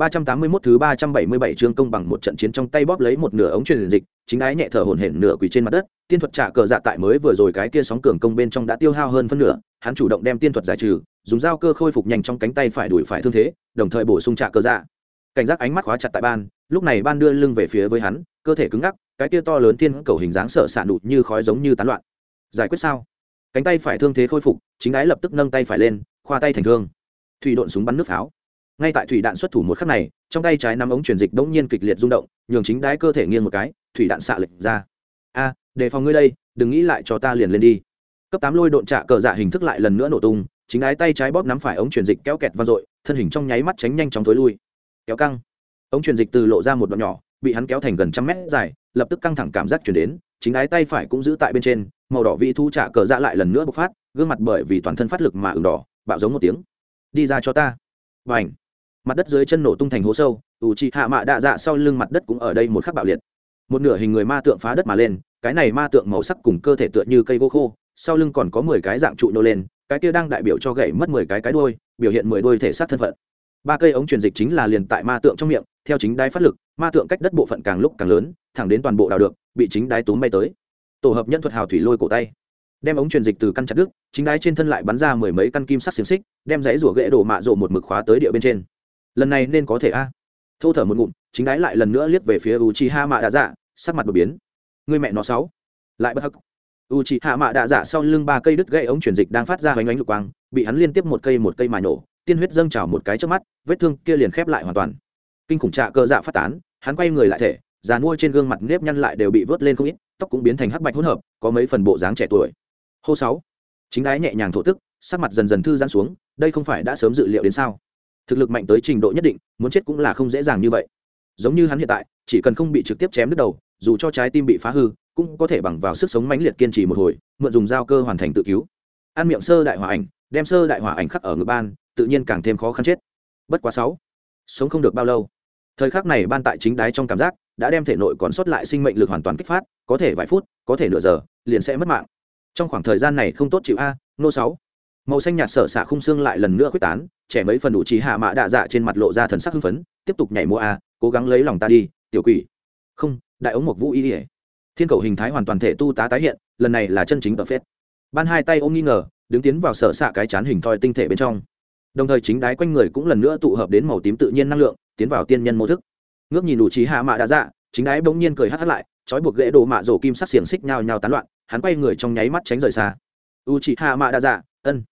381 thứ 377 chương công bằng một trận chiến trong tay bóp lấy một nửa ống truyền dịch, chính ái nhẹ thở hổn hển nửa quỳ trên mặt đất, tiên thuật trả cờ dạ tại mới vừa rồi cái kia sóng cường công bên trong đã tiêu hao hơn phân nửa, hắn chủ động đem tiên thuật giải trừ, dùng dao cơ khôi phục nhanh trong cánh tay phải đuổi phải thương thế, đồng thời bổ sung trả cờ dạ. Cảnh giác ánh mắt khóa chặt tại ban, lúc này ban đưa lưng về phía với hắn, cơ thể cứng ngắc, cái kia to lớn tiên cầu hình dáng sợ sạ nụt như khói giống như tán loạn. Giải quyết sao? Cánh tay phải thương thế khôi phục, chính ái lập tức nâng tay phải lên, khoa tay thành thương. Thủy độn súng bắn nước pháo ngay tại thủy đạn xuất thủ một khắc này, trong tay trái nắm ống truyền dịch đống nhiên kịch liệt rung động, nhường chính đái cơ thể nghiêng một cái, thủy đạn xạ lệch ra. A, đề phòng ngươi đây, đừng nghĩ lại cho ta liền lên đi. Cấp tám lôi độn trạ cờ dạ hình thức lại lần nữa nổ tung, chính đái tay trái bóp nắm phải ống truyền dịch kéo kẹt vang dội, thân hình trong nháy mắt tránh nhanh chóng thối lui. Kéo căng. Ống truyền dịch từ lộ ra một đoạn nhỏ, bị hắn kéo thành gần trăm mét dài, lập tức căng thẳng cảm giác chuyển đến, chính đái tay phải cũng giữ tại bên trên, màu đỏ vị thu trạ cờ dạ lại lần nữa bộc phát, gương mặt bởi vì toàn thân phát lực mà ửng đỏ, bạo giống một tiếng. Đi ra cho ta. Và ảnh mặt đất dưới chân nổ tung thành hố sâu, ủ trị hạ mạ đạ dạ sau lưng mặt đất cũng ở đây một khắc bạo liệt. Một nửa hình người ma tượng phá đất mà lên, cái này ma tượng màu sắc cùng cơ thể tựa như cây gỗ khô, sau lưng còn có mười cái dạng trụ nô lên, cái kia đang đại biểu cho gậy mất mười cái cái đuôi, biểu hiện mười đuôi thể xác thân phận. Ba cây ống truyền dịch chính là liền tại ma tượng trong miệng, theo chính đai phát lực, ma tượng cách đất bộ phận càng lúc càng lớn, thẳng đến toàn bộ đào được, bị chính đai túm bay tới. Tổ hợp nhân thuật hào thủy lôi cổ tay. Đem ống truyền dịch từ căn chặt đứt, chính đai trên thân lại bắn ra mười mấy căn kim sắc xiềng xích, đem giấy rủa gãy đổ mạ rộ một mực khóa tới địa bên trên lần này nên có thể a thô thở một ngụm chính đái lại lần nữa liếc về phía u chi ha mạ đạ dạ sắc mặt đột biến người mẹ nó sáu lại bất hắc u chi hạ mạ đạ dạ sau lưng ba cây đứt gãy ống chuyển dịch đang phát ra hoành ánh lục quang bị hắn liên tiếp một cây một cây mà nổ tiên huyết dâng trào một cái trước mắt vết thương kia liền khép lại hoàn toàn kinh khủng trạ cơ dạ phát tán hắn quay người lại thể già nuôi trên gương mặt nếp nhăn lại đều bị vớt lên không ít tóc cũng biến thành hắc bạch hỗn hợp có mấy phần bộ dáng trẻ tuổi hô sáu chính đái nhẹ nhàng thổ tức sắc mặt dần dần thư giãn xuống đây không phải đã sớm dự liệu đến sao thực lực mạnh tới trình độ nhất định, muốn chết cũng là không dễ dàng như vậy. Giống như hắn hiện tại, chỉ cần không bị trực tiếp chém đứt đầu, dù cho trái tim bị phá hư, cũng có thể bằng vào sức sống mãnh liệt kiên trì một hồi, mượn dùng dao cơ hoàn thành tự cứu. Ăn miệng sơ đại hỏa ảnh, đem sơ đại hỏa ảnh khắc ở ngực ban, tự nhiên càng thêm khó khăn chết. Bất quá sáu, sống không được bao lâu. Thời khắc này ban tại chính đáy trong cảm giác, đã đem thể nội còn sót lại sinh mệnh lực hoàn toàn kích phát, có thể vài phút, có thể nửa giờ, liền sẽ mất mạng. Trong khoảng thời gian này không tốt chịu a, nô sáu. Màu xanh nhạt sở xạ khung xương lại lần nữa quyết tán trẻ mấy phần đủ trí hạ mã đạ dạ trên mặt lộ ra thần sắc hưng phấn, tiếp tục nhảy mua a à, cố gắng lấy lòng ta đi, tiểu quỷ. Không, đại ống một vũ y ỉa thiên cầu hình thái hoàn toàn thể tu tá tái hiện, lần này là chân chính tờ phết. Ban hai tay ôm nghi ngờ, đứng tiến vào sở xạ cái chán hình thoi tinh thể bên trong. Đồng thời chính đái quanh người cũng lần nữa tụ hợp đến màu tím tự nhiên năng lượng, tiến vào tiên nhân mô thức. Ngước nhìn đủ trí hạ mã đạ dạ chính đái bỗng nhiên cười hắt hắt lại, trói buộc gãy đồ mạ rổ kim sắc xiềng xích nhào nhào tán loạn, hắn quay người trong nháy mắt tránh rời xa. U chị hạ mạ đa dạ ân.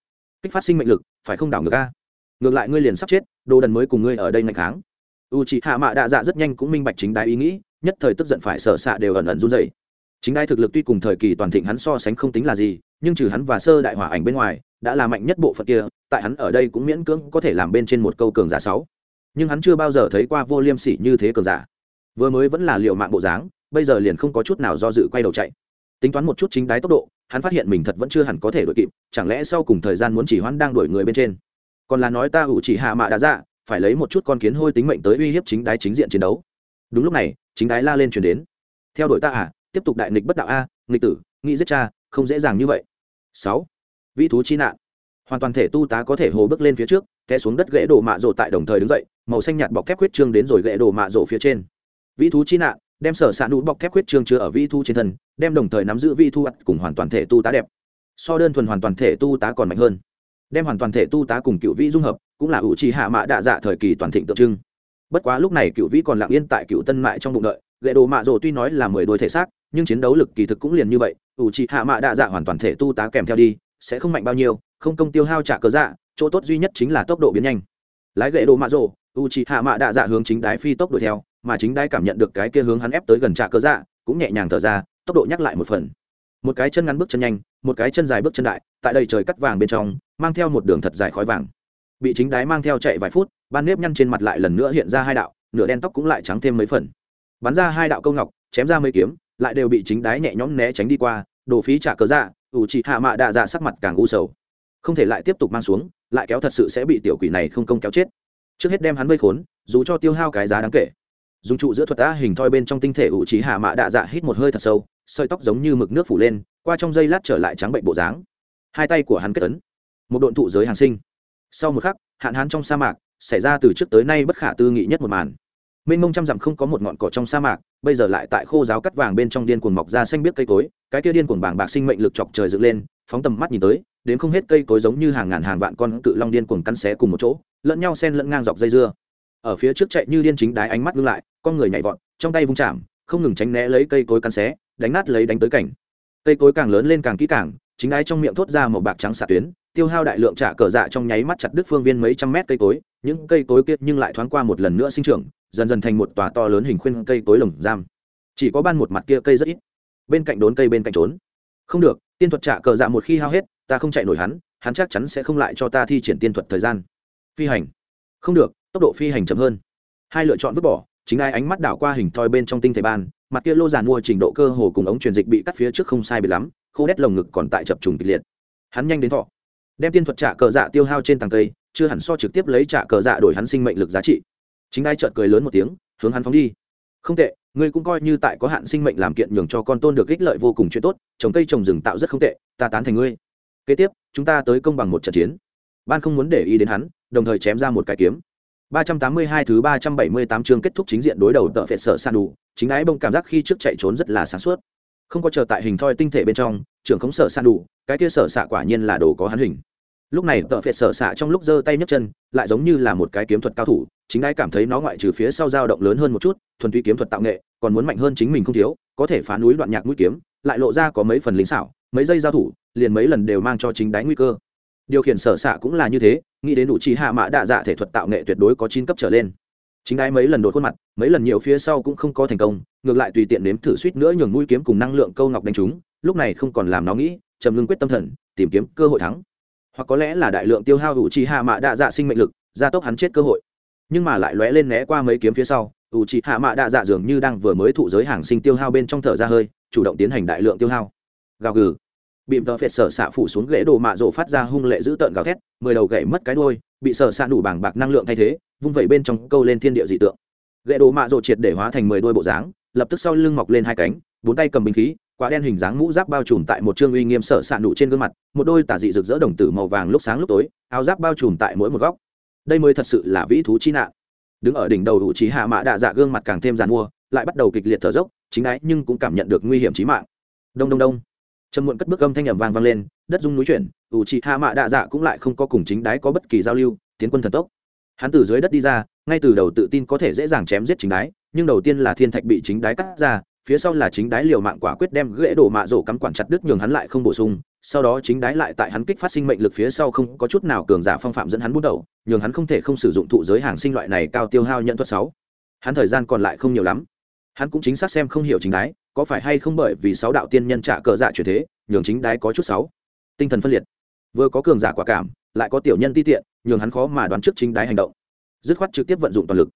Kích phát sinh mệnh lực, phải không đảo ngược a? Ngược lại ngươi liền sắp chết, đồ đần mới cùng ngươi ở đây ngày kháng. U chị hạ mạ đạ dạ rất nhanh cũng minh bạch chính đái ý nghĩ, nhất thời tức giận phải sợ xạ đều ẩn ẩn run dày chính đái thực lực tuy cùng thời kỳ toàn thịnh hắn so sánh không tính là gì, nhưng trừ hắn và sơ đại hỏa ảnh bên ngoài, đã là mạnh nhất bộ phận kia, tại hắn ở đây cũng miễn cưỡng có thể làm bên trên một câu cường giả sáu. Nhưng hắn chưa bao giờ thấy qua vô liêm sỉ như thế cường giả. Vừa mới vẫn là liệu mạng bộ dáng, bây giờ liền không có chút nào do dự quay đầu chạy. Tính toán một chút chính đái tốc độ, hắn phát hiện mình thật vẫn chưa hẳn có thể đuổi kịp, chẳng lẽ sau cùng thời gian muốn chỉ hoãn đang đuổi người bên trên còn là nói ta ủ chỉ hạ mạ đã dạ phải lấy một chút con kiến hôi tính mệnh tới uy hiếp chính đái chính diện chiến đấu. Đúng lúc này, chính đái la lên chuyển đến. Theo đuổi ta à tiếp tục đại nghịch bất đạo a, nghịch tử, nghĩ giết cha, không dễ dàng như vậy. Sáu, vĩ thú chi nạn. Hoàn toàn thể tu tá có thể hồ bước lên phía trước, té xuống đất gãy đổ mạ rộ tại đồng thời đứng dậy, màu xanh nhạt bọc thép huyết trương đến rồi gãy đổ mạ rộ phía trên. Vĩ thú chi nạn, đem sở sản nụ bọc thép huyết trương chứa ở vĩ thu trên thân, đem đồng thời nắm giữ vĩ thu ắt cùng hoàn toàn thể tu tá đẹp. So đơn thuần hoàn toàn thể tu tá còn mạnh hơn đem hoàn toàn thể tu tá cùng cựu vĩ dung hợp, cũng là ủ trì hạ mạ đạ dạ thời kỳ toàn thịnh tượng trưng. Bất quá lúc này cựu vĩ còn lặng yên tại cựu tân mại trong bụng đợi gậy đồ mạ rồ tuy nói là mười đôi thể xác, nhưng chiến đấu lực kỳ thực cũng liền như vậy, ủ trì hạ mạ đạ dạ hoàn toàn thể tu tá kèm theo đi, sẽ không mạnh bao nhiêu, không công tiêu hao trả cớ dạ chỗ tốt duy nhất chính là tốc độ biến nhanh. Lái gậy đồ mạ rồ u trì hạ mạ đạ dạ hướng chính đái phi tốc đuổi theo, mà chính đái cảm nhận được cái kia hướng hắn ép tới gần trả cớ dạ cũng nhẹ nhàng thở ra, tốc độ nhắc lại một phần một cái chân ngắn bước chân nhanh, một cái chân dài bước chân đại, tại đây trời cắt vàng bên trong, mang theo một đường thật dài khói vàng. Bị chính đái mang theo chạy vài phút, ban nếp nhăn trên mặt lại lần nữa hiện ra hai đạo, nửa đen tóc cũng lại trắng thêm mấy phần. Bắn ra hai đạo câu ngọc, chém ra mấy kiếm, lại đều bị chính đái nhẹ nhõm né tránh đi qua, đồ phí trả cớ dạ ủ trị hạ mạ đạ dạ sắc mặt càng u sầu. Không thể lại tiếp tục mang xuống, lại kéo thật sự sẽ bị tiểu quỷ này không công kéo chết. Trước hết đem hắn vây khốn, dù cho tiêu hao cái giá đáng kể. Dùng trụ giữa thuật ta hình thoi bên trong tinh thể ủ trí hạ mạ đạ dạ hít một hơi thật sâu sợi tóc giống như mực nước phủ lên, qua trong dây lát trở lại trắng bệnh bộ dáng. Hai tay của hắn kết tấn một độn thụ giới hàng sinh. Sau một khắc, hạn hán trong sa mạc xảy ra từ trước tới nay bất khả tư nghị nhất một màn. Mênh mông trăm dặm không có một ngọn cỏ trong sa mạc, bây giờ lại tại khô giáo cắt vàng bên trong điên cuồng mọc ra xanh biết cây cối, cái kia điên cuồng bảng bạc sinh mệnh lực chọc trời dựng lên, phóng tầm mắt nhìn tới, đến không hết cây cối giống như hàng ngàn hàng vạn con cự long điên cuồng cắn xé cùng một chỗ, lẫn nhau xen lẫn ngang dọc dây dưa. Ở phía trước chạy như điên chính đái ánh mắt ngưng lại, con người nhảy vọt, trong tay vung chạm, không ngừng tránh né lấy cây cối cắn xé đánh nát lấy đánh tới cảnh. Cây cối càng lớn lên càng kỹ càng, chính ai trong miệng thốt ra một bạc trắng xạ tuyến, tiêu hao đại lượng trả cờ dạ trong nháy mắt chặt đứt phương viên mấy trăm mét cây cối, những cây cối kia nhưng lại thoáng qua một lần nữa sinh trưởng, dần dần thành một tòa to lớn hình khuyên cây cối lồng giam. Chỉ có ban một mặt kia cây rất ít. Bên cạnh đốn cây bên cạnh trốn. Không được, tiên thuật trả cờ dạ một khi hao hết, ta không chạy nổi hắn hắn chắc chắn sẽ không lại cho ta thi triển tiên thuật thời gian. Phi hành. Không được, tốc độ phi hành chậm hơn. Hai lựa chọn vứt bỏ, chính ai ánh mắt đảo qua hình thoi bên trong tinh thể ban mặt kia lô giàn mua trình độ cơ hồ cùng ống truyền dịch bị cắt phía trước không sai bị lắm khô đét lồng ngực còn tại chập trùng kịch liệt. Hắn nhanh đến thọ đem tiên thuật trả cờ dạ tiêu hao trên tàng cây chưa hẳn so trực tiếp lấy trả cờ dạ đổi hắn sinh mệnh lực giá trị. Chính ai chợt cười lớn một tiếng hướng hắn phóng đi. Không tệ ngươi cũng coi như tại có hạn sinh mệnh làm kiện nhường cho con tôn được ích lợi vô cùng chuyện tốt trồng cây trồng rừng tạo rất không tệ ta tán thành ngươi. Kế tiếp chúng ta tới công bằng một trận chiến. Ban không muốn để ý đến hắn đồng thời chém ra một cái kiếm. 382 thứ 378 chương kết thúc chính diện đối đầu tợ phệ sở san đủ, chính ái bông cảm giác khi trước chạy trốn rất là sáng suốt. Không có chờ tại hình thoi tinh thể bên trong, trưởng khống sở san đủ, cái kia sở xạ quả nhiên là đồ có hắn hình. Lúc này tợ phệt sở xạ trong lúc giơ tay nhấc chân, lại giống như là một cái kiếm thuật cao thủ, chính ái cảm thấy nó ngoại trừ phía sau dao động lớn hơn một chút, thuần túy kiếm thuật tạo nghệ, còn muốn mạnh hơn chính mình không thiếu, có thể phá núi đoạn nhạc mũi kiếm, lại lộ ra có mấy phần lính xảo, mấy giây giao thủ, liền mấy lần đều mang cho chính đáy nguy cơ điều khiển sở xạ cũng là như thế nghĩ đến đủ trí hạ mã đạ dạ thể thuật tạo nghệ tuyệt đối có chín cấp trở lên chính đái mấy lần đột khuôn mặt mấy lần nhiều phía sau cũng không có thành công ngược lại tùy tiện nếm thử suýt nữa nhường mũi kiếm cùng năng lượng câu ngọc đánh chúng, lúc này không còn làm nó nghĩ trầm ngưng quyết tâm thần tìm kiếm cơ hội thắng. Hoặc có lẽ là đại lượng tiêu hao ủ trì hạ mã đạ dạ sinh mệnh lực gia tốc hắn chết cơ hội. Nhưng mà lại lóe lên né qua mấy kiếm phía sau ủ trì hạ mạ đạ dạ dường như đang vừa mới thụ giới hàng sinh tiêu hao bên trong thở ra hơi chủ động tiến hành đại lượng tiêu hao. Gào gừ bị tờ phệt sở xạ phủ xuống ghế đồ mạ rộ phát ra hung lệ dữ tợn gào thét, mười đầu gậy mất cái đôi bị sở xạ đủ bảng bạc năng lượng thay thế, vung vẩy bên trong câu lên thiên địa dị tượng. Ghế đồ mạ rộ triệt để hóa thành mười đôi bộ dáng, lập tức sau lưng mọc lên hai cánh, bốn tay cầm binh khí, quả đen hình dáng mũ giáp bao trùm tại một trương uy nghiêm sở xạ nụ trên gương mặt, một đôi tả dị rực rỡ đồng tử màu vàng lúc sáng lúc tối, áo giáp bao trùm tại mỗi một góc. Đây mới thật sự là vĩ thú chi nạn. Đứng ở đỉnh đầu đủ trí hạ mạ đạ dạ gương mặt càng thêm giàn mua, lại bắt đầu kịch liệt thở dốc, chính ái nhưng cũng cảm nhận được nguy hiểm chí mạng. Đông đông đông trầm muộn cất bước âm thanh ẩm vang vang lên, đất dung núi chuyển, ủ trị hạ mạ đạ dạ cũng lại không có cùng chính đái có bất kỳ giao lưu, tiến quân thần tốc. Hắn từ dưới đất đi ra, ngay từ đầu tự tin có thể dễ dàng chém giết chính đái, nhưng đầu tiên là thiên thạch bị chính đái cắt ra, phía sau là chính đái liều mạng quả quyết đem gãy đổ mạ rổ cắm quản chặt đứt nhường hắn lại không bổ sung, sau đó chính đái lại tại hắn kích phát sinh mệnh lực phía sau không có chút nào cường giả phong phạm dẫn hắn bút đầu, nhường hắn không thể không sử dụng thụ giới hàng sinh loại này cao tiêu hao nhận thuật sáu. Hắn thời gian còn lại không nhiều lắm. Hắn cũng chính xác xem không hiểu chính đái có phải hay không bởi vì sáu đạo tiên nhân trả cờ dạ chuyển thế, nhường chính đái có chút sáu. Tinh thần phân liệt. Vừa có cường giả quả cảm, lại có tiểu nhân ti tiện, nhường hắn khó mà đoán trước chính đái hành động. Dứt khoát trực tiếp vận dụng toàn lực.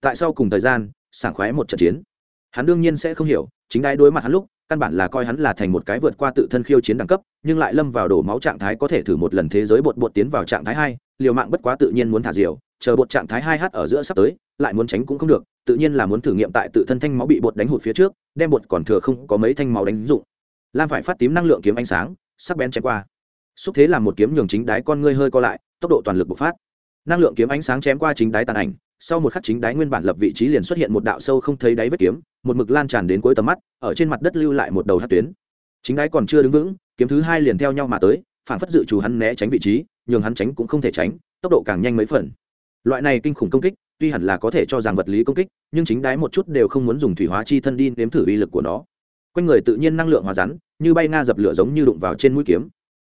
Tại sau cùng thời gian, sảng khoái một trận chiến. Hắn đương nhiên sẽ không hiểu, chính đái đối mặt hắn lúc, căn bản là coi hắn là thành một cái vượt qua tự thân khiêu chiến đẳng cấp, nhưng lại lâm vào đổ máu trạng thái có thể thử một lần thế giới bột bột tiến vào trạng thái hai, liều mạng bất quá tự nhiên muốn thả diều chờ bột trạng thái hai h ở giữa sắp tới, lại muốn tránh cũng không được, tự nhiên là muốn thử nghiệm tại tự thân thanh máu bị bột đánh hụt phía trước, đem bột còn thừa không có mấy thanh máu đánh dụng. Lam phải phát tím năng lượng kiếm ánh sáng, sắc bén chém qua. Xúc thế làm một kiếm nhường chính đái con ngươi hơi co lại, tốc độ toàn lực bộc phát. Năng lượng kiếm ánh sáng chém qua chính đái tàn ảnh, sau một khắc chính đái nguyên bản lập vị trí liền xuất hiện một đạo sâu không thấy đáy vết kiếm, một mực lan tràn đến cuối tầm mắt, ở trên mặt đất lưu lại một đầu hát tuyến. Chính đái còn chưa đứng vững, kiếm thứ hai liền theo nhau mà tới, phản phất dự chủ hắn né tránh vị trí, nhường hắn tránh cũng không thể tránh, tốc độ càng nhanh mấy phần loại này kinh khủng công kích, tuy hẳn là có thể cho rằng vật lý công kích, nhưng chính đái một chút đều không muốn dùng thủy hóa chi thân đi nếm thử uy lực của nó. Quanh người tự nhiên năng lượng hóa rắn, như bay nga dập lửa giống như đụng vào trên mũi kiếm.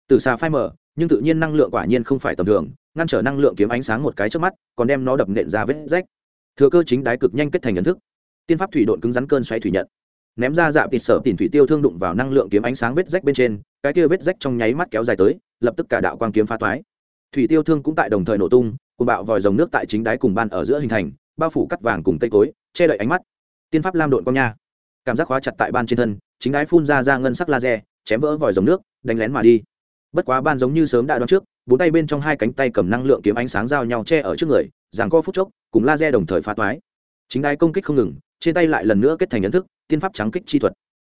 Từ xa phai mở nhưng tự nhiên năng lượng quả nhiên không phải tầm thường, ngăn trở năng lượng kiếm ánh sáng một cái trước mắt, còn đem nó đập nện ra vết rách. Thừa cơ chính đái cực nhanh kết thành nhận thức. Tiên pháp thủy độn cứng rắn cơn xoáy thủy nhận. Ném ra dạ thịt sở tìm thủy tiêu thương đụng vào năng lượng kiếm ánh sáng vết rách bên trên, cái kia vết rách trong nháy mắt kéo dài tới, lập tức cả đạo quang kiếm phá toái. Thủy tiêu thương cũng tại đồng thời nổ tung cùng bạo vòi dòng nước tại chính đáy cùng ban ở giữa hình thành, bao phủ cắt vàng cùng tây cối, che đậy ánh mắt. Tiên pháp lam độn con nha. Cảm giác khóa chặt tại ban trên thân, chính đáy phun ra ra ngân sắc laser, chém vỡ vòi dòng nước, đánh lén mà đi. Bất quá ban giống như sớm đã đoán trước, bốn tay bên trong hai cánh tay cầm năng lượng kiếm ánh sáng giao nhau che ở trước người, giằng co phút chốc, cùng laser đồng thời phá toái. Chính đáy công kích không ngừng, trên tay lại lần nữa kết thành ấn thức, tiên pháp trắng kích chi thuật.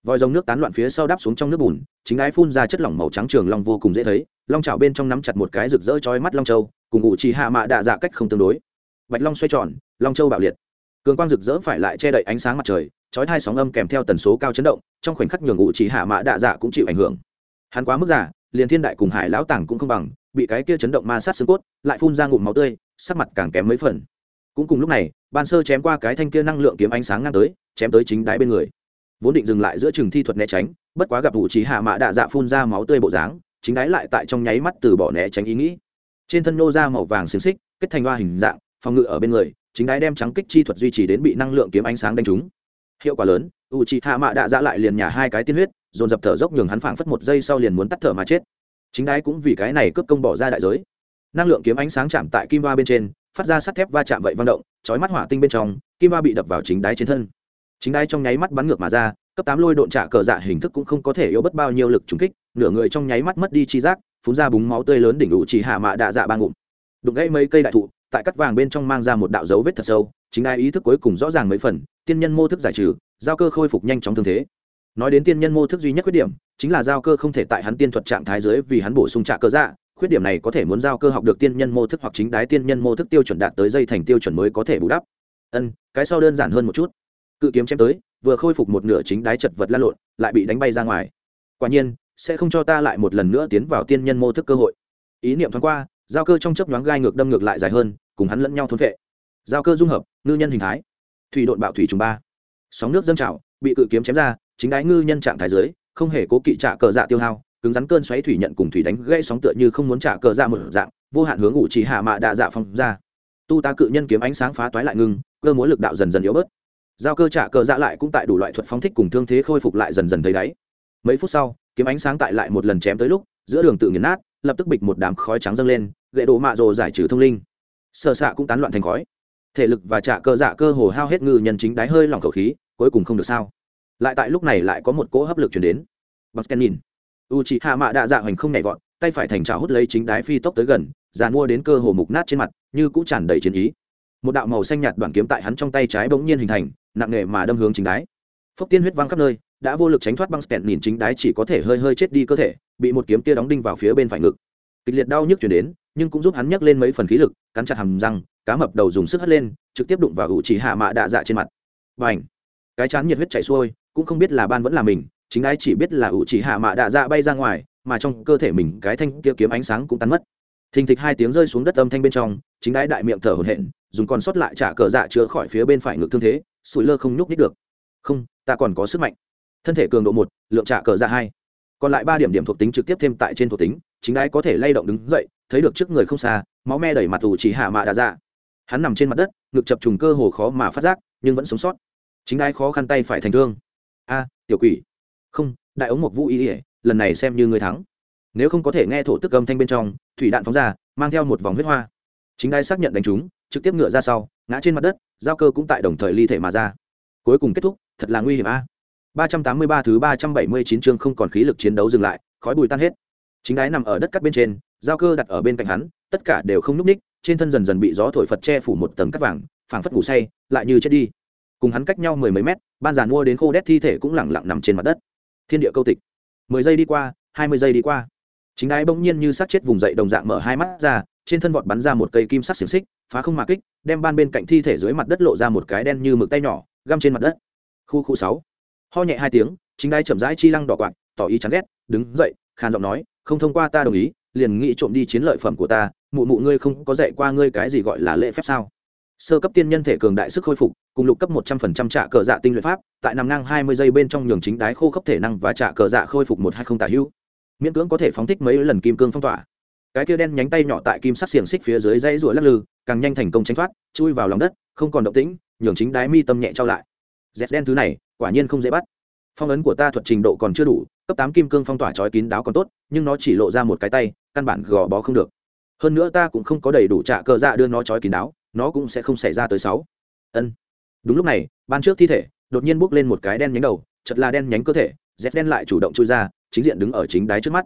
Vòi dòng nước tán loạn phía sau đáp xuống trong nước bùn, chính đáy phun ra chất lỏng màu trắng trường long vô cùng dễ thấy, long chảo bên trong nắm chặt một cái rực rỡ chói mắt long châu cùng ngụ chỉ hạ mạ đạ dạ cách không tương đối. Bạch long xoay tròn, long châu bạo liệt. Cường quang rực rỡ phải lại che đậy ánh sáng mặt trời, chói hai sóng âm kèm theo tần số cao chấn động, trong khoảnh khắc nhường ngụ chỉ hạ mã đạ dạ cũng chịu ảnh hưởng. Hắn quá mức giả liền thiên đại cùng hải lão tàng cũng không bằng, bị cái kia chấn động ma sát xương cốt, lại phun ra ngụm máu tươi, sắc mặt càng kém mấy phần. Cũng cùng lúc này, ban sơ chém qua cái thanh kia năng lượng kiếm ánh sáng ngang tới, chém tới chính đáy bên người. Vốn định dừng lại giữa trường thi thuật né tránh, bất quá gặp vụ trí hạ mã đạ dạ phun ra máu tươi bộ dáng, chính đáy lại tại trong nháy mắt từ bỏ né tránh ý nghĩ trên thân nô ra màu vàng xiềng xích, kết thành hoa hình dạng, phòng ngự ở bên người, chính đái đem trắng kích chi thuật duy trì đến bị năng lượng kiếm ánh sáng đánh trúng. Hiệu quả lớn u c hạ mạ đạ dạ lại liền nhà hai cái tiên huyết, dồn dập thở dốc nhường hắn phảng phất một giây sau liền muốn tắt thở mà chết. Chính đái cũng vì cái này cướp công bỏ ra đại giới. Năng lượng kiếm ánh sáng chạm tại kim ba bên trên, phát ra sắt thép va chạm vậy vang động, chói mắt hỏa tinh bên trong, kim ba bị đập vào chính đái trên thân. Chính đái trong nháy mắt bắn ngược mà ra, cấp tám lôi độn trả cờ dạ hình thức cũng không có thể yếu bất bao nhiêu lực trúng kích, nửa người trong nháy mắt mất đi chi giác phun ra búng máu tươi lớn đỉnh ủ chỉ hạ mạ đạ dạ ba ngụm. Đụng gãy mấy cây đại thụ, tại cắt vàng bên trong mang ra một đạo dấu vết thật sâu, chính ai ý thức cuối cùng rõ ràng mấy phần, tiên nhân mô thức giải trừ, giao cơ khôi phục nhanh chóng thương thế. Nói đến tiên nhân mô thức duy nhất khuyết điểm, chính là giao cơ không thể tại hắn tiên thuật trạng thái dưới vì hắn bổ sung trả cơ dạ khuyết điểm này có thể muốn giao cơ học được tiên nhân mô thức hoặc chính đái tiên nhân mô thức tiêu chuẩn đạt tới dây thành tiêu chuẩn mới có thể bù đắp. Ân, cái sau đơn giản hơn một chút. Cự kiếm chém tới, vừa khôi phục một nửa chính đái chật vật lan lộn, lại bị đánh bay ra ngoài. Quả nhiên sẽ không cho ta lại một lần nữa tiến vào tiên nhân mô thức cơ hội. Ý niệm thoáng qua, giao cơ trong chấp nhoáng gai ngược đâm ngược lại dài hơn, cùng hắn lẫn nhau thốn vệ giao cơ dung hợp, ngư nhân hình thái. Thủy độn bạo thủy trùng ba. Sóng nước dâng trào, bị cự kiếm chém ra, chính đái ngư nhân trạng thái dưới, không hề cố kỵ trả cờ dạ tiêu hao, cứng rắn cơn xoáy thủy nhận cùng thủy đánh gây sóng tựa như không muốn trả cờ dạ một dạng, vô hạn hướng ủ chỉ hạ mạ đạ dạ phong ra. Tu ta cự nhân kiếm ánh sáng phá toái lại ngưng, cơ mối lực đạo dần dần yếu bớt. Giao cơ trả cờ dạ lại cũng tại đủ loại thuật phóng thích cùng thương thế khôi phục lại dần dần thấy đáy. Mấy phút sau kiếm ánh sáng tại lại một lần chém tới lúc, giữa đường tự nghiền nát, lập tức bịch một đám khói trắng dâng lên, gậy đổ mạ rồ giải trừ thông linh. Sợ xạ cũng tán loạn thành khói. Thể lực và trả cơ dạ cơ hồ hao hết ngư nhân chính đáy hơi lỏng khẩu khí, cuối cùng không được sao. Lại tại lúc này lại có một cỗ hấp lực chuyển đến. Bằng scan nhìn. U chị hạ mạ đạ dạ hoành không nhảy vọt, tay phải thành trào hút lấy chính đái phi tốc tới gần giàn mua đến cơ hồ mục nát trên mặt, như cũng tràn đầy chiến ý. Một đạo màu xanh nhạt đoạn kiếm tại hắn trong tay trái bỗng nhiên hình thành, nặng nề mà đâm hướng chính đái. Phốc tiên huyết văng khắp nơi đã vô lực tránh thoát băng stèn nhìn chính đái chỉ có thể hơi hơi chết đi cơ thể, bị một kiếm tia đóng đinh vào phía bên phải ngực. Kịch liệt đau nhức chuyển đến, nhưng cũng giúp hắn nhấc lên mấy phần khí lực, cắn chặt hầm răng, cá mập đầu dùng sức hất lên, trực tiếp đụng vào ủ chỉ hạ mạ đạ dạ trên mặt. Và ảnh cái chán nhiệt huyết chảy xuôi, cũng không biết là ban vẫn là mình, chính ai chỉ biết là ủ chỉ hạ mạ đạ dạ bay ra ngoài, mà trong cơ thể mình cái thanh kia kiếm ánh sáng cũng tan mất. Thình thịch hai tiếng rơi xuống đất âm thanh bên trong, chính đái đại miệng thở hổn hển, dùng còn sót lại trả cờ dạ chữa khỏi phía bên phải ngực thương thế, sủi lơ không nhúc nít được. Không, ta còn có sức mạnh thân thể cường độ một lượng trả cờ ra hai. Còn lại ba điểm điểm thuộc tính trực tiếp thêm tại trên thuộc tính chính đái có thể lay động đứng dậy thấy được trước người không xa máu me đẩy mặt ủ chỉ hạ mạ đà ra, hắn nằm trên mặt đất ngực chập trùng cơ hồ khó mà phát giác nhưng vẫn sống sót. Chính đái khó khăn tay phải thành thương. A tiểu quỷ. Không đại ống một vũ ý ỉa lần này xem như người thắng. Nếu không có thể nghe thổ tức âm thanh bên trong thủy đạn phóng ra mang theo một vòng huyết hoa. Chính đai xác nhận đánh trúng trực tiếp ngựa ra sau ngã trên mặt đất giao cơ cũng tại đồng thời ly thể mà ra. Cuối cùng kết thúc thật là nguy hiểm a? 383 thứ 379 chương không còn khí lực chiến đấu dừng lại, khói bụi tan hết. Chính đái nằm ở đất cắt bên trên, giao cơ đặt ở bên cạnh hắn, tất cả đều không lúc ních, trên thân dần dần bị gió thổi phật che phủ một tầng cát vàng, phảng phất ngủ say, lại như chết đi. Cùng hắn cách nhau mười mấy mét, ban giàn mua đến khô đét thi thể cũng lẳng lặng nằm trên mặt đất. Thiên địa câu tịch. 10 giây đi qua, 20 giây đi qua. Chính đái bỗng nhiên như xác chết vùng dậy đồng dạng mở hai mắt ra, trên thân vọt bắn ra một cây kim sắc xiển xích, phá không mà kích, đem ban bên cạnh thi thể dưới mặt đất lộ ra một cái đen như mực tay nhỏ, găm trên mặt đất. Khu khu 6 ho nhẹ hai tiếng, chính đái chậm rãi chi lăng đỏ quạt, tỏ ý chán ghét, đứng dậy, khàn giọng nói, không thông qua ta đồng ý, liền nghĩ trộm đi chiến lợi phẩm của ta, mụ mụ ngươi không có dạy qua ngươi cái gì gọi là lễ phép sao? Sơ cấp tiên nhân thể cường đại sức khôi phục, cùng lục cấp một trăm phần trăm trạ cờ dạ tinh luyện pháp, tại nằm ngang hai mươi giây bên trong nhường chính đái khô khốc thể năng và trạ cờ dạ khôi phục một hai không tả hữu. Miễn cưỡng có thể phóng thích mấy lần kim cương phong tỏa. Cái kia đen nhánh tay nhỏ tại kim sắc xiềng xích phía dưới dãy ruột lắc lư, càng nhanh thành công tránh thoát, chui vào lòng đất, không còn động tĩnh, nhường chính đái mi tâm nhẹ trao lại. Dẹt đen thứ này quả nhiên không dễ bắt. Phong ấn của ta thuật trình độ còn chưa đủ, cấp tám kim cương phong tỏa trói kín đáo còn tốt, nhưng nó chỉ lộ ra một cái tay, căn bản gò bó không được. Hơn nữa ta cũng không có đầy đủ trạ cờ dạ đưa nó trói kín đáo, nó cũng sẽ không xảy ra tới sáu. Ân. Đúng lúc này, ban trước thi thể, đột nhiên bốc lên một cái đen nhánh đầu chật là đen nhánh cơ thể dép đen lại chủ động chui ra, chính diện đứng ở chính đáy trước mắt.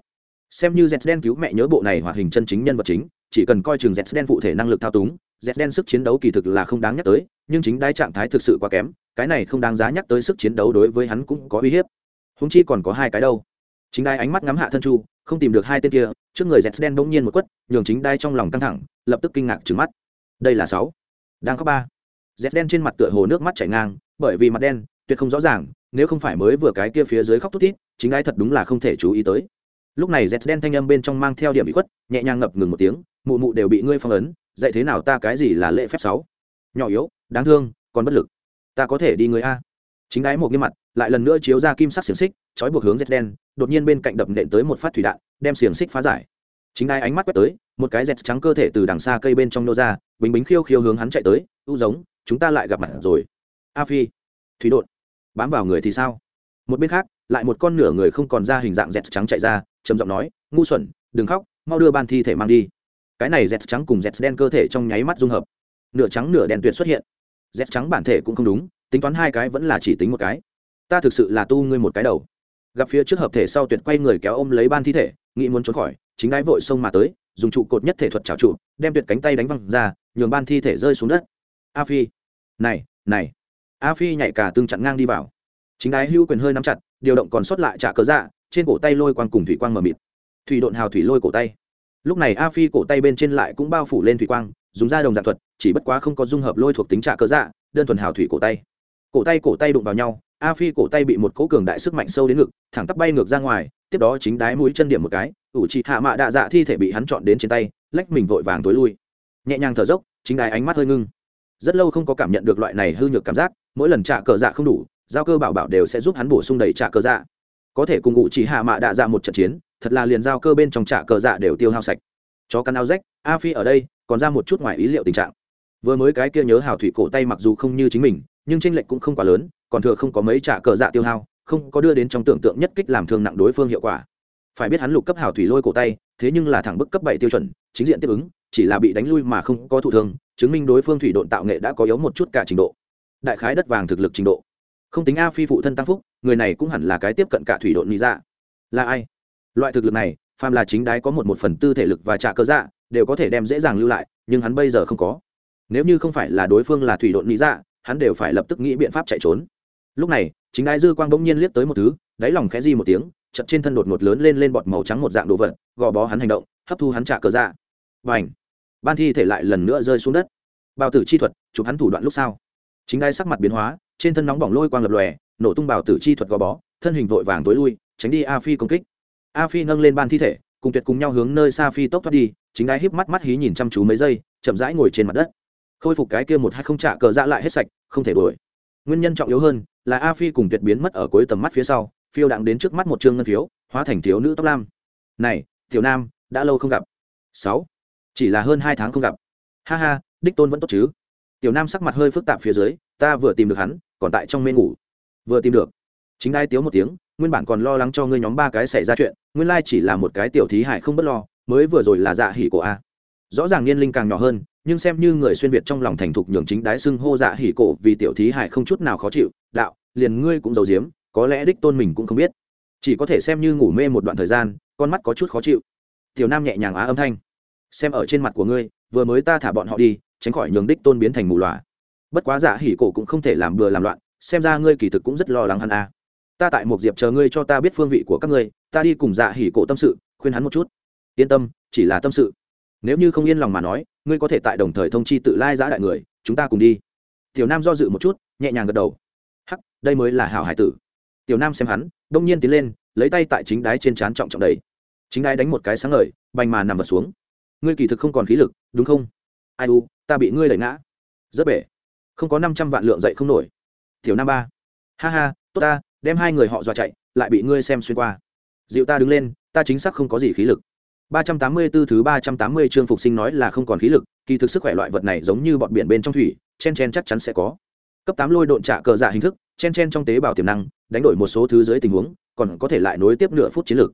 Xem như dẹt đen cứu mẹ nhớ bộ này hoạt hình chân chính nhân vật chính chỉ cần coi chừng dép đen phụ thể năng lực thao túng dép đen sức chiến đấu kỳ thực là không đáng nhắc tới, nhưng chính đai trạng thái thực sự quá kém, cái này không đáng giá nhắc tới sức chiến đấu đối với hắn cũng có uy hiếp. Húng chi còn có hai cái đâu. Chính đai ánh mắt ngắm hạ thân chu, không tìm được hai tên kia, trước người dẹt đen bỗng nhiên một quất, nhường chính đai trong lòng căng thẳng, lập tức kinh ngạc trừng mắt. Đây là sáu. Đang có ba. Dép đen trên mặt tựa hồ nước mắt chảy ngang, bởi vì mặt đen, tuyệt không rõ ràng, nếu không phải mới vừa cái kia phía dưới khóc thút thít, chính ai thật đúng là không thể chú ý tới lúc này dẹt đen thanh âm bên trong mang theo điểm bị khuất, nhẹ nhàng ngập ngừng một tiếng, mụ mụ đều bị ngươi phong ấn, dạy thế nào ta cái gì là lễ phép sáu? Nhỏ yếu, đáng thương, còn bất lực. Ta có thể đi người a. Chính đái một nghiêm mặt, lại lần nữa chiếu ra kim sắc xiềng xích, trói buộc hướng dẹt đen, đột nhiên bên cạnh đập nện tới một phát thủy đạn, đem xiềng xích phá giải. Chính đái ánh mắt quét tới, một cái dẹt trắng cơ thể từ đằng xa cây bên trong nô ra, bình bính khiêu khiêu hướng hắn chạy tới, u giống, chúng ta lại gặp mặt rồi. A phi, thủy đột, bám vào người thì sao? Một bên khác, lại một con nửa người không còn ra hình dạng dẹt trắng chạy ra, trầm giọng nói, ngu xuẩn, đừng khóc, mau đưa ban thi thể mang đi. Cái này dẹt trắng cùng dẹt đen cơ thể trong nháy mắt dung hợp. Nửa trắng nửa đen tuyệt xuất hiện. Dẹt trắng bản thể cũng không đúng, tính toán hai cái vẫn là chỉ tính một cái. Ta thực sự là tu ngươi một cái đầu. Gặp phía trước hợp thể sau tuyệt quay người kéo ôm lấy ban thi thể, nghĩ muốn trốn khỏi, chính đái vội xông mà tới, dùng trụ cột nhất thể thuật trào trụ, đem tuyệt cánh tay đánh văng ra, nhường ban thi thể rơi xuống đất. A phi. Này này. A phi nhảy cả tương chặn ngang đi vào chính đái hưu quyền hơi nắm chặt, điều động còn sót lại trả cớ dạ trên cổ tay lôi quang cùng thủy quang mờ mịt. Thủy độn hào thủy lôi cổ tay. Lúc này a phi cổ tay bên trên lại cũng bao phủ lên thủy quang, dùng da đồng dạng thuật, chỉ bất quá không có dung hợp lôi thuộc tính trả cớ dạ đơn thuần hào thủy cổ tay. Cổ tay cổ tay đụng vào nhau, a phi cổ tay bị một cố cường đại sức mạnh sâu đến ngực, thẳng tắp bay ngược ra ngoài, tiếp đó chính đái mũi chân điểm một cái, ủ trị hạ mạ đạ dạ thi thể bị hắn chọn đến trên tay, lách mình vội vàng tối lui. Nhẹ nhàng thở dốc, chính đái ánh mắt hơi ngưng. Rất lâu không có cảm nhận được loại này hư nhược cảm giác, mỗi lần trả cờ dạ không đủ giao cơ bảo bảo đều sẽ giúp hắn bổ sung đầy trả cơ dạ. Có thể cùng ngụ chỉ hạ mạ đạ dạ một trận chiến, thật là liền giao cơ bên trong trả cờ dạ đều tiêu hao sạch. Chó căn áo rách, a phi ở đây, còn ra một chút ngoài ý liệu tình trạng. Vừa mới cái kia nhớ hào thủy cổ tay mặc dù không như chính mình, nhưng tranh lệch cũng không quá lớn, còn thừa không có mấy trả cờ dạ tiêu hao, không có đưa đến trong tưởng tượng nhất kích làm thương nặng đối phương hiệu quả. Phải biết hắn lục cấp hào thủy lôi cổ tay, thế nhưng là thẳng bức cấp bảy tiêu chuẩn, chính diện tiếp ứng, chỉ là bị đánh lui mà không có thụ thương, chứng minh đối phương thủy độn tạo nghệ đã có yếu một chút cả trình độ. Đại khái đất vàng thực lực trình độ không tính a phi phụ thân tăng phúc, người này cũng hẳn là cái tiếp cận cả thủy độn lý ra là ai? Loại thực lực này, phàm là chính đái có một một phần tư thể lực và trả cơ dạ đều có thể đem dễ dàng lưu lại, nhưng hắn bây giờ không có. Nếu như không phải là đối phương là thủy độn lý dạ hắn đều phải lập tức nghĩ biện pháp chạy trốn. Lúc này, chính đái dư quang bỗng nhiên liếc tới một thứ, đáy lòng khẽ di một tiếng chật trên thân đột ngột lớn lên lên bọt màu trắng một dạng đồ vật, gò bó hắn hành động, hấp thu hắn trả cờ dạ. Và ảnh ban thi thể lại lần nữa rơi xuống đất. Bao tử chi thuật, chụp hắn thủ đoạn lúc sau. Chính đai sắc mặt biến hóa trên thân nóng bỏng lôi quang lập lòe, nổ tung bào tử chi thuật gò bó, thân hình vội vàng tối lui, tránh đi a phi công kích. A phi nâng lên ban thi thể, cùng tuyệt cùng nhau hướng nơi xa phi tốc thoát đi, chính đai híp mắt mắt hí nhìn chăm chú mấy giây, chậm rãi ngồi trên mặt đất. Khôi phục cái kia một hai không trả cờ dạ lại hết sạch, không thể đuổi. Nguyên nhân trọng yếu hơn là a phi cùng tuyệt biến mất ở cuối tầm mắt phía sau, phiêu đặng đến trước mắt một chương ngân phiếu, hóa thành thiếu nữ tóc lam. Này, tiểu nam, đã lâu không gặp. Sáu, chỉ là hơn hai tháng không gặp. Ha ha, đích tôn vẫn tốt chứ. Tiểu nam sắc mặt hơi phức tạp phía dưới ta vừa tìm được hắn, còn tại trong mê ngủ. Vừa tìm được. Chính đai tiếu một tiếng, nguyên bản còn lo lắng cho ngươi nhóm ba cái xảy ra chuyện, nguyên lai chỉ là một cái tiểu thí hải không b ấ t lo, mới vừa rồi là dạ hỉ cổ a. Rõ ràng niên linh càng nhỏ hơn, nhưng xem như người xuyên việt trong lòng thành thục nhường chính đái xưng hô dạ hỉ cổ vì tiểu thí hải không chút nào khó chịu, đạo, liền ngươi cũng giấu giếm, có lẽ đích tôn mình cũng không biết. Chỉ có thể xem như ngủ mê một đoạn thời gian, con mắt có chút khó chịu. Tiểu nam nhẹ nhàng á âm thanh. Xem ở trên mặt của ngươi, vừa mới ta thả bọn họ đi, tránh khỏi nhường đích tôn biến thành mù loà bất quá giả hỉ cổ cũng không thể làm bừa làm loạn, xem ra ngươi kỳ thực cũng rất lo lắng hắn a. À. ta tại một diệp chờ ngươi cho ta biết phương vị của các ngươi, ta đi cùng dạ hỉ cổ tâm sự, khuyên hắn một chút. Yên tâm, chỉ là tâm sự. Nếu như không yên lòng mà nói, ngươi có thể tại đồng thời thông chi tự lai giã đại người, chúng ta cùng đi. Tiểu nam do dự một chút, nhẹ nhàng gật đầu. Hắc, đây mới là hảo hải tử. Tiểu nam xem hắn, đông nhiên tiến lên, lấy tay tại chính đái trên trán trọng trọng đầy chính đái đánh một cái sáng ngời, bành mà nằm vật xuống. Ngươi kỳ thực không còn khí lực, đúng không? Ai u, ta bị ngươi đẩy ngã. Rất bể không có năm trăm vạn lượng dậy không nổi. Tiểu nam ba, ha ha, tốt ta, đem hai người họ dọa chạy, lại bị ngươi xem xuyên qua. Dịu ta đứng lên, ta chính xác không có gì khí lực. Ba trăm tám mươi 384 thứ ba trăm tám mươi chương phục sinh nói là không còn khí lực, kỳ thực sức khỏe loại vật này giống như bọn biển bên trong thủy, chen chen chắc chắn sẽ có. Cấp tám lôi độn trả cờ dạ hình thức, chen chen trong tế bào tiềm năng, đánh đổi một số thứ dưới tình huống, còn có thể lại nối tiếp nửa phút chiến lược.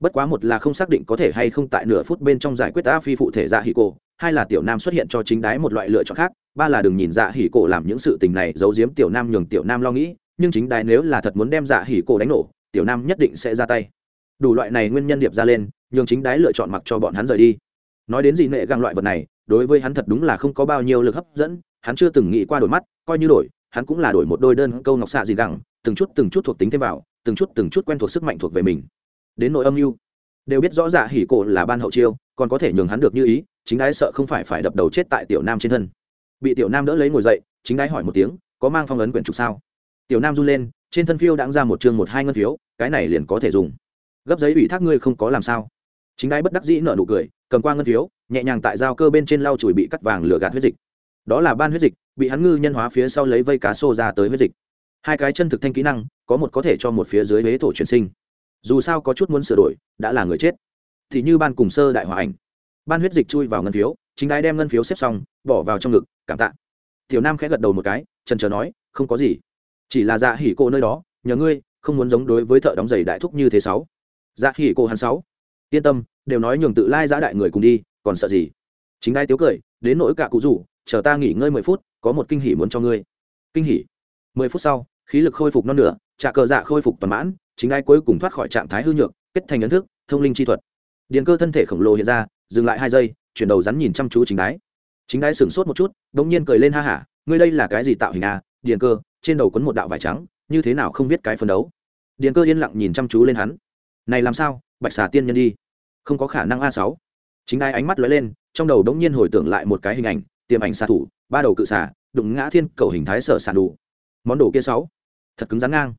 Bất quá một là không xác định có thể hay không tại nửa phút bên trong giải quyết a phi phụ thể dạ hỉ cổ, hai là tiểu nam xuất hiện cho chính đái một loại lựa chọn khác ba là đừng nhìn dạ hỉ cổ làm những sự tình này giấu giếm tiểu nam nhường tiểu nam lo nghĩ, nhưng chính đài nếu là thật muốn đem dạ hỉ cổ đánh nổ, tiểu nam nhất định sẽ ra tay. Đủ loại này nguyên nhân điệp ra lên, nhường chính đái lựa chọn mặc cho bọn hắn rời đi. Nói đến gì nệ găng loại vật này, đối với hắn thật đúng là không có bao nhiêu lực hấp dẫn, hắn chưa từng nghĩ qua đổi mắt, coi như đổi, hắn cũng là đổi một đôi đơn câu ngọc xạ gì gẳng từng chút từng chút thuộc tính thêm vào, từng chút từng chút quen thuộc sức mạnh thuộc về mình. Đến nội âm mưu, đều biết rõ dạ hỉ cổ là ban hậu chiêu, còn có thể nhường hắn được như ý, chính đái sợ không phải phải đập đầu chết tại tiểu nam trên thân bị tiểu nam đỡ lấy ngồi dậy, chính đái hỏi một tiếng, có mang phong ấn quyển trục sao? Tiểu nam run lên, trên thân phiêu đãng ra một chương một hai ngân phiếu, cái này liền có thể dùng. Gấp giấy ủy thác ngươi không có làm sao? Chính đái bất đắc dĩ nợ nụ cười, cầm qua ngân phiếu, nhẹ nhàng tại dao cơ bên trên lau chùi bị cắt vàng lửa gạt huyết dịch. Đó là ban huyết dịch, bị hắn ngư nhân hóa phía sau lấy vây cá xô ra tới huyết dịch. Hai cái chân thực thanh kỹ năng, có một có thể cho một phía dưới huế thổ chuyển sinh. Dù sao có chút muốn sửa đổi, đã là người chết. Thì như ban cùng sơ đại hòa ảnh. Ban huyết dịch chui vào ngân phiếu, chính đái đem ngân phiếu xếp xong, bỏ vào trong ngực cảm tạ. Tiểu nam khẽ gật đầu một cái trần trờ nói, không có gì. Chỉ là dạ hỉ cô nơi đó, nhờ ngươi, không muốn giống đối với thợ đóng giày đại thúc như thế sáu. Dạ hỉ cô hắn sáu. Yên tâm, đều nói nhường tự lai giã đại người cùng đi, còn sợ gì? Chính ai tiếu cười, đến nỗi cả cụ rủ, chờ ta nghỉ ngơi mười phút, có một kinh hỉ muốn cho ngươi. Kinh hỉ? Mười phút sau, khí lực khôi phục non nửa trà cờ dạ khôi phục toàn mãn, chính ai cuối cùng thoát khỏi trạng thái hư nhược, kết thành ấn thức, thông linh chi thuật. Điện cơ thân thể khổng lồ hiện ra, dừng lại hai giây, chuyển đầu rắn nhìn chăm chú chính đái chính đái sửng sốt một chút đ ỗ n g nhiên cười lên ha hả ngươi đây là cái gì tạo hình à? Điền cơ trên đầu quấn một đạo vải trắng như thế nào không biết cái phấn đấu? Điền cơ yên lặng nhìn chăm chú lên hắn. Này làm sao? Bạch xà tiên nhân đi. Không có khả năng a sáu. Chính đai ánh mắt lóe lên trong đầu đống nhiên hồi tưởng lại một cái hình ảnh tiềm ảnh xạ thủ ba đầu cự xà, đụng ngã thiên cầu hình thái sở sản đủ món đồ kia sáu thật cứng rắn ngang.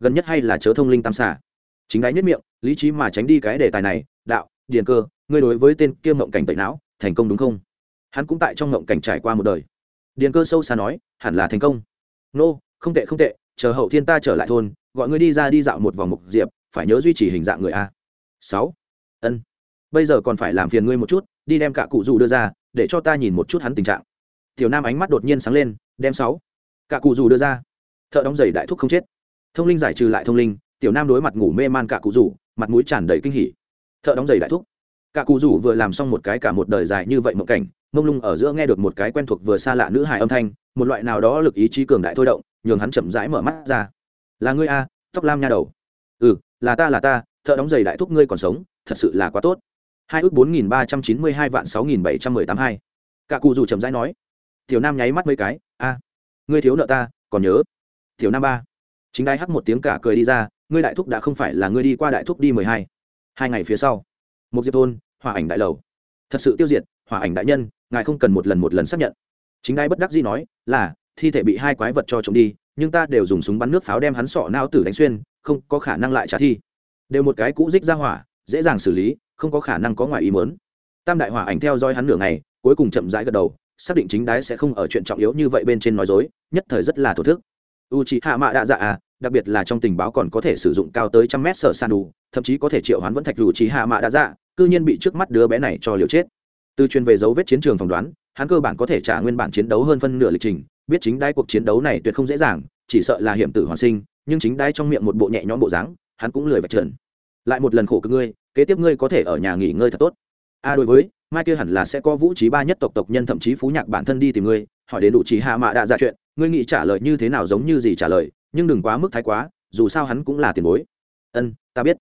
Gần nhất hay là chớ thông linh tam xà. chính đáy nhất miệng lý trí mà tránh đi cái đề tài này đạo điền cơ ngươi đối với tên kia mộng cảnh tẩy não thành công đúng không? Hắn cũng tại trong ngộng cảnh trải qua một đời. Điền cơ sâu xa nói hẳn là thành công. Nô、no, không tệ không tệ chờ hậu thiên ta trở lại thôn gọi ngươi đi ra đi dạo một vòng mục diệp phải nhớ duy trì hình dạng người a. Sáu. Ân. Bây giờ còn phải làm phiền ngươi một chút đi đem cả cụ dù đưa ra để cho ta nhìn một chút hắn tình trạng. Tiểu nam ánh mắt đột nhiên sáng lên đem sáu. Cả cụ dù đưa ra. Thợ đóng giày đại thúc không chết. Thông linh giải trừ lại thông linh tiểu nam đối mặt ngủ mê man cả cụ rủ mặt mũi tràn đầy kinh hỉ. Thợ đóng giày đại thúc cả cụ rủ vừa làm xong một cái cả một đời dài như vậy mộng cảnh, mông lung ở giữa nghe được một cái quen thuộc vừa xa lạ nữ hài âm thanh, một loại nào đó lực ý chí cường đại thôi động, nhường hắn chậm rãi mở mắt ra. Là ngươi a, tóc lam nha đầu. Ừ là ta là ta, thợ đóng giày đại thúc ngươi còn sống, thật sự là quá tốt. Hai ước bốn nghìn ba trăm chín mươi hai vạn sáu nghìn bảy trăm mười tám hai. Cả cụ rủ chậm rãi nói. Tiểu nam nháy mắt mấy cái, a, ngươi thiếu nợ ta, còn nhớ. Tiểu nam ba. Chính đai hắc một tiếng cả cười đi ra, ngươi đại thúc đã không phải là ngươi đi qua đại thúc đi mười hai hai ngày phía sau. Một diệp thôn hòa ảnh đại lầu. Thật sự tiêu diệt hòa ảnh đại nhân, ngài không cần một lần một lần xác nhận. Chính đai bất đắc dĩ nói, là, thi thể bị hai quái vật cho trộm đi, nhưng ta đều dùng súng bắn nước pháo đem hắn sọ nao tử đánh xuyên, không có khả năng lại trả thi. Đều một cái cũ dích ra hỏa, dễ dàng xử lý, không có khả năng có ngoài ý mớn tam đại hỏa ảnh theo dõi hắn nửa ngày, cuối cùng chậm rãi gật đầu, xác định chính đái sẽ không ở chuyện trọng yếu như vậy bên trên nói dối, nhất thời rất là thổ thức. U c hạ mạ đạ dạ à đặc biệt là trong tình báo còn có thể sử dụng cao tới trăm mét sở san đủ thậm chí có thể triệu hoán vẫn thạch dù trí hạ mạ đạ dạ cư nhiên bị trước mắt đứa bé này cho liều chết. Từ truyền về dấu vết chiến trường phỏng đoán, hắn cơ bản có thể trả nguyên bản chiến đấu hơn phân nửa lịch trình, biết chính đai cuộc chiến đấu này tuyệt không dễ dàng, chỉ sợ là hiểm tử hoàn sinh, nhưng chính đai trong miệng một bộ nhẹ nhõm bộ dáng, hắn cũng lười vạch trần. Lại một lần khổ cực ngươi, kế tiếp ngươi có thể ở nhà nghỉ ngơi thật tốt. A đối với, mai kia hẳn là sẽ có vũ trí ba nhất tộc tộc nhân thậm chí phú nhạc bản thân đi tìm ngươi, hỏi đến đủ trí hạ mạ đã ra chuyện, ngươi nghĩ trả lời như thế nào giống như gì trả lời, nhưng đừng quá mức thái quá, dù sao hắn cũng là tiền bối. Ân, ta biết.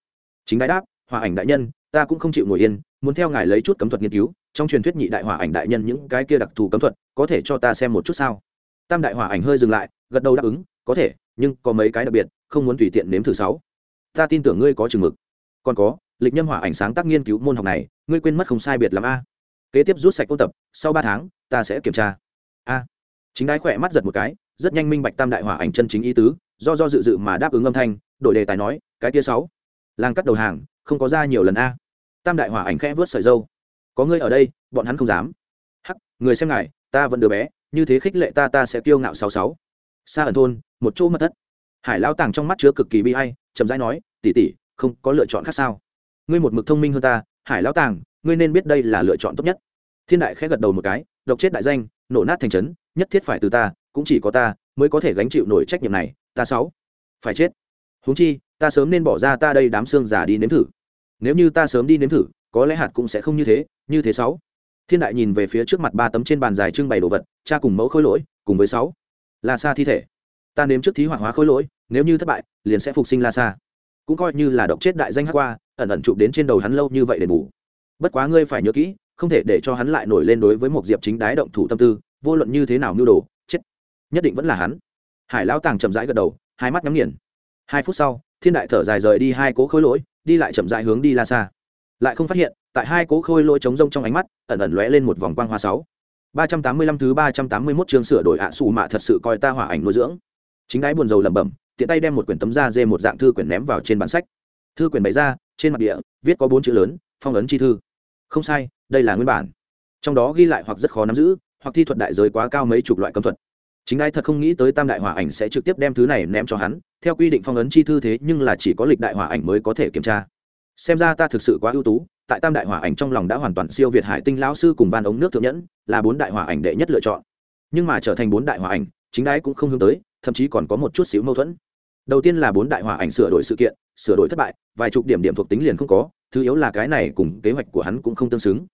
Chính đại đáp, hòa ảnh đại nhân ta cũng không chịu ngồi yên, muốn theo ngài lấy chút cấm thuật nghiên cứu, trong truyền thuyết nhị đại hòa ảnh đại nhân những cái kia đặc thù cấm thuật, có thể cho ta xem một chút sao? Tam đại hòa ảnh hơi dừng lại, gật đầu đáp ứng, có thể, nhưng có mấy cái đặc biệt, không muốn tùy tiện nếm thử sáu. Ta tin tưởng ngươi có chừng mực. Còn có, lịch nhân hỏa ảnh sáng tác nghiên cứu môn học này, ngươi quên mất không sai biệt l a. Kế tiếp rút sạch ôn tập, sau ba tháng, ta sẽ kiểm tra. A. Chính đái khỏe mắt giật một cái, rất nhanh minh bạch tam đại hỏa ảnh chân chính ý tứ, do do dự dự mà đáp ứng âm thanh, đổi đề tài nói, cái tia sáu. Làng cắt đầu hàng, không có ra nhiều lần a tam đại hỏa ảnh khẽ vớt sợi dâu. Có ngươi ở đây, bọn hắn không dám. Hắc, người xem ngài, ta vẫn đứa bé, như thế khích lệ ta ta sẽ kiêu ngạo sáu sáu. Xa ẩn thôn, một chỗ mất thất. Hải lao tàng trong mắt chứa cực kỳ bi hay chậm rãi nói tỉ tỉ không có lựa chọn khác sao? Ngươi một mực thông minh hơn ta, hải lao tàng, ngươi nên biết đây là lựa chọn tốt nhất. Thiên đại khẽ gật đầu một cái, độc chết đại danh, nổ nát thành trấn, nhất thiết phải từ ta, cũng chỉ có ta mới có thể gánh chịu nổi trách nhiệm này, ta sáu. Phải chết. Huống chi, ta sớm nên bỏ ra ta đây đám xương giả đi nếm thử nếu như ta sớm đi nếm thử, có lẽ hạt cũng sẽ không như thế như thế sáu. Thiên đại nhìn về phía trước mặt ba tấm trên bàn dài trưng bày đồ vật, cha cùng mẫu khối lỗi, cùng với sáu. La sa thi thể. Ta nếm trước thí hoạt hóa khối lỗi, nếu như thất bại, liền sẽ phục sinh la sa. Cũng coi như là độc chết đại danh hát qua, ẩn ẩn chụp đến trên đầu hắn lâu như vậy để ngủ. bất quá ngươi phải nhớ kỹ, không thể để cho hắn lại nổi lên đối với một diệp chính đái động thủ tâm tư, vô luận như thế nào mưu đồ, chết. Nhất định vẫn là hắn. Hải lão tàng chậm rãi gật đầu, hai mắt nhắm nghiền. Hai phút sau, thiên đại thở dài rời đi hai cố khối lỗi đi lại chậm rãi hướng đi la xa lại không phát hiện tại hai cố khôi lôi trống rông trong ánh mắt ẩn ẩn lóe lên một vòng quang hoa sáu 385 thứ 381 chương sửa đổi ạ à mạ thật sự coi ta hỏa ảnh nuôi dưỡng. Chính đái buồn rầu lẩm bẩm, tiện tay đem một quyển tấm da dê một dạng thư quyển ném vào trên bản sách. Thư quyển bày ra, trên mặt địa, viết có bốn chữ lớn, phong ấn chi thư. Không sai, đây là nguyên bản. Trong đó ghi lại hoặc rất khó nắm giữ, hoặc thi thuật đại giới quá cao mấy chục loại cấm thuật. Chính ai thật không nghĩ tới Tam đại hỏa ảnh sẽ trực tiếp đem thứ này ném cho hắn, theo quy định phong ấn chi thư thế nhưng là chỉ có lịch đại hỏa ảnh mới có thể kiểm tra. Xem ra ta thực sự quá ưu tú, tại tam đại hỏa ảnh trong lòng đã hoàn toàn siêu việt hải tinh lão sư cùng van ống nước thượng nhẫn là bốn đại hỏa ảnh đệ nhất lựa chọn. Nhưng mà trở thành bốn đại hỏa ảnh chính đái cũng không hướng tới thậm chí còn có một chút xíu mâu thuẫn. Đầu tiên là bốn đại hỏa ảnh sửa đổi sự kiện sửa đổi thất bại vài chục điểm điểm thuộc tính liền không có thứ yếu là cái này cùng kế hoạch của hắn cũng không tương xứng.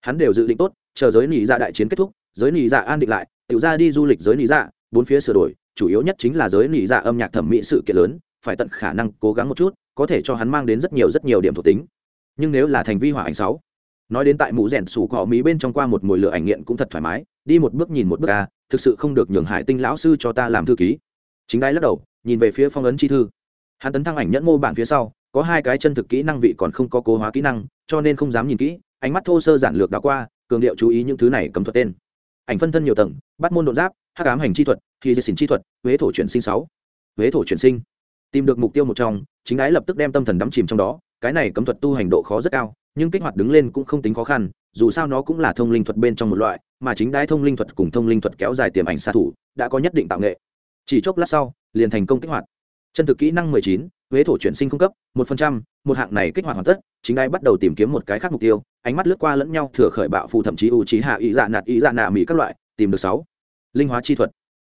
Hắn đều dự định tốt chờ giới nỉ dạ đại chiến kết thúc giới nỉ dạ an định lại tiểu ra đi du lịch giới nỉ dạ bốn phía sửa đổi, chủ yếu nhất chính là giới nỉ dạ âm nhạc thẩm mỹ sự kiện lớn, phải tận khả năng cố gắng một chút, có thể cho hắn mang đến rất nhiều rất nhiều điểm thuộc tính. Nhưng nếu là thành vi hỏa ảnh sáu, nói đến tại mũ rèn sủ cỏ mỹ bên trong qua một mùi lửa ảnh nghiện cũng thật thoải mái, đi một bước nhìn một bước ca thực sự không được nhường hải tinh lão sư cho ta làm thư ký. Chính đái lắc đầu, nhìn về phía phong ấn chi thư. Hắn tấn thăng ảnh nhẫn mô bản phía sau, có hai cái chân thực kỹ năng vị còn không có cố hóa kỹ năng, cho nên không dám nhìn kỹ, ánh mắt thô sơ giản lược đã qua, cường điệu chú ý những thứ này cấm thuật tên ảnh phân thân nhiều tầng, bắt môn đột giáp, hắc ám hành chi thuật, khi di xỉn chi thuật, huế thổ chuyển sinh sáu. Huế thổ chuyển sinh. Tìm được mục tiêu một trong, chính đái lập tức đem tâm thần đắm chìm trong đó, cái này cấm thuật tu hành độ khó rất cao, nhưng kích hoạt đứng lên cũng không tính khó khăn, dù sao nó cũng là thông linh thuật bên trong một loại, mà chính đái thông linh thuật cùng thông linh thuật kéo dài tiềm ảnh xa thủ, đã có nhất định tạo nghệ. Chỉ chốc lát sau, liền thành công kích hoạt. Chân thực kỹ năng mười chín, huế thổ chuyển sinh cung cấp, một phần trăm một hạng này kích hoạt hoàn tất, chính ai bắt đầu tìm kiếm một cái khác mục tiêu, ánh mắt lướt qua lẫn nhau thừa khởi bạo phù thậm chí ưu trí hạ ý dạ nạt ý dạ nạ mỹ các loại, tìm được sáu. Linh hóa chi thuật.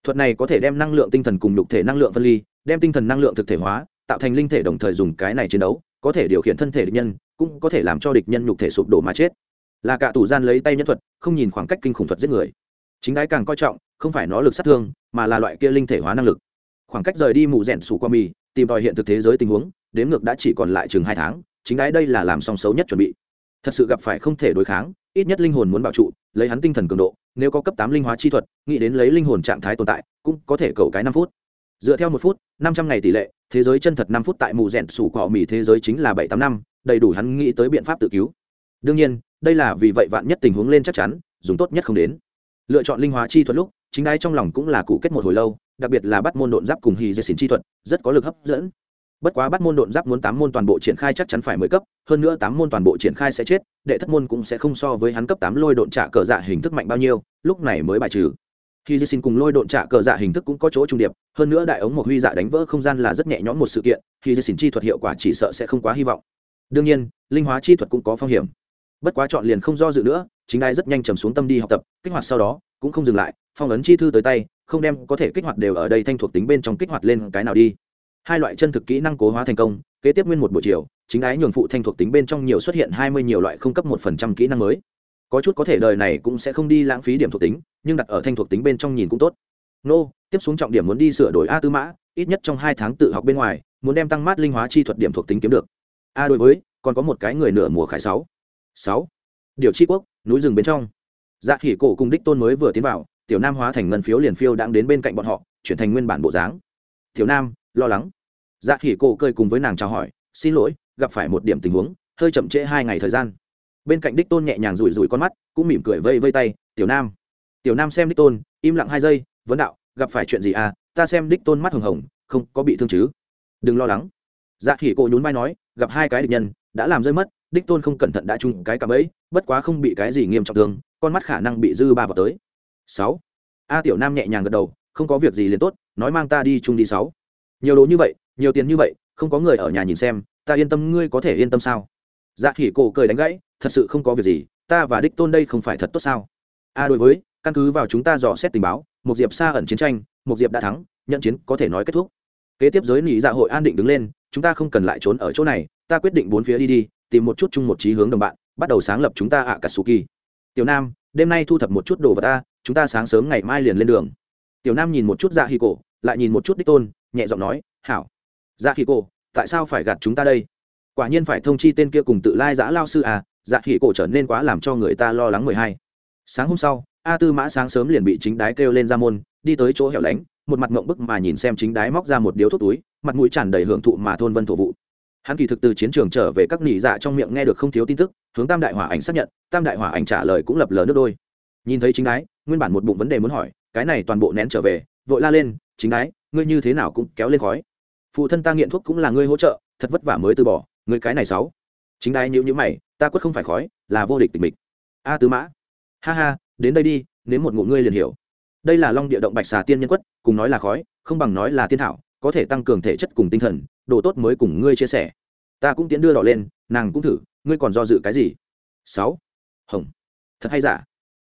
Thuật này có thể đem năng lượng tinh thần cùng nhục thể năng lượng phân ly, đem tinh thần năng lượng thực thể hóa, tạo thành linh thể đồng thời dùng cái này chiến đấu, có thể điều khiển thân thể địch nhân, cũng có thể làm cho địch nhân nhục thể sụp đổ mà chết. Là cả tù gian lấy tay nhân thuật, không nhìn khoảng cách kinh khủng thuật giết người. Chính đái càng coi trọng, không phải nó lực sát thương, mà là loại kia linh thể hóa năng lực. Khoảng cách rời đi mù rẽn sủ qua mì, tìm tòi hiện thực thế giới tình huống đếm ngược đã chỉ còn lại chừng hai tháng, chính đái đây là làm song xấu nhất chuẩn bị. Thật sự gặp phải không thể đối kháng, ít nhất linh hồn muốn bảo trụ, lấy hắn tinh thần cường độ, nếu có cấp tám linh hóa chi thuật, nghĩ đến lấy linh hồn trạng thái tồn tại, cũng có thể cầu cái năm phút. Dựa theo một phút, năm trăm ngày tỷ lệ, thế giới chân thật năm phút tại mù rèn sủ cỏ mỹ thế giới chính là bảy tám năm, đầy đủ hắn nghĩ tới biện pháp tự cứu. Đương nhiên, đây là vì vậy vạn nhất tình huống lên chắc chắn, dùng tốt nhất không đến. Lựa chọn linh hóa chi thuật lúc, chính ai trong lòng cũng là cụ kết một hồi lâu, đặc biệt là bắt môn độn giáp cùng hy dây xin chi thuật, rất có lực hấp dẫn bất quá bắt môn độn giáp muốn tám môn toàn bộ triển khai chắc chắn phải mười cấp, hơn nữa tám môn toàn bộ triển khai sẽ chết, đệ thất môn cũng sẽ không so với hắn cấp tám lôi độn trả cờ dạ hình thức mạnh bao nhiêu, lúc này mới bài trừ. Khi di xin cùng lôi độn trả cờ dạ hình thức cũng có chỗ trung điệp, hơn nữa đại ống một huy dạ đánh vỡ không gian là rất nhẹ nhõm một sự kiện, khi di xin chi thuật hiệu quả chỉ sợ sẽ không quá hy vọng. Đương nhiên, linh hóa chi thuật cũng có phong hiểm. Bất quá chọn liền không do dự nữa, chính đai rất nhanh trầm xuống tâm đi học tập, kích hoạt sau đó, cũng không dừng lại, phong ấn chi thư tới tay, không đem có thể kích hoạt đều ở đây thanh thuộc tính bên trong kích hoạt lên cái nào đi hai loại chân thực kỹ năng cố hóa thành công, kế tiếp nguyên một buổi chiều, chính ái nhường phụ thanh thuộc tính bên trong nhiều xuất hiện hai mươi nhiều loại không cấp một phần trăm kỹ năng mới. Có chút có thể đời này cũng sẽ không đi lãng phí điểm thuộc tính, nhưng đặt ở thanh thuộc tính bên trong nhìn cũng tốt. Nô, tiếp xuống trọng điểm muốn đi sửa đổi a tư mã, ít nhất trong hai tháng tự học bên ngoài, muốn đem tăng mát linh hóa chi thuật điểm thuộc tính kiếm được. A đối với, còn có một cái người nửa mùa khải sáu. Sáu. Điều tri quốc, núi rừng bên trong. Dạ khỉ cổ cùng đích tôn mới vừa tiến vào, tiểu nam hóa thành ngân phiếu liền phiêu đang đến bên cạnh bọn họ, chuyển thành nguyên bản bộ dáng. Tiểu nam lo lắng. Dạ khỉ cổ cười cùng với nàng chào hỏi, xin lỗi, gặp phải một điểm tình huống, hơi chậm trễ hai ngày thời gian. Bên cạnh đích tôn nhẹ nhàng rủi rủi con mắt, cũng mỉm cười vây vây tay, tiểu nam tiểu nam xem đích tôn, im lặng hai giây, vấn đạo, gặp phải chuyện gì à? Ta xem đích tôn mắt hồng hồng, không có bị thương chứ? Đừng lo lắng. Dạ khỉ cổ nhún vai nói, gặp hai cái địch nhân, đã làm rơi mất, đích tôn không cẩn thận đã trúng cái cạm ấy bất quá không bị cái gì nghiêm trọng thương, con mắt khả năng bị dư ba vào tới. Sáu. A tiểu nam nhẹ nhàng gật đầu, không có việc gì liền tốt, nói mang ta đi chung đi sáu nhiều đồ như vậy, nhiều tiền như vậy, không có người ở nhà nhìn xem, ta yên tâm, ngươi có thể yên tâm sao? Dạ khỉ cổ cười đánh gãy, thật sự không có việc gì, ta và đích tôn đây không phải thật tốt sao? A đối với, căn cứ vào chúng ta dò xét tình báo, một diệp xa ẩn chiến tranh, một diệp đã thắng, nhận chiến, có thể nói kết thúc. Kế tiếp giới nghị dạ hội an định đứng lên, chúng ta không cần lại trốn ở chỗ này, ta quyết định bốn phía đi đi, tìm một chút chung một trí hướng đồng bạn, bắt đầu sáng lập chúng ta ạ cả su kỳ tiểu nam, đêm nay thu thập một chút đồ vật ta, chúng ta sáng sớm ngày mai liền lên đường. Tiểu nam nhìn một chút dạ hi cổ lại nhìn một chút đích tôn, nhẹ giọng nói, hảo. Dạ hi cổ, tại sao phải gạt chúng ta đây? Quả nhiên phải thông chi tên kia cùng tự lai giã lao sư à dạ hi cổ trở nên quá làm cho người ta lo lắng mười hai. Sáng hôm sau, a tư mã sáng sớm liền bị chính đái kêu lên ra môn, đi tới chỗ hẻo lánh, một mặt ngộng bức mà nhìn xem chính đái móc ra một điếu thuốc túi, mặt mũi tràn đầy hưởng thụ mà thôn vân thổ vụ. Hắn kỳ thực từ chiến trường trở về các nỉ dạ trong miệng nghe được không thiếu tin tức, hướng tam đại hỏa ảnh xác nhận, tam đại hỏa ảnh trả lời cũng lập lờ nước đôi. Nhìn thấy chính đái, nguyên bản một bụng vấn đề muốn hỏi, cái này toàn bộ nén trở về, vội la lên chính đái, ngươi như thế nào cũng kéo lên khói. Phụ thân ta nghiện thuốc cũng là ngươi hỗ trợ, thật vất vả mới từ bỏ, ngươi cái này sáu. Chính đái nhữ nhữ mày, ta quất không phải khói, là vô địch tịch mịch. A tứ mã. Ha ha, đến đây đi nếu một ngụ ngươi liền hiểu. Đây là long địa động bạch xà tiên nhân quất, cùng nói là khói, không bằng nói là tiên thảo, có thể tăng cường thể chất cùng tinh thần, đồ tốt mới cùng ngươi chia sẻ. Ta cũng tiến đưa đỏ lên, nàng cũng thử, ngươi còn do dự cái gì? Sáu. Hồng. Thật hay giả?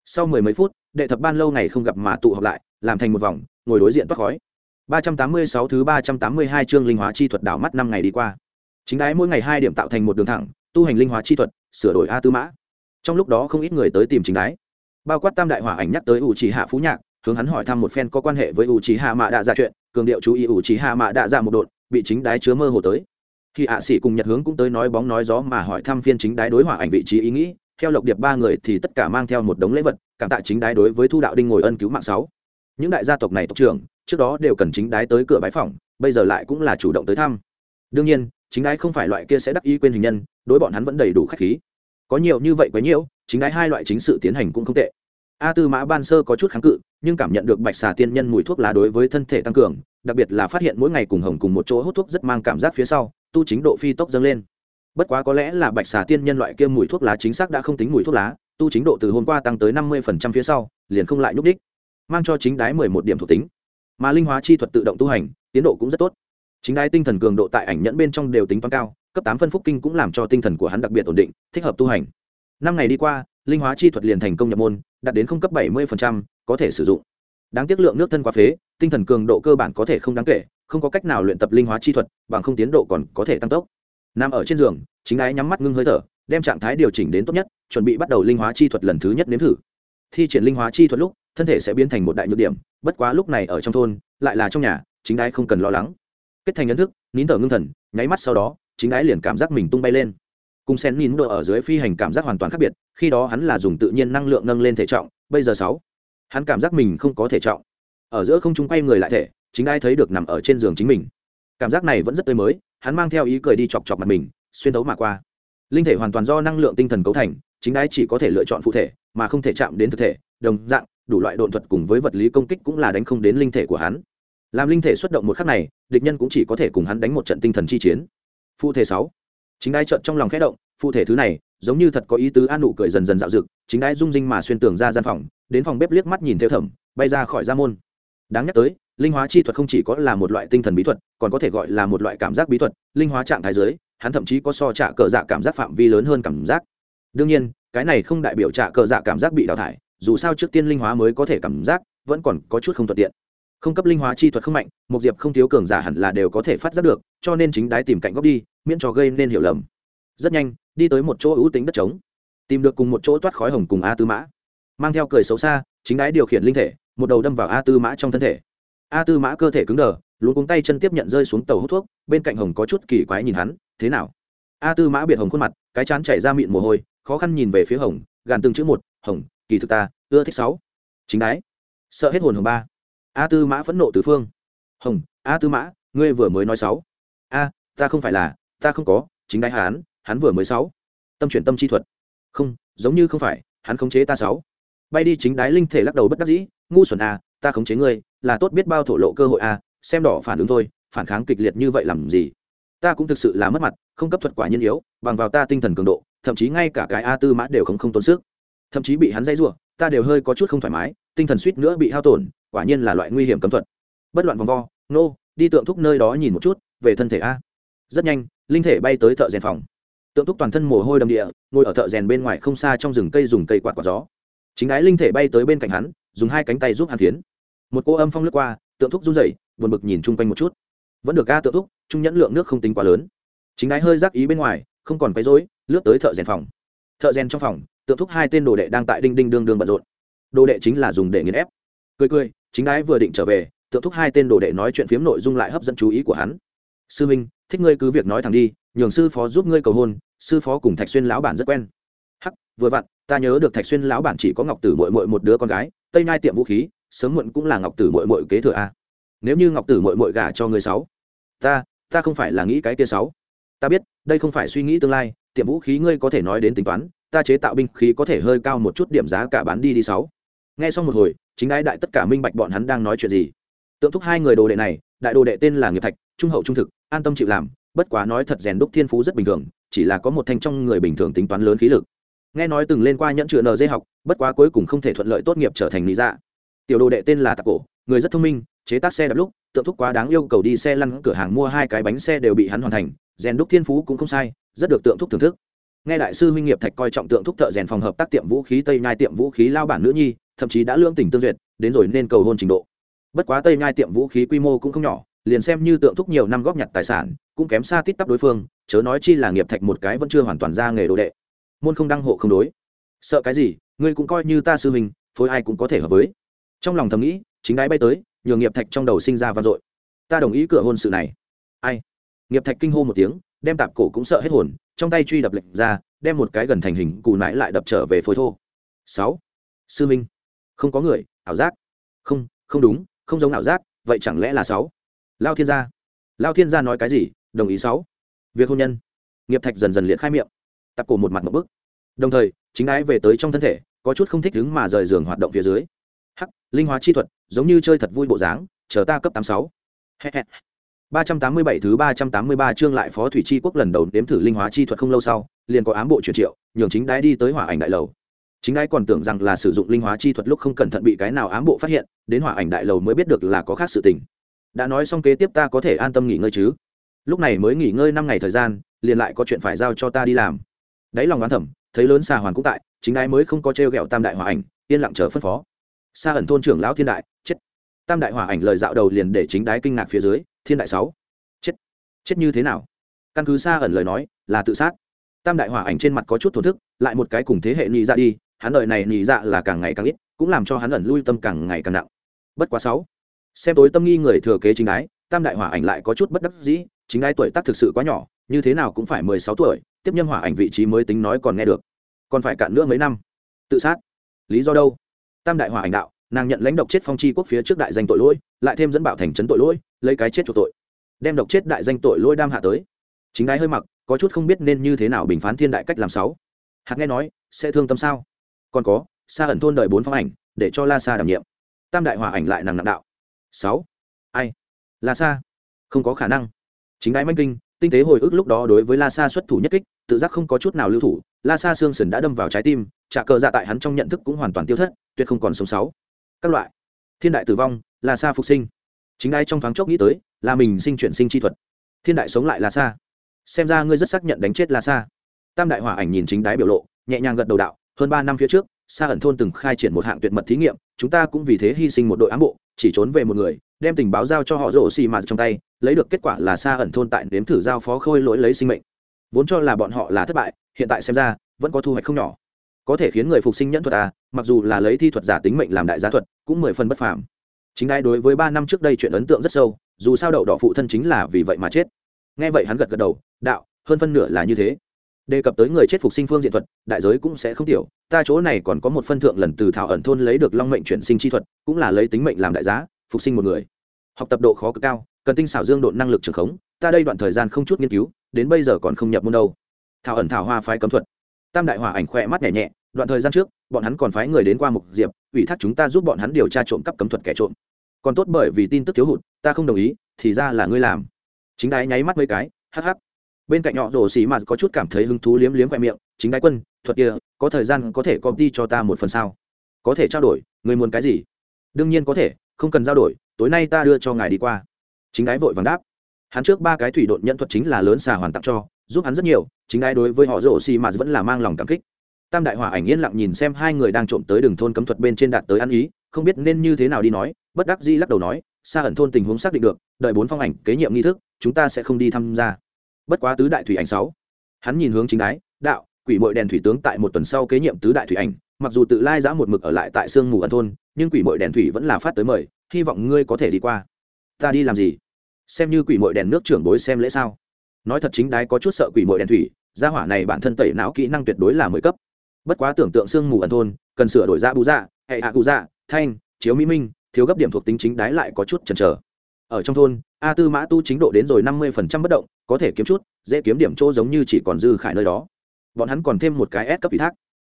Sau mười mấy phút, đệ thập ban lâu ngày không gặp mà tụ họp lại, làm thành một vòng ngồi đối diện toát khói. Ba trăm tám mươi sáu thứ ba trăm tám mươi hai chương linh hóa chi thuật đảo mắt năm ngày đi qua. Chính đái mỗi ngày hai điểm tạo thành một đường thẳng, tu hành linh hóa chi thuật, sửa đổi a tư mã. Trong lúc đó không ít người tới tìm chính đái. Bao quát tam đại hỏa ảnh nhắc tới ủ chỉ hạ phú nhạc, hướng hắn hỏi thăm một phen có quan hệ với ủ chỉ hạ mạ đạ dạ chuyện, cường điệu chú ý ủ chỉ hạ mạ đạ dạ một đột bị chính đái chứa mơ hồ tới. Khi ạ sĩ cùng nhật hướng cũng tới nói bóng nói gió mà hỏi thăm phiên chính đái đối hỏa ảnh vị trí ý nghĩ, theo lộc điệp ba người thì tất cả mang theo một đống lễ vật, cảm tạ chính đái đối với thu đạo đinh ngồi ân cứu mạng sáu những đại gia tộc này tộc trưởng, trước đó đều cần chính đái tới cửa bái phòng bây giờ lại cũng là chủ động tới thăm. Đương nhiên, chính đái không phải loại kia sẽ đắc ý quên hình nhân, đối bọn hắn vẫn đầy đủ khách khí. Có nhiều như vậy quá nhiễu, chính đái hai loại chính sự tiến hành cũng không tệ. A tư mã ban sơ có chút kháng cự, nhưng cảm nhận được bạch xà tiên nhân mùi thuốc lá đối với thân thể tăng cường, đặc biệt là phát hiện mỗi ngày cùng hồng cùng một chỗ hút thuốc rất mang cảm giác phía sau, tu chính độ phi tốc dâng lên. Bất quá có lẽ là bạch xà tiên nhân loại kia mùi thuốc lá chính xác đã không tính mùi thuốc lá, tu chính độ từ hôm qua tăng tới năm mươi phía sau, liền không lại nhúc đích mang cho chính đái mười một điểm thuộc tính. Mà linh hóa chi thuật tự động tu hành, tiến độ cũng rất tốt. Chính đái tinh thần cường độ tại ảnh nhẫn bên trong đều tính toán cao, cấp tám phân phúc kinh cũng làm cho tinh thần của hắn đặc biệt ổn định, thích hợp tu hành. Năm ngày đi qua, linh hóa chi thuật liền thành công nhập môn, đạt đến không cấp bảy mươi có thể sử dụng. Đáng tiếc lượng nước thân quá phế, tinh thần cường độ cơ bản có thể không đáng kể, không có cách nào luyện tập linh hóa chi thuật, bằng không tiến độ còn có thể tăng tốc. Nằm ở trên giường, chính ái nhắm mắt ngưng hơi thở, đem trạng thái điều chỉnh đến tốt nhất, chuẩn bị bắt đầu linh hóa chi thuật lần thứ nhất nếm thử. Thi triển linh hóa chi thuật lúc thân thể sẽ biến thành một đại nhược điểm, bất quá lúc này ở trong thôn, lại là trong nhà, chính đái không cần lo lắng. Kết thành nhận thức, nín thở ngưng thần, nháy mắt sau đó, chính đái liền cảm giác mình tung bay lên. Cùng sen nín độ ở dưới phi hành cảm giác hoàn toàn khác biệt, khi đó hắn là dùng tự nhiên năng lượng nâng lên thể trọng, bây giờ sáu. Hắn cảm giác mình không có thể trọng. Ở giữa không trung quay người lại thể, chính ai thấy được nằm ở trên giường chính mình. Cảm giác này vẫn rất tươi mới, hắn mang theo ý cười đi chọc chọc mặt mình, xuyên tấu mà qua. Linh thể hoàn toàn do năng lượng tinh thần cấu thành, chính đái chỉ có thể lựa chọn phụ thể, mà không thể chạm đến thực thể, đồng dạng đủ loại độn thuật cùng với vật lý công kích cũng là đánh không đến linh thể của hắn. Làm linh thể xuất động một khắc này, địch nhân cũng chỉ có thể cùng hắn đánh một trận tinh thần chi chiến. Phụ thể sáu. Chính đai trận trong lòng khẽ động phụ thể thứ này, giống như thật có ý tứ an nụ cười dần dần dạo dực, chính đai rung rinh mà xuyên tường ra gian phòng, đến phòng bếp liếc mắt nhìn theo thẩm, bay ra khỏi gia môn. Đáng nhắc tới, linh hóa chi thuật không chỉ có là một loại tinh thần bí thuật, còn có thể gọi là một loại cảm giác bí thuật, linh hóa trạng thái giới, hắn thậm chí có so trả cờ dạ cảm giác phạm vi lớn hơn cảm giác. Đương nhiên, cái này không đại biểu trả cờ dạ cảm giác bị đào thải dù sao trước tiên linh hóa mới có thể cảm giác, vẫn còn có chút không thuận tiện. Không cấp linh hóa chi thuật không mạnh một diệp không thiếu cường giả hẳn là đều có thể phát giác được, cho nên chính đái tìm cạnh góc đi, miễn cho gây nên hiểu lầm. Rất nhanh, đi tới một chỗ ưu tính đất trống. Tìm được cùng một chỗ toát khói hồng cùng a tư mã. Mang theo cười xấu xa, chính đái điều khiển linh thể, một đầu đâm vào a tư mã trong thân thể. A tư mã cơ thể cứng đờ luôn cuống tay chân tiếp nhận rơi xuống tàu hút thuốc, bên cạnh hồng có chút kỳ quái nhìn hắn, thế nào? A tư mã biệt hồng khuôn mặt, cái chán chảy ra mịn mồ hôi, khó khăn nhìn về phía hồng, gàn từng chữ một, hồng kỳ thực ta, ưa thích sáu. Chính đái. Sợ hết hồn hồng ba. A tư mã phẫn nộ từ phương. Hồng, a tư mã, ngươi vừa mới nói sáu. A, ta không phải là, ta không có, chính đái hắn hắn vừa mới sáu. Tâm chuyển tâm chi thuật. Không, giống như không phải, hắn khống chế ta sáu. Bay đi chính đái linh thể lắc đầu bất đắc dĩ, ngu xuẩn a ta khống chế ngươi, là tốt biết bao thổ lộ cơ hội a xem đỏ phản ứng thôi, phản kháng kịch liệt như vậy làm gì? Ta cũng thực sự là mất mặt, không cấp thuật quả nhiên yếu, bằng vào ta tinh thần cường độ, thậm chí ngay cả cái a tư mã đều không không tốn sức thậm chí bị hắn dây rủa, ta đều hơi có chút không thoải mái, tinh thần suýt nữa bị hao tổn, quả nhiên là loại nguy hiểm cấm thuật. Bất loạn vòng vo, nô, đi tượng thúc nơi đó nhìn một chút, về thân thể a. Rất nhanh, linh thể bay tới thợ rèn phòng. Tượng thúc toàn thân mồ hôi đầm địa, ngồi ở thợ rèn bên ngoài không xa trong rừng cây dùng cây quạt quạt gió. Chính ái linh thể bay tới bên cạnh hắn, dùng hai cánh tay giúp hàn phiến một cô âm phong lướt qua, tượng thúc run rẩy, buồn bực nhìn chung quanh một chút. Vẫn được ga tượng thúc trung nhẫn lượng nước không tính quá lớn. Chính ái hơi giác ý bên ngoài, không còn quấy rối, lướt tới thợ rèn phòng. Thợ rèn trong phòng tượng thúc hai tên đồ đệ đang tại đinh đinh đương đương bận rộn. Đồ đệ chính là dùng để nghiền ép. Cười cười, chính ái vừa định trở về, tượng thúc hai tên đồ đệ nói chuyện phiếm nội dung lại hấp dẫn chú ý của hắn. Sư minh, thích ngươi cứ việc nói thẳng đi, nhường sư phó giúp ngươi cầu hôn, sư phó cùng thạch xuyên lão bản rất quen. Hắc, vừa vặn, ta nhớ được thạch xuyên lão bản chỉ có ngọc tử mội mội một đứa con gái, tây Nai tiệm vũ khí, sớm muộn cũng là ngọc tử mội mội kế thừa a. Nếu như ngọc tử mội mội gả cho người sáu, ta ta không phải là nghĩ cái kia sáu. Ta biết, đây không phải suy nghĩ tương lai, tiệm vũ khí ngươi có thể nói đến tính toán ta chế tạo binh khí có thể hơi cao một chút điểm giá cả bán đi đi sáu. Nghe xong một hồi, chính ái đại tất cả minh bạch bọn hắn đang nói chuyện gì. Tượng thúc hai người đồ đệ này, đại đồ đệ tên là nghiệp thạch, trung hậu trung thực, an tâm chịu làm, bất quá nói thật rèn đúc thiên phú rất bình thường, chỉ là có một thanh trong người bình thường tính toán lớn khí lực. Nghe nói từng lên qua nhẫn chữa nd học, bất quá cuối cùng không thể thuận lợi tốt nghiệp trở thành lý dạ. Tiểu đồ đệ tên là tạc cổ, người rất thông minh, chế tác xe đạp lúc, tượng thúc quá đáng yêu cầu đi xe lăn, cửa hàng mua hai cái bánh xe đều bị hắn hoàn thành, rèn đúc thiên phú cũng không sai, rất được tượng thúc thưởng thức nghe đại sư huynh nghiệp thạch coi trọng tượng thúc thợ rèn phòng hợp tác tiệm vũ khí tây nhai tiệm vũ khí lao bản nữ nhi, thậm chí đã lương tình tương duyệt, đến rồi nên cầu hôn trình độ. Bất quá tây nhai tiệm vũ khí quy mô cũng không nhỏ, liền xem như tượng thúc nhiều năm góp nhặt tài sản, cũng kém xa tít tắp đối phương, chớ nói chi là nghiệp thạch một cái vẫn chưa hoàn toàn ra nghề đồ đệ. Môn không đăng hộ không đối. Sợ cái gì, ngươi cũng coi như ta sư huynh, phối ai cũng có thể hợp với. Trong lòng thầm nghĩ, chính đái bay tới, nhường nghiệp thạch trong đầu sinh ra vang dội. Ta đồng ý cửa hôn sự này. Ai? Nghiệp thạch kinh hô một tiếng, đem tạp cổ cũng sợ hết hồn trong tay truy đập lệnh ra, đem một cái gần thành hình cù nãi lại đập trở về phối thô. Sáu. Sư minh. Không có người, ảo giác. Không không đúng, không giống ảo giác, vậy chẳng lẽ là sáu? Lao thiên gia. Lao thiên gia nói cái gì? Đồng ý sáu. Việc hôn nhân. Nghiệp thạch dần dần liệt khai miệng. Tập cổ một mặt một bức. Đồng thời, chính ái về tới trong thân thể, có chút không thích đứng mà rời giường hoạt động phía dưới. Hắc, linh hóa chi thuật, giống như chơi thật vui bộ dáng, chờ ta cấp tám sáu ba trăm tám mươi bảy thứ ba trăm tám mươi ba chương lại phó thủy chi quốc lần đầu đếm thử linh hóa chi thuật không lâu sau, liền có ám bộ chuyển triệu, nhường chính đái đi tới hỏa ảnh đại lầu. Chính đái còn tưởng rằng là sử dụng linh hóa chi thuật lúc không cẩn thận bị cái nào ám bộ phát hiện, đến hỏa ảnh đại lầu mới biết được là có khác sự tình. Đã nói xong kế tiếp ta có thể an tâm nghỉ ngơi chứ? Lúc này mới nghỉ ngơi năm ngày thời gian, liền lại có chuyện phải giao cho ta đi làm. Đấy lòng oán thẩm thấy lớn xà hoàn cũng tại, chính đái mới không có trêu ghẹo tam đại hỏa ảnh, yên lặng chờ phân phó. Xa ẩn thôn trưởng lão thiên đại, chết. Tam đại hỏa ảnh lời dạo đầu liền để chính đái kinh ngạc phía dưới thiên đại sáu. Chết. Chết như thế nào? Căn cứ xa ẩn lời nói, là tự sát. Tam đại hỏa ảnh trên mặt có chút thổn thức, lại một cái cùng thế hệ nhị dạ đi, hắn đợi này nhị dạ là càng ngày càng ít, cũng làm cho hắn ẩn lui tâm càng ngày càng nặng. Bất quá sáu. Xem tối tâm nghi người thừa kế chính ái, tam đại hỏa ảnh lại có chút bất đắc dĩ, chính ái tuổi tác thực sự quá nhỏ, như thế nào cũng phải mười sáu tuổi, tiếp nhân hỏa ảnh vị trí mới tính nói còn nghe được. Còn phải cạn nữa mấy năm. Tự sát. Lý do đâu? Tam đại hỏa ảnh đạo nàng nhận lãnh độc chết phong chi quốc phía trước đại danh tội lỗi, lại thêm dẫn bảo thành trấn tội lỗi, lấy cái chết cho tội. Đem độc chết đại danh tội lỗi đam hạ tới. Chính ái hơi mặc, có chút không biết nên như thế nào bình phán thiên đại cách làm sáu. Hạt nghe nói, sẽ thương tâm sao? Còn có xa ẩn thôn đời bốn phong ảnh, để cho la sa đảm nhiệm. Tam đại hòa ảnh lại nàng nặng đạo. Sáu. Ai? La sa. Không có khả năng. Chính ái manh kinh, tinh tế hồi ức lúc đó đối với la sa xuất thủ nhất kích, tự giác không có chút nào lưu thủ, la sa xương sườn đã đâm vào trái tim, trả cờ dạ tại hắn trong nhận thức cũng hoàn toàn tiêu thất, tuyệt không còn sống sáu các loại. Thiên đại tử vong là sa phục sinh. Chính ai trong thoáng chốc nghĩ tới là mình sinh chuyển sinh chi thuật. Thiên đại sống lại là sa xem ra ngươi rất xác nhận đánh chết là sa tam đại hỏa ảnh nhìn chính đái biểu lộ, nhẹ nhàng gật đầu đạo, hơn ba năm phía trước, sa ẩn thôn từng khai triển một hạng tuyệt mật thí nghiệm, chúng ta cũng vì thế hy sinh một đội ám bộ, chỉ trốn về một người, đem tình báo giao cho họ rổ xì mạt trong tay, lấy được kết quả là sa ẩn thôn tại nếm thử giao phó khôi lỗi lấy sinh mệnh. Vốn cho là bọn họ là thất bại, hiện tại xem ra, vẫn có thu hoạch không nhỏ có thể khiến người phục sinh nhẫn thuật à mặc dù là lấy thi thuật giả tính mệnh làm đại giá thuật, cũng mười phần bất phàm. Chính ai đối với ba năm trước đây chuyện ấn tượng rất sâu, dù sao đậu đỏ phụ thân chính là vì vậy mà chết. Nghe vậy hắn gật gật đầu, đạo, hơn phân nửa là như thế. Đề cập tới người chết phục sinh phương diện thuật, đại giới cũng sẽ không tiểu, ta chỗ này còn có một phân thượng lần từ thảo ẩn thôn lấy được long mệnh chuyển sinh chi thuật, cũng là lấy tính mệnh làm đại giá, phục sinh một người. Học tập độ khó cực cao, cần tinh xảo dương độ năng lực trường khống, ta đây đoạn thời gian không chút nghiên cứu, đến bây giờ còn không nhập môn đâu. Thảo ẩn thảo hoa phái cấm thuật. Tam đại hỏa ảnh khỏe mắt nhẹ nhẹ đoạn thời gian trước, bọn hắn còn phái người đến qua mục diệp, ủy thác chúng ta giúp bọn hắn điều tra trộm cắp cấm thuật kẻ trộm. Còn tốt bởi vì tin tức thiếu hụt, ta không đồng ý, thì ra là ngươi làm. Chính đái nháy mắt mấy cái, hắc hắc. Bên cạnh nhỏ rổ xì mà có chút cảm thấy hứng thú liếm liếm khoe miệng, chính đái quân, thuật kia, có thời gian có thể copy cho ta một phần sao? Có thể trao đổi người muốn cái gì? Đương nhiên có thể, không cần trao đổi, tối nay ta đưa cho ngài đi qua. Chính đái vội vàng đáp. Hắn trước ba cái thủy độn nhận thuật chính là lớn xà hoàn tặng cho, giúp hắn rất nhiều, chính đái đối với họ rổ xì mà vẫn là mang lòng cảm kích tam đại hỏa ảnh yên lặng nhìn xem hai người đang trộm tới đường thôn cấm thuật bên trên đạt tới ăn ý, không biết nên như thế nào đi nói, bất đắc di lắc đầu nói xa ẩn thôn tình huống xác định được, đợi bốn phong ảnh kế nhiệm nghi thức, chúng ta sẽ không đi tham gia. Bất quá tứ đại thủy ảnh sáu. Hắn nhìn hướng chính đái, đạo, quỷ mội đèn thủy tướng tại một tuần sau kế nhiệm tứ đại thủy ảnh, mặc dù tự lai giã một mực ở lại tại sương mù ẩn thôn, nhưng quỷ mội đèn thủy vẫn là phát tới mời, hy vọng ngươi có thể đi qua. Ta đi làm gì? Xem như quỷ mội đèn nước trưởng bối xem lễ sao. Nói thật chính đái có chút sợ quỷ mội đèn thủy, gia hỏa này bản thân tẩy não kỹ năng tuyệt đối là mười cấp bất quá tưởng tượng sương mù ẩn thôn, cần sửa đổi ra bù dạ hệ hạ cụ dạ thanh, chiếu mỹ minh, thiếu gấp điểm thuộc tính chính đái lại có chút chần chờ. Ở trong thôn, a tư mã tu chính độ đến rồi năm mươi phần trăm bất động, có thể kiếm chút, dễ kiếm điểm chỗ giống như chỉ còn dư khải nơi đó. Bọn hắn còn thêm một cái S cấp ủy thác.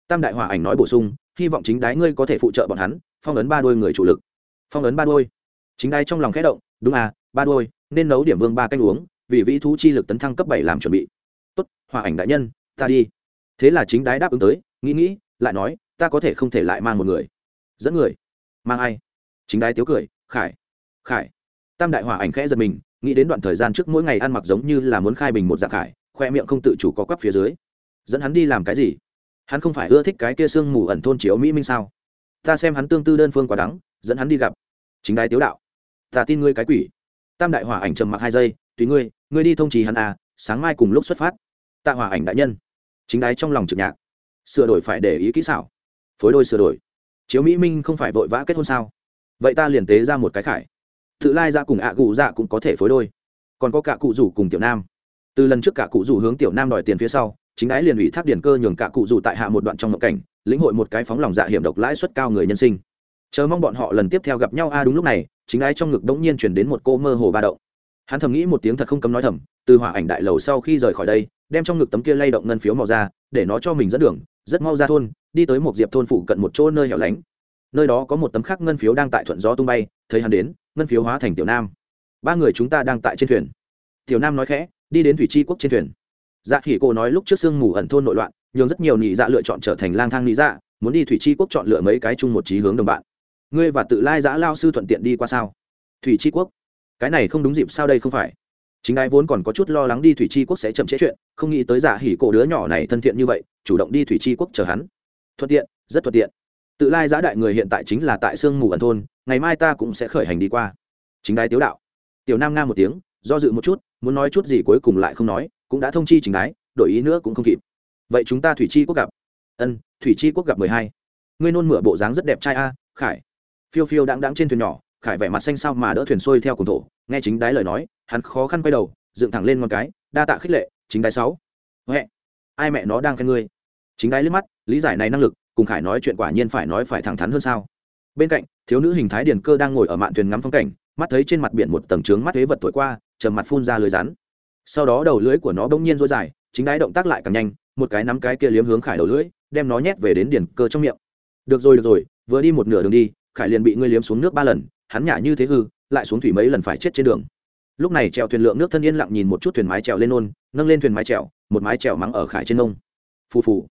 Tam đại hòa ảnh nói bổ sung, hy vọng chính đái ngươi có thể phụ trợ bọn hắn, phong ấn ba đôi người chủ lực. Phong ấn ba đôi. Chính đái trong lòng khẽ động, đúng à ba đôi, nên nấu điểm vương ba canh uống, vì vĩ thú chi lực tấn thăng cấp bảy làm chuẩn bị. Tốt hòa ảnh đại nhân, ta đi. Thế là chính đái đáp ứng tới nghĩ nghĩ, lại nói, ta có thể không thể lại mang một người. Dẫn người? Mang ai? Chính đái tiếu cười, khải. Khải. Tam đại hỏa ảnh khẽ giật mình, nghĩ đến đoạn thời gian trước mỗi ngày ăn mặc giống như là muốn khai bình một dạng khải, khoe miệng không tự chủ có quắp phía dưới. Dẫn hắn đi làm cái gì? Hắn không phải ưa thích cái kia sương mù ẩn thôn chiếu mỹ minh sao? Ta xem hắn tương tư đơn phương quá đắng, dẫn hắn đi gặp. Chính đái tiếu đạo. Ta tin ngươi cái quỷ. Tam đại hỏa ảnh trầm mặc hai giây, tùy ngươi ngươi đi thông trì hắn à sáng mai cùng lúc xuất phát. Tạ hỏa ảnh đại nhân. Chính đái trong lòng trực nhạc sửa đổi phải để ý kỹ xảo. Phối đôi sửa đổi. Chiếu mỹ minh không phải vội vã kết hôn sao? Vậy ta liền tế ra một cái khải. Tự lai ra cùng ạ cụ dạ cũng có thể phối đôi. Còn có cả cụ rủ cùng tiểu nam. Từ lần trước cả cụ rủ hướng tiểu nam đòi tiền phía sau, chính ái liền ủy thác điển cơ nhường cả cụ rủ tại hạ một đoạn trong ngộ cảnh, lĩnh hội một cái phóng lòng dạ hiểm độc lãi suất cao người nhân sinh. Chờ mong bọn họ lần tiếp theo gặp nhau a à đúng lúc này, chính ái trong ngực đống nhiên chuyển đến một cô mơ hồ ba đậu hắn thầm nghĩ một tiếng thật không cấm nói thầm, từ hỏa ảnh đại lầu sau khi rời khỏi đây, đem trong ngực tấm kia lay động ngân phiếu màu ra, để nó cho mình dẫn đường rất mau ra thôn, đi tới một diệp thôn phụ cận một chỗ nơi hẻo lánh. Nơi đó có một tấm khắc ngân phiếu đang tại thuận gió tung bay, thấy hắn đến, ngân phiếu hóa thành tiểu nam. Ba người chúng ta đang tại trên thuyền. Tiểu nam nói khẽ, đi đến thủy tri quốc trên thuyền. Dạ khỉ cô nói lúc trước sương mù ẩn thôn nội loạn, nhường rất nhiều nị dạ lựa chọn trở thành lang thang nị dạ muốn đi thủy tri quốc chọn lựa mấy cái chung một trí hướng đồng bạn. Ngươi và tự lai giã lao sư thuận tiện đi qua sao? Thủy tri quốc? Cái này không đúng dịp sao đây không phải? Chính ai vốn còn có chút lo lắng đi thủy tri quốc sẽ chậm trễ chuyện, không nghĩ tới giả hỉ cổ đứa nhỏ này thân thiện như vậy, chủ động đi thủy tri quốc chờ hắn. Thuận tiện, rất thuận tiện. Tự lai giã đại người hiện tại chính là tại sương mù ẩn thôn, ngày mai ta cũng sẽ khởi hành đi qua. Chính đái tiếu đạo. Tiểu nam nga một tiếng, do dự một chút, muốn nói chút gì cuối cùng lại không nói, cũng đã thông chi chính đái, đổi ý nữa cũng không kịp. Vậy chúng ta thủy chi quốc gặp. Ân, thủy chi quốc gặp mười hai. Ngươi nôn mửa bộ dáng rất đẹp trai a, khải. Phiêu phiêu đáng đáng trên thuyền nhỏ, khải vẻ mặt xanh sao mà đỡ thuyền xuôi theo cùng thổ, nghe chính đái lời nói hắn khó khăn quay đầu, dựng thẳng lên một cái, đa tạ khích lệ, chính đái sáu. Huệ, ai mẹ nó đang khen ngươi? Chính đái liếc mắt, lý giải này năng lực, cùng khải nói chuyện quả nhiên phải nói phải thẳng thắn hơn sao. Bên cạnh, thiếu nữ hình thái điền cơ đang ngồi ở mạn thuyền ngắm phong cảnh, mắt thấy trên mặt biển một tầng trướng mắt thế vật thổi qua, trầm mặt phun ra lưới rắn. Sau đó đầu lưới của nó bỗng nhiên rối dài, chính đái động tác lại càng nhanh, một cái nắm cái kia liếm hướng khải đầu lưới đem nó nhét về đến điền cơ trong miệng. Được rồi được rồi, vừa đi một nửa đường đi, khải liền bị ngươi liếm xuống nước ba lần, hắn nhả như thế hư, lại xuống thủy mấy lần phải chết trên đường lúc này trèo thuyền lượng nước thân yên lặng nhìn một chút thuyền mái trèo lên ôn nâng lên thuyền mái trèo một mái trèo mắng ở khải trên nông. Phù phù.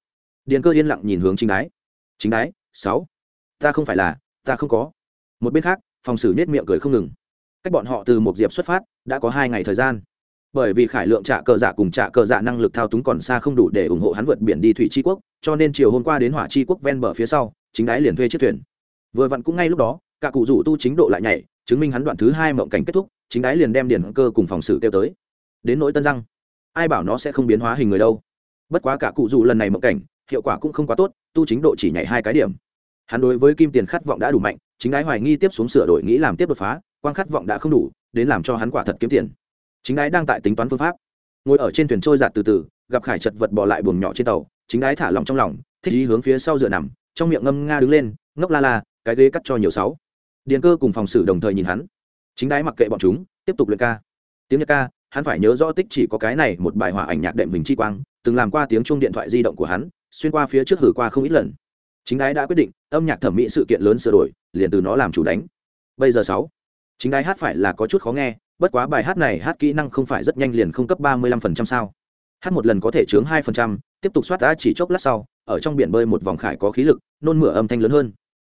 Điền cơ yên lặng nhìn hướng chính đái. Chính đái, sáu. Ta không phải là, ta không có. Một bên khác, phòng xử nết miệng cười không ngừng. Cách bọn họ từ một diệp xuất phát, đã có hai ngày thời gian. Bởi vì khải lượng trả cờ dạ cùng trả cờ dạ năng lực thao túng còn xa không đủ để ủng hộ hắn vượt biển đi thủy tri quốc, cho nên chiều hôm qua đến hỏa tri quốc ven bờ phía sau, chính đái liền thuê chiếc thuyền. Vừa vặn cũng ngay lúc đó, cả cụ rủ tu chính độ lại nhảy, chứng minh hắn đoạn thứ hai mộng cảnh kết thúc chính đái liền đem điển cơ cùng phòng xử kêu tới. Đến nỗi tân răng ai bảo nó sẽ không biến hóa hình người đâu. Bất quá cả cụ dù lần này mộng cảnh, hiệu quả cũng không quá tốt, tu chính độ chỉ nhảy hai cái điểm. Hắn đối với kim tiền khát vọng đã đủ mạnh, chính đái hoài nghi tiếp xuống sửa đổi nghĩ làm tiếp đột phá quan khát vọng đã không đủ, đến làm cho hắn quả thật kiếm tiền. Chính đái đang tại tính toán phương pháp. Ngồi ở trên thuyền trôi giạt từ từ, gặp khải chật vật bỏ lại buồng nhỏ trên tàu, chính đái thả lòng trong lòng, thích ý hướng phía sau dựa nằm, trong miệng ngâm nga đứng lên, ngốc la la, cái ghế cắt cho nhiều sáu. Điền cơ cùng phòng xử đồng thời nhìn hắn chính Đái mặc kệ bọn chúng, tiếp tục luyện ca. Tiếng nhạc ca, hắn phải nhớ rõ tích chỉ có cái này một bài hòa ảnh nhạc đệm mình chi quang, từng làm qua tiếng chuông điện thoại di động của hắn, xuyên qua phía trước hử qua không ít lần. Chính đái đã quyết định, âm nhạc thẩm mỹ sự kiện lớn sửa đổi, liền từ nó làm chủ đánh. Bây giờ sáu, chính đái hát phải là có chút khó nghe, bất quá bài hát này hát kỹ năng không phải rất nhanh liền không cấp ba mươi lăm phần trăm sao. Hát một lần có thể chướng hai phần trăm, tiếp tục soát đã chỉ chốc lát sau, ở trong biển bơi một vòng khải có khí lực, nôn mửa âm thanh lớn hơn.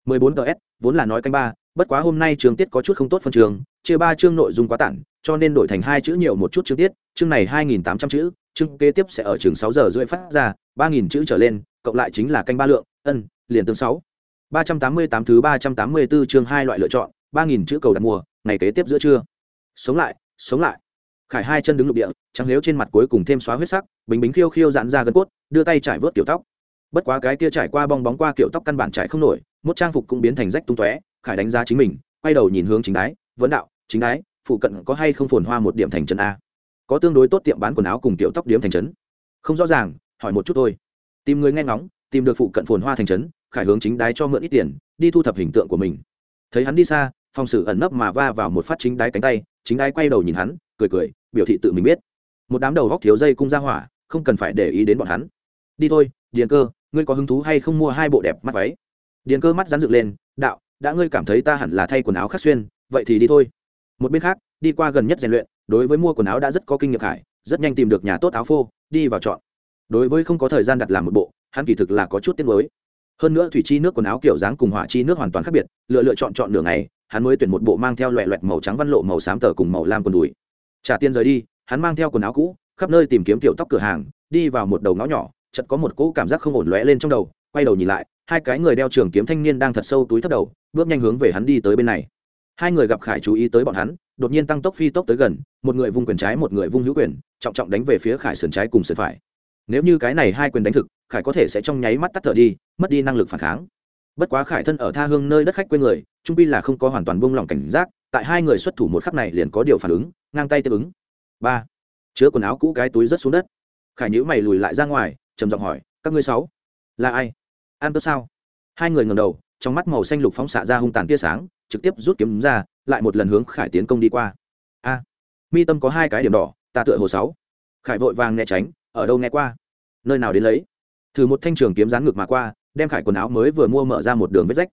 14 ts vốn là nói canh ba bất quá hôm nay trường tiết có chút không tốt phân trường, chia ba chương nội dung quá tản, cho nên đổi thành hai chữ nhiều một chút chương tiết, chương này hai nghìn tám trăm chữ, chương kế tiếp sẽ ở trường sáu giờ rưỡi phát ra, ba nghìn chữ trở lên, cộng lại chính là canh ba lượng, ân, liền tương sáu. ba trăm tám mươi tám thứ ba trăm tám mươi bốn chương hai loại lựa chọn, ba nghìn chữ cầu đặt mua ngày kế tiếp giữa trưa. Sống lại sống lại. Khải hai chân đứng lục địa, trắng nếu trên mặt cuối cùng thêm xóa huyết sắc, bình bính khiêu khiêu giãn ra gân cốt, đưa tay trải vớt kiểu tóc. Bất quá cái kia trải qua bong bóng qua kiểu tóc căn bản trải không nổi một trang phục cũng biến thành rách tung tóe khải đánh giá chính mình, quay đầu nhìn hướng chính đái, vấn đạo, chính đái, phụ cận có hay không phồn hoa một điểm thành trấn a? Có tương đối tốt tiệm bán quần áo cùng tiểu tóc điếm thành trấn. Không rõ ràng, hỏi một chút thôi. Tìm người nghe ngóng, tìm được phụ cận phồn hoa thành trấn, khải hướng chính đái cho mượn ít tiền, đi thu thập hình tượng của mình. Thấy hắn đi xa, phòng xử ẩn nấp mà va vào một phát chính đái cánh tay, chính đái quay đầu nhìn hắn, cười cười, biểu thị tự mình biết. Một đám đầu góc thiếu dây cung ra hỏa, không cần phải để ý đến bọn hắn. Đi thôi, điền cơ, ngươi có hứng thú hay không mua hai bộ đẹp mắt váy? Điền cơ mắt rắn dựng lên, đạo đã ngươi cảm thấy ta hẳn là thay quần áo khác xuyên, vậy thì đi thôi. Một bên khác, đi qua gần nhất rèn luyện, đối với mua quần áo đã rất có kinh nghiệm khải, rất nhanh tìm được nhà tốt áo phô, đi vào chọn. Đối với không có thời gian đặt làm một bộ, hắn kỳ thực là có chút tiết mới hơn nữa thủy chi nước quần áo kiểu dáng cùng hỏa chi nước hoàn toàn khác biệt, lựa lựa chọn chọn nửa ngày, hắn mới tuyển một bộ mang theo loẹ loẹt màu trắng văn lộ màu xám tờ cùng màu lam quần đùi. Trả tiền rời đi, hắn mang theo quần áo cũ, khắp nơi tìm kiếm kiểu tóc cửa hàng, đi vào một đầu ngõ nhỏ, chợt có một cỗ cảm giác không ổn lóe lên trong đầu, quay đầu nhìn lại, hai cái người đeo trường kiếm thanh niên đang thật sâu túi thấp đầu bước nhanh hướng về hắn đi tới bên này. Hai người gặp khải chú ý tới bọn hắn, đột nhiên tăng tốc phi tốc tới gần, một người vung quyền trái, một người vung hữu quyền, trọng trọng đánh về phía khải sườn trái cùng sườn phải. Nếu như cái này hai quyền đánh thực, khải có thể sẽ trong nháy mắt tắt thở đi, mất đi năng lực phản kháng. Bất quá khải thân ở tha hương nơi đất khách quê người, trung pi là không có hoàn toàn buông lỏng cảnh giác, tại hai người xuất thủ một khắc này liền có điều phản ứng, ngang tay tiếp ứng. Ba. Chứa quần áo cũ cái túi rớt xuống đất. Khải nhữ mày lùi lại ra ngoài, trầm giọng hỏi, các ngươi sáu, là ai? Ăn cướp sao? Hai người ngầm đầu trong mắt màu xanh lục phóng xạ ra hung tàn tia sáng, trực tiếp rút kiếm ra, lại một lần hướng khải tiến công đi qua. A, mi tâm có hai cái điểm đỏ, ta tựa hồ sáu. Khải vội vàng né tránh, ở đâu nghe qua? Nơi nào đến lấy? Thử một thanh trường kiếm rán ngược mà qua, đem khải quần áo mới vừa mua mở ra một đường vết rách.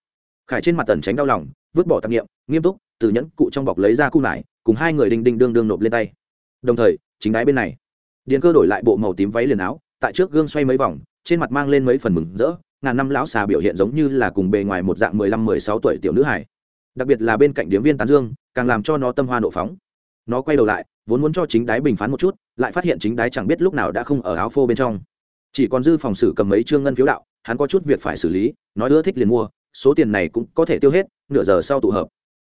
Khải trên mặt tần tránh đau lòng, vứt bỏ tạp nghiệm nghiêm túc, từ nhẫn cụ trong bọc lấy ra cung lại, cùng hai người đinh đinh đương đương nộp lên tay. Đồng thời, chính đáy bên này. Điền cơ đổi lại bộ màu tím váy liền áo, tại trước gương xoay mấy vòng, trên mặt mang lên mấy phần mừng rỡ ngàn năm lão xà biểu hiện giống như là cùng bề ngoài một dạng mười lăm, mười sáu tuổi tiểu nữ hải đặc biệt là bên cạnh điếm viên tán dương, càng làm cho nó tâm hoa nộ phóng. Nó quay đầu lại, vốn muốn cho chính Đái bình phán một chút, lại phát hiện chính Đái chẳng biết lúc nào đã không ở áo phô bên trong. Chỉ còn dư phòng xử cầm mấy trương ngân phiếu đạo, hắn có chút việc phải xử lý nói ưa thích liền mua, số tiền này cũng có thể tiêu hết, nửa giờ sau tụ hợp.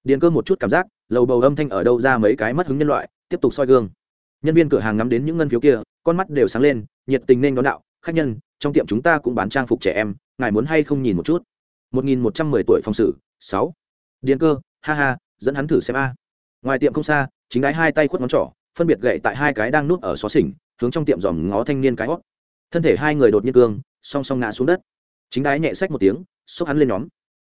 Điền cơ một chút cảm giác, lầu bầu âm thanh ở đâu ra mấy cái mất hứng nhân loại, tiếp tục soi gương. Nhân viên cửa hàng ngắm đến những ngân phiếu kia, con mắt đều sáng lên, nhiệt tình nên đón đạo, khách nhân trong tiệm chúng ta cũng bán trang phục trẻ em, ngài muốn hay không nhìn một chút? Một nghìn một trăm mười tuổi phòng xử, sáu. Điền cơ, ha ha, dẫn hắn thử xem a. Ngoài tiệm không xa, chính đái hai tay khuất ngón trỏ, phân biệt gậy tại hai cái đang núp ở xó xỉnh, hướng trong tiệm dòm ngó thanh niên cái hót. Thân thể hai người đột nhiên cương, song song ngã xuống đất. Chính đái nhẹ sách một tiếng, xốc hắn lên nhóm.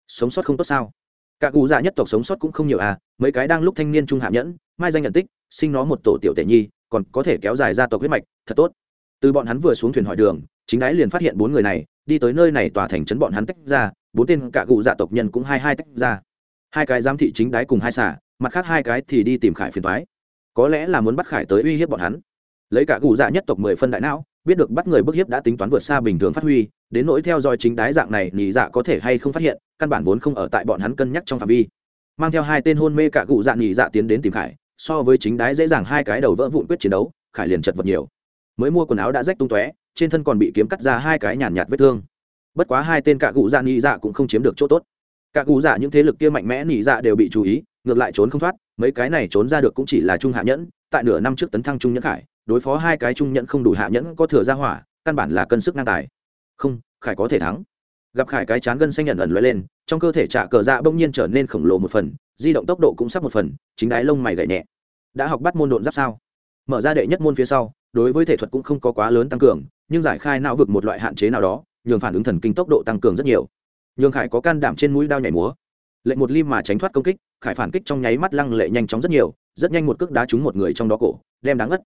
Sống sót không tốt sao? Cả cụ dạ nhất tộc sống sót cũng không nhiều à mấy cái đang lúc thanh niên trung hạ nhẫn, mai danh nhận tích, sinh nó một tổ tiểu tể nhi, còn có thể kéo dài ra tộc huyết mạch, thật tốt. Từ bọn hắn vừa xuống thuyền hỏi đường chính đái liền phát hiện bốn người này, đi tới nơi này tòa thành trấn bọn hắn tách ra, bốn tên cả cụ dạ tộc nhân cũng hai hai tách ra. Hai cái giám thị chính đái cùng hai xả mặt khác hai cái thì đi tìm khải phiền thoái có lẽ là muốn bắt khải tới uy hiếp bọn hắn. Lấy cả cụ dạ nhất tộc mười phân đại não, biết được bắt người bức hiếp đã tính toán vượt xa bình thường phát huy, đến nỗi theo dõi chính đái dạng này, nhị dạ có thể hay không phát hiện, căn bản vốn không ở tại bọn hắn cân nhắc trong phạm vi. Mang theo hai tên hôn mê cả cụ dạ nhị dạ tiến đến tìm khải, so với chính đái dễ dàng hai cái đầu vỡ vụn quyết chiến đấu, khải liền chật vật nhiều. Mới mua quần áo đã rách tung tóe trên thân còn bị kiếm cắt ra hai cái nhàn nhạt vết thương. Bất quá hai tên cạ cụ dạ nhị dạ cũng không chiếm được chỗ tốt. Cạ cụ dạ những thế lực kia mạnh mẽ nhị dạ đều bị chú ý, ngược lại trốn không thoát, mấy cái này trốn ra được cũng chỉ là trung hạ nhẫn, tại nửa năm trước tấn thăng trung nhẫn khải, đối phó hai cái trung nhẫn không đủ hạ nhẫn có thừa ra hỏa, căn bản là cân sức ngang tài. Không, khải có thể thắng. Gặp khải cái chán gân xanh nhận ẩn lóe lên, trong cơ thể trả cờ dạ bỗng nhiên trở nên khổng lồ một phần, di động tốc độ cũng sắp một phần, chính đái lông mày gậy nhẹ. Đã học bắt môn độn giáp sao? Mở ra đệ nhất môn phía sau, đối với thể thuật cũng không có quá lớn tăng cường nhưng giải khai não vực một loại hạn chế nào đó, nhường phản ứng thần kinh tốc độ tăng cường rất nhiều. Nhường khải có can đảm trên mũi đao nhảy múa. Lệnh một lim mà tránh thoát công kích, khải phản kích trong nháy mắt lăng lệ nhanh chóng rất nhiều, rất nhanh một cước đá trúng một người trong đó cổ, đem đáng ngất.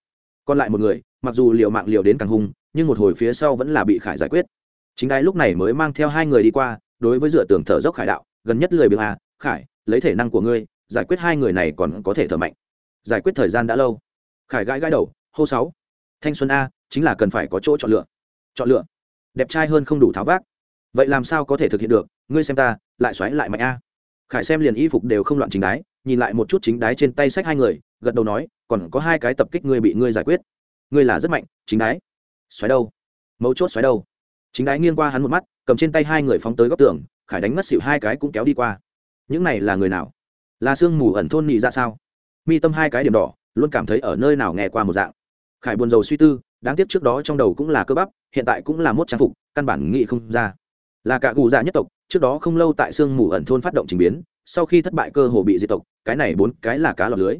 Còn lại một người, mặc dù liều mạng liều đến càng hung, nhưng một hồi phía sau vẫn là bị khải giải quyết. Chính đai lúc này mới mang theo hai người đi qua, đối với dựa tường thở dốc khải đạo, gần nhất lười biếng à khải, lấy thể năng của ngươi, giải quyết hai người này còn có thể thở mạnh. Giải quyết thời gian đã lâu. Khải gãi gãi đầu, hô sáu. Thanh xuân a chính là cần phải có chỗ chọn lựa. Chọn lựa. Đẹp trai hơn không đủ tháo vác. Vậy làm sao có thể thực hiện được? Ngươi xem ta, lại xoáy lại mạnh a. Khải xem liền y phục đều không loạn chính đái, nhìn lại một chút chính đái trên tay sách hai người, gật đầu nói, còn có hai cái tập kích ngươi bị ngươi giải quyết. Ngươi là rất mạnh, chính đái. Xoáy đâu? Mấu chốt xoáy đâu? Chính đái nghiêng qua hắn một mắt, cầm trên tay hai người phóng tới góc tường, khải đánh mất xỉu hai cái cũng kéo đi qua. Những này là người nào? Là sương mù ẩn thôn nhị ra sao? Mi tâm hai cái điểm đỏ, luôn cảm thấy ở nơi nào nghe qua một dạng. Khải buồn rầu suy tư đáng tiếc trước đó trong đầu cũng là cơ bắp, hiện tại cũng là mốt trang phục, căn bản nghị không ra. Là cả gù dạ nhất tộc, trước đó không lâu tại sương mù ẩn thôn phát động trình biến, sau khi thất bại cơ hồ bị diệt tộc, cái này bốn cái là cá lọc lưới.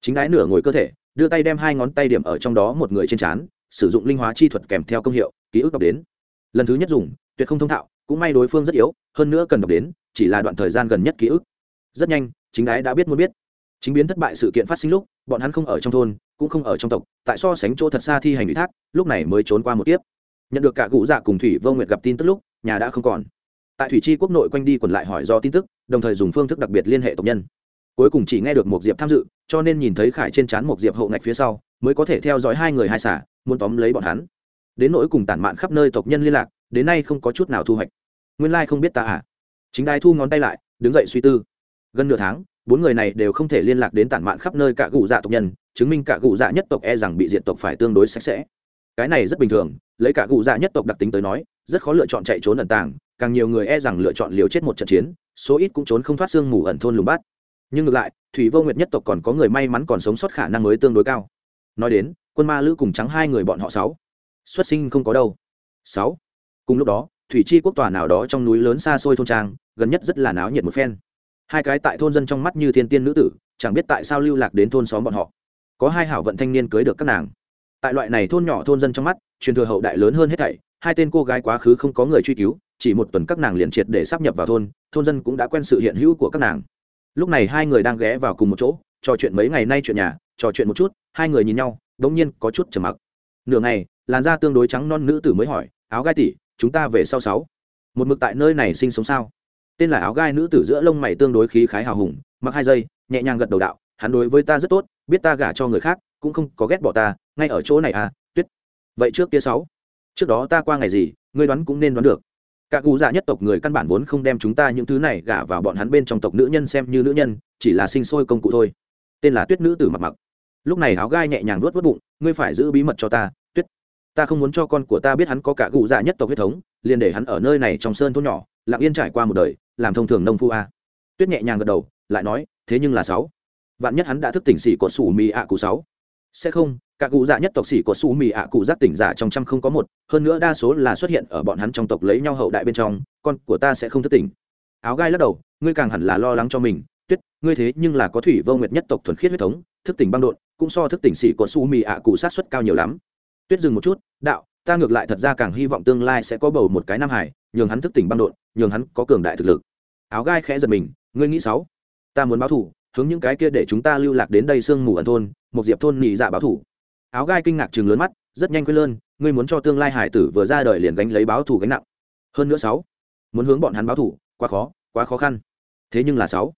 Chính đái nửa ngồi cơ thể, đưa tay đem hai ngón tay điểm ở trong đó một người trên trán, sử dụng linh hóa chi thuật kèm theo công hiệu, ký ức đọc đến. Lần thứ nhất dùng, tuyệt không thông thạo, cũng may đối phương rất yếu, hơn nữa cần đọc đến, chỉ là đoạn thời gian gần nhất ký ức. Rất nhanh, chính đái đã biết muốn biết. Chính biến thất bại sự kiện phát sinh lúc bọn hắn không ở trong thôn, cũng không ở trong tộc, tại so sánh chỗ thật xa thi hành ủy thác, lúc này mới trốn qua một tiếp nhận được cả cụ dạ cùng thủy vô nguyệt gặp tin tức lúc, nhà đã không còn. Tại thủy tri quốc nội quanh đi quần lại hỏi do tin tức, đồng thời dùng phương thức đặc biệt liên hệ tộc nhân. Cuối cùng chỉ nghe được một diệp tham dự, cho nên nhìn thấy khải trên trán một diệp hậu ngạch phía sau, mới có thể theo dõi hai người hai xả, muốn tóm lấy bọn hắn. Đến nỗi cùng tản mạn khắp nơi tộc nhân liên lạc, đến nay không có chút nào thu hoạch. Nguyên lai không biết ta à. Chính đai thu ngón tay lại, đứng dậy suy tư. Gần nửa tháng bốn người này đều không thể liên lạc đến tản mạn khắp nơi cả cụ dạ tộc nhân, chứng minh cả cụ dạ nhất tộc e rằng bị diện tộc phải tương đối sạch sẽ. Cái này rất bình thường, lấy cả cụ dạ nhất tộc đặc tính tới nói, rất khó lựa chọn chạy trốn ẩn tàng, càng nhiều người e rằng lựa chọn liều chết một trận chiến, số ít cũng trốn không thoát xương mù ẩn thôn lùng bát. Nhưng ngược lại, thủy vô nguyệt nhất tộc còn có người may mắn còn sống sót khả năng mới tương đối cao. Nói đến, quân ma lữ cùng trắng hai người bọn họ sáu. Xuất sinh không có đâu. Sáu. Cùng lúc đó, thủy chi quốc tòa nào đó trong núi lớn xa xôi thôn trang, gần nhất rất là náo nhiệt một phen hai cái tại thôn dân trong mắt như thiên tiên nữ tử, chẳng biết tại sao lưu lạc đến thôn xóm bọn họ. Có hai hảo vận thanh niên cưới được các nàng. Tại loại này thôn nhỏ thôn dân trong mắt, truyền thừa hậu đại lớn hơn hết thảy, hai tên cô gái quá khứ không có người truy cứu, chỉ một tuần các nàng liền triệt để sắp nhập vào thôn thôn dân cũng đã quen sự hiện hữu của các nàng. Lúc này hai người đang ghé vào cùng một chỗ, trò chuyện mấy ngày nay chuyện nhà, trò chuyện một chút, hai người nhìn nhau đ ỗ n g nhiên có chút trầm mặc. Nửa ngày, làn da tương đối trắng non nữ tử mới hỏi, áo gai tỉ chúng ta về sau sáu? Một mực tại nơi này sinh sống sao? Tên là áo gai nữ tử giữa lông mày tương đối khí khái hào hùng, mặc hai giây, nhẹ nhàng gật đầu đạo, hắn đối với ta rất tốt, biết ta gả cho người khác, cũng không có ghét bỏ ta, ngay ở chỗ này à tuyết. Vậy trước kia sáu, trước đó ta qua ngày gì, ngươi đoán cũng nên đoán được. Cả cụ dạ nhất tộc người căn bản vốn không đem chúng ta những thứ này gả vào bọn hắn bên trong tộc nữ nhân xem như nữ nhân, chỉ là sinh sôi công cụ thôi. Tên là tuyết nữ tử mặc mặc. Lúc này áo gai nhẹ nhàng nuốt vớt bụng, ngươi phải giữ bí mật cho ta, tuyết. Ta không muốn cho con của ta biết hắn có cả cụ dạ nhất tộc huyết thống, liền để hắn ở nơi này trong sơn thôn nhỏ, lặng yên trải qua một đời làm thông thường nông phu a. Tuyết nhẹ nhàng gật đầu, lại nói, thế nhưng là sáu. Vạn nhất hắn đã thức tỉnh xỉ của sủ mì ạ cụ sáu. Sẽ không, cả cụ dạ nhất tộc xỉ của su mì ạ cụ giác tỉnh giả trong trăm không có một, hơn nữa đa số là xuất hiện ở bọn hắn trong tộc lấy nhau hậu đại bên trong, con của ta sẽ không thức tỉnh. Áo gai lắc đầu, ngươi càng hẳn là lo lắng cho mình. Tuyết, ngươi thế nhưng là có thủy vô nguyệt nhất tộc thuần khiết huyết thống, thức tỉnh băng đột cũng so thức tỉnh xỉ của su mì ạ cụ sát xuất cao nhiều lắm. Tuyết dừng một chút, đạo, ta ngược lại thật ra càng hy vọng tương lai sẽ có bầu một cái nam hải, nhường hắn thức tỉnh băng đột nhường hắn có cường đại thực lực áo gai khẽ giật mình, ngươi nghĩ sáu ta muốn báo thủ, hướng những cái kia để chúng ta lưu lạc đến đây sương mù ẩn thôn, một diệp thôn nhị dạ báo thủ. Áo gai kinh ngạc chừng lớn mắt, rất nhanh quên lơn, ngươi muốn cho tương lai hải tử vừa ra đời liền gánh lấy báo thủ gánh nặng. Hơn nữa sáu muốn hướng bọn hắn báo thủ, quá khó quá khó khăn. Thế nhưng là sáu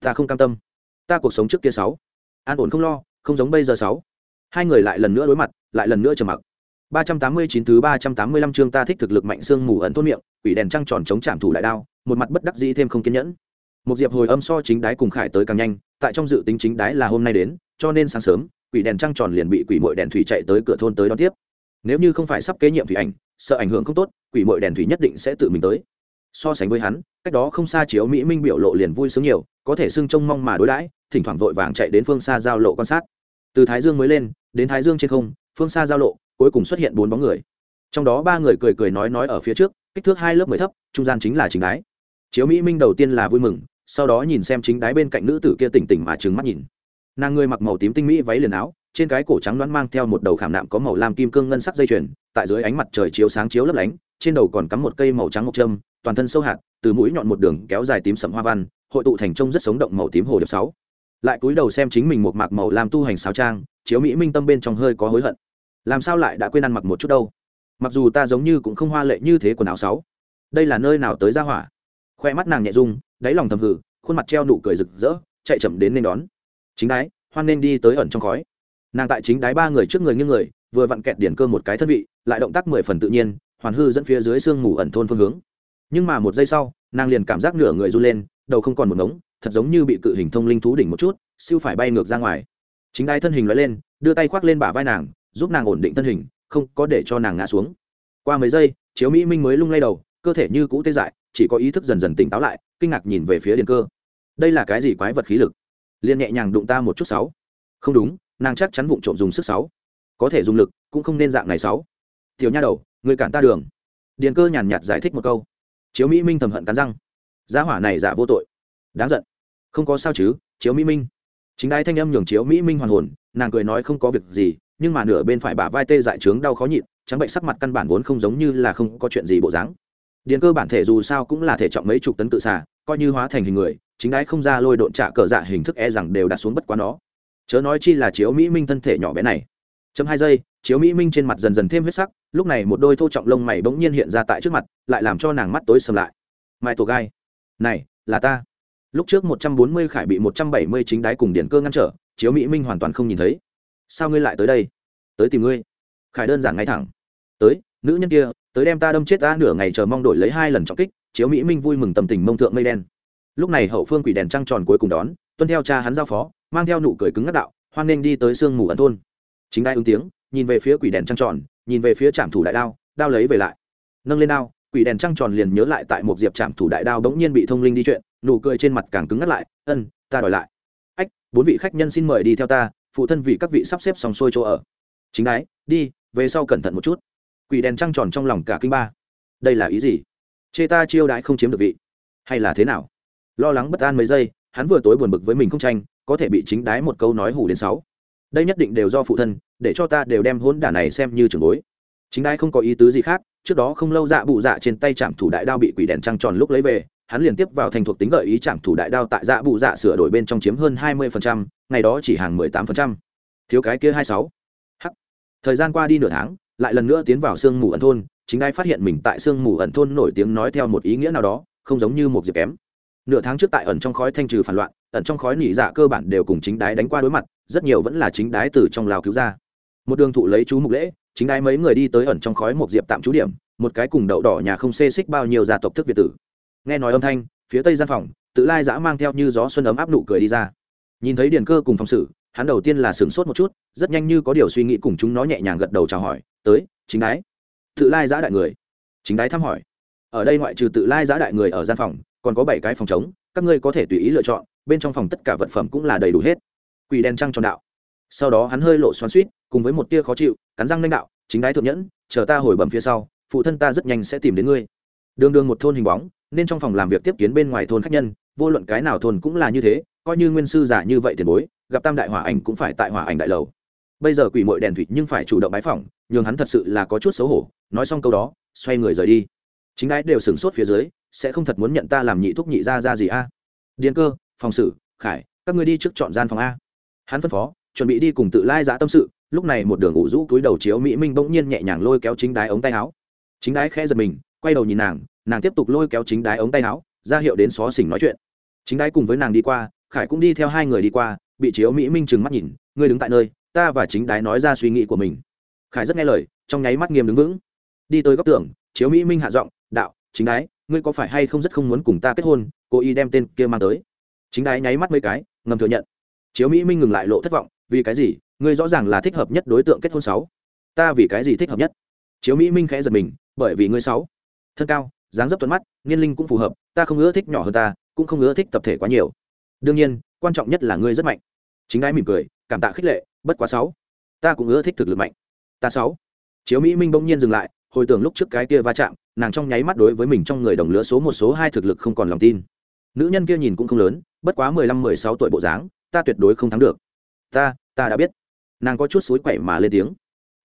ta không cam tâm. Ta cuộc sống trước kia sáu an ổn không lo, không giống bây giờ sáu hai người lại lần nữa đối mặt, lại lần nữa trầm mặc. Ba trăm tám mươi chín thứ ba trăm tám mươi lăm chương ta thích thực lực mạnh xương mù ẩn thôn miệng, quỷ đèn trăng tròn chống chạm thủ đại đao một mặt bất đắc dĩ thêm không kiên nhẫn. Một diệp hồi âm so chính đái cùng khải tới càng nhanh, tại trong dự tính chính đái là hôm nay đến, cho nên sáng sớm, quỷ đèn trăng tròn liền bị quỷ mội đèn thủy chạy tới cửa thôn tới đón tiếp. Nếu như không phải sắp kế nhiệm thủy ảnh, sợ ảnh hưởng không tốt, quỷ mội đèn thủy nhất định sẽ tự mình tới. So sánh với hắn, cách đó không xa chiếu mỹ minh biểu lộ liền vui sướng nhiều, có thể xưng trông mong mà đối đãi, thỉnh thoảng vội vàng chạy đến phương xa giao lộ quan sát. Từ thái dương mới lên, đến thái dương trên không, phương xa giao lộ, cuối cùng xuất hiện bốn bóng người. Trong đó ba người cười cười nói nói ở phía trước, kích thước hai lớp mười thấp, trung gian chính là chính đái chiếu mỹ minh đầu tiên là vui mừng, sau đó nhìn xem chính đái bên cạnh nữ tử kia tỉnh tỉnh mà trừng mắt nhìn. Nàng người mặc màu tím tinh mỹ váy liền áo, trên cái cổ trắng đoán mang theo một đầu khảm nạm có màu lam kim cương ngân sắc dây chuyền, tại dưới ánh mặt trời chiếu sáng chiếu lấp lánh, trên đầu còn cắm một cây màu trắng ngọc trâm, toàn thân sâu hạt, từ mũi nhọn một đường kéo dài tím sậm hoa văn, hội tụ thành trông rất sống động màu tím hồ điệp sáu. Lại cúi đầu xem chính mình một mạc màu lam tu hành sáo trang, chiếu mỹ minh tâm bên trong hơi có hối hận. Làm sao lại đã quên ăn mặc một chút đâu? Mặc dù ta giống như cũng không hoa lệ như thế quần áo sáu. Đây là nơi nào tới ra hỏa? Khoe mắt nàng nhẹ rung, đáy lòng thầm hử khuôn mặt treo nụ cười rực rỡ, chạy chậm đến nên đón. Chính đái, hoan nên đi tới ẩn trong khói. Nàng tại chính đái ba người trước người nghiêng người, vừa vặn kẹt điển cơ một cái thân vị, lại động tác mười phần tự nhiên, hoàn hư dẫn phía dưới sương mù ẩn thôn phương hướng. Nhưng mà một giây sau, nàng liền cảm giác nửa người run lên, đầu không còn một ngống, thật giống như bị cự hình thông linh thú đỉnh một chút, siêu phải bay ngược ra ngoài. Chính đái thân hình loại lên, đưa tay khoác lên bả vai nàng, giúp nàng ổn định thân hình, không có để cho nàng ngã xuống. Qua mấy giây, chiếu mỹ minh mới lung lay đầu, cơ thể như cũ tê dại chỉ có ý thức dần dần tỉnh táo lại, kinh ngạc nhìn về phía Điền cơ. Đây là cái gì quái vật khí lực? Liền nhẹ nhàng đụng ta một chút sáu. Không đúng, nàng chắc chắn vụng trộm dùng sức sáu. Có thể dùng lực, cũng không nên dạng này sáu. Tiểu nha đầu, người cản ta đường. Điền cơ nhàn nhạt giải thích một câu. Chiếu mỹ minh thầm hận cắn răng. Giá hỏa này giả vô tội. Đáng giận. Không có sao chứ, chiếu mỹ minh. Chính đai thanh âm nhường chiếu mỹ minh hoàn hồn, nàng cười nói không có việc gì, nhưng mà nửa bên phải bả vai tê dại trướng đau khó nhịn, trắng bệnh sắc mặt căn bản vốn không giống như là không có chuyện gì bộ dáng điền cơ bản thể dù sao cũng là thể trọng mấy chục tấn tự xả coi như hóa thành hình người, chính đái không ra lôi độn trả cờ dạ hình thức e rằng đều đặt xuống bất quá nó. Chớ nói chi là chiếu mỹ minh thân thể nhỏ bé này. Chấm hai giây, chiếu mỹ minh trên mặt dần dần thêm huyết sắc, lúc này một đôi thô trọng lông mày bỗng nhiên hiện ra tại trước mặt, lại làm cho nàng mắt tối sầm lại. Mai tổ gai. Này, là ta. Lúc trước một trăm bốn mươi khải bị một trăm bảy mươi chính đái cùng điện cơ ngăn trở, chiếu mỹ minh hoàn toàn không nhìn thấy. Sao ngươi lại tới đây? Tới tìm ngươi. Khải đơn giản ngay thẳng. Tới, nữ nhân kia tới đem ta đâm chết ta nửa ngày chờ mong đổi lấy hai lần trọng kích, chiếu mỹ minh vui mừng tầm tình mông thượng mây đen. Lúc này hậu phương quỷ đèn trăng tròn cuối cùng đón, tuân theo cha hắn giao phó, mang theo nụ cười cứng ngắc đạo, hoan nên đi tới sương mù ẩn thôn. Chính đai ứng tiếng, nhìn về phía quỷ đèn trăng tròn, nhìn về phía trạm thủ đại đao đao lấy về lại. Nâng lên đao, quỷ đèn trăng tròn liền nhớ lại tại một diệp trạm thủ đại đao bỗng nhiên bị thông linh đi chuyện, nụ cười trên mặt càng cứng ngắt lại, ân, ta đòi lại. Ách, bốn vị khách nhân xin mời đi theo ta, phụ thân vị các vị sắp xếp xong xuôi chỗ ở. Chính ái đi, về sau cẩn thận một chút quỷ đèn trăng tròn trong lòng cả kinh ba. Đây là ý gì? Chê ta chiêu đãi không chiếm được vị. Hay là thế nào? Lo lắng bất an mấy giây, hắn vừa tối buồn bực với mình không tranh, có thể bị chính đái một câu nói hủ đến sáu. Đây nhất định đều do phụ thân, để cho ta đều đem hỗn đả này xem như trường bối. Chính đái không có ý tứ gì khác, trước đó không lâu dạ bụ dạ trên tay chạm thủ đại đao bị quỷ đèn trăng tròn lúc lấy về, hắn liền tiếp vào thành thuộc tính gợi ý chạm thủ đại đao tại dạ bụ dạ sửa đổi bên trong chiếm hơn hai mươi ngày đó chỉ hàng mười tám thiếu cái kia hai sáu. H thời gian qua đi nửa tháng lại lần nữa tiến vào sương mù ẩn thôn, chính đai phát hiện mình tại sương mù ẩn thôn nổi tiếng nói theo một ý nghĩa nào đó, không giống như một diệp kém. Nửa tháng trước tại ẩn trong khói thanh trừ phản loạn, ẩn trong khói nỉ dạ cơ bản đều cùng chính đái đánh qua đối mặt, rất nhiều vẫn là chính đái từ trong lào cứu ra. Một đường thụ lấy chú mục lễ, chính đái mấy người đi tới ẩn trong khói một diệp tạm trú điểm, một cái cùng đậu đỏ nhà không xê xích bao nhiêu gia tộc thức việt tử. Nghe nói âm thanh, phía tây gian phòng, tự lai giã mang theo như gió xuân ấm áp nụ cười đi ra. Nhìn thấy điền cơ cùng phòng xử hắn đầu tiên là sửng sốt một chút, rất nhanh như có điều suy nghĩ cùng chúng nó nhẹ nhàng gật đầu chào hỏi, tới, chính đái. Tự lai giã đại người. Chính đái thăm hỏi. Ở đây ngoại trừ tự lai giã đại người ở gian phòng, còn có bảy cái phòng chống các ngươi có thể tùy ý lựa chọn, bên trong phòng tất cả vật phẩm cũng là đầy đủ hết. Quỷ đen trăng tròn đạo. Sau đó hắn hơi lộ xoắn suýt cùng với một tia khó chịu, cắn răng lãnh đạo, chính đái thượng nhẫn, chờ ta hồi bẩm phía sau, phụ thân ta rất nhanh sẽ tìm đến ngươi. Đường đường một thôn hình bóng, nên trong phòng làm việc tiếp kiến bên ngoài thôn khách nhân, vô luận cái nào thôn cũng là như thế, coi như nguyên sư giả như vậy tiền bối gặp tam đại hỏa ảnh cũng phải tại hỏa ảnh đại lầu. Bây giờ quỷ mội đèn thủy nhưng phải chủ động bái phỏng, nhường hắn thật sự là có chút xấu hổ, nói xong câu đó, xoay người rời đi. Chính đái đều sửng sốt phía dưới, sẽ không thật muốn nhận ta làm nhị thúc nhị ra ra gì a? À? điền cơ, phòng xử, khải, các ngươi đi trước chọn gian phòng a. Hắn phân phó, chuẩn bị đi cùng tự lai giã tâm sự, lúc này một đường ủ rũ túi đầu chiếu mỹ minh bỗng nhiên nhẹ nhàng lôi kéo chính đái ống tay áo. Chính đái khẽ giật mình, quay đầu nhìn nàng nàng tiếp tục lôi kéo chính đái ống tay áo, ra hiệu đến xó xỉnh nói chuyện. Chính đái cùng với nàng đi qua, khải cũng đi theo hai người đi qua bị chiếu mỹ minh trừng mắt nhìn, ngươi đứng tại nơi, ta và chính đái nói ra suy nghĩ của mình. Khải rất nghe lời, trong nháy mắt nghiêm đứng vững. Đi tới góc tường, chiếu mỹ minh hạ giọng, đạo, chính đái, ngươi có phải hay không rất không muốn cùng ta kết hôn cô y đem tên kia mang tới? Chính đái nháy mắt mấy cái, ngầm thừa nhận. Chiếu mỹ minh ngừng lại lộ thất vọng, vì cái gì? Ngươi rõ ràng là thích hợp nhất đối tượng kết hôn sáu. Ta vì cái gì thích hợp nhất? Chiếu mỹ minh khẽ giật mình, bởi vì ngươi sáu. Thân cao, dáng dấp tuấn mắt, niên linh cũng phù hợp, ta không ưa thích nhỏ hơn ta, cũng không ưa thích tập thể quá nhiều đương nhiên, quan trọng nhất là ngươi rất mạnh. Chính ái mỉm cười, cảm tạ khích lệ, bất quá sáu. Ta cũng ưa thích thực lực mạnh. Ta sáu. Chiếu mỹ minh bỗng nhiên dừng lại, hồi tưởng lúc trước cái kia va chạm, nàng trong nháy mắt đối với mình trong người đồng lứa số một, số hai thực lực không còn lòng tin. Nữ nhân kia nhìn cũng không lớn, bất quá mười lăm, mười sáu tuổi bộ dáng, ta tuyệt đối không thắng được. Ta ta đã biết. Nàng có chút suối quậy mà lên tiếng.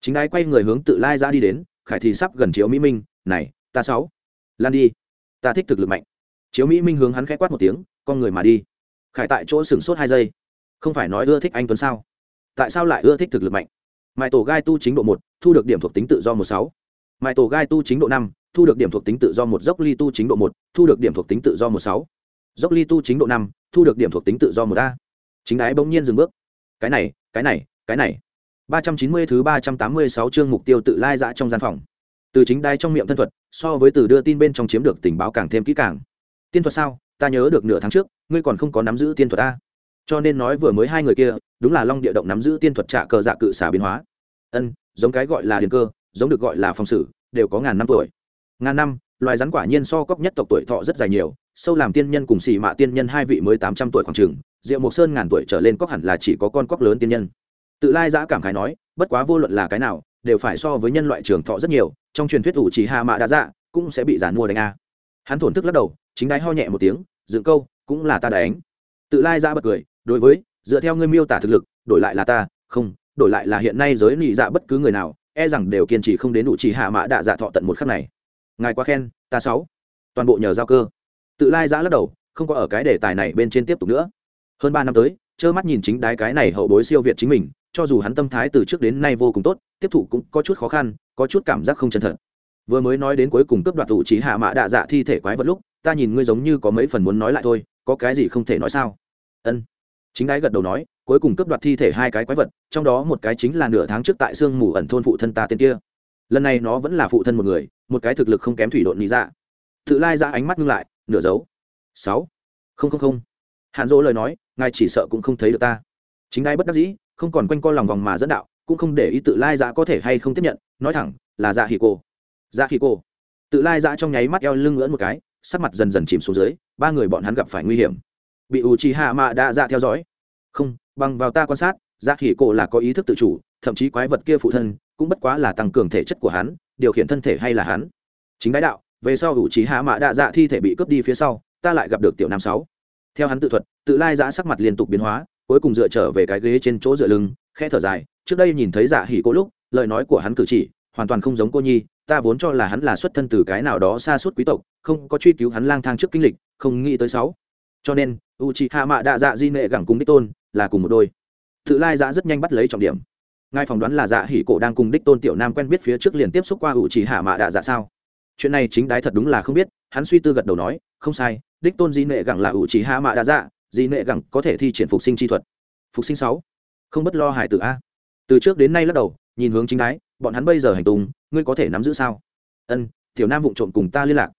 Chính ái quay người hướng tự lai ra đi đến, khải thì sắp gần chiếu mỹ minh, này, ta sáu. Lan đi. Ta thích thực lực mạnh. Chiếu mỹ minh hướng hắn khẽ quát một tiếng, con người mà đi khải tại chỗ sửng sốt hai giây. Không phải nói ưa thích anh tuấn sao? Tại sao lại ưa thích thực lực mạnh? Mãi tổ gai tu chính độ một, thu được điểm thuộc tính tự do một sáu. Mãi tổ gai tu chính độ năm, thu được điểm thuộc tính tự do một. Dốc ly tu chính độ một, thu được điểm thuộc tính tự do một sáu. Dốc ly tu chính độ năm, thu được điểm thuộc tính tự do một a. Chính đái bỗng nhiên dừng bước. Cái này cái này cái này. Ba trăm chín mươi thứ ba trăm tám mươi sáu chương mục tiêu tự lai dã trong gian phòng. Từ chính đai trong miệng thân thuật, so với từ đưa tin bên trong chiếm được tình báo càng thêm kỹ càng. Tiên thuật sao? Ta nhớ được nửa tháng trước ngươi còn không có nắm giữ tiên thuật ta. Cho nên nói vừa mới hai người kia, đúng là long địa động nắm giữ tiên thuật trả cờ dạ cự xả biến hóa. Ân, giống cái gọi là điền cơ, giống được gọi là phong sử, đều có ngàn năm tuổi. Ngàn năm, loài rắn quả nhiên so cóc nhất tộc tuổi thọ rất dài nhiều, sâu làm tiên nhân cùng xì mạ tiên nhân hai vị mới tám trăm tuổi khoảng trường diệu mộc sơn ngàn tuổi trở lên cóc hẳn là chỉ có con cóc lớn tiên nhân. Tự lai giã cảm khái nói, bất quá vô luận là cái nào, đều phải so với nhân loại trường thọ rất nhiều, trong truyền thuyết ủ chỉ hà mạ đã dạ cũng sẽ bị giàn mua đánh a. Hắn thổn thức lắc đầu, chính đái ho nhẹ một tiếng, dựng câu cũng là ta đánh. Tự lai ra bật cười, đối với, dựa theo ngươi miêu tả thực lực, đổi lại là ta, không, đổi lại là hiện nay giới lì dạ bất cứ người nào e rằng đều kiên trì không đến đủ chỉ hạ mã đạ dạ thọ tận một khắc này. Ngài quá khen, ta sáu. Toàn bộ nhờ giao cơ. Tự lai giã lắc đầu, không có ở cái đề tài này bên trên tiếp tục nữa. Hơn ba năm tới, trơ mắt nhìn chính đái cái này hậu bối siêu việt chính mình, cho dù hắn tâm thái từ trước đến nay vô cùng tốt, tiếp thụ cũng có chút khó khăn, có chút cảm giác không chân thật. Vừa mới nói đến cuối cùng cướp đoạt tụ trí hạ mã đạ dạ thi thể quái vật lúc, ta nhìn ngươi giống như có mấy phần muốn nói lại thôi có cái gì không thể nói sao? Ân. Chính đái gật đầu nói, cuối cùng cướp đoạt thi thể hai cái quái vật, trong đó một cái chính là nửa tháng trước tại sương mù ẩn thôn phụ thân ta tên kia. Lần này nó vẫn là phụ thân một người, một cái thực lực không kém thủy độn lý dạ. Tự lai ra ánh mắt ngưng lại, nửa dấu. Sáu. Không không không. Hạn dỗ lời nói, ngài chỉ sợ cũng không thấy được ta. Chính đái bất đắc dĩ, không còn quanh co lòng vòng mà dẫn đạo, cũng không để ý tự lai dạ có thể hay không tiếp nhận, nói thẳng, là dạ hì cô. Dạ hì cô. Tự lai dạ trong nháy mắt eo lưng ngỡn một cái sắc mặt dần dần chìm xuống dưới, ba người bọn hắn gặp phải nguy hiểm. Bị U Chi hạ mạ đã dạ theo dõi. Không, bằng vào ta quan sát dạ hì Cổ là có ý thức tự chủ, thậm chí quái vật kia phụ thân cũng bất quá là tăng cường thể chất của hắn, điều khiển thân thể hay là hắn. Chính đái đạo, về sau U Chi hạ mạ đã dạ thi thể bị cướp đi phía sau, ta lại gặp được tiểu nam sáu. Theo hắn tự thuật, tự lai giã sắc mặt liên tục biến hóa, cuối cùng dựa trở về cái ghế trên chỗ dựa lưng khe thở dài, trước đây nhìn thấy dạ hỉ cô lúc, lời nói của hắn cử chỉ, hoàn toàn không giống cô nhi ta vốn cho là hắn là xuất thân từ cái nào đó xa suốt quý tộc, không có truy cứu hắn lang thang trước kinh lịch, không nghĩ tới sáu. Cho nên u c hạ mạ đạ dạ di nệ gẳng cùng đích tôn, là cùng một đôi. Tự lai dạ rất nhanh bắt lấy trọng điểm. Ngài phỏng đoán là dạ hỉ cổ đang cùng đích tôn tiểu nam quen biết phía trước liền tiếp xúc qua u c hạ mạ đạ dạ sao? Chuyện này chính đái thật đúng là không biết, hắn suy tư gật đầu nói, không sai, đích tôn di nệ gẳng là ủ chỉ hạ mạ đạ dạ di nệ gẳng có thể thi triển phục sinh chi thuật. Phục sinh sáu. Không bất lo hải tử a. Từ trước đến nay lắc đầu, nhìn hướng chính đái bọn hắn bây giờ hành tung, ngươi có thể nắm giữ sao? Ân, tiểu nam vụng trộm cùng ta liên lạc.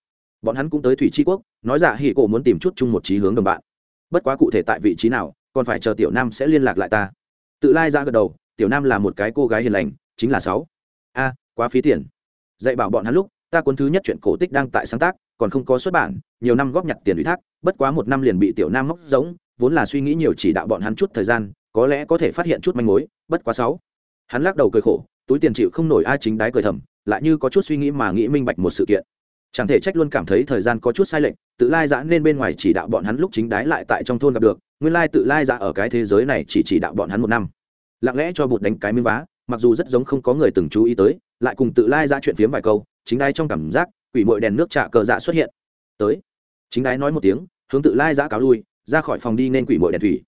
Bọn hắn cũng tới thủy tri quốc, nói dạ hỉ cổ muốn tìm chút chung một trí hướng đồng bạn. Bất quá cụ thể tại vị trí nào, còn phải chờ tiểu nam sẽ liên lạc lại ta. Tự lai ra gật đầu, tiểu nam là một cái cô gái hiền lành, chính là sáu. A, quá phí tiền. Dạy bảo bọn hắn lúc, ta cuốn thứ nhất chuyện cổ tích đang tại sáng tác, còn không có xuất bản, nhiều năm góp nhặt tiền ủy thác, bất quá một năm liền bị tiểu nam móc giống vốn là suy nghĩ nhiều chỉ đạo bọn hắn chút thời gian, có lẽ có thể phát hiện chút manh mối, bất quá sáu. Hắn lắc đầu cười khổ túi tiền chịu không nổi ai chính đái cười thầm, lại như có chút suy nghĩ mà nghĩ minh bạch một sự kiện. Chẳng thể trách luôn cảm thấy thời gian có chút sai lệch, tự lai giã nên bên ngoài chỉ đạo bọn hắn lúc chính đái lại tại trong thôn gặp được, nguyên lai tự lai giã ở cái thế giới này chỉ chỉ đạo bọn hắn một năm. Lặng lẽ cho bụt đánh cái miếng vá, mặc dù rất giống không có người từng chú ý tới, lại cùng tự lai giã chuyện phiếm vài câu, chính đái trong cảm giác, quỷ mội đèn nước trạ cờ dạ xuất hiện. Tới. Chính đái nói một tiếng, hướng tự lai giã cáo lui, ra khỏi phòng đi nên quỷ mội đèn thủy.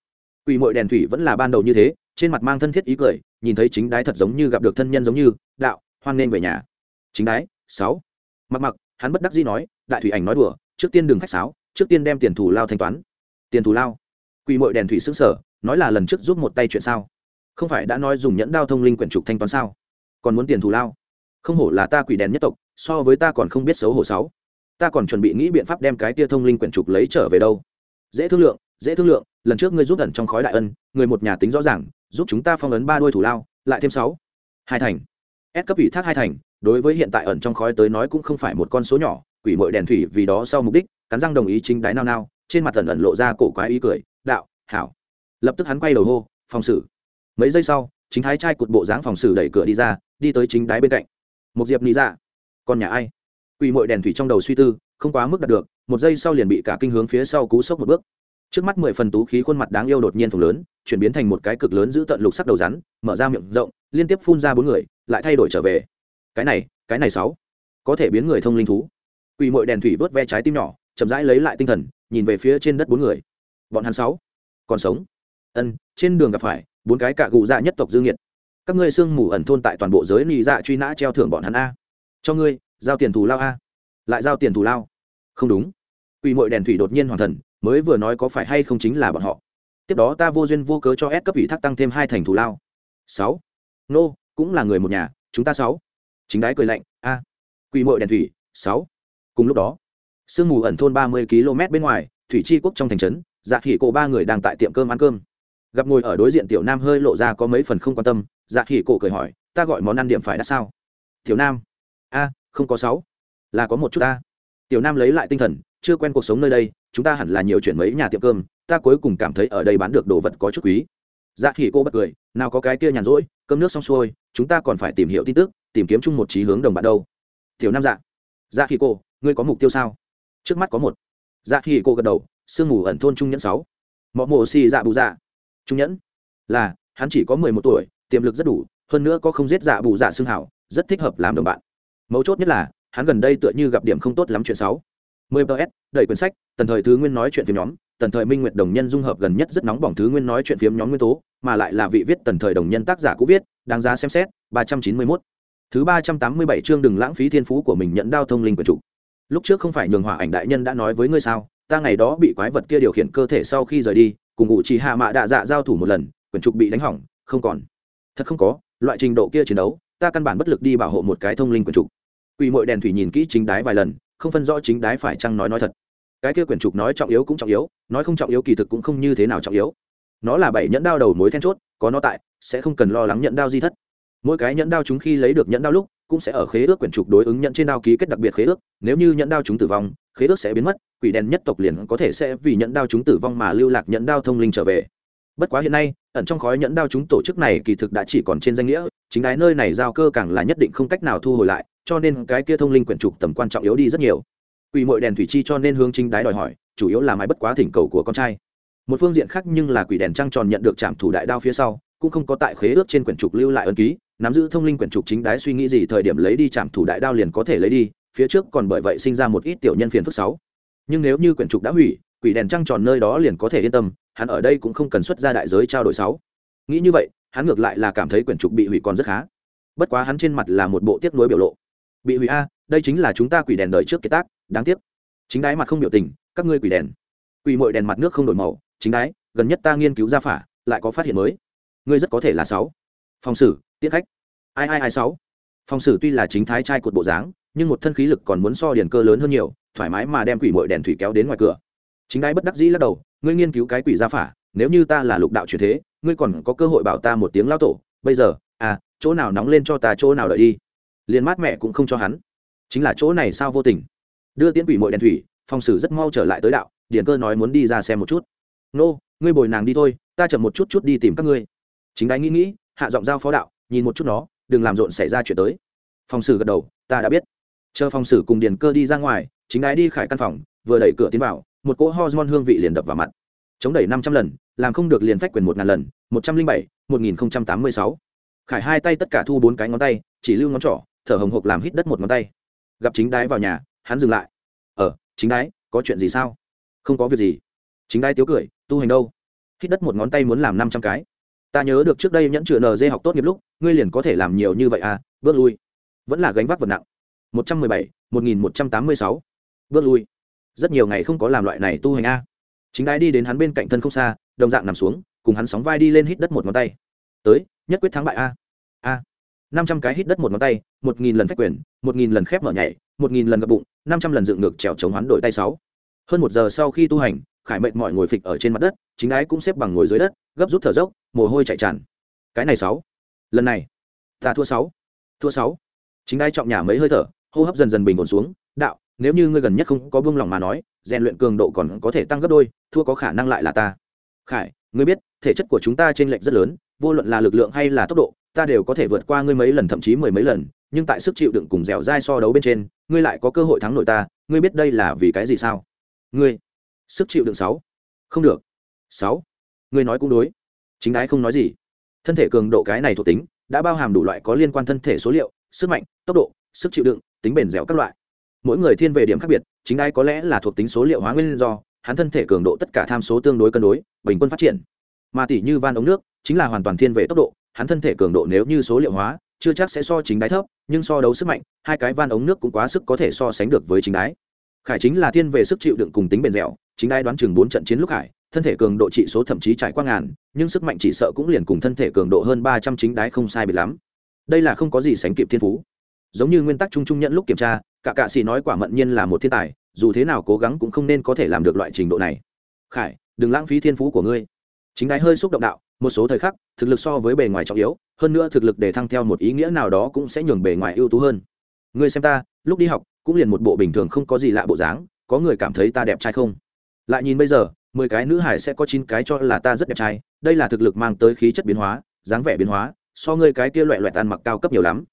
Quỷ mội đèn thủy vẫn là ban đầu như thế, trên mặt mang thân thiết ý cười nhìn thấy chính đái thật giống như gặp được thân nhân giống như, đạo, hoan nên về nhà. Chính đái, sáu. Mặc mặc, hắn bất đắc dĩ nói, đại thủy ảnh nói đùa, trước tiên đừng khách sáo, trước tiên đem tiền thù lao thanh toán. Tiền thù lao? Quỷ mội đèn thủy xứng sở nói là lần trước giúp một tay chuyện sao? Không phải đã nói dùng nhẫn đao thông linh quyển trục thanh toán sao? Còn muốn tiền thù lao? Không hổ là ta quỷ đèn nhất tộc, so với ta còn không biết xấu hổ sáu. Ta còn chuẩn bị nghĩ biện pháp đem cái tia thông linh quyển trục lấy trở về đâu. Dễ thương lượng, dễ thương lượng lần trước ngươi giúp ẩn trong khói đại ân, người một nhà tính rõ ràng, giúp chúng ta phong ấn ba đôi thủ lao, lại thêm sáu. Hai thành. Ép cấp ủy thác hai thành, đối với hiện tại ẩn trong khói tới nói cũng không phải một con số nhỏ, quỷ mội đèn thủy vì đó sau mục đích, cắn răng đồng ý chính đái nao nao, trên mặt ẩn ẩn lộ ra cổ quái ý cười, đạo, hảo. Lập tức hắn quay đầu hô, phòng xử. Mấy giây sau, chính thái trai cụt bộ dáng phòng xử đẩy cửa đi ra, đi tới chính đái bên cạnh. Một diệp ni ra dạ. con nhà ai? Quỷ mội đèn thủy trong đầu suy tư, không quá mức đạt được, một giây sau liền bị cả kinh hướng phía sau cú sốc một bước trước mắt mười phần tú khí khuôn mặt đáng yêu đột nhiên phồng lớn, chuyển biến thành một cái cực lớn giữ tận lục sắc đầu rắn, mở ra miệng rộng, liên tiếp phun ra bốn người, lại thay đổi trở về. Cái này cái này sáu. Có thể biến người thông linh thú. Quỷ mội đèn thủy vớt ve trái tim nhỏ, chậm rãi lấy lại tinh thần, nhìn về phía trên đất bốn người. Bọn hắn sáu. Còn sống. Ân, trên đường gặp phải, bốn cái cạ gù dạ nhất tộc dương nhiệt các ngươi sương mù ẩn thôn tại toàn bộ giới nị dạ truy nã treo thưởng bọn hắn a. Cho ngươi, giao tiền thù lao a. Lại giao tiền thù lao. Không đúng. Quỷ mội đèn thủy đột nhiên hoàn thần mới vừa nói có phải hay không chính là bọn họ. Tiếp đó ta vô duyên vô cớ cho S cấp ủy thác tăng thêm hai thành thù lao. Sáu. Nô, cũng là người một nhà, chúng ta sáu. Chính đái cười lạnh, a. Quỷ mội đèn thủy, sáu. Cùng lúc đó, sương mù ẩn thôn ba mươi km bên ngoài, thủy chi quốc trong thành trấn dạ khỉ cổ ba người đang tại tiệm cơm ăn cơm. Gặp ngồi ở đối diện tiểu nam hơi lộ ra có mấy phần không quan tâm dạ khỉ cổ cười hỏi, ta gọi món ăn điểm phải đã sao? Tiểu nam. A, không có sáu, là có một chút ta. Tiểu nam lấy lại tinh thần, chưa quen cuộc sống nơi đây chúng ta hẳn là nhiều chuyện mấy nhà tiệm cơm, ta cuối cùng cảm thấy ở đây bán được đồ vật có chút quý. Dạ khỉ cô bật cười, nào có cái kia nhàn rỗi, cơm nước xong xuôi, chúng ta còn phải tìm hiểu tin tức, tìm kiếm chung một trí hướng đồng bạn đâu. Tiểu nam dạ. Dạ khỉ cô, ngươi có mục tiêu sao? Trước mắt có một. Dạ khỉ cô gật đầu, sương mù ẩn thôn trung nhẫn sáu. Mọ mồ xì dạ bù dạ. Trung nhẫn. Là, hắn chỉ có mười một tuổi, tiềm lực rất đủ, hơn nữa có không giết dạ bù dạ xương hảo, rất thích hợp làm đồng bạn. Mấu chốt nhất là, hắn gần đây tựa như gặp điểm không tốt lắm chuyện sáu mười ps đẩy quyển sách, tần thời thứ nguyên nói chuyện phim nhóm, tần thời minh nguyệt đồng nhân dung hợp gần nhất rất nóng bỏng thứ nguyên nói chuyện phiếm nhóm nguyên tố, mà lại là vị viết tần thời đồng nhân tác giả cũ viết, đáng giá xem xét, ba trăm chín mươi 391. thứ ba trăm tám mươi bảy chương đừng lãng phí thiên phú của mình nhận đao thông linh quyển chủ. Lúc trước không phải nhường hỏa ảnh đại nhân đã nói với ngươi sao, ta ngày đó bị quái vật kia điều khiển cơ thể sau khi rời đi, cùng ngụ chỉ hạ mạ đạ dạ giao thủ một lần, quyển trục bị đánh hỏng, không còn. Thật không có, loại trình độ kia chiến đấu, ta căn bản bất lực đi bảo hộ một cái thông linh quyển trục. Quỷ mội đèn thủy nhìn kỹ chính đái vài lần không phân rõ chính đái phải chăng nói nói thật. Cái kia quyển trục nói trọng yếu cũng trọng yếu, nói không trọng yếu kỳ thực cũng không như thế nào trọng yếu. Nó là bảy nhẫn đao đầu mối then chốt, có nó tại, sẽ không cần lo lắng nhận đao di thất. Mỗi cái nhẫn đao chúng khi lấy được nhẫn đao lúc, cũng sẽ ở khế ước quyển trục đối ứng nhận trên đao ký kết đặc biệt khế ước. Nếu như nhẫn đao chúng tử vong, khế ước sẽ biến mất, quỷ đen nhất tộc liền có thể sẽ vì nhẫn đao chúng tử vong mà lưu lạc nhẫn đao thông linh trở về. Bất quá hiện nay, ẩn trong khói nhẫn đao chúng tổ chức này kỳ thực đã chỉ còn trên danh nghĩa, chính đái nơi này giao cơ càng là nhất định không cách nào thu hồi lại cho nên cái kia thông linh quyển trục tầm quan trọng yếu đi rất nhiều. Quỷ mội đèn thủy chi cho nên hướng chính đái đòi hỏi, chủ yếu là mái bất quá thỉnh cầu của con trai. Một phương diện khác nhưng là quỷ đèn trăng tròn nhận được trạm thủ đại đao phía sau, cũng không có tại khế ước trên quyển trục lưu lại ân ký, nắm giữ thông linh quyển trục chính đái suy nghĩ gì thời điểm lấy đi trạm thủ đại đao liền có thể lấy đi, phía trước còn bởi vậy sinh ra một ít tiểu nhân phiền phức sáu. Nhưng nếu như quyển trục đã hủy, quỷ đèn trăng tròn nơi đó liền có thể yên tâm, hắn ở đây cũng không cần xuất ra đại giới trao đổi sáu. Nghĩ như vậy, hắn ngược lại là cảm thấy quyển trục bị hủy còn rất khá. Bất quá hắn trên mặt là một bộ tiếc nuối biểu lộ bị hủy a, đây chính là chúng ta quỷ đèn đợi trước kế tác, đáng tiếc. Chính đái mặt không biểu tình, các ngươi quỷ đèn. Quỷ mội đèn mặt nước không đổi màu, chính đái, gần nhất ta nghiên cứu ra phả, lại có phát hiện mới. Ngươi rất có thể là sáu. Phòng xử tiết khách. Ai ai ai sáu. Phòng xử tuy là chính thái trai cột bộ dáng, nhưng một thân khí lực còn muốn so điển cơ lớn hơn nhiều, thoải mái mà đem quỷ mội đèn thủy kéo đến ngoài cửa. Chính đái bất đắc dĩ lắc đầu, ngươi nghiên cứu cái quỷ gia phả, nếu như ta là lục đạo truyền thế, ngươi còn có cơ hội bảo ta một tiếng lao tổ. Bây giờ à chỗ nào nóng lên cho ta chỗ nào đợi đi liền mát mẹ cũng không cho hắn. Chính là chỗ này sao vô tình? Đưa tiễn quỷ mội đèn thủy phong sử rất mau trở lại tới đạo, điền cơ nói muốn đi ra xem một chút. Nô, ngươi bồi nàng đi thôi, ta chậm một chút chút đi tìm các ngươi. Chính đái nghĩ nghĩ, hạ giọng giao phó đạo, nhìn một chút nó, đừng làm rộn xảy ra chuyện tới. Phong sử gật đầu, ta đã biết. Chờ phong sử cùng điền cơ đi ra ngoài, chính đái đi khải căn phòng, vừa đẩy cửa tiến vào, một cỗ hormone hương vị liền đập vào mặt. Chống đẩy năm trăm lần, làm không được liền phách quyền một ngàn lần, một trăm linh bảy, một nghìn tám mươi sáu. Khải hai tay tất cả thu bốn cái ngón tay, chỉ lưu ngón trỏ thở hồng hộc làm hít đất một ngón tay. Gặp chính đái vào nhà, hắn dừng lại. Ờ chính đái, có chuyện gì sao? Không có việc gì. Chính đái tiếu cười, tu hành đâu? Hít đất một ngón tay muốn làm năm trăm cái. Ta nhớ được trước đây nhẫn chữa nd học tốt nghiệp lúc, ngươi liền có thể làm nhiều như vậy à bước lui. Vẫn là gánh vác vật nặng. Một trăm mười bảy, một nghìn một trăm tám mươi sáu. Bước lui. Rất nhiều ngày không có làm loại này tu hành a chính đái đi đến hắn bên cạnh thân không xa, đồng dạng nằm xuống, cùng hắn sóng vai đi lên hít đất một ngón tay. Tới, nhất quyết thắng bại à. a a năm trăm cái hít đất một ngón tay, một nghìn lần phách quyền, một nghìn lần khép mở nhảy, một nghìn lần gập bụng, năm trăm lần dựng ngược trèo chống hoán đổi tay sáu. Hơn một giờ sau khi tu hành, khải mệnh mọi ngồi phịch ở trên mặt đất, chính ái cũng xếp bằng ngồi dưới đất, gấp rút thở dốc, mồ hôi chạy tràn. Cái này sáu. Lần này, ta thua sáu. Thua sáu. Chính ái trọng nhà mấy hơi thở, hô hấp dần dần bình ổn xuống, đạo, nếu như ngươi gần nhất không có buông lòng mà nói, rèn luyện cường độ còn có thể tăng gấp đôi, thua có khả năng lại là ta. Khải, ngươi biết, thể chất của chúng ta trên lệnh rất lớn, vô luận là lực lượng hay là tốc độ ta đều có thể vượt qua ngươi mấy lần, thậm chí mười mấy lần, nhưng tại sức chịu đựng cùng dẻo dai so đấu bên trên, ngươi lại có cơ hội thắng nổi ta, ngươi biết đây là vì cái gì sao? Ngươi, sức chịu đựng sáu. Không được. Sáu. Ngươi nói cũng đối. Chính ái không nói gì. Thân thể cường độ cái này thuộc tính, đã bao hàm đủ loại có liên quan thân thể số liệu, sức mạnh, tốc độ, sức chịu đựng, tính bền dẻo các loại. Mỗi người thiên về điểm khác biệt, chính ái có lẽ là thuộc tính số liệu hóa nguyên do, hắn thân thể cường độ tất cả tham số tương đối cân đối, bình quân phát triển. Mà tỷ như van ống nước, chính là hoàn toàn thiên về tốc độ hắn thân thể cường độ nếu như số liệu hóa, chưa chắc sẽ so chính đáy thấp, nhưng so đấu sức mạnh, hai cái van ống nước cũng quá sức có thể so sánh được với chính đáy khải chính là thiên về sức chịu đựng cùng tính bền dẻo, chính đáy đoán chừng bốn trận chiến lúc khải, thân thể cường độ trị số thậm chí trải qua ngàn, nhưng sức mạnh chỉ sợ cũng liền cùng thân thể cường độ hơn ba trăm chính đáy không sai biệt lắm. Đây là không có gì sánh kịp thiên phú. Giống như nguyên tắc chung chung nhận lúc kiểm tra, cả cạ xì nói quả mận nhiên là một thiên tài, dù thế nào cố gắng cũng không nên có thể làm được loại trình độ này. Khải, đừng lãng phí thiên phú của ngươi. Chính đáy hơi xúc động đạo một số thời khắc, thực lực so với bề ngoài trọng yếu, hơn nữa thực lực để thăng theo một ý nghĩa nào đó cũng sẽ nhường bề ngoài ưu tú hơn. Ngươi xem ta, lúc đi học, cũng liền một bộ bình thường không có gì lạ bộ dáng, có người cảm thấy ta đẹp trai không? Lại nhìn bây giờ, mười cái nữ hải sẽ có chín cái cho là ta rất đẹp trai, đây là thực lực mang tới khí chất biến hóa, dáng vẻ biến hóa, so ngươi cái kia loại loẹt ăn mặc cao cấp nhiều lắm.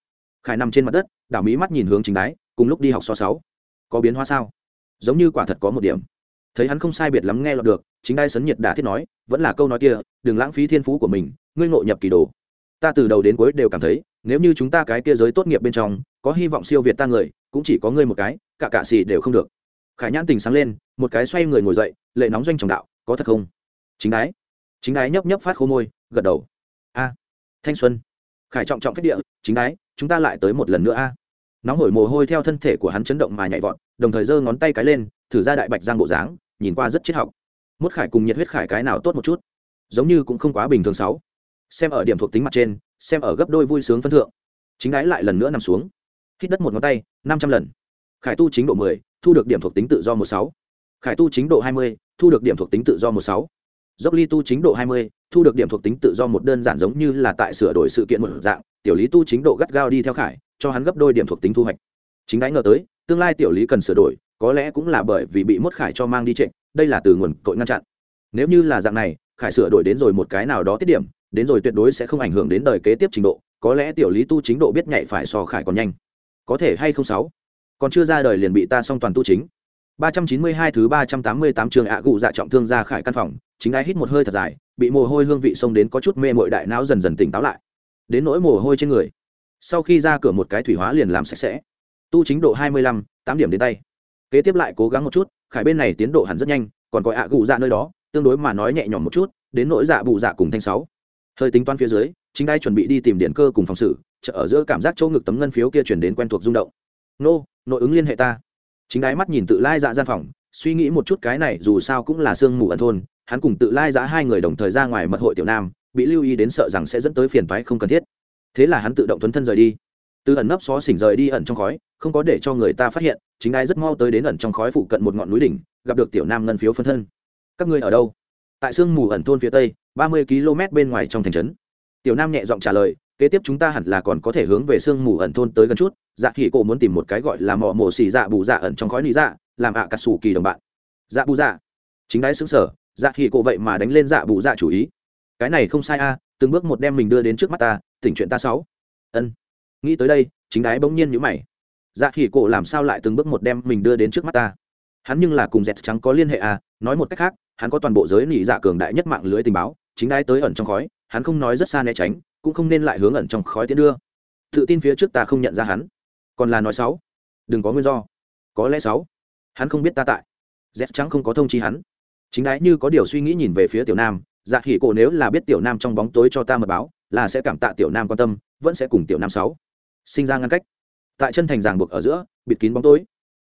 Khải nằm trên mặt đất, đảo mí mắt nhìn hướng chính đáy cùng lúc đi học so sáu. Có biến hóa sao? Giống như quả thật có một điểm. Thấy hắn không sai biệt lắm nghe lọt được chính đai sấn nhiệt đả thiết nói, vẫn là câu nói kia, đừng lãng phí thiên phú của mình, ngươi ngộ nhập kỳ đồ. Ta từ đầu đến cuối đều cảm thấy, nếu như chúng ta cái kia giới tốt nghiệp bên trong, có hy vọng siêu việt ta người, cũng chỉ có ngươi một cái, cả cả xì đều không được. Khải nhãn tình sáng lên, một cái xoay người ngồi dậy, lệ nóng doanh trọng đạo, có thật không? Chính đái. Chính đái nhấp nhấp phát khô môi, gật đầu. A, thanh xuân. Khải trọng trọng phép địa, chính đái, chúng ta lại tới một lần nữa a. Nóng hổi mồ hôi theo thân thể của hắn chấn động mà nhảy vọt, đồng thời giơ ngón tay cái lên, thử ra đại bạch giang bộ dáng, nhìn qua rất triết học mốt khải cùng nhiệt huyết khải cái nào tốt một chút? Giống như cũng không quá bình thường sáu. Xem ở điểm thuộc tính mặt trên, xem ở gấp đôi vui sướng phân thượng. Chính đái lại lần nữa nằm xuống. Hít đất một ngón tay, năm trăm lần. Khải tu chính độ mười, thu được điểm thuộc tính tự do một sáu. Khải tu chính độ hai mươi, thu được điểm thuộc tính tự do một sáu. Dốc ly tu chính độ hai mươi, thu được điểm thuộc tính tự do một đơn giản giống như là tại sửa đổi sự kiện một dạng. Tiểu lý tu chính độ gắt gao đi theo khải, cho hắn gấp đôi điểm thuộc tính thu hoạch. Chính đáy ngờ tới, tương lai tiểu lý cần sửa đổi có lẽ cũng là bởi vì bị mốt khải cho mang đi trịnh đây là từ nguồn cội ngăn chặn. Nếu như là dạng này khải sửa đổi đến rồi một cái nào đó tiết điểm đến rồi tuyệt đối sẽ không ảnh hưởng đến đời kế tiếp trình độ có lẽ tiểu lý tu chính độ biết nhạy phải so khải còn nhanh. Có thể hay không sáu? Còn chưa ra đời liền bị ta xong toàn tu chính. 392 thứ 388 trường ạ gụ dạ trọng thương ra khải căn phòng chính ai hít một hơi thật dài bị mồ hôi hương vị xông đến có chút mê mội đại não dần dần tỉnh táo lại. Đến nỗi mồ hôi trên người sau khi ra cửa một cái thủy hóa liền làm sạch sẽ. Tu chính độ 25, 8 điểm đến tay kế tiếp lại cố gắng một chút, khải bên này tiến độ hẳn rất nhanh, còn có ạ gù dạ nơi đó, tương đối mà nói nhẹ nhõm một chút, đến nỗi dạ bù dạ cùng thanh sáu. Hơi tính toán phía dưới, chính đai chuẩn bị đi tìm điện cơ cùng phòng xử, chợ ở giữa cảm giác chỗ ngực tấm ngân phiếu kia chuyển đến quen thuộc rung động. Nô nội ứng liên hệ ta. Chính đái mắt nhìn tự lai dạ gian phòng, suy nghĩ một chút cái này dù sao cũng là sương mù ẩn thôn, hắn cùng tự lai dạ hai người đồng thời ra ngoài mật hội tiểu nam, bị lưu ý đến sợ rằng sẽ dẫn tới phiền toái không cần thiết. Thế là hắn tự động tuấn thân rời đi từ ẩn nấp xó xỉnh rời đi ẩn trong khói, không có để cho người ta phát hiện, chính ai rất mau tới đến ẩn trong khói phụ cận một ngọn núi đỉnh, gặp được tiểu nam ngân phiếu phân thân. Các ngươi ở đâu? Tại sương mù ẩn thôn phía tây, ba mươi km bên ngoài trong thành trấn. Tiểu nam nhẹ giọng trả lời, kế tiếp chúng ta hẳn là còn có thể hướng về sương mù ẩn thôn tới gần chút. Dạ khỉ cổ muốn tìm một cái gọi là mỏ mổ xì dạ bù dạ ẩn trong khói lý dạ làm ạ à cà sù kỳ đồng bạn. Dạ bù dạ. Chính đái xứng sở dạ khỉ cổ vậy mà đánh lên dạ bù dạ chủ ý. Cái này không sai a, từng bước một đem mình đưa đến trước mắt ta, tỉnh chuyện ta sáu. Ân nghĩ tới đây, chính đái bỗng nhiên nhữ mày. Dạ khỉ cổ làm sao lại từng bước một đem mình đưa đến trước mắt ta? Hắn nhưng là cùng dẹt trắng có liên hệ à nói một cách khác, hắn có toàn bộ giới nỉ dạ cường đại nhất mạng lưới tình báo, chính đái tới ẩn trong khói, hắn không nói rất xa né tránh, cũng không nên lại hướng ẩn trong khói tiến đưa. Tự tin phía trước ta không nhận ra hắn. Còn là nói sáu đừng có nguyên do. Có lẽ sáu hắn không biết ta tại. Dẹt trắng không có thông chi hắn. Chính đái như có điều suy nghĩ nhìn về phía tiểu nam dạ khỉ cổ nếu là biết tiểu nam trong bóng tối cho ta mật báo, là sẽ cảm tạ tiểu nam quan tâm, vẫn sẽ cùng tiểu nam sáu sinh ra ngăn cách. Tại chân thành ràng buộc ở giữa, bịt kín bóng tối.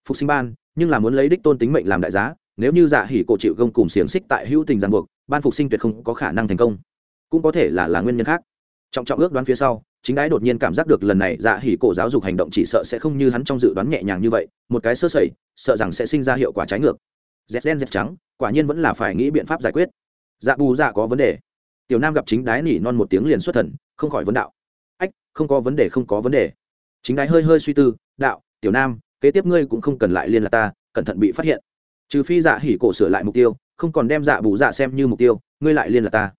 Phục sinh ban, nhưng là muốn lấy đích tôn tính mệnh làm đại giá, nếu như dạ hỉ cổ chịu gông cùng xiềng xích tại hữu tình ràng buộc, ban phục sinh tuyệt không có khả năng thành công. Cũng có thể là là nguyên nhân khác. Trọng trọng ước đoán phía sau, chính đái đột nhiên cảm giác được lần này dạ hỉ cổ giáo dục hành động chỉ sợ sẽ không như hắn trong dự đoán nhẹ nhàng như vậy, một cái sơ sẩy, sợ rằng sẽ sinh ra hiệu quả trái ngược. Dép đen dép trắng, quả nhiên vẫn là phải nghĩ biện pháp giải quyết. Dạ bù dạ có vấn đề. Tiểu nam gặp chính đái nỉ non một tiếng liền xuất thần, không khỏi vấn đạo không có vấn đề, không có vấn đề. Chính đái hơi hơi suy tư, đạo, tiểu nam, kế tiếp ngươi cũng không cần lại liên lạc ta, cẩn thận bị phát hiện. Trừ phi dạ hỉ cổ sửa lại mục tiêu, không còn đem dạ bù dạ xem như mục tiêu, ngươi lại liên lạc ta.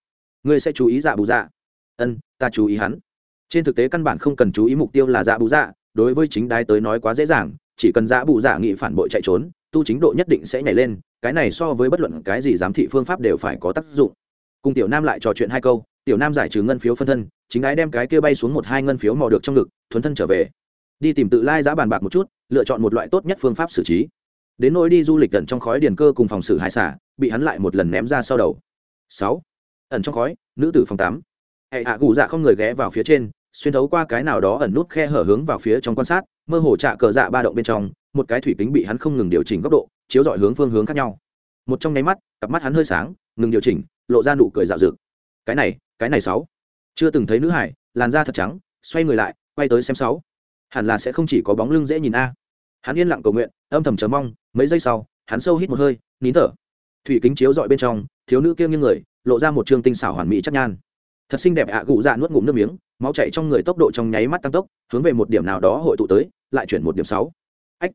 Ngươi sẽ chú ý dạ bù dạ. Ân, ta chú ý hắn. Trên thực tế căn bản không cần chú ý mục tiêu là dạ bù dạ đối với chính đái tới nói quá dễ dàng, chỉ cần dạ bù dạ nghị phản bội chạy trốn, tu chính độ nhất định sẽ nhảy lên, cái này so với bất luận cái gì giám thị phương pháp đều phải có tác dụng. Cùng tiểu nam lại trò chuyện hai câu tiểu nam giải trừ ngân phiếu phân thân, chính ái đem cái kia bay xuống một hai ngân phiếu mò được trong ngực, thuấn thân trở về. Đi tìm tự lai giá bàn bạc một chút, lựa chọn một loại tốt nhất phương pháp xử trí. Đến nỗi đi du lịch ẩn trong khói điền cơ cùng phòng xử hải xả, bị hắn lại một lần ném ra sau đầu. Sáu. Ẩn trong khói, nữ tử phòng tám. Hệ hạ gù dạ không người ghé vào phía trên, xuyên thấu qua cái nào đó ẩn nút khe hở hướng vào phía trong quan sát, mơ hồ trạ cờ dạ ba động bên trong, một cái thủy kính bị hắn không ngừng điều chỉnh góc độ, chiếu dọi hướng phương hướng khác nhau. Một trong nháy mắt, cặp mắt hắn hơi sáng, ngừng điều chỉnh, lộ ra nụ cười dạo dực. Cái này cái này sáu. Chưa từng thấy nữ hải, làn da thật trắng, xoay người lại, quay tới xem sáu. Hẳn là sẽ không chỉ có bóng lưng dễ nhìn a. Hắn yên lặng cầu nguyện, âm thầm chờ mong, mấy giây sau, hắn sâu hít một hơi, nín thở. Thủy kính chiếu dọi bên trong, thiếu nữ kia nghiêng người, lộ ra một trương tinh xảo hoàn mỹ chắc nhan. Thật xinh đẹp ạ à gụ dạ nuốt ngụm nước miếng, máu chạy trong người tốc độ trong nháy mắt tăng tốc, hướng về một điểm nào đó hội tụ tới, lại chuyển một điểm sáu. Ách.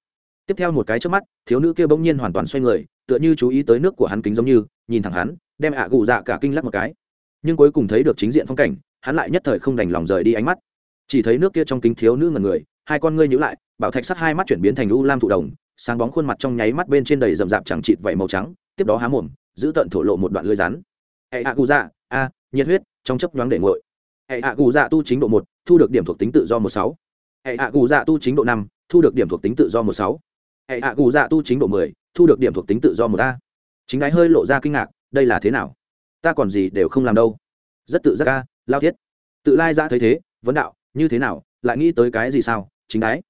Tiếp theo một cái trước mắt, thiếu nữ kia bỗng nhiên hoàn toàn xoay người, tựa như chú ý tới nước của hắn kính giống như, nhìn thẳng hắn, đem ạ à gụ dạ cả kinh lắc một cái nhưng cuối cùng thấy được chính diện phong cảnh, hắn lại nhất thời không đành lòng rời đi ánh mắt. Chỉ thấy nước kia trong kính thiếu nữ ngần người, hai con ngươi nhữ lại, bảo thạch sắt hai mắt chuyển biến thành u lam thụ đồng, sáng bóng khuôn mặt trong nháy mắt bên trên đầy rậm rạp chẳng chịt vảy màu trắng, tiếp đó há mồm, giữ tận thổ lộ một đoạn lưỡi rắn. Hệ hạ cụ dạ a, nhiệt huyết, trong chấp nhoáng để ngội hệ hạ cụ dạ tu chính độ một, thu được điểm thuộc tính tự do một sáu. Hệ hạ cụ dạ tu chính độ năm, thu được điểm thuộc tính tự do một sáu. Hệ hạ cụ dạ tu chính độ mười, thu được điểm thuộc tính tự do một a. Chính đái hơi lộ ra kinh ngạc, đây là thế nào? Ta còn gì đều không làm đâu. Rất tự giác ca lao thiết. Tự lai ra thấy thế, vấn đạo, như thế nào, lại nghĩ tới cái gì sao? Chính đái.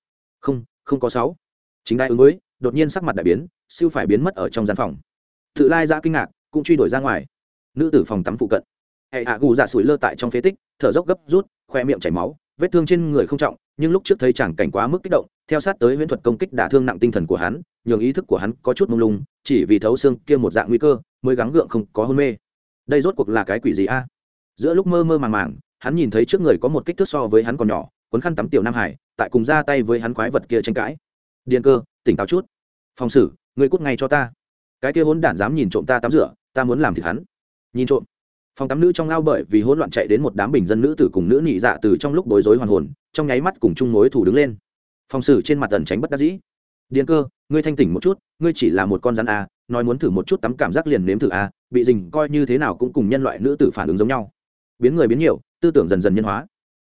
Không không có sáu. Chính đái ứng với, đột nhiên sắc mặt đại biến, siêu phải biến mất ở trong gian phòng. Tự lai ra kinh ngạc, cũng truy đuổi ra ngoài. Nữ tử phòng tắm phụ cận. Hệ hạ gù dạ sủi lơ tại trong phế tích, thở dốc gấp rút, khoe miệng chảy máu, vết thương trên người không trọng, nhưng lúc trước thấy chẳng cảnh quá mức kích động, theo sát tới huyễn thuật công kích đả thương nặng tinh thần của hắn, nhường ý thức của hắn có chút mông lung, chỉ vì thấu xương kia một dạng nguy cơ, mới gắng gượng không có hôn mê đây rốt cuộc là cái quỷ gì a? Giữa lúc mơ mơ màng màng, hắn nhìn thấy trước người có một kích thước so với hắn còn nhỏ, cuốn khăn tắm tiểu nam hải, tại cùng ra tay với hắn quái vật kia tranh cãi. Điện cơ, tỉnh táo chút. Phòng xử người cút ngay cho ta. Cái kia hỗn đản dám nhìn trộm ta tắm rửa, ta muốn làm thịt hắn. Nhìn trộm. Phòng tắm nữ trong ao bởi vì hỗn loạn chạy đến một đám bình dân nữ tử cùng nữ nhị dạ từ trong lúc bối rối hoàn hồn, trong nháy mắt cùng chung mối thủ đứng lên. Phòng xử trên mặt tần tránh bất đắc dĩ. Điền cơ, ngươi thanh tỉnh một chút, ngươi chỉ là một con rắn à? Nói muốn thử một chút tắm cảm giác liền nếm thử a, bị dình coi như thế nào cũng cùng nhân loại nữ tử phản ứng giống nhau. Biến người biến nhiều, tư tưởng dần dần nhân hóa.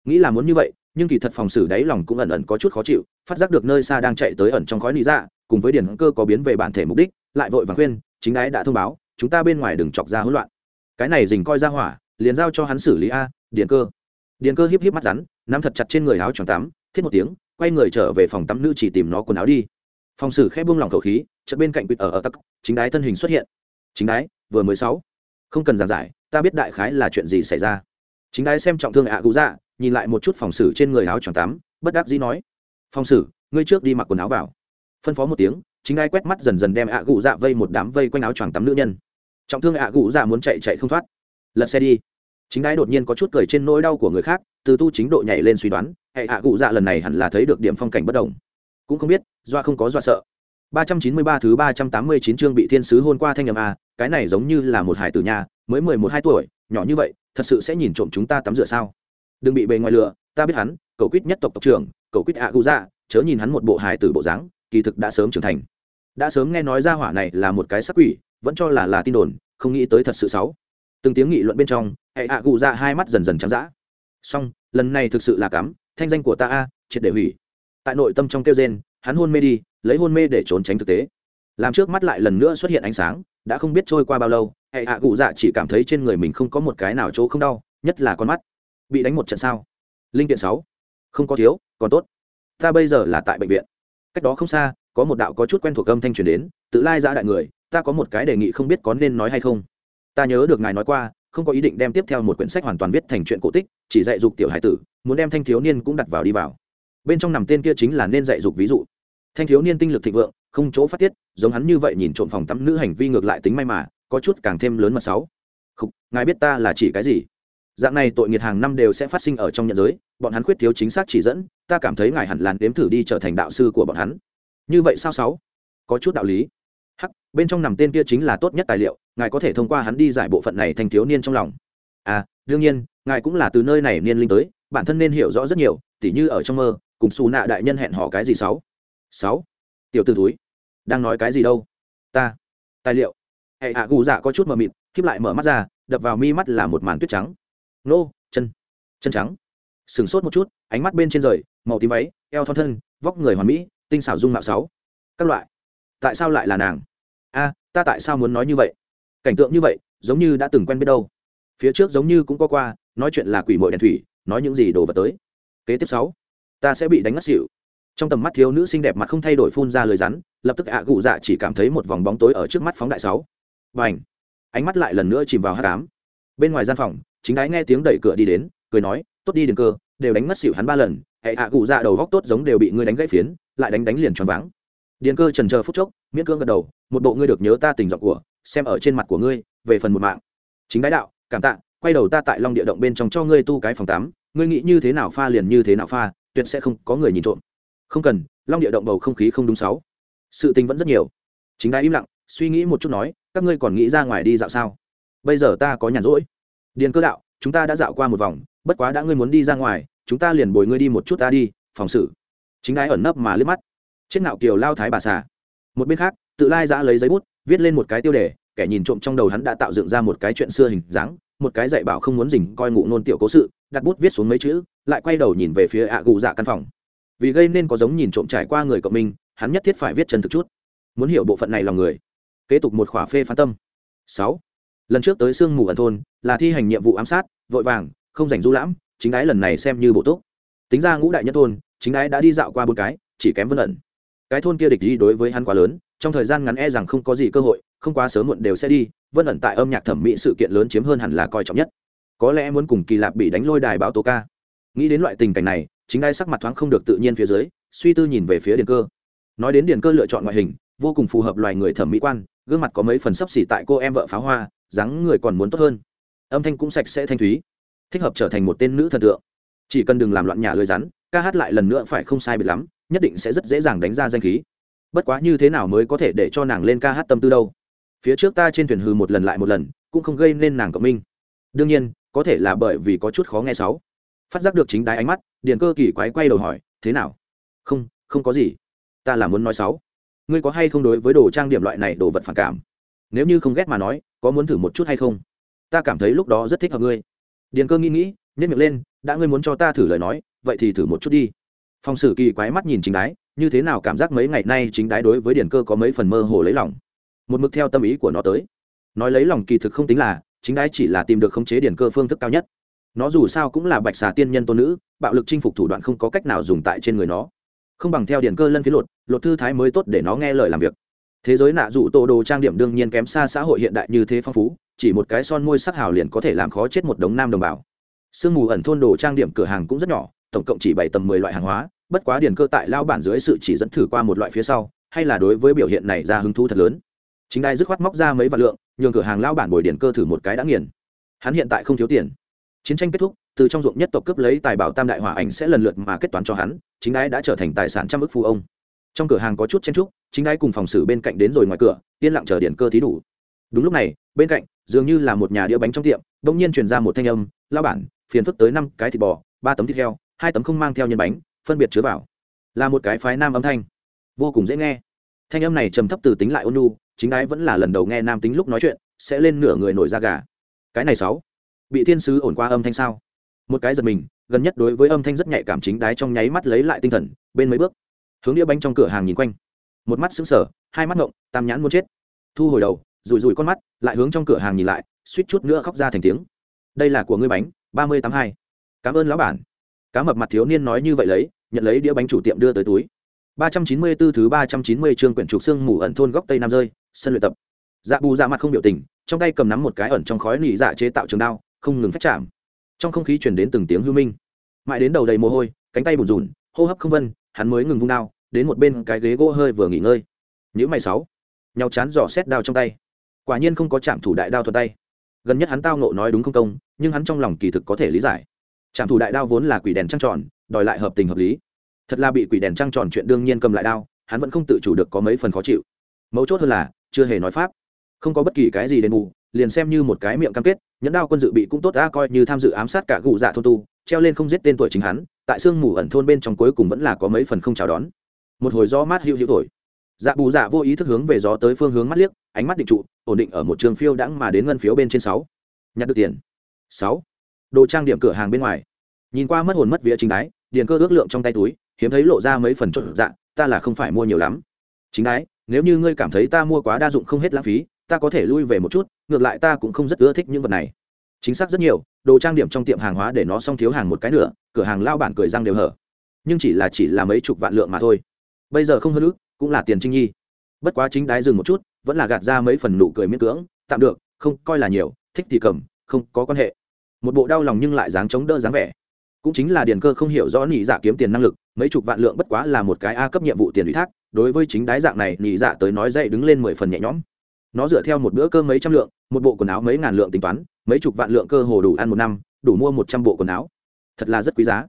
Nghĩ là muốn như vậy, nhưng kỳ thật phòng xử đáy lòng cũng ẩn ẩn có chút khó chịu, phát giác được nơi xa đang chạy tới ẩn trong khói lý dạ cùng với điển cơ có biến về bản thể mục đích, lại vội vàng khuyên, chính ái đã thông báo, chúng ta bên ngoài đừng chọc ra hỗn loạn. Cái này dình coi ra hỏa, liền giao cho hắn xử lý a, điển cơ. Điển cơ híp híp mắt rắn, nắm thật chặt trên người áo choàng tắm, thiết một tiếng, quay người trở về phòng tắm nữ chỉ tìm nó quần áo đi phòng xử khép buông lòng khẩu khí, chợt bên cạnh quýt ở ở tắc, chính đái thân hình xuất hiện. Chính đái, vừa mới sáu. Không cần giảng giải, ta biết đại khái là chuyện gì xảy ra. Chính đái xem trọng thương ạ à gú dạ nhìn lại một chút phòng xử trên người áo choàng tắm bất đắc dĩ nói. Phòng xử, ngươi trước đi mặc quần áo vào. Phân phó một tiếng, chính ai quét mắt dần dần đem ạ gụ dạ vây một đám vây quanh áo choàng tắm nữ nhân. Trọng thương ạ gụ dạ muốn chạy chạy không thoát. Lật xe đi. Chính đái đột nhiên có chút cười trên nỗi đau của người khác, từ tu chính độ nhảy lên suy đoán hệ ạ gụ dạ lần này hẳn là thấy được điểm phong cảnh bất đồng. Cũng không biết doa không có doa sợ 393 thứ 389 chương bị thiên sứ hôn qua thanh âm a, cái này giống như là một hải tử nhà, mới 11 2 tuổi, nhỏ như vậy, thật sự sẽ nhìn trộm chúng ta tắm rửa sao? Đừng bị bề ngoài lừa, ta biết hắn, cậu quýt nhất tộc tộc trưởng, cậu quýt ạ dạ, chớ nhìn hắn một bộ hải tử bộ dáng, kỳ thực đã sớm trưởng thành. Đã sớm nghe nói ra hỏa này là một cái sắc quỷ, vẫn cho là là tin đồn, không nghĩ tới thật sự xấu. Từng tiếng nghị luận bên trong, hệ ạ dạ hai mắt dần dần trắng dã. Xong, lần này thực sự là cắm, thanh danh của ta a, triệt để hủy. Tại nội tâm trong kêu rên, hắn hôn mê đi, lấy hôn mê để trốn tránh thực tế. Làm trước mắt lại lần nữa xuất hiện ánh sáng, đã không biết trôi qua bao lâu, hệ hạ cụ dạ chỉ cảm thấy trên người mình không có một cái nào chỗ không đau, nhất là con mắt. Bị đánh một trận sao? Linh kiện sáu. Không có thiếu, còn tốt. Ta bây giờ là tại bệnh viện. Cách đó không xa, có một đạo có chút quen thuộc âm thanh truyền đến, tự lai giã đại người, ta có một cái đề nghị không biết có nên nói hay không. Ta nhớ được ngài nói qua, không có ý định đem tiếp theo một quyển sách hoàn toàn viết thành chuyện cổ tích, chỉ dạy dục tiểu hải tử, muốn đem thanh thiếu niên cũng đặt vào đi vào. Bên trong nằm tên kia chính là nên dạy dục ví dụ thanh thiếu niên tinh lực thịnh vượng, không chỗ phát tiết, giống hắn như vậy nhìn trộm phòng tắm nữ hành vi ngược lại tính may mà, có chút càng thêm lớn mật sáu. Không ngài biết ta là chỉ cái gì? Dạng này tội nghiệt hàng năm đều sẽ phát sinh ở trong nhận giới, bọn hắn khuyết thiếu chính xác chỉ dẫn, ta cảm thấy ngài hẳn làn đếm thử đi trở thành đạo sư của bọn hắn. Như vậy sao sáu? Có chút đạo lý. Hắc, bên trong nằm tên kia chính là tốt nhất tài liệu, ngài có thể thông qua hắn đi giải bộ phận này thành thiếu niên trong lòng. À đương nhiên, ngài cũng là từ nơi này niên linh tới, bản thân nên hiểu rõ rất nhiều, tỉ như ở trong mơ, cùng xù nạ đại nhân hẹn hò cái gì sáu? Sáu. Tiểu t ử túi đang nói cái gì đâu? Ta, tài liệu. Hệ hạ gù dạ có chút mờ mịt, khiếp lại mở mắt ra, đập vào mi mắt là một màn tuyết trắng. Nô, chân chân trắng. Sửng sốt một chút, ánh mắt bên trên rời, màu tím váy, eo thon thân, vóc người hoàn mỹ, tinh xảo dung mạo sáu. Các loại. Tại sao lại là nàng? A, ta tại sao muốn nói như vậy? Cảnh tượng như vậy, giống như đã từng quen biết đâu. Phía trước giống như cũng có qua, nói chuyện là quỷ mội đèn thủy, nói những gì đồ vật tới. Kế tiếp sáu. Ta sẽ bị đánh ngất xỉu trong tầm mắt thiếu nữ xinh đẹp mặt không thay đổi phun ra lời rắn, lập tức ạ gụ dạ chỉ cảm thấy một vòng bóng tối ở trước mắt phóng đại sáu. Và ảnh ánh mắt lại lần nữa chìm vào hát cám bên ngoài gian phòng, chính ái nghe tiếng đẩy cửa đi đến, cười nói, tốt đi đường cơ, đều đánh mất xỉu hắn ba lần, hệ ạ gụ dạ đầu góc tốt giống đều bị ngươi đánh gãy phiến, lại đánh đánh liền choáng váng. Điền cơ trần chờ phút chốc, miễn cưỡng gật đầu, một bộ ngươi được nhớ ta tình giọng của, xem ở trên mặt của ngươi, về phần một mạng. Chính đái đạo, cảm tạ, quay đầu ta tại long địa động bên trong cho ngươi tu cái phòng tắm, ngươi nghĩ như thế nào pha liền như thế nào pha, tuyệt sẽ không có người nhìn trộm không cần, long địa động bầu không khí không đúng sáu. Sự tình vẫn rất nhiều. Chính đái im lặng, suy nghĩ một chút nói, các ngươi còn nghĩ ra ngoài đi dạo sao? Bây giờ ta có nhàn rỗi. Điền cơ đạo, chúng ta đã dạo qua một vòng, bất quá đã ngươi muốn đi ra ngoài, chúng ta liền bồi ngươi đi một chút ta đi, phòng xử. Chính ái ẩn nấp mà liếc mắt. Trên nạo kiều lao thái bà xà. Một bên khác, tự lai giã lấy giấy bút, viết lên một cái tiêu đề, kẻ nhìn trộm trong đầu hắn đã tạo dựng ra một cái chuyện xưa hình dáng, một cái dạy bảo không muốn dình coi ngụ nôn tiểu cố sự, đặt bút viết xuống mấy chữ, lại quay đầu nhìn về phía ạ gù dạ căn phòng vì gây nên có giống nhìn trộm trải qua người cộng minh, hắn nhất thiết phải viết chân thực chút. Muốn hiểu bộ phận này lòng người. Kế tục một khỏa phê phán tâm. Sáu. Lần trước tới sương mù ẩn thôn, là thi hành nhiệm vụ ám sát, vội vàng, không dành du lãm, chính đái lần này xem như bộ túc. Tính ra ngũ đại nhất thôn, chính đái đã đi dạo qua bốn cái, chỉ kém vân ẩn. Cái thôn kia địch gì đối với hắn quá lớn, trong thời gian ngắn e rằng không có gì cơ hội, không quá sớm muộn đều sẽ đi, vân ẩn tại âm nhạc thẩm mỹ sự kiện lớn chiếm hơn hẳn là coi trọng nhất. Có lẽ muốn cùng kỳ lạp bị đánh lôi đài báo tố ca. Nghĩ đến loại tình cảnh này chính đai sắc mặt thoáng không được tự nhiên phía dưới, suy tư nhìn về phía điền cơ. Nói đến điền cơ lựa chọn ngoại hình, vô cùng phù hợp loài người thẩm mỹ quan, gương mặt có mấy phần sấp xỉ tại cô em vợ pháo hoa, dáng người còn muốn tốt hơn. Âm thanh cũng sạch sẽ thanh thúy, thích hợp trở thành một tên nữ thần tượng. Chỉ cần đừng làm loạn nhà lưới rắn, ca hát lại lần nữa phải không sai biệt lắm, nhất định sẽ rất dễ dàng đánh ra danh khí. Bất quá như thế nào mới có thể để cho nàng lên ca hát tâm tư đâu? Phía trước ta trên thuyền hư một lần lại một lần, cũng không gây nên nàng cộng minh. Đương nhiên, có thể là bởi vì có chút khó nghe sáu phát giác được chính đái ánh mắt điền cơ kỳ quái quay đầu hỏi, thế nào? Không không có gì. Ta là muốn nói sáu ngươi có hay không đối với đồ trang điểm loại này đồ vật phản cảm? Nếu như không ghét mà nói, có muốn thử một chút hay không? Ta cảm thấy lúc đó rất thích hợp ngươi. Điền cơ nghĩ nghĩ nhét miệng lên, đã ngươi muốn cho ta thử lời nói, vậy thì thử một chút đi. Phong sử kỳ quái mắt nhìn chính đái, như thế nào cảm giác mấy ngày nay chính đái đối với điền cơ có mấy phần mơ hồ lấy lòng? Một mực theo tâm ý của nó tới. Nói lấy lòng kỳ thực không tính là, chính đái chỉ là tìm được khống chế điền cơ phương thức cao nhất nó dù sao cũng là bạch xà tiên nhân tôn nữ, bạo lực chinh phục thủ đoạn không có cách nào dùng tại trên người nó. Không bằng theo điển cơ lân phía lột lột thư thái mới tốt để nó nghe lời làm việc. Thế giới nạ dụ tô đồ trang điểm đương nhiên kém xa xã hội hiện đại như thế phong phú, chỉ một cái son môi sắc hào liền có thể làm khó chết một đống nam đồng bào. Sương mù ẩn thôn đồ trang điểm cửa hàng cũng rất nhỏ, tổng cộng chỉ bảy tầm mười loại hàng hóa, bất quá điền cơ tại lao bản dưới sự chỉ dẫn thử qua một loại phía sau, hay là đối với biểu hiện này ra hứng thú thật lớn. Chính đai dứt khoát móc ra mấy vạn lượng, nhường cửa hàng lao bản bồi điền cơ thử một cái đã nghiền. Hắn hiện tại không thiếu tiền chiến tranh kết thúc, từ trong ruộng nhất tộc cướp lấy tài bảo tam đại hỏa ảnh sẽ lần lượt mà kết toán cho hắn, chính đái đã trở thành tài sản trăm ức phu ông. Trong cửa hàng có chút chen trúc, chính đái cùng phòng xử bên cạnh đến rồi ngoài cửa, yên lặng chờ điện cơ thí đủ. Đúng lúc này, bên cạnh, dường như là một nhà đĩa bánh trong tiệm, bỗng nhiên truyền ra một thanh âm lao bản, phiền phức tới năm cái thịt bò, ba tấm thịt heo, hai tấm không mang theo nhân bánh, phân biệt chứa vào. Là một cái phái nam âm thanh. Vô cùng dễ nghe. Thanh âm này trầm thấp từ tính lại ôn nu chính đái vẫn là lần đầu nghe nam tính lúc nói chuyện, sẽ lên nửa người nổi da gà. Cái này sáu bị thiên sứ ổn qua âm thanh sao? Một cái giật mình, gần nhất đối với âm thanh rất nhạy cảm chính đái trong nháy mắt lấy lại tinh thần, bên mấy bước, hướng đĩa bánh trong cửa hàng nhìn quanh. Một mắt sững sờ, hai mắt ngộng, tam nhãn muốn chết. Thu hồi đầu, rủi rủi con mắt, lại hướng trong cửa hàng nhìn lại, suýt chút nữa khóc ra thành tiếng. Đây là của ngươi bánh, ba mươi tám hai. Cảm ơn lão bản. Cá mập mặt thiếu niên nói như vậy lấy, nhận lấy đĩa bánh chủ tiệm đưa tới túi. Ba trăm chín mươi 394 thứ ba trăm chín mươi chương quyển trục xương mù ẩn thôn góc tây nam rơi, sân luyện tập. Dạ bù dạ mặt không biểu tình, trong tay cầm nắm một cái ẩn trong khói nỉ dạ chế tạo trường đao không ngừng phát chạm. Trong không khí chuyển đến từng tiếng hư minh. Mãi đến đầu đầy mồ hôi, cánh tay bùn rùn, hô hấp không vân, hắn mới ngừng vung đao, đến một bên cái ghế gỗ hơi vừa nghỉ ngơi. Những mày sáu, nhau chán dò xét đao trong tay. Quả nhiên không có chạm thủ đại đao thuận tay. Gần nhất hắn tao nộ nói đúng không công, nhưng hắn trong lòng kỳ thực có thể lý giải. Chạm thủ đại đao vốn là quỷ đèn trăng tròn, đòi lại hợp tình hợp lý. Thật là bị quỷ đèn trăng tròn chuyện đương nhiên cầm lại đao, hắn vẫn không tự chủ được có mấy phần khó chịu. Mấu chốt hơn là, chưa hề nói pháp. Không có bất kỳ cái gì đền bù liền xem như một cái miệng cam kết, nhẫn đao quân dự bị cũng tốt đã coi như tham dự ám sát cả gụ dạ thôn tu, treo lên không giết tên tuổi chính hắn, tại sương mù ẩn thôn bên trong cuối cùng vẫn là có mấy phần không chào đón. Một hồi gió mát hữu hữu thổi. Dạ bù dạ vô ý thức hướng về gió tới phương hướng mắt liếc, ánh mắt định trụ, ổn định ở một trường phiêu đãng mà đến ngân phiếu bên trên sáu. Nhặt được tiền. Sáu. Đồ trang điểm cửa hàng bên ngoài. Nhìn qua mất hồn mất vía chính đái, điền cơ ước lượng trong tay túi, hiếm thấy lộ ra mấy phần trộn dạ ta là không phải mua nhiều lắm. Chính đái, nếu như ngươi cảm thấy ta mua quá đa dụng không hết lãng phí ta có thể lui về một chút, ngược lại ta cũng không rất ưa thích những vật này. Chính xác rất nhiều, đồ trang điểm trong tiệm hàng hóa để nó xong thiếu hàng một cái nữa, cửa hàng lao bản cười răng đều hở. Nhưng chỉ là chỉ là mấy chục vạn lượng mà thôi. Bây giờ không hơn ước cũng là tiền trinh nhi. Bất quá chính đái dừng một chút, vẫn là gạt ra mấy phần nụ cười miễn cưỡng, tạm được, không, coi là nhiều, thích thì cầm, không, có quan hệ. Một bộ đau lòng nhưng lại dáng chống đỡ dáng vẻ. Cũng chính là điền cơ không hiểu rõ nỉ dạ kiếm tiền năng lực, mấy chục vạn lượng bất quá là một cái a cấp nhiệm vụ tiền ủy thác, đối với chính đái dạng này nỉ dạ tới nói dậy đứng lên mười phần nhẹ nhõm nó dựa theo một bữa cơm mấy trăm lượng, một bộ quần áo mấy ngàn lượng tính toán, mấy chục vạn lượng cơ hồ đủ ăn một năm, đủ mua một trăm bộ quần áo. Thật là rất quý giá.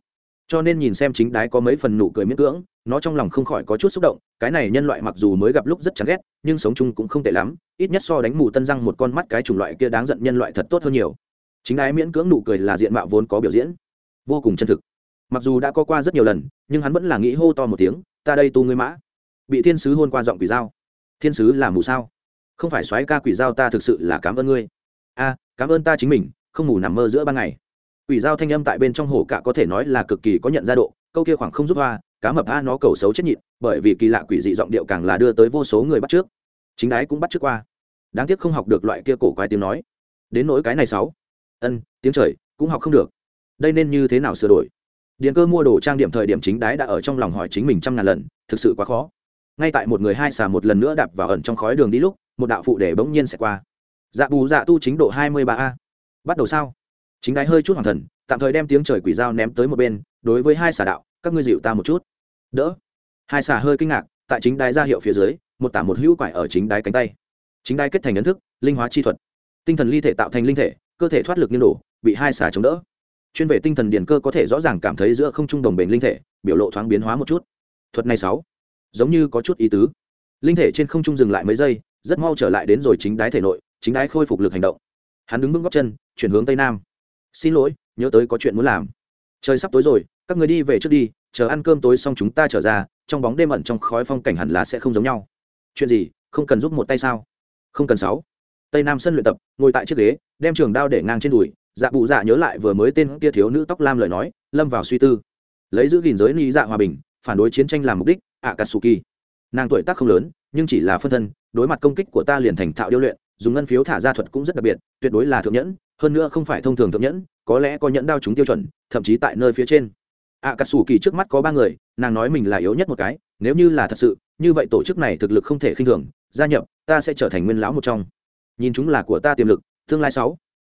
Cho nên nhìn xem chính đái có mấy phần nụ cười miễn cưỡng, nó trong lòng không khỏi có chút xúc động, cái này nhân loại mặc dù mới gặp lúc rất chán ghét, nhưng sống chung cũng không tệ lắm, ít nhất so đánh mù tân răng một con mắt cái chủng loại kia đáng giận nhân loại thật tốt hơn nhiều. Chính đái miễn cưỡng nụ cười là diện mạo vốn có biểu diễn. Vô cùng chân thực. Mặc dù đã có qua rất nhiều lần, nhưng hắn vẫn là nghĩ hô to một tiếng, ta đây tu ngươi mã. Bị thiên sứ hôn qua giọng quỷ dao thiên sứ là mù sao? Không phải soái ca quỷ giao ta thực sự là cảm ơn ngươi. A à, cảm ơn ta chính mình, không ngủ nằm mơ giữa ban ngày. Quỷ giao thanh âm tại bên trong hồ cả có thể nói là cực kỳ có nhận ra độ, câu kia khoảng không giúp hoa, cá mập a nó cầu xấu chết nhịn, bởi vì kỳ lạ quỷ dị giọng điệu càng là đưa tới vô số người bắt trước. Chính đái cũng bắt trước qua. Đáng tiếc không học được loại kia cổ quái tiếng nói. Đến nỗi cái này sáu. Ân, tiếng trời, cũng học không được. Đây nên như thế nào sửa đổi? Điện cơ mua đồ trang điểm thời điểm chính đái đã ở trong lòng hỏi chính mình trăm ngàn lần, thực sự quá khó. Ngay tại một người hai xà một lần nữa đạp vào ẩn trong khói đường đi lúc một đạo phụ để bỗng nhiên sẽ qua. Dạ bù dạ tu chính độ hai mươi ba a. Bắt đầu sao? Chính đái hơi chút hoàng thần, tạm thời đem tiếng trời quỷ dao ném tới một bên, đối với hai xà đạo, các ngươi dịu ta một chút. Đỡ. Hai xà hơi kinh ngạc, tại chính đái ra hiệu phía dưới, một tả một hữu quải ở chính đái cánh tay. Chính đái kết thành ấn thức, linh hóa chi thuật. Tinh thần ly thể tạo thành linh thể, cơ thể thoát lực như đổ, bị hai xà chống đỡ. Chuyên về tinh thần điền cơ có thể rõ ràng cảm thấy giữa không trung đồng bền linh thể, biểu lộ thoáng biến hóa một chút. Thuật này sáu. Giống như có chút ý tứ. Linh thể trên không trung dừng lại mấy giây rất mau trở lại đến rồi chính đái thể nội, chính đái khôi phục lực hành động. Hắn đứng vững góc chân, chuyển hướng tây nam. Xin lỗi, nhớ tới có chuyện muốn làm. Trời sắp tối rồi, các người đi về trước đi, chờ ăn cơm tối xong chúng ta trở ra, trong bóng đêm ẩn trong khói phong cảnh hẳn là sẽ không giống nhau. Chuyện gì, không cần giúp một tay sao? Không cần sáu. Tây nam sân luyện tập, ngồi tại chiếc ghế, đem trường đao để ngang trên đùi. Dạ bụ dạ nhớ lại vừa mới tên kia thiếu nữ tóc lam lời nói, lâm vào suy tư. Lấy giữ gìn giới ni dạ hòa bình, phản đối chiến tranh làm mục đích ạ katsuki nàng tuổi tác không lớn, nhưng chỉ là phân thân đối mặt công kích của ta liền thành thạo điêu luyện, dùng ngân phiếu thả ra thuật cũng rất đặc biệt, tuyệt đối là thượng nhẫn, hơn nữa không phải thông thường thượng nhẫn, có lẽ có nhẫn đao chúng tiêu chuẩn, thậm chí tại nơi phía trên. Akatsuki trước mắt có ba người, nàng nói mình là yếu nhất một cái, nếu như là thật sự, như vậy tổ chức này thực lực không thể khinh thường, gia nhập, ta sẽ trở thành nguyên lão một trong. Nhìn chúng là của ta tiềm lực, tương lai sáu.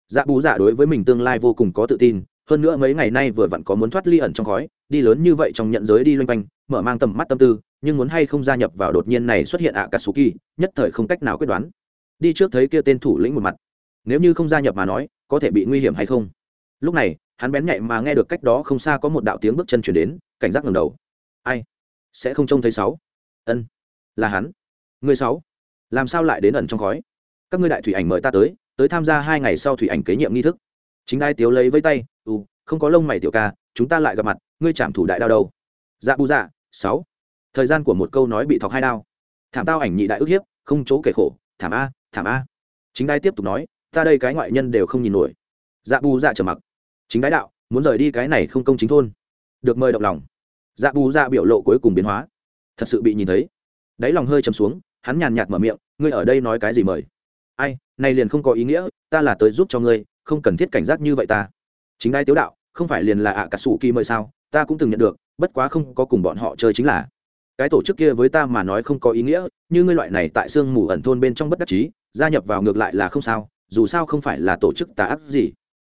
Dạ bú dạ đối với mình tương lai vô cùng có tự tin, hơn nữa mấy ngày nay vừa vặn có muốn thoát ly ẩn trong khói, đi lớn như vậy trong nhận giới đi loanh quanh, mở mang tầm mắt tâm tư nhưng muốn hay không gia nhập vào đột nhiên này xuất hiện ạ cà sù kỳ nhất thời không cách nào quyết đoán. Đi trước thấy kia tên thủ lĩnh một mặt. Nếu như không gia nhập mà nói, có thể bị nguy hiểm hay không? Lúc này, hắn bén nhạy mà nghe được cách đó không xa có một đạo tiếng bước chân chuyển đến, cảnh giác ngầm đầu. Ai? Sẽ không trông thấy sáu. Ân. Là hắn. Người sáu. Làm sao lại đến ẩn trong khói? Các ngươi đại thủy ảnh mời ta tới tới tham gia hai ngày sau thủy ảnh kế nhiệm nghi thức. Chính đai tiếu lấy với tay ừ không có lông mày tiểu ca, chúng ta lại gặp mặt, ngươi chạm thủ đại đao đâu? Dạ bù dạ sáu thời gian của một câu nói bị thọc hai đao. Thảm tao ảnh nhị đại ức hiếp, không chỗ kể khổ. Thảm a thảm a. Chính đai tiếp tục nói, ta đây cái ngoại nhân đều không nhìn nổi. Dạ bù dạ trở mặc. Chính đái đạo, muốn rời đi cái này không công chính thôn. Được mời động lòng. Dạ bù dạ biểu lộ cuối cùng biến hóa. Thật sự bị nhìn thấy. Đáy lòng hơi chầm xuống, hắn nhàn nhạt mở miệng, ngươi ở đây nói cái gì mời? Ai, này liền không có ý nghĩa, ta là tới giúp cho ngươi, không cần thiết cảnh giác như vậy ta. Chính đai tiếu đạo, không phải liền là ạ cả sủ kỳ mời sao, ta cũng từng nhận được, bất quá không có cùng bọn họ chơi chính là cái tổ chức kia với ta mà nói không có ý nghĩa, như ngươi loại này tại sương mù ẩn thôn bên trong bất đắc chí, gia nhập vào ngược lại là không sao, dù sao không phải là tổ chức tà ác gì.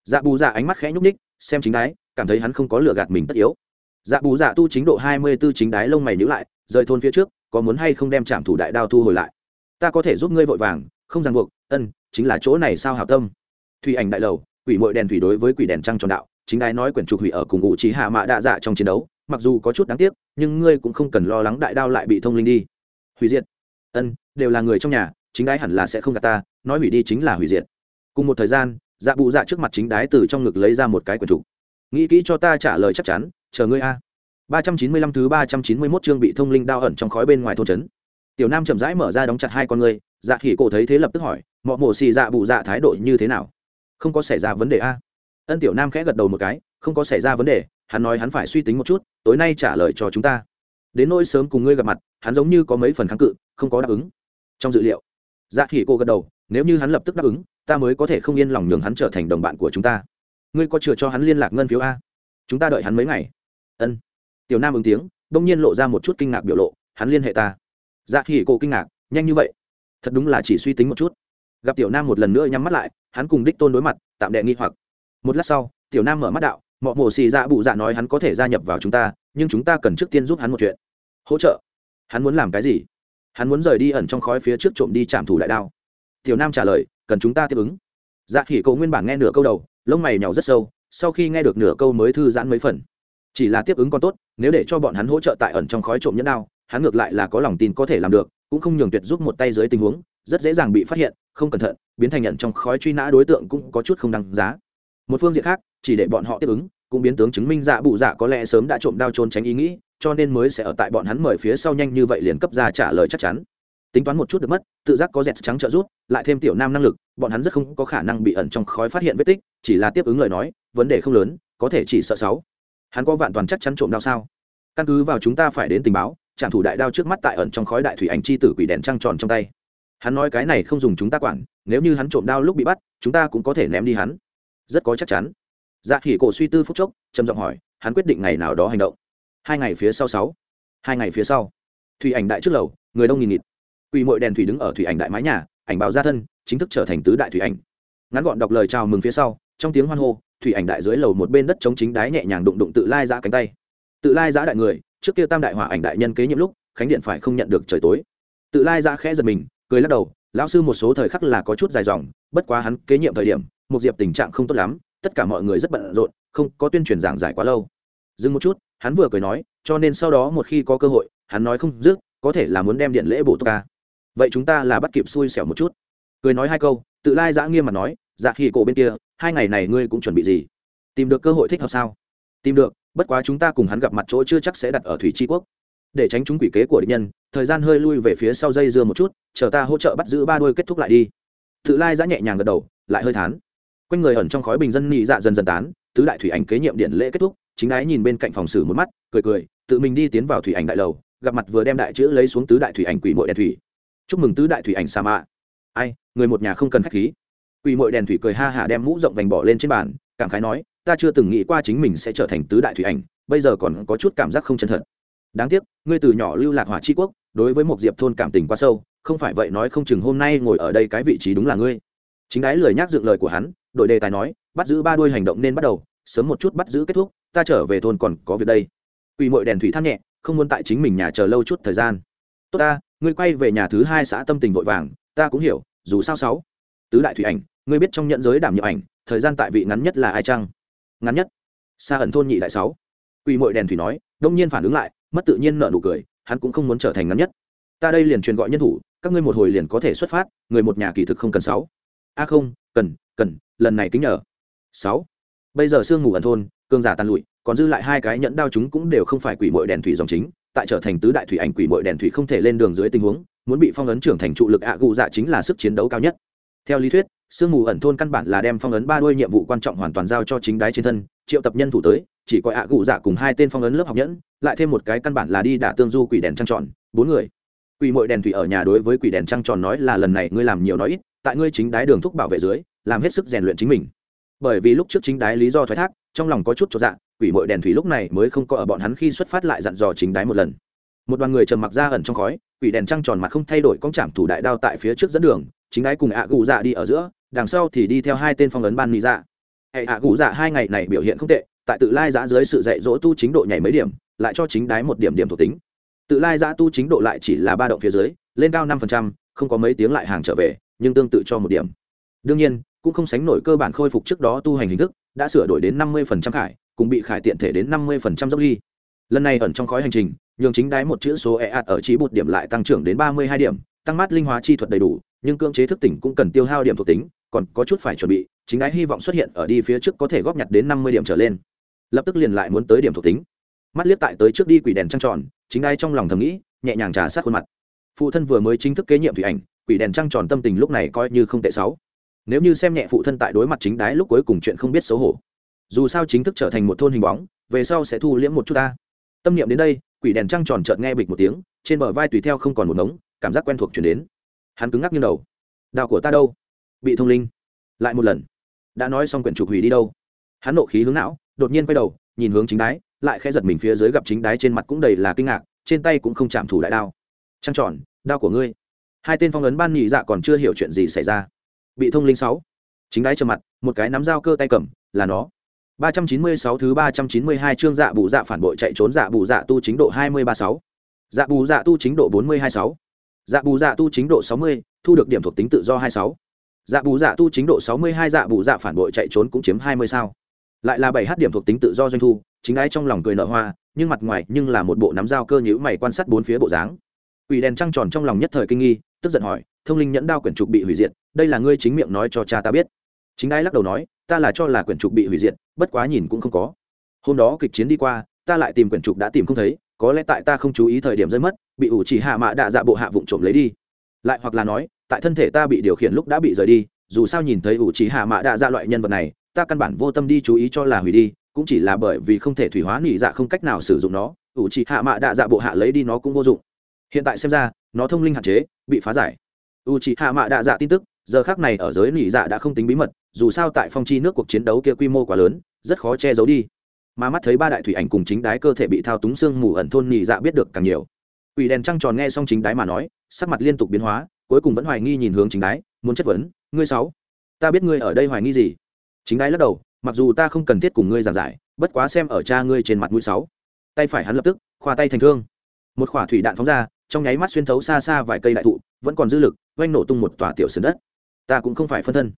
Dạ bù dạ ánh mắt khẽ nhúc ních xem chính đái, cảm thấy hắn không có lựa gạt mình tất yếu. Dạ bù dạ tu chính độ hai mươi b ố chính đái lông mày nhữ lại, rời thôn phía trước, có muốn hay không đem trạm thủ đại đao thu hồi lại? Ta có thể giúp ngươi vội vàng, không ràng buộc, ân, chính là chỗ này sao hảo tâm? Thủy ảnh đại lầu, quỷ mội đèn thủy đối với quỷ đèn trăng tròn đạo, chính đái nói quyển trục hủy ở cùng ngụ trí hạ mạ đạ dạ trong chiến đấu mặc dù có chút đáng tiếc, nhưng ngươi cũng không cần lo lắng đại đao lại bị thông linh đi. Hủy diệt. Ân, đều là người trong nhà, chính đái hẳn là sẽ không gạt ta, nói hủy đi chính là hủy diệt. Cùng một thời gian dạ bụ dạ trước mặt chính đái từ trong ngực lấy ra một cái quyển trục nghĩ kỹ cho ta trả lời chắc chắn, chờ ngươi a. ba trăm chín mươi lăm thứ ba trăm chín mươi mốt chương bị thông linh đao ẩn trong khói bên ngoài thôn trấn. Tiểu nam chậm rãi mở ra đóng chặt hai con ngươi dạ khỉ cổ thấy thế lập tức hỏi, mọ mổ xì dạ bụ dạ thái độ như thế nào? Không có xảy ra vấn đề a. Ân tiểu nam khẽ gật đầu một cái, không có xảy ra vấn đề hắn nói hắn phải suy tính một chút, tối nay trả lời cho chúng ta. Đến nỗi sớm cùng ngươi gặp mặt, hắn giống như có mấy phần kháng cự, không có đáp ứng. Trong dự liệu dạ khỉ cô gật đầu, nếu như hắn lập tức đáp ứng, ta mới có thể không yên lòng nhường hắn trở thành đồng bạn của chúng ta. Ngươi có chừa cho hắn liên lạc ngân phiếu a? Chúng ta đợi hắn mấy ngày. Ân. Tiểu nam ứng tiếng, đông nhiên lộ ra một chút kinh ngạc biểu lộ, hắn liên hệ ta. Dạ khỉ cô kinh ngạc, nhanh như vậy? Thật đúng là chỉ suy tính một chút. Gặp tiểu nam một lần nữa nhắm mắt lại, hắn cùng đích tôn đối mặt, tạm đệ nghi hoặc. Một lát sau, tiểu nam mở mắt đạo mọi mổ xì dạ bụ dạ nói hắn có thể gia nhập vào chúng ta, nhưng chúng ta cần trước tiên giúp hắn một chuyện. Hỗ trợ? Hắn muốn làm cái gì? Hắn muốn rời đi ẩn trong khói phía trước trộm đi chạm thủ đại đao. Tiểu nam trả lời, cần chúng ta tiếp ứng. Dạ khỉ cậu nguyên bản nghe nửa câu đầu, lông mày nhỏ rất sâu, sau khi nghe được nửa câu mới thư giãn mấy phần. Chỉ là tiếp ứng còn tốt, nếu để cho bọn hắn hỗ trợ tại ẩn trong khói trộm nhẫn đao, hắn ngược lại là có lòng tin có thể làm được, cũng không nhường tuyệt giúp một tay dưới tình huống, rất dễ dàng bị phát hiện, không cẩn thận, biến thành nhận trong khói truy nã đối tượng cũng có chút không đăng giá. Một phương diện khác chỉ để bọn họ tiếp ứng, cũng biến tướng chứng minh dạ bụ dạ có lẽ sớm đã trộm đao trốn tránh ý nghĩ, cho nên mới sẽ ở tại bọn hắn mời phía sau nhanh như vậy liền cấp ra trả lời chắc chắn. Tính toán một chút được mất, tự giác có dẹt trắng trợ rút lại thêm tiểu nam năng lực, bọn hắn rất không có khả năng bị ẩn trong khói phát hiện vết tích, chỉ là tiếp ứng lời nói, vấn đề không lớn, có thể chỉ sợ sáu. Hắn có vạn toàn chắc chắn trộm đao sao? Căn cứ vào chúng ta phải đến tình báo, trạm thủ đại đao trước mắt tại ẩn trong khói đại thủy ảnh chi tử quỷ đèn trăng tròn trong tay. Hắn nói cái này không dùng chúng ta quản, nếu như hắn trộm đao lúc bị bắt, chúng ta cũng có thể ném đi hắn. Rất có chắc chắn dạ khỉ cổ suy tư phúc chốc, trầm giọng hỏi, hắn quyết định ngày nào đó hành động. Hai ngày phía sau sáu. Hai ngày phía sau. Thủy ảnh đại trước lầu, người đông nghìn nghịt. Quỳ mội đèn thủy đứng ở thủy ảnh đại mái nhà, ảnh bào gia thân, chính thức trở thành tứ đại thủy ảnh. Ngắn gọn đọc lời chào mừng phía sau, trong tiếng hoan hô, thủy ảnh đại dưới lầu một bên đất chống chính đái nhẹ nhàng đụng đụng tự lai giã cánh tay. Tự lai giã đại người, trước kia tam đại hỏa ảnh đại nhân kế nhiệm lúc, khánh điện phải không nhận được trời tối. Tự lai giã khẽ giật mình, cười lắc đầu, lão sư một số thời khắc là có chút dài dòng, bất quá hắn kế nhiệm thời điểm một diệp tình trạng không tốt lắm tất cả mọi người rất bận rộn, không có tuyên truyền giảng giải quá lâu. Dừng một chút, hắn vừa cười nói, cho nên sau đó một khi có cơ hội, hắn nói không dứt, có thể là muốn đem điện lễ bổ tốt ca. Vậy chúng ta là bắt kịp xui xẻo một chút. Cười nói hai câu, tự lai giã nghiêm mặt nói dạ khi cổ bên kia, hai ngày này ngươi cũng chuẩn bị gì? Tìm được cơ hội thích hợp sao? Tìm được, bất quá chúng ta cùng hắn gặp mặt chỗ chưa chắc sẽ đặt ở thủy tri quốc. Để tránh chúng quỷ kế của địch nhân, thời gian hơi lui về phía sau dây dưa một chút, chờ ta hỗ trợ bắt giữ ba đôi kết thúc lại đi. Tự lai giã nhẹ nhàng gật đầu, lại hơi thán quanh người ẩn trong khói bình dân nhị dạ dần dần tán, tứ đại thủy ảnh kế nhiệm điện lễ kết thúc, chính ái nhìn bên cạnh phòng xử một mắt, cười cười, tự mình đi tiến vào thủy ảnh đại lầu, gặp mặt vừa đem đại chữ lấy xuống tứ đại thủy ảnh quỷ mội đèn thủy. Chúc mừng tứ đại thủy ảnh sa mạ. Ai, người một nhà không cần khách khí. Quỷ mội đèn thủy cười ha hả đem mũ rộng vành bỏ lên trên bàn, cảm khái nói, ta chưa từng nghĩ qua chính mình sẽ trở thành tứ đại thủy ảnh, bây giờ còn có chút cảm giác không chân thật. Đáng tiếc, ngươi từ nhỏ lưu lạc hỏa tri quốc, đối với một diệp thôn cảm tình quá sâu, không phải vậy nói không chừng hôm nay ngồi ở đây cái vị trí đúng là ngươi. Chính đái lời nhắc dựng lời của hắn đội đề tài nói, bắt giữ ba đuôi hành động nên bắt đầu, sớm một chút bắt giữ kết thúc, ta trở về thôn còn có việc đây. Quỷ mội đèn thủy than nhẹ, không muốn tại chính mình nhà chờ lâu chút thời gian. Tốt ta, ngươi quay về nhà thứ hai xã tâm tình vội vàng, ta cũng hiểu, dù sao sáu. Tứ đại thủy ảnh, ngươi biết trong nhận giới đảm nhiệm ảnh, thời gian tại vị ngắn nhất là ai chăng? Ngắn nhất. Xa ẩn thôn nhị đại sáu. Quỷ mội đèn thủy nói, đông nhiên phản ứng lại, mất tự nhiên nợ nụ cười, hắn cũng không muốn trở thành ngắn nhất. Ta đây liền truyền gọi nhân thủ, các ngươi một hồi liền có thể xuất phát, người một nhà kỳ thực không cần sáu. A không, cần cần lần này kính nhờ. Sáu. Bây giờ sương ngủ ẩn thôn cương giả tàn lụi, còn dư lại hai cái nhẫn đao chúng cũng đều không phải quỷ mội đèn thủy dòng chính, tại trở thành tứ đại thủy ảnh quỷ mội đèn thủy không thể lên đường dưới tình huống, muốn bị phong ấn trưởng thành trụ lực ạ gù dạ chính là sức chiến đấu cao nhất. Theo lý thuyết, sương mù ẩn thôn căn bản là đem phong ấn ba đuôi nhiệm vụ quan trọng hoàn toàn giao cho chính đái trên thân, triệu tập nhân thủ tới, chỉ coi ạ gù dạ cùng hai tên phong ấn lớp học nhẫn, lại thêm một cái căn bản là đi đả tương du quỷ đèn trăng tròn, bốn người. Quỷ mội đèn thủy ở nhà đối với quỷ đèn trăng tròn nói là lần này ngươi làm nhiều nói ít, tại ngươi chính đái đường thúc bảo vệ dưới làm hết sức rèn luyện chính mình. Bởi vì lúc trước chính đái lý do thoái thác, trong lòng có chút cho dạ quỷ mội đèn thủy lúc này mới không có ở bọn hắn khi xuất phát lại dặn dò chính đái một lần. Một đoàn người trầm mặc ra ẩn trong khói, quỷ đèn trăng tròn mặt không thay đổi con chạm thủ đại đao tại phía trước dẫn đường, chính đái cùng ạ gù dạ đi ở giữa, đằng sau thì đi theo hai tên phong ấn ban mỹ dạ. Hệ ạ gù dạ hai ngày này biểu hiện không tệ, tại tự lai giã dưới sự dạy dỗ tu chính độ nhảy mấy điểm, lại cho chính đái một điểm điểm thuộc tính. Tự lai giã tu chính độ lại chỉ là ba động phía dưới, lên cao năm không có mấy tiếng lại hàng trở về, nhưng tương tự cho một điểm. Đương nhiên cũng không sánh nổi cơ bản khôi phục trước đó tu hành hình thức, đã sửa đổi đến năm mươi khải, cùng bị khải tiện thể đến năm mươi dốc ly. Lần này ẩn trong khói hành trình, nhường chính đái một chữ số e ạt ở trí bột điểm lại tăng trưởng đến ba mươi hai điểm, tăng mát linh hóa chi thuật đầy đủ, nhưng cưỡng chế thức tỉnh cũng cần tiêu hao điểm thuộc tính, còn có chút phải chuẩn bị, chính đái hy vọng xuất hiện ở đi phía trước có thể góp nhặt đến năm mươi điểm trở lên. Lập tức liền lại muốn tới điểm thuộc tính. Mắt liếc tại tới trước đi quỷ đèn trăng tròn, chính đái trong lòng thầm nghĩ, nhẹ nhàng trà sát khuôn mặt. Phụ thân vừa mới chính thức kế nhiệm thủy ảnh, quỷ đèn trăng tròn tâm tình lúc này coi như không tệ sáu nếu như xem nhẹ phụ thân tại đối mặt chính đái lúc cuối cùng chuyện không biết xấu hổ, dù sao chính thức trở thành một thôn hình bóng, về sau sẽ thu liễm một chút ta. Tâm niệm đến đây, quỷ đèn trăng tròn chợt nghe bịch một tiếng, trên bờ vai tùy theo không còn một ngống, cảm giác quen thuộc chuyển đến. Hắn cứng ngắc như đầu. Đào của ta đâu? Bị thông linh. Lại một lần. Đã nói xong quyển trục hủy đi đâu? Hắn nộ khí hướng não, đột nhiên quay đầu, nhìn hướng chính đái, lại khẽ giật mình phía dưới gặp chính đái trên mặt cũng đầy là kinh ngạc, trên tay cũng không chạm thủ đại đao. Trăng tròn, đao của ngươi. Hai tên phong ấn ban nhị dạ còn chưa hiểu chuyện gì xảy ra bị thông linh sáu. Chính đái trầm mặt, một cái nắm dao cơ tay cầm, là nó. Ba trăm chín mươi sáu thứ ba trăm chín mươi hai chương dạ bù dạ phản bội chạy trốn dạ bù dạ tu chính độ hai mươi ba sáu. Dạ bù dạ tu chính độ bốn mươi hai sáu. Dạ bù dạ tu chính độ sáu mươi, thu được điểm thuộc tính tự do hai sáu. Dạ bù dạ tu chính độ sáu mươi hai dạ bù dạ phản bội chạy trốn cũng chiếm hai mươi sao. Lại là bảy h điểm thuộc tính tự do doanh thu, chính đái trong lòng cười nở hoa, nhưng mặt ngoài nhưng là một bộ nắm dao cơ nhíu mày quan sát bốn phía bộ dáng. Quỷ đèn trăng tròn trong lòng nhất thời kinh nghi, tức giận hỏi, thông linh nhẫn đao quyển trục bị hủy diệt đây là ngươi chính miệng nói cho cha ta biết. Chính ai lắc đầu nói, ta là cho là quyển trục bị hủy diệt, bất quá nhìn cũng không có. Hôm đó kịch chiến đi qua, ta lại tìm quyển trục đã tìm không thấy, có lẽ tại ta không chú ý thời điểm rơi mất, bị ủ chỉ hạ mạ đạ dạ bộ hạ vụng trộm lấy đi. Lại hoặc là nói, tại thân thể ta bị điều khiển lúc đã bị rời đi, dù sao nhìn thấy ủ chỉ hạ mạ đạ dạ loại nhân vật này, ta căn bản vô tâm đi chú ý cho là hủy đi, cũng chỉ là bởi vì không thể thủy hóa nỉ dạ không cách nào sử dụng nó, ủ chỉ hạ mạ đạ dạ bộ hạ lấy đi nó cũng vô dụng. Hiện tại xem ra, nó thông linh hạn chế, bị phá giải. U chỉ hạ mạ đạ dạ tin tức giờ khác này ở giới nỉ dạ đã không tính bí mật, dù sao tại phong chi nước cuộc chiến đấu kia quy mô quá lớn, rất khó che giấu đi. Mà mắt thấy ba đại thủy ảnh cùng chính đái cơ thể bị thao túng xương mù ẩn thôn nỉ dạ biết được càng nhiều. Quỷ đèn trăng tròn nghe xong chính đái mà nói, sắc mặt liên tục biến hóa, cuối cùng vẫn hoài nghi nhìn hướng chính đái, muốn chất vấn, ngươi sáu, ta biết ngươi ở đây hoài nghi gì? Chính đái lắc đầu, mặc dù ta không cần thiết cùng ngươi giảng giải, bất quá xem ở cha ngươi trên mặt mũi sáu. Tay phải hắn lập tức, khoa tay thành thương. Một khỏa thủy đạn phóng ra, trong nháy mắt xuyên thấu xa xa vài cây đại thụ, vẫn còn dư lực oanh nổ tung một tòa tiểu sườn đất ta cũng không phải phân thân.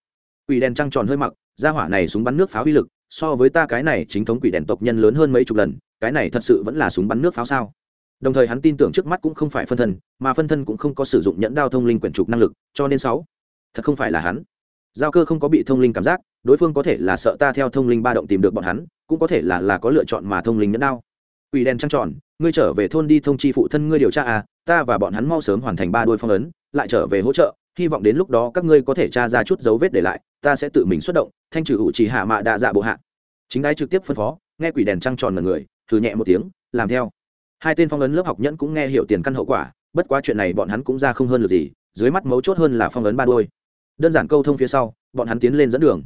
Quỷ đèn trăng tròn hơi mặc ra hỏa này súng bắn nước pháo uy lực, so với ta cái này chính thống quỷ đèn tộc nhân lớn hơn mấy chục lần, cái này thật sự vẫn là súng bắn nước pháo sao? Đồng thời hắn tin tưởng trước mắt cũng không phải phân thân, mà phân thân cũng không có sử dụng nhẫn đao thông linh quyển trục năng lực, cho nên sáu. Thật không phải là hắn. Giao cơ không có bị thông linh cảm giác, đối phương có thể là sợ ta theo thông linh ba động tìm được bọn hắn, cũng có thể là là có lựa chọn mà thông linh nhẫn đao. Quỷ đèn trăng tròn, ngươi trở về thôn đi thông chi phụ thân ngươi điều tra à ta và bọn hắn mau sớm hoàn thành ba đôi phong ấn, lại trở về hỗ trợ hy vọng đến lúc đó các ngươi có thể tra ra chút dấu vết để lại, ta sẽ tự mình xuất động, thanh trừ ủ trì hạ mạ đa dạ bộ hạ. Chính đái trực tiếp phân phó, nghe quỷ đèn trăng tròn mật người thử nhẹ một tiếng, làm theo. Hai tên phong ấn lớp học nhẫn cũng nghe hiểu tiền căn hậu quả, bất quá chuyện này bọn hắn cũng ra không hơn được gì, dưới mắt mấu chốt hơn là phong ấn ba đôi đơn giản câu thông phía sau, bọn hắn tiến lên dẫn đường.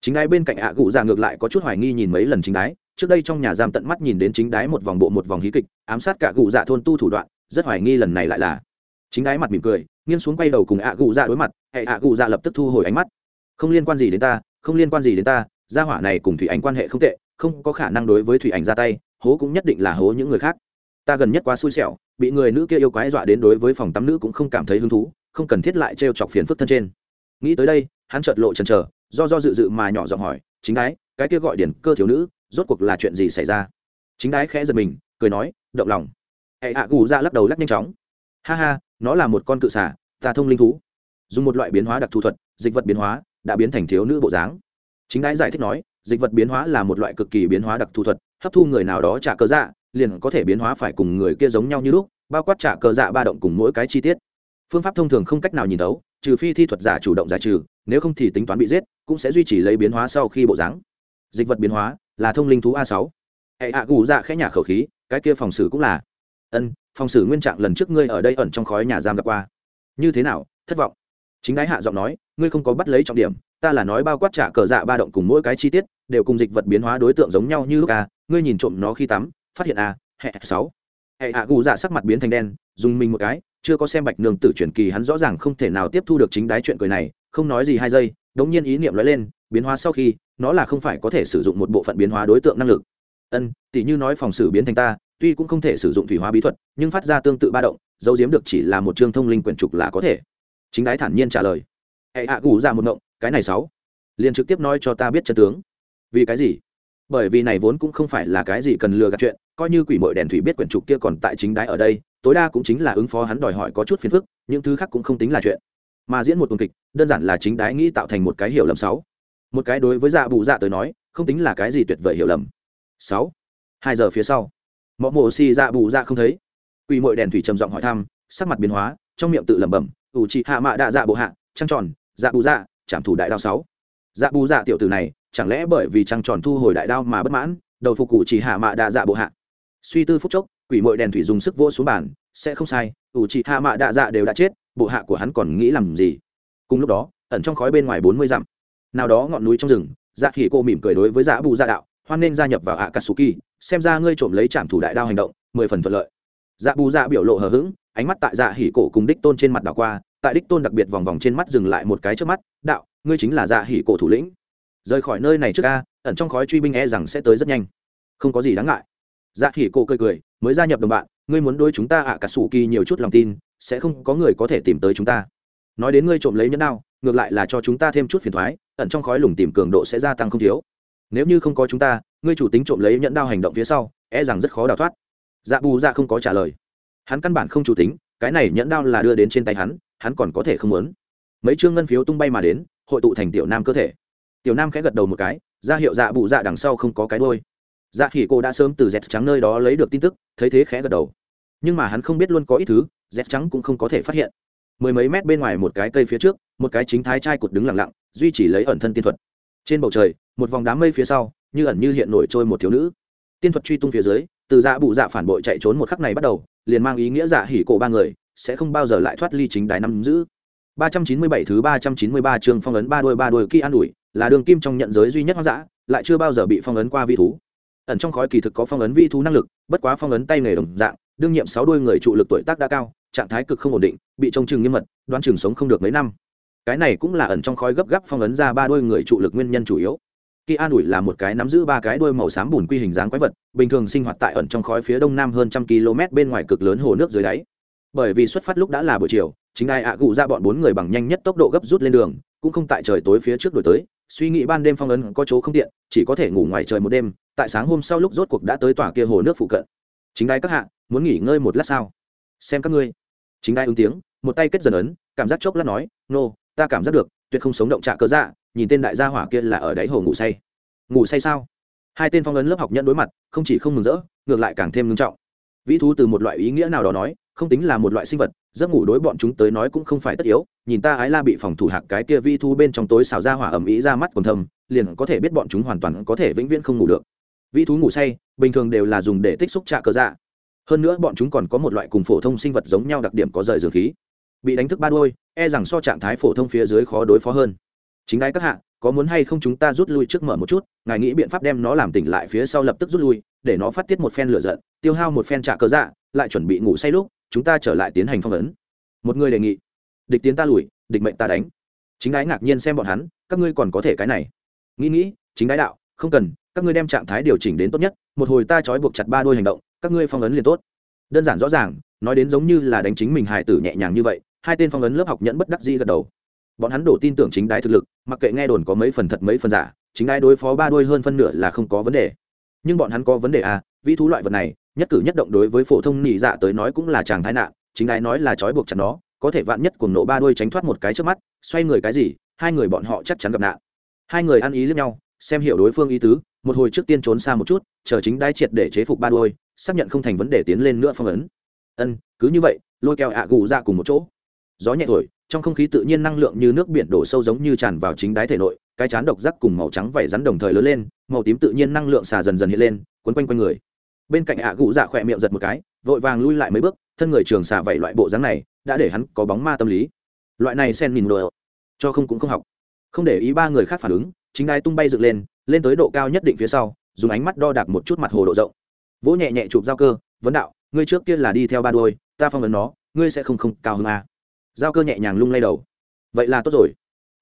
Chính đái bên cạnh ạ cụ già ngược lại có chút hoài nghi nhìn mấy lần chính đái, trước đây trong nhà giam tận mắt nhìn đến chính đái một vòng bộ một vòng hí kịch, ám sát cả cụ dạ thôn tu thủ đoạn, rất hoài nghi lần này lại là chính đái mặt mỉm cười, nghiêng xuống quay đầu cùng ạ cụ dạ đối mặt, hệ ạ cụ dạ lập tức thu hồi ánh mắt. Không liên quan gì đến ta, không liên quan gì đến ta, gia hỏa này cùng thủy ảnh quan hệ không tệ, không có khả năng đối với thủy ảnh ra tay, hố cũng nhất định là hố những người khác. Ta gần nhất quá xui xẻo, bị người nữ kia yêu quái dọa đến đối với phòng tắm nữ cũng không cảm thấy hứng thú, không cần thiết lại trêu chọc phiền phức thân trên. Nghĩ tới đây, hắn chợt lộ chần chờ, do do dự dự mà nhỏ giọng hỏi, chính đái, cái kia gọi điển cơ thiếu nữ, rốt cuộc là chuyện gì xảy ra? Chính đái khẽ giật mình, cười nói, động lòng. Hệ hạ gù ra lắc đầu lắc nhanh chóng. Ha ha nó là một con cự xả tà thông linh thú. Dùng một loại biến hóa đặc thù thuật, dịch vật biến hóa đã biến thành thiếu nữ bộ dáng. Chính đái giải thích nói, dịch vật biến hóa là một loại cực kỳ biến hóa đặc thù thuật, hấp thu người nào đó trả cơ dạ liền có thể biến hóa phải cùng người kia giống nhau như lúc, bao quát trả cơ dạ ba động cùng mỗi cái chi tiết. Phương pháp thông thường không cách nào nhìn thấu, trừ phi thi thuật giả chủ động giải trừ, nếu không thì tính toán bị giết, cũng sẽ duy trì lấy biến hóa sau khi bộ dáng. Dịch vật biến hóa là thông linh thú a sáu. Hệ hạ gù dạ khẽ nhả khẩu khí, cái kia phòng xử cũng là. Ân phòng xử nguyên trạng lần trước ngươi ở đây ẩn trong khói nhà giam gặp qua. Như thế nào? Thất vọng. Chính đái hạ giọng nói, ngươi không có bắt lấy trọng điểm, ta là nói bao quát trả cờ dạ ba động cùng mỗi cái chi tiết, đều cùng dịch vật biến hóa đối tượng giống nhau như lúc a ngươi nhìn trộm nó khi tắm, phát hiện à, a hệ sáu. Hệ hạ gù dạ sắc mặt biến thành đen, dùng mình một cái, chưa có xem bạch nương tử truyền kỳ, hắn rõ ràng không thể nào tiếp thu được chính đái chuyện cười này, không nói gì hai giây, đống nhiên ý niệm lóe lên, biến hóa sau khi, nó là không phải có thể sử dụng một bộ phận biến hóa đối tượng năng lực. Ân, tỷ như nói phòng xử biến thành ta tuy cũng không thể sử dụng thủy hóa bí thuật, nhưng phát ra tương tự ba động, dấu diếm được chỉ là một chương thông linh quyển trục là có thể. Chính đái thản nhiên trả lời. Hệ hạ gù ra một động cái này sáu. Liền trực tiếp nói cho ta biết chân tướng. Vì cái gì? Bởi vì này vốn cũng không phải là cái gì cần lừa gạt chuyện, coi như quỷ mội đèn thủy biết quyển trục kia còn tại chính đái ở đây, tối đa cũng chính là ứng phó hắn đòi hỏi có chút phiền phức, những thứ khác cũng không tính là chuyện. Mà diễn một tuần kịch, đơn giản là chính đái nghĩ tạo thành một cái hiểu lầm sáu. Một cái đối với dạ bù dạ tới nói, không tính là cái gì tuyệt vời hiểu lầm. Sáu. Hai giờ phía sau mọ mộ xì dạ bù dạ không thấy. Quỷ mội đèn thủy trầm giọng hỏi thăm, sắc mặt biến hóa, trong miệng tự lẩm bẩm, ủ trị hạ mạ đạ dạ bộ hạ, trăng tròn dạ bù dạ trảm thủ đại đao sáu. Dạ bù dạ tiểu tử này, chẳng lẽ bởi vì trăng tròn thu hồi đại đao mà bất mãn, đầu phục cụ chỉ hạ mạ đạ dạ bộ hạ? Suy tư phúc chốc, quỷ mội đèn thủy dùng sức vô xuống bàn, sẽ không sai, ủ trị hạ mạ đạ dạ đều đã chết, bộ hạ của hắn còn nghĩ làm gì? Cùng lúc đó, ẩn trong khói bên ngoài bốn mươi dặm, nào đó ngọn núi trong rừng dạ khỉ cô mỉm cười đối với dạ bù dạ đạo hoan nên gia nhập vào ạ katsuki xem ra ngươi trộm lấy trạm thủ đại đao hành động, mười phần thuận lợi. Dạ bù dạ biểu lộ hờ hững, ánh mắt tại dạ hỉ cổ cùng đích tôn trên mặt đảo qua, tại đích tôn đặc biệt vòng vòng trên mắt dừng lại một cái trước mắt, đạo, ngươi chính là dạ hỉ cổ thủ lĩnh. Rời khỏi nơi này trước ca ẩn trong khói truy binh e rằng sẽ tới rất nhanh. Không có gì đáng ngại. Dạ hỉ cổ cười cười, mới gia nhập đồng bạn, ngươi muốn đôi chúng ta ạ cả sủ kỳ nhiều chút lòng tin, sẽ không có người có thể tìm tới chúng ta. Nói đến ngươi trộm lấy nhẫn đao, ngược lại là cho chúng ta thêm chút phiền thoái, ẩn trong khói lùng tìm cường độ sẽ gia tăng không thiếu nếu như không có chúng ta, ngươi chủ tính trộm lấy nhẫn đao hành động phía sau e rằng rất khó đào thoát. Dạ bù dạ không có trả lời. Hắn căn bản không chủ tính, cái này nhẫn đao là đưa đến trên tay hắn hắn còn có thể không muốn. Mấy chương ngân phiếu tung bay mà đến, hội tụ thành tiểu nam cơ thể. Tiểu nam khẽ gật đầu một cái, ra hiệu dạ bù dạ đằng sau không có cái đôi dạ khỉ cô đã sớm từ dẹt trắng nơi đó lấy được tin tức, thấy thế khẽ gật đầu. Nhưng mà hắn không biết luôn có ít thứ dẹt trắng cũng không có thể phát hiện. Mười mấy mét bên ngoài một cái cây phía trước, một cái chính thái trai cụt đứng lặng lặng, duy trì lấy ẩn thân tiên thuật. Trên bầu trời một vòng đám mây phía sau, như ẩn như hiện nổi trôi một thiếu nữ. Tiên thuật truy tung phía dưới, từ dạ bụ dạ phản bội chạy trốn một khắc này bắt đầu, liền mang ý nghĩa dạ hỉ cổ ba người, sẽ không bao giờ lại thoát ly chính đài năm giữ. 397 thứ 393 chương phong ấn ba đôi ba đôi kỳ an ủi, là đường kim trong nhận giới duy nhất hoang dã, lại chưa bao giờ bị phong ấn qua vi thú. Ẩn trong khói kỳ thực có phong ấn vi thú năng lực, bất quá phong ấn tay nghề đồng dạng, đương nhiệm sáu đôi người trụ lực tuổi tác đã cao, trạng thái cực không ổn định, bị trông chừng nghiêm mật, đoán chừng sống không được mấy năm. Cái này cũng là ẩn trong khói gấp gáp phong ấn ra ba đôi người trụ lực nguyên nhân chủ yếu kỳ an ủi là một cái nắm giữ ba cái đuôi màu xám bùn quy hình dáng quái vật bình thường sinh hoạt tại ẩn trong khói phía đông nam hơn trăm km bên ngoài cực lớn hồ nước dưới đáy. Bởi vì xuất phát lúc đã là buổi chiều chính ai ạ gụ ra bọn bốn người bằng nhanh nhất tốc độ gấp rút lên đường cũng không tại trời tối phía trước đổi tới suy nghĩ ban đêm phong ấn có chỗ không tiện chỉ có thể ngủ ngoài trời một đêm tại sáng hôm sau lúc rốt cuộc đã tới tòa kia hồ nước phụ cận. Chính ai các hạ muốn nghỉ ngơi một lát sao? Xem các ngươi. Chính ai ứng tiếng một tay kết dần ấn cảm giác chốc lát nói nô、no, ta cảm giác được tuyệt không sống động trạ cơ dạ nhìn tên đại gia hỏa kia là ở đáy hồ ngủ say. Ngủ say sao? Hai tên phong ấn lớp học nhận đối mặt, không chỉ không mừng rỡ, ngược lại càng thêm ngưng trọng. Vĩ thú từ một loại ý nghĩa nào đó nói, không tính là một loại sinh vật, giấc ngủ đối bọn chúng tới nói cũng không phải tất yếu, nhìn ta ái la bị phòng thủ hạc cái kia vi thú bên trong tối xào ra hỏa ẩm ý ra mắt còn thầm liền có thể biết bọn chúng hoàn toàn có thể vĩnh viễn không ngủ được. Vĩ thú ngủ say, bình thường đều là dùng để tích xúc trạ cờ dạ. Hơn nữa bọn chúng còn có một loại cùng phổ thông sinh vật giống nhau đặc điểm có rời dường khí. Bị đánh thức ba đôi e rằng so trạng thái phổ thông phía dưới khó đối phó hơn chính đái các hạ, có muốn hay không chúng ta rút lui trước mở một chút, ngài nghĩ biện pháp đem nó làm tỉnh lại phía sau lập tức rút lui, để nó phát tiết một phen lửa giận, tiêu hao một phen trả cớ dạ lại chuẩn bị ngủ say lúc, chúng ta trở lại tiến hành phong ấn. Một người đề nghị. Địch tiến ta lùi, địch mệnh ta đánh. Chính đái ngạc nhiên xem bọn hắn, các ngươi còn có thể cái này. Nghĩ nghĩ, chính đái đạo, không cần, các ngươi đem trạng thái điều chỉnh đến tốt nhất, một hồi ta trói buộc chặt ba đôi hành động, các ngươi phong ấn liền tốt. Đơn giản rõ ràng, nói đến giống như là đánh chính mình hài tử nhẹ nhàng như vậy, hai tên phong ấn lớp học nhẫn bất đắc dĩ gật đầu bọn hắn đổ tin tưởng chính đái thực lực, mặc kệ nghe đồn có mấy phần thật mấy phần giả, chính đái đối phó ba đôi hơn phân nửa là không có vấn đề. Nhưng bọn hắn có vấn đề à vĩ thú loại vật này, nhất cử nhất động đối với phổ thông nhị dạ tới nói cũng là chàng thái nạn, chính đái nói là trói buộc chặt nó, có thể vạn nhất cuồng nộ ba đôi tránh thoát một cái trước mắt, xoay người cái gì, hai người bọn họ chắc chắn gặp nạn. Hai người ăn ý lẫn nhau, xem hiểu đối phương ý tứ, một hồi trước tiên trốn xa một chút, chờ chính đái triệt để chế phục ba đôi, xác nhận không thành vấn đề tiến lên nữa phong ấn. Ân, cứ như vậy, lôi keo ạ gù ra cùng một chỗ. Gió nhẹ thổi trong không khí tự nhiên năng lượng như nước biển đổ sâu giống như tràn vào chính đáy thể nội, cái chán độc giác cùng màu trắng vẩy rắn đồng thời lớn lên, màu tím tự nhiên năng lượng xà dần dần hiện lên quấn quanh quanh người. Bên cạnh ạ gụ dạ khỏe miệng giật một cái, vội vàng lui lại mấy bước, thân người trường xà vẩy loại bộ dáng này, đã để hắn có bóng ma tâm lý. Loại này sen nhìn đồ, cho không cũng không học. Không để ý ba người khác phản ứng, chính đai tung bay dựng lên lên tới độ cao nhất định phía sau, dùng ánh mắt đo đạc một chút mặt hồ độ rộng. Vỗ nhẹ nhẹ chụp giao cơ, vấn đạo, ngươi trước kia là đi theo ba đôi ta phong ấn nó, ngươi sẽ không không cao hơn a giao cơ nhẹ nhàng lung lay đầu. Vậy là tốt rồi.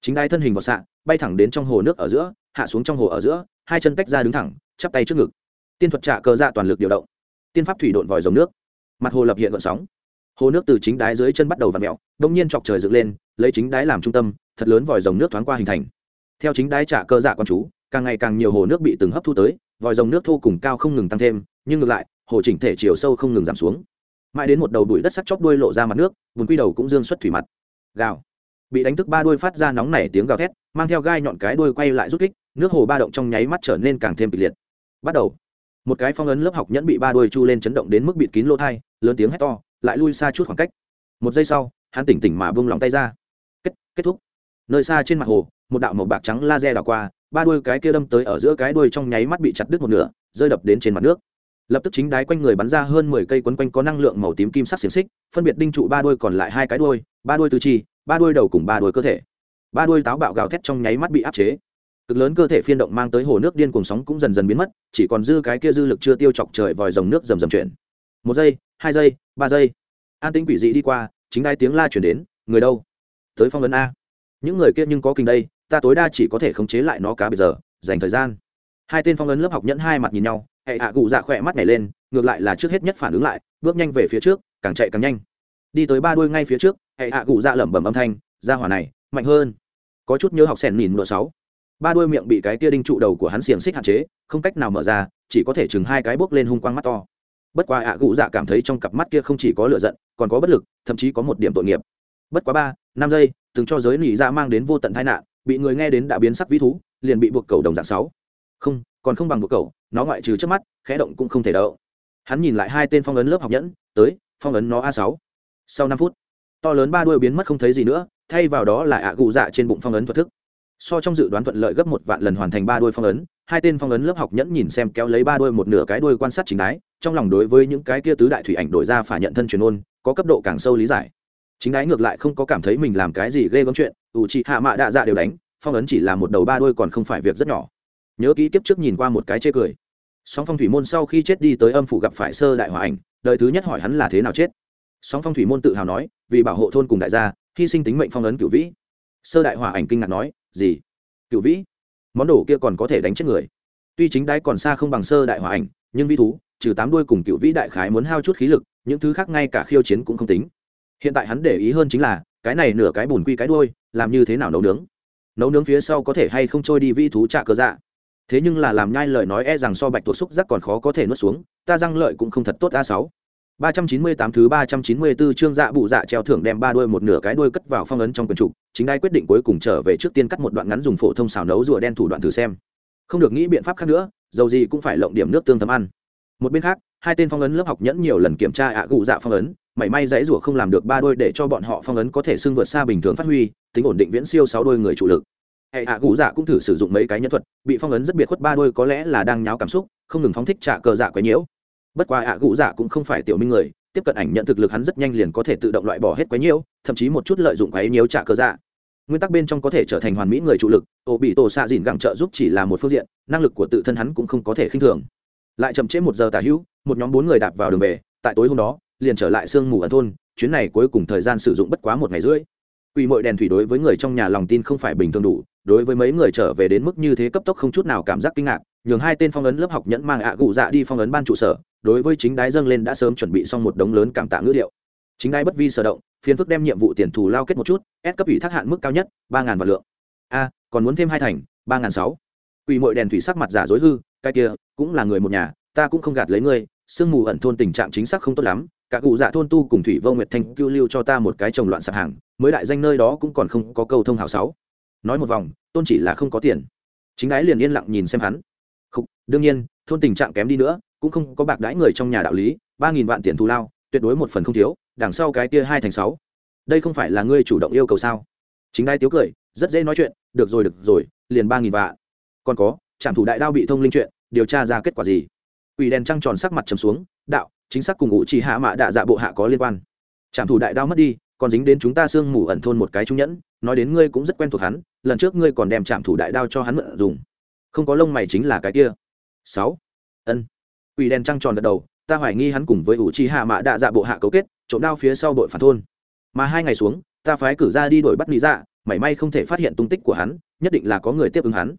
Chính đai thân hình vào xạ, bay thẳng đến trong hồ nước ở giữa, hạ xuống trong hồ ở giữa, hai chân tách ra đứng thẳng, chắp tay trước ngực. Tiên thuật trạ cơ dạ toàn lực điều động. Tiên pháp thủy độn vòi dòng nước. Mặt hồ lập hiện vận sóng. Hồ nước từ chính đáy dưới chân bắt đầu v ặ mẹo đông nhiên chọc trời dựng lên, lấy chính đáy làm trung tâm, thật lớn vòi dòng nước thoáng qua hình thành. Theo chính đáy trả cơ dạ con chú, càng ngày càng nhiều hồ nước bị từng hấp thu tới, vòi dòng nước thô cùng cao không ngừng tăng thêm, nhưng ngược lại, hồ chỉnh thể chiều sâu không ngừng giảm xuống mãi đến một đầu đuổi đất sắc chóc đuôi lộ ra mặt nước, vùng quy đầu cũng dương xuất thủy mặt. Gào. Bị đánh thức ba đuôi phát ra nóng nảy tiếng gào thét, mang theo gai nhọn cái đuôi quay lại rút kích, nước hồ ba động trong nháy mắt trở nên càng thêm kịch liệt. Bắt đầu. Một cái phong ấn lớp học nhẫn bị ba đuôi chu lên chấn động đến mức bịt kín lỗ thai, lớn tiếng hét to, lại lui xa chút khoảng cách. Một giây sau, hắn tỉnh tỉnh mà bông lòng tay ra. Kết kết thúc. Nơi xa trên mặt hồ, một đạo màu bạc trắng laser đảo qua, ba đuôi cái kia đâm tới ở giữa cái đuôi trong nháy mắt bị chặt đứt một nửa, rơi đập đến trên mặt nước lập tức chính đái quanh người bắn ra hơn mười cây quấn quanh có năng lượng màu tím kim sắc xiềng xích, phân biệt đinh trụ ba đuôi còn lại hai cái đuôi, ba đuôi tư chi, ba đuôi đầu cùng ba đuôi cơ thể. Ba đuôi táo bạo gào thét trong nháy mắt bị áp chế. Cực lớn cơ thể phiên động mang tới hồ nước điên cuồng sóng cũng dần dần biến mất, chỉ còn dư cái kia dư lực chưa tiêu chọc trời vòi dòng nước rầm rầm chuyển. Một giây, hai giây, ba giây. An tính quỷ dị đi qua, chính đai tiếng la chuyển đến, người đâu? Tới phong vấn a. Những người kia nhưng có kinh đây, ta tối đa chỉ có thể khống chế lại nó cá bây giờ, dành thời gian. Hai tên phong ấn lớp học nhẫn hai mặt nhìn nhau hệ hạ cụ dạ khỏe mắt nhảy lên, ngược lại là trước hết nhất phản ứng lại, bước nhanh về phía trước, càng chạy càng nhanh. Đi tới ba đuôi ngay phía trước, hệ hạ cụ dạ lẩm bẩm âm thanh ra hỏa này, mạnh hơn. Có chút nhớ học sẻn nhìn mười sáu. Ba đuôi miệng bị cái tia đinh trụ đầu của hắn xiềng xích hạn chế, không cách nào mở ra, chỉ có thể chừng hai cái bốc lên hung quang mắt to. Bất quá ạ cụ dạ cảm thấy trong cặp mắt kia không chỉ có lựa giận, còn có bất lực, thậm chí có một điểm tội nghiệp. Bất quá ba, năm giây, từng cho giới nỉ ra dạ mang đến vô tận tai nạn, bị người nghe đến đã biến sắc vĩ thú, liền bị buộc cầu đồng dạng sáu. Không còn không bằng buộc cầu nó ngoại trừ trước mắt, khẽ động cũng không thể đậu. Hắn nhìn lại hai tên phong ấn lớp học nhẫn, tới, phong ấn nó a sáu. Sau năm phút, to lớn ba đuôi biến mất không thấy gì nữa, thay vào đó là ạ gù dạ trên bụng phong ấn thuật thức. So trong dự đoán thuận lợi gấp một vạn lần hoàn thành ba đuôi phong ấn, hai tên phong ấn lớp học nhẫn nhìn xem kéo lấy ba đuôi một nửa cái đuôi quan sát chính đái, trong lòng đối với những cái kia tứ đại thủy ảnh đổi ra phả nhận thân truyền ôn, có cấp độ càng sâu lý giải. Chính đái ngược lại không có cảm thấy mình làm cái gì ghê gớm chuyện ủ chỉ hạ mạ đạ dạ đều đánh, phong ấn chỉ là một đầu ba đuôi còn không phải việc rất nhỏ nhớ kỹ kiếp trước nhìn qua một cái chê cười. Song phong thủy môn sau khi chết đi tới âm phủ gặp phải sơ đại hòa ảnh, đời thứ nhất hỏi hắn là thế nào chết. Sóng phong thủy môn tự hào nói, vì bảo hộ thôn cùng đại gia, hy sinh tính mệnh phong ấn cửu vĩ. Sơ đại hòa ảnh kinh ngạc nói, gì? Cửu vĩ? Món đồ kia còn có thể đánh chết người. Tuy chính đáy còn xa không bằng sơ đại hòa ảnh, nhưng vi thú, trừ tám đuôi cùng cựu vĩ đại khái muốn hao chút khí lực, những thứ khác ngay cả khiêu chiến cũng không tính. Hiện tại hắn để ý hơn chính là, cái này nửa cái bùn quy cái đuôi, làm như thế nào nấu nướng? Nấu nướng phía sau có thể hay không trôi đi vi thú trạ cơ dạ? Thế nhưng là làm nhai lời nói e rằng so bạch tuộc xúc giác còn khó có thể nuốt xuống ta răng lợi cũng không thật tốt a sáu ba trăm chín mươi tám thứ ba trăm chín mươi bốn chương dạ bụ dạ treo thưởng đem ba đuôi một nửa cái đuôi cất vào phong ấn trong quần trục, chính đai quyết định cuối cùng trở về trước tiên cắt một đoạn ngắn dùng phổ thông xào nấu rùa đen thủ đoạn thử xem. Không được nghĩ biện pháp khác nữa, dầu gì cũng phải lộng điểm nước tương thấm ăn. Một bên khác, hai tên phong ấn lớp học nhẫn nhiều lần kiểm tra ạ gụ dạ phong ấn, mảy may dãy rủa không làm được ba đôi để cho bọn họ phong ấn có thể xưng vượt xa bình thường phát huy, tính ổn định viễn siêu sáu đôi người chủ lực. Hệ ạ gù dạ cũng thử sử dụng mấy cái nhân thuật, bị phong ấn rất biệt khuất ba đôi có lẽ là đang nháo cảm xúc, không ngừng phóng thích trả cờ dạ quấy nhiễu. Bất quá ạ gù dạ cũng không phải tiểu minh người, tiếp cận ảnh nhận thực lực hắn rất nhanh liền có thể tự động loại bỏ hết quấy nhiễu thậm chí một chút lợi dụng quấy nhiễu trả cơ dạ. Nguyên tắc bên trong có thể trở thành hoàn mỹ người chủ lực ổ bị tổ xạ dìn gặng trợ giúp chỉ là một phương diện năng lực của tự thân hắn cũng không có thể khinh thường. Lại chậm trễ một giờ tả hữu một nhóm bốn người đạp vào đường về tại tối hôm đó liền trở lại sương mù ẩn thôn chuyến này cuối cùng thời gian sử dụng bất quá một ngày rưỡi. Quỷ mội đèn thủy đối với người trong nhà lòng tin không phải bình thường đủ, đối với mấy người trở về đến mức như thế cấp tốc không chút nào cảm giác kinh ngạc, nhường hai tên phong ấn lớp học nhẫn mang ạ gụ dạ đi phong ấn ban trụ sở, đối với chính đái dâng lên đã sớm chuẩn bị xong một đống lớn cảm tạ ngữ điệu. Chính đái bất vi sở động, phiền phức đem nhiệm vụ tiền thù lao kết một chút, ép cấp ủy thác hạn mức cao nhất, ba ngàn vạn lượng. A, còn muốn thêm hai thành, ba ngàn sáu. Quỷ mội đèn thủy sắc mặt giả dối hư, cái kia, cũng là người một nhà, ta cũng không gạt lấy ngươi, sương mù ẩn thôn tình trạng chính xác không tốt lắm, cả cụ dạ thôn tu cùng thủy vô nguyệt thanh cưu lưu cho ta một cái trồng loạn sạp hàng mới đại danh nơi đó cũng còn không có câu thông hào sáu nói một vòng tôn chỉ là không có tiền. Chính đái liền yên lặng nhìn xem hắn. Không, đương nhiên thôn tình trạng kém đi nữa cũng không có bạc đãi người trong nhà đạo lý ba nghìn vạn tiền thù lao tuyệt đối một phần không thiếu đằng sau cái kia hai thành sáu. Đây không phải là ngươi chủ động yêu cầu sao? Chính đái tiếu cười rất dễ nói chuyện được rồi được rồi liền ba nghìn vạn. Còn có trạm thủ đại đao bị thông linh chuyện điều tra ra kết quả gì? Ủy đèn trăng tròn sắc mặt trầm xuống đạo chính xác cùng ngụ chỉ hạ mạ đạ dạ bộ hạ có liên quan. Trạm thủ đại đao mất đi còn dính đến chúng ta sương mù ẩn thôn một cái trung nhẫn nói đến ngươi cũng rất quen thuộc hắn lần trước ngươi còn đem trạm thủ đại đao cho hắn mượn dùng. Không có lông mày chính là cái kia. Sáu. Ân. Ủy đèn trăng tròn gật đầu ta hoài nghi hắn cùng với ủ chi hạ mạ đạ dạ bộ hạ cấu kết trộm đao phía sau đội phản thôn. Mà hai ngày xuống ta phái cử ra đi đổi bắt lý dạ mảy may không thể phát hiện tung tích của hắn nhất định là có người tiếp ứng hắn.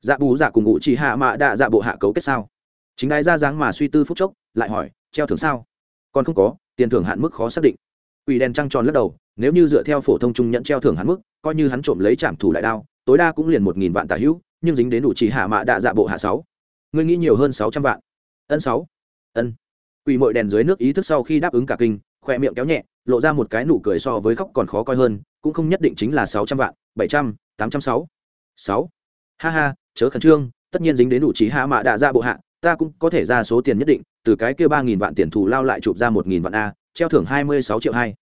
Dạ bù dạ cùng ủ chi hạ mạ đạ dạ bộ hạ cấu kết sao? Chính ai ra dáng mà suy tư phúc chốc lại hỏi treo thưởng sao? Còn không có tiền thưởng hạn mức khó xác định. Quỷ đèn trăng tròn lắc đầu, nếu như dựa theo phổ thông trung nhận treo thưởng hắn mức, coi như hắn trộm lấy trảm thủ đại đao, tối đa cũng liền một nghìn vạn tả hữu, nhưng dính đến đủ chỉ hạ mạ đạ dạ bộ hạ sáu. Ngươi nghĩ nhiều hơn sáu trăm vạn. Ân sáu. Ân. Quỷ mội đèn dưới nước ý thức sau khi đáp ứng cả kinh, khoe miệng kéo nhẹ, lộ ra một cái nụ cười so với khóc còn khó coi hơn, cũng không nhất định chính là sáu trăm vạn, bảy trăm, tám trăm sáu. Sáu. Ha ha, chớ khẩn trương, tất nhiên dính đến đủ trí hạ mạ đạ dạ bộ hạ, ta cũng có thể ra số tiền nhất định, từ cái kia ba nghìn vạn tiền thù lao lại chụp ra một nghìn vạn a, treo thưởng hai mươi sáu triệu hai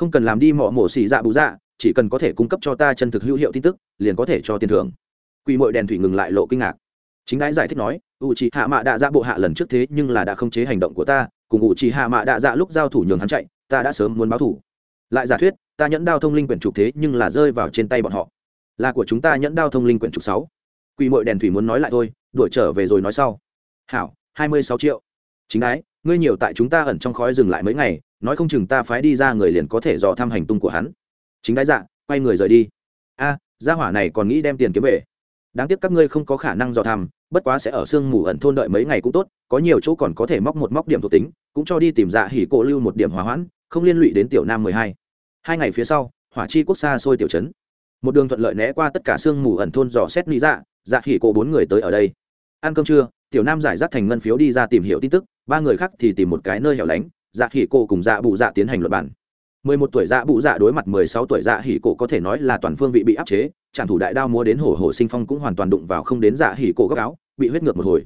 không cần làm đi mọ mổ xì dạ bù dạ chỉ cần có thể cung cấp cho ta chân thực hữu hiệu tin tức, liền có thể cho tiền thưởng. Quỷ mội đèn thủy ngừng lại lộ kinh ngạc. Chính đái giải thích nói u c hạ mạ đạ dạ bộ hạ lần trước thế nhưng là đã không chế hành động của ta, cùng u c hạ mạ đạ dạ lúc giao thủ nhường hắn chạy, ta đã sớm muốn báo thủ lại giả thuyết, ta nhẫn đao thông linh quyển trục thế nhưng là rơi vào trên tay bọn họ. Là của chúng ta nhẫn đao thông linh quyển trục sáu. Quỷ mội đèn thủy muốn nói lại thôi, đuổi trở về rồi nói sau. Hảo, hai mươi sáu triệu. Chính đái ngươi nhiều tại chúng ta ẩn trong khói dừng lại mấy ngày, nói không chừng ta phái đi ra người liền có thể dò thăm hành tung của hắn. Chính đái dạ quay người rời đi. A, gia hỏa này còn nghĩ đem tiền kiếm về. Đáng tiếc các ngươi không có khả năng dò thăm, bất quá sẽ ở sương mù ẩn thôn đợi mấy ngày cũng tốt, có nhiều chỗ còn có thể móc một móc điểm thuộc tính, cũng cho đi tìm dạ hỉ cổ lưu một điểm hòa hoãn, không liên lụy đến tiểu nam mười hai. Hai ngày phía sau, hỏa chi quốc xa xôi tiểu trấn. Một đường thuận lợi né qua tất cả sương mù ẩn thôn dò xét lý dạ dạ hỉ cổ bốn người tới ở đây. Ăn cơm trưa, tiểu nam giải rác thành ngân phiếu đi ra tìm hiểu tin tức ba người khác thì tìm một cái nơi hẻo lánh dạ hỉ cổ cùng dạ bụ dạ tiến hành luật bản mười một tuổi dạ bụ dạ đối mặt mười sáu tuổi dạ hỉ cổ có thể nói là toàn phương vị bị áp chế, trạm thủ đại đao múa đến hổ hổ sinh phong cũng hoàn toàn đụng vào không đến dạ hỉ cổ góc áo, bị huyết ngược một hồi.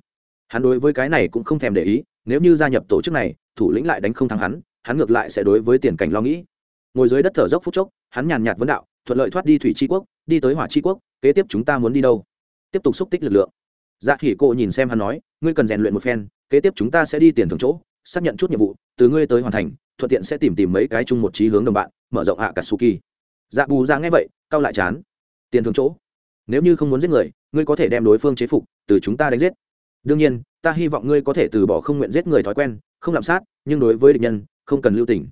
Hắn đối với cái này cũng không thèm để ý, nếu như gia nhập tổ chức này, thủ lĩnh lại đánh không thắng hắn hắn ngược lại sẽ đối với tiền cảnh lo nghĩ. Ngồi dưới đất thở dốc phút chốc, hắn nhàn nhạt vấn đạo, thuận lợi thoát đi thủy tri quốc, đi tới hỏa tri quốc, kế tiếp chúng ta muốn đi đâu? Tiếp tục xúc tích lực lượng dạ khỉ cô nhìn xem hắn nói, ngươi cần rèn luyện một phen, kế tiếp chúng ta sẽ đi tiền thưởng chỗ, xác nhận chút nhiệm vụ, từ ngươi tới hoàn thành, thuận tiện sẽ tìm tìm mấy cái chung một trí hướng đồng bạn, mở rộng hạ cả suki dạ bù ra nghe vậy, cau lại chán. Tiền thưởng chỗ? Nếu như không muốn giết người, ngươi có thể đem đối phương chế phục, từ chúng ta đánh giết. Đương nhiên, ta hy vọng ngươi có thể từ bỏ không nguyện giết người thói quen, không lạm sát, nhưng đối với địch nhân, không cần lưu tình.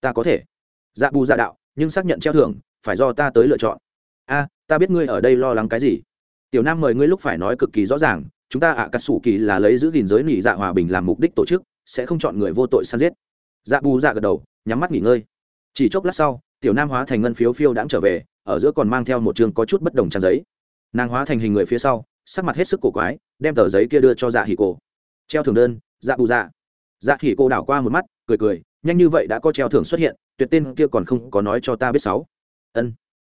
Ta có thể. Dạ bù dạ đạo, nhưng xác nhận treo thưởng, phải do ta tới lựa chọn. A, ta biết ngươi ở đây lo lắng cái gì tiểu nam mời ngươi lúc phải nói cực kỳ rõ ràng, chúng ta ạ à cắt sủ kỳ là lấy giữ gìn giới nỉ dạ hòa bình làm mục đích tổ chức, sẽ không chọn người vô tội săn giết. Dạ bù dạ gật đầu, nhắm mắt nghỉ ngơi. Chỉ chốc lát sau, tiểu nam hóa thành ngân phiếu phiêu đãng trở về, ở giữa còn mang theo một chương có chút bất đồng trang giấy. Nàng hóa thành hình người phía sau, sắc mặt hết sức cổ quái, đem tờ giấy kia đưa cho dạ hỉ cổ. Treo thưởng đơn dạ bù dạ. Dạ hỉ cổ đảo qua một mắt, cười cười, nhanh như vậy đã có treo thưởng xuất hiện, tuyệt tên kia còn không có nói cho ta biết sáu. Ân,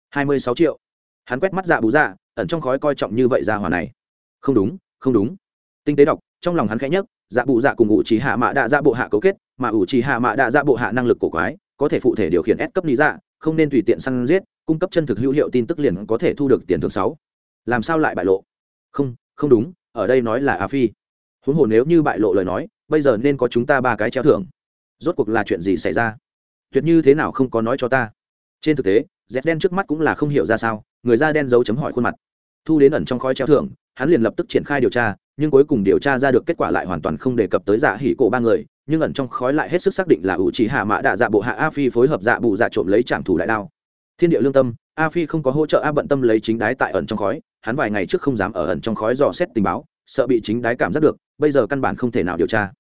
hai mươi sáu triệu. Hắn quét mắt dạ bù dạ ẩn trong khói coi trọng như vậy ra hỏa này. Không đúng không đúng. Tinh tế đọc, trong lòng hắn khẽ nhất dạ bụ dạ cùng ủ trí hạ mạ đạ dạ bộ hạ cấu kết, mà ủ trí hạ mạ đạ dạ bộ hạ năng lực cổ quái, có thể phụ thể điều khiển ép cấp lý dạ không nên tùy tiện săn giết, cung cấp chân thực hữu hiệu tin tức liền có thể thu được tiền thưởng sáu. Làm sao lại bại lộ? Không không đúng, ở đây nói là a phi. Huống hồ nếu như bại lộ lời nói, bây giờ nên có chúng ta ba cái treo thưởng. Rốt cuộc là chuyện gì xảy ra? Tuyệt như thế nào không có nói cho ta? Trên thực tế dép đen trước mắt cũng là không hiểu ra sao người da đen dấu chấm hỏi khuôn mặt. Thu đến ẩn trong khói treo thưởng, hắn liền lập tức triển khai điều tra, nhưng cuối cùng điều tra ra được kết quả lại hoàn toàn không đề cập tới dạ hỉ cổ ba người, nhưng ẩn trong khói lại hết sức xác định là ủ chỉ hạ mã đạ dạ bộ hạ a phi phối hợp dạ bụ dạ trộm lấy trảm thủ đại đao. Thiên địa lương tâm, a phi không có hỗ trợ a bận tâm lấy chính đái tại ẩn trong khói, hắn vài ngày trước không dám ở ẩn trong khói dò xét tình báo, sợ bị chính đái cảm giác được, bây giờ căn bản không thể nào điều tra.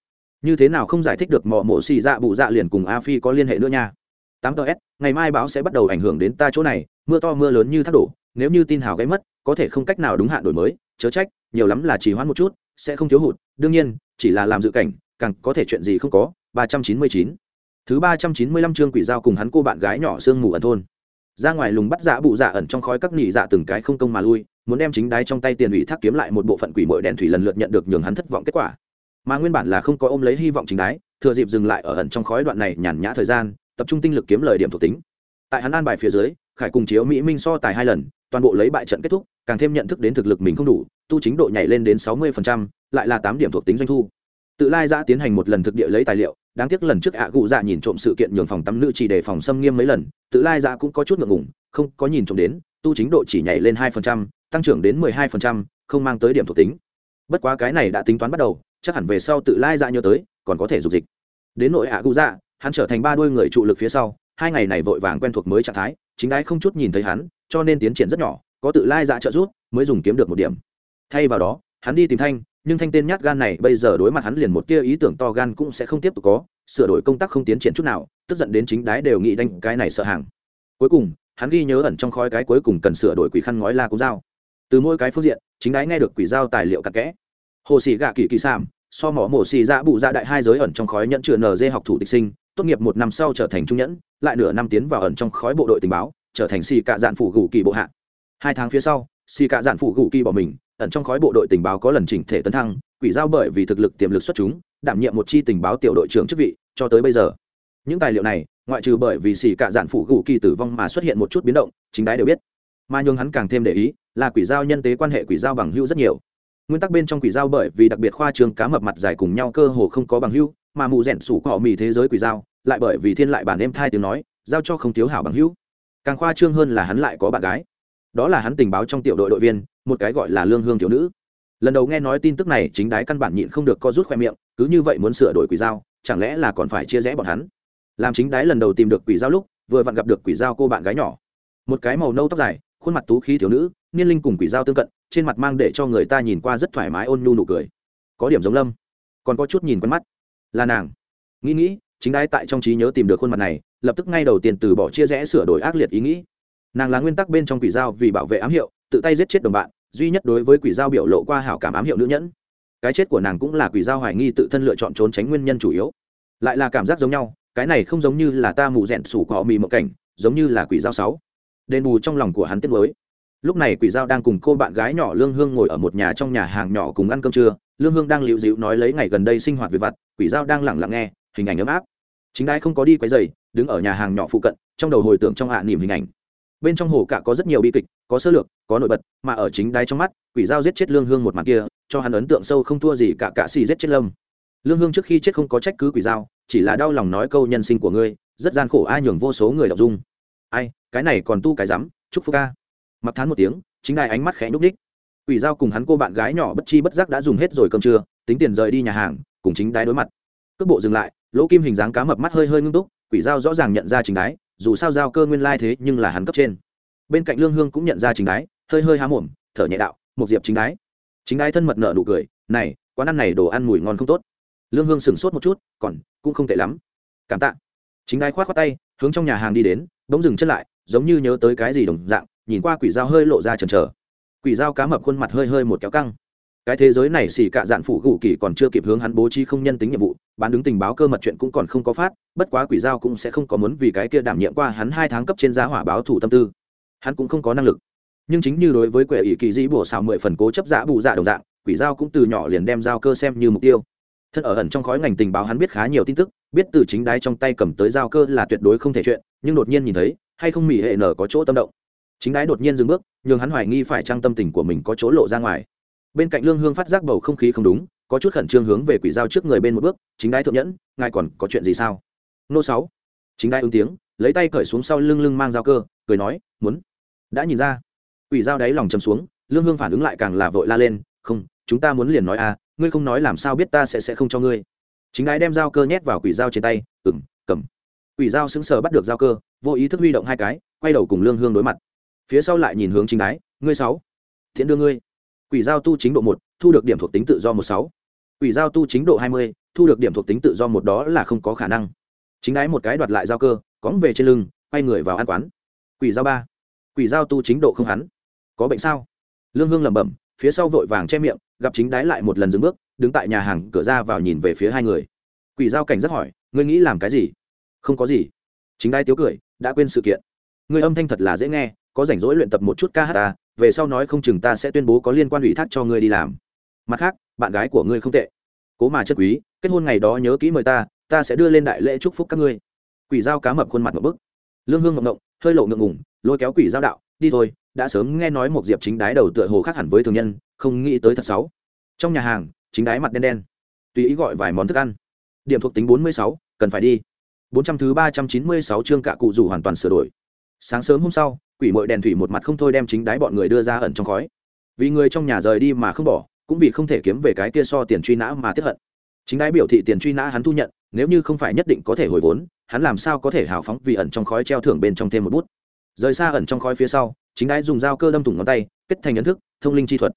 Như thế nào không giải thích được mỏ mổ xì dạ bụ dạ liền cùng a phi có liên hệ nữa nha tám ts ngày mai bão sẽ bắt đầu ảnh hưởng đến ta chỗ này, mưa to mưa lớn như thác đổ, nếu như tin hào gáy mất, có thể không cách nào đúng hạn đổi mới, chớ trách, nhiều lắm là chỉ hoãn một chút, sẽ không thiếu hụt, đương nhiên, chỉ là làm dự cảnh, càng có thể chuyện gì không có, ba trăm chín mươi chín. Thứ ba trăm chín mươi lăm chương quỷ giao cùng hắn cô bạn gái nhỏ sương mù ẩn thôn. Ra ngoài lùng bắt dạ bụ dạ ẩn trong khói các nỉ dạ từng cái không công mà lui, muốn đem chính đái trong tay tiền ủy thác kiếm lại một bộ phận quỷ mội đèn thủy lần lượt nhận được nhường hắn thất vọng kết quả. Mà nguyên bản là không có ôm lấy hy vọng chính đái, thừa dịp dừng lại ở ẩn trong khói đoạn này nhàn nhã thời gian tập trung tinh lực kiếm lời điểm thuộc tính. Tại hắn an bài phía dưới, khải cùng chiếu mỹ minh so tài hai lần, toàn bộ lấy bại trận kết thúc, càng thêm nhận thức đến thực lực mình không đủ, tu chính độ nhảy lên đến sáu mươi lại là tám điểm thuộc tính doanh thu. Tự lai giã tiến hành một lần thực địa lấy tài liệu, đáng tiếc lần trước ạ cụ dạ nhìn trộm sự kiện nhường phòng tắm nữ chỉ để phòng xâm nghiêm mấy lần, tự lai dạ cũng có chút ngượng ngùng, không có nhìn trộm đến, tu chính độ chỉ nhảy lên hai tăng trưởng đến mười hai không mang tới điểm thuộc tính. Bất quá cái này đã tính toán bắt đầu, chắc hẳn về sau tự lai dạ nhớ tới, còn có thể dục dịch. Đến nội ạ cụ dạ hắn trở thành ba đôi người trụ lực phía sau, hai ngày này vội vàng quen thuộc mới trạng thái, chính đái không chút nhìn thấy hắn, cho nên tiến triển rất nhỏ, có tự lai dạ trợ giúp, mới dùng kiếm được một điểm. Thay vào đó, hắn đi tìm thanh, nhưng thanh tên nhát gan này bây giờ đối mặt hắn liền một tia ý tưởng to gan cũng sẽ không tiếp tục có, sửa đổi công tác không tiến triển chút nào, tức giận đến chính đái đều nghĩ đánh cái này sợ hàng. Cuối cùng, hắn ghi nhớ ẩn trong khói cái cuối cùng cần sửa đổi quỷ khăn ngói la cú dao. Từ mỗi cái phương diện, chính đái nghe được quỷ dao tài liệu cặn kẽ. Hồ xì gạ kỳ kỳ sàm so mỏ mổ xì dạ bụ dạ đại hai giới ẩn trong khói nhận chữa nd học thủ tịch sinh tốt nghiệp một năm sau trở thành trung nhẫn, lại nửa năm tiến vào ẩn trong khói bộ đội tình báo, trở thành xì cạ dạn phủ gù kỳ bộ hạ. Hai tháng phía sau, xì cạ dạn phủ gù kỳ bỏ mình, ẩn trong khói bộ đội tình báo có lần chỉnh thể tấn thăng, quỷ giao bởi vì thực lực tiềm lực xuất chúng, đảm nhiệm một chi tình báo tiểu đội trưởng chức vị, cho tới bây giờ. Những tài liệu này, ngoại trừ bởi vì xì cạ dạn phủ gù kỳ tử vong mà xuất hiện một chút biến động, chính đái đều biết. Mà nhường hắn càng thêm để ý, là quỷ giao nhân tế quan hệ quỷ giao bằng hưu rất nhiều. Nguyên tắc bên trong quỷ giao bởi vì đặc biệt khoa trường cá mập mặt dài cùng nhau cơ hồ không có bằng hưu mà mù rèn sủ cỏ mì thế giới quỷ giao, lại bởi vì thiên lại bản em thai tiếng nói, giao cho không thiếu hảo bằng hữu. Càng khoa trương hơn là hắn lại có bạn gái. Đó là hắn tình báo trong tiểu đội đội viên, một cái gọi là lương hương thiếu nữ. Lần đầu nghe nói tin tức này, chính đái căn bản nhịn không được co rút khoe miệng, cứ như vậy muốn sửa đổi quỷ giao, chẳng lẽ là còn phải chia rẽ bọn hắn? Làm chính đái lần đầu tìm được quỷ giao lúc, vừa vặn gặp được quỷ giao cô bạn gái nhỏ. Một cái màu nâu tóc dài, khuôn mặt tú khí thiếu nữ, niên linh cùng quỷ giao tương cận, trên mặt mang để cho người ta nhìn qua rất thoải mái ôn nhu nụ cười. Có điểm giống lâm, còn có chút nhìn quen mắt là nàng. Nghĩ nghĩ, chính đái tại trong trí nhớ tìm được khuôn mặt này, lập tức ngay đầu tiên từ bỏ chia rẽ sửa đổi ác liệt ý nghĩ. Nàng là nguyên tắc bên trong quỷ dao vì bảo vệ ám hiệu, tự tay giết chết đồng bạn, duy nhất đối với quỷ dao biểu lộ qua hảo cảm ám hiệu nữ nhẫn. Cái chết của nàng cũng là quỷ dao hoài nghi tự thân lựa chọn trốn tránh nguyên nhân chủ yếu. Lại là cảm giác giống nhau, cái này không giống như là ta mù rẽn sủ của họ mì mộng cảnh, giống như là quỷ dao sáu. Đền bù trong lòng của hắn tiết mới lúc này quỷ dao đang cùng cô bạn gái nhỏ lương hương ngồi ở một nhà trong nhà hàng nhỏ cùng ăn cơm trưa lương hương đang liễu dịu nói lấy ngày gần đây sinh hoạt về vặt, quỷ giao đang lẳng lặng nghe, hình ảnh ấm áp. Chính đai không có đi quấy giày đứng ở nhà hàng nhỏ phụ cận, trong đầu hồi tưởng trong hạ niềm hình ảnh. Bên trong hồ cả có rất nhiều bi kịch, có sơ lược, có nổi bật, mà ở chính đai trong mắt, quỷ giao giết chết lương hương một mặt kia, cho hắn ấn tượng sâu không thua gì cả cả xì giết chết lâm. Lương hương trước khi chết không có trách cứ quỷ giao, chỉ là đau lòng nói câu nhân sinh của ngươi, rất gian khổ ai nhường vô số người đọc dung. Ai, cái này còn tu cái rắm, chúc phúc ca. Mặc thán một tiếng, chính đai ánh mắt khẽ nhúc ních quỷ giao cùng hắn cô bạn gái nhỏ bất chi bất giác đã dùng hết rồi cơm trưa, tính tiền rời đi nhà hàng, cùng chính đái đối mặt. Cước bộ dừng lại, lỗ kim hình dáng cá mập mắt hơi hơi ngưng túc, quỷ dao rõ ràng nhận ra chính đái, dù sao giao cơ nguyên lai thế nhưng là hắn cấp trên. Bên cạnh lương hương cũng nhận ra chính đái, hơi hơi há mồm, thở nhẹ đạo một diệp chính đái. Chính đái thân mật nợ nụ cười, này, quán ăn này đồ ăn mùi ngon không tốt. Lương hương sửng sốt một chút, còn, cũng không tệ lắm. Cảm tạ. Chính đái khoát khoát tay, hướng trong nhà hàng đi đến, bỗng dừng chân lại, giống như nhớ tới cái gì đồng dạng, nhìn qua quỷ dao hơi lộ ra chần chờ quỷ dao cá mập khuôn mặt hơi hơi một kéo căng. Cái thế giới này xỉ cả dạn phụ gù kỳ còn chưa kịp hướng hắn bố trí không nhân tính nhiệm vụ, bán đứng tình báo cơ mật chuyện cũng còn không có phát, bất quá quỷ giao cũng sẽ không có muốn vì cái kia đảm nhiệm qua hắn hai tháng cấp trên giá hỏa báo thủ tâm tư. Hắn cũng không có năng lực. Nhưng chính như đối với quệ ỷ kỳ dĩ bổ xào mười phần cố chấp giả bù dạ đồng dạng, quỷ giao cũng từ nhỏ liền đem giao cơ xem như mục tiêu. Thân ở ẩn trong khói ngành tình báo hắn biết khá nhiều tin tức, biết từ chính đáy trong tay cầm tới giao cơ là tuyệt đối không thể chuyện, nhưng đột nhiên nhìn thấy, hay không mỹ hệ nở có chỗ tâm động chính Đái đột nhiên dừng bước, nhường hắn hoài nghi phải trang tâm tình của mình có chỗ lộ ra ngoài. Bên cạnh lương hương phát giác bầu không khí không đúng, có chút khẩn trương hướng về quỷ dao trước người bên một bước, chính đái thượng nhẫn, ngài còn có chuyện gì sao? Nô sáu. Chính đái ứng tiếng, lấy tay cởi xuống sau lưng lưng mang dao cơ, cười nói, muốn. Đã nhìn ra. Quỷ dao đáy lòng chầm xuống, lương hương phản ứng lại càng là vội la lên, không, chúng ta muốn liền nói à ngươi không nói làm sao biết ta sẽ sẽ không cho ngươi. Chính đái đem dao cơ nhét vào quỷ dao trên tay ừng cầm. Quỷ dao sững sờ bắt được dao cơ, vô ý thức huy động hai cái, quay đầu cùng lương hương đối mặt phía sau lại nhìn hướng chính đái, ngươi sáu, thiện đưa ngươi. Quỷ giao tu chính độ một, thu được điểm thuộc tính tự do một sáu. Quỷ giao tu chính độ hai mươi, thu được điểm thuộc tính tự do một đó là không có khả năng. Chính đái một cái đoạt lại giao cơ cóng về trên lưng, quay người vào ăn quán. Quỷ giao ba, quỷ giao tu chính độ không hắn. Có bệnh sao? Lương hương lẩm bẩm, phía sau vội vàng che miệng, gặp chính đái lại một lần dừng bước, đứng tại nhà hàng cửa ra vào nhìn về phía hai người. Quỷ giao cảnh rất hỏi, ngươi nghĩ làm cái gì? Không có gì. Chính đái tiếu cười, đã quên sự kiện. Ngươi âm thanh thật là dễ nghe có rảnh rỗi luyện tập một chút ca hát ta, về sau nói không chừng ta sẽ tuyên bố có liên quan ủy thác cho ngươi đi làm. Mặt khác, bạn gái của ngươi không tệ. Cố mà chất quý, kết hôn ngày đó nhớ kỹ mời ta ta sẽ đưa lên đại lễ chúc phúc các ngươi. Quỷ dao cá mập khuôn mặt một bức. Lương hương ngậm ngộng hơi lộ ngượng ngùng, lôi kéo quỷ dao đạo, đi thôi, đã sớm nghe nói một diệp chính đái đầu tựa hồ khác hẳn với thường nhân, không nghĩ tới thật xấu. Trong nhà hàng, chính đái mặt đen đen. Tùy ý gọi vài món thức ăn. Điểm thuộc tính bốn mươi sáu, cần phải đi. Bốn trăm thứ ba trăm chín mươi sáu chương cạ cụ rủ hoàn toàn sửa đổi. Sáng sớm hôm sau quỷ mội đèn thủy một mặt không thôi đem chính đái bọn người đưa ra ẩn trong khói. Vì người trong nhà rời đi mà không bỏ, cũng vì không thể kiếm về cái kia so tiền truy nã mà tiếp hận. Chính đái biểu thị tiền truy nã hắn thu nhận, nếu như không phải nhất định có thể hồi vốn, hắn làm sao có thể hào phóng vì ẩn trong khói treo thưởng bên trong thêm một bút. Rời xa ẩn trong khói phía sau, chính đái dùng dao cơ đâm thủng ngón tay, kết thành ấn thức, thông linh chi thuật.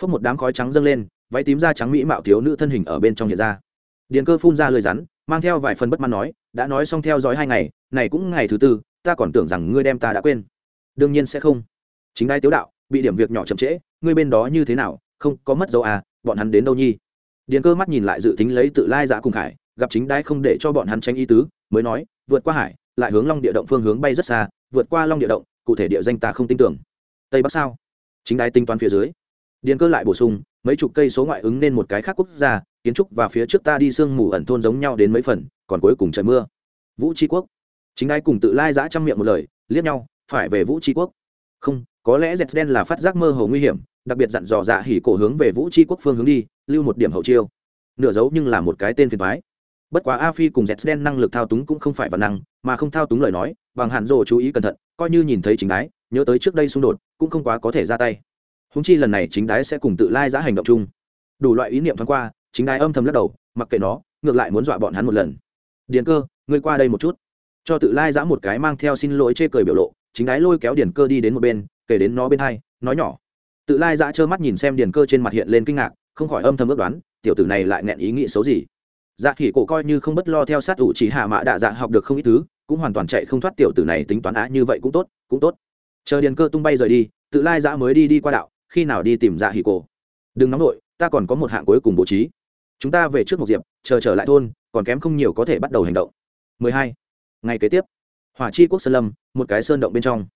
Phốc một đám khói trắng dâng lên, váy tím da trắng mỹ mạo thiếu nữ thân hình ở bên trong hiện ra. Điền cơ phun ra lời rắn, mang theo vài phần bất mãn nói, đã nói xong theo dõi hai ngày, này cũng ngày thứ tư, ta còn tưởng rằng ngươi đem ta đã quên đương nhiên sẽ không. Chính đai tiếu đạo, bị điểm việc nhỏ chậm trễ, ngươi bên đó như thế nào, không, có mất dấu à bọn hắn đến đâu nhi? Điền cơ mắt nhìn lại dự tính lấy tự lai giã cùng khải, gặp chính đai không để cho bọn hắn tránh ý tứ, mới nói, vượt qua hải, lại hướng long địa động phương hướng bay rất xa, vượt qua long địa động, cụ thể địa danh ta không tin tưởng. Tây bắc sao? Chính đai tính toán phía dưới. Điền cơ lại bổ sung, mấy chục cây số ngoại ứng nên một cái khác quốc gia, kiến trúc và phía trước ta đi sương mù ẩn thôn giống nhau đến mấy phần, còn cuối cùng trời mưa. Vũ tri quốc. Chính đai cùng tự lai giã chăm miệng một lời, liếc nhau phải về vũ tri quốc. Không, có lẽ dẹt đen là phát giác mơ hồ nguy hiểm, đặc biệt dặn dò dạ hỉ cổ hướng về vũ tri quốc phương hướng đi, lưu một điểm hậu chiêu. Nửa dấu nhưng là một cái tên phiền thoái bất quá a phi cùng dẹt đen năng lực thao túng cũng không phải vật năng, mà không thao túng lời nói, bằng hạn rồ chú ý cẩn thận, coi như nhìn thấy chính đái, nhớ tới trước đây xung đột, cũng không quá có thể ra tay. Húng chi lần này chính đái sẽ cùng tự lai giã hành động chung. Đủ loại ý niệm thoáng qua, chính đái âm thầm lắc đầu, mặc kệ nó, ngược lại muốn dọa bọn hắn một lần. Điền cơ, ngươi qua đây một chút. Cho tự lai giã một cái mang theo xin lỗi chê cười biểu lộ chính đái lôi kéo điền cơ đi đến một bên, kể đến nó bên hai, nói nhỏ. Tự lai Dã trơ mắt nhìn xem điền cơ trên mặt hiện lên kinh ngạc, không khỏi âm thầm ước đoán, tiểu tử này lại nghẹn ý nghĩ xấu gì. Dạ khỉ cổ coi như không bất lo theo sát ủ chỉ hạ mạ đạ dạ học được không ít thứ, cũng hoàn toàn chạy không thoát tiểu tử này tính toán á, như vậy cũng tốt cũng tốt. Chờ điền cơ tung bay rời đi, tự lai Dã mới đi đi qua đạo, khi nào đi tìm dạ hỉ cổ? Đừng nóng nổi ta còn có một hạng cuối cùng bố trí. Chúng ta về trước một diệp, chờ trở lại thôn, còn kém không nhiều có thể bắt đầu hành động. 12. ngày kế tiếp. Hỏa chi quốc sơn lâm một cái sơn động bên trong.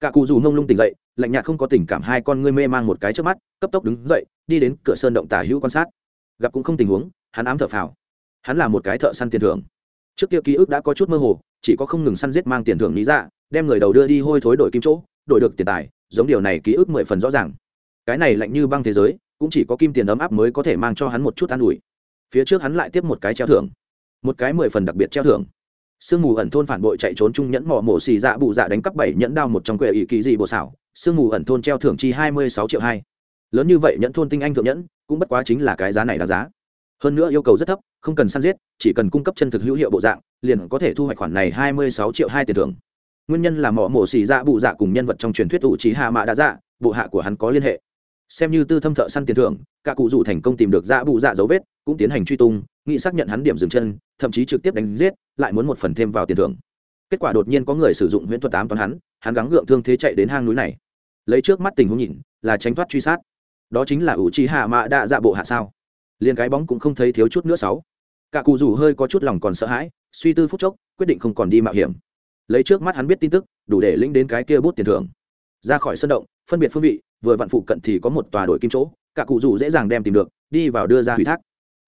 Cả cụ dù ngông lung tỉnh dậy, lạnh nhạt không có tình cảm hai con ngươi mê mang một cái trước mắt, cấp tốc đứng dậy, đi đến cửa sơn động tả hữu quan sát. Gặp cũng không tình huống, hắn ám thở phào. Hắn là một cái thợ săn tiền thưởng. Trước kia ký ức đã có chút mơ hồ, chỉ có không ngừng săn giết mang tiền thưởng lý ra đem người đầu đưa đi hôi thối đổi kim chỗ, đổi được tiền tài, giống điều này ký ức mười phần rõ ràng. Cái này lạnh như băng thế giới, cũng chỉ có kim tiền ấm áp mới có thể mang cho hắn một chút an ủi. Phía trước hắn lại tiếp một cái treo thưởng. Một cái mười phần đặc biệt treo thưởng sương mù ẩn thôn phản bội chạy trốn trung nhẫn mỏ mổ xì dạ bụ dạ đánh cắp bảy nhẫn đao một trong quệ ỷ kỳ dị bộ xảo. Sương mù ẩn thôn treo thưởng chi hai mươi sáu triệu hai. Lớn như vậy nhẫn thôn tinh anh thượng nhẫn, cũng bất quá chính là cái giá này đáng giá. Hơn nữa yêu cầu rất thấp, không cần săn giết, chỉ cần cung cấp chân thực hữu hiệu bộ dạng, liền có thể thu hoạch khoản này hai mươi sáu triệu hai tiền thưởng. Nguyên nhân là mỏ mổ xì dạ bụ dạ cùng nhân vật trong truyền thuyết ủ trí hạ mạ đã dạ bộ hạ của hắn có liên hệ. Xem như tư thâm thợ săn tiền thưởng, cả cụ rủ thành công tìm được dạ bụ dạ dấu vết cũng tiến hành truy tung, nghị xác nhận hắn điểm dừng chân, thậm chí trực tiếp đánh giết, lại muốn một phần thêm vào tiền thưởng. Kết quả đột nhiên có người sử dụng huyễn thuật tám toán hắn hắn gắng gượng thương thế chạy đến hang núi này. Lấy trước mắt tình huống nhìn, là tránh thoát truy sát. Đó chính là ủ trí hạ mạ đa dạ bộ hạ sao. Liền cái bóng cũng không thấy thiếu chút nữa sáu. Cả cụ rủ hơi có chút lòng còn sợ hãi, suy tư phút chốc, quyết định không còn đi mạo hiểm. Lấy trước mắt hắn biết tin tức, đủ để lĩnh đến cái kia bút tiền thưởng. Ra khỏi sân động, phân biệt phương vị, vừa vặn phụ cận thì có một tòa đội kim chỗ cả cụ rủ dễ dàng đem tìm được, đi vào đưa ra hủy thác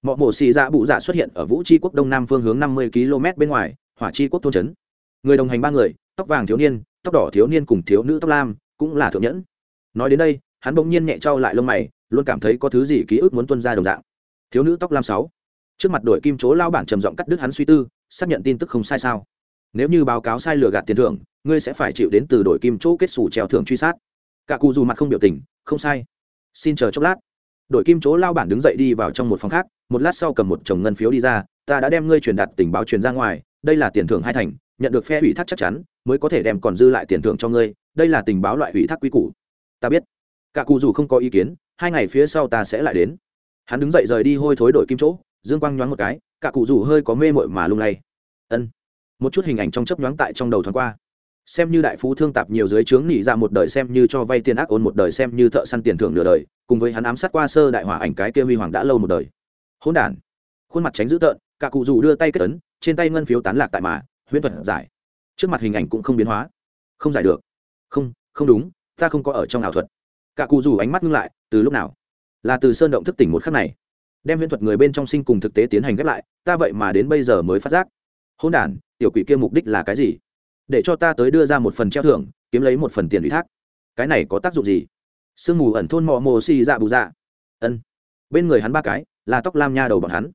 mọi mổ xì dạ bụ dạ xuất hiện ở vũ tri quốc đông nam phương hướng năm mươi km bên ngoài, hỏa tri quốc thôn trấn. Người đồng hành ba người, tóc vàng thiếu niên, tóc đỏ thiếu niên cùng thiếu nữ tóc lam, cũng là thượng nhẫn. Nói đến đây, hắn bỗng nhiên nhẹ trao lại lông mày, luôn cảm thấy có thứ gì ký ức muốn tuân ra đồng dạng. Thiếu nữ tóc lam sáu. Trước mặt đội kim chố lao bản trầm giọng cắt đứt hắn suy tư, xác nhận tin tức không sai sao? Nếu như báo cáo sai lừa gạt tiền thưởng, ngươi sẽ phải chịu đến từ đội kim chỗ kết xù treo thưởng truy sát. Cả cụ dù mặt không biểu tình, không sai. Xin chờ chốc lát đội kim chỗ lao bản đứng dậy đi vào trong một phòng khác, một lát sau cầm một chồng ngân phiếu đi ra, ta đã đem ngươi truyền đạt tình báo truyền ra ngoài, đây là tiền thưởng hai thành, nhận được phe ủy thác chắc chắn, mới có thể đem còn dư lại tiền thưởng cho ngươi, đây là tình báo loại ủy thác quy củ. Ta biết. Cả cụ dù không có ý kiến, hai ngày phía sau ta sẽ lại đến. Hắn đứng dậy rời đi hôi thối đổi kim chỗ, dương quang nhoáng một cái, cả cụ dù hơi có mê mội mà lung lay. Ân. Một chút hình ảnh trong chấp nhoáng tại trong đầu thoáng qua. Xem như đại phú thương tạp nhiều dưới trướng nỉ ra một đời, xem như cho vay tiền ác ôn một đời, xem như thợ săn tiền thưởng nửa đời cùng với hắn ám sát qua sơ đại hỏa ảnh cái kia huy hoàng đã lâu một đời. Hỗn đản. Khuôn mặt tránh dữ tợn, cả cụ dù đưa tay kết tấn trên tay ngân phiếu tán lạc tại mà, huyễn thuật giải. Trước mặt hình ảnh cũng không biến hóa. Không giải được. Không không đúng, ta không có ở trong ảo thuật. Cả cụ dù ánh mắt ngưng lại, từ lúc nào? Là từ sơn động thức tỉnh một khắc này. Đem huyễn thuật người bên trong sinh cùng thực tế tiến hành ghép lại, ta vậy mà đến bây giờ mới phát giác. Hôn đản, tiểu quỷ kia mục đích là cái gì? Để cho ta tới đưa ra một phần treo thưởng, kiếm lấy một phần tiền ủy thác. Cái này có tác dụng gì? Sương mù ẩn thôn mò mồ xì dạ bù dạ. Ân. Bên người hắn ba cái, là tóc lam nha đầu bọn hắn.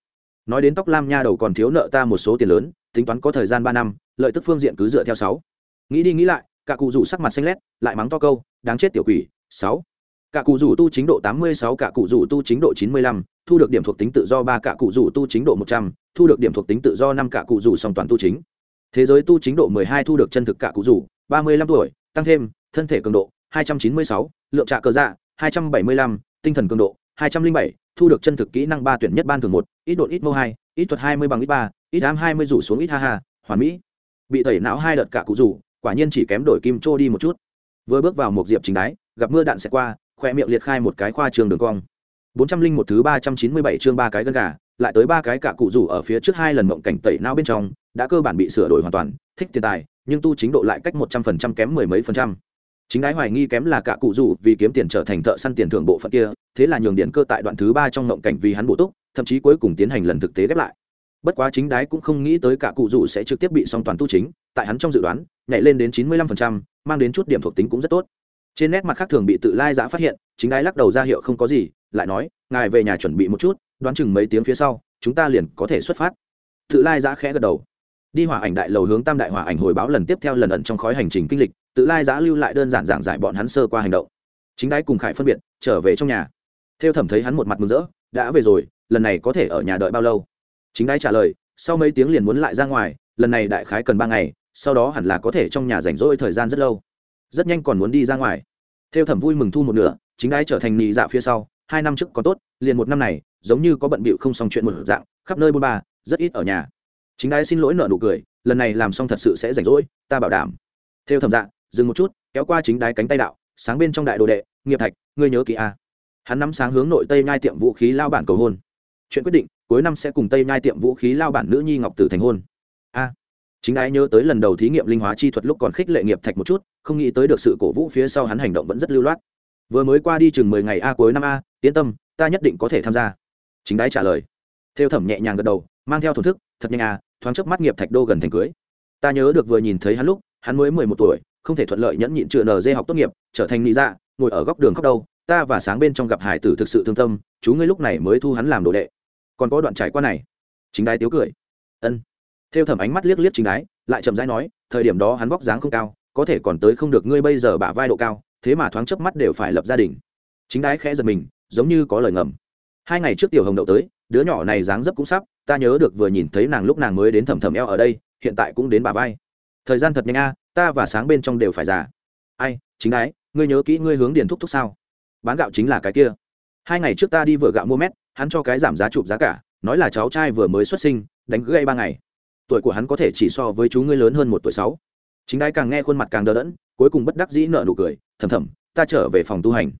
Nói đến tóc lam nha đầu còn thiếu nợ ta một số tiền lớn, tính toán có thời gian ba năm, lợi tức phương diện cứ dựa theo sáu. Nghĩ đi nghĩ lại, cả cụ rủ sắc mặt xanh lét, lại mắng to câu, đáng chết tiểu quỷ, sáu. Cả cụ rủ tu chính độ tám mươi sáu, cả cụ rủ tu chính độ chín mươi lăm, thu được điểm thuộc tính tự do ba, cả cụ rủ tu chính độ một trăm, thu được điểm thuộc tính tự do năm, cả cụ rủ song toàn tu chính. Thế giới tu chính độ mười hai, thu được chân thực cả cụ rủ, ba mươi lăm tuổi, tăng thêm, thân thể cường độ, hai trăm chín mươi sáu lượng trạ cờ dạ hai trăm bảy mươi lăm, tinh thần cường độ, hai trăm linh bảy, thu được chân thực kỹ năng ba tuyển nhất ban thường một, ít đột ít mô hai, ít thuật hai mươi bằng ít ba, ít ám hai mươi rủ xuống ít ha ha, hoàn mỹ. Bị tẩy não hai đợt cả cụ rủ, quả nhiên chỉ kém đổi kim trô đi một chút. Vừa bước vào một diệp chính đáy gặp mưa đạn sẽ qua, khoe miệng liệt khai một cái khoa trường đường cong. bốn trăm linh một thứ ba trăm chín mươi bảy chương ba cái gân gà, lại tới ba cái cả cụ rủ ở phía trước hai lần mộng cảnh tẩy não bên trong, đã cơ bản bị sửa đổi hoàn toàn, thích tiền tài, nhưng tu chính độ lại cách một trăm phần trăm kém mười mấy phần trăm chính đái hoài nghi kém là cả cụ rủ vì kiếm tiền trở thành thợ săn tiền thưởng bộ phận kia, thế là nhường điện cơ tại đoạn thứ ba trong ngộng cảnh vì hắn bổ túc, thậm chí cuối cùng tiến hành lần thực tế ghép lại. Bất quá chính đái cũng không nghĩ tới cả cụ rủ sẽ trực tiếp bị song toàn tu chính, tại hắn trong dự đoán, nhảy lên đến chín mươi lăm phần trăm, mang đến chút điểm thuộc tính cũng rất tốt. Trên nét mặt khác thường bị tự lai giã phát hiện, chính đái lắc đầu ra hiệu không có gì, lại nói, ngài về nhà chuẩn bị một chút, đoán chừng mấy tiếng phía sau, chúng ta liền có thể xuất phát. Tự lai giã khẽ gật đầu. Đi hỏa ảnh đại lầu hướng tam đại hỏa ảnh hồi báo lần tiếp theo lần ẩn trong khói hành trình kinh lịch tự lai giã lưu lại đơn giản giảng giải bọn hắn sơ qua hành động. Chính đái cùng khải phân biệt, trở về trong nhà. Theo thẩm thấy hắn một mặt mừng rỡ, đã về rồi, lần này có thể ở nhà đợi bao lâu? Chính đái trả lời, sau mấy tiếng liền muốn lại ra ngoài, lần này đại khái cần ba ngày, sau đó hẳn là có thể trong nhà rảnh rỗi thời gian rất lâu. Rất nhanh còn muốn đi ra ngoài. Theo thẩm vui mừng thu một nửa, chính đái trở thành nị dạ phía sau, hai năm trước còn tốt, liền một năm này, giống như có bận bịu không xong chuyện một dạng, khắp nơi bôn ba, rất ít ở nhà. Chính đái xin lỗi nợ nụ cười, lần này làm xong thật sự sẽ rảnh rỗi, ta bảo đảm. Theo thẩm dạ dừng một chút, kéo qua chính đái cánh tay đạo, sáng bên trong đại đồ đệ, nghiệp thạch, ngươi nhớ kỹ a hắn nắm sáng hướng nội tây nhai tiệm vũ khí lao bản cầu hôn. Chuyện quyết định, cuối năm sẽ cùng tây nhai tiệm vũ khí lao bản nữ nhi ngọc tử thành hôn. A. Chính đái nhớ tới lần đầu thí nghiệm linh hóa chi thuật lúc còn khích lệ nghiệp thạch một chút, không nghĩ tới được sự cổ vũ phía sau hắn hành động vẫn rất lưu loát. Vừa mới qua đi chừng mười ngày a, cuối năm a, yên tâm, ta nhất định có thể tham gia. Chính đái trả lời. Theo thẩm nhẹ nhàng gật đầu, mang theo thổn thức, thật nhanh a thoáng chớp mắt nghiệp thạch đô gần thành cưới. Ta nhớ được vừa nhìn thấy hắn lúc, hắn mới mười một tuổi không thể thuận lợi nhẫn nhịn chữa nd học tốt nghiệp, trở thành nị dạ ngồi ở góc đường khóc đâu, ta và sáng bên trong gặp hải tử thực sự thương tâm, chú ngươi lúc này mới thu hắn làm đồ đệ. Còn có đoạn trải qua này. Chính đái tiếu cười. Ân. Theo thẩm ánh mắt liếc liếc chính đái, lại chậm rãi nói, thời điểm đó hắn vóc dáng không cao, có thể còn tới không được ngươi bây giờ bả vai độ cao, thế mà thoáng chớp mắt đều phải lập gia đình. Chính đái khẽ giật mình, giống như có lời ngầm. Hai ngày trước tiểu hồng đậu tới, đứa nhỏ này dáng dấp cũng sắp, ta nhớ được vừa nhìn thấy nàng lúc nàng mới đến thẩm thẩm eo ở đây, hiện tại cũng đến bà vai. Thời gian thật nhanh a ta và sáng bên trong đều phải già. Ai chính ái, ngươi nhớ kỹ ngươi hướng điền thúc thúc sao? Bán gạo chính là cái kia. Hai ngày trước ta đi vừa gạo mua mét hắn cho cái giảm giá chụp giá cả nói là cháu trai vừa mới xuất sinh đánh gây ba ngày. Tuổi của hắn có thể chỉ so với chú ngươi lớn hơn một tuổi sáu. Chính đái càng nghe khuôn mặt càng đờ đẫn cuối cùng bất đắc dĩ nợ nụ cười thầm thầm ta trở về phòng tu hành.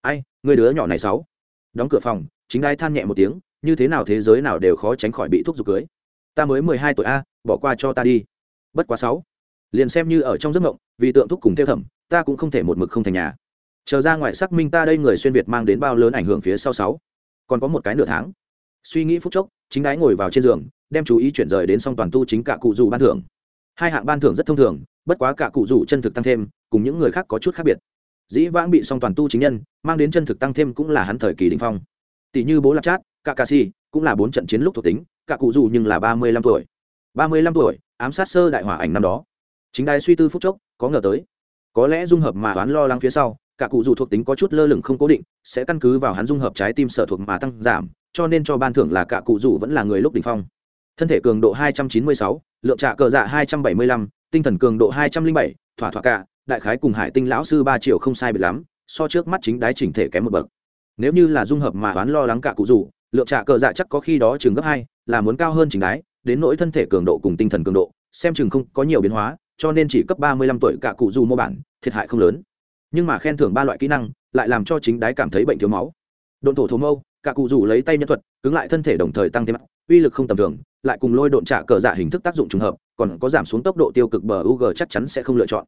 Ai người đứa nhỏ này sáu. Đóng cửa phòng chính đái than nhẹ một tiếng như thế nào thế giới nào đều khó tránh khỏi bị thuốc giục cưới. Ta mới mười hai tuổi a bỏ qua cho ta đi. Bất quá sáu liền xem như ở trong giấc mộng, vì tượng thúc cùng theo thẩm, ta cũng không thể một mực không thành nhà. Chờ ra ngoài xác minh ta đây người xuyên việt mang đến bao lớn ảnh hưởng phía sau sáu. Còn có một cái nửa tháng. Suy nghĩ phút chốc, chính đái ngồi vào trên giường, đem chú ý chuyển rời đến song toàn tu chính cả cụ dù ban thưởng. Hai hạng ban thưởng rất thông thường, bất quá cả cụ dù chân thực tăng thêm, cùng những người khác có chút khác biệt. Dĩ vãng bị song toàn tu chính nhân, mang đến chân thực tăng thêm cũng là hắn thời kỳ đình phong. Tỷ như bố lạp chát cả ca si cũng là bốn trận chiến lúc thuộc tính, cả cụ dù nhưng là ba mươi lăm tuổi. Ba mươi lăm tuổi, ám sát sơ đại hỏa ảnh năm đó chính đài suy tư phút chốc có ngờ tới. Có lẽ dung hợp mà đoán lo lắng phía sau cả cụ dù thuộc tính có chút lơ lửng không cố định sẽ căn cứ vào hắn dung hợp trái tim sở thuộc mà tăng giảm cho nên cho ban thưởng là cả cụ dù vẫn là người lúc đỉnh phong. Thân thể cường độ 296, lượng trạ cờ dạ 275, tinh thần cường độ 207, thỏa thỏa cả đại khái cùng hải tinh lão sư ba triệu không sai biệt lắm so trước mắt chính đái chỉnh thể kém một bậc. Nếu như là dung hợp mà đoán lo lắng cả cụ dù lượng trạ cờ dạ chắc có khi đó chừng gấp hai là muốn cao hơn chính đái đến nỗi thân thể cường độ cùng tinh thần cường độ xem chừng không có nhiều biến hóa cho nên chỉ cấp ba mươi lăm tuổi cả cụ dù mô bản, thiệt hại không lớn. Nhưng mà khen thưởng ba loại kỹ năng, lại làm cho chính đái cảm thấy bệnh thiếu máu. Độn thổ thổ mâu, cả cụ dù lấy tay nhân thuật, cứng lại thân thể đồng thời tăng thêm uy lực không tầm thường, lại cùng lôi độn trả cờ dạ hình thức tác dụng trùng hợp, còn có giảm xuống tốc độ tiêu cực bờ u g chắc chắn sẽ không lựa chọn.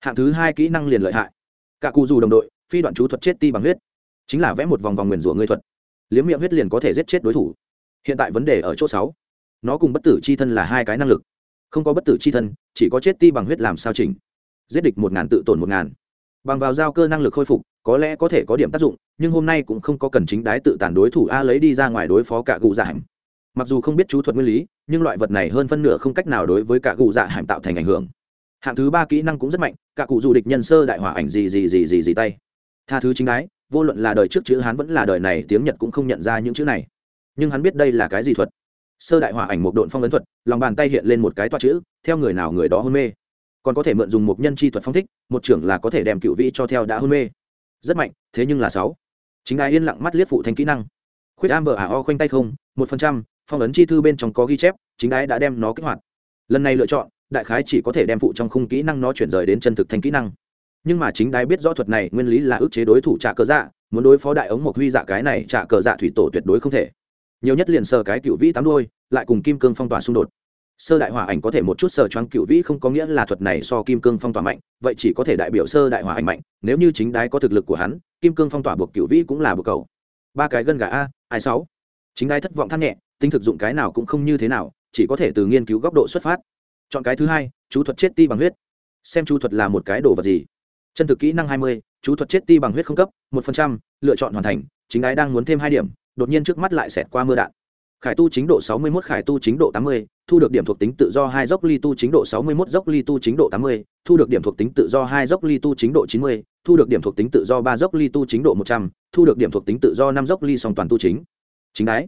Hạng thứ hai kỹ năng liền lợi hại. Cả cụ dù đồng đội, phi đoạn chú thuật chết ti bằng huyết. Chính là vẽ một vòng vòng nguyền rủa ngươi thuật. Liếm miệng huyết liền có thể giết chết đối thủ. Hiện tại vấn đề ở chỗ sáu. Nó cùng bất tử c h i thân là hai cái năng lực không có bất tử c h i thân, chỉ có chết ti bằng huyết làm sao chỉnh. Giết địch một ngàn, tự tổn một ngàn. Bằng vào giao cơ năng lực khôi phục, có lẽ có thể có điểm tác dụng, nhưng hôm nay cũng không có cần chính đái tự tàn đối thủ a lấy đi ra ngoài đối phó cả gù dạ hẻm. Mặc dù không biết chú thuật nguyên lý, nhưng loại vật này hơn phân nửa không cách nào đối với cả gù dạ hẻm tạo thành ảnh hưởng. Hạng thứ ba kỹ năng cũng rất mạnh, cả cụ du địch nhân sơ đại hỏa ảnh gì gì gì gì gì tay. Tha thứ chính đái, vô luận là đời trước chữ hán vẫn là đời này, tiếng nhật cũng không nhận ra những chữ này. Nhưng hắn biết đây là cái gì thuật? Sơ đại hỏa ảnh một độn phong ấn thuật, lòng bàn tay hiện lên một cái toa chữ, theo người nào người đó hôn mê. Còn có thể mượn dùng một nhân chi thuật phong thích, một trưởng là có thể đem cựu vĩ cho theo đã hôn mê. Rất mạnh, thế nhưng là sáu. Chính đái yên lặng mắt liếc phụ thành kỹ năng. Khuyết am vợ ả o khoanh tay không, một phần trăm, phong ấn chi thư bên trong có ghi chép, chính đái đã đem nó kích hoạt. Lần này lựa chọn, đại khái chỉ có thể đem phụ trong khung kỹ năng nó chuyển rời đến chân thực thành kỹ năng. Nhưng mà chính đái biết rõ thuật này nguyên lý là ức chế đối thủ trả cờ dạ muốn đối phó đại ống một huy dạ cái này trả cờ dạ thủy tổ tuyệt đối không thể nhiều nhất liền sờ cái cựu vĩ tám đôi lại cùng kim cương phong tỏa xung đột. Sơ đại hỏa ảnh có thể một chút sờ choáng cựu vĩ không có nghĩa là thuật này so kim cương phong tỏa mạnh, vậy chỉ có thể đại biểu sơ đại hỏa ảnh mạnh, nếu như chính đái có thực lực của hắn, kim cương phong tỏa buộc cựu vĩ cũng là buộc cầu. Ba cái gân gà a, ai sáu? Chính đái thất vọng than nhẹ tinh thực dụng cái nào cũng không như thế nào, chỉ có thể từ nghiên cứu góc độ xuất phát. Chọn cái thứ hai, chú thuật chết ti bằng huyết. Xem chú thuật là một cái đồ vật gì. Chân thực kỹ năng hai mươi, chú thuật chết ti bằng huyết không cấp, một phần trăm, lựa chọn hoàn thành, chính ái đang muốn thêm hai điểm đột nhiên trước mắt lại xẹt qua mưa đạn. Khải tu chính độ 61 khải tu chính độ tám mươi thu được điểm thuộc tính tự do hai dốc ly tu chính độ 61 dốc ly tu chính độ tám mươi thu được điểm thuộc tính tự do hai dốc ly tu chính độ chín mươi thu được điểm thuộc tính tự do ba dốc ly tu chính độ một trăm thu được điểm thuộc tính tự do năm dốc ly song toàn tu chính. Chính đấy.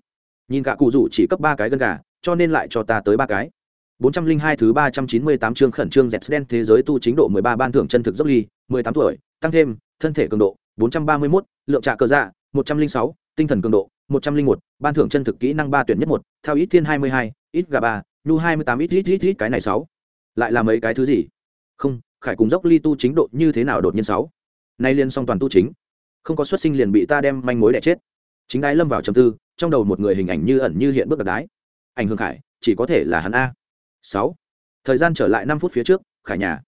nhìn cả cụ rủ chỉ cấp ba cái gân gà cho nên lại cho ta tới ba cái. 402 thứ 398 chương khẩn trương dẹt đen thế giới tu chính độ 13 ban thưởng chân thực dốc ly, 18 tuổi, tăng thêm, thân thể cường độ, 431, lượng trả cơ dạ, 106, tinh thần cường độ, 101, ban thưởng chân thực kỹ năng ba tuyển nhất một, theo ít thiên 22, ít gà ba nu 28 ít ít ít ít cái này sáu, Lại là mấy cái thứ gì? Không, khải cùng dốc ly tu chính độ như thế nào đột nhiên sáu, Nay liên song toàn tu chính. Không có xuất sinh liền bị ta đem manh mối đè chết. Chính đái lâm vào trầm tư, trong đầu một người hình ảnh như ẩn như hiện bước đặc đái. Ảnh hưởng khải, chỉ có thể là hắn a. Sáu. Thời gian trở lại năm phút phía trước khải nhà.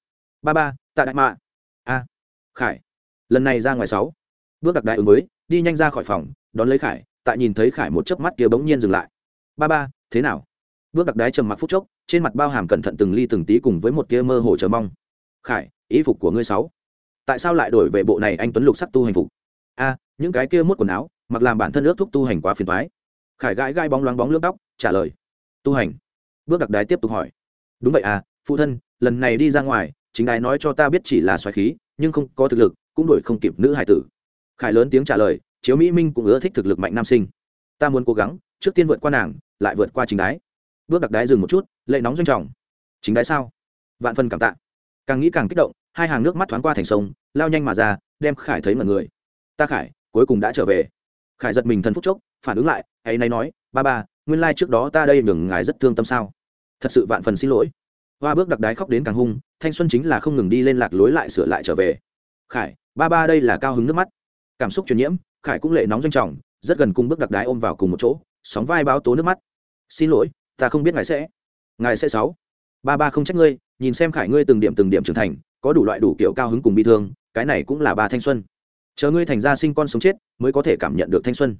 Ba ba tạ đại mạ. A. Khải. Lần này ra ngoài sáu. Bước đặc đại ứng với đi nhanh ra khỏi phòng đón lấy khải tại nhìn thấy khải một chớp mắt kia bỗng nhiên dừng lại. Ba ba, thế nào? Bước đặc đái trầm mặc phút chốc, trên mặt bao hàm cẩn thận từng ly từng tí cùng với một tia mơ hồ chờ mong. Khải, ý phục của ngươi sáu. Tại sao lại đổi về bộ này anh tuấn lục sắc tu hành phục? A, những cái kia mốt quần áo, mặc làm bản thân ước thúc tu hành quá phiền thoái khải gãi gai bóng loáng bóng lướt tóc, trả lời. Tu hành. Bước đặc đái tiếp tục hỏi. Đúng vậy à phụ thân, lần này đi ra ngoài, chính đái nói cho ta biết chỉ là xoáy khí, nhưng không có thực lực, cũng đổi không kịp nữ hải tử. Khải lớn tiếng trả lời chiếu mỹ minh cũng ưa thích thực lực mạnh nam sinh. Ta muốn cố gắng, trước tiên vượt qua nàng, lại vượt qua chính đái. Bước đặc đái dừng một chút, lệ nóng doanh trọng. Chính đái sao? Vạn phần cảm tạ. Càng nghĩ càng kích động, hai hàng nước mắt thoáng qua thành sông, lao nhanh mà ra, đem khải thấy mọi người. Ta khải, cuối cùng đã trở về. Khải giật mình thần phúc chốc, phản ứng lại, ấy nay nói, ba ba, nguyên lai trước đó ta đây ngừng ngài rất thương tâm sao? Thật sự vạn phần xin lỗi. Hoa bước đặc đái khóc đến càng hung, thanh xuân chính là không ngừng đi lên lạc lối lại sửa lại trở về. Khải, ba ba đây là cao hứng nước mắt. Cảm xúc truyền nhiễm khải cũng lệ nóng danh trọng, rất gần cùng bước đặc đái ôm vào cùng một chỗ, sóng vai báo tố nước mắt. Xin lỗi, ta không biết ngài sẽ. Ngài sẽ sáu. Ba ba không trách ngươi, nhìn xem khải ngươi từng điểm từng điểm trưởng thành, có đủ loại đủ kiểu cao hứng cùng bi thương, cái này cũng là ba thanh xuân. Chờ ngươi thành ra sinh con sống chết, mới có thể cảm nhận được thanh xuân.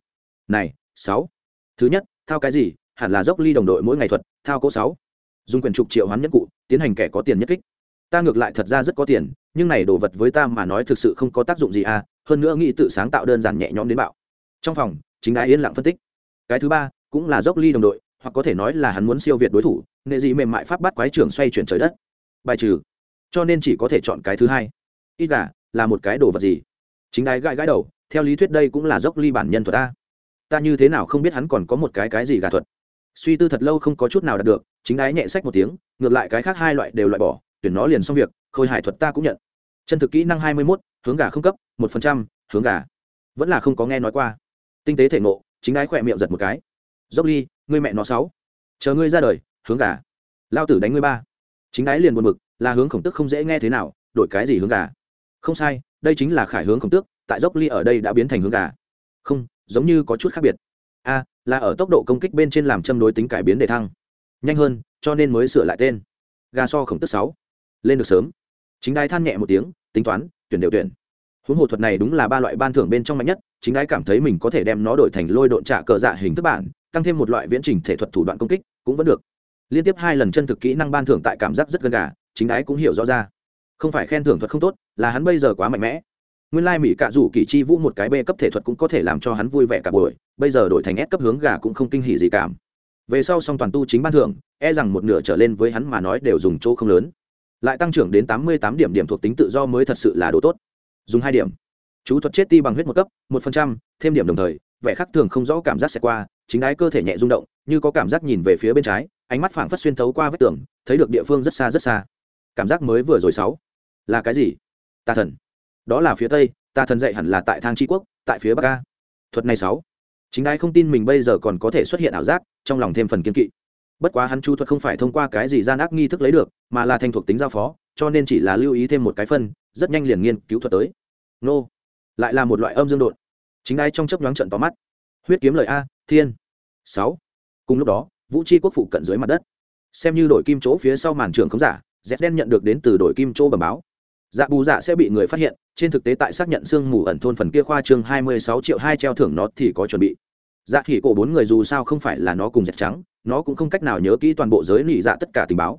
Này, sáu. Thứ nhất, thao cái gì, hẳn là dốc ly đồng đội mỗi ngày thuật, thao cỗ sáu. Dùng quyền trục triệu hoán nhất cụ, tiến hành kẻ có tiền nhất kích ta ngược lại thật ra rất có tiền, nhưng này đồ vật với ta mà nói thực sự không có tác dụng gì à hơn nữa nghĩ tự sáng tạo đơn giản nhẹ nhõm đến bạo. Trong phòng, chính ái yên lặng phân tích. Cái thứ ba, cũng là dốc ly đồng đội, hoặc có thể nói là hắn muốn siêu việt đối thủ, nghệ dị mềm mại pháp bắt quái trưởng xoay chuyển trời đất. Bài trừ. Cho nên chỉ có thể chọn cái thứ hai. Ít gà là một cái đồ vật gì? Chính ái gãi gãi đầu, theo lý thuyết đây cũng là dốc ly bản nhân thuật ta. Ta như thế nào không biết hắn còn có một cái cái gì gà thuật. Suy tư thật lâu không có chút nào đạt được, chính ái nhẹ sách một tiếng, ngược lại cái khác hai loại đều loại bỏ tuyển nó liền xong việc, khôi hải thuật ta cũng nhận. Chân thực kỹ năng hai mươi mốt, hướng gà không cấp, một phần trăm, hướng gà. Vẫn là không có nghe nói qua. Tinh tế thể ngộ, chính ái khỏe miệng giật một cái. Dốc ly, ngươi mẹ nó sáu. Chờ ngươi ra đời, hướng gà. Lao tử đánh ngươi ba. Chính ái liền buồn bực, là hướng khổng tức không dễ nghe thế nào, đổi cái gì hướng gà? Không sai, đây chính là khải hướng khổng tước, tại dốc ly ở đây đã biến thành hướng gà. Không, giống như có chút khác biệt. A, là ở tốc độ công kích bên trên làm châm đối tính cải biến đề thăng. Nhanh hơn, cho nên mới sửa lại tên. Gà so khổng tức sáu lên được sớm. Chính đái than nhẹ một tiếng, tính toán, tuyển đều tuyển. Huống hồ thuật này đúng là ba loại ban thưởng bên trong mạnh nhất, chính đái cảm thấy mình có thể đem nó đổi thành lôi độn trả cờ dạ hình thức bản, tăng thêm một loại viễn trình thể thuật thủ đoạn công kích, cũng vẫn được. Liên tiếp hai lần chân thực kỹ năng ban thưởng tại cảm giác rất gần gà, chính đái cũng hiểu rõ ra. Không phải khen thưởng thuật không tốt, là hắn bây giờ quá mạnh mẽ. Nguyên lai mỹ cạ rủ kỳ chi vũ một cái b cấp thể thuật cũng có thể làm cho hắn vui vẻ cả buổi, bây giờ đổi thành s cấp hướng gà cũng không kinh hỉ gì cảm. Về sau song toàn tu chính ban thưởng e rằng một nửa trở lên với hắn mà nói đều dùng chỗ không lớn lại tăng trưởng đến tám mươi tám điểm điểm thuộc tính tự do mới thật sự là đồ tốt. Dùng hai điểm. Chú thuật chết ti bằng huyết một cấp, một phần trăm, thêm điểm đồng thời, vẻ khác thường không rõ cảm giác sẽ qua, chính đái cơ thể nhẹ rung động, như có cảm giác nhìn về phía bên trái, ánh mắt phảng phất xuyên thấu qua vết tường, thấy được địa phương rất xa rất xa. Cảm giác mới vừa rồi sáu. Là cái gì? Tà thần. Đó là phía tây, tà thần dạy hẳn là tại thang tri quốc, tại phía bắc ca thuật này sáu. Chính đái không tin mình bây giờ còn có thể xuất hiện ảo giác, trong lòng thêm phần kiên kỵ bất quá hắn chu thuật không phải thông qua cái gì gian ác nghi thức lấy được, mà là thành thuộc tính giao phó, cho nên chỉ là lưu ý thêm một cái phân, rất nhanh liền nghiên cứu thuật tới. Nô. Lại là một loại âm dương đột chính ai trong chấp nhoáng trận tóm mắt. Huyết kiếm lời a, thiên. Sáu. Cùng lúc đó, vũ c quốc phụ cận dưới mặt đất. Xem như đội kim chỗ phía sau màn trường khống giả dép đen nhận được đến từ đội kim chỗ bẩm báo. Dạ bù dạ sẽ bị người phát hiện, trên thực tế tại xác nhận sương mù ẩn thôn phần kia khoa chương hai mươi sáu triệu hai treo thưởng nó thì có chuẩn bị. Dạ khỉ cổ bốn người dù sao không phải là nó cùng dẹp trắng nó cũng không cách nào nhớ kỹ toàn bộ giới nị dạ tất cả tình báo.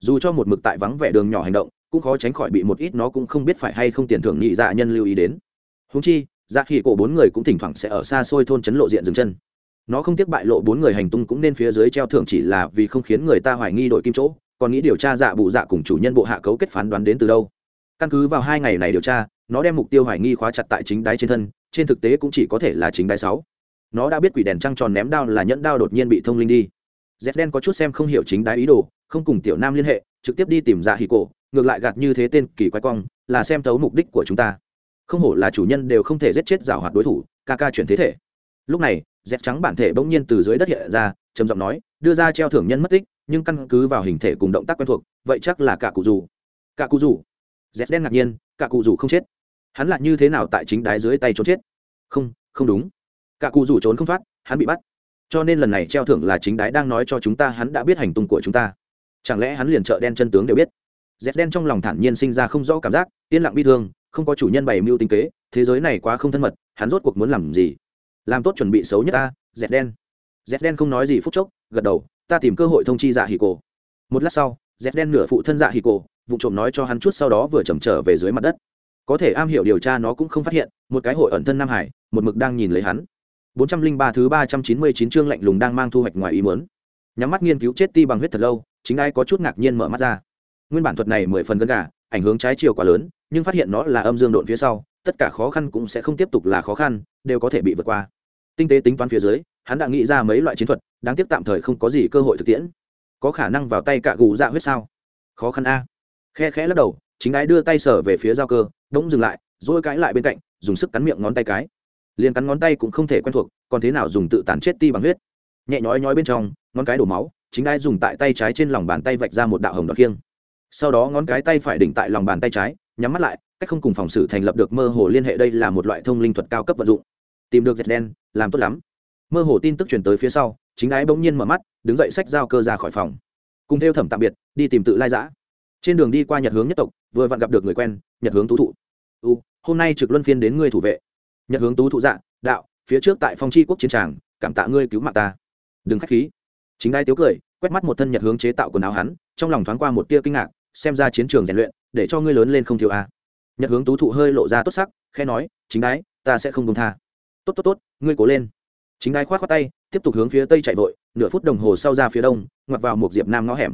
Dù cho một mực tại vắng vẻ đường nhỏ hành động, cũng khó tránh khỏi bị một ít nó cũng không biết phải hay không tiền thưởng nhị dạ nhân lưu ý đến. Húng chi dạ khi cổ bốn người cũng thỉnh thoảng sẽ ở xa xôi thôn chấn lộ diện dừng chân. Nó không tiếc bại lộ bốn người hành tung cũng nên phía dưới treo thưởng chỉ là vì không khiến người ta hoài nghi đội kim chỗ, còn nghĩ điều tra dạ bụ dạ cùng chủ nhân bộ hạ cấu kết phán đoán đến từ đâu. Căn cứ vào hai ngày này điều tra, nó đem mục tiêu hoài nghi khóa chặt tại chính đáy trên thân, trên thực tế cũng chỉ có thể là chính đáy sáu. Nó đã biết quỷ đèn trăng tròn ném đao là nhẫn đao đột nhiên bị thông linh đi z đen có chút xem không hiểu chính đái ý đồ, không cùng tiểu nam liên hệ, trực tiếp đi tìm dạ hì cổ, ngược lại gạt như thế tên kỳ quái cong, là xem thấu mục đích của chúng ta. Không hổ là chủ nhân đều không thể giết chết rào hoạt đối thủ, ca ca chuyển thế thể. Lúc này dép trắng bản thể bỗng nhiên từ dưới đất hiện ra, trầm giọng nói, đưa ra treo thưởng nhân mất tích, nhưng căn cứ vào hình thể cùng động tác quen thuộc, vậy chắc là cả cụ dù cả cụ dù dép đen ngạc nhiên, cả cụ dù không chết. Hắn lại như thế nào tại chính đái dưới tay trốn chết? Không không đúng. Cả cụ dù trốn không thoát, hắn bị bắt cho nên lần này treo thưởng là chính đái đang nói cho chúng ta hắn đã biết hành tung của chúng ta. Chẳng lẽ hắn liền trợ đen chân tướng đều biết? Dép đen trong lòng thản nhiên sinh ra không rõ cảm giác, yên lặng bi thương, không có chủ nhân bày mưu tính kế, thế giới này quá không thân mật, hắn rốt cuộc muốn làm gì? Làm tốt chuẩn bị xấu nhất ta, dẹt đen. Dẹt đen không nói gì phút chốc, gật đầu, ta tìm cơ hội thông chi dạ hì cổ. Một lát sau, dẹt đen nửa phụ thân dạ hì cổ, vụ trộm nói cho hắn chút sau đó vừa chầm trở về dưới mặt đất. Có thể am hiểu điều tra nó cũng không phát hiện, một cái hội ẩn thân nam hải, một mực đang nhìn lấy hắn bốn trăm linh ba thứ ba trăm chín mươi chín chương lạnh lùng đang mang thu hoạch ngoài ý muốn. Nhắm mắt nghiên cứu chết ti bằng huyết thật lâu, chính ai có chút ngạc nhiên mở mắt ra. Nguyên bản thuật này mười phần gần gà, ảnh hưởng trái chiều quá lớn, nhưng phát hiện nó là âm dương độn phía sau, tất cả khó khăn cũng sẽ không tiếp tục là khó khăn, đều có thể bị vượt qua. Tinh tế tính toán phía dưới, hắn đã nghĩ ra mấy loại chiến thuật, đáng tiếc tạm thời không có gì cơ hội thực tiễn. Có khả năng vào tay cả gù dạ huyết sao? Khó khăn a. Khẽ khẽ lắc đầu, chính ái đưa tay sở về phía giao cơ, bỗng dừng lại rồi cái lại bên cạnh, dùng sức cắn miệng ngón tay cái liền cắn ngón tay cũng không thể quen thuộc, còn thế nào dùng tự tàn chết ti bằng huyết. Nhẹ nhói nhói bên trong, ngón cái đổ máu, chính ái dùng tại tay trái trên lòng bàn tay vạch ra một đạo hồng đọt kiêng sau đó ngón cái tay phải đỉnh tại lòng bàn tay trái, nhắm mắt lại, cách không cùng phòng xử thành lập được mơ hồ liên hệ đây là một loại thông linh thuật cao cấp vận dụng. Tìm được dệt đen, làm tốt lắm. Mơ hồ tin tức truyền tới phía sau, chính ái bỗng nhiên mở mắt, đứng dậy sách giao cơ ra khỏi phòng. Cùng theo thẩm tạm biệt, đi tìm tự lai giã. Trên đường đi qua nhật hướng nhất tộc, vừa vặn gặp được người quen, nhật hướng tú thụ. U hôm nay trực luân phiên đến ngươi thủ vệ nhật hướng tú thụ dạ đạo, phía trước tại phong tri quốc chiến tràng, cảm tạ ngươi cứu mạng ta. Đừng k h á c h khí. Chính đai tiếu cười, quét mắt một thân nhật hướng chế tạo quần áo hắn, trong lòng thoáng qua một tia kinh ngạc, xem ra chiến trường rèn luyện, để cho ngươi lớn lên không thiếu a. Nhật hướng tú thụ hơi lộ ra tốt sắc khe nói, chính đái, ta sẽ không công tha. Tốt tốt tốt, ngươi cố lên. Chính đái k h o á t khoác tay, tiếp tục hướng phía tây chạy vội, nửa phút đồng hồ sau ra phía đông, ngoặt vào một diệp nam ngõ hẻm.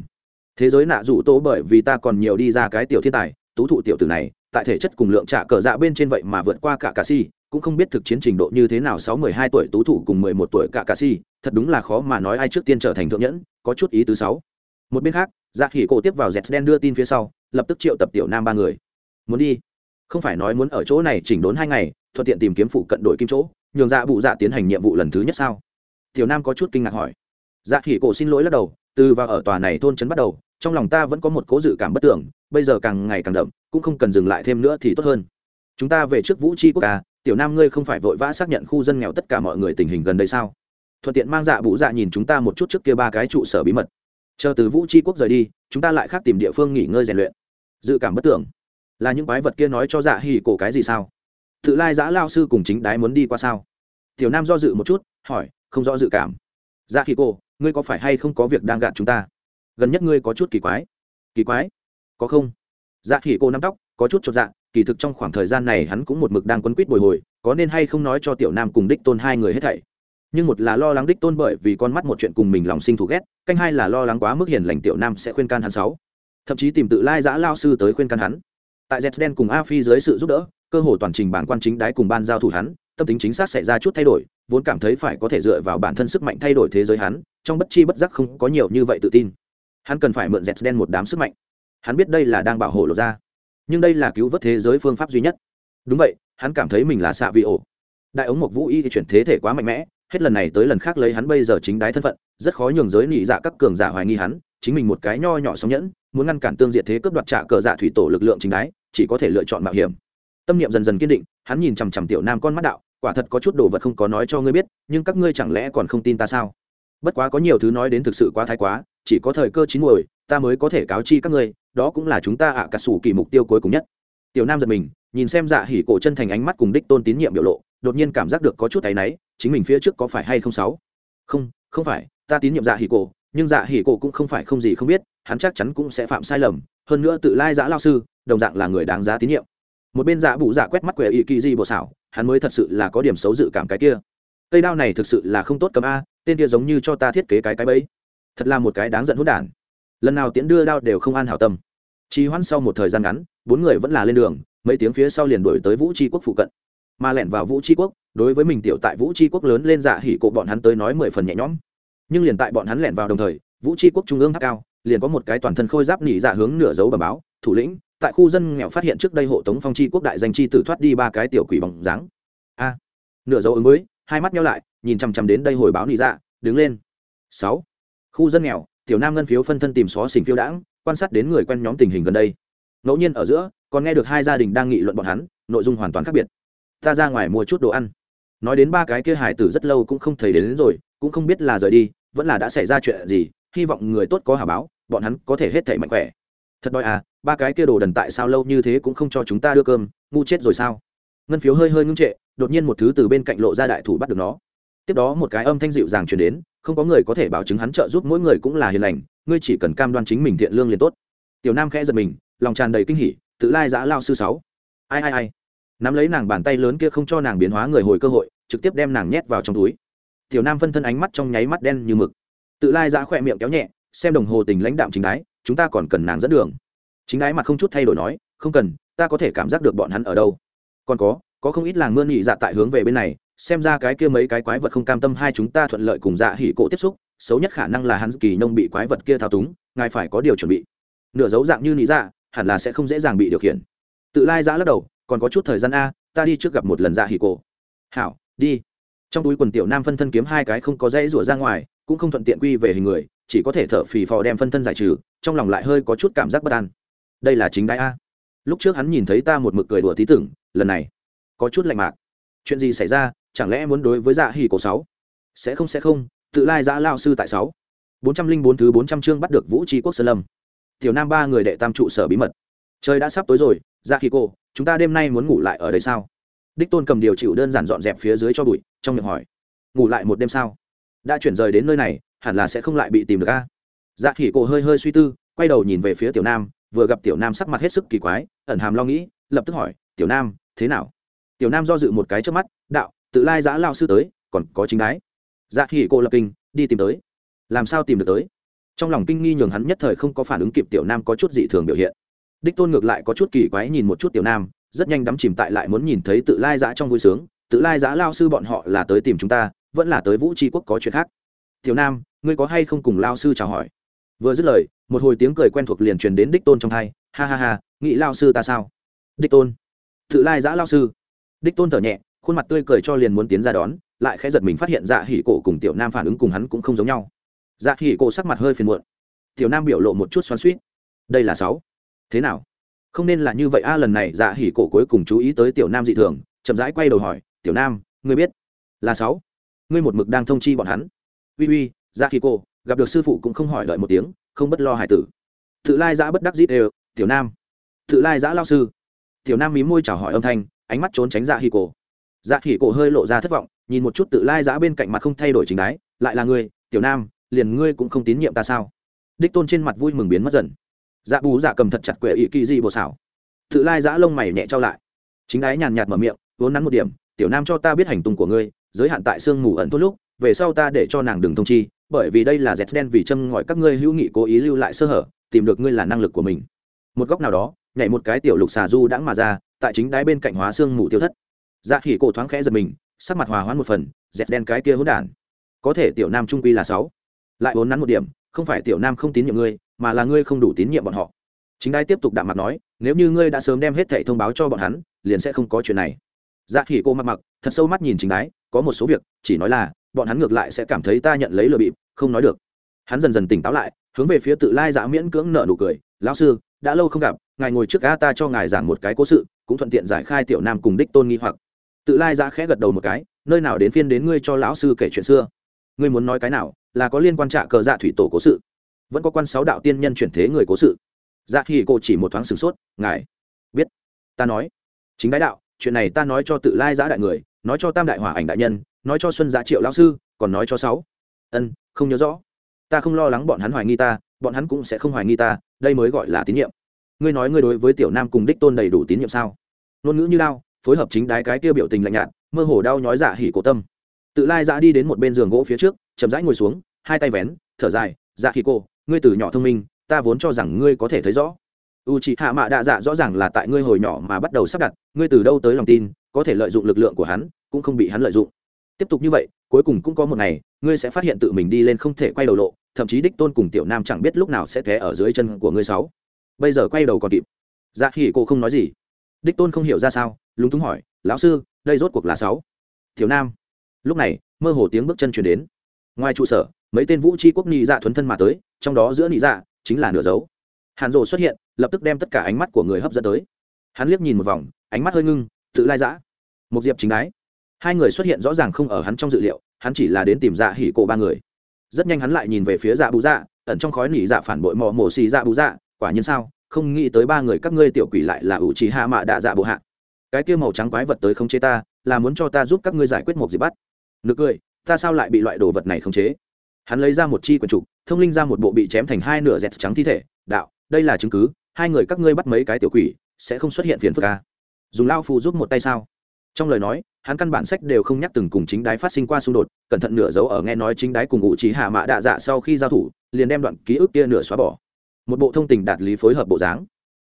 Thế giới nạ rủ tố bởi vì ta còn nhiều đi ra cái tiểu thiên tài, tú thụ tiểu tử này, tại thể chất cùng lượng trả cờ dạ bên trên vậy mà vượt qua cả cà si cũng không biết thực chiến trình độ như thế nào, sáu mười hai tuổi tú thủ cùng mười một tuổi cả cà si thật đúng là khó mà nói ai trước tiên trở thành thượng nhẫn, có chút ý tứ sáu. Một bên khác dạ khỉ cổ tiếp vào z đen đưa tin phía sau, lập tức triệu tập tiểu nam ba người. Muốn đi? Không phải nói muốn ở chỗ này chỉnh đốn hai ngày, thuận tiện tìm kiếm phụ cận đội kim chỗ, nhường dạ bụ dạ tiến hành nhiệm vụ lần thứ nhất sao? Tiểu nam có chút kinh ngạc hỏi. Dạ khỉ cổ xin lỗi lắc đầu, từ vào ở tòa này thôn trấn bắt đầu, trong lòng ta vẫn có một cố dự cảm bất tưởng, bây giờ càng ngày càng đậm, cũng không cần dừng lại thêm nữa thì tốt hơn. Chúng ta về trước vũ tri quốc ca tiểu nam ngươi không phải vội vã xác nhận khu dân nghèo tất cả mọi người tình hình gần đây sao? Thuận tiện mang dạ bụ dạ nhìn chúng ta một chút trước kia ba cái trụ sở bí mật. Chờ từ vũ tri quốc rời đi, chúng ta lại khác tìm địa phương nghỉ ngơi rèn luyện. Dự cảm bất tưởng. Là những quái vật kia nói cho dạ hỉ cổ cái gì sao? Tự lai giã lao sư cùng chính đái muốn đi qua sao? Tiểu nam do dự một chút, hỏi, không rõ dự cảm. Dạ hỉ cổ, ngươi có phải hay không có việc đang gạt chúng ta? Gần nhất ngươi có chút kỳ quái. Kỳ quái? Có không? Dạ hỉ cổ nắm tóc, có chút chột dạ kỳ thực trong khoảng thời gian này hắn cũng một mực đang quấn quýt bồi hồi, có nên hay không nói cho tiểu nam cùng đích tôn hai người hết thảy. Nhưng một là lo lắng đích tôn bởi vì con mắt một chuyện cùng mình lòng sinh thù ghét, canh hai là lo lắng quá mức hiền lành tiểu nam sẽ khuyên can hắn sáu. Thậm chí tìm tự lai giã lao sư tới khuyên can hắn. Tại z đen cùng a phi dưới sự giúp đỡ, cơ hồ toàn trình bản quan chính đái cùng ban giao thủ hắn, tâm tính chính xác xảy ra chút thay đổi, vốn cảm thấy phải có thể dựa vào bản thân sức mạnh thay đổi thế giới hắn, trong bất chi bất giác không có nhiều như vậy tự tin. Hắn cần phải mượn z đen một đám sức mạnh. Hắn biết đây là đang bảo hộ lộ ra nhưng đây là cứu vớt thế giới phương pháp duy nhất. Đúng vậy, hắn cảm thấy mình là xạ vị ổ. Đại ống mộc vũ y thì chuyển thế thể quá mạnh mẽ, hết lần này tới lần khác lấy hắn bây giờ chính đái thân phận, rất khó nhường giới nị dạ các cường giả hoài nghi hắn, chính mình một cái nho nhỏ sóng nhẫn, muốn ngăn cản tương diện thế cướp đoạt trả cờ dạ thủy tổ lực lượng chính đái, chỉ có thể lựa chọn mạo hiểm. Tâm niệm dần dần kiên định, hắn nhìn chằm chằm tiểu nam con mắt đạo, quả thật có chút đồ vật không có nói cho ngươi biết, nhưng các ngươi chẳng lẽ còn không tin ta sao? Bất quá có nhiều thứ nói đến thực sự quá thái quá, chỉ có thời cơ chín muồi ta mới có thể cáo chi các ngươi, đó cũng là chúng ta ạ à cả sủ kỳ mục tiêu cuối cùng nhất. Tiểu nam giật mình, nhìn xem dạ hỉ cổ chân thành ánh mắt cùng đích tôn tín nhiệm biểu lộ, đột nhiên cảm giác được có chút tay náy, chính mình phía trước có phải hay không sáu? Không không phải, ta tín nhiệm dạ hỉ cổ, nhưng dạ hỉ cổ cũng không phải không gì không biết, hắn chắc chắn cũng sẽ phạm sai lầm, hơn nữa tự lai giã lao sư, đồng dạng là người đáng giá tín nhiệm. Một bên dạ bụ dạ quét mắt quệ y kỳ di bộ xảo, hắn mới thật sự là có điểm xấu dự cảm cái kia. Cây đao này thực sự là không tốt cầm a, tên kia giống như cho ta thiết kế cái cái bẫy. Thật là một cái đáng giận hốt đản lần nào tiễn đưa đao đều không an hảo tâm. Trì hoãn sau một thời gian ngắn, bốn người vẫn là lên đường, mấy tiếng phía sau liền đổi tới vũ tri quốc phụ cận. Mà lẻn vào vũ tri quốc, đối với mình tiểu tại vũ tri quốc lớn lên dạ hỉ cộ bọn hắn tới nói mười phần nhẹ nhõm. Nhưng liền tại bọn hắn lẻn vào đồng thời, vũ tri quốc trung ương tháp cao, liền có một cái toàn thân khôi giáp nỉ dạ hướng nửa dấu bờ báo, thủ lĩnh, tại khu dân nghèo phát hiện trước đây hộ tống phong tri quốc đại danh chi tử thoát đi ba cái tiểu quỷ bóng dáng. A. Nửa dấu ứng với, hai mắt nhau lại, nhìn chằm chằm đến đây hồi báo nỉ dạ đứng lên. Sáu. Khu dân nghèo tiểu nam ngân phiếu phân thân tìm xó xỉnh phiêu đãng quan sát đến người quen nhóm tình hình gần đây. Ngẫu nhiên ở giữa còn nghe được hai gia đình đang nghị luận bọn hắn nội dung hoàn toàn khác biệt. Ta ra ngoài mua chút đồ ăn. Nói đến ba cái kia hải tử rất lâu cũng không thấy đến, đến rồi cũng không biết là rời đi vẫn là đã xảy ra chuyện gì hy vọng người tốt có hà báo bọn hắn có thể hết thể mạnh khỏe. Thật đói à ba cái kia đồ đần tại sao lâu như thế cũng không cho chúng ta đưa cơm ngu chết rồi sao? Ngân phiếu hơi hơi ngưng trệ đột nhiên một thứ từ bên cạnh lộ ra đại thủ bắt được nó tiếp đó một cái âm thanh dịu dàng truyền đến, không có người có thể bảo chứng hắn trợ giúp mỗi người cũng là hiền lành, ngươi chỉ cần cam đoan chính mình thiện lương liền tốt. Tiểu nam khẽ giật mình, lòng tràn đầy kinh hỉ, tự lai giã lao sư sáu. Ai ai ai? Nắm lấy nàng bàn tay lớn kia không cho nàng biến hóa người hồi cơ hội, trực tiếp đem nàng nhét vào trong túi. Tiểu nam phân thân ánh mắt trong nháy mắt đen như mực. Tự lai giã khỏe miệng kéo nhẹ, xem đồng hồ tình lãnh đạm chính đái, chúng ta còn cần nàng dẫn đường. Chính đái mặt không chút thay đổi nói, không cần, ta có thể cảm giác được bọn hắn ở đâu. Còn có có không ít làng mưa nhị dạ tại hướng về bên này xem ra cái kia mấy cái quái vật không cam tâm hai chúng ta thuận lợi cùng dạ hỉ cổ tiếp xúc, xấu nhất khả năng là hắn kỳ nông bị quái vật kia thao túng, ngài phải có điều chuẩn bị. Nửa dấu dạng như lý dạ hẳn là sẽ không dễ dàng bị điều khiển. Tự lai dã lắc đầu, còn có chút thời gian a, ta đi trước gặp một lần dạ hỉ cổ. Hảo, đi. Trong túi quần tiểu nam phân thân kiếm hai cái không có dãy rủa ra ngoài, cũng không thuận tiện quy về hình người, chỉ có thể thở phì phò đem phân thân giải trừ, trong lòng lại hơi có chút cảm giác bất an. Đây là chính đại a. Lúc trước hắn nhìn thấy ta một mực cười đùa tí tưởng, lần này có chút lạnh mạc. Chuyện gì xảy ra chẳng lẽ muốn đối với dạ hỉ cổ sáu? Sẽ không sẽ không, tự lai giã lao sư tại sáu. bốn trăm linh bốn thứ bốn trăm chương bắt được vũ tri quốc sơn lâm. Tiểu nam ba người đệ tam trụ sở bí mật. Trời đã sắp tối rồi dạ hỉ cổ, chúng ta đêm nay muốn ngủ lại ở đây sao? Đích tôn cầm điều chịu đơn giản dọn dẹp phía dưới cho bụi, trong miệng hỏi. Ngủ lại một đêm sao? Đã chuyển rời đến nơi này, hẳn là sẽ không lại bị tìm được a. Dạ khỉ cổ hơi hơi suy tư, quay đầu nhìn về phía tiểu nam, vừa gặp tiểu nam sắc mặt hết sức kỳ quái, ẩn hàm lo nghĩ, lập tức hỏi, tiểu nam, thế nào? Tiểu nam do dự một cái trước mắt, đạo tự lai giã lao sư tới, còn có chính đái. Dạ khỉ cô lập kinh, đi tìm tới. Làm sao tìm được tới? Trong lòng kinh nghi nhường hắn nhất thời không có phản ứng kịp tiểu nam có chút dị thường biểu hiện. Đích tôn ngược lại có chút kỳ quái nhìn một chút tiểu nam, rất nhanh đắm chìm tại lại muốn nhìn thấy tự lai giã trong vui sướng. Tự lai giã lao sư bọn họ là tới tìm chúng ta, vẫn là tới vũ tri quốc có chuyện khác. Tiểu nam, ngươi có hay không cùng lao sư chào hỏi? Vừa dứt lời, một hồi tiếng cười quen thuộc liền truyền đến đích tôn trong thai. Ha ha ha, nghĩ lao sư ta sao? Đích tôn. Tự lai giã lao sư. Đích tôn thở nhẹ khuôn mặt tươi cười cho liền muốn tiến ra đón, lại khẽ giật mình phát hiện dạ hỉ cổ cùng tiểu nam phản ứng cùng hắn cũng không giống nhau. Dạ hỉ cổ sắc mặt hơi phiền muộn. Tiểu nam biểu lộ một chút xoắn suýt đây là sáu. Thế nào? Không nên là như vậy a à, lần này dạ hỉ cổ cuối cùng chú ý tới tiểu nam dị thường, chậm rãi quay đầu hỏi, tiểu nam, ngươi biết là sáu? Ngươi một mực đang thông chi bọn hắn. Uy uy dạ hỉ cổ, gặp được sư phụ cũng không hỏi đợi một tiếng, không bất lo hải tử. Tự lai giã bất đắc dít đều, tiểu nam. Tự lai giã lao sư. Tiểu nam mí môi chào hỏi âm thanh, ánh mắt trốn tránh dạ hỉ cổ dạ khỉ cổ hơi lộ ra thất vọng, nhìn một chút tự lai giã bên cạnh mặt không thay đổi chính đái, lại là ngươi, tiểu nam, liền ngươi cũng không tín nhiệm ta sao? Đích tôn trên mặt vui mừng biến mất dần. Dạ bù dạ cầm thật chặt quệ ỵ kỳ dị bộ xảo. Tự lai giã lông mày nhẹ trao lại. Chính đái nhàn nhạt mở miệng vốn nắn một điểm, tiểu nam cho ta biết hành tung của ngươi, giới hạn tại sương mù ẩn tốt lúc, về sau ta để cho nàng đừng thông chi, bởi vì đây là dẹt đen vì châm ngòi các ngươi hữu nghị cố ý lưu lại sơ hở, tìm được ngươi là năng lực của mình. Một góc nào đó, nhảy một cái tiểu lục xà du đãng mà ra, tại chính đáy bên cạnh hóa xương mù tiêu thất dạ khỉ cổ thoáng khẽ giật mình, sắc mặt hòa hoãn một phần, dẹt đen cái kia hỗn đản. Có thể tiểu nam trung quy là sáu. Lại vốn nắn một điểm, không phải tiểu nam không tín nhiệm ngươi, mà là ngươi không đủ tín nhiệm bọn họ. Chính đai tiếp tục đạm mặt nói, nếu như ngươi đã sớm đem hết thẻ thông báo cho bọn hắn, liền sẽ không có chuyện này. Dạ khỉ cô mặc mặc, thật sâu mắt nhìn chính đái, có một số việc, chỉ nói là, bọn hắn ngược lại sẽ cảm thấy ta nhận lấy lừa bịp, không nói được. Hắn dần dần tỉnh táo lại, hướng về phía tự lai dạ miễn cưỡng nợ nụ cười, lão sư, đã lâu không gặp, ngài ngồi trước ga ta cho ngài giảng một cái cố sự, cũng thuận tiện giải khai tiểu nam cùng đích tôn nghi hoặc tự lai giã khẽ gật đầu một cái, nơi nào đến phiên đến ngươi cho lão sư kể chuyện xưa? Ngươi muốn nói cái nào, là có liên quan trạ cờ dạ thủy tổ cố sự? Vẫn có quan sáu đạo tiên nhân chuyển thế người cố sự? Dạ khi cô chỉ một thoáng sửng sốt, ngài biết, ta nói. Chính đái đạo, chuyện này ta nói cho tự lai giã đại người, nói cho tam đại hỏa ảnh đại nhân, nói cho xuân giã triệu lão sư, còn nói cho sáu. Ân, không nhớ rõ. Ta không lo lắng bọn hắn hoài nghi ta, bọn hắn cũng sẽ không hoài nghi ta, đây mới gọi là tín nhiệm. Ngươi nói ngươi đối với tiểu nam cùng đích tôn đầy đủ tín nhiệm sao? Ngôn ngữ như lao phối hợp chính đái cái kia biểu tình lạnh nhạt, mơ hồ đau nhói dạ hỉ cổ tâm. Tự lai dạ đi đến một bên giường gỗ phía trước, chậm rãi ngồi xuống, hai tay vén, thở dài dạ hỉ cổ ngươi từ nhỏ thông minh, ta vốn cho rằng ngươi có thể thấy rõ. U chị hạ mạ đạ dạ rõ ràng là tại ngươi hồi nhỏ mà bắt đầu sắp đặt, ngươi từ đâu tới lòng tin, có thể lợi dụng lực lượng của hắn, cũng không bị hắn lợi dụng. Tiếp tục như vậy, cuối cùng cũng có một ngày, ngươi sẽ phát hiện tự mình đi lên không thể quay đầu lộ, thậm chí đích tôn cùng tiểu nam chẳng biết lúc nào sẽ té ở dưới chân của ngươi sáu. Bây giờ quay đầu còn kịp. Dạ hỉ cô không nói gì. Đích tôn không hiểu ra sao lúng túng hỏi, lão sư, đây rốt cuộc là sáu. Thiếu nam. Lúc này, mơ hồ tiếng bước chân chuyển đến. Ngoài trụ sở, mấy tên vũ tri quốc nị dạ thuấn thân mà tới, trong đó giữa nị dạ chính là nửa dấu. Hàn rồ xuất hiện, lập tức đem tất cả ánh mắt của người hấp dẫn tới. Hắn liếc nhìn một vòng, ánh mắt hơi ngưng, tự lai dã. Một diệp chính đái. Hai người xuất hiện rõ ràng không ở hắn trong dự liệu, hắn chỉ là đến tìm dạ hỉ cổ ba người. Rất nhanh hắn lại nhìn về phía dạ bù dạ ẩn trong khói nỉ dạ phản bội mò mổ xì dạ bù dạ quả nhiên sao, không nghĩ tới ba người các ngươi tiểu quỷ lại là ủ trì hạ mạ đạ dạ bộ hạ cái kia màu trắng quái vật tới không chế ta, là muốn cho ta giúp các ngươi giải quyết một dịp bắt. Nực cười, ta sao lại bị loại đồ vật này không chế? Hắn lấy ra một chi quần trục, thông linh ra một bộ bị chém thành hai nửa dẹt trắng thi thể. Đạo, đây là chứng cứ, hai người các ngươi bắt mấy cái tiểu quỷ, sẽ không xuất hiện phiền phức ca dùng lao phù giúp một tay sao? Trong lời nói, hắn căn bản sách đều không nhắc từng cùng chính đái phát sinh qua xung đột, cẩn thận nửa dấu ở nghe nói chính đái cùng ngụ trí hạ mạ đạ dạ sau khi giao thủ, liền đem đoạn ký ức kia nửa xóa bỏ. Một bộ thông tình đạt lý phối hợp bộ dáng.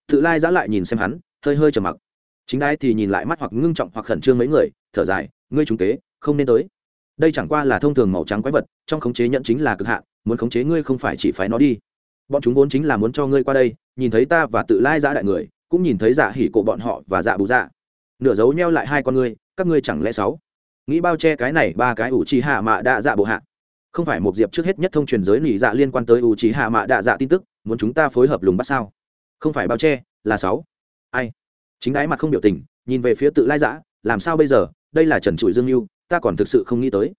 Tự lai giã lại nhìn xem hắn, hơi hơi trầm mặc chính đai thì nhìn lại mắt hoặc ngưng trọng hoặc khẩn trương mấy người, thở dài, ngươi trúng kế, không nên tới. Đây chẳng qua là thông thường màu trắng quái vật, trong khống chế nhận chính là cực hạn, muốn khống chế ngươi không phải chỉ phái nó đi. Bọn chúng vốn chính là muốn cho ngươi qua đây, nhìn thấy ta và tự lai giã đại người, cũng nhìn thấy giả hỉ cổ bọn họ và dạ bù dạ nửa dấu neo lại hai con ngươi, các ngươi chẳng lẽ sáu? Nghĩ bao che cái này ba cái ủ trì hạ mạ đa dạ bộ hạ. Không phải một diệp trước hết nhất thông truyền giới nỉ dạ liên quan tới ủ trì hạ mạ đa dạ tin tức, muốn chúng ta phối hợp lùng bắt sao? Không phải bao che, là sáu. Ai? Chính đái mặt không biểu tình nhìn về phía tự lai giã làm sao bây giờ? Đây là trần trụi dương mưu ta còn thực sự không nghĩ tới.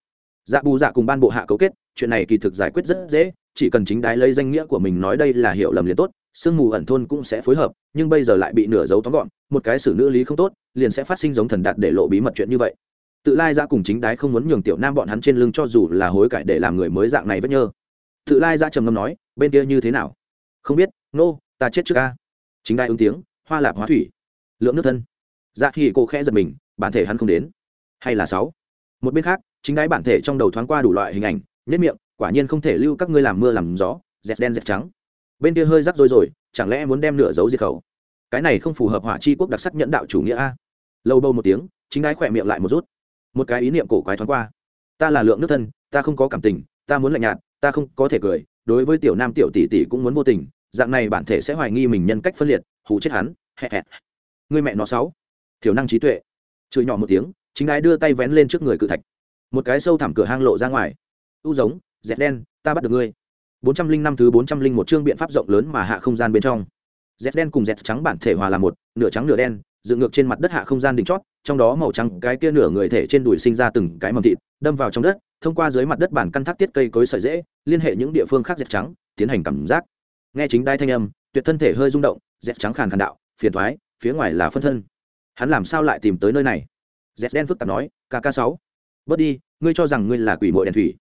Dạ bù dạ cùng ban bộ hạ cấu kết chuyện này kỳ thực giải quyết rất dễ chỉ cần chính đái lấy danh nghĩa của mình nói đây là hiểu lầm liền tốt sương mù ẩn thôn cũng sẽ phối hợp nhưng bây giờ lại bị nửa dấu tóm gọn một cái xử nữ lý không tốt liền sẽ phát sinh giống thần đạt để lộ bí mật chuyện như vậy. Tự lai ra cùng chính đái không muốn nhường tiểu nam bọn hắn trên lưng cho dù là hối cải để làm người mới dạng này vất nhơ. Tự lai ra trầm ngâm nói bên kia như thế nào? Không biết nô、no, ta chết trước ca. Chính đái ứng tiếng hoa lạp hóa thủy lượng nước thân. Dạ khi cô khẽ giật mình, bản thể hắn không đến. Hay là sáu? Một bên khác, chính đái bản thể trong đầu thoáng qua đủ loại hình ảnh nhất miệng, quả nhiên không thể lưu các ngươi làm mưa làm gió, dẹt đen dẹt trắng. Bên kia hơi rắc rối rồi, chẳng lẽ muốn đem nửa dấu diệt khẩu? Cái này không phù hợp hỏa chi quốc đặc sắc nhẫn đạo chủ nghĩa a. Lâu bâu một tiếng, chính đái khỏe miệng lại một rút. Một cái ý niệm cổ quái thoáng qua. Ta là lượng nước thân, ta không có cảm tình, ta muốn lạnh nhạt, ta không có thể cười, đối với tiểu nam tiểu tỷ tỷ cũng muốn vô tình, dạng này bản thể sẽ hoài nghi mình nhân cách phân liệt, hù chết hắn người mẹ nó sáu. Thiểu năng trí tuệ. Chửi nhỏ một tiếng, chính ai đưa tay vén lên trước người cự thạch. Một cái sâu thẳm cửa hang lộ ra ngoài. U giống, dẹt đen, ta bắt được ngươi. Bốn trăm linh năm thứ bốn trăm linh một chương biện pháp rộng lớn mà hạ không gian bên trong. Dẹt đen cùng dẹt trắng bản thể hòa là một, nửa trắng nửa đen, dựng ngược trên mặt đất hạ không gian đỉnh chót, trong đó màu trắng cái kia nửa người thể trên đùi sinh ra từng cái mầm thịt, đâm vào trong đất, thông qua dưới mặt đất bản căn thác tiết cây cối sợi dễ, liên hệ những địa phương khác dẹt trắng, tiến hành cảm giác. Nghe chính đai thanh âm, tuyệt thân thể hơi rung động, dẹt trắng khàn khàn đạo, phiền thoái phía ngoài là phân thân. Hắn làm sao lại tìm tới nơi này? Z đen phức tạp nói kk sáu, bớt đi, ngươi cho rằng ngươi là quỷ mội đèn thủy,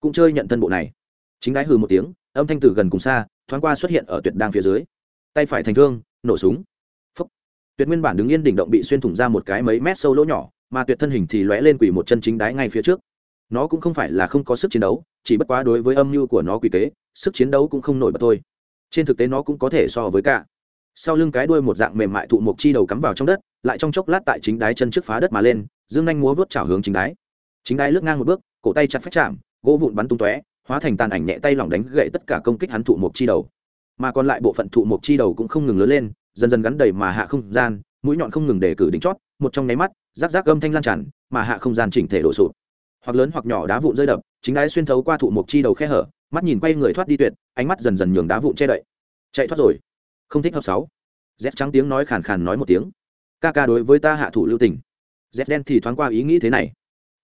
cũng chơi nhận thân bộ này. Chính đái hừ một tiếng, âm thanh từ gần cùng xa, thoáng qua xuất hiện ở tuyệt đang phía dưới. Tay phải thành thương, nổ súng. Phúc. Tuyệt nguyên bản đứng yên đỉnh động bị xuyên thủng ra một cái mấy mét sâu lỗ nhỏ, mà tuyệt thân hình thì lóe lên quỷ một chân chính đái ngay phía trước. Nó cũng không phải là không có sức chiến đấu, chỉ bất quá đối với âm mưu của nó quỷ kế, sức chiến đấu cũng không nổi bật thôi. Trên thực tế nó cũng có thể so với cả sau lưng cái đuôi một dạng mềm mại thụ mộc chi đầu cắm vào trong đất, lại trong chốc lát tại chính đái chân trước phá đất mà lên, dương nhanh múa vớt chảo hướng chính đái. Chính đái lướt ngang một bước, cổ tay chặt phách chạm, gỗ vụn bắn tung tóe, hóa thành tàn ảnh nhẹ tay lỏng đánh gậy tất cả công kích hắn thụ mộc chi đầu. Mà còn lại bộ phận thụ mộc chi đầu cũng không ngừng lớn lên, dần dần gắn đầy mà hạ không gian, mũi nhọn không ngừng để cử đỉnh chót, một trong nháy mắt rác rác âm thanh lan tràn, mà hạ không gian chỉnh thể đổ sụp. Hoặc lớn hoặc nhỏ đá vụn rơi đập, chính đái xuyên thấu qua thụ mộc chi đầu khe hở, mắt nhìn quay người thoát đi tuyệt, ánh mắt dần dần nhường đá vụn che đậy. Chạy thoát rồi không thích hợp sáu. Z trắng tiếng nói khàn khàn nói một tiếng. Ca ca đối với ta hạ thủ lưu tình. Z đen thì thoáng qua ý nghĩ thế này.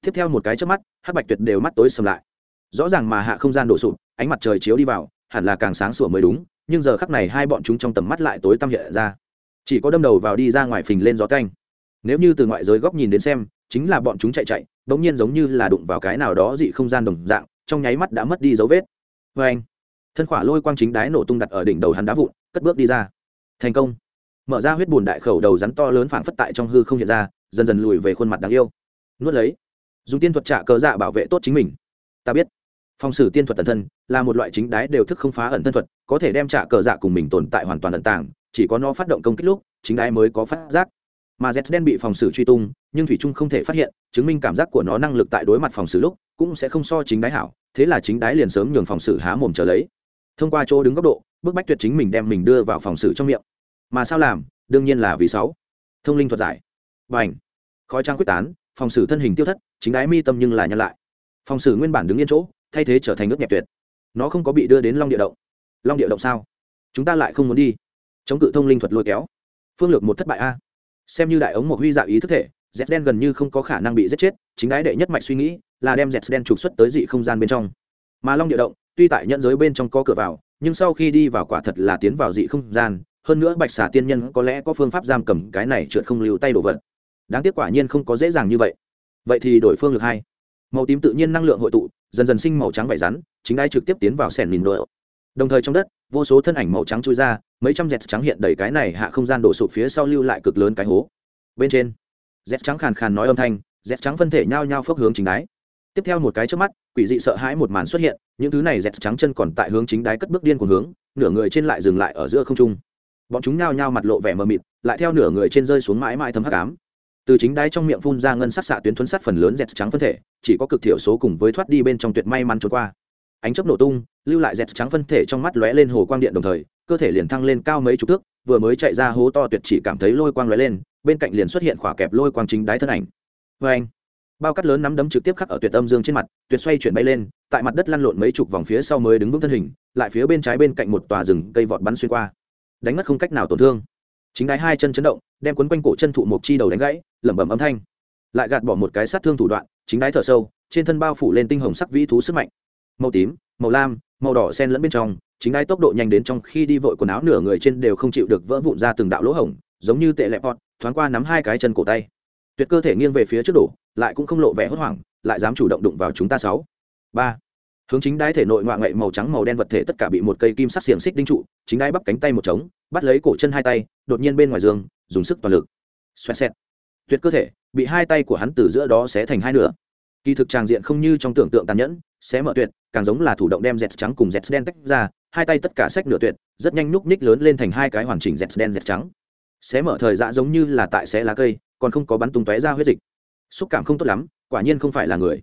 Tiếp theo một cái trước mắt, hắc bạch tuyệt đều mắt tối sầm lại. Rõ ràng mà hạ không gian đổ sụp, ánh mặt trời chiếu đi vào, hẳn là càng sáng sủa mới đúng, nhưng giờ khắc này hai bọn chúng trong tầm mắt lại tối tăm hiện ra. Chỉ có đâm đầu vào đi ra ngoài phình lên gió canh. Nếu như từ ngoại giới góc nhìn đến xem, chính là bọn chúng chạy chạy đ ỗ n g nhiên giống như là đụng vào cái nào đó dị không gian đồng dạng, trong nháy mắt đã mất đi dấu vết. Vê anh thân khỏa lôi quang chính đái nổ tung đặt ở đỉnh đầu hắn đá vụn, cất bước đi ra. Thành công. Mở ra huyết bùn đại khẩu đầu rắn to lớn phảng phất tại trong hư không hiện ra, dần dần lùi về khuôn mặt đáng yêu. Nuốt lấy. Dùng tiên thuật trả cờ dạ bảo vệ tốt chính mình. Ta biết. Phong sử tiên thuật ẩn thân, là một loại chính đái đều thức không phá ẩn thân thuật, có thể đem trả cờ dạ cùng mình tồn tại hoàn toàn ẩn tàng, chỉ có nó phát động công kích lúc, chính đái mới có phát giác. Mà z đen bị phòng xử truy tung, nhưng thủy trung không thể phát hiện, chứng minh cảm giác của nó năng lực tại đối mặt phòng xử lúc, cũng sẽ không so chính đái hảo, thế là chính đái liền sớm nhường phòng xử há mồm trở lấy thông qua chỗ đứng góc độ, bức bách tuyệt chính mình đem mình đưa vào phòng xử trong miệng. Mà sao làm? Đương nhiên là vì sáu. Thông linh thuật giải. Và h khói trang quyết tán, phòng xử thân hình tiêu thất, chính đái mi tâm nhưng là nhân lại. Phòng xử nguyên bản đứng yên chỗ, thay thế trở thành nước nhẹp tuyệt. Nó không có bị đưa đến long địa động. Long địa động sao? Chúng ta lại không muốn đi. Chống cự thông linh thuật lôi kéo. Phương lược một thất bại a. Xem như đại ống một huy dạ ý thức thể, z đen gần như không có khả năng bị giết chết, chính đái đệ nhất mạch suy nghĩ là đem z đen trục xuất tới dị không gian bên trong. Mà long địa động tuy tại nhận giới bên trong có cửa vào, nhưng sau khi đi vào quả thật là tiến vào dị không gian, hơn nữa bạch xà tiên nhân có lẽ có phương pháp giam cầm cái này trượt không lưu tay đồ vật. Đáng tiếc quả nhiên không có dễ dàng như vậy. Vậy thì đổi phương lực hai. Màu tím tự nhiên năng lượng hội tụ, dần dần sinh màu trắng vải rắn, chính ai trực tiếp tiến vào sẻn mìn đồ đồng thời trong đất, vô số thân ảnh màu trắng chui ra, mấy trăm dẹt trắng hiện đầy cái này hạ không gian đổ sụp phía sau lưu lại cực lớn cái hố. Bên trên, dẹt trắng khàn khàn nói âm thanh, dẹt trắng phân thể nhao nhao phốc hướng chính đáy tiếp theo một cái trước mắt, quỷ dị sợ hãi một màn xuất hiện, những thứ này dẹt trắng chân còn tại hướng chính đái cất bước điên của hướng, nửa người trên lại dừng lại ở giữa không trung. Bọn chúng nhao nhao mặt lộ vẻ mờ mịt, lại theo nửa người trên rơi xuống mãi mãi thấm hắc ám. Từ chính đáy trong miệng phun ra ngân sắc xạ tuyến thuấn sát phần lớn dẹt trắng phân thể, chỉ có cực thiểu số cùng với thoát đi bên trong tuyệt may mắn trốn qua. Ánh chớp nổ tung, lưu lại dẹt trắng phân thể trong mắt lóe lên hồ quang điện đồng thời, cơ thể liền thăng lên cao mấy chục thước, vừa mới chạy ra hố to tuyệt chỉ cảm thấy lôi quang lóe lên, bên cạnh liền xuất hiện khỏa kẹp lôi quang chính đáy thân ảnh. Vê anh bao cắt lớn nắm đấm trực tiếp khắc ở tuyệt âm dương trên mặt tuyệt xoay chuyển bay lên tại mặt đất lăn lộn mấy chục vòng phía sau mới đứng vững thân hình lại phía bên trái bên cạnh một tòa rừng cây vọt bắn xuyên qua. Đánh mất không cách nào tổn thương. Chính đái hai chân chấn động đem quấn quanh cổ chân thụ một chi đầu đánh gãy lẩm bẩm âm thanh. Lại gạt bỏ một cái sát thương thủ đoạn chính đái thở sâu trên thân bao phủ lên tinh hồng sắc vĩ thú sức mạnh. Màu tím màu lam màu đỏ sen lẫn bên trong chính đái tốc độ nhanh đến trong khi đi vội quần áo nửa người trên đều không chịu được vỡ vụn ra từng đạo lỗ hổng giống như tệ lẹp bọn, thoáng qua nắm hai cái chân cổ tay. Tuyệt cơ thể nghiêng về phía trước đổ lại cũng không lộ vẻ hốt hoảng, lại dám chủ động đụng vào chúng ta sáu. Ba. Hướng chính đái thể nội ngoại ngậy màu trắng màu đen vật thể tất cả bị một cây kim sắc xiềng xích đinh trụ, chính đái bắp cánh tay một trống, bắt lấy cổ chân hai tay, đột nhiên bên ngoài giường, dùng sức toàn lực. Xoẹt xẹt. Tuyệt cơ thể, bị hai tay của hắn từ giữa đó xé thành hai nửa. Kỳ thực tràng diện không như trong tưởng tượng tàn nhẫn, xé mở tuyệt, càng giống là thủ động đem dẹt trắng cùng dẹt đen tách ra, hai tay tất cả sách nửa tuyệt, rất nhanh nhúc ních lớn lên thành hai cái hoàn chỉnh dẹt đen dẹt trắng. Xé mở thời dạ giống như là tại xé lá cây, còn không có bắn tung tóe ra huyết dịch xúc cảm không tốt lắm, quả nhiên không phải là người.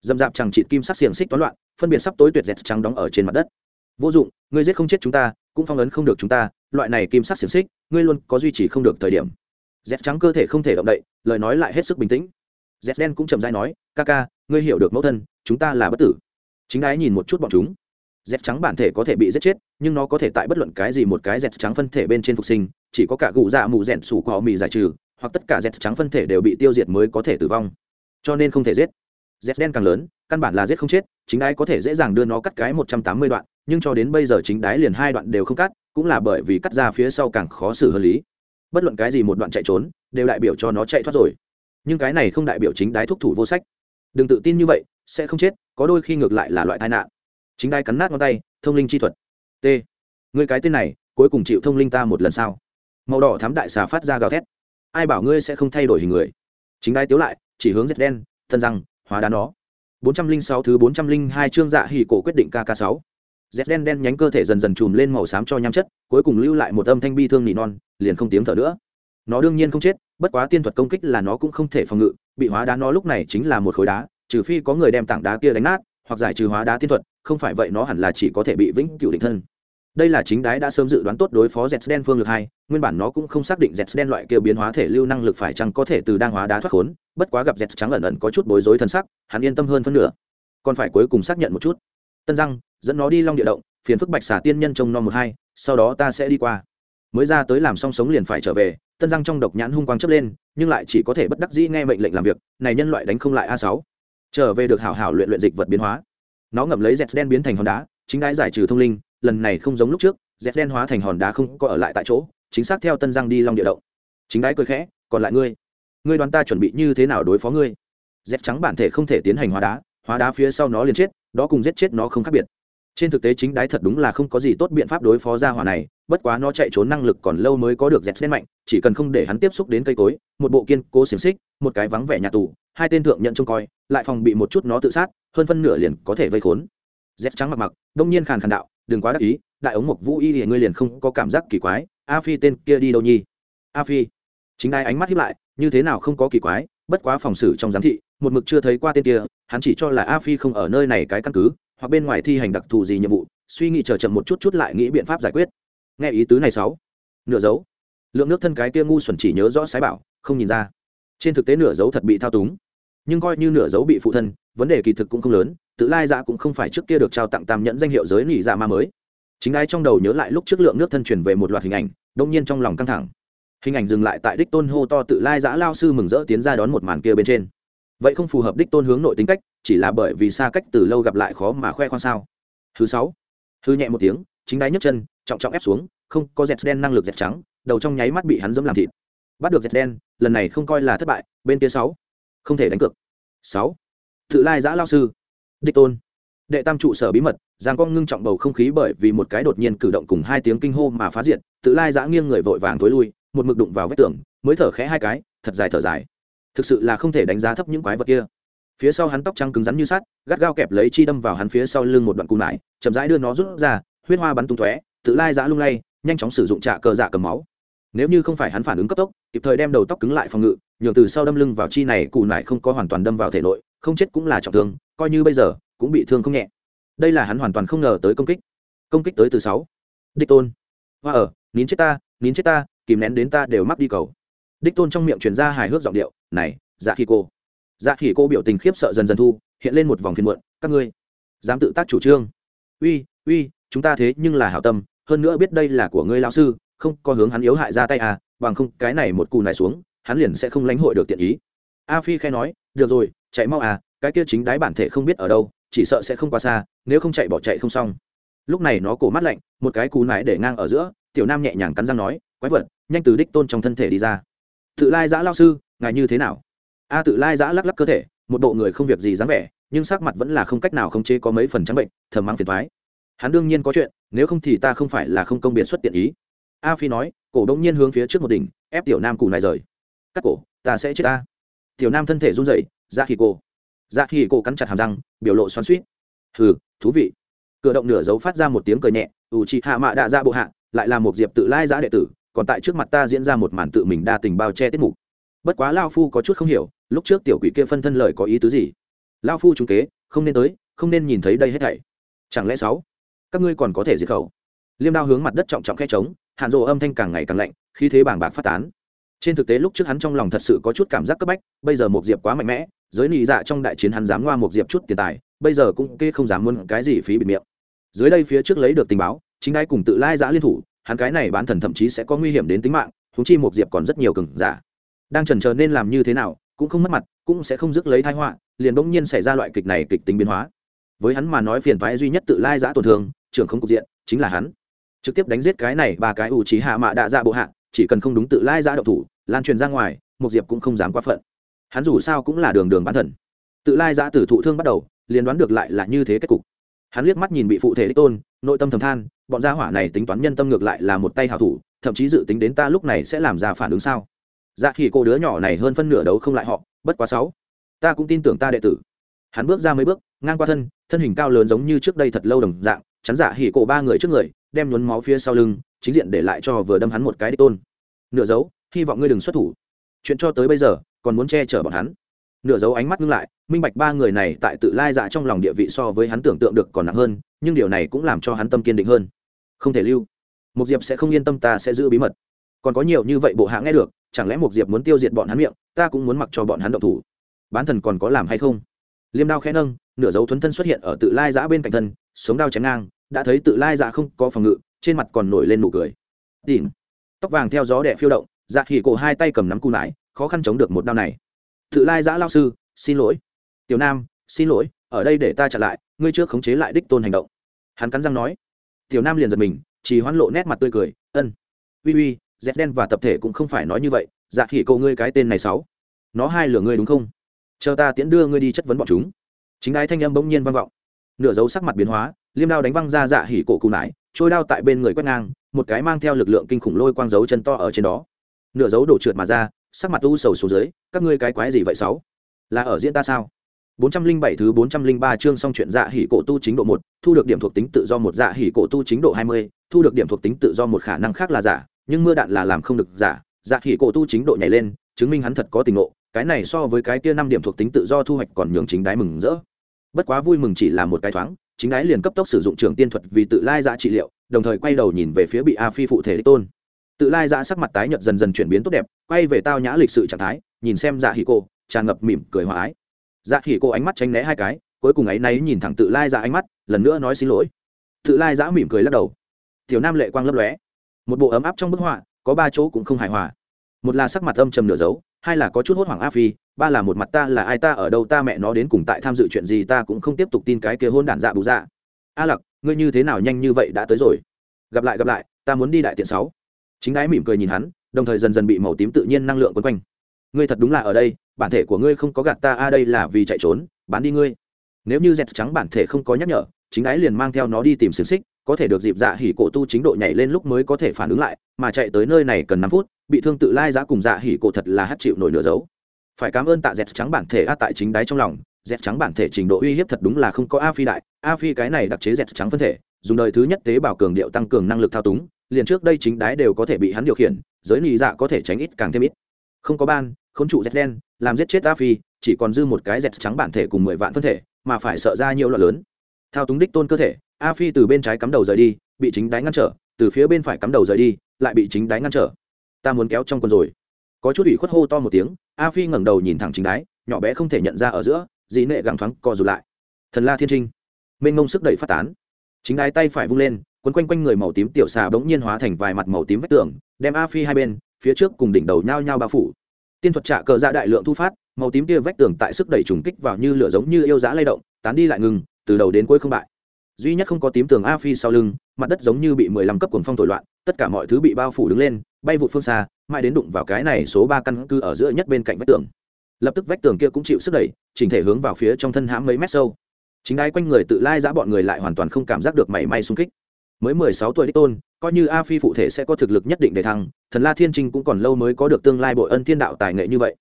Dầm dạp chẳng chịt kim sắc xiềng xích toán loạn, phân biệt sắp tối tuyệt dẹt trắng đóng ở trên mặt đất. Vô dụng, ngươi giết không chết chúng ta, cũng phong ấn không được chúng ta, loại này kim sắc xiềng xích, ngươi luôn có duy trì không được thời điểm. Dẹt trắng cơ thể không thể động đậy, lời nói lại hết sức bình tĩnh. Dẹt đen cũng chậm dai nói, ca ca, ngươi hiểu được mẫu thân, chúng ta là bất tử. Chính ái nhìn một chút bọn chúng. Dẹt trắng bản thể có thể bị giết chết, nhưng nó có thể tại bất luận cái gì một cái dẹt trắng phân thể bên trên phục sinh, chỉ có cả gụ dạ mù rẻn sủ của họ mì giải trừ hoặc tất cả z trắng phân thể đều bị tiêu diệt mới có thể tử vong. Cho nên không thể giết. Z đen càng lớn, căn bản là giết không chết, chính đái có thể dễ dàng đưa nó cắt cái một trăm tám mươi đoạn, nhưng cho đến bây giờ chính đái liền hai đoạn đều không cắt, cũng là bởi vì cắt ra phía sau càng khó xử hơn lý. Bất luận cái gì một đoạn chạy trốn, đều đại biểu cho nó chạy thoát rồi. Nhưng cái này không đại biểu chính đái thúc thủ vô sách. Đừng tự tin như vậy, sẽ không chết, có đôi khi ngược lại là loại tai nạn. Chính đái cắn nát ngón tay, thông linh chi thuật. T. Người cái tên này, cuối cùng chịu thông linh ta một lần sau. Màu đỏ thám đại xà phát ra gào thét ai bảo ngươi sẽ không thay đổi hình người? Chính đai tiếu lại, chỉ hướng dệt đen, thân răng, hóa đá nó. bốn trăm linh sáu thứ bốn trăm linh hai chương dạ hỉ cổ quyết định kk sáu. Dệt đen đen nhánh cơ thể dần dần chùm lên màu xám cho nham chất, cuối cùng lưu lại một âm thanh bi thương nỉ non, liền không tiếng thở nữa. Nó đương nhiên không chết, bất quá tiên thuật công kích là nó cũng không thể phòng ngự, bị hóa đá nó lúc này chính là một khối đá, trừ phi có người đem tảng đá kia đánh nát, hoặc giải trừ hóa đá tiên thuật, không phải vậy nó hẳn là chỉ có thể bị vĩnh cửu định thân đây là chính đái đã sớm dự đoán tốt đối phó z đen phương lực hai, nguyên bản nó cũng không xác định z đen loại kia biến hóa thể lưu năng lực phải chăng có thể từ đang hóa đá thoát khốn, bất quá gặp z trắng ẩn ẩn có chút bối rối thân sắc, hắn yên tâm hơn phân nửa. Còn phải cuối cùng xác nhận một chút. Tân răng dẫn nó đi long địa động, phiền phức bạch xả tiên nhân trông non một hai, sau đó ta sẽ đi qua. Mới ra tới làm xong sống liền phải trở về, tân răng trong độc nhãn hung quang chớp lên, nhưng lại chỉ có thể bất đắc dĩ nghe mệnh lệnh làm việc, này nhân loại đánh không lại a sáu. Trở về được hảo hảo luyện luyện dịch vật biến hóa. Nó ngậm lấy dẹt đen biến thành hòn đá, chính đái giải trừ thông linh lần này không giống lúc trước dép đen hóa thành hòn đá không có ở lại tại chỗ, chính xác theo tân giang đi long địa động. Chính đái cười khẽ, còn lại ngươi ngươi đoán ta chuẩn bị như thế nào đối phó ngươi? Dép trắng bản thể không thể tiến hành hóa đá hóa đá phía sau nó liền chết, đó cùng giết chết nó không khác biệt. Trên thực tế chính đái thật đúng là không có gì tốt biện pháp đối phó ra hỏa này, bất quá nó chạy trốn năng lực còn lâu mới có được dẹp đen mạnh, chỉ cần không để hắn tiếp xúc đến cây cối, một bộ kiên cố xiềng xích, một cái vắng vẻ nhà tù, hai tên thượng nhận trông coi, lại phòng bị một chút nó tự sát, hơn phân nửa liền có thể vây khốn. Dép trắng mặc mặc, đông nhiên khàn khàn đạo đừng quá đắc ý, đại ống mộc vũ y thì ngươi liền không có cảm giác kỳ quái, a phi tên kia đi đâu nhi a phi. Chính ai ánh mắt hiếp lại, như thế nào không có kỳ quái, bất quá phòng xử trong giám thị, một mực chưa thấy qua tên kia, hắn chỉ cho là a phi không ở nơi này cái căn cứ, hoặc bên ngoài thi hành đặc thù gì nhiệm vụ, suy nghĩ chờ chậm một chút chút lại nghĩ biện pháp giải quyết. Nghe ý tứ này sáu. Nửa dấu. Lượng nước thân cái kia ngu xuẩn chỉ nhớ rõ sái bảo, không nhìn ra. Trên thực tế nửa dấu thật bị thao túng nhưng coi như nửa dấu bị phụ thân, vấn đề kỳ thực cũng không lớn, tự lai dạ cũng không phải trước kia được trao tặng tam nhẫn danh hiệu giới nỉ dạ ma mới. Chính ai trong đầu nhớ lại lúc trước lượng nước thân truyền về một loạt hình ảnh, đông nhiên trong lòng căng thẳng. Hình ảnh dừng lại tại đích tôn hô to tự lai giã lao sư mừng rỡ tiến ra đón một màn kia bên trên. Vậy không phù hợp đích tôn hướng nội tính cách, chỉ là bởi vì xa cách từ lâu gặp lại khó mà khoe khoang sao. Thứ sáu thứ nhẹ một tiếng, chính đáy nhấc chân, trọng trọng ép xuống, không, có dẹt đen năng lực dẹt trắng, đầu trong nháy mắt bị hắn dẫm làm thịt. Bắt được dẹt đen, lần này không coi là thất bại, bên kia sáu không thể đánh cược. Sáu. Tự lai giã lao sư. Đích tôn. Đệ tam trụ sở bí mật, giang con ngưng trọng bầu không khí bởi vì một cái đột nhiên cử động cùng hai tiếng kinh hô mà phá diện tự lai giã nghiêng người vội vàng thối lui, một mực đụng vào vách tường, mới thở khẽ hai cái, thật dài thở dài. Thực sự là không thể đánh giá thấp những quái vật kia. Phía sau hắn tóc trắng cứng rắn như sắt, gắt gao kẹp lấy chi đâm vào hắn phía sau lưng một đoạn cung lại, chậm rãi đưa nó rút ra, huyết hoa bắn tung tóe, tự lai giã lung lay, nhanh chóng sử dụng trạ cờ dạ cầm máu. Nếu như không phải hắn phản ứng cấp tốc, kịp thời đem đầu tóc cứng lại phòng ngự nhường từ sau đâm lưng vào chi này cụ nải không có hoàn toàn đâm vào thể nội, không chết cũng là trọng thương, coi như bây giờ cũng bị thương không nhẹ. Đây là hắn hoàn toàn không ngờ tới công kích. Công kích tới từ sáu. Đích tôn. Hoa ở, nín chết ta, nín chết ta, kìm nén đến ta đều mắc đi cầu. Đích tôn trong miệng truyền ra hài hước giọng điệu, này dạ khi cô. Dạ khi cô biểu tình khiếp sợ dần dần thu, hiện lên một vòng phiền muộn, các ngươi dám tự tác chủ trương. Uy uy, chúng ta thế nhưng là hảo tâm, hơn nữa biết đây là của ngươi lão sư, không có hướng hắn yếu hại ra tay à bằng không cái này một cù này xuống hắn liền sẽ không lãnh hội được tiện ý. A phi khai nói, được rồi, chạy mau à cái kia chính đái bản thể không biết ở đâu, chỉ sợ sẽ không quá xa, nếu không chạy bỏ chạy không xong. Lúc này nó cổ mắt lạnh, một cái cú nải để ngang ở giữa, tiểu nam nhẹ nhàng cắn răng nói, quái vật, nhanh từ đích tôn trong thân thể đi ra. Tự lai giã lao sư, ngài như thế nào? A tự lai giã lắc lắc cơ thể, một bộ người không việc gì dáng vẻ, nhưng sắc mặt vẫn là không cách nào không chế có mấy phần trắng bệnh, thầm mang phiền thoái hắn đương nhiên có chuyện, nếu không thì ta không phải là không công biệt xuất tiện ý. A phi nói, cổ đông nhiên hướng phía trước một đỉnh, ép tiểu nam cù này rời cắt cổ, ta sẽ chết ta. Tiểu nam thân thể run rẩy dạ khi cô Dạ khi cô cắn chặt hàm răng, biểu lộ xoắn suýt hừ, thú vị. Cửa động nửa dấu phát ra một tiếng cười nhẹ, ủ chị hạ mạ đạ ra bộ hạ, lại là một diệp tự lai giã đệ tử, còn tại trước mặt ta diễn ra một màn tự mình đa tình bao che tiết mục. Bất quá lao phu có chút không hiểu, lúc trước tiểu quỷ kia phân thân lời có ý tứ gì? Lao phu trung kế, không nên tới, không nên nhìn thấy đây hết thảy. Chẳng lẽ sáu, các ngươi còn có thể diệt khẩu? Liêm đao hướng mặt đất trọng trọng khe trống, hạn rộ âm thanh càng ngày càng lạnh khi thế bảng bạc phát tán trên thực tế lúc trước hắn trong lòng thật sự có chút cảm giác cấp bách, bây giờ một diệp quá mạnh mẽ, giới nị dạ trong đại chiến hắn dám ngoa một diệp chút tiền tài, bây giờ cũng kê không dám muốn cái gì phí bịt miệng. Dưới đây phía trước lấy được tình báo, chính đai cùng tự lai giã liên thủ, hắn cái này bán thần thậm chí sẽ có nguy hiểm đến tính mạng thúng chi một diệp còn rất nhiều cừng giả. Đang trần chờ nên làm như thế nào, cũng không mất mặt, cũng sẽ không dứt lấy thái họa, liền bỗng nhiên xảy ra loại kịch này kịch tính biến hóa. Với hắn mà nói phiền thoái duy nhất tự lai giã tổn thương, trưởng không cục diện, chính là hắn. Trực tiếp đánh giết cái này ba cái ủ trí hạ mạ đạ dạ bộ hạ, chỉ cần không đúng tự lai giã độc thủ lan truyền ra ngoài một diệp cũng không dám quá phận. Hắn dù sao cũng là đường đường bán thần. Tự lai giã tử thụ thương bắt đầu, liền đoán được lại là như thế kết cục. Hắn liếc mắt nhìn bị phụ thể đích tôn, nội tâm thầm than, bọn gia hỏa này tính toán nhân tâm ngược lại là một tay hảo thủ, thậm chí dự tính đến ta lúc này sẽ làm ra phản ứng sao. Dạ khi cô đứa nhỏ này hơn phân nửa đấu không lại họ, bất quá sáu. Ta cũng tin tưởng ta đệ tử. Hắn bước ra mấy bước, ngang qua thân thân hình cao lớn giống như trước đây thật lâu đồng dạng, chắn giả hỉ cổ ba người trước người, đem nhuốm máu phía sau lưng, chính diện để lại cho vừa đâm hắn một cái đích tôn. Nửa dấu hy vọng ngươi đừng xuất thủ. Chuyện cho tới bây giờ, còn muốn che chở bọn hắn. Nửa dấu ánh mắt ngưng lại, minh bạch ba người này tại tự lai dạ trong lòng địa vị so với hắn tưởng tượng được còn nặng hơn, nhưng điều này cũng làm cho hắn tâm kiên định hơn. Không thể lưu. Một diệp sẽ không yên tâm ta sẽ giữ bí mật. Còn có nhiều như vậy bộ hạ nghe được, chẳng lẽ một diệp muốn tiêu diệt bọn hắn miệng, ta cũng muốn mặc cho bọn hắn động thủ. Bán thần còn có làm hay không? Liêm đao khẽ nâng, nửa dấu thuấn thân xuất hiện ở tự lai giã bên cạnh thân, sống đao chém ngang, đã thấy tự lai giã không có phòng ngự, trên mặt còn nổi lên nụ cười. Tìm. Tóc vàng theo gió đẻ phiêu động dạ khỉ cổ hai tay cầm nắm cu lại, khó khăn chống được một đao này. Tự lai giã lao sư xin lỗi. Tiểu nam xin lỗi ở đây để ta trả lại ngươi trước khống chế lại đích tôn hành động. Hắn cắn răng nói. Tiểu nam liền giật mình chỉ hoan lộ nét mặt tươi cười ân uy uy dép đen và tập thể cũng không phải nói như vậy dạ khỉ cổ ngươi cái tên này sáu nó hai lửa ngươi đúng không? Chờ ta tiễn đưa ngươi đi chất vấn bọn chúng. Chính ai thanh âm bỗng nhiên vang vọng. Nửa dấu sắc mặt biến hóa liêm đao đánh văng ra dạ hỉ cổ cụ nải trôi đao tại bên người quét ngang một cái mang theo lực lượng kinh khủng lôi quang dấu chân to ở trên đó nửa dấu đổ trượt mà ra sắc mặt u sầu xuống dưới các ngươi cái quái gì vậy sáu là ở diễn ta sao 407 thứ 403 chương xong chuyện dạ hỉ cổ tu chính độ 1, thu được điểm thuộc tính tự do một dạ hỉ cổ tu chính độ 20, thu được điểm thuộc tính tự do một khả năng khác là giả, nhưng mưa đạn là làm không được giả, dạ hỉ cổ tu chính độ nhảy lên, chứng minh hắn thật có tình ngộ, cái này so với cái kia năm điểm thuộc tính tự do thu hoạch còn nhường chính đái mừng rỡ. Bất quá vui mừng chỉ là một cái thoáng, chính đái liền cấp tốc sử dụng trường tiên thuật vì tự lai dạ trị liệu, đồng thời quay đầu nhìn về phía bị A Phi phụ thể tôn. Tự lai dạ sắc mặt tái nhợt dần dần chuyển biến tốt đẹp, quay về tao nhã lịch sự trạng thái, nhìn xem dạ hỉ Cô, tràn ngập mỉm cười hòa ái. Dạ hỉ cô ánh mắt tránh né hai cái cuối cùng ấy nấy nhìn thẳng tự lai dạ ánh mắt lần nữa nói xin lỗi. Tự lai dạ mỉm cười lắc đầu. Tiểu nam lệ quang lấp lóe. Một bộ ấm áp trong bức họa có ba chỗ cũng không hài hòa. Một là sắc mặt âm trầm nửa dấu hai là có chút hốt hoảng a phi ba là một mặt ta là ai ta ở đâu ta mẹ nó đến cùng tại tham dự chuyện gì ta cũng không tiếp tục tin cái kia hôn đản dạ bù dạ. A lặc ngươi như thế nào nhanh như vậy đã tới rồi? Gặp lại gặp lại ta muốn đi đại tiện sáu chính ái mỉm cười nhìn hắn, đồng thời dần dần bị màu tím tự nhiên năng lượng quấn quanh. Ngươi thật đúng là ở đây, bản thể của ngươi không có gạt ta, a, đây là vì chạy trốn, bán đi ngươi. Nếu như dẹt trắng bản thể không có nhắc nhở, chính ái liền mang theo nó đi tìm xiềng xích, có thể được dịp dạ hỉ cổ tu chính độ nhảy lên lúc mới có thể phản ứng lại, mà chạy tới nơi này cần năm phút, bị thương tự lai giá cùng dạ hỉ cổ thật là hát chịu nổi nửa dấu. Phải cảm ơn tạ dẹt trắng bản thể a tại chính đáy trong lòng dẹt trắng bản thể trình độ uy hiếp thật đúng là không có a phi đại, a phi cái này đặc chế dẹt trắng phân thể, dùng đời thứ nhất tế bào cường điệu tăng cường năng lực thao túng liền trước đây chính đái đều có thể bị hắn điều khiển, giới nị dạ có thể tránh ít càng thêm ít. Không có ban khốn trụ dẹt đen, làm giết chết a phi chỉ còn dư một cái dẹt trắng bản thể cùng mười vạn phân thể, mà phải sợ ra nhiều loại lớn. Thao túng đích tôn cơ thể a phi từ bên trái cắm đầu rời đi, bị chính đáy ngăn trở, từ phía bên phải cắm đầu rời đi, lại bị chính đáy ngăn trở. Ta muốn kéo trong quần rồi. Có chút ủy khuất hô to một tiếng a phi ngẩng đầu nhìn thẳng chính đáy nhỏ bé không thể nhận ra ở giữa dĩ nệ gặng thoáng co rụt lại. Thần la thiên trinh, mênh mông sức đẩy phát tán. Chính đáy tay phải vung lên quấn quanh quanh người màu tím tiểu xà bỗng nhiên hóa thành vài mặt màu tím vách tường, đem a phi hai bên, phía trước cùng đỉnh đầu nhao nhao bao phủ. Tiên thuật trả cờ dạ đại lượng thu phát, màu tím kia vách tường tại sức đẩy trùng kích vào như lửa giống như yêu dã lay động, tán đi lại ngừng, từ đầu đến cuối không bại. Duy nhất không có tím tường a phi sau lưng, mặt đất giống như bị mười lăm cấp cuồng phong thổi loạn, tất cả mọi thứ bị bao phủ đứng lên, bay vụ phương xa, mãi đến đụng vào cái này số ba căn cứ ở giữa nhất bên cạnh vách tường. Lập tức vách tường kia cũng chịu sức đẩy, chỉnh thể hướng vào phía trong thân hãm mấy mét sâu. Chính đái quanh người tự lai giã bọn người lại hoàn toàn không cảm giác được mảy may xung kích mới mười sáu tuổi đích tôn, coi như a phi phụ thể sẽ có thực lực nhất định để thăng, thần la thiên trinh cũng còn lâu mới có được tương lai bội ân thiên đạo tài nghệ như vậy.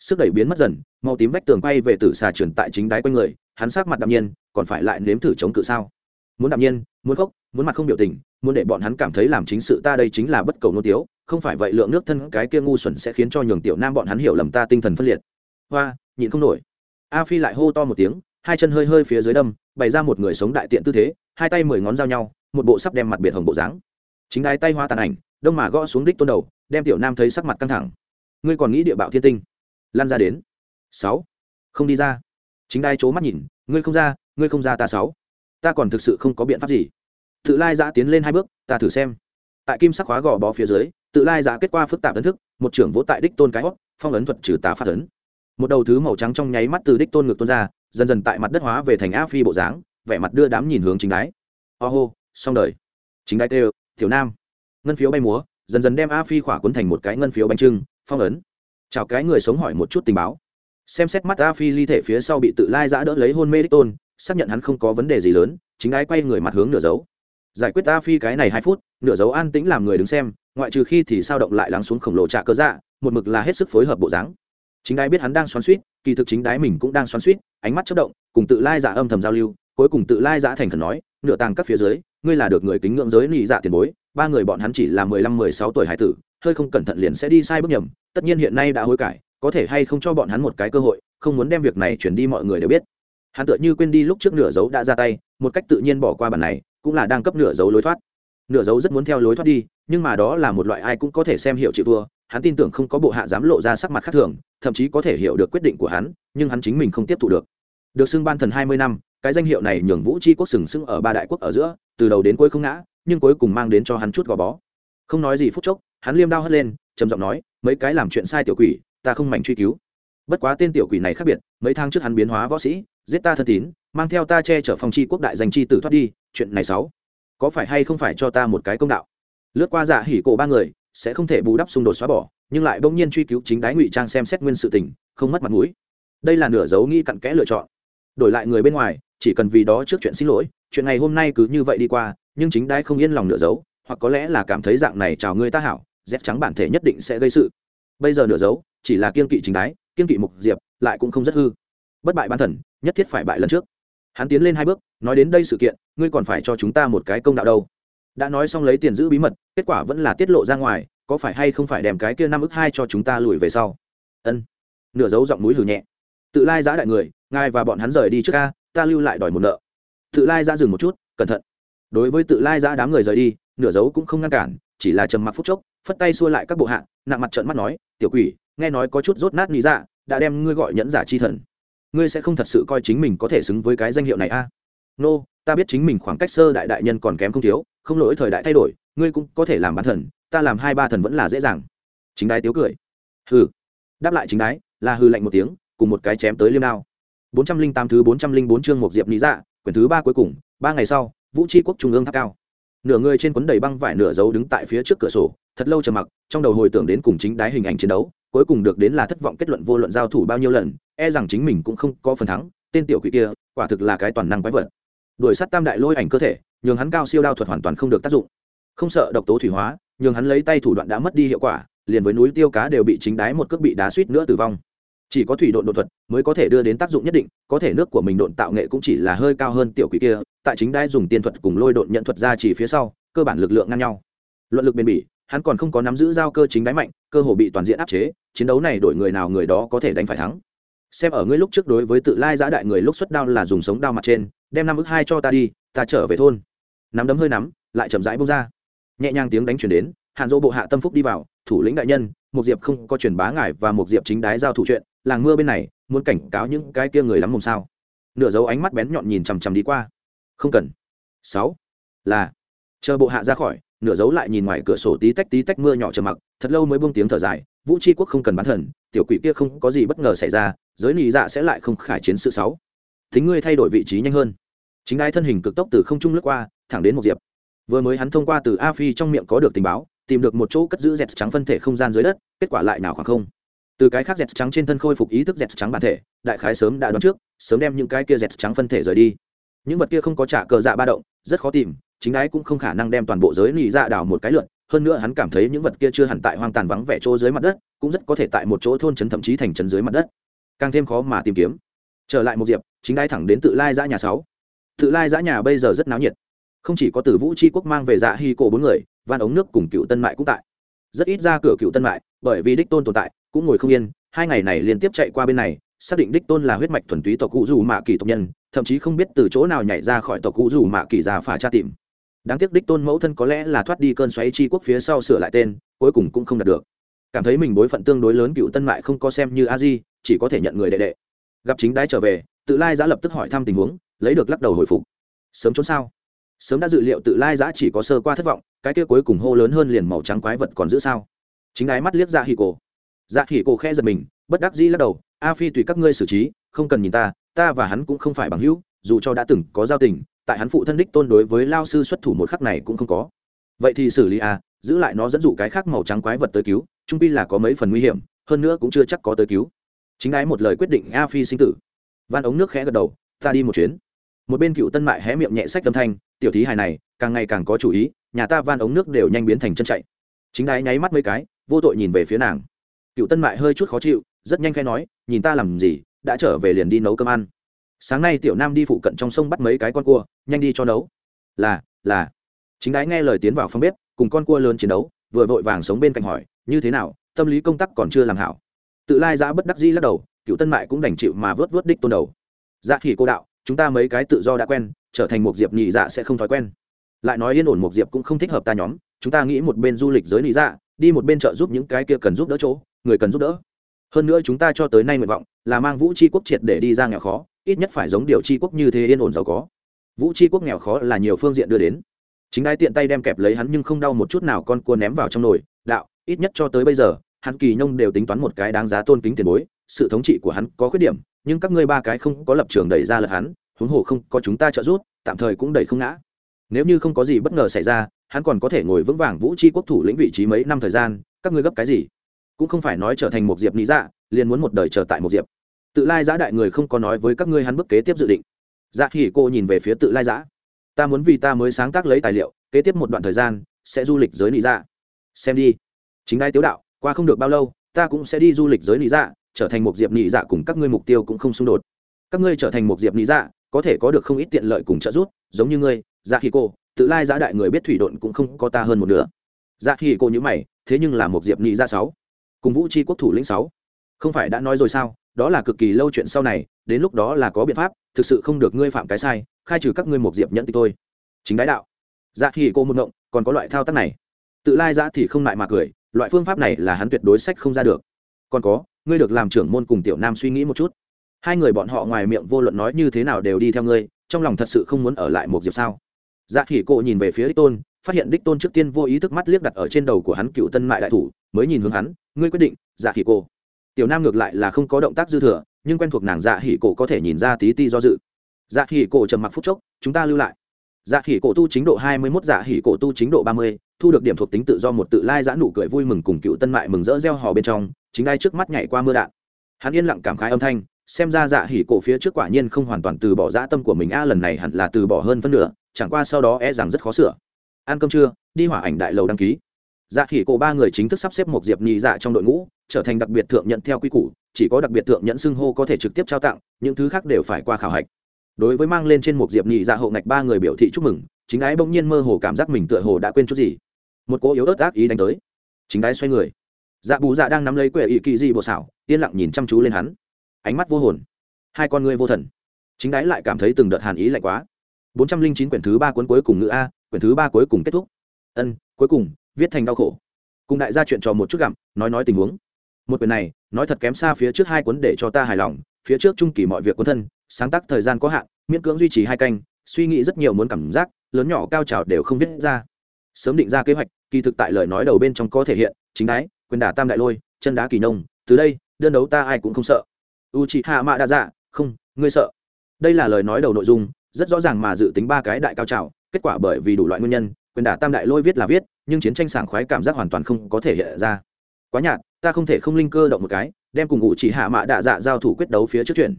Sức đẩy biến mất dần, màu tím vách tường quay về tử xà chuyển tại chính đáy quanh người, hắn sát mặt đạm nhiên, còn phải lại nếm thử chống cự sao? Muốn đạm nhiên, muốn khóc, muốn mặt không biểu tình, muốn để bọn hắn cảm thấy làm chính sự ta đây chính là bất cầu nô tiếu, không phải vậy lượng nước thân cái kia ngu xuẩn sẽ khiến cho nhường tiểu nam bọn hắn hiểu lầm ta tinh thần phân liệt. Hoa, nhịn không nổi. A phi lại hô to một tiếng, hai chân hơi hơi phía dưới đâm, bày ra một người sống đại tiện tư thế, hai tay mười ngón giao nhau một bộ sắp đem mặt biệt hồng bộ dáng. Chính đái tay hoa tàn ảnh, đông mà gõ xuống đích tôn đầu, đem tiểu nam thấy sắc mặt căng thẳng. Ngươi còn nghĩ địa bạo thiên tinh? Lan ra đến. Sáu. Không đi ra. Chính đai c mắt nhìn, ngươi không ra, ngươi không ra ta sáu. Ta còn thực sự không có biện pháp gì. Tự lai giã tiến lên hai bước, ta thử xem. Tại kim sắc khóa gò bó phía dưới, tự lai giã kết quả phức tạp ấn thức, một trưởng vỗ tại đích tôn cái hót, phong ấn thuật trừ tá phát ấn. Một đầu thứ màu trắng trong nháy mắt từ đích tôn ngược tôn ra, dần dần tại mặt đất hóa về thành a phi bộ dáng, vẻ mặt đưa đám nhìn hướng chính đái. O hô xong đời. Chính đái tê tiểu nam. Ngân phiếu bay múa, dần dần đem a phi khỏa cuốn thành một cái ngân phiếu bánh trưng, phong ấn. Chào cái người sống hỏi một chút tình báo. Xem xét mắt a phi ly thể phía sau bị tự lai giã đỡ lấy hôn mê đích tôn, xác nhận hắn không có vấn đề gì lớn, chính ái quay người mặt hướng nửa dấu. Giải quyết a phi cái này hai phút, nửa dấu an tĩnh làm người đứng xem, ngoại trừ khi thì sao động lại lắng xuống khổng lồ trạ cơ dạ một mực là hết sức phối hợp bộ dáng. Chính đái biết hắn đang xoắn suýt kỳ thực chính đái mình cũng đang xoắn suýt ánh mắt chất động, cùng tự lai giả âm thầm giao lưu, cuối cùng tự lai giả thành khẩn nói, nửa tàng các phía dưới ngươi là được người kính ngưỡng giới nị dạ tiền bối, ba người bọn hắn chỉ là mười lăm, mười sáu tuổi hải tử, hơi không cẩn thận liền sẽ đi sai bước nhầm, tất nhiên hiện nay đã hối cải, có thể hay không cho bọn hắn một cái cơ hội, không muốn đem việc này chuyển đi mọi người đều biết. Hắn tựa như quên đi lúc trước nửa dấu đã ra tay, một cách tự nhiên bỏ qua bản này, cũng là đang cấp nửa dấu lối thoát. Nửa dấu rất muốn theo lối thoát đi, nhưng mà đó là một loại ai cũng có thể xem hiểu chị vua hắn tin tưởng không có bộ hạ dám lộ ra sắc mặt khác thường, thậm chí có thể hiểu được quyết định của hắn, nhưng hắn chính mình không tiếp thu được. Được xưng ban thần hai mươi năm, cái danh hiệu này nhường vũ c h i quốc sừng sững ở ba đại quốc ở giữa từ đầu đến cuối không ngã, nhưng cuối cùng mang đến cho hắn chút gò bó. Không nói gì phút chốc, hắn liêm đao hất lên, trầm giọng nói, mấy cái làm chuyện sai tiểu quỷ, ta không mảnh truy cứu. Bất quá tên tiểu quỷ này khác biệt, mấy tháng trước hắn biến hóa võ sĩ, giết ta thân tín, mang theo ta che chở phong chi quốc đại danh chi tử thoát đi, chuyện này sáu có phải hay không phải cho ta một cái công đạo? Lướt qua dạ hỉ cổ ba người, sẽ không thể bù đắp xung đột xóa bỏ, nhưng lại bỗng nhiên truy cứu chính đái ngụy trang xem xét nguyên sự tình, không mất mặt mũi. Đây là nửa dấu nghi cặn kẽ lựa chọn. Đổi lại người bên ngoài chỉ cần vì đó trước chuyện xin lỗi, chuyện ngày hôm nay cứ như vậy đi qua, nhưng chính đái không yên lòng nửa dấu, hoặc có lẽ là cảm thấy dạng này chào ngươi ta hảo, dép trắng bản thể nhất định sẽ gây sự. Bây giờ nửa dấu, chỉ là kiên kỵ chính đái, kiên kỵ mục diệp, lại cũng không rất hư. Bất bại ban thần, nhất thiết phải bại lần trước. Hắn tiến lên hai bước, nói đến đây sự kiện, ngươi còn phải cho chúng ta một cái công đạo đâu. Đã nói xong lấy tiền giữ bí mật, kết quả vẫn là tiết lộ ra ngoài, có phải hay không phải đem cái kia năm ức hai cho chúng ta lùi về sau? Ân. Nửa dấu giọng mũi hử nhẹ. Tự lai giã đại người, ngài và bọn hắn rời đi trước ca ta lưu lại đòi một nợ. Tự lai ra dừng một chút cẩn thận. Đối với tự lai ra đám người rời đi nửa dấu cũng không ngăn cản chỉ là trầm mặc phút chốc phất tay xua lại các bộ hạ nặng mặt trợn mắt nói tiểu quỷ nghe nói có chút rốt nát lý dạ đã đem ngươi gọi nhẫn giả chi thần. Ngươi sẽ không thật sự coi chính mình có thể xứng với cái danh hiệu này a? À? nô、no, ta biết chính mình khoảng cách sơ đại đại nhân còn kém không thiếu không lỗi thời đại thay đổi ngươi cũng có thể làm bán thần ta làm hai ba thần vẫn là dễ dàng. Chính đái tiếu cười. Hừ. Đáp lại chính đái là hư lạnh một tiếng cùng một cái chém tới liêm đao bốn trăm linh tám thứ bốn trăm linh bốn chương một diệp lý dạ quyển thứ ba cuối cùng, ba ngày sau, vũ Chi quốc trung ương tháp cao. Nửa người trên quấn đầy băng vải nửa dấu đứng tại phía trước cửa sổ, thật lâu trầm mặc, trong đầu hồi tưởng đến cùng chính đái hình ảnh chiến đấu, cuối cùng được đến là thất vọng kết luận vô luận giao thủ bao nhiêu lần e rằng chính mình cũng không có phần thắng, tên tiểu quỷ kia, quả thực là cái toàn năng quái vật. Đuổi sát tam đại lôi ảnh cơ thể, nhường hắn cao siêu đao thuật hoàn toàn không được tác dụng. Không sợ độc tố thủy hóa, nhường hắn lấy tay thủ đoạn đã mất đi hiệu quả, liền với núi tiêu cá đều bị chính đái một cước bị đá suýt nữa tử vong chỉ có thủy độn đột thuật mới có thể đưa đến tác dụng nhất định, có thể nước của mình độn tạo nghệ cũng chỉ là hơi cao hơn tiểu quỷ kia, tại chính đái dùng tiên thuật cùng lôi độn nhận thuật ra chỉ phía sau, cơ bản lực lượng ngang nhau. Luận lực bền bỉ, hắn còn không có nắm giữ giao cơ chính đáy mạnh, cơ hồ bị toàn diện áp chế, chiến đấu này đổi người nào người đó có thể đánh phải thắng. Xem ở ngươi lúc trước đối với tự lai giã đại người lúc xuất đao là dùng sống đao mặt trên, đem năm ức hai cho ta đi, ta trở về thôn. Nắm đấm hơi nắm, lại chậm rãi bông ra. Nhẹ nhàng tiếng đánh chuyển đến, hàn dỗ bộ hạ tâm phúc đi vào, thủ lĩnh đại nhân một diệp không có truyền bá ngải và một diệp chính đái giao thủ chuyện làng mưa bên này, muốn cảnh cáo những cái kia người lắm mồm sao? Nửa dấu ánh mắt bén nhọn nhìn chằm chằm đi qua. Không cần. Sáu. Là. Chờ bộ hạ ra khỏi, nửa dấu lại nhìn ngoài cửa sổ tí tách tí tách mưa nhỏ trầm mặc, thật lâu mới buông tiếng thở dài, vũ tri quốc không cần bán thần, tiểu quỷ kia không có gì bất ngờ xảy ra, giới lì dạ sẽ lại không khải chiến sự sáu. Thính ngươi thay đổi vị trí nhanh hơn. Chính ai thân hình cực tốc từ không trung lướt qua, thẳng đến một diệp. Vừa mới hắn thông qua từ a phi trong miệng có được tình báo, tìm được một chỗ cất giữ dẹt trắng phân thể không gian dưới đất, kết quả lại nào khoảng không từ cái khác dẹt trắng trên thân khôi phục ý thức dẹt trắng bản thể, đại khái sớm đã đoán trước, sớm đem những cái kia dẹt trắng phân thể rời đi. Những vật kia không có trả cờ dạ ba động, rất khó tìm, chính ái cũng không khả năng đem toàn bộ giới lì dạ đảo một cái lượn hơn nữa hắn cảm thấy những vật kia chưa hẳn tại hoang tàn vắng vẻ chỗ dưới mặt đất, cũng rất có thể tại một chỗ thôn trấn thậm chí thành trấn dưới mặt đất. Càng thêm khó mà tìm kiếm. Trở lại một diệp, chính ái thẳng đến tự lai giã nhà sáu. Tự lai giã nhà bây giờ rất náo nhiệt. Không chỉ có từ vũ tri quốc mang về dạ hy cổ bốn người van ống nước cùng cựu tân mại cũng tại. Rất ít ra cửa cựu tân mại bởi vì đích tôn tồn tại, cũng ngồi không yên, hai ngày này liên tiếp chạy qua bên này, xác định đích tôn là huyết mạch thuần túy tộc cụ dù mạ kỳ tộc nhân, thậm chí không biết từ chỗ nào nhảy ra khỏi tộc cụ dù mạ kỳ già phả tra tìm. Đáng tiếc đích tôn mẫu thân có lẽ là thoát đi cơn xoáy chi quốc phía sau sửa lại tên, cuối cùng cũng không đạt được. Cảm thấy mình bối phận tương đối lớn cựu tân mại không có xem như a di, chỉ có thể nhận người đệ đệ. Gặp chính đái trở về, tự lai giã lập tức hỏi thăm tình huống, lấy được lắc đầu hồi phục. Sớm trốn sao? Sớm đã dự liệu tự lai giã chỉ có sơ qua thất vọng, cái kia cuối cùng hô lớn hơn liền màu trắng quái vật còn giữ sao? Chính ái mắt liếc dạ hỉ cổ. Dạ hỉ cổ khẽ giật mình, bất đắc dĩ lắc đầu, a phi tùy các ngươi xử trí, không cần nhìn ta ta và hắn cũng không phải bằng hữu, dù cho đã từng có giao tình, tại hắn phụ thân đích tôn đối với lao sư xuất thủ một khắc này cũng không có. Vậy thì xử lý a, giữ lại nó dẫn dụ cái khác màu trắng quái vật tới cứu, trung pi là có mấy phần nguy hiểm, hơn nữa cũng chưa chắc có tới cứu. Chính ái một lời quyết định a phi sinh tử. Van ống nước khẽ gật đầu, ta đi một chuyến. Một bên cựu tân mại hé miệng nhẹ sách âm thanh, tiểu thí hài này, càng ngày càng có chủ ý, nhà ta van ống nước đều nhanh biến thành chân chạy chính đái nháy mắt mấy cái, vô tội nhìn về phía nàng. Cựu tân mại hơi chút khó chịu, rất nhanh khai nói, nhìn ta làm gì, đã trở về liền đi nấu cơm ăn. Sáng nay tiểu nam đi phụ cận trong sông bắt mấy cái con cua, nhanh đi cho nấu. Là là. Chính đái nghe lời tiến vào phòng bếp, cùng con cua lớn chiến đấu, vừa vội vàng sống bên cạnh hỏi, như thế nào, tâm lý công tác còn chưa làm hảo? Tự lai giã bất đắc dĩ lắc đầu, cựu tân mại cũng đành chịu mà vớt vớt đích tôn đầu. Dạ thì cô đạo, chúng ta mấy cái tự do đã quen, trở thành một diệp nhị dạ sẽ không thói quen. Lại nói yên ổn một diệp cũng không thích hợp ta nhóm chúng ta nghĩ một bên du lịch giới lý dạ đi một bên trợ giúp những cái kia cần giúp đỡ chỗ, người cần giúp đỡ. Hơn nữa chúng ta cho tới nay nguyện vọng là mang vũ tri quốc triệt để đi ra nghèo khó, ít nhất phải giống điều tri quốc như thế yên ổn giàu có. Vũ tri quốc nghèo khó là nhiều phương diện đưa đến. Chính ai tiện tay đem kẹp lấy hắn nhưng không đau một chút nào con cua ném vào trong nồi, đạo, ít nhất cho tới bây giờ, hắn kỳ nhông đều tính toán một cái đáng giá tôn kính tiền bối, sự thống trị của hắn có khuyết điểm, nhưng các ngươi ba cái không có lập trường đẩy ra lật hắn, huống hồ không có chúng ta trợ giúp, tạm thời cũng đẩy không ngã. Nếu như không có gì bất ngờ xảy ra hắn còn có thể ngồi vững vàng vũ tri quốc thủ lĩnh vị trí mấy năm thời gian, các ngươi gấp cái gì? Cũng không phải nói trở thành một diệp lý dạ liền muốn một đời chờ tại một diệp. Tự lai giã đại người không có nói với các ngươi hắn bước kế tiếp dự định. Dạ thì cô nhìn về phía tự lai giã. Ta muốn vì ta mới sáng tác lấy tài liệu, kế tiếp một đoạn thời gian, sẽ du lịch giới lý dạ. Xem đi. Chính đai tiếu đạo, qua không được bao lâu, ta cũng sẽ đi du lịch giới lý dạ trở thành một diệp lý dạ cùng các ngươi mục tiêu cũng không xung đột. Các ngươi trở thành một diệp lý dạ có thể có được không ít tiện lợi cùng trợ giúp, giống như ngươi dạ khi cô tự lai giã đại người biết thủy độn cũng không có ta hơn một nửa. Dạ khi cô nhữ mày, thế nhưng là một diệp nhị ra sáu. Cùng vũ tri quốc thủ lĩnh sáu. Không phải đã nói rồi sao? Đó là cực kỳ lâu chuyện sau này, đến lúc đó là có biện pháp, thực sự không được ngươi phạm cái sai, khai trừ các ngươi một diệp nhẫn thì tôi chính đái đạo. Dạ khi cô một ngộng, còn có loại thao tác này. Tự lai giã thì không lại mà cười, loại phương pháp này là hắn tuyệt đối sách không ra được. Còn có, ngươi được làm trưởng môn cùng tiểu nam suy nghĩ một chút. Hai người bọn họ ngoài miệng vô luận nói như thế nào đều đi theo ngươi, trong lòng thật sự không muốn ở lại một diệp sao dạ khỉ cô nhìn về phía đích tôn, phát hiện đích tôn trước tiên vô ý thức mắt liếc đặt ở trên đầu của hắn cựu tân mại đại thủ, mới nhìn hướng hắn, ngươi quyết định dạ khỉ cô tiểu nam ngược lại là không có động tác dư thừa, nhưng quen thuộc nàng dạ hỉ cổ có thể nhìn ra tí ti do dự. Dạ hỉ cổ trầm mặc phút chốc, chúng ta lưu lại. Dạ hỉ cổ tu chính độ hai mươi mốt dạ hỉ cổ tu chính độ ba mươi, thu được điểm thuộc tính tự do một tự lai giã nụ cười vui mừng cùng cựu tân mại mừng rỡ reo hò bên trong, chính ai trước mắt nhảy qua mưa đạn. Hắn yên lặng cảm khái âm thanh, xem ra dạ hỉ cổ phía trước quả nhiên không hoàn toàn từ bỏ dã tâm của mình, a, lần này hẳn là từ bỏ hơn phân nửa chẳng qua sau đó e rằng rất khó sửa. Ăn cơm trưa, đi hỏa ảnh đại lầu đăng ký. Dạ khỉ cổ ba người chính thức sắp xếp một diệp nhị dạ trong đội ngũ, trở thành đặc biệt thượng nhận theo quy củ, chỉ có đặc biệt thượng nhận xưng hô có thể trực tiếp trao tặng, những thứ khác đều phải qua khảo hạch. Đối với mang lên trên một diệp nhị dạ hậu ngạch ba người biểu thị chúc mừng, chính ái bỗng nhiên mơ hồ cảm giác mình tựa hồ đã quên chút gì. Một cỗ yếu ớt ác ý đánh tới. Chính ái xoay người. Dạ bù dạ đang nắm lấy quệ ỵ kỳ dị bộ xảo, yên lặng nhìn chăm chú lên hắn. Ánh mắt vô hồn. Hai con ngươi vô thần. Chính đái lại cảm thấy từng đợt hàn ý lạnh quá bốn trăm linh chín quyển thứ ba cuốn cuối cùng ngữ a, quyển thứ ba cuối cùng kết thúc. Ân, cuối cùng, viết thành đau khổ. Cùng đại gia chuyện trò một chút gặm, nói nói tình huống. Một quyển này, nói thật kém xa phía trước hai cuốn để cho ta hài lòng, phía trước trung kỳ mọi việc cuốn thân, sáng tác thời gian có hạn, miễn cưỡng duy trì hai canh, suy nghĩ rất nhiều muốn cảm giác, lớn nhỏ cao trào đều không viết ra. Sớm định ra kế hoạch, kỳ thực tại lời nói đầu bên trong có thể hiện, chính đái, quyền đả tam đại lôi, chân đá kỳ nông, từ đây, đơn đấu ta ai cũng không sợ. U chị hạ mạ đa dạ không, ngươi sợ. Đây là lời nói đầu nội dung rất rõ ràng mà dự tính ba cái đại cao trào, kết quả bởi vì đủ loại nguyên nhân, quyền đả tam đại lôi viết là viết, nhưng chiến tranh sảng khoái cảm giác hoàn toàn không có thể hiện ra. Quá nhạt, ta không thể không linh cơ động một cái, đem cùng ngụ chỉ hạ mạ đạ dạ giao thủ quyết đấu phía trước chuyện.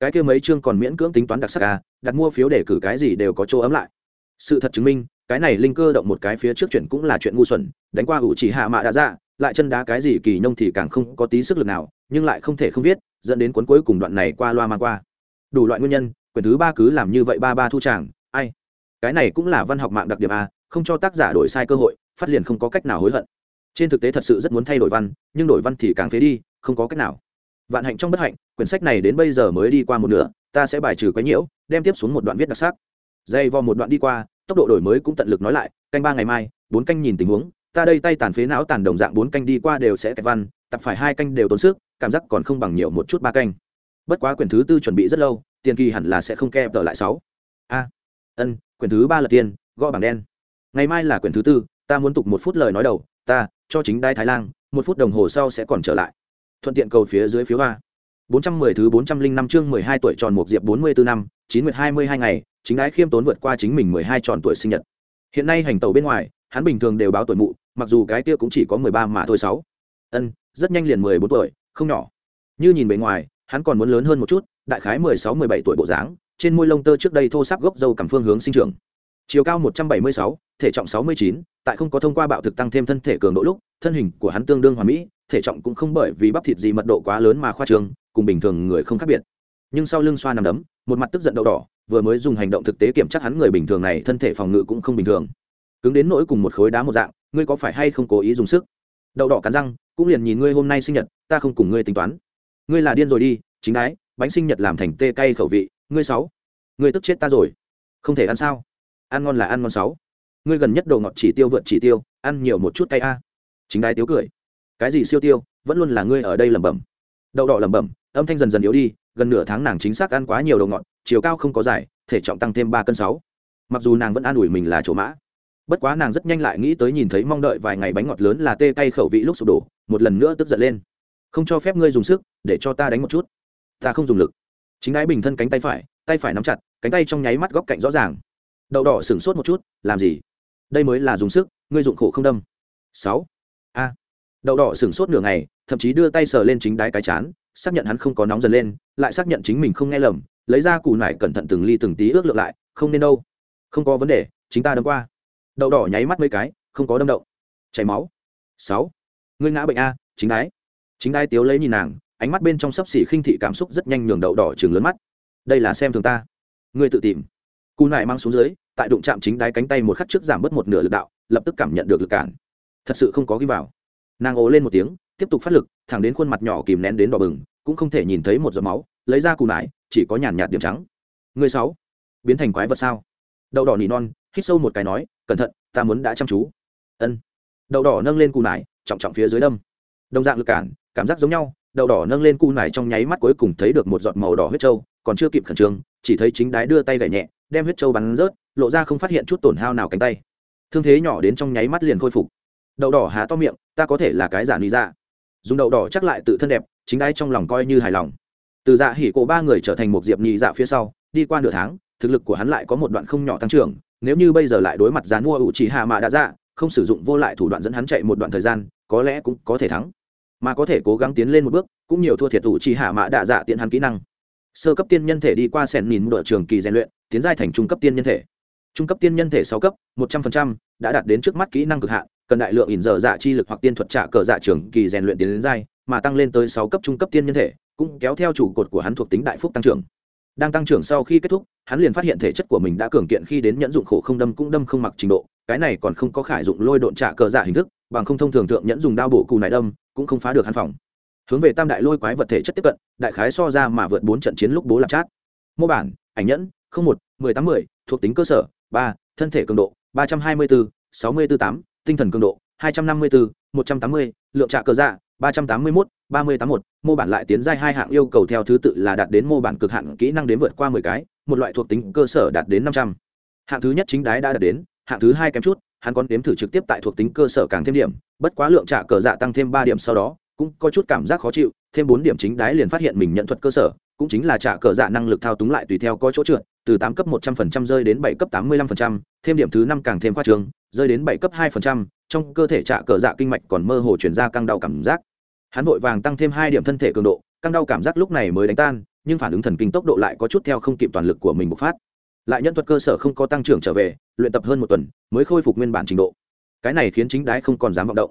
Cái kia mấy chương còn miễn cưỡng tính toán đặc sắc ca đặt mua phiếu để cử cái gì đều có chỗ ấm lại. Sự thật chứng minh, cái này linh cơ động một cái phía trước chuyện cũng là chuyện ngu xuẩn, đánh qua ủ chỉ hạ mạ đạ dạ lại chân đá cái gì kỳ nông thì càng không có tí sức lực nào, nhưng lại không thể không viết, dẫn đến cuốn cuối cùng đoạn này qua loa mang qua. Đủ loại nguyên nhân quyển thứ ba cứ làm như vậy ba ba thu tràng, ai? Cái này cũng là văn học mạng đặc điểm a không cho tác giả đổi sai cơ hội, phát liền không có cách nào hối hận. Trên thực tế thật sự rất muốn thay đổi văn, nhưng đổi văn thì càng phế đi, không có cách nào. Vạn hạnh trong bất hạnh, quyển sách này đến bây giờ mới đi qua một nửa, ta sẽ bài trừ quái nhiễu, đem tiếp xuống một đoạn viết đặc sắc. Dây vò một đoạn đi qua, tốc độ đổi mới cũng tận lực nói lại, canh ba ngày mai, bốn canh nhìn tình huống, ta đây tay tàn phế não tàn đồng dạng bốn canh đi qua đều sẽ kẹt văn, tập phải hai canh đều tốn sức, cảm giác còn không bằng nhiều một chút ba canh. Bất quá quyển thứ tư chuẩn bị rất lâu tiền kỳ hẳn là sẽ không kẹp tờ lại sáu. A, ân, quyển thứ ba là tiền, gõ bảng đen. Ngày mai là quyển thứ tư, ta muốn tục một phút lời nói đầu, ta, cho chính đai thái lan một phút đồng hồ sau sẽ còn trở lại. Thuận tiện cầu phía dưới phiếu a. 410 thứ 405 chương 12 tuổi tròn một diệp 44 năm 9 nguyệt 22 ngày, chính đái khiêm tốn vượt qua chính mình 12 tròn tuổi sinh nhật. Hiện nay hành tàu bên ngoài, hắn bình thường đều báo tuổi mụ, mặc dù cái kia cũng chỉ có 13 mà thôi sáu. Ân, rất nhanh liền 14 tuổi, không nhỏ. Như nhìn bề ngoài, hắn còn muốn lớn hơn một chút đại khái 16-17 tuổi bộ dáng trên môi lông tơ trước đây thô sáp gốc dâu cằm phương hướng sinh trưởng. Chiều cao 176, thể trọng 69, tại không có thông qua bạo thực tăng thêm thân thể cường độ lúc thân hình của hắn tương đương hoàn mỹ thể trọng cũng không bởi vì bắp thịt gì mật độ quá lớn mà khoa trương cùng bình thường người không khác biệt. Nhưng sau lưng xoa nằm đấm một mặt tức giận đậu đỏ vừa mới dùng hành động thực tế kiểm tra hắn người bình thường này thân thể phòng ngự cũng không bình thường. Cứng đến nỗi cùng một khối đá một dạng ngươi có phải hay không cố ý dùng sức? Đậu đỏ cắn răng cũng liền nhìn ngươi hôm nay sinh nhật ta không cùng ngươi tính toán. Ngươi là điên rồi đi chính đái bánh sinh nhật làm thành tê cay khẩu vị, ngươi sáu, ngươi tức chết ta rồi. Không thể ăn sao? Ăn ngon là ăn ngon sáu. Ngươi gần nhất đồ ngọt chỉ tiêu vượt chỉ tiêu, ăn nhiều một chút cay a. Chính đái tiếu cười. Cái gì siêu tiêu, vẫn luôn là ngươi ở đây lẩm bẩm. Đậu đỏ lẩm bẩm, âm thanh dần dần yếu đi, gần nửa tháng nàng chính xác ăn quá nhiều đồ ngọt, chiều cao không có dài thể trọng tăng thêm ba cân sáu. Mặc dù nàng vẫn an ủi mình là chỗ mã, bất quá nàng rất nhanh lại nghĩ tới nhìn thấy mong đợi vài ngày bánh ngọt lớn là tê cay khẩu vị lúc sụp đổ, một lần nữa tức giận lên. Không cho phép ngươi dùng sức, để cho ta đánh một chút ta không dùng lực. Chính đái bình thân cánh tay phải tay phải nắm chặt, cánh tay trong nháy mắt góc cạnh rõ ràng. Đậu đỏ sửng sốt một chút, làm gì? Đây mới là dùng sức, ngươi dụng khổ không đâm. Sáu. A. Đậu đỏ sửng sốt nửa ngày, thậm chí đưa tay sờ lên chính đái cái chán, xác nhận hắn không có nóng dần lên, lại xác nhận chính mình không nghe lầm, lấy ra củ nải cẩn thận từng ly từng tí ước lượng lại, không nên đâu. Không có vấn đề, chính ta đâm qua. Đậu đỏ nháy mắt mấy cái, không có đâm động. Chảy máu. Sáu. Ngươi ngã bệnh a, chính đái. Chính đái tiếu lấy nhìn nàng ánh mắt bên trong sấp xỉ khinh thị cảm xúc rất nhanh nhường đậu đỏ chừng lớn mắt. Đây là xem thường ta. Ngươi tự tìm. Cù nại mang xuống dưới, tại đụng chạm chính đái cánh tay một khắc trước giảm bớt một nửa lực đạo, lập tức cảm nhận được lực cản. Thật sự không có ghi vào. Nàng ồ lên một tiếng, tiếp tục phát lực, thẳng đến khuôn mặt nhỏ kìm nén đến đỏ bừng, cũng không thể nhìn thấy một giọt máu, lấy ra cù nải chỉ có nhàn nhạt điểm trắng. Người sáu, biến thành quái vật sao? Đậu đỏ nỉ non, hít sâu một cái nói, cẩn thận, ta muốn đã chăm chú. Ân. Đậu đỏ nâng lên cù nải trọng trọng phía dưới đâm. Đồng dạng lực cản, cảm giác giống nhau đậu đỏ nâng lên cù nải trong nháy mắt cuối cùng thấy được một giọt màu đỏ huyết trâu, còn chưa kịp khẩn trương, chỉ thấy chính đái đưa tay gậy nhẹ, đem huyết trâu bắn rớt, lộ ra không phát hiện chút tổn hao nào cánh tay. Thương thế nhỏ đến trong nháy mắt liền khôi phục. Đậu đỏ há to miệng, ta có thể là cái giả lý ra dạ. dùng đậu đỏ chắc lại tự thân đẹp, chính đái trong lòng coi như hài lòng. Từ dạ hỉ cổ ba người trở thành một diệp nhị dạ phía sau, đi qua nửa tháng, thực lực của hắn lại có một đoạn không nhỏ tăng trưởng, nếu như bây giờ lại đối mặt giá mua ủ chỉ hạ mạ đã dạ không sử dụng vô lại thủ đoạn dẫn hắn chạy một đoạn thời gian, có lẽ cũng có thể thắng mà có thể cố gắng tiến lên một bước, cũng nhiều thua thiệt thủ chỉ hạ mạ đạ dạ tiện hắn kỹ năng. Sơ cấp tiên nhân thể đi qua sẻn nhìn đội trường kỳ rèn luyện, tiến giai thành trung cấp tiên nhân thể. Trung cấp tiên nhân thể sáu cấp, một trăm phần trăm, đã đạt đến trước mắt kỹ năng cực hạn, cần đại lượng ỉn dở dạ chi lực hoặc tiên thuật trả cờ dạ trường kỳ rèn luyện tiến đến giai, mà tăng lên tới sáu cấp trung cấp tiên nhân thể, cũng kéo theo chủ cột của hắn thuộc tính đại phúc tăng trưởng. Đang tăng trưởng sau khi kết thúc, hắn liền phát hiện thể chất của mình đã cường kiện khi đến nhẫn dụng khổ không đâm cũng đâm không mặc trình độ, cái này còn không có khải dụng lôi độn trả cờ dạ hình thức bằng không thông thường thượng nhẫn dùng đao bổ cù nải đâm, cũng không phá được hắn phòng. Hướng về tam đại lôi quái vật thể chất tiếp cận, đại khái so ra mà vượt bốn trận chiến lúc bố lạp chát. Mô bản, ảnh nhẫn một, mười tám mười, thuộc tính cơ sở, ba, thân thể cường độ, ba trăm hai mươi bốn sáu mươi bốn tám, tinh thần cường độ, hai trăm năm mươi bốn một trăm tám mươi, lượng trạ cơ dạ ba trăm tám mươi mốt, ba mươi tám một. Mô bản lại tiến giai hai hạng yêu cầu theo thứ tự là đạt đến mô bản cực hạn kỹ năng đến vượt qua mười cái, một loại thuộc tính cơ sở đạt đến năm trăm. Hạng thứ nhất chính đái đã đạt đến, hạng thứ hai kém chút hắn còn đếm thử trực tiếp tại thuộc tính cơ sở càng thêm điểm, bất quá lượng trả cờ dạ tăng thêm ba điểm sau đó, cũng có chút cảm giác khó chịu, thêm bốn điểm chính đái liền phát hiện mình nhận thuật cơ sở, cũng chính là trả cờ dạ năng lực thao túng lại tùy theo có chỗ trượt, từ tám cấp một trăm phần trăm rơi đến bảy cấp tám mươi lăm phần trăm, thêm điểm thứ năm càng thêm khoa trường rơi đến bảy cấp hai phần trăm, trong cơ thể trả cờ dạ kinh mạch còn mơ hồ chuyển ra căng đau cảm giác. Hắn vội vàng tăng thêm hai điểm thân thể cường độ, căng đau cảm giác lúc này mới đánh tan, nhưng phản ứng thần kinh tốc độ lại có chút theo không kịp toàn lực của mình bộc phát lại nhân thuật cơ sở không có tăng trưởng trở về, luyện tập hơn một tuần mới khôi phục nguyên bản trình độ. Cái này khiến chính đái không còn dám vọng động.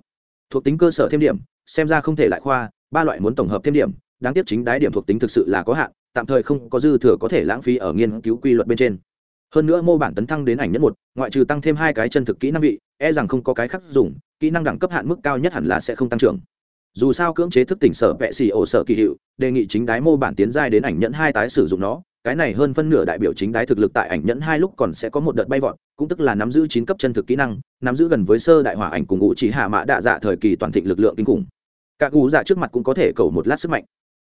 Thuộc tính cơ sở thêm điểm, xem ra không thể lại khoa, ba loại muốn tổng hợp thêm điểm, đáng tiếc chính đái điểm thuộc tính thực sự là có hạn, tạm thời không có dư thừa có thể lãng phí ở nghiên cứu quy luật bên trên. Hơn nữa mô bản tấn thăng đến ảnh nhất một, ngoại trừ tăng thêm hai cái chân thực kỹ năng vị e rằng không có cái khác dùng, kỹ năng đẳng cấp hạn mức cao nhất hẳn là sẽ không tăng trưởng. Dù sao cưỡng chế thức tỉnh sở vệ xì ổ sở kỳ hiệu, đề nghị chính đái mô bản tiến giai đến ảnh nhẫn hai tái sử dụng nó cái này hơn phân nửa đại biểu chính đái thực lực tại ảnh nhẫn hai lúc còn sẽ có một đợt bay vọt, cũng tức là nắm giữ chín cấp chân thực kỹ năng, nắm giữ gần với sơ đại hỏa ảnh cùng ngũ chỉ hạ mã đạ dạ thời kỳ toàn thịnh lực lượng kinh khủng. Các ngũ dạ trước mặt cũng có thể cầu một lát sức mạnh.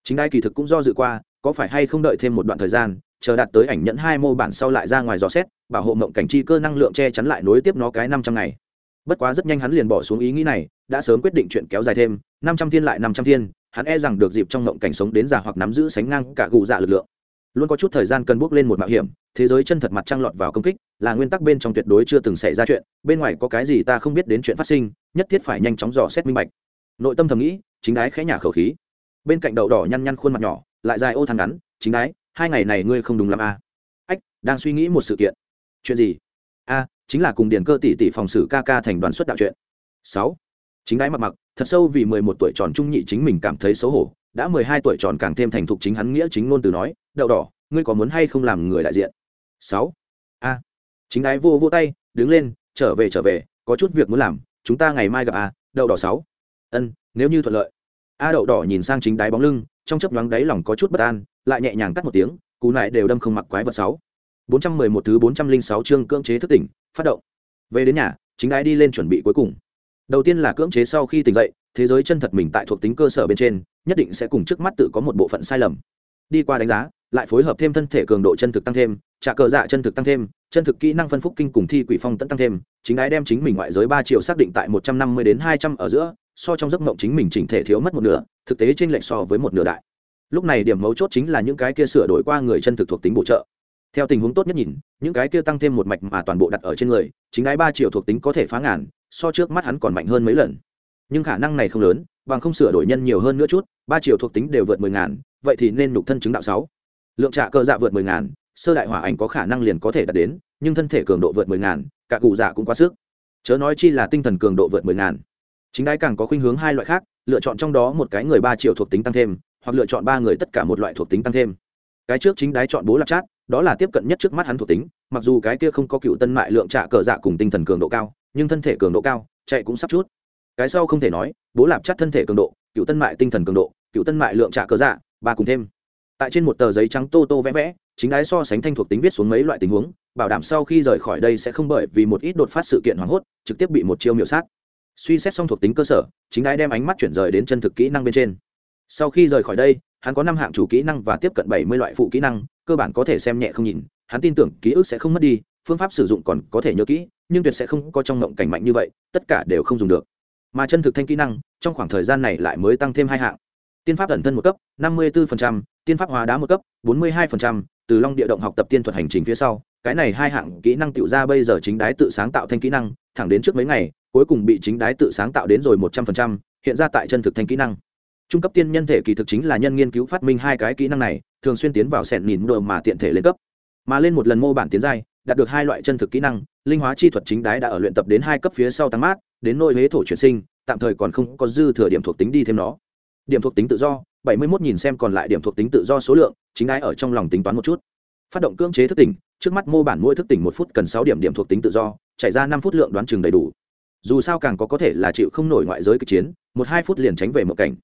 Chính đái kỳ thực cũng do dự qua, có phải hay không đợi thêm một đoạn thời gian, chờ đạt tới ảnh nhẫn hai mô bản sau lại ra ngoài dò xét, bảo hộ mộng cảnh chi cơ năng lượng che chắn lại nối tiếp nó cái năm trăm ngày. Bất quá rất nhanh hắn liền bỏ xuống ý nghĩ này, đã sớm quyết định chuyện kéo dài thêm, năm trăm thiên lại năm trăm thiên, hắn e rằng được dịp trong mộng cảnh sống đến già hoặc nắm giữ sánh ngang cả gù dạ lực lượng luôn có chút thời gian cần bước lên một mạo hiểm, thế giới chân thật mặt trăng lọt vào công kích, là nguyên tắc bên trong tuyệt đối chưa từng xảy ra chuyện, bên ngoài có cái gì ta không biết đến chuyện phát sinh, nhất thiết phải nhanh chóng dò xét minh bạch. Nội tâm thầm nghĩ, chính đái khẽ nhả khẩu khí. Bên cạnh đậu đỏ nhăn nhăn khuôn mặt nhỏ, lại dài ô thang ngắn, chính đái, hai ngày này ngươi không đúng lắm à. ách, đang suy nghĩ một sự kiện. Chuyện gì? A chính là cùng điền cơ tỷ tỷ phòng xử ca ca thành đoàn xuất đạo chuyện. Sáu, chính đái mặc mặc, thật sâu vì mười một tuổi tròn trung nhị chính mình cảm thấy xấu hổ đã mười hai tuổi tròn càng thêm thành thục chính hắn nghĩa chính ngôn từ nói, đậu đỏ, ngươi có muốn hay không làm người đại diện? Sáu. A. Chính đái vô vô tay, đứng lên, trở về trở về, có chút việc muốn làm, chúng ta ngày mai gặp a, đậu đỏ sáu. Ân, nếu như thuận lợi. A đậu đỏ nhìn sang chính đái bóng lưng, trong chấp nhoáng đáy lòng có chút bất an, lại nhẹ nhàng cắt một tiếng, cú lại đều đâm không mặc quái vật sáu. Bốn trăm mười một thứ bốn trăm linh sáu chương cưỡng chế thức tỉnh, phát động. Về đến nhà, chính đái đi lên chuẩn bị cuối cùng đầu tiên là cưỡng chế sau khi tỉnh dậy, thế giới chân thật mình tại thuộc tính cơ sở bên trên, nhất định sẽ cùng trước mắt tự có một bộ phận sai lầm. Đi qua đánh giá, lại phối hợp thêm thân thể cường độ chân thực tăng thêm, trả cờ dạ chân thực tăng thêm, chân thực kỹ năng phân phúc kinh cùng thi quỷ phong tẫn tăng thêm, chính ái đem chính mình ngoại giới ba triệu xác định tại một trăm năm mươi đến hai trăm ở giữa, so trong giấc mộng chính mình chỉnh thể thiếu mất một nửa, thực tế trên lệch so với một nửa đại. Lúc này điểm mấu chốt chính là những cái kia sửa đổi qua người chân thực thuộc tính bổ trợ. Theo tình huống tốt nhất nhìn, những cái kia tăng thêm một mạch mà toàn bộ đặt ở trên người, chính ái ba triệu thuộc tính có thể phá ngàn so trước mắt hắn còn mạnh hơn mấy lần. Nhưng khả năng này không lớn, bằng không sửa đổi nhân nhiều hơn nữa chút, ba triệu thuộc tính đều vượt mười ngàn, vậy thì nên nhục thân chứng đạo sáu. Lượng trạ cơ dạ vượt mười ngàn, sơ đại hỏa ảnh có khả năng liền có thể đạt đến, nhưng thân thể cường độ vượt mười ngàn, cả cụ dạ cũng quá sức. Chớ nói chi là tinh thần cường độ vượt mười ngàn. Chính đái càng có khuynh hướng hai loại khác, lựa chọn trong đó một cái người ba triệu thuộc tính tăng thêm, hoặc lựa chọn ba người tất cả một loại thuộc tính tăng thêm. Cái trước chính đái chọn bố lạp chát, đó là tiếp cận nhất trước mắt hắn thuộc tính, mặc dù cái kia không có cựu tân mại lượng trạ cờ dạ cùng tinh thần cường độ cao nhưng thân thể cường độ cao, chạy cũng sắp chút. Cái sau không thể nói, bố lạp chắc thân thể cường độ, cựu tân mại tinh thần cường độ, cựu tân mại lượng trả cờ dạ ba cùng thêm. Tại trên một tờ giấy trắng tô tô vẽ vẽ, chính đái so sánh thanh thuộc tính viết xuống mấy loại tình huống, bảo đảm sau khi rời khỏi đây sẽ không bởi vì một ít đột phát sự kiện hoảng hốt, trực tiếp bị một chiêu miểu sát. Suy xét xong thuộc tính cơ sở, chính đái đem ánh mắt chuyển rời đến chân thực kỹ năng bên trên. Sau khi rời khỏi đây, hắn có năm hạng chủ kỹ năng và tiếp cận bảy mươi loại phụ kỹ năng, cơ bản có thể xem nhẹ không nhìn, hắn tin tưởng ký ức sẽ không mất đi, phương pháp sử dụng còn có thể nhớ kỹ nhưng tuyệt sẽ không có trong ngộng cảnh mạnh như vậy tất cả đều không dùng được. Mà chân thực thanh kỹ năng trong khoảng thời gian này lại mới tăng thêm hai hạng. Tiên pháp ẩn thân một cấp năm mươi 54%, tiên pháp hóa đá một cấp bốn mươi 42%, từ long địa động học tập tiên thuật hành trình phía sau cái này hai hạng kỹ năng tự ra bây giờ chính đái tự sáng tạo thanh kỹ năng thẳng đến trước mấy ngày cuối cùng bị chính đái tự sáng tạo đến rồi một trăm phần trăm hiện ra tại chân thực thanh kỹ năng. Trung cấp tiên nhân thể kỳ thực chính là nhân nghiên cứu phát minh hai cái kỹ năng này thường xuyên tiến vào sẹn nhìn đồ mà tiện thể lên cấp. Mà lên một lần mô bản tiến giai đạt được hai loại chân thực kỹ năng, linh hóa chi thuật chính đái đã ở luyện tập đến hai cấp phía sau tăng mát, đến nôi huế thổ chuyển sinh, tạm thời còn không có dư thừa điểm thuộc tính đi thêm nó. Điểm thuộc tính tự do, bảy mươi mốt nhìn xem còn lại điểm thuộc tính tự do số lượng, chính đái ở trong lòng tính toán một chút. Phát động cưỡng chế thức tỉnh, trước mắt mô bản mỗi thức tỉnh một phút cần sáu điểm điểm thuộc tính tự do chạy ra năm phút lượng đoán chừng đầy đủ. Dù sao càng có có thể là chịu không nổi ngoại giới kịch chiến, một hai phút liền tránh về một cảnh.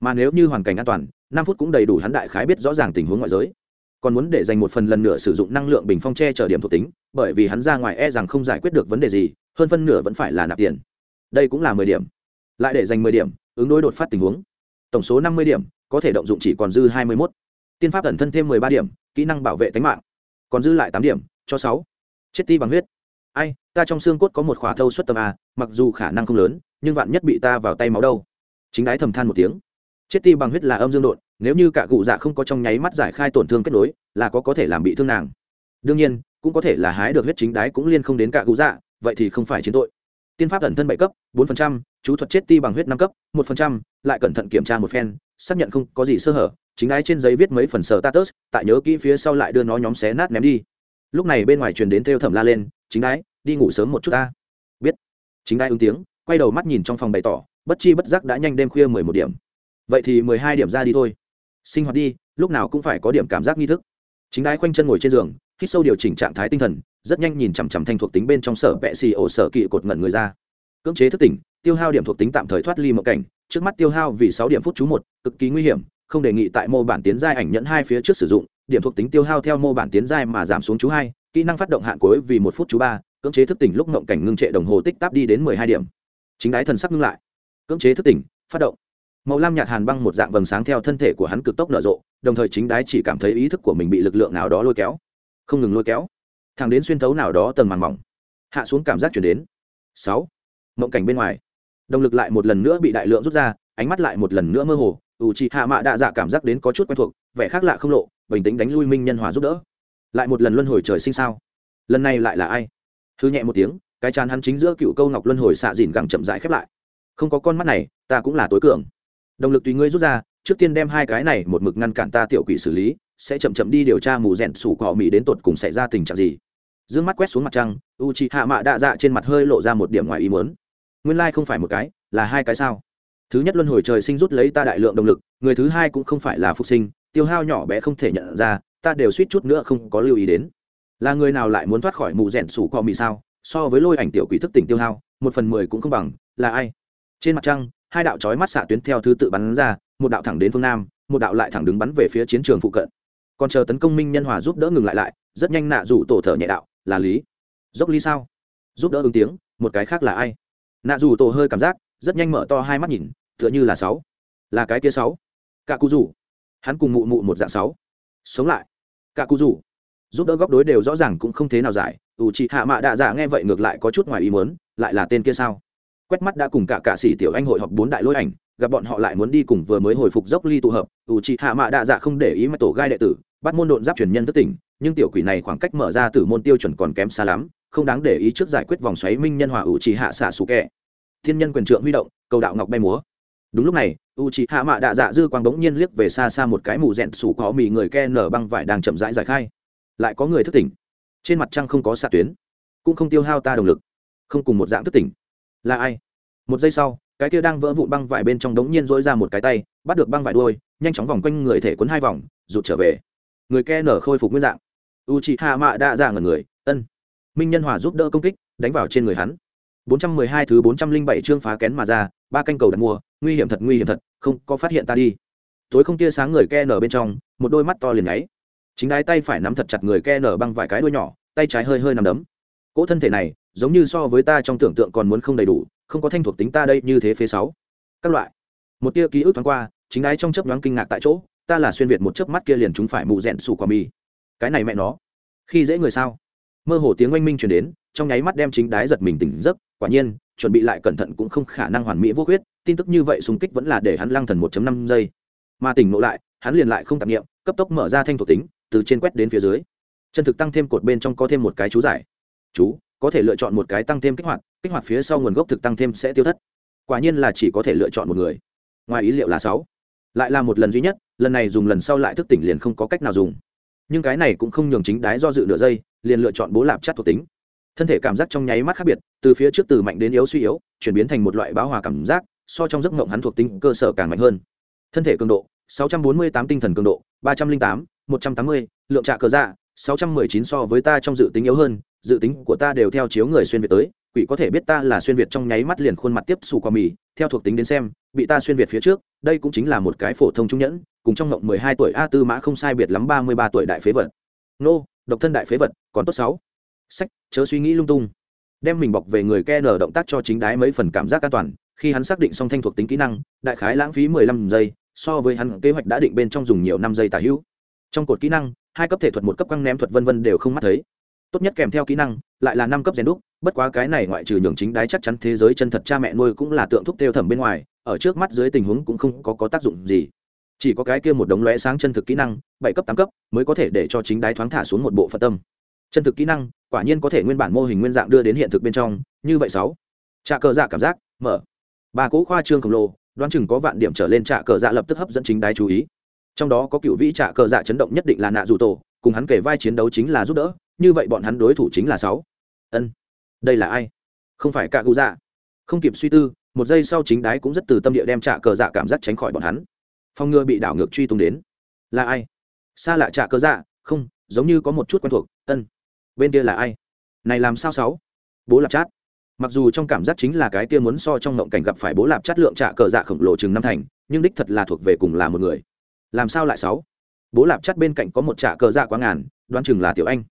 Mà nếu như hoàn cảnh an toàn, năm phút cũng đầy đủ hắn đại khái biết rõ ràng tình huống ngoại giới còn muốn để dành một phần lần nữa sử dụng năng lượng bình phong che chở điểm thuộc tính, bởi vì hắn ra ngoài e rằng không giải quyết được vấn đề gì, hơn phân nửa vẫn phải là nạp tiền. Đây cũng là mười điểm. Lại để dành mười điểm, ứng đối đột phát tình huống. Tổng số năm mươi điểm, có thể động dụng chỉ còn dư hai mươi mốt. Tiên pháp ẩn thân thêm mười ba điểm, kỹ năng bảo vệ tính mạng. Còn dư lại tám điểm, cho sáu. Chết ti bằng huyết. Ai, ta trong xương cốt có một khỏa thâu xuất tâm a, mặc dù khả năng không lớn, nhưng vạn nhất bị ta vào tay máu đâu. Chính đái thầm than một tiếng. Chết ti bằng huyết là âm dương đột nếu như cả cụ dạ không có trong nháy mắt giải khai tổn thương kết nối, là có có thể làm bị thương nàng. đương nhiên, cũng có thể là hái được huyết chính đái cũng liên không đến cả cụ dạ vậy thì không phải chiến tội. tiên pháp ẩn thân bảy cấp, bốn phần trăm, chú thuật chết ti bằng huyết năm cấp, một phần trăm, lại cẩn thận kiểm tra một phen, xác nhận không có gì sơ hở, chính đái trên giấy viết mấy phần sờ tatus tại nhớ kỹ phía sau lại đưa nó nhóm xé nát ném đi. lúc này bên ngoài truyền đến theo thẩm la lên, chính đái, đi ngủ sớm một chút ta. biết. chính đái ứng tiếng, quay đầu mắt nhìn trong phòng bày tỏ, bất chi bất giác đã nhanh đêm khuya mười một điểm. vậy thì mười hai điểm ra đi thôi sinh hoạt đi, lúc nào cũng phải có điểm cảm giác nghi thức. Chính đái khoanh chân ngồi trên giường, hít sâu điều chỉnh trạng thái tinh thần, rất nhanh nhìn chằm chằm thanh thuộc tính bên trong sở vẽ xì ổ sở kỵ cột ngẩn người ra. Cưỡng chế thức tỉnh, tiêu hao điểm thuộc tính tạm thời thoát ly mộng cảnh, trước mắt tiêu hao vì sáu điểm phút chú một, cực kỳ nguy hiểm, không đề nghị tại mô bản tiến giai ảnh nhẫn hai phía trước sử dụng, điểm thuộc tính tiêu hao theo mô bản tiến giai mà giảm xuống chú hai, kỹ năng phát động hạn cuối vì một phút chú ba, cưỡng chế thức tỉnh lúc mộng cảnh ngưng trệ đồng hồ tích tắp đi đến mười hai điểm. Chính đái thần sắc ngưng lại. Cưỡng chế thức tỉnh, phát động màu lam nhạt hàn băng một dạng vầng sáng theo thân thể của hắn cực tốc nở rộ, đồng thời chính đái chỉ cảm thấy ý thức của mình bị lực lượng nào đó lôi kéo. Không ngừng lôi kéo. Thẳng đến xuyên thấu nào đó tầng màn mỏng. Hạ xuống cảm giác chuyển đến. Sáu. Mộng cảnh bên ngoài. Động lực lại một lần nữa bị đại lượng rút ra, ánh mắt lại một lần nữa mơ hồ. Ủ chị hạ mạ đạ dạ cảm giác đến có chút quen thuộc, vẻ khác lạ không lộ, bình tĩnh đánh lui minh nhân hòa giúp đỡ. Lại một lần luân hồi trời sinh sao? Lần này lại là ai? Hư nhẹ một tiếng, cái chán hắn chính giữa cựu câu ngọc luân hồi xạ dìn gẳng chậm rãi khép lại. Không có con mắt này, ta cũng là tối cường động lực tùy ngươi rút ra, trước tiên đem hai cái này một mực ngăn cản ta tiểu quỷ xử lý, sẽ chậm chậm đi điều tra mù rèn sủ họ mỹ đến tột cùng xảy ra tình trạng gì. D ư ơ n g mắt quét xuống mặt trăng u c h ị hạ mạ đạ dạ trên mặt hơi lộ ra một điểm ngoài ý muốn. nguyên lai、like、không phải một cái, là hai cái sao? Thứ nhất luân hồi trời sinh rút lấy ta đại lượng động lực, người thứ hai cũng không phải là phục sinh, tiêu hao nhỏ bé không thể nhận ra, ta đều suýt chút nữa không có lưu ý đến. Là người nào lại muốn thoát khỏi mù rèn sủ cọ mỹ sao? So với lôi ảnh tiểu quỷ thức tỉnh tiêu hao, một phần mười cũng không bằng, là ai? Trên mặt trăng hai đạo chói mắt xạ tuyến theo thứ tự bắn ra, một đạo thẳng đến phương nam, một đạo lại thẳng đứng bắn về phía chiến trường phụ cận. Còn chờ tấn công minh nhân hòa giúp đỡ ngừng lại lại, rất nhanh nạ dù tổ thở nhẹ đạo, là lý. Dốc ly sao? Giúp đỡ ứng tiếng, một cái khác là ai? Nạ dù tổ hơi cảm giác, rất nhanh mở to hai mắt nhìn, tựa như là sáu. Là cái kia sáu. Cả cụ rủ hắn cùng mụ mụ một dạng sáu. Sống lại. Cả cụ rủ giúp đỡ góc đối đều rõ ràng cũng không thế nào giải, ủ chị hạ mạ đạ dạ nghe vậy ngược lại có chút ngoài ý muốn, lại là tên kia sao? Quét mắt đã cùng cả cả sĩ tiểu anh hội họp bốn đại lôi ảnh, gặp bọn họ lại muốn đi cùng vừa mới hồi phục dốc ly tụ hợp, ủ chị hạ mạ đạ dạ không để ý mà tổ gai đệ tử, bắt môn độn giáp truyền nhân thất tỉnh, nhưng tiểu quỷ này khoảng cách mở ra từ môn tiêu chuẩn còn kém xa lắm, không đáng để ý trước giải quyết vòng xoáy minh nhân hòa ủ trì hạ xạ sủ kẹ. Thiên nhân quyền trượng huy động, cầu đạo ngọc bay múa. Đúng lúc này u c hạ mạ đạ dạ dư quang bỗng nhiên liếc về xa xa một cái mù rẹn sủ có mì người ke nở băng vải đang chậm rãi giải khai. Lại có người thức tỉnh. Trên mặt trăng không có xạ tuyến. Cũng không tiêu hao ta động lực. Không cùng một dạng thức tỉnh là ai? Một giây sau, cái kia đang vỡ vụn băng vải bên trong đống nhiên dỗi ra một cái tay, bắt được băng vải đuôi, nhanh chóng vòng quanh người thể quấn hai vòng, rụt trở về. Người ke nở khôi phục nguyên dạng. U chị hạ mạ đa dạ ngần người, ân. Minh nhân hòa giúp đỡ công kích, đánh vào trên người hắn. 412 thứ 407 chương phá kén mà ra, ba canh cầu đặt mua, nguy hiểm thật, nguy hiểm thật, không có phát hiện ta đi. Tối không tia sáng người ke nở bên trong, một đôi mắt to liền nháy. Chính đái tay phải nắm thật chặt người ke nở băng vài cái đuôi nhỏ, tay trái hơi hơi nằm đấm. Cỗ thân thể này giống như so với ta trong tưởng tượng còn muốn không đầy đủ, không có thanh thuộc tính ta đây như thế phế sáu. Các loại. Một tia ký ức thoáng qua, chính ái trong chớp nhoáng kinh ngạc tại chỗ, ta là xuyên việt một chớp mắt kia liền chúng phải mụ rẽn sủ quả mi. cái này mẹ nó. Khi dễ người sao? Mơ hồ tiếng oanh minh chuyển đến, trong nháy mắt đem chính đái giật mình tỉnh giấc, quả nhiên, chuẩn bị lại cẩn thận cũng không khả năng hoàn mỹ vô khuyết, tin tức như vậy xung kích vẫn là để hắn lăng thần 1 năm giây. Mà tỉnh nộ lại, hắn liền lại không tạp nghiệm cấp tốc mở ra thanh thuộc tính, từ trên quét đến phía dưới. Chân thực tăng thêm cột bên trong có thêm một cái chú giải. Chú có thể lựa chọn một cái tăng thêm kích hoạt kích hoạt phía sau nguồn gốc thực tăng thêm sẽ tiêu thất. Quả nhiên là chỉ có thể lựa chọn một người. Ngoài ý liệu là sáu. Lại là một lần duy nhất lần này dùng lần sau lại thức tỉnh liền không có cách nào dùng. Nhưng cái này cũng không nhường chính đái do dự nửa giây liền lựa chọn bố lạp chất thuộc tính. Thân thể cảm giác trong nháy mắt khác biệt từ phía trước từ mạnh đến yếu suy yếu chuyển biến thành một loại báo hòa cảm giác so trong giấc mộng hắn thuộc tính cơ sở càng mạnh hơn. Thân thể cường độ 648 tinh thần cường độ 308, 180, lượng trạ cờ dạ 619 so với ta trong dự tính yếu hơn, dự tính của ta đều theo chiếu người xuyên việt tới, quỷ có thể biết ta là xuyên việt trong nháy mắt liền khuôn mặt tiếp xù qua mì, theo thuộc tính đến xem, bị ta xuyên việt phía trước, đây cũng chính là một cái phổ thông trung nhẫn, cùng trong ngộng mười hai tuổi a tư mã không sai biệt lắm ba mươi ba tuổi đại phế vật. Nô, độc thân đại phế vật, còn tốt sáu. Sách, chớ suy nghĩ lung tung. Đem mình bọc về người ke nở động tác cho chính đái mấy phần cảm giác an toàn, khi hắn xác định xong thanh thuộc tính kỹ năng, đại khái lãng phí mười lăm giây, so với hắn, kế hoạch đã định bên trong dùng nhiều năm giây tả hữu. Trong cột kỹ năng hai cấp thể thuật một cấp căng ném thuật vân vân đều không mắt thấy. Tốt nhất kèm theo kỹ năng lại là năm cấp rèn đúc bất quá cái này ngoại trừ nhường chính đái chắc chắn thế giới chân thật cha mẹ nuôi cũng là tượng thúc tiêu thẩm bên ngoài ở trước mắt dưới tình huống cũng không có, có tác dụng gì. Chỉ có cái kia một đống lóe sáng chân thực kỹ năng bảy cấp tám cấp mới có thể để cho chính đái thoáng thả xuống một bộ phận tâm. Chân thực kỹ năng quả nhiên có thể nguyên bản mô hình nguyên dạng đưa đến hiện thực bên trong như vậy sáu. Trà cờ dạ cảm giác mở. Ba cỗ khoa trương khổng lồ đoán chừng có vạn điểm trở lên trạ cờ dạ lập tức hấp dẫn chính đái chú ý trong đó có cựu vĩ trạ cờ dạ chấn động nhất định là nạ dù tổ, cùng hắn kể vai chiến đấu chính là giúp đỡ, như vậy bọn hắn đối thủ chính là sáu. Ân, đây là ai? Không phải cạ cụ dạ. Không kịp suy tư, một giây sau chính đái cũng rất từ tâm địa đem trạ cờ dạ cảm giác tránh khỏi bọn hắn. Phong ngựa bị đảo ngược truy tung đến. Là ai? Xa lạ trạ cờ dạ không, giống như có một chút quen thuộc, ân. Bên kia là ai? Này làm sao sáu? Bố lạp chát. Mặc dù trong cảm giác chính là cái kia muốn so trong ngộng cảnh gặp phải bố lạp chát lượng trạ cờ dạ khổng lồ chừng năm thành, nhưng đích thật là thuộc về cùng là một người làm sao lại sáu? Bố lạp chắt bên cạnh có một trạ cờ dạ quá ngàn, đoán chừng là tiểu anh.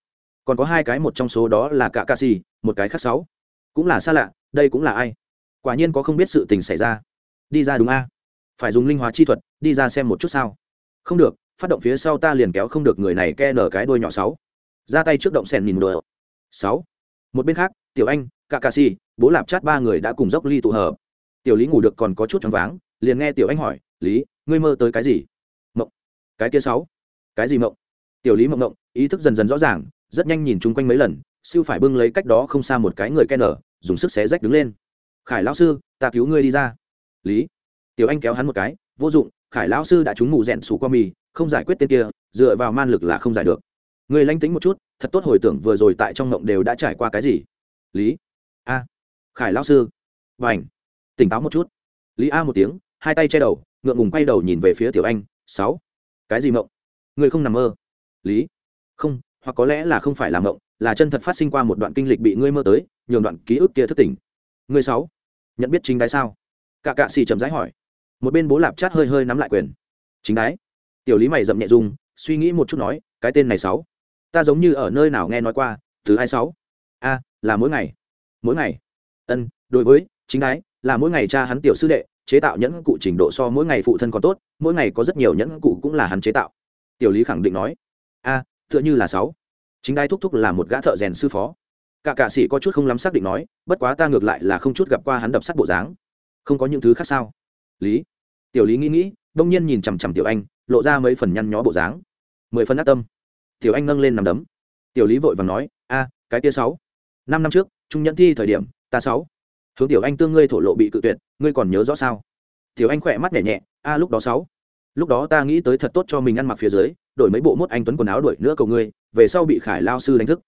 Còn có hai cái một trong số đó là cả ca si một cái khác sáu. Cũng là xa lạ, đây cũng là ai? Quả nhiên có không biết sự tình xảy ra. Đi ra đúng a. Phải dùng linh hóa chi thuật, đi ra xem một chút sao. Không được, phát động phía sau ta liền kéo không được người này ke nở cái đôi nhỏ sáu. Ra tay trước động sèn nhìn đồ sáu. Một bên khác, tiểu anh, cả ca si bố lạp chát ba người đã cùng dốc ly tụ hợp. Tiểu lý ngủ được còn có chút choáng váng, liền nghe tiểu anh hỏi, lý, ngươi mơ tới cái gì? Cái kia sáu, cái gì mộng? Tiểu lý mộng mộng, ý thức dần dần rõ ràng, rất nhanh nhìn chung quanh mấy lần, siêu phải bưng lấy cách đó không xa một cái người ken nở, dùng sức xé rách đứng lên. Khải lão sư, ta cứu ngươi đi ra. Lý. Tiểu anh kéo hắn một cái, vô dụng, khải lão sư đã trúng mù rẽn sủ qua mì, không giải quyết tên kia, dựa vào man lực là không giải được. Người lanh tính một chút, thật tốt hồi tưởng vừa rồi tại trong mộng đều đã trải qua cái gì. Lý. A. Khải lão sư. Và ảnh tỉnh táo một chút. Lý a một tiếng, hai tay che đầu, ngượng ngùng quay đầu nhìn về phía tiểu anh, sáu cái gì mộng? Người không nằm mơ. Lý. Không, hoặc có lẽ là không phải là mộng, là chân thật phát sinh qua một đoạn kinh lịch bị ngươi mơ tới, nhường đoạn ký ức kia thức tỉnh. Người sáu. Nhận biết chính đái sao? Cả cạ xì chậm rãi hỏi. Một bên bố lạp chát hơi hơi nắm lại quyền. Chính đái. Tiểu lý mày dậm nhẹ dùng suy nghĩ một chút nói, cái tên này sáu. Ta giống như ở nơi nào nghe nói qua, thứ hai sáu. A, là mỗi ngày. Mỗi ngày. Ân, đối với, chính đái, là mỗi ngày cha hắn tiểu sư đệ chế tạo nhẫn cụ trình độ so mỗi ngày phụ thân còn tốt, mỗi ngày có rất nhiều nhẫn cụ cũng là hắn chế tạo. Tiểu lý khẳng định nói, a, tựa như là sáu. Chính đai thúc thúc là một gã thợ rèn sư phó. Cả cạ sĩ có chút không lắm xác định nói, bất quá ta ngược lại là không chút gặp qua hắn đập sắt bộ dáng. Không có những thứ khác sao? Lý, tiểu lý nghĩ nghĩ, đông nhiên nhìn chằm chằm tiểu anh, lộ ra mấy phần nhăn nhó bộ dáng. Mười phân ác tâm. Tiểu anh nâng lên nằm đấm. Tiểu lý vội và nói, a, cái kia sáu. Năm năm trước, trung nhẫn thi thời điểm, ta sáu hướng tiểu anh tương ngươi thổ lộ bị cự tuyệt, ngươi còn nhớ rõ sao? Tiểu anh khỏe mắt nhẹ nhẹ, a, lúc đó sáu. Lúc đó ta nghĩ tới thật tốt cho mình ăn mặc phía dưới, đổi mấy bộ mốt anh tuấn quần áo đuổi nữa cầu ngươi, về sau bị khải lao sư đánh thức.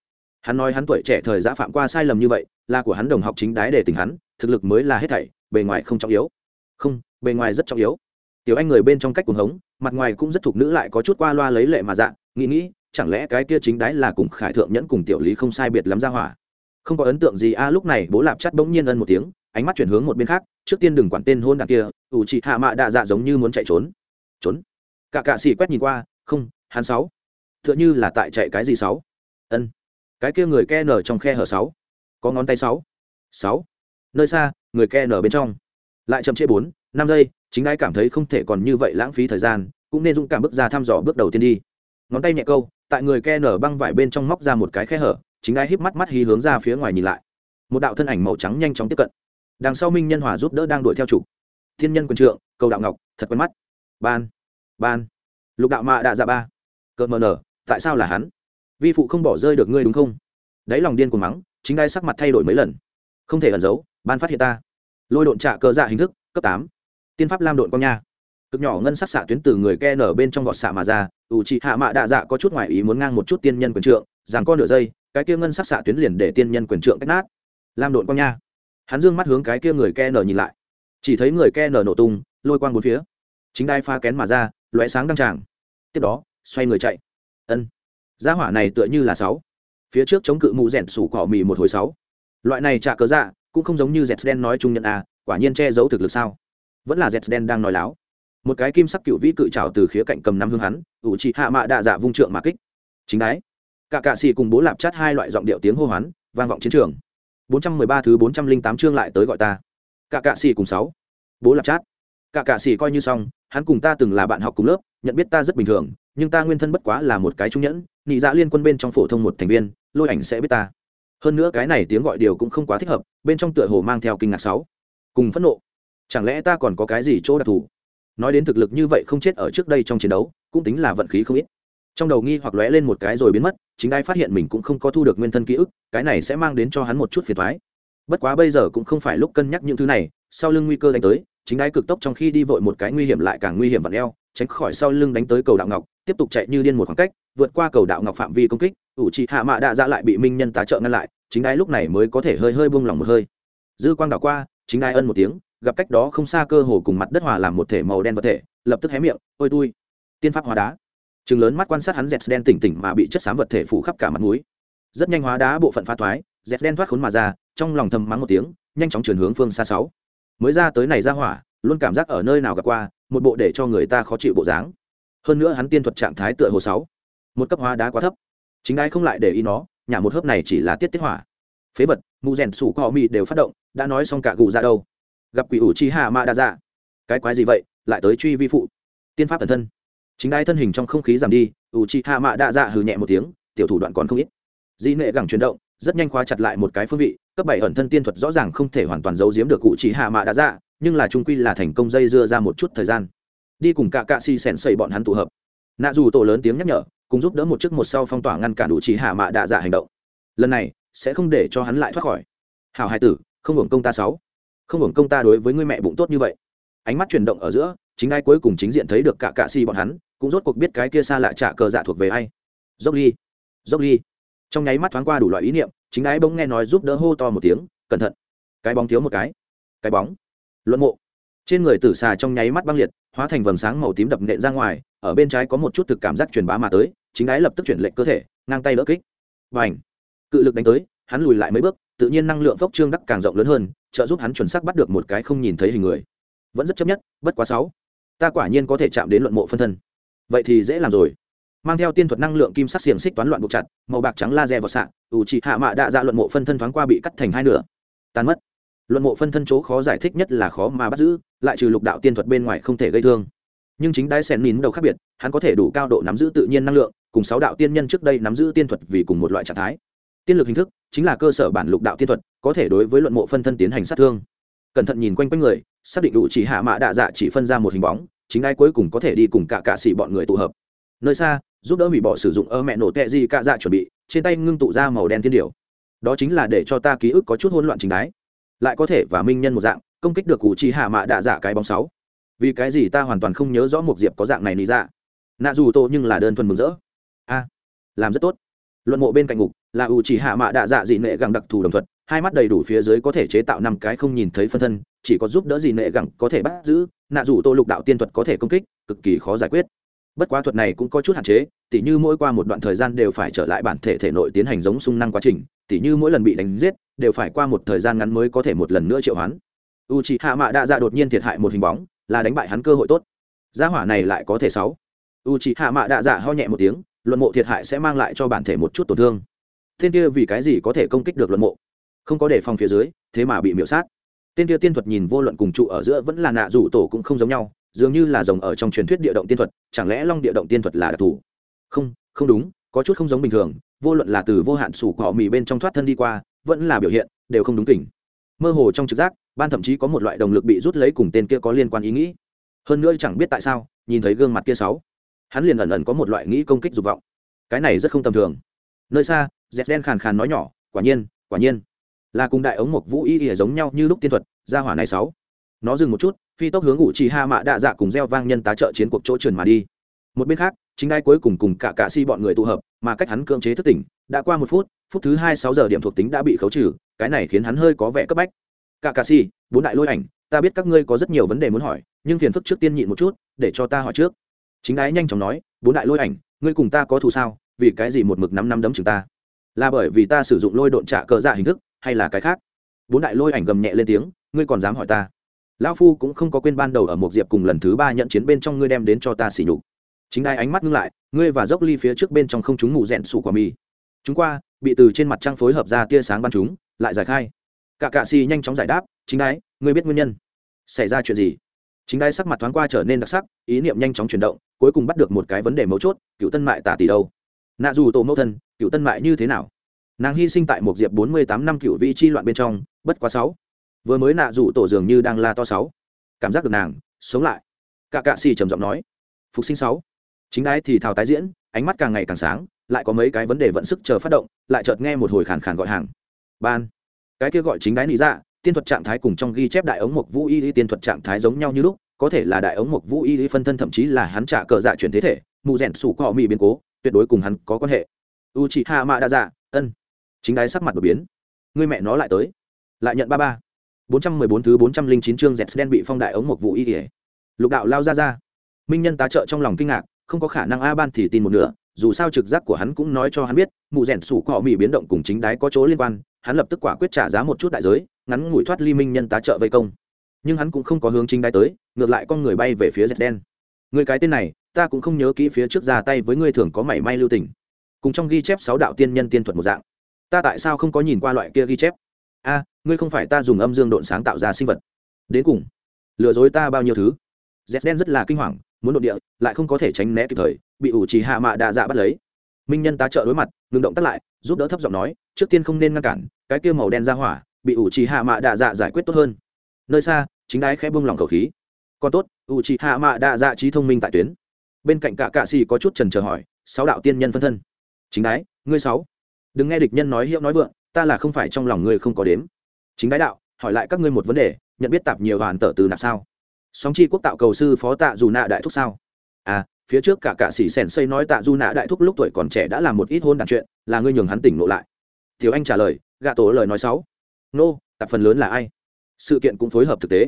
Hắn nói hắn tuổi trẻ thời giã phạm qua sai lầm như vậy, là của hắn đồng học chính đái để tình hắn, thực lực mới là hết thảy, bề ngoài không trọng yếu. Không, bề ngoài rất trọng yếu. Tiểu anh người bên trong cách cuồng hống, mặt ngoài cũng rất thục nữ lại có chút qua loa lấy lệ mà dạng nghĩ nghĩ, chẳng lẽ cái kia chính đái là cùng khải thượng nhẫn cùng tiểu lý không sai biệt lắm ra hỏa? Không có ấn tượng gì. A, lúc này, bố lạp chắt bỗng nhiên ân một tiếng, ánh mắt chuyển hướng một bên khác, trước tiên đừng quản tên hôn đạn kia, ủ chị hạ mạ đạ dạ giống như muốn chạy trốn. Trốn. Cả cạ xì quét nhìn qua, không, hắn sáu. Tựa như là tại chạy cái gì sáu? Ân. Cái kia người ke nở trong khe hở sáu. Có ngón tay sáu. Sáu. Nơi xa, người ke nở bên trong. Lại chậm trễ bốn, năm giây, chính ai cảm thấy không thể còn như vậy lãng phí thời gian, cũng nên dũng cảm bước ra thăm dò bước đầu tiên đi. Ngón tay nhẹ câu, tại người ke nở băng vải bên trong móc ra một cái khe hở chính ai híp mắt mắt hí hướng ra phía ngoài nhìn lại. Một đạo thân ảnh màu trắng nhanh chóng tiếp cận. Đằng sau minh nhân hòa giúp đỡ đang đuổi theo chủ. Thiên nhân quân trượng, cầu đạo ngọc, thật quen mắt. Ban ban. Lục đạo mạ đạ dạ ba. Cợt mờ nở, tại sao là hắn? Vi phụ không bỏ rơi được ngươi đúng không? Đáy lòng điên của mắng, chính ai sắc mặt thay đổi mấy lần? Không thể ẩn giấu, ban phát hiện ta. Lôi độn trạ cờ dạ hình thức, cấp tám. Tiên pháp lam độn con nha. Cực nhỏ ngân sắc xạ tuyến từ người ke nở bên trong vọt xạ mà ra, ủ trị hạ mạ đạ dạ có chút ngoại ý muốn ngang một chút tiên nhân quyền trượng rằng con nửa giây, cái kia ngân sắc xạ tuyến liền để tiên nhân quyền trượng cách nát. Lam độn quang nha. Hắn dương mắt hướng cái kia người ke nở nhìn lại. Chỉ thấy người ke nở nổ tung, lôi quang bốn phía. Chính đai pha kén mà ra, lóe sáng đăng tràng. Tiếp đó, xoay người chạy. Ân. Gia hỏa này tựa như là sáu. Phía trước chống cự mụ rẻn sủ cỏ mì một hồi sáu. Loại này trả cớ dạ cũng không giống như z đen nói trung nhận a quả nhiên che giấu thực lực sao. Vẫn là z đen đang nói láo. Một cái kim sắc cựu vĩ cự trào từ khía cạnh cầm năm hương hắn, ủ trị hạ mạ đạ dạ vung trượng mà kích. Chính đái cả cạ xì cùng bố lạp chát hai loại giọng điệu tiếng hô hoán, vang vọng chiến trường. 413 thứ 408 chương lại tới gọi ta. Cả cạ xì cùng sáu. Bố lạp chát. Cả cạ xì coi như xong, hắn cùng ta từng là bạn học cùng lớp, nhận biết ta rất bình thường, nhưng ta nguyên thân bất quá là một cái trung nhẫn nhị dạ liên quân bên trong phổ thông một thành viên, lôi ảnh sẽ biết ta. Hơn nữa cái này tiếng gọi điều cũng không quá thích hợp, bên trong tựa hồ mang theo kinh ngạc sáu. Cùng phẫn nộ. Chẳng lẽ ta còn có cái gì chỗ đặc thù? Nói đến thực lực như vậy không chết ở trước đây trong chiến đấu, cũng tính là vận khí không ít trong đầu nghi hoặc lóe lên một cái rồi biến mất, chính đai phát hiện mình cũng không có thu được nguyên thân ký ức, cái này sẽ mang đến cho hắn một chút phiền thoái bất quá bây giờ cũng không phải lúc cân nhắc những thứ này, sau lưng nguy cơ đánh tới, chính đai cực tốc trong khi đi vội một cái nguy hiểm lại càng nguy hiểm vặn eo, tránh khỏi sau lưng đánh tới cầu đạo ngọc, tiếp tục chạy như điên một khoảng cách, vượt qua cầu đạo ngọc phạm vi công kích, ủ trị hạ mạ đạ dạ lại bị minh nhân tá trợ ngăn lại, chính đai lúc này mới có thể hơi hơi buông lỏng một hơi. Dư quang đảo qua, chính đai ân một tiếng, gặp cách đó không xa cơ hồ cùng mặt đất hòa làm một thể màu đen vật thể, lập tức hé miệng, ôi tui, tiên pháp hóa đá chừng lớn mắt quan sát hắn dẹt đen tỉnh tỉnh mà bị chất xám vật thể phủ khắp cả mặt núi rất nhanh hóa đá bộ phận phá thoái, dẹt đen thoát khốn mà ra, trong lòng thầm mắng một tiếng, nhanh chóng chuyển hướng phương xa sáu. Mới ra tới này ra hỏa, luôn cảm giác ở nơi nào gặp qua, một bộ để cho người ta khó chịu bộ dáng. Hơn nữa hắn tiên thuật trạng thái tựa hồ sáu. Một cấp hóa đá quá thấp. Chính ai không lại để ý nó nhả một hớp này chỉ là tiết tiết hỏa. Phế vật, mù rèn sủ cọ mị đều phát động, đã nói xong cả gù ra đâu. Gặp quỷ ủ chi hạ ma đa dạ. Cái quái gì vậy, lại tới truy vi phụ. Tiên pháp thần thân chính đai thân hình trong không khí giảm đi u chi hạ mạ đa dạ hừ nhẹ một tiếng, tiểu thủ đoạn còn không ít. Di nệ gẳng chuyển động, rất nhanh khóa chặt lại một cái phương vị, cấp bảy ẩn thân tiên thuật rõ ràng không thể hoàn toàn giấu giếm được cụ chỉ hạ mạ đa dạ nhưng là trung quy là thành công dây dưa ra một chút thời gian. Đi cùng cả cạ si sèn xây bọn hắn tụ hợp. Nạ dù tổ lớn tiếng nhắc nhở, cùng giúp đỡ một chiếc một sau phong tỏa ngăn cản đủ chỉ hạ mạ đa dạ hành động. Lần này, sẽ không để cho hắn lại thoát khỏi. Hảo hai tử, không hưởng công ta sáu. Không hưởng công ta đối với người mẹ bụng tốt như vậy. Ánh mắt chuyển động ở giữa, chính ai cuối cùng chính diện thấy được cả cạ si bọn hắn cũng rốt cuộc biết cái kia xa lạ trả cờ dạ thuộc về ai. Dốc ly dốc ly. Trong nháy mắt thoáng qua đủ loại ý niệm, chính ái bỗng nghe nói giúp đỡ hô to một tiếng, cẩn thận. Cái bóng thiếu một cái. Cái bóng. Luận mộ. Trên người tử xà trong nháy mắt băng liệt, hóa thành vầng sáng màu tím đập nện ra ngoài, ở bên trái có một chút thực cảm giác truyền bá mà tới, chính ái lập tức chuyển lệnh cơ thể, ngang tay đỡ kích. Và ảnh cự lực đánh tới, hắn lùi lại mấy bước, tự nhiên năng lượng phốc trương đắc càng rộng lớn hơn, trợ giúp hắn chuẩn xác bắt được một cái không nhìn thấy hình người. Vẫn rất chấp nhất, bất quá sáu. Ta quả nhiên có thể chạm đến luận mộ phân thân vậy thì dễ làm rồi. Mang theo tiên thuật năng lượng kim sắc xiềng xích toán loạn buộc chặt, màu bạc trắng laser vào sạng ủ trị hạ mạ đạ dạ luận mộ phân thân thoáng qua bị cắt thành hai nửa. Tan mất. Luận mộ phân thân chỗ khó giải thích nhất là khó mà bắt giữ, lại trừ lục đạo tiên thuật bên ngoài không thể gây thương. Nhưng chính đai sen nín đầu khác biệt, hắn có thể đủ cao độ nắm giữ tự nhiên năng lượng, cùng sáu đạo tiên nhân trước đây nắm giữ tiên thuật vì cùng một loại trạng thái. Tiên lực hình thức, chính là cơ sở bản lục đạo tiên thuật, có thể đối với luận mộ phân thân tiến hành sát thương. Cẩn thận nhìn quanh quanh người, xác định đủ chỉ hạ mạ đạ dạ chỉ phân ra một hình bóng chính ai cuối cùng có thể đi cùng cả cạ xỉ bọn người tụ hợp. Nơi xa, giúp đỡ hủy bỏ sử dụng ơ mẹ nổ tệ gì cạ dạ chuẩn bị, trên tay ngưng tụ ra màu đen thiên điều đó chính là để cho ta ký ức có chút hỗn loạn chính đái. Lại có thể và minh nhân một dạng, công kích được cụ chi hạ mạ đạ dạ cái bóng sáu. Vì cái gì ta hoàn toàn không nhớ rõ một diệp có dạng này lý ra dạ. nạ dù tô nhưng là đơn thuần mừng rỡ. A, làm rất tốt. Luận mộ bên cạnh ngục, là ủ chỉ hạ mạ đạ dạ dị nệ gặng đặc thù đồng thuật hai mắt đầy đủ phía dưới có thể chế tạo năm cái không nhìn thấy phân thân chỉ có giúp đỡ gì nệ gẳng có thể bắt giữ, nạ dù tô lục đạo tiên thuật có thể công kích, cực kỳ khó giải quyết. Bất quá thuật này cũng có chút hạn chế, tỉ như mỗi qua một đoạn thời gian đều phải trở lại bản thể thể nội tiến hành giống sung năng quá trình, tỉ như mỗi lần bị đánh giết, đều phải qua một thời gian ngắn mới có thể một lần nữa triệu hoán. U c h ị hạ mạ đa dạ đột nhiên thiệt hại một hình bóng, là đánh bại hắn cơ hội tốt. Gia hỏa này lại có thể sáu. U c h ị hạ mạ đa dạ ho nhẹ một tiếng, luận mộ thiệt hại sẽ mang lại cho bản thể một chút tổn thương. Thiên kia vì cái gì có thể công kích được luận mộ? Không có đề phòng phía dưới, thế mà bị miễu sát tên kia tiên thuật nhìn vô luận cùng trụ ở giữa vẫn là nạ rủ tổ cũng không giống nhau, dường như là rồng ở trong truyền thuyết địa động tiên thuật, chẳng lẽ long địa động tiên thuật là đặc thù? Không không đúng, có chút không giống bình thường, vô luận là từ vô hạn sủ cỏ mì bên trong thoát thân đi qua, vẫn là biểu hiện, đều không đúng tình. mơ hồ trong trực giác, ban thậm chí có một loại động lực bị rút lấy cùng tên kia có liên quan ý nghĩ. Hơn nữa chẳng biết tại sao, nhìn thấy gương mặt kia sáu, hắn liền ẩn ẩn có một loại nghĩ công kích dục vọng. Cái này rất không tầm thường. Nơi xa, dẹt đen khàn khàn nói nhỏ, quả nhiên quả nhiên là cùng đại ống mộc vũ y ỉa giống nhau như lúc tiên thuật, gia hỏa này sáu. Nó dừng một chút, phi tốc hướng ủ trì ha mạ đạ dạ cùng gieo vang nhân tá trợ chiến cuộc chỗ trườn mà đi. Một bên khác, chính đai cuối cùng cùng cả cạ si bọn người tụ hợp, mà cách hắn cưỡng chế thức tỉnh, đã qua một phút phút thứ hai sáu giờ điểm thuộc tính đã bị khấu trừ, cái này khiến hắn hơi có vẻ cấp bách. Cả cạ si, bốn đại lôi ảnh, ta biết các ngươi có rất nhiều vấn đề muốn hỏi, nhưng phiền phức trước tiên nhịn một chút, để cho ta hỏi trước. Chính đái nhanh chóng nói, bốn đại lôi ảnh, ngươi cùng ta có thù sao, vì cái gì một mực năm năm đấm chừng ta? Là bởi vì ta sử dụng lôi độn trả cờ dạ hình thức hay là cái khác? Bốn đại lôi ảnh gầm nhẹ lên tiếng, ngươi còn dám hỏi ta? Lão phu cũng không có quên ban đầu ở một diệp cùng lần thứ ba nhận chiến bên trong ngươi đem đến cho ta xỉ nhục. Chính đai ánh mắt ngưng lại, ngươi và dốc ly phía trước bên trong không chúng mù rẽn sủ quả mì. Chúng qua, bị từ trên mặt trăng phối hợp ra tia sáng ban chúng, lại giải khai. Cả cạ xì nhanh chóng giải đáp, chính đái ngươi biết nguyên nhân. Xảy ra chuyện gì? Chính đai sắc mặt thoáng qua trở nên đặc sắc, ý niệm nhanh chóng chuyển động, cuối cùng bắt được một cái vấn đề mấu chốt, cựu tân mại tả tỷ đâu? Nạ dù tổ mẫu thân, cựu tân mại như thế nào? Nàng hy sinh tại một diệp bốn mươi tám năm cựu vị chi loạn bên trong, bất quá sáu. Vừa mới nạ rủ tổ dường như đang la to sáu. Cảm giác được nàng, sống lại. Cả cạ xì trầm giọng nói. Phục sinh sáu. Chính đái thì thào tái diễn, ánh mắt càng ngày càng sáng, lại có mấy cái vấn đề vận sức chờ phát động, lại chợt nghe một hồi khàn khàn gọi hàng. Ban. Cái kia gọi chính đái nị dạ tiên thuật trạng thái cùng trong ghi chép đại ống mộc vũ y tiên thuật trạng thái giống nhau như lúc, có thể là đại ống mộc vũ y phân thân thậm chí là hắn trả cờ dạ chuyển thế thể, mù rèn sủ cọ mì biến cố, tuyệt đối cùng hắn có quan hệ. U chị hạ mạ đa dạ ân chính đái sắc mặt đột biến. Người mẹ nó lại tới. Lại nhận ba ba. Bốn trăm mười bốn thứ bốn trăm linh chín chương dẹt đen bị phong đại ống một vụ y kỉa lục đạo lao ra ra. Minh nhân tá trợ trong lòng kinh ngạc, không có khả năng a ban thì tin một nửa, dù sao trực giác của hắn cũng nói cho hắn biết, mụ rẻn sủ cọ mỹ biến động cùng chính đái có chỗ liên quan, hắn lập tức quả quyết trả giá một chút đại giới, ngắn ngủi thoát ly minh nhân tá trợ vây công. Nhưng hắn cũng không có hướng chính đái tới, ngược lại con người bay về phía dẹt đen. Người cái tên này, ta cũng không nhớ kỹ phía trước ra tay với ngươi thường có mảy may lưu tình. Cùng trong ghi chép sáu đạo tiên nhân tiên thuật một dạng ta tại sao không có nhìn qua loại kia ghi chép? A, ngươi không phải ta dùng âm dương độn sáng tạo ra sinh vật. Đến cùng, lừa dối ta bao nhiêu thứ? Dép đen rất là kinh hoàng, muốn đột địa, lại không có thể tránh né kịp thời, bị ủ trì hạ mạ đạ dạ bắt lấy. Minh nhân tá trợ đối mặt, ngừng động tắt lại, giúp đỡ thấp giọng nói, trước tiên không nên ngăn cản, cái kia màu đen ra hỏa, bị ủ trì hạ mạ đạ dạ giải quyết tốt hơn. Nơi xa, chính đái khẽ bông lòng khẩu khí. Còn tốt, ủ trì hạ mạ đạ dạ trí thông minh tại tuyến. Bên cạnh cả cạ xì có chút trần chờ hỏi, sáu đạo tiên nhân phân thân. Chính đái, ngươi sáu đừng nghe địch nhân nói hiệu nói vượng, ta là không phải trong lòng ngươi không có đếm. Chính đái đạo, hỏi lại các ngươi một vấn đề, nhận biết tạp nhiều hoàn tở từ nạp sao? Song chi quốc tạo cầu sư phó tạ dù nạ đại thúc sao? À phía trước cả cạ sĩ sèn xây nói tạ du nạ đại thúc lúc tuổi còn trẻ đã làm một ít hôn đàn chuyện, là ngươi nhường hắn tỉnh lộ lại. Thiếu anh trả lời gạ tổ lời nói sáu nô, tạp phần lớn là ai? Sự kiện cũng phối hợp thực tế.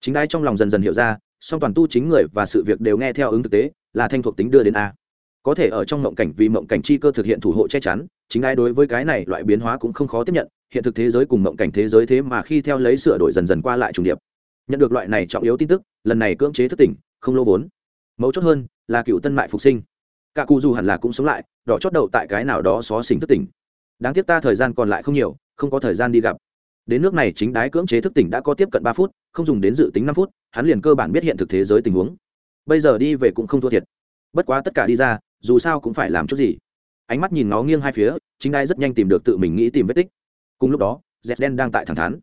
Chính đai trong lòng dần dần hiểu ra, song toàn tu chính người và sự việc đều nghe theo ứng thực tế, là thanh thuộc tính đưa đến a có thể ở trong mộng cảnh vì mộng cảnh chi cơ thực hiện thủ hộ che chắn, chính ai đối với cái này loại biến hóa cũng không khó tiếp nhận, hiện thực thế giới cùng mộng cảnh thế giới thế mà khi theo lấy sửa đổi dần dần qua lại trùng điệp. Nhận được loại này trọng yếu tin tức, lần này cưỡng chế thất tỉnh, không lô vốn. Mấu chốt hơn, là cựu tân mại phục sinh. Cả cụ dù hẳn là cũng sống lại, đỏ chót đầu tại cái nào đó xó xỉnh thất tỉnh. Đáng tiếc ta thời gian còn lại không nhiều, không có thời gian đi gặp. Đến nước này chính đái cưỡng chế thức tỉnh đã có tiếp cận ba phút, không dùng đến dự tính năm phút, hắn liền cơ bản biết hiện thực thế giới tình huống. Bây giờ đi về cũng không thua thiệt. Bất quá tất cả đi ra dù sao cũng phải làm chút gì. Ánh mắt nhìn nó nghiêng hai phía, chính đai rất nhanh tìm được tự mình nghĩ tìm vết tích. Cùng lúc đó dẹt đen đang tại thẳng thắn.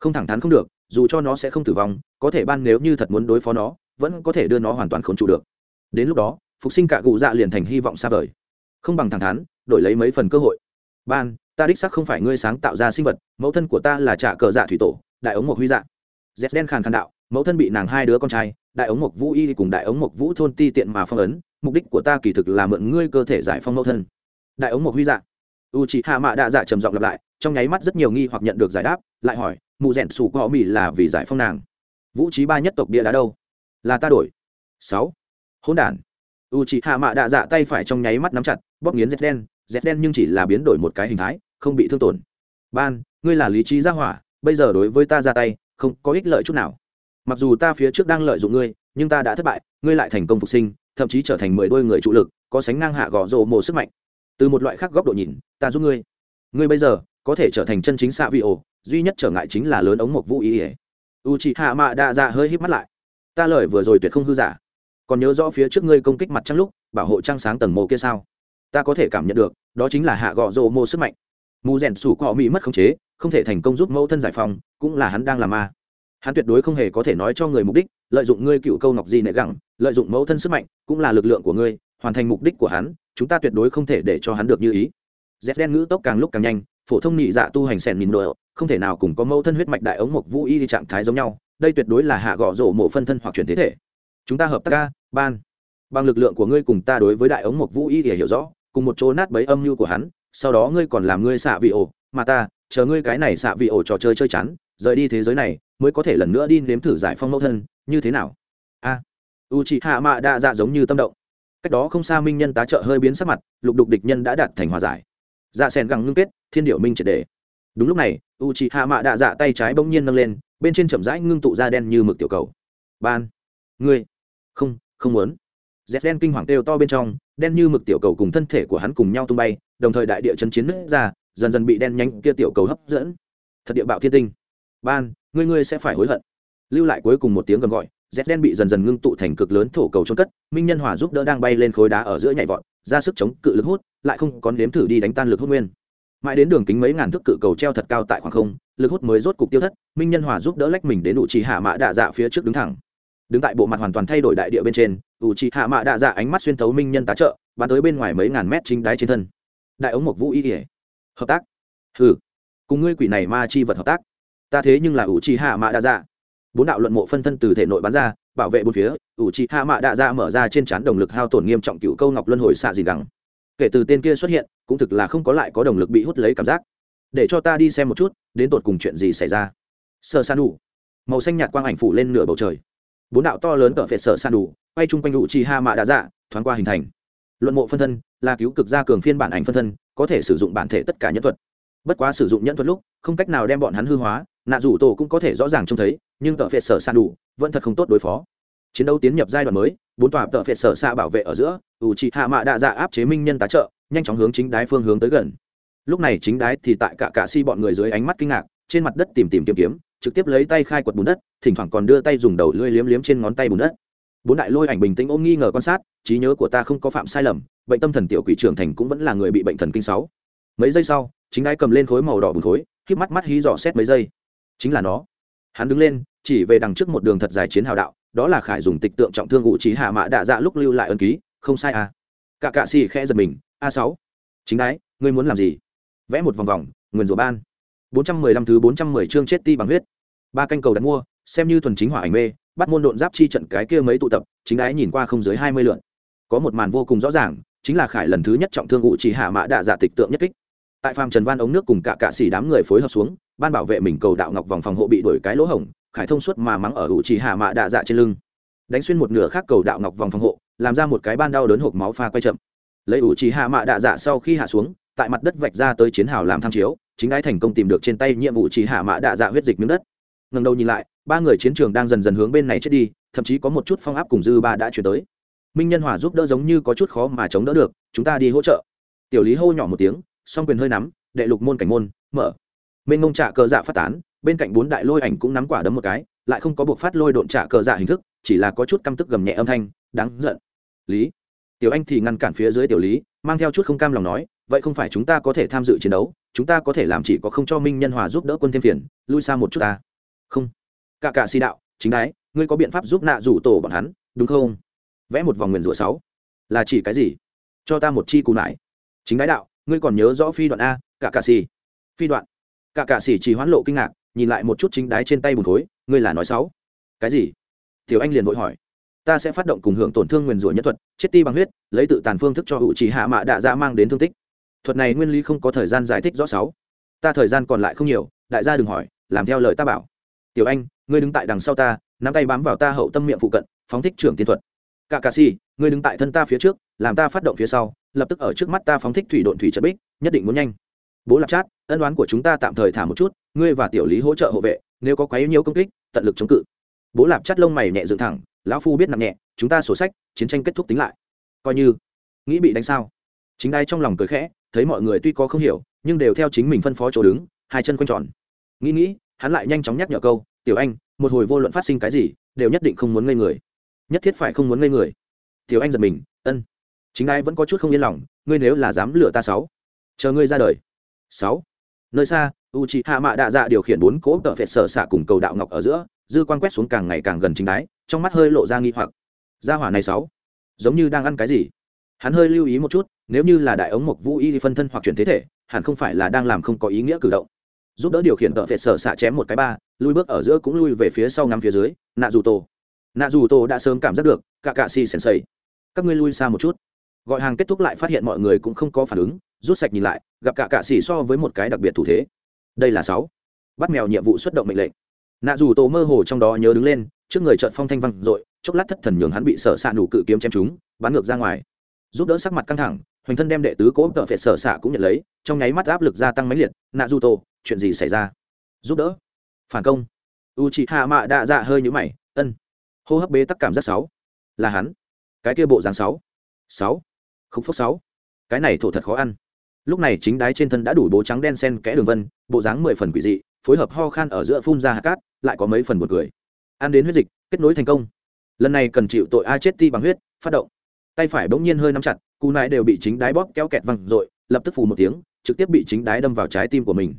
Không thẳng thắn không được, dù cho nó sẽ không tử vong, có thể ban nếu như thật muốn đối phó nó, vẫn có thể đưa nó hoàn toàn khốn trụ được. Đến lúc đó, phục sinh cả cụ dạ liền thành hy vọng xa vời. Không bằng thẳng thắn, đổi lấy mấy phần cơ hội. Ban, ta đích sắc không phải ngươi sáng tạo ra sinh vật, mẫu thân của ta là trả cờ dạ thủy tổ, đại ống một huy dạ. Dép đen khàn khàn đạo mẫu thân bị nàng hai đứa con trai, đại ống mộc vũ y cùng đại ống mộc vũ thôn ti tiện mà phong ấn, mục đích của ta kỳ thực là mượn ngươi cơ thể giải phong mẫu thân. Đại ống mộc huy dạ. U chị hạ mạ đạ dạ trầm giọng lặp lại, trong nháy mắt rất nhiều nghi hoặc nhận được giải đáp, lại hỏi, mụ rẻn xù của họ mỹ là vì giải phong nàng? Vũ trí ba nhất tộc bia đá đâu? Là ta đổi. Sáu. Hỗn đản. U chị hạ mạ đạ dạ tay phải trong nháy mắt nắm chặt, bóp nghiến dép đen dép đen nhưng chỉ là biến đổi một cái hình thái, không bị thương tổn. Ban, ngươi là lý trí gia hỏa, bây giờ đối với ta ra tay, không có ích lợi chút nào mặc dù ta phía trước đang lợi dụng ngươi, nhưng ta đã thất bại, ngươi lại thành công phục sinh, thậm chí trở thành mười đôi người trụ lực, có sánh ngang hạ Gò rộ mồ sức mạnh. Từ một loại khác góc độ nhìn, ta giúp ngươi. Ngươi bây giờ có thể trở thành chân chính xạ vị ổ, duy nhất trở ngại chính là lớn ống mộc vũ ý ỉa u chị hạ mạ đa dạ hơi híp mắt lại. Ta lời vừa rồi tuyệt không hư giả. Còn nhớ rõ phía trước ngươi công kích mặt trăng lúc, bảo hộ trăng sáng tầng mồ kia sao? Ta có thể cảm nhận được, đó chính là hạ gọ rộ mô sức mạnh. Mù rèn sủ cọ mỹ mất khống chế, không thể thành công giúp mẫu thân giải phóng, cũng là hắn đang làm ma hắn tuyệt đối không hề có thể nói cho người mục đích lợi dụng ngươi cựu câu ngọc gì nệ gẳng lợi dụng mẫu thân sức mạnh cũng là lực lượng của ngươi hoàn thành mục đích của hắn chúng ta tuyệt đối không thể để cho hắn được như ý. Z đen ngữ tốc càng lúc càng nhanh phổ thông nhị dạ tu hành sèn mìn đồ không thể nào cùng có mẫu thân huyết mạch đại ống mộc vũ y trạng thái giống nhau đây tuyệt đối là hạ gõ rổ mộ phân thân hoặc chuyển thế thể. Chúng ta hợp tác ca ban. Bằng lực lượng của ngươi cùng ta đối với đại ống mộc vũ y để hiểu rõ cùng một chỗ nát bấy âm mưu của hắn sau đó ngươi còn làm ngươi xạ vị ổ mà ta chờ ngươi cái này xạ vị ổ trò chơi chơi chắn, rời đi thế giới này mới có thể lần nữa đi nếm thử giải phong mẫu thân, như thế nào? A u chị hạ mạ đa dạ giống như tâm động. Cách đó không xa minh nhân tá trợ hơi biến sắc mặt, lục đục địch nhân đã đạt thành hòa giải. Dạ sen găng ngưng kết, thiên điệu minh triệt đề. Đúng lúc này u chị hạ mạ đa dạ tay trái bỗng nhiên nâng lên, bên trên chậm rãi ngưng tụ ra đen như mực tiểu cầu. Ban, ngươi, không không muốn. Dép đen kinh hoàng kêu to bên trong, đen như mực tiểu cầu cùng thân thể của hắn cùng nhau tung bay, đồng thời đại địa chấn chiến nứt ra, dần dần bị đen nhanh kia tiểu cầu hấp dẫn. Thật địa bạo thiên tinh. Ban ngươi ngươi sẽ phải hối hận. Lưu lại cuối cùng một tiếng gầm gọi dép đen bị dần dần ngưng tụ thành cực lớn thổ cầu trôn cất, minh nhân hòa giúp đỡ đang bay lên khối đá ở giữa nhảy vọt, ra sức chống cự lực hút, lại không còn nếm thử đi đánh tan lực hút nguyên. Mãi đến đường kính mấy ngàn thước cự cầu treo thật cao tại khoảng không, lực hút mới rốt cục tiêu thất, minh nhân hòa giúp đỡ lách mình đến ủ trì hạ mã đạ dạ phía trước đứng thẳng. Đứng tại bộ mặt hoàn toàn thay đổi đại địa bên trên, ủ trì hạ mã đạ dạ ánh mắt xuyên thấu minh nhân tá trợ, bắn tới bên ngoài mấy ngàn mét chính đáy trên thân. Đại ống mộc vũ y kỉa hợp tác. Hừ. Cùng ngươi quỷ này ma chi vật hợp tác ta thế nhưng là ủ trì hạ mã đa dạ. Bốn đạo luận mộ phân thân từ thể nội bắn ra, bảo vệ bốn phía, ủ trì hạ mã đa dạ mở ra trên trán đồng lực hao tổn nghiêm trọng cựu câu ngọc luân hồi xạ gì gắng kể từ tên kia xuất hiện, cũng thực là không có lại có đồng lực bị hút lấy cảm giác. Để cho ta đi xem một chút, đến tột cùng chuyện gì xảy ra. Sơ san đủ màu xanh nhạt quang ảnh phủ lên nửa bầu trời. Bốn đạo to lớn cỡ phệt sở san đủ quay chung quanh đủ chi ha mạ đã dạ thoáng qua hình thành. Luận mộ phân thân là cứu cực gia cường phiên bản ảnh phân thân, có thể sử dụng bản thể tất cả nhân thuật bất quá sử dụng nhẫn thuật lúc, không cách nào đem bọn hắn hư hóa, nạ rủ tổ cũng có thể rõ ràng trông thấy, nhưng cỡ phệt sở san đủ, vẫn thật không tốt đối phó. Chiến đấu tiến nhập giai đoạn mới, bốn tòa tợ phệt sở xa bảo vệ ở giữa, ủ trị hạ mạ đạ dạ áp chế minh nhân tá trợ, nhanh chóng hướng chính đái phương hướng tới gần. Lúc này chính đái thì tại cả cả si bọn người dưới ánh mắt kinh ngạc, trên mặt đất tìm tìm kiếm kiếm, trực tiếp lấy tay khai quật bùn đất, thỉnh thoảng còn đưa tay dùng đầu lưỡi liếm liếm trên ngón tay bùn đất. Bốn đại lôi ảnh bình tĩnh ôm nghi ngờ quan sát, trí nhớ của ta không có phạm sai lầm, bệnh tâm thần tiểu quỷ trưởng thành cũng vẫn là người bị bệnh thần kinh sáu mấy giây sau, chính đái cầm lên khối màu đỏ bùn khối k mắt mắt hí dò xét mấy giây. Chính là nó. Hắn đứng lên, chỉ về đằng trước một đường thật dài chiến hào đạo, đó là khải dùng tịch tượng trọng thương ngụ trí hạ mã đạ dạ lúc lưu lại ân ký, không sai à. Cả cạ xì khẽ giật mình, a sáu, chính đái ngươi muốn làm gì? Vẽ một vòng vòng nguyền rủa ban. Bốn trăm mười lăm thứ bốn trăm mười chương chết ti bằng huyết. Ba canh cầu đặt mua, xem như thuần chính hỏa ảnh mê, bắt môn độn giáp chi trận cái kia mấy tụ tập, chính đái nhìn qua không dưới hai mươi lượn. Có một màn vô cùng rõ ràng, chính là khải lần thứ nhất trọng thương ngụ chỉ hạ mã đạ dạ tịch tượng nhất kích tại phàm trần van ống nước cùng cả cạ xỉ đám người phối hợp xuống, ban bảo vệ mình cầu đạo ngọc vòng phòng hộ bị đổi cái lỗ hổng, khải thông suốt mà mắng ở ủ trì hạ mạ đạ dạ trên lưng. Đánh xuyên một nửa khác cầu đạo ngọc vòng phòng hộ, làm ra một cái ban đau đớn hộp máu pha quay chậm. Lấy ủ trì hạ mạ đạ dạ sau khi hạ xuống, tại mặt đất vạch ra tới chiến hào làm tham chiếu, chính ái thành công tìm được trên tay nhiệm vụ trì hạ mạ đạ dạ huyết dịch miếng đất. Ngần đầu nhìn lại, ba người chiến trường đang dần dần hướng bên này chết đi, thậm chí có một chút phong áp cùng dư ba đã chuyển tới. Minh nhân hòa giúp đỡ giống như có chút khó mà chống đỡ được, chúng ta đi hỗ trợ. Tiểu lý hô nhỏ một tiếng song quyền hơi nắm, đệ lục môn cảnh môn, mở. Mênh mông trạ cờ dạ phát tán, bên cạnh bốn đại lôi ảnh cũng nắm quả đấm một cái, lại không có buộc phát lôi độn trạ cờ dạ hình thức, chỉ là có chút căm tức gầm nhẹ âm thanh, đáng giận. Lý. Tiểu anh thì ngăn cản phía dưới tiểu lý, mang theo chút không cam lòng nói, vậy không phải chúng ta có thể tham dự chiến đấu, chúng ta có thể làm chỉ có không cho minh nhân hòa giúp đỡ quân thêm phiền, lui xa một chút ta. Không. Cả cả si đạo, chính đái, ngươi có biện pháp giúp nạ rủ tổ bọn hắn, đúng không? Vẽ một vòng nguyền rủa sáu. Là chỉ cái gì? Cho ta một chi cù nải. Chính đái đạo ngươi còn nhớ rõ phi đoạn a, cả cả xì. Phi đoạn. Cả cả xì chỉ hoán lộ kinh ngạc, nhìn lại một chút chính đái trên tay bùn khối, ngươi là nói sáu cái gì? Tiểu anh liền vội hỏi. Ta sẽ phát động cùng hưởng tổn thương nguyền rủa nhất thuật, chết ti bằng huyết, lấy tự tàn phương thức cho hữu chỉ hạ mạ đạ dạ mang đến thương tích. Thuật này nguyên lý không có thời gian giải thích rõ sáu. Ta thời gian còn lại không nhiều, đại gia đừng hỏi, làm theo lời ta bảo. Tiểu anh, ngươi đứng tại đằng sau ta, nắm tay bám vào ta hậu tâm miệng phụ cận, phóng thích trưởng tiên thuật. Cả cà si ngươi đứng tại thân ta phía trước, làm ta phát động phía sau lập tức ở trước mắt ta phóng thích thủy độn thủy trận bích, nhất định muốn nhanh. Bố lạp chát, ân đoán của chúng ta tạm thời thả một chút, ngươi và tiểu lý hỗ trợ hộ vệ, nếu có quấy nhiều công kích, tận lực chống cự. Bố lạp trát lông mày nhẹ dựng thẳng, lão phu biết nặng nhẹ, chúng ta sổ sách, chiến tranh kết thúc tính lại. Coi như, nghĩ bị đánh sao? Chính đai trong lòng cười khẽ, thấy mọi người tuy có không hiểu, nhưng đều theo chính mình phân phó chỗ đứng, hai chân quanh tròn. Nghĩ nghĩ, hắn lại nhanh chóng nhắc nhở câu, tiểu anh, một hồi vô luận phát sinh cái gì, đều nhất định không muốn ngây người. Nhất thiết phải không muốn ngây người. Tiểu anh giật mình, ân chính ai vẫn có chút không yên lòng, ngươi nếu là dám lừa ta sáu, chờ ngươi ra đời. Sáu. Nơi xa u c h i hạ mạ đạ dạ điều khiển bốn cỗ tợ phệt sở xạ cùng cầu đạo ngọc ở giữa, dư quan quét xuống càng ngày càng gần chính đáy trong mắt hơi lộ ra nghi hoặc. Gia hỏa này sáu, giống như đang ăn cái gì? Hắn hơi lưu ý một chút, nếu như là đại ống mộc vũ y phân thân hoặc chuyển thế thể, hẳn không phải là đang làm không có ý nghĩa cử động. Giúp đỡ điều khiển tợ phệt sở xạ chém một cái ba lui bước ở giữa cũng lui về phía sau ngắm phía dưới nạ dù tổ nạ dù tổ đã sớm cảm giác được cả cạ si sèn xây các ngươi lui xa một chút gọi hàng kết thúc lại phát hiện mọi người cũng không có phản ứng, rút sạch nhìn lại, gặp cả cạ xỉ so với một cái đặc biệt thủ thế. Đây là sáu. Bắt mèo nhiệm vụ xuất động mệnh lệnh. Nạ dù tổ mơ hồ trong đó nhớ đứng lên, trước người trợn phong thanh văng dội, chốc lát thất thần nhường hắn bị sợ xạ nủ cự kiếm chém chúng bắn ngược ra ngoài. Giúp đỡ sắc mặt căng thẳng, hoành thân đem đệ tứ cố tợ phệ sở xạ cũng nhận lấy, trong nháy mắt áp lực gia tăng mãnh liệt. Nạ dù tô chuyện gì xảy ra? Giúp đỡ. Phản công. U chị hạ mạ đạ dạ hơi nhũ mày, ân. Hô hấp bế tắc cảm giác sáu. Là hắn. Cái kia bộ dáng sáu. Sáu không phốc sáu. Cái này thổ thật khó ăn. Lúc này chính đái trên thân đã đủ bố trắng đen sen kẽ đường vân, bộ dáng mười phần quỷ dị, phối hợp ho khan ở giữa phun ra hạt cát, lại có mấy phần một cười. Ăn đến huyết dịch, kết nối thành công. Lần này cần chịu tội a chết ti bằng huyết, phát động. Tay phải bỗng nhiên hơi nắm chặt, cú nại đều bị chính đái bóp kéo kẹt văng rồi lập tức phù một tiếng, trực tiếp bị chính đái đâm vào trái tim của mình.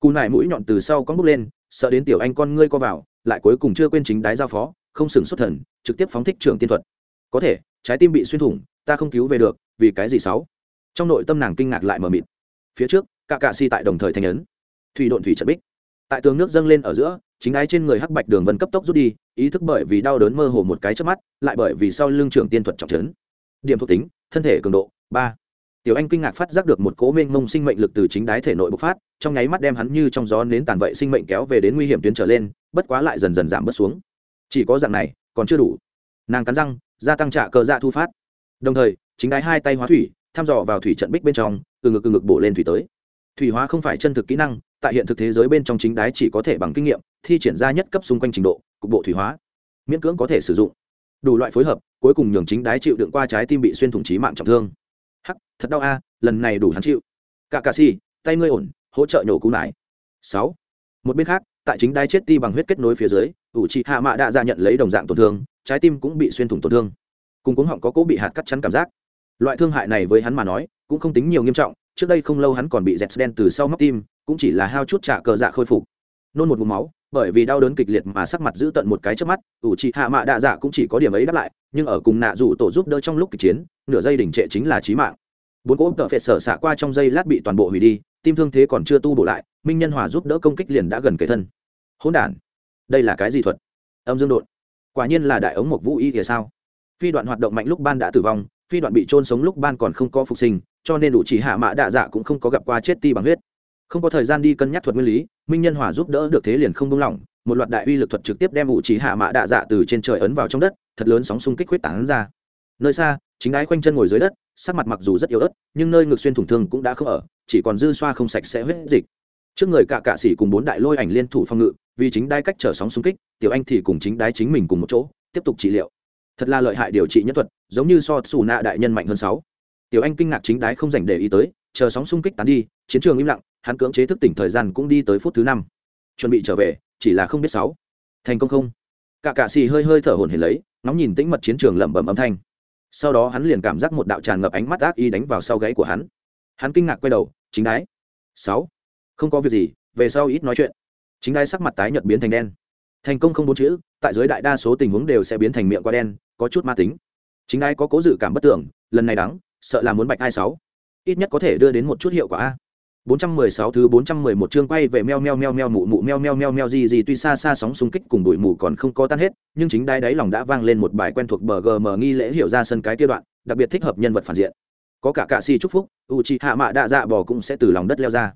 Cú nại mũi nhọn từ sau có bút lên, sợ đến tiểu anh con ngươi co vào, lại cuối cùng chưa quên chính đái giao phó, không sừng xuất thần, trực tiếp phóng thích trường tiên thuật. Có thể, trái tim bị xuyên thủng, ta không cứu về được vì cái gì sáu? Trong nội tâm nàng kinh ngạc lại mờ mịt. Phía trước, cả cạ si tại đồng thời thanh ấn. Thủy độn thủy trận bích. Tại tường nước dâng lên ở giữa, chính ái trên người hắc bạch đường vân cấp tốc rút đi, ý thức bởi vì đau đớn mơ hồ một cái trước mắt, lại bởi vì sau lưng trưởng tiên thuật trọng trấn. Điểm thuộc tính, thân thể cường độ, ba. Tiểu anh kinh ngạc phát giác được một cố mênh mông sinh mệnh lực từ chính đái thể nội bộc phát, trong nháy mắt đem hắn như trong gió nến tàn vậy sinh mệnh kéo về đến nguy hiểm tuyến trở lên, bất quá lại dần dần giảm bớt xuống. Chỉ có dạng này, còn chưa đủ. Nàng cắn răng, gia tăng trả cờ dạ thu phát. Đồng thời chính đái hai tay hóa thủy, thăm dò vào thủy trận bích bên trong, từ ngực từ ngực bổ lên thủy tới. Thủy hóa không phải chân thực kỹ năng, tại hiện thực thế giới bên trong chính đái chỉ có thể bằng kinh nghiệm, thi triển ra nhất cấp xung quanh trình độ, cục bộ thủy hóa, miễn cưỡng có thể sử dụng. Đủ loại phối hợp, cuối cùng nhường chính đái chịu đựng qua trái tim bị xuyên thủng trí mạng trọng thương. Hắc, thật đau a, lần này đủ hắn chịu. Cả cà si tay ngươi ổn, hỗ trợ nhổ cú nải. Sáu. Một bên khác, tại chính đái chết ti bằng huyết kết nối phía dưới, ủ trị hạ mạ đã ra nhận lấy đồng dạng tổn thương, trái tim cũng bị xuyên thủng tổn thương. Cùng cuống họng có cố bị hạt cắt chắn cảm giác loại thương hại này với hắn mà nói, cũng không tính nhiều nghiêm trọng, trước đây không lâu hắn còn bị dẹt đen từ sau móc tim, cũng chỉ là hao chút trả cờ dạ khôi phục. Nôn một mụ máu, bởi vì đau đớn kịch liệt mà sắc mặt giữ tận một cái trước mắt, ủ trị hạ mạ đạ dạ cũng chỉ có điểm ấy đáp lại, nhưng ở cùng nạ rủ tổ giúp đỡ trong lúc kịch chiến, nửa giây đỉnh trệ chính là trí mạng. Bốn cỗ tợ phệ sở xạ qua trong giây lát bị toàn bộ hủy đi, tim thương thế còn chưa tu bổ lại, minh nhân hòa giúp đỡ công kích liền đã gần kề thân. Hỗn đản, đây là cái gì thuật? Âm dương đột quả nhiên là đại ống một vũ y thì sao? Phi đoạn hoạt động mạnh lúc ban đã tử vong phi đoạn bị trôn sống lúc ban còn không có phục sinh, cho nên đủ chỉ hạ mã đạ dạ cũng không có gặp qua chết ti bằng huyết. Không có thời gian đi cân nhắc thuật nguyên lý, minh nhân hòa giúp đỡ được thế liền không buông lỏng, một loạt đại uy lực thuật trực tiếp đem ủ chỉ hạ mã đạ dạ từ trên trời ấn vào trong đất, thật lớn sóng xung kích huyết tán ra. Nơi xa, chính ái quanh chân ngồi dưới đất, sắc mặt mặc dù rất yếu ớt, nhưng nơi ngực xuyên thủng thương cũng đã không ở, chỉ còn dư xoa không sạch sẽ huyết dịch. Trước người cả cạ sĩ cùng bốn đại lôi ảnh liên thủ phong ngự, vì chính đai cách trở sóng xung kích, tiểu anh thì cùng chính đái chính mình cùng một chỗ, tiếp tục trị liệu. Thật là lợi hại điều trị nhất thuật giống như so xù nạ đại nhân mạnh hơn sáu. Tiểu anh kinh ngạc chính đái không dành để ý tới, chờ sóng xung kích tán đi, chiến trường im lặng, hắn cưỡng chế thức tỉnh thời gian cũng đi tới phút thứ năm. Chuẩn bị trở về, chỉ là không biết sáu. Thành công không? Cả cạ xì hơi hơi thở hồn hển lấy, ngóng nhìn tĩnh mật chiến trường lẩm bẩm âm thanh. Sau đó hắn liền cảm giác một đạo tràn ngập ánh mắt ác y đánh vào sau gáy của hắn. Hắn kinh ngạc quay đầu, chính đái. Sáu. Không có việc gì, về sau ít nói chuyện. Chính đái sắc mặt tái nhợt biến thành đen. Thành công không bốn chữ, tại dưới đại đa số tình huống đều sẽ biến thành miệng qua đen, có chút ma tính chính ai có cố dự cảm bất tưởng lần này đắng sợ là muốn bạch ai sáu ít nhất có thể đưa đến một chút hiệu quả a 416 thứ 411 chương quay về meo meo meo meo mụ mụ meo meo meo meo gì gì tuy xa xa sóng xung kích cùng bụi mù còn không có tan hết, nhưng chính đáy đáy lòng đã vang lên một bài quen thuộc bờ BGM nghi lễ hiểu ra sân cái kia đoạn, đặc biệt thích hợp nhân vật phản diện. Có cả cạ si chúc phúc, Uchiha Mạ Đa Dạ bò cũng sẽ từ lòng đất leo ra.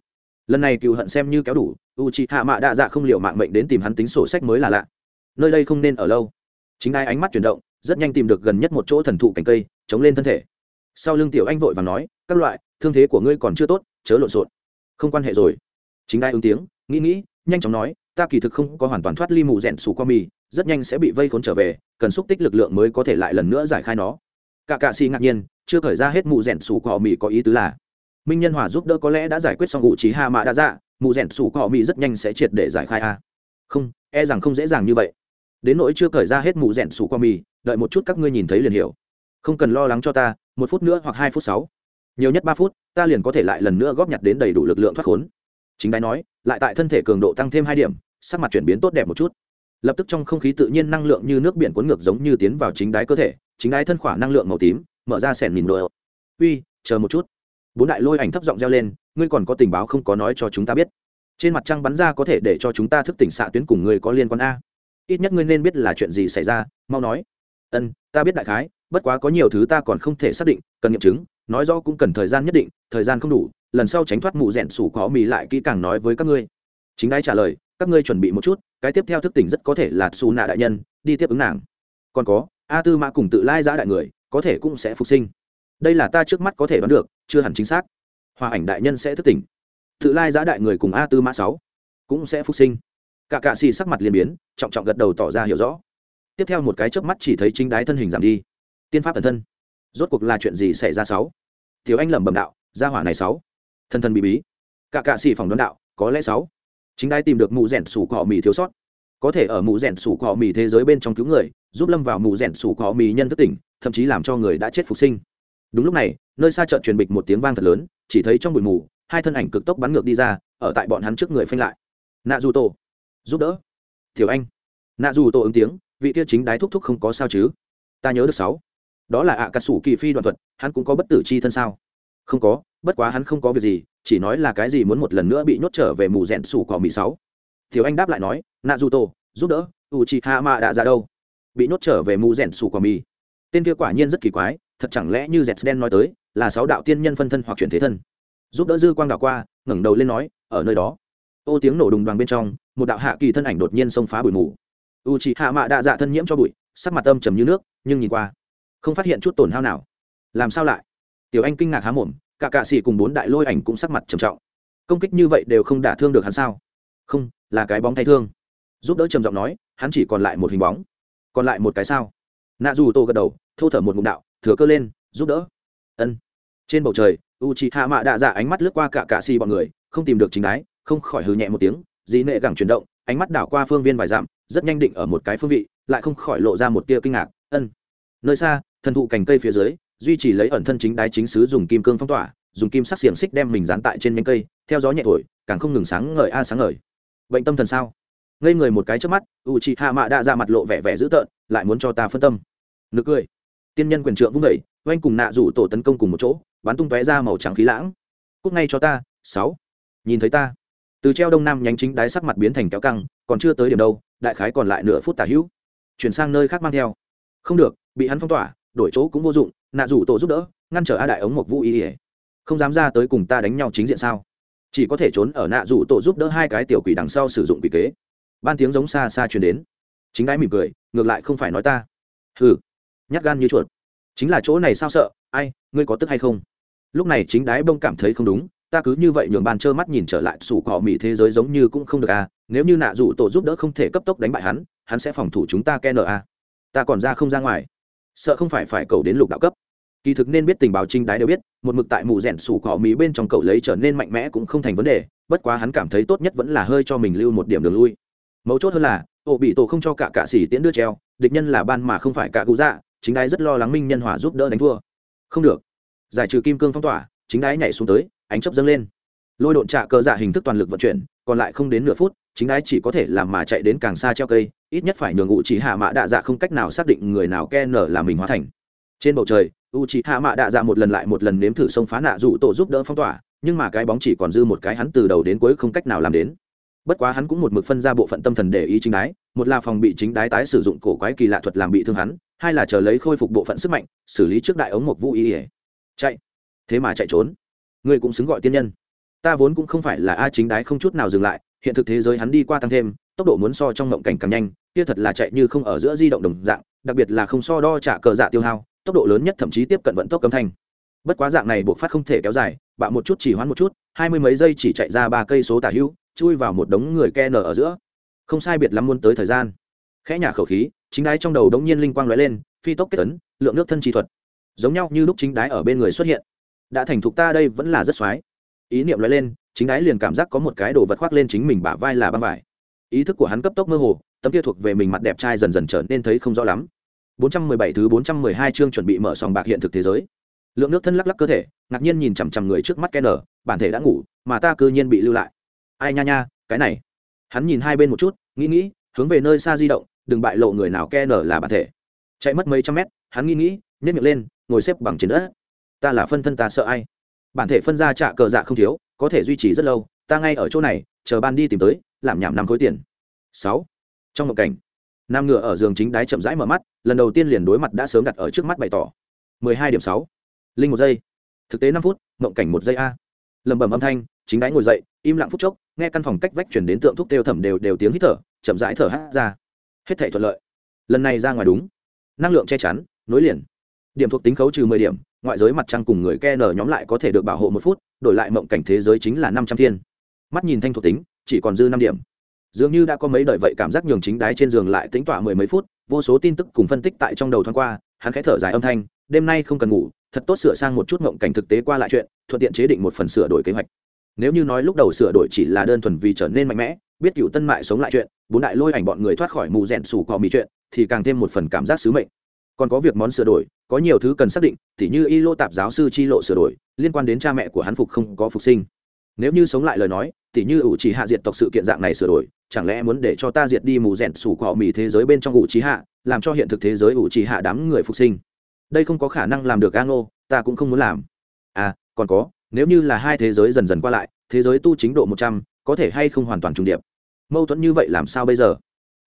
Lần này cừu hận xem như kéo đủ, Uchiha Mạ Đa Dạ không liều mạng mệnh đến tìm hắn tính sổ sách mới là lạ. Nơi đây không nên ở lâu. Chính đáy ánh mắt chuyển động, rất nhanh tìm được gần nhất một chỗ thần thụ cành cây, chống lên thân thể. Sau lưng tiểu anh vội vàng nói, các loại, thương thế của ngươi còn chưa tốt, chớ lộn xộn. Không quan hệ rồi. Chính đai ứng tiếng nghĩ nghĩ nhanh chóng nói ta kỳ thực không có hoàn toàn thoát ly mù rèn sủ qua mì rất nhanh sẽ bị vây khốn trở về cần xúc tích lực lượng mới có thể lại lần nữa giải khai nó. Cả cạ xì ngạc nhiên chưa khởi ra hết mù rèn sủ qua mì có ý tứ là minh nhân hòa giúp đỡ có lẽ đã giải quyết xong ngụ trí hạ mạ đã dạ mù rèn sủ qua mì rất nhanh sẽ triệt để giải khai a. Không e rằng không dễ dàng như vậy đến nỗi chưa khởi ra hết mụ rẹn sủ qua mì, đợi một chút các ngươi nhìn thấy liền hiểu. Không cần lo lắng cho ta, một phút nữa hoặc hai phút sáu. Nhiều nhất ba phút, ta liền có thể lại lần nữa góp nhặt đến đầy đủ lực lượng thoát khốn. Chính đái nói, lại tại thân thể cường độ tăng thêm hai điểm, sắc mặt chuyển biến tốt đẹp một chút. Lập tức trong không khí tự nhiên năng lượng như nước biển cuốn ngược giống như tiến vào chính đái cơ thể, chính đái thân khỏa năng lượng màu tím, mở ra sẻn nhìn đồ. Uy, chờ một chút. Bốn đại lôi ảnh thấp giọng reo lên, ngươi còn có tình báo không có nói cho chúng ta biết. Trên mặt trăng bắn ra có thể để cho chúng ta thức tỉnh xạ tuyến cùng ngươi có liên quan a ít nhất ngươi nên biết là chuyện gì xảy ra, mau nói. Ân, ta biết đại khái, bất quá có nhiều thứ ta còn không thể xác định, cần nghiệm chứng, nói rõ cũng cần thời gian nhất định, thời gian không đủ, lần sau tránh thoát mụ rẽn sủ có mì lại kỹ càng nói với các ngươi. Chính đái trả lời, các ngươi chuẩn bị một chút, cái tiếp theo thức tỉnh rất có thể là xù nạ đại nhân, đi tiếp ứng nàng. Còn có, a tư mã cùng tự lai giã đại người, có thể cũng sẽ phục sinh. Đây là ta trước mắt có thể đoán được, chưa hẳn chính xác. Hòa ảnh đại nhân sẽ thức tỉnh. Tự lai giã đại người cùng a tư mã sáu cũng sẽ phục sinh cả cạ xì sắc mặt liên biến, trọng trọng gật đầu tỏ ra hiểu rõ. Tiếp theo một cái chớp mắt chỉ thấy chính đái thân hình giảm đi. Tiên pháp thần thân. Rốt cuộc là chuyện gì xảy ra sáu? Thiếu anh lẩm bẩm đạo, gia hỏa này sáu. Thân thân bị bí. Cả cạ xì phòng đoán đạo, có lẽ sáu. Chính đái tìm được mụ rẻn sủ cọ mì thiếu sót. Có thể ở mụ rẻn sủ cọ mì thế giới bên trong cứu người, giúp lâm vào mụ rẻn sủ cọ mì nhân thức tỉnh, thậm chí làm cho người đã chết phục sinh. Đúng lúc này, nơi xa chợt truyền bịch một tiếng vang thật lớn, chỉ thấy trong bụi mù, hai thân ảnh cực tốc bắn ngược đi ra, ở tại bọn hắn trước người phanh lại. Nạ dù tổ giúp đỡ. Thiểu anh. Nạ dù tổ ứng tiếng, vị kia chính đái thúc thúc không có sao chứ? Ta nhớ được sáu. Đó là ạ à cà sủ kỳ phi đoạn thuật, hắn cũng có bất tử chi thân sao? Không có, bất quá hắn không có việc gì, chỉ nói là cái gì muốn một lần nữa bị nhốt trở về mù rẽn sủ cỏ mỹ sáu. Thiếu anh đáp lại nói, nạ dù tổ, giúp đỡ u chị hạ mạ đã ra đâu? Bị nhốt trở về mù rẽn sủ cỏ mỹ tên kia quả nhiên rất kỳ quái, thật chẳng lẽ như dẹt đen nói tới, là sáu đạo tiên nhân phân thân hoặc chuyển thế thân? Giúp đỡ dư quang đảo qua, ngẩng đầu lên nói, ở nơi đó. Ô tiếng nổ đùng đoàn bên trong một đạo hạ kỳ thân ảnh đột nhiên xông phá bụi mù. U chị hạ mạ đạ dạ thân nhiễm cho bụi, sắc mặt âm trầm như nước, nhưng nhìn qua, không phát hiện chút tổn hao nào. Làm sao lại? Tiểu anh kinh ngạc há mồm, cả cạ xỉ cùng bốn đại lôi ảnh cũng sắc mặt trầm trọng. Công kích như vậy đều không đả thương được hắn sao? Không, là cái bóng thay thương. Giúp đỡ trầm giọng nói, hắn chỉ còn lại một hình bóng. Còn lại một cái sao? Nạ dù tô gật đầu, thô thở một ngụm đạo, thừa cơ lên, giúp đỡ. Ân. Trên bầu trời u chị hạ mạ đạ dạ ánh mắt lướt qua cả cạ xỉ bọn người, không tìm được chính đái, không khỏi hừ nhẹ một tiếng dì nệ gẳng chuyển động, ánh mắt đảo qua phương viên vài dặm, rất nhanh định ở một cái phương vị, lại không khỏi lộ ra một tia kinh ngạc, ân, nơi xa, thần thụ cành cây phía dưới, duy trì lấy ẩn thân chính đái chính sứ dùng kim cương phong tỏa, dùng kim sắc xiềng xích đem mình dán tại trên nhánh cây, theo gió nhẹ thổi, càng không ngừng sáng ngời, a, sáng ngời. Bệnh tâm thần sao? Ngây người một cái trước mắt u chị hạ mạ đã ra mặt lộ vẻ vẻ dữ tợn, lại muốn cho ta phân tâm. Nực cười. Tiên nhân quyền trượng vung vẩy oanh cùng nạ rủ tổ tấn công cùng một chỗ, bắn tung tóe ra màu trắng khí lãng. Cúc ngay cho ta, sáu. Nhìn thấy ta từ treo đông nam nhánh chính đáy sắc mặt biến thành kéo căng, còn chưa tới điểm đâu, đại khái còn lại nửa phút tả hữu. Chuyển sang nơi khác mang theo. Không được, bị hắn phong tỏa, đổi chỗ cũng vô dụng, nạ rủ tổ giúp đỡ, ngăn trở a đại ống một vũ ý ỉa không dám ra tới cùng ta đánh nhau chính diện sao? Chỉ có thể trốn ở nạ rủ tổ giúp đỡ hai cái tiểu quỷ đằng sau sử dụng quỷ kế. Ban tiếng giống xa xa chuyển đến. Chính đái mỉm cười, ngược lại không phải nói ta. Hừ, nhát gan như chuột. Chính là chỗ này sao sợ, ai, ngươi có tức hay không? Lúc này chính đái bông cảm thấy không đúng ta cứ như vậy nhường bàn trơ mắt nhìn trở lại, sủ cỏ mỹ thế giới giống như cũng không được à nếu như nạ rủ tổ giúp đỡ không thể cấp tốc đánh bại hắn hắn sẽ phòng thủ chúng ta ken a. Ta còn ra không ra ngoài. Sợ không phải phải cầu đến lục đạo cấp. Kỳ thực nên biết tình báo trinh đái đều biết, một mực tại mù rẻn sủ cỏ mỹ bên trong cậu lấy trở nên mạnh mẽ cũng không thành vấn đề, bất quá hắn cảm thấy tốt nhất vẫn là hơi cho mình lưu một điểm đường lui. Mấu chốt hơn là, ổ bị tổ không cho cả cạ xỉ tiễn đưa treo, địch nhân là ban mà không phải cả cụ dạ chính đái rất lo lắng minh nhân hòa giúp đỡ đánh thua. Không được. Giải trừ kim cương phong tỏa, chính đái nhảy xuống tới ánh chấp dâng lên. Lôi độn trạ cơ dạ hình thức toàn lực vận chuyển, còn lại không đến nửa phút, chính đái chỉ có thể làm mà chạy đến càng xa treo cây, ít nhất phải nhường ngụ chỉ hạ mạ đạ dạ không cách nào xác định người nào ke nở là mình hóa thành. Trên bầu trời u chỉ hạ mạ đạ dạ một lần lại một lần nếm thử xông phá nạ dụ tổ giúp đỡ phong tỏa, nhưng mà cái bóng chỉ còn dư một cái hắn từ đầu đến cuối không cách nào làm đến. Bất quá hắn cũng một mực phân ra bộ phận tâm thần để ý chính đái một là phòng bị chính đái tái sử dụng cổ quái kỳ lạ thuật làm bị thương hắn, hai là chờ lấy khôi phục bộ phận sức mạnh, xử lý trước đại ống một vũ ý ỉa chạy. Thế mà chạy trốn ngươi cũng xứng gọi tiên nhân. Ta vốn cũng không phải là a chính đái không chút nào dừng lại, hiện thực thế giới hắn đi qua tăng thêm, tốc độ muốn so trong mộng cảnh càng nhanh, kia thật là chạy như không ở giữa di động đồng dạng, đặc biệt là không so đo trả cờ dạ tiêu hao, tốc độ lớn nhất thậm chí tiếp cận vận tốc cấm thanh. Bất quá dạng này buộc phát không thể kéo dài, bạo một chút chỉ hoãn một chút, hai mươi mấy giây chỉ chạy ra ba cây số tả hữu, chui vào một đống người ke nở ở giữa. Không sai biệt lắm muốn tới thời gian. Khẽ nhả khẩu khí, chính đái trong đầu đống nhiên linh quang lóe lên, phi tốc kết tấn, lượng nước thân chi thuật. Giống nhau như lúc chính đái ở bên người xuất hiện đã thành thục ta đây vẫn là rất xoái. Ý niệm nói lên chính đái liền cảm giác có một cái đồ vật khoác lên chính mình bả vai là băng vải. Ý thức của hắn cấp tốc mơ hồ tấm kia thuộc về mình mặt đẹp trai dần dần trở nên thấy không rõ lắm. 417 thứ 412 chương chuẩn bị mở sòng bạc hiện thực thế giới. Lượng nước thân lắc lắc cơ thể ngạc nhiên nhìn chằm chằm người trước mắt Kenner, bản thể đã ngủ mà ta cư nhiên bị lưu lại. Ai nha nha cái này. Hắn nhìn hai bên một chút nghĩ nghĩ hướng về nơi xa di động đừng bại lộ người nào Kenner là bản thể. Chạy mất mấy trăm mét hắn nghĩ nghĩ nhét miệng lên ngồi xếp bằng trên đất ta là phân thân ta sợ ai? Bản thể phân ra trả cờ dạ không thiếu, có thể duy trì rất lâu, ta ngay ở chỗ này, chờ ban đi tìm tới, làm nhảm năm khối tiền. Sáu. Trong một cảnh, nam ngựa ở giường chính đáy chậm rãi mở mắt, lần đầu tiên liền đối mặt đã sớm đặt ở trước mắt bày tỏ. Mười hai điểm sáu. Linh một giây. Thực tế năm phút, mộng cảnh một giây a. Lầm bầm âm thanh, chính đáy ngồi dậy, im lặng phút chốc, nghe căn phòng cách vách chuyển đến tượng thuốc tiêu thẩm đều đều tiếng hít thở, chậm rãi thở hát ra. Hết thể thuận lợi. Lần này ra ngoài đúng. Năng lượng che chắn, nối liền. Điểm thuộc tính khấu trừ mười điểm ngoại giới mặt trăng cùng người ke nở nhóm lại có thể được bảo hộ một phút, đổi lại mộng cảnh thế giới chính là năm trăm thiên. Mắt nhìn thanh thuộc tính, chỉ còn dư năm điểm. Dường như đã có mấy đời vậy, cảm giác nhường chính đái trên giường lại tính tỏa mười mấy phút, vô số tin tức cùng phân tích tại trong đầu thoáng qua, hắn khẽ thở dài âm thanh, đêm nay không cần ngủ, thật tốt sửa sang một chút mộng cảnh thực tế qua lại chuyện, thuận tiện chế định một phần sửa đổi kế hoạch. Nếu như nói lúc đầu sửa đổi chỉ là đơn thuần vì trở nên mạnh mẽ, biết cựu tân mại sống lại chuyện, bốn đại lôi ảnh bọn người thoát khỏi mù rèn sủ cò mì chuyện, thì càng thêm một phần cảm giác sứ mệnh. Còn có việc món sửa đổi có nhiều thứ cần xác định, tỉ như y lô tạp giáo sư chi lộ sửa đổi, liên quan đến cha mẹ của hắn phục không có phục sinh. Nếu như sống lại lời nói, tỉ như ủ chỉ hạ diệt tộc sự kiện dạng này sửa đổi, chẳng lẽ muốn để cho ta diệt đi mù rèn sủ cọ mì thế giới bên trong ủ trí hạ, làm cho hiện thực thế giới ủ chỉ hạ đám người phục sinh? Đây không có khả năng làm được a ngô, ta cũng không muốn làm. À còn có, nếu như là hai thế giới dần dần qua lại, thế giới tu chính độ một trăm, có thể hay không hoàn toàn trùng điệp? Mâu thuẫn như vậy làm sao bây giờ?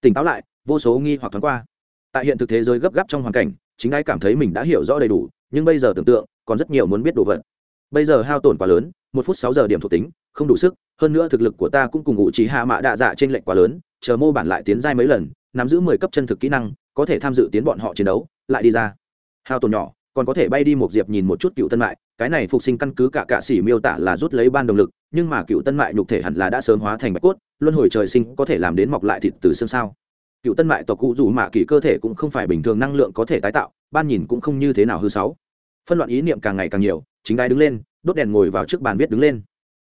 Tỉnh táo lại, vô số nghi hoặc thoáng qua. Tại hiện thực thế giới gấp gáp trong hoàn cảnh chính ai cảm thấy mình đã hiểu rõ đầy đủ, nhưng bây giờ tưởng tượng, còn rất nhiều muốn biết đồ vật. Bây giờ hao tổn quá lớn, một phút sáu giờ điểm thuộc tính, không đủ sức, hơn nữa thực lực của ta cũng cùng ngụ trí hạ mạ đạ dạ trên lệnh quá lớn, chờ mô bản lại tiến giai mấy lần, nắm giữ mười cấp chân thực kỹ năng, có thể tham dự tiến bọn họ chiến đấu, lại đi ra. Hao tổn nhỏ, còn có thể bay đi một diệp nhìn một chút cựu tân mại, cái này phục sinh căn cứ cả cạ sĩ miêu tả là rút lấy ban động lực, nhưng mà cựu tân mại nhục thể hẳn là đã sớm hóa thành bạch cốt, luân hồi trời sinh có thể làm đến mọc lại thịt từ xương sao cựu tân mại tộc cụ dù mạ kỳ cơ thể cũng không phải bình thường năng lượng có thể tái tạo, ban nhìn cũng không như thế nào hư sáu. Phân loạn ý niệm càng ngày càng nhiều, chính ai đứng lên, đốt đèn ngồi vào trước bàn viết đứng lên.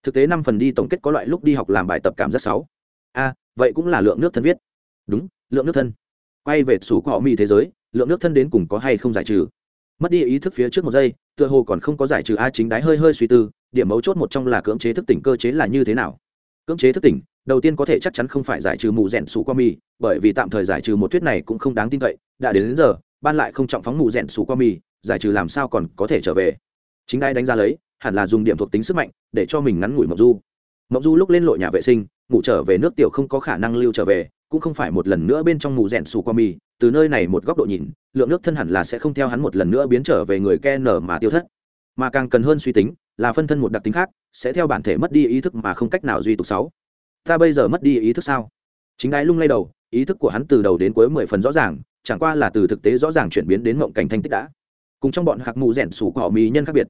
Thực tế năm phần đi tổng kết có loại lúc đi học làm bài tập cảm giác sáu. A, vậy cũng là lượng nước thân viết. Đúng, lượng nước thân. Quay về sủ của họ mỹ thế giới, lượng nước thân đến cùng có hay không giải trừ? Mất đi ý thức phía trước một giây, tựa hồ còn không có giải trừ a chính đái hơi hơi suy tư, điểm mấu chốt một trong là cưỡng chế thức tỉnh cơ chế là như thế nào? Cưỡng chế thức tỉnh đầu tiên có thể chắc chắn không phải giải trừ mù rèn sủ qua mì bởi vì tạm thời giải trừ một thuyết này cũng không đáng tin cậy đã đến, đến giờ ban lại không trọng phóng mù rèn sủ qua mì giải trừ làm sao còn có thể trở về. Chính ai đánh giá lấy hẳn là dùng điểm thuộc tính sức mạnh để cho mình ngắn ngủi mộng du. Mộng du lúc lên lội nhà vệ sinh ngủ trở về nước tiểu không có khả năng lưu trở về cũng không phải một lần nữa bên trong mù rèn sủ qua mì từ nơi này một góc độ nhìn lượng nước thân hẳn là sẽ không theo hắn một lần nữa biến trở về người ke nở mà tiêu thất. Mà càng cần hơn suy tính là phân thân một đặc tính khác sẽ theo bản thể mất đi ý thức mà không cách nào duy tục sáu ta bây giờ mất đi ý thức sao? Chính đái lung lay đầu, ý thức của hắn từ đầu đến cuối mười phần rõ ràng, chẳng qua là từ thực tế rõ ràng chuyển biến đến mộng cảnh thanh tích đã. Cùng trong bọn hạc mù rẻn sủ của họ mì nhân khác biệt.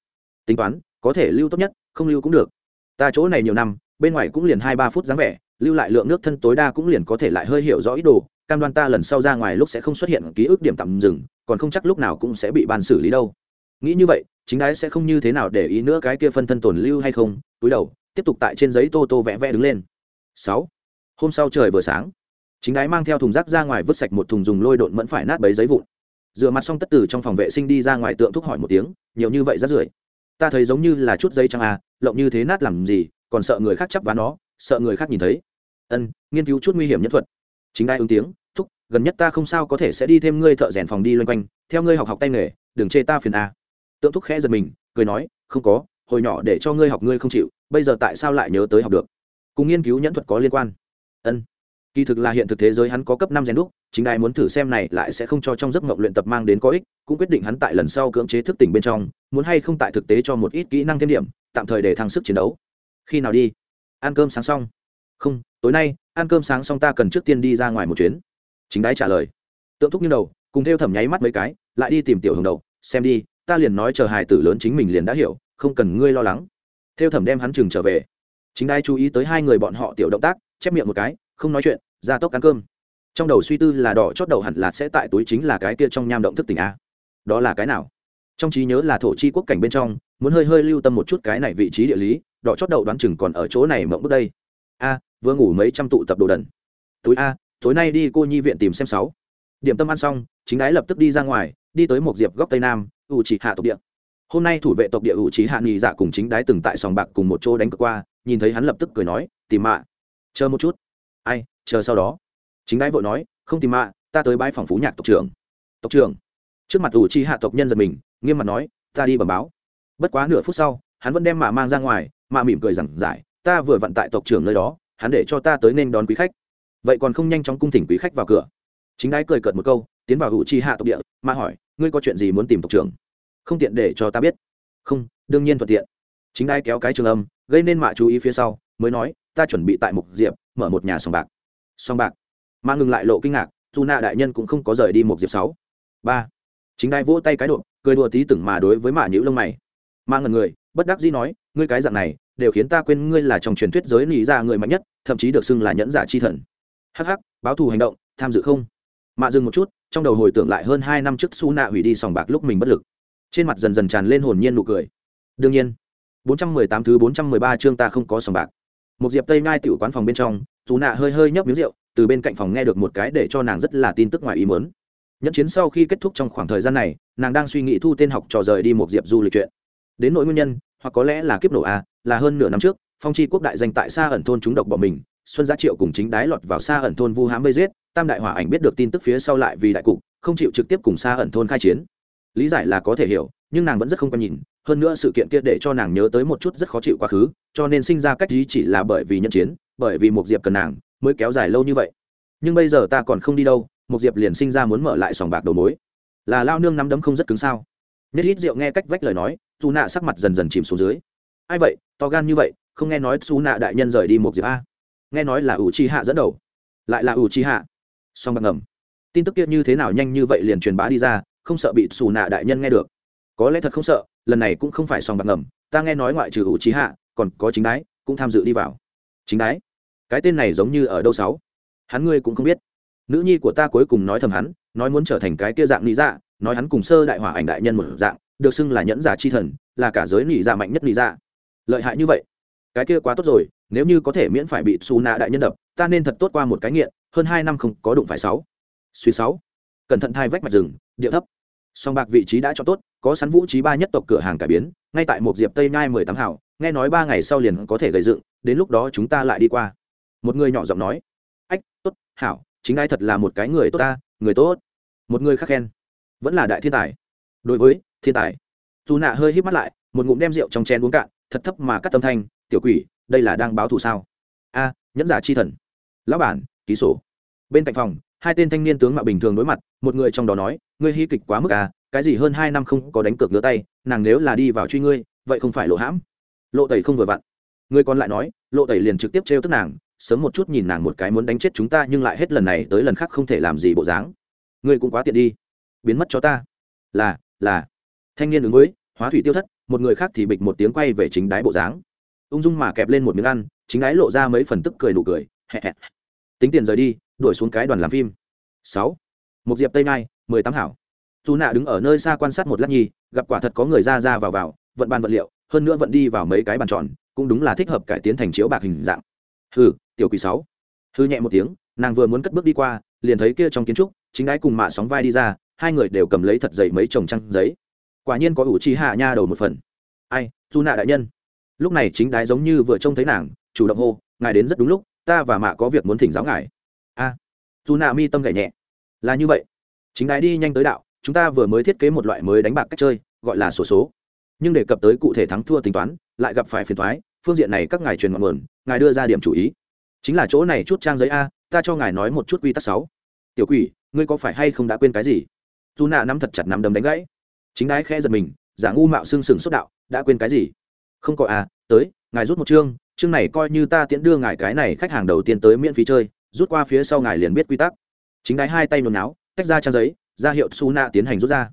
Tính toán, có thể lưu tốt nhất, không lưu cũng được. Ta chỗ này nhiều năm, bên ngoài cũng liền hai ba phút dáng vẻ, lưu lại lượng nước thân tối đa cũng liền có thể lại hơi hiểu rõ ý đồ, cam đoan ta lần sau ra ngoài lúc sẽ không xuất hiện ký ức điểm tạm dừng, còn không chắc lúc nào cũng sẽ bị ban xử lý đâu. Nghĩ như vậy, chính đái sẽ không như thế nào để ý nữa cái kia phân thân tồn lưu hay không, túi đầu, tiếp tục tại trên giấy tô tô vẽ vẽ đứng lên sáu. Hôm sau trời vừa sáng, chính đái mang theo thùng rác ra ngoài vứt sạch một thùng dùng lôi độn mẫn phải nát bấy giấy vụn. Rửa mặt xong tất tử trong phòng vệ sinh đi ra ngoài tượng thúc hỏi một tiếng, nhiều như vậy rác rưởi? Ta thấy giống như là chút giấy trắng à lộng như thế nát làm gì, còn sợ người khác chấp vá nó, sợ người khác nhìn thấy. Ân, nghiên cứu chút nguy hiểm nhất thuật. Chính đai ứng tiếng, thúc, gần nhất ta không sao có thể sẽ đi thêm ngươi thợ rèn phòng đi loanh quanh, theo ngươi học học tay nghề, đừng chê ta phiền a tượng thúc khẽ giật mình, cười nói, không có, hồi nhỏ để cho ngươi học ngươi không chịu, bây giờ tại sao lại nhớ tới học được? Cùng nghiên cứu nhẫn thuật có liên quan. Ân, kỳ thực là hiện thực thế giới hắn có cấp năm rèn đúc, chính đài muốn thử xem này lại sẽ không cho trong giấc mộng luyện tập mang đến có ích, cũng quyết định hắn tại lần sau cưỡng chế thức tỉnh bên trong, muốn hay không tại thực tế cho một ít kỹ năng thêm điểm, tạm thời để thăng sức chiến đấu. Khi nào đi? Ăn cơm sáng xong. Không, tối nay, ăn cơm sáng xong ta cần trước tiên đi ra ngoài một chuyến. Chính đái trả lời. Tượng thúc như đầu, cùng theo thẩm nháy mắt mấy cái, lại đi tìm tiểu hồng đầu. Xem đi, ta liền nói chờ hài tử lớn chính mình liền đã hiểu, không cần ngươi lo lắng. Theo thẩm đem hắn chừng trở về chính đai chú ý tới hai người bọn họ tiểu động tác, chép miệng một cái, không nói chuyện, ra tốc ăn cơm. Trong đầu suy tư là đỏ chót đầu hẳn là sẽ tại túi chính là cái kia trong nham động thức tỉnh a. Đó là cái nào? Trong trí nhớ là thổ chi quốc cảnh bên trong, muốn hơi hơi lưu tâm một chút cái này vị trí địa lý, đỏ chót đầu đoán chừng còn ở chỗ này mộng bước đây. A, vừa ngủ mấy trăm tụ tập đồ đần. Túi a, tối nay đi cô nhi viện tìm xem sáu. Điểm tâm ăn xong, chính ái lập tức đi ra ngoài, đi tới một diệp góc tây nam, ủ chỉ hạ tộc địa. Hôm nay thủ vệ tộc địa ủ trí hạ nghị dạ cùng chính đái từng tại sòng bạc cùng một chỗ đánh cược qua nhìn thấy hắn lập tức cười nói, tìm mạ, chờ một chút. Ai, chờ sau đó. Chính đái vội nói, không tìm mạ, ta tới bãi phòng phú nhạc tộc trưởng. Tộc trưởng? Trước mặt ủ chi hạ tộc nhân giật mình, nghiêm mặt nói, ta đi bẩm báo. Bất quá nửa phút sau, hắn vẫn đem mạ mang ra ngoài, mạ mỉm cười rằng giải, ta vừa vặn tại tộc trưởng nơi đó, hắn để cho ta tới nên đón quý khách. Vậy còn không nhanh chóng cung thỉnh quý khách vào cửa. Chính đái cười cợt một câu, tiến vào hữu chi hạ tộc địa, mạ hỏi, ngươi có chuyện gì muốn tìm tộc trưởng? Không tiện để cho ta biết. Không, đương nhiên thuận tiện. Chính đái kéo cái trường âm gây nên mạ chú ý phía sau, mới nói, ta chuẩn bị tại mục diệp, mở một nhà sòng bạc. Sòng bạc? Mà ngừng lại lộ kinh ngạc, dù nạ đại nhân cũng không có rời đi một diệp sáu. Ba. Chính đai vỗ tay cái độ cười đùa tí từng mà đối với mạ nhữ lông mày. Mà ngần người, bất đắc dĩ nói, ngươi cái dạng này, đều khiến ta quên ngươi là trong truyền thuyết giới lý ra dạ người mạnh nhất, thậm chí được xưng là nhẫn giả chi thần. Hh báo thù hành động, tham dự không? Mạ dừng một chút, trong đầu hồi tưởng lại hơn hai năm trước su nạ hủy đi sòng bạc lúc mình bất lực. Trên mặt dần dần tràn lên hồn nhiên nụ cười. Đương nhiên. 418 thứ 413 chương ta không có sòng bạc. Một diệp tây ngay tiểu quán phòng bên trong chú nạ hơi hơi nhấp miếng rượu, từ bên cạnh phòng nghe được một cái để cho nàng rất là tin tức ngoài ý muốn. nhẫn chiến sau khi kết thúc trong khoảng thời gian này, nàng đang suy nghĩ thu tên học trò rời đi một diệp du lịch chuyện. Đến nỗi nguyên nhân, hoặc có lẽ là kiếp nổ a, là hơn nửa năm trước, phong chi quốc đại danh tại xa ẩn thôn chúng độc bỏ mình, xuân giá triệu cùng chính đái lọt vào xa ẩn thôn vu hãm vây giết, tam đại hỏa ảnh biết được tin tức phía sau lại vì đại cục, không chịu trực tiếp cùng xa ẩn thôn khai chiến. Lý giải là có thể hiểu, nhưng nàng vẫn rất không quan nhìn hơn nữa sự kiện kia để cho nàng nhớ tới một chút rất khó chịu quá khứ, cho nên sinh ra cách ý chỉ là bởi vì nhân chiến, bởi vì một diệp cần nàng, mới kéo dài lâu như vậy. Nhưng bây giờ ta còn không đi đâu một diệp liền sinh ra muốn mở lại sòng bạc đầu mối. Là lao nương nắm đấm không rất cứng sao? Nết ít rượu nghe cách vách lời nói dù nạ sắc mặt dần dần chìm xuống dưới. Ai vậy? To gan như vậy, không nghe nói xú nạ đại nhân rời đi một diệp a. Nghe nói là ủ chi hạ dẫn đầu. Lại là ủ chi hạ. Song bạc ngầm. Tin tức kia như thế nào nhanh như vậy liền truyền bá đi ra, không sợ bị xù nạ đại nhân nghe được có lẽ thật không sợ, lần này cũng không phải sòng bạc ngầm, ta nghe nói ngoại trừ hữu trí hạ, còn có chính đái, cũng tham dự đi vào. Chính đái? Cái tên này giống như ở đâu sáu? Hắn ngươi cũng không biết. Nữ nhi của ta cuối cùng nói thầm hắn, nói muốn trở thành cái kia dạng lý dạ nói hắn cùng sơ đại hỏa ảnh đại nhân một dạng, được xưng là nhẫn giả chi thần, là cả giới lý dạ mạnh nhất lý dạ. Lợi hại như vậy? Cái kia quá tốt rồi, nếu như có thể miễn phải bị xù nạ đại nhân đập, ta nên thật tốt qua một cái nghiện, hơn hai năm không có đụng phải sáu. Suy sáu. Cẩn thận thai vách mặt rừng, điệu thấp song bạc vị trí đã cho tốt, có sắn vũ trí ba nhất tộc cửa hàng cải biến, ngay tại một diệp tây nhai mười tám hảo, nghe nói ba ngày sau liền có thể gây dựng, đến lúc đó chúng ta lại đi qua. Một người nhỏ giọng nói. Ách, tốt, hảo, chính ai thật là một cái người tốt ta, người tốt. Một người khác khen. Vẫn là đại thiên tài. Đối với, thiên tài. Dù nạ hơi hít mắt lại, một ngụm đem rượu trong chén uống cạn, thật thấp mà cắt tâm thanh, tiểu quỷ, đây là đang báo thù sao? A, nhẫn giả chi thần. Lão bản, ký sổ. Bên cạnh phòng hai tên thanh niên tướng mạo bình thường đối mặt, một người trong đó nói, ngươi hy kịch quá mức à cái gì hơn hai năm không có đánh cược ngứa tay, nàng nếu là đi vào truy ngươi, vậy không phải lộ hãm. Lộ tẩy không vừa vặn. Người còn lại nói, lộ tẩy liền trực tiếp trêu tức nàng, sớm một chút nhìn nàng một cái muốn đánh chết chúng ta nhưng lại hết lần này tới lần khác không thể làm gì bộ dáng. Ngươi cũng quá tiện đi, biến mất cho ta. Là là. Thanh niên ứng với, hóa thủy tiêu thất, một người khác thì bịch một tiếng quay về chính đáy bộ dáng. Ung dung mà kẹp lên một miếng ăn, chính đáy lộ ra mấy phần tức cười nụ cười tính tiền rời đi đuổi xuống cái đoàn làm phim. Sáu. Một diệp tây nai mười tám hảo. Dù nạ đứng ở nơi xa quan sát một lát nhi gặp quả thật có người ra ra vào vào, vận bàn vật liệu, hơn nữa vận đi vào mấy cái bàn tròn, cũng đúng là thích hợp cải tiến thành chiếu bạc hình dạng. Hừ, tiểu quỷ sáu. Hư nhẹ một tiếng, nàng vừa muốn cất bước đi qua, liền thấy kia trong kiến trúc, chính ái cùng mạ sóng vai đi ra, hai người đều cầm lấy thật dày mấy chồng trăng giấy. Quả nhiên có ủ chi hạ nha đầu một phần. Ai dù nạ đại nhân. Lúc này chính đái giống như vừa trông thấy nàng, chủ động hô, ngài đến rất đúng lúc, ta và mạ có việc muốn thỉnh giáo ngài dù nạ mi tâm gậy nhẹ. Là như vậy. Chính đái đi nhanh tới đạo chúng ta vừa mới thiết kế một loại mới đánh bạc cách chơi gọi là sổ số, số nhưng đề cập tới cụ thể thắng thua tính toán lại gặp phải phiền thoái phương diện này các ngài truyền ngọn nguồn ngài đưa ra điểm chủ ý. Chính là chỗ này chút trang giấy a ta cho ngài nói một chút quy tắc sáu. Tiểu quỷ ngươi có phải hay không đã quên cái gì? Dù nạ nắm thật chặt nắm đấm đánh gãy. Chính đái khẽ giật mình giả ngu mạo xương sừng xuất đạo đã quên cái gì? Không có à tới ngài rút một chương chương này coi như ta tiễn đưa ngài cái này khách hàng đầu tiên tới miễn phí chơi rút qua phía sau ngài liền biết quy tắc. Chính đái hai tay nôn áo, tách ra trang giấy, ra hiệu su nạ tiến hành rút ra.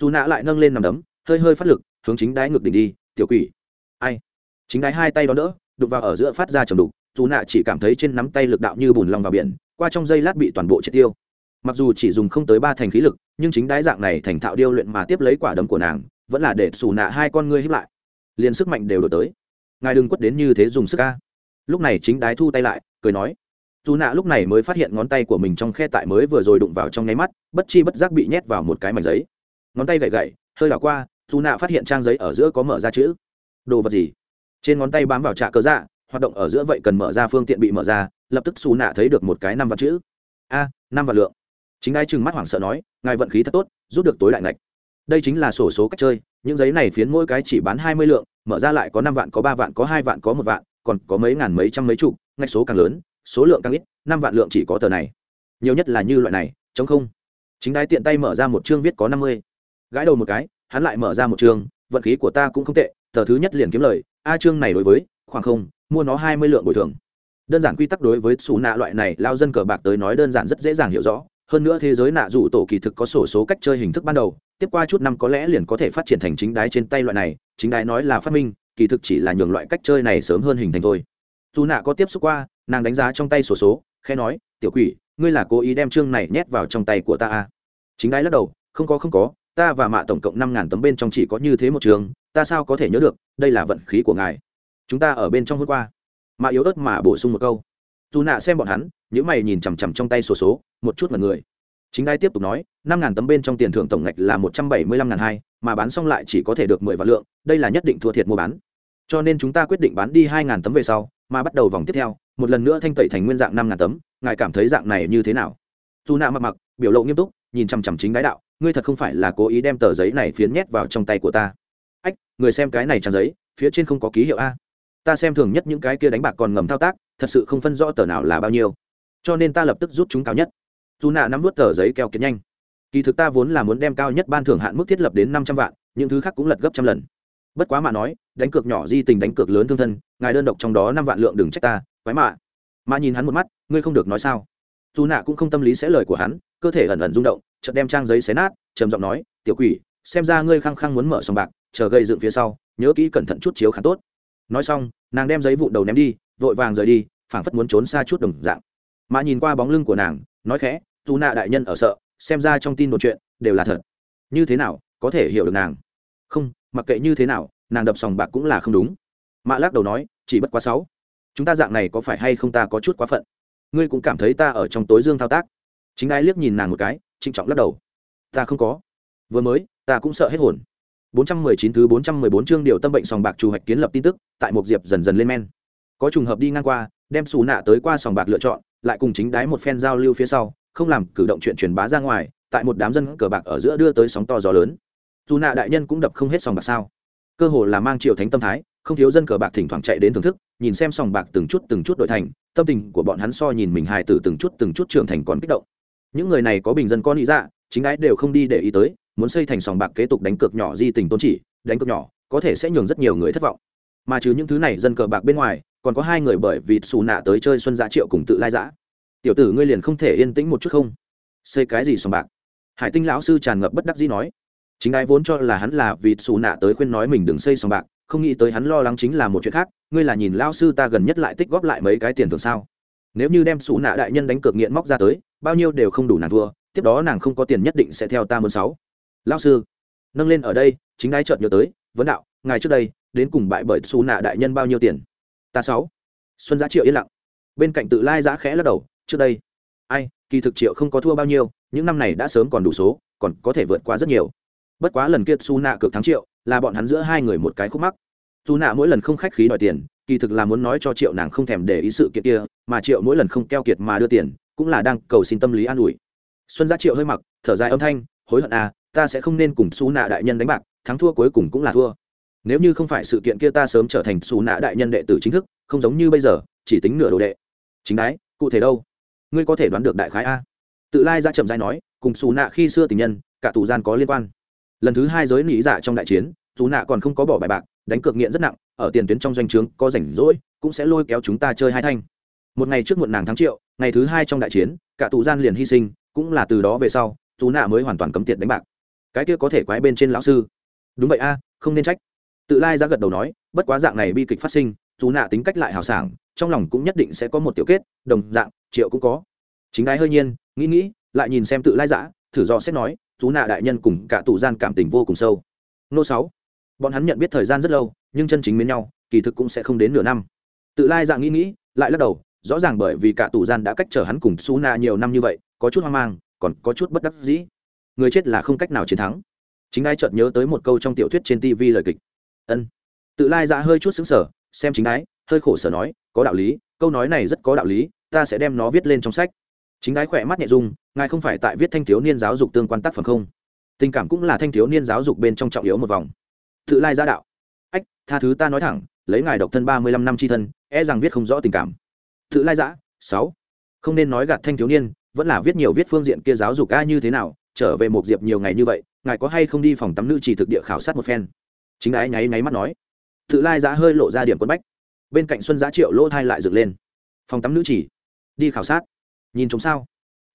Dù nạ lại nâng lên nằm đấm, hơi hơi phát lực, hướng chính đái ngược đỉnh đi, tiểu quỷ. Ai? Chính đái hai tay đó đỡ đục vào ở giữa phát ra trầm đục dù nạ chỉ cảm thấy trên nắm tay lực đạo như bùn lòng vào biển, qua trong giây lát bị toàn bộ triệt tiêu. Mặc dù chỉ dùng không tới ba thành khí lực, nhưng chính đái dạng này thành thạo điêu luyện mà tiếp lấy quả đấm của nàng, vẫn là để xù nạ hai con ngươi hiếp lại. Liền sức mạnh đều đổi tới. Ngài đừng quất đến như thế dùng sức ca lúc này chính đái thu tay lại, cười nói dù nạ lúc này mới phát hiện ngón tay của mình trong khe tại mới vừa rồi đụng vào trong nháy mắt, bất chi bất giác bị nhét vào một cái mảnh giấy. Ngón tay gậy gậy hơi đảo qua dù nạ phát hiện trang giấy ở giữa có mở ra chữ. Đồ vật gì? Trên ngón tay bám vào trạ cơ dạ hoạt động ở giữa vậy cần mở ra phương tiện bị mở ra, lập tức xù nạ thấy được một cái năm vạn chữ. A, năm vạn lượng. Chính ai chừng mắt hoảng sợ nói, ngài vận khí thật tốt, rút được tối đại ngạch. Đây chính là sổ số cách chơi, những giấy này phiến mỗi cái chỉ bán hai mươi lượng, mở ra lại có năm vạn, có ba vạn có hai vạn, có một vạn, còn có mấy ngàn mấy trăm mấy chục, ngạch số càng lớn số lượng càng ít, năm vạn lượng chỉ có tờ này. Nhiều nhất là như loại này, chống không. Chính đái tiện tay mở ra một chương viết có năm mươi. Gãi đầu một cái, hắn lại mở ra một chương, vận khí của ta cũng không tệ, tờ thứ nhất liền kiếm lời, a chương này đối với, khoảng không, mua nó hai mươi lượng bồi thường. Đơn giản quy tắc đối với xù nạ loại này, lao dân cờ bạc tới nói đơn giản rất dễ dàng hiểu rõ. Hơn nữa thế giới nạ dù tổ kỳ thực có sổ số cách chơi hình thức ban đầu, tiếp qua chút năm có lẽ liền có thể phát triển thành chính đái trên tay loại này. Chính đái nói là phát minh, kỳ thực chỉ là nhường loại cách chơi này sớm hơn hình thành thôi dù nạ có tiếp xúc qua, nàng đánh giá trong tay sổ số khe nói, tiểu quỷ, ngươi là cố ý đem chương này nhét vào trong tay của ta à? chính đái lắc đầu, không có không có, ta và mạ tổng cộng năm ngàn tấm bên trong chỉ có như thế một trường, ta sao có thể nhớ được, đây là vận khí của ngài. Chúng ta ở bên trong hôm qua. Mạ yếu ớt mà bổ sung một câu. Dù nạ xem bọn hắn, những mày nhìn chằm chằm trong tay sổ số, một chút mật người. Chính đai tiếp tục nói, năm ngàn tấm bên trong tiền thưởng tổng ngạch là một trăm bảy mươi lăm ngàn hai, mà bán xong lại chỉ có thể được mười vạn lượng, đây là nhất định thua thiệt mua bán. Cho nên chúng ta quyết định bán đi hai ngàn tấm về sau mà bắt đầu vòng tiếp theo, một lần nữa thanh tẩy thành nguyên dạng năm ngàn tấm, ngài cảm thấy dạng này như thế nào? Dù nạ mặc mặc, biểu lộ nghiêm túc, nhìn chằm chằm chính đái đạo, ngươi thật không phải là cố ý đem tờ giấy này phiến nhét vào trong tay của ta. Ách, người xem cái này trang giấy, phía trên không có ký hiệu a. Ta xem thường nhất những cái kia đánh bạc còn ngầm thao tác, thật sự không phân rõ tờ nào là bao nhiêu. Cho nên ta lập tức rút chúng cao nhất. Dù nạ nắm vút tờ giấy keo kiệt nhanh. Kỳ thực ta vốn là muốn đem cao nhất ban thưởng hạn mức thiết lập đến năm trăm vạn, những thứ khác cũng lật gấp trăm lần. Bất quá mà nói đánh cược nhỏ di tình đánh cược lớn thương thân, ngài đơn độc trong đó năm vạn lượng đừng trách ta, quái mạ. Mà nhìn hắn một mắt, ngươi không được nói sao? Dù nạ cũng không tâm lý sẽ lời của hắn, cơ thể ẩn ẩn rung động, chợt đem trang giấy xé nát, trầm giọng nói, tiểu quỷ, xem ra ngươi khăng khăng muốn mở sòng bạc, chờ gây dựng phía sau, nhớ kỹ cẩn thận chút chiếu khá tốt. Nói xong, nàng đem giấy vụ đầu ném đi, vội vàng rời đi, phảng phất muốn trốn xa chút đồng dạng. Mà nhìn qua bóng lưng của nàng, nói khẽ, dù nạ đại nhân ở sợ, xem ra trong tin đồn chuyện đều là thật. Như thế nào có thể hiểu được nàng? Không, mặc kệ như thế nào nàng đập sòng bạc cũng là không đúng. Mạ lắc đầu nói, chỉ bất quá sáu. Chúng ta dạng này có phải hay không ta có chút quá phận? Ngươi cũng cảm thấy ta ở trong tối dương thao tác. Chính ai liếc nhìn nàng một cái, trịnh trọng lắc đầu. Ta không có. Vừa mới, ta cũng sợ hết hồn. 419 thứ 414 chương điều tâm bệnh sòng bạc chủ hoạch kiến lập tin tức, tại một diệp dần dần lên men. Có trùng hợp đi ngang qua, đem xù nạ tới qua sòng bạc lựa chọn, lại cùng chính đái một phen giao lưu phía sau, không làm cử động chuyện truyền bá ra ngoài, tại một đám dân cờ bạc ở giữa đưa tới sóng to gió lớn. Dù nạ đại nhân cũng đập không hết sòng bạc sao? Cơ hồ là mang triệu thánh tâm thái, không thiếu dân cờ bạc thỉnh thoảng chạy đến thưởng thức, nhìn xem sòng bạc từng chút từng chút đổi thành, tâm tình của bọn hắn so nhìn mình hài tử từng chút từng chút trưởng thành còn kích động. Những người này có bình dân con ý dạ chính ái đều không đi để ý tới, muốn xây thành sòng bạc kế tục đánh cược nhỏ di tình tôn chỉ, đánh cược nhỏ, có thể sẽ nhường rất nhiều người thất vọng. Mà trừ những thứ này dân cờ bạc bên ngoài, còn có hai người bởi vì xù nạ tới chơi xuân giá triệu cùng tự lai giã tiểu tử ngươi liền không thể yên tĩnh một chút không? Xây cái gì sòng bạc? Hải tinh lão sư tràn ngập bất đắc dĩ nói chính ai vốn cho là hắn là vì xù nạ tới khuyên nói mình đừng xây sòng bạc, không nghĩ tới hắn lo lắng chính là một chuyện khác, ngươi là nhìn lao sư ta gần nhất lại tích góp lại mấy cái tiền thường sao? Nếu như đem xù nạ đại nhân đánh cược nghiện móc ra tới, bao nhiêu đều không đủ nàng thua, tiếp đó nàng không có tiền nhất định sẽ theo ta muốn sáu. Lao sư, nâng lên ở đây, chính đái chợt nhớ tới, vấn đạo, ngài trước đây, đến cùng bại bởi xù nạ đại nhân bao nhiêu tiền? Ta sáu. Xuân giá triệu yên lặng. Bên cạnh tự lai giá khẽ lắc đầu, trước đây, ai, kỳ thực triệu không có thua bao nhiêu, những năm này đã sớm còn đủ số, còn có thể vượt qua rất nhiều bất quá lần kia su nạ cược thắng triệu, là bọn hắn giữa hai người một cái khúc mắc. Su nạ mỗi lần không khách khí đòi tiền, kỳ thực là muốn nói cho triệu nàng không thèm để ý sự kiện kia, mà triệu mỗi lần không keo kiệt mà đưa tiền, cũng là đang cầu xin tâm lý an ủi. Xuân gia triệu hơi mặc, thở dài âm thanh, hối hận à ta sẽ không nên cùng su nạ đại nhân đánh bạc, thắng thua cuối cùng cũng là thua. Nếu như không phải sự kiện kia ta sớm trở thành su nạ đại nhân đệ tử chính thức, không giống như bây giờ, chỉ tính nửa đồ đệ. Chính đái, cụ thể đâu? Ngươi có thể đoán được đại khái a? Tự lai ra chậm dai nói, cùng xù nạ khi xưa tình nhân, cả tù gian có liên quan lần thứ hai giới nỉ dạ trong đại chiến, dù nạ còn không có bỏ bài bạc, đánh cược nghiện rất nặng, ở tiền tuyến trong doanh trướng có rảnh rỗi, cũng sẽ lôi kéo chúng ta chơi hai thanh. Một ngày trước muộn nàng thắng triệu, ngày thứ hai trong đại chiến, cả tù gian liền hy sinh, cũng là từ đó về sau, dù nạ mới hoàn toàn cấm tiệt đánh bạc. Cái kia có thể quái bên trên lão sư. Đúng vậy a, không nên trách. Tự lai ra gật đầu nói, bất quá dạng này bi kịch phát sinh, dù nạ tính cách lại hào sảng, trong lòng cũng nhất định sẽ có một tiểu kết, đồng dạng, triệu cũng có. Chính ái hơi nhiên, nghĩ nghĩ, lại nhìn xem tự lai giã thử do xét nói chú nạ đại nhân cùng cả tù gian cảm tình vô cùng sâu. Nô sáu. Bọn hắn nhận biết thời gian rất lâu, nhưng chân chính mến nhau, kỳ thực cũng sẽ không đến nửa năm. Tự lai dạng nghĩ nghĩ, lại lắc đầu, rõ ràng bởi vì cả tù gian đã cách chở hắn cùng xú nạ nhiều năm như vậy, có chút hoang mang, còn có chút bất đắc dĩ. Người chết là không cách nào chiến thắng. Chính ai chợt nhớ tới một câu trong tiểu thuyết trên tv lời kịch. Ân. Tự lai dạ hơi chút xứng sở xem chính ái hơi khổ sở nói, có đạo lý, câu nói này rất có đạo lý, ta sẽ đem nó viết lên trong sách chính ái khỏe mắt nhẹ dung ngài không phải tại viết thanh thiếu niên giáo dục tương quan tác phẩm không? Tình cảm cũng là thanh thiếu niên giáo dục bên trong trọng yếu một vòng. Tự lai gia đạo. Ách, tha thứ ta nói thẳng, lấy ngài độc thân ba mươi lăm năm tri thân e rằng viết không rõ tình cảm. Tự lai giã, sáu. Không nên nói gạt thanh thiếu niên, vẫn là viết nhiều viết phương diện kia giáo dục ca như thế nào, trở về một diệp nhiều ngày như vậy, ngài có hay không đi phòng tắm nữ chỉ thực địa khảo sát một phen? Chính ái nháy nháy mắt nói. Tự lai giã hơi lộ ra điểm quân bách. Bên cạnh xuân giã triệu lỗ thai lại dựng lên. Phòng tắm nữ chỉ đi khảo sát nhìn trông sao?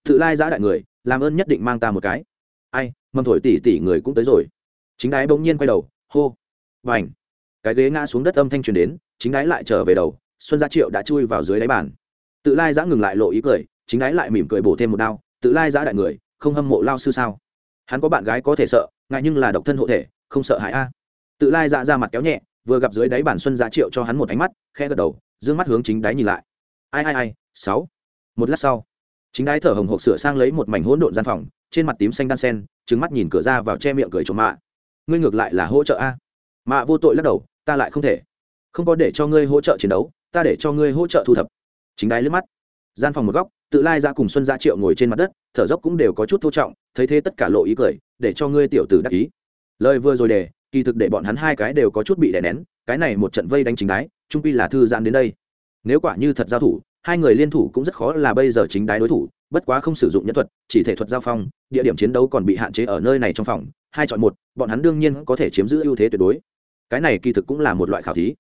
Tự lai giã đại người, làm ơn nhất định mang ta một cái. Ai, mầm thổi tỉ tỉ người cũng tới rồi. Chính đái bỗng nhiên quay đầu, hô. Và ảnh cái ghế ngã xuống đất âm thanh truyền đến, chính đái lại trở về đầu, xuân gia triệu đã chui vào dưới đáy bàn. Tự lai giã ngừng lại lộ ý cười, chính đái lại mỉm cười bổ thêm một đao, tự lai giã đại người, không hâm mộ lao sư sao? Hắn có bạn gái có thể sợ, ngại nhưng là độc thân hộ thể, không sợ hãi a. Tự lai dạ ra mặt kéo nhẹ, vừa gặp dưới đáy bản xuân Gia triệu cho hắn một ánh mắt khe gật đầu d ư ơ n g mắt hướng chính đáy nhìn lại. Ai ai ai, sáu. Một lát sau chính Đái thở hồng hộc sửa sang lấy một mảnh hỗn độn gian phòng, trên mặt tím xanh đan sen trứng mắt nhìn cửa ra vào che miệng cười trộm mạ. Ngươi ngược lại là hỗ trợ a. Mạ vô tội lắc đầu, ta lại không thể. Không có để cho ngươi hỗ trợ chiến đấu, ta để cho ngươi hỗ trợ thu thập. Chính Đái lướt mắt. Gian phòng một góc, tự lai ra cùng xuân gia triệu ngồi trên mặt đất, thở dốc cũng đều có chút thô trọng, thấy thế tất cả lộ ý cười, để cho ngươi tiểu tử đắc ý. Lời vừa rồi để, kỳ thực để bọn hắn hai cái đều có chút bị đè nén, cái này một trận vây đánh chính đái trung quy là thư giãn đến đây. Nếu quả như thật giao thủ hai người liên thủ cũng rất khó là bây giờ chính đái đối thủ, bất quá không sử dụng nhân thuật, chỉ thể thuật giao phong, địa điểm chiến đấu còn bị hạn chế ở nơi này trong phòng, hai chọn một, bọn hắn đương nhiên có thể chiếm giữ ưu thế tuyệt đối. Cái này kỳ thực cũng là một loại khảo thí.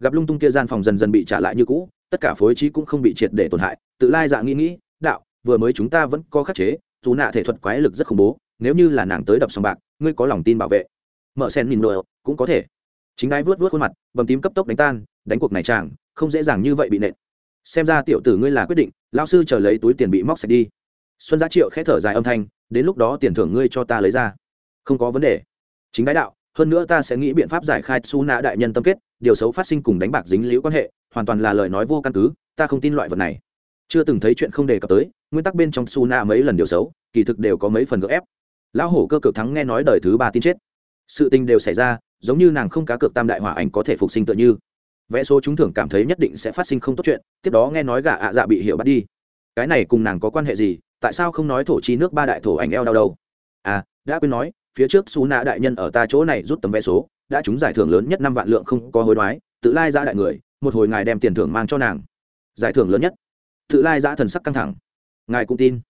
Gặp lung tung kia gian phòng dần dần bị trả lại như cũ, tất cả phối trí cũng không bị triệt để tổn hại, tự lai dạ nghĩ nghĩ, đạo, vừa mới chúng ta vẫn có khắc chế, dù nạ thể thuật quái lực rất khủng bố, nếu như là nàng tới đập sòng bạc, ngươi có lòng tin bảo vệ. Mở sen nhìn đồ cũng có thể. Chính đái vớt vớt khuôn mặt, bầm tím cấp tốc đánh tan, đánh cuộc này chàng, không dễ dàng như vậy bị nện xem ra tiểu tử ngươi là quyết định lao sư chờ lấy túi tiền bị móc sạch đi. Xuân giá triệu khẽ thở dài âm thanh, đến lúc đó tiền thưởng ngươi cho ta lấy ra. Không có vấn đề. Chính đái đạo, hơn nữa ta sẽ nghĩ biện pháp giải khai su nã đại nhân tâm kết, điều xấu phát sinh cùng đánh bạc dính liễu quan hệ, hoàn toàn là lời nói vô căn cứ, ta không tin loại vật này. Chưa từng thấy chuyện không đề cập tới, nguyên tắc bên trong su nã mấy lần điều xấu, kỳ thực đều có mấy phần gỡ ép. Lão hổ cơ cực thắng nghe nói đời thứ ba tin chết. Sự tình đều xảy ra, giống như nàng không cá cược tam đại hỏa ảnh có thể phục sinh tựa như vẽ số chúng thường cảm thấy nhất định sẽ phát sinh không tốt chuyện, tiếp đó nghe nói gà ạ dạ bị hiệu bắt đi. Cái này cùng nàng có quan hệ gì? Tại sao không nói thổ chi nước ba đại thổ ảnh eo đau đâu? À đã quên nói, phía trước xú nạ đại nhân ở ta chỗ này rút tấm vé số, đã trúng giải thưởng lớn nhất năm vạn lượng không có hối đoái, tự lai ra đại người, một hồi ngài đem tiền thưởng mang cho nàng. Giải thưởng lớn nhất. Tự lai ra thần sắc căng thẳng. Ngài cũng tin.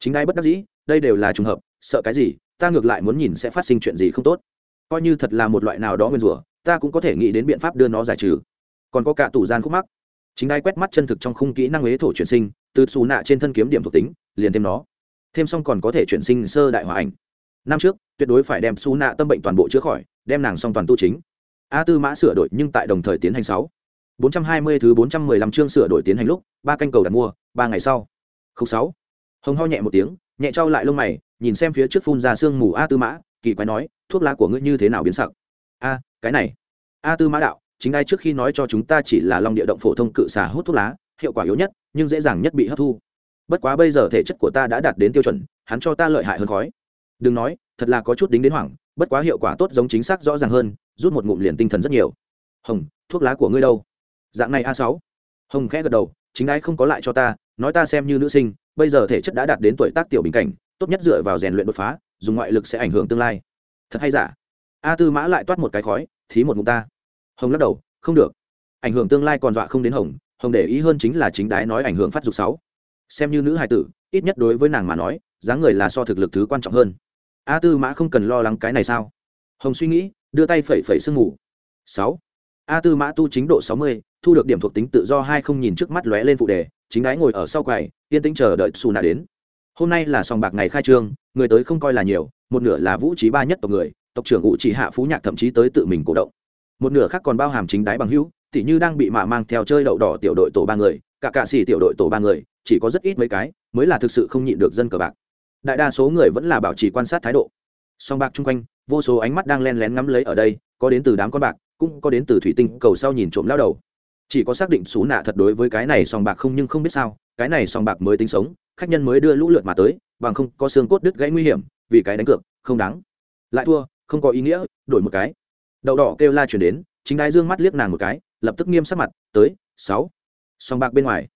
Chính ai bất đắc dĩ, đây đều là trùng hợp, sợ cái gì, ta ngược lại muốn nhìn sẽ phát sinh chuyện gì không tốt. Coi như thật là một loại nào đó nguyên rủa, ta cũng có thể nghĩ đến biện pháp đưa nó giải trừ còn có cả tủ gian khúc mắc. Chính đai quét mắt chân thực trong khung kỹ năng ế thổ chuyển sinh, từ xù nạ trên thân kiếm điểm thuộc tính, liền thêm nó. Thêm xong còn có thể chuyển sinh sơ đại hòa ảnh. Năm trước, tuyệt đối phải đem xù nạ tâm bệnh toàn bộ chữa khỏi, đem nàng xong toàn tu chính. A tư mã sửa đổi nhưng tại đồng thời tiến hành sáu. Bốn trăm hai mươi thứ bốn trăm mười lăm chương sửa đổi tiến hành lúc, ba canh cầu đặt mua, ba ngày sau. Không sáu. Hồng ho nhẹ một tiếng, nhẹ trao lại lông mày, nhìn xem phía trước phun ra sương mù a tư mã, kỳ quái nói, thuốc lá của ngươi như thế nào biến sặc? A, cái này. A tư mã đạo chính ai trước khi nói cho chúng ta chỉ là long địa động phổ thông cự xà hút thuốc lá, hiệu quả yếu nhất, nhưng dễ dàng nhất bị hấp thu. Bất quá bây giờ thể chất của ta đã đạt đến tiêu chuẩn, hắn cho ta lợi hại hơn khói. Đừng nói, thật là có chút đính đến hoảng, bất quá hiệu quả tốt giống chính xác rõ ràng hơn, rút một ngụm liền tinh thần rất nhiều. Hồng, thuốc lá của ngươi đâu? Dạng này a sáu. Hồng khẽ gật đầu, chính ai không có lại cho ta, nói ta xem như nữ sinh, bây giờ thể chất đã đạt đến tuổi tác tiểu bình cảnh, tốt nhất dựa vào rèn luyện đột phá, dùng ngoại lực sẽ ảnh hưởng tương lai. Thật hay giả? A tư mã lại toát một cái khói, thí một ngụm ta hồng lắc đầu, không được. Ảnh hưởng tương lai còn dọa không đến hồng hồng để ý hơn chính là chính đái nói ảnh hưởng phát dục sáu. Xem như nữ hài tử, ít nhất đối với nàng mà nói, dáng người là so thực lực thứ quan trọng hơn. A tư mã không cần lo lắng cái này sao? Hồng suy nghĩ, đưa tay phẩy phẩy sương mù. Sáu. A tư mã tu chính độ sáu mươi, thu được điểm thuộc tính tự do hai không nhìn trước mắt lóe lên phụ đề, chính đái ngồi ở sau quầy, yên tĩnh chờ đợi xù nạ đến. Hôm nay là sòng bạc ngày khai trương, người tới không coi là nhiều, một nửa là vũ trí ba nhất tộc người, tộc trưởng ngụ chỉ hạ phú nhạc thậm chí tới tự mình cổ động một nửa khác còn bao hàm chính đái bằng hữu, tỉ như đang bị mạ mang theo chơi đậu đỏ tiểu đội tổ ba người, cả cạ xỉ tiểu đội tổ ba người, chỉ có rất ít mấy cái, mới là thực sự không nhịn được dân cờ bạc. Đại đa số người vẫn là bảo trì quan sát thái độ. Song bạc chung quanh, vô số ánh mắt đang len lén ngắm lấy ở đây, có đến từ đám con bạc, cũng có đến từ thủy tinh cầu sau nhìn trộm lao đầu. Chỉ có xác định xú nạ thật đối với cái này song bạc không nhưng không biết sao, cái này song bạc mới tính sống, khách nhân mới đưa lũ lượt mà tới, bằng không có xương cốt đứt gãy nguy hiểm, vì cái đánh cược, không đáng. Lại thua, không có ý nghĩa, đổi một cái đậu đỏ kêu la chuyển đến chính đái dương mắt liếc nàng một cái lập tức nghiêm sắc mặt tới sáu. Sòng bạc bên ngoài.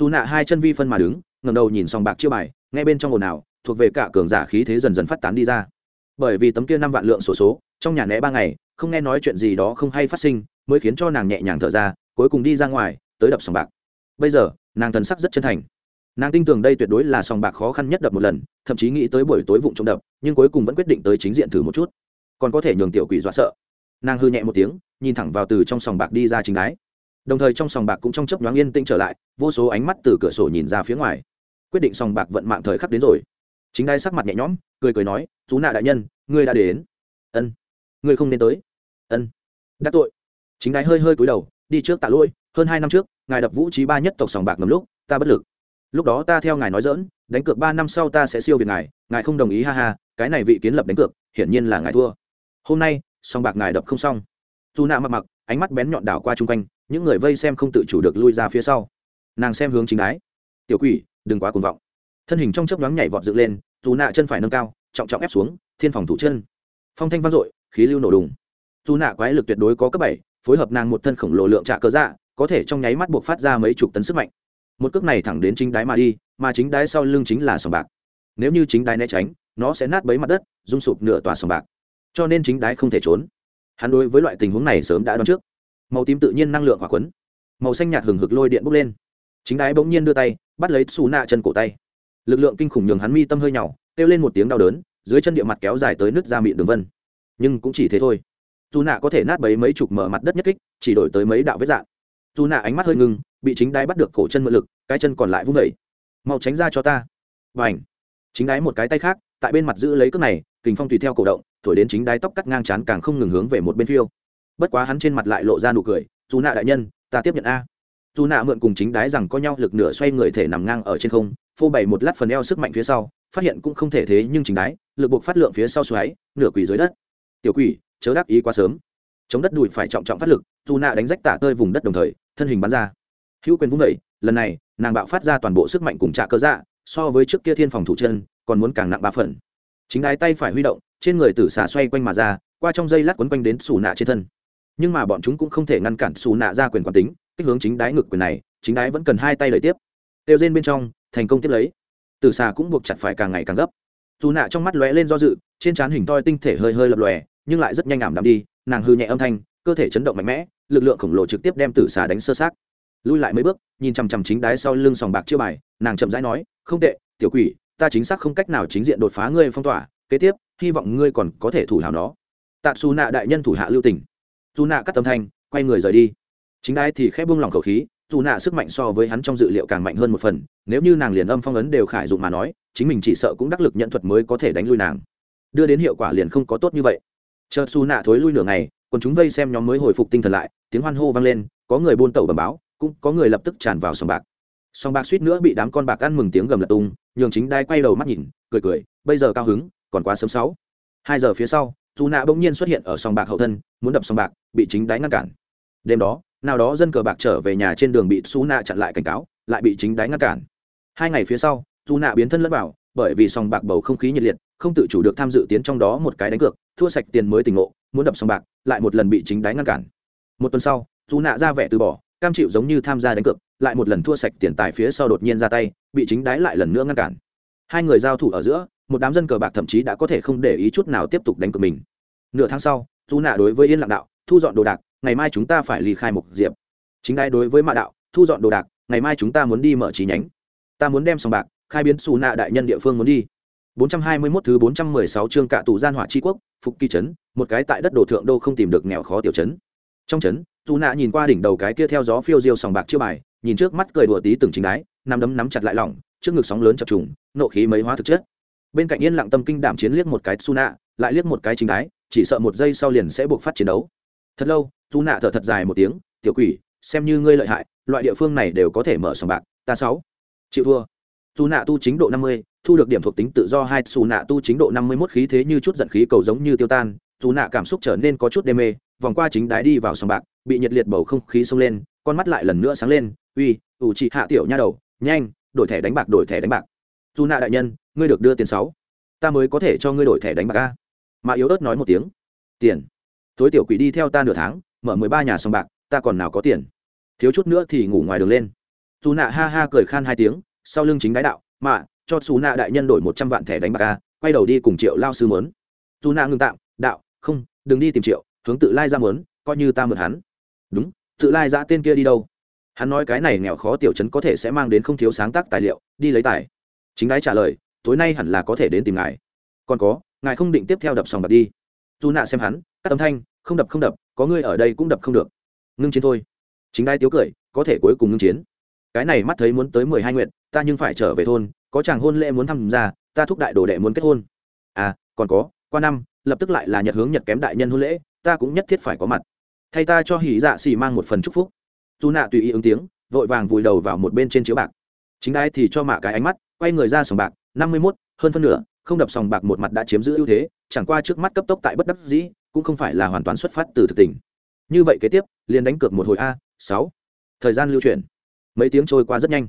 Dù nạ hai chân vi phân mà đứng ngầm đầu nhìn sòng bạc chiêu bài ngay bên trong ồn ào thuộc về cả cường giả khí thế dần dần phát tán đi ra. Bởi vì tấm kia năm vạn lượng sổ số, số trong nhà né ba ngày không nghe nói chuyện gì đó không hay phát sinh mới khiến cho nàng nhẹ nhàng thở ra cuối cùng đi ra ngoài tới đập sòng bạc. Bây giờ nàng thần sắc rất chân thành. Nàng tin tưởng đây tuyệt đối là sòng bạc khó khăn nhất đập một lần thậm chí nghĩ tới buổi tối vụng trộm đập nhưng cuối cùng vẫn quyết định tới chính diện thử một chút. Còn có thể nhường tiểu quỷ dọa sợ nàng hư nhẹ một tiếng, nhìn thẳng vào từ trong sòng bạc đi ra chính đái. Đồng thời trong sòng bạc cũng trong chớp nhoáng yên tĩnh trở lại, vô số ánh mắt từ cửa sổ nhìn ra phía ngoài. Quyết định sòng bạc vận mạng thời khắc đến rồi. Chính đai sắc mặt nhẹ nhõm, cười cười nói, chú nạ đại nhân, ngươi đã đến. Ân. Ngươi không nên tới. Ân. Đắc tội. Chính đai hơi hơi cúi đầu, đi trước tạ lỗi, hơn hai năm trước, ngài đập vũ trí ba nhất tộc sòng bạc ngầm lúc, ta bất lực. Lúc đó ta theo ngài nói dỡn đánh cược ba năm sau ta sẽ siêu việt ngài ngài không đồng ý ha ha, cái này vị kiến lập đánh cược, hiển nhiên là ngài thua. Hôm nay song bạc ngài đập không xong. Dù nạ mặc mặc, ánh mắt bén nhọn đảo qua chung quanh, những người vây xem không tự chủ được lui ra phía sau. Nàng xem hướng chính đái. Tiểu quỷ, đừng quá cuồng vọng. Thân hình trong chớp nhoáng nhảy vọt dựng lên, dù nạ chân phải nâng cao, trọng trọng ép xuống, thiên phòng thủ chân. Phong thanh vang dội, khí lưu nổ đùng. Dù nạ quái lực tuyệt đối có cấp bảy, phối hợp nàng một thân khổng lồ lượng trả cơ dạ có thể trong nháy mắt buộc phát ra mấy chục tấn sức mạnh. Một cước này thẳng đến chính đái mà đi, mà chính đái sau lưng chính là sòng bạc. Nếu như chính đái né tránh, nó sẽ nát bấy mặt đất, rung sụp nửa tòa sòng bạc cho nên chính đái không thể trốn. Hắn đối với loại tình huống này sớm đã đoán trước. Màu tím tự nhiên năng lượng hỏa quấn, màu xanh nhạt hừng hực lôi điện bốc lên. Chính đái bỗng nhiên đưa tay, bắt lấy xù nạ chân cổ tay. Lực lượng kinh khủng nhường hắn mi tâm hơi nhỏ kêu lên một tiếng đau đớn, dưới chân địa mặt kéo dài tới nứt ra miệng đường vân. Nhưng cũng chỉ thế thôi. Dù nạ có thể nát bấy mấy chục mở mặt đất nhất kích, chỉ đổi tới mấy đạo vết dạn dù nạ ánh mắt hơi ngưng, bị chính đái bắt được cổ chân mượn lực, cái chân còn lại vung vẩy mau tránh ra cho ta. Và ảnh chính đái một cái tay khác, tại bên mặt giữ lấy cước này, kình phong tùy theo cổ động thổi đến chính đái tóc cắt ngang chán càng không ngừng hướng về một bên phiêu. Bất quá hắn trên mặt lại lộ ra nụ cười dù nạ đại nhân ta tiếp nhận a. Dù nạ mượn cùng chính đái rằng có nhau lực nửa xoay người thể nằm ngang ở trên không phô bày một lát phần eo sức mạnh phía sau phát hiện cũng không thể thế nhưng chính đái, lực buộc phát lượng phía sau xoáy nửa quỷ dưới đất. Tiểu quỷ chớ đáp ý quá sớm. Chống đất đùi phải trọng trọng phát lực dù nạ đánh rách tả tơi vùng đất đồng thời thân hình bắn ra. Hữu quyền vung vẩy lần này nàng bạo phát ra toàn bộ sức mạnh cùng trạ cơ dạ so với trước kia thiên phòng thủ chân còn muốn càng nặng ba phần. Chính đái tay phải huy động trên người tử xà xoay quanh mà ra, qua trong dây lát quấn quanh đến xù nạ trên thân. Nhưng mà bọn chúng cũng không thể ngăn cản xù nạ ra quyền quán tính, kích hướng chính đái ngực quyền này, chính đái vẫn cần hai tay lợi tiếp. Tiêu rên bên trong, thành công tiếp lấy. Tử xà cũng buộc chặt phải càng ngày càng gấp. Dù nạ trong mắt lóe lên do dự, trên trán hình toi tinh thể hơi hơi lập lòe, nhưng lại rất nhanh ảm đạm đi, nàng hư nhẹ âm thanh, cơ thể chấn động mạnh mẽ, lực lượng khổng lồ trực tiếp đem tử xà đánh sơ sát lui lại mấy bước, nhìn chằm chằm chính đái sau lưng sòng bạc chưa bài, nàng chậm rãi nói, không tệ, tiểu quỷ, ta chính xác không cách nào chính diện đột phá ngươi phong tỏa kế tiếp, hy vọng ngươi còn có thể thủ hảo nó. Tạ xù nạ đại nhân thủ hạ lưu tỉnh dù nạ cắt tâm thanh, quay người rời đi. Chính đai thì khép buông lòng khẩu khí dù nạ sức mạnh so với hắn trong dự liệu càng mạnh hơn một phần, nếu như nàng liền âm phong ấn đều khải dụng mà nói, chính mình chỉ sợ cũng đắc lực nhận thuật mới có thể đánh lui nàng. Đưa đến hiệu quả liền không có tốt như vậy. Chờ xù nạ thối lui nửa ngày, còn chúng vây xem nhóm mới hồi phục tinh thần lại, tiếng hoan hô vang lên, có người buôn tẩu bầm báo, cũng có người lập tức tràn vào sòng bạc. Sòng bạc suýt nữa bị đám con bạc ăn mừng tiếng gầm lật tung, nhường chính đai quay đầu mắt nhìn, cười cười, bây giờ cao hứng còn quá sớm sáu. Hai giờ phía sau dù nạ bỗng nhiên xuất hiện ở sòng bạc hậu thân, muốn đập sòng bạc, bị chính đáy ngăn cản. Đêm đó, nào đó dân cờ bạc trở về nhà trên đường bị xú nạ chặn lại cảnh cáo, lại bị chính đáy ngăn cản. Hai ngày phía sau dù nạ biến thân lẫn vào, bởi vì sòng bạc bầu không khí nhiệt liệt, không tự chủ được tham dự tiến trong đó một cái đánh cược, thua sạch tiền mới tỉnh ngộ, muốn đập sòng bạc, lại một lần bị chính đáy ngăn cản. Một tuần sau dù nạ ra vẻ từ bỏ, cam chịu giống như tham gia đánh cược, lại một lần thua sạch tiền tài phía sau đột nhiên ra tay, bị chính đáy lại lần nữa ngăn cản. Hai người giao thủ ở giữa một đám dân cờ bạc thậm chí đã có thể không để ý chút nào tiếp tục đánh cược mình. Nửa tháng sau dù nạ đối với yên lặng đạo, thu dọn đồ đạc, ngày mai chúng ta phải ly khai mục diệp. Chính đại đối với mạ đạo, thu dọn đồ đạc, ngày mai chúng ta muốn đi mở trí nhánh. Ta muốn đem sòng bạc, khai biến xù nạ đại nhân địa phương muốn đi. 421 thứ 416 chương cạ tù gian hỏa chi quốc, phục kỳ trấn, một cái tại đất đồ thượng đô không tìm được nghèo khó tiểu trấn. Trong trấn dù nạ nhìn qua đỉnh đầu cái kia theo gió phiêu diêu sòng bạc chưa bài, nhìn trước mắt cười đùa tí từng chính đái, nắm đấm nắm chặt lại lỏng, trước ngực sóng lớn chập trùng, nộ khí mấy hóa thực chất bên cạnh yên lặng tâm kinh đảm chiến liếc một cái su nạ lại liếc một cái chính đái, chỉ sợ một giây sau liền sẽ buộc phát chiến đấu. Thật lâu su nạ thở thật dài một tiếng, tiểu quỷ, xem như ngươi lợi hại, loại địa phương này đều có thể mở sòng bạc, ta sáu chịu thua. Su nạ tu chính độ năm mươi, thu được điểm thuộc tính tự do hai su nạ tu chính độ năm mươi mốt khí thế như chút giận khí cầu giống như tiêu tan su nạ cảm xúc trở nên có chút đê mê, vòng qua chính đái đi vào sòng bạc, bị nhiệt liệt bầu không khí xông lên, con mắt lại lần nữa sáng lên, uy, ủ chị hạ tiểu nha đầu, nhanh, đổi thẻ đánh bạc, đổi thẻ đánh bạc. Dù nạ đại nhân ngươi được đưa tiền sáu. Ta mới có thể cho ngươi đổi thẻ đánh bạc a. Mà yếu ớt nói một tiếng. Tiền. Thối tiểu quỷ đi theo ta nửa tháng, mở mười ba nhà sòng bạc, ta còn nào có tiền. Thiếu chút nữa thì ngủ ngoài đường lên. Dù nạ ha ha cười khan hai tiếng, sau lưng chính đái đạo, mà, cho xù nạ đại nhân đổi một trăm vạn thẻ đánh bạc a, quay đầu đi cùng triệu lao sư mớn dù nạ ngừng tạm, đạo, không, đừng đi tìm triệu, hướng tự lai ra mớn coi như ta mượn hắn. Đúng, tự lai ra tên kia đi đâu? Hắn nói cái này nghèo khó tiểu chấn có thể sẽ mang đến không thiếu sáng tác tài liệu, đi lấy tài. Chính đái trả lời tối nay hẳn là có thể đến tìm ngài. Còn có, ngài không định tiếp theo đập sòng bạc đi. Dù nạ xem hắn các âm thanh, không đập không đập, có ngươi ở đây cũng đập không được. Ngưng chiến thôi. Chính đái tiếu cười, có thể cuối cùng ngưng chiến. Cái này mắt thấy muốn tới mười hai nguyện, ta nhưng phải trở về thôn, có chàng hôn lễ muốn tham gia ta thúc đại đồ đệ muốn kết hôn. À còn có, qua năm, lập tức lại là nhật hướng nhật kém đại nhân hôn lễ, ta cũng nhất thiết phải có mặt. Thay ta cho hỉ dạ xỉ mang một phần chúc phúc. Dù nạ tùy ý ứng tiếng, vội vàng vùi đầu vào một bên trên chiếu bạc. Chính đai thì cho mạ cái ánh mắt, quay người ra sòng bạc năm mươi mốt, hơn phân nửa, không đập sòng bạc một mặt đã chiếm giữ ưu thế, chẳng qua trước mắt cấp tốc tại bất đắc dĩ, cũng không phải là hoàn toàn xuất phát từ thực tình. Như vậy kế tiếp, liền đánh cược một hồi a, sáu. Thời gian lưu chuyển. Mấy tiếng trôi qua rất nhanh.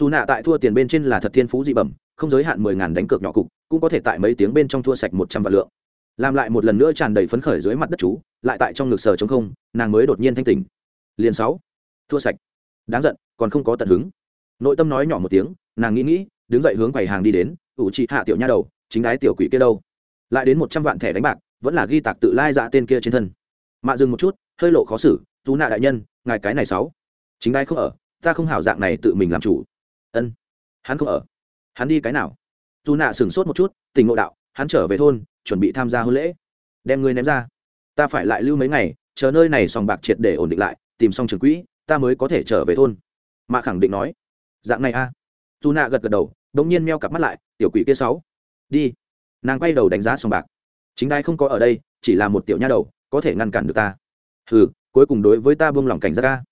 Dù nạ tại thua tiền bên trên là thật thiên phú dị bẩm, không giới hạn mười ngàn đánh cược nhỏ cục, cũng có thể tại mấy tiếng bên trong thua sạch một trăm vạn lượng. Làm lại một lần nữa tràn đầy phấn khởi dưới mặt đất chú, lại tại trong ngực sờ chống không, nàng mới đột nhiên thanh tỉnh. Liền sáu. Thua sạch. Đáng giận, còn không có tận hứng. Nội tâm nói nhỏ một tiếng, nàng nghĩ nghĩ đứng dậy hướng quầy hàng đi đến, ủ trị hạ tiểu nha đầu, chính đái tiểu quỷ kia đâu? Lại đến một trăm vạn thẻ đánh bạc, vẫn là ghi tạc tự lai dạ tên kia trên thân. Mạ dừng một chút, hơi lộ khó xử, tú nạ đại nhân, ngài cái này sáu, chính đái không ở, ta không hảo dạng này tự mình làm chủ. Ân. Hắn không ở. Hắn đi cái nào? Tú nạ sửng sốt một chút tình ngộ đạo, hắn trở về thôn, chuẩn bị tham gia hôn lễ. Đem ngươi ném ra. Ta phải lại lưu mấy ngày, chờ nơi này sòng bạc triệt để ổn định lại, tìm xong trường quỹ, ta mới có thể trở về thôn. Mạ khẳng định nói. Dạng này a. à dù nạ gật gật đầu đ ỗ n g nhiên meo cặp mắt lại, tiểu quỷ kia sáu, đi. Nàng quay đầu đánh giá sòng bạc. Chính đai không có ở đây, chỉ là một tiểu nha đầu, có thể ngăn cản được ta. Ừ cuối cùng đối với ta buông lỏng cảnh giác ca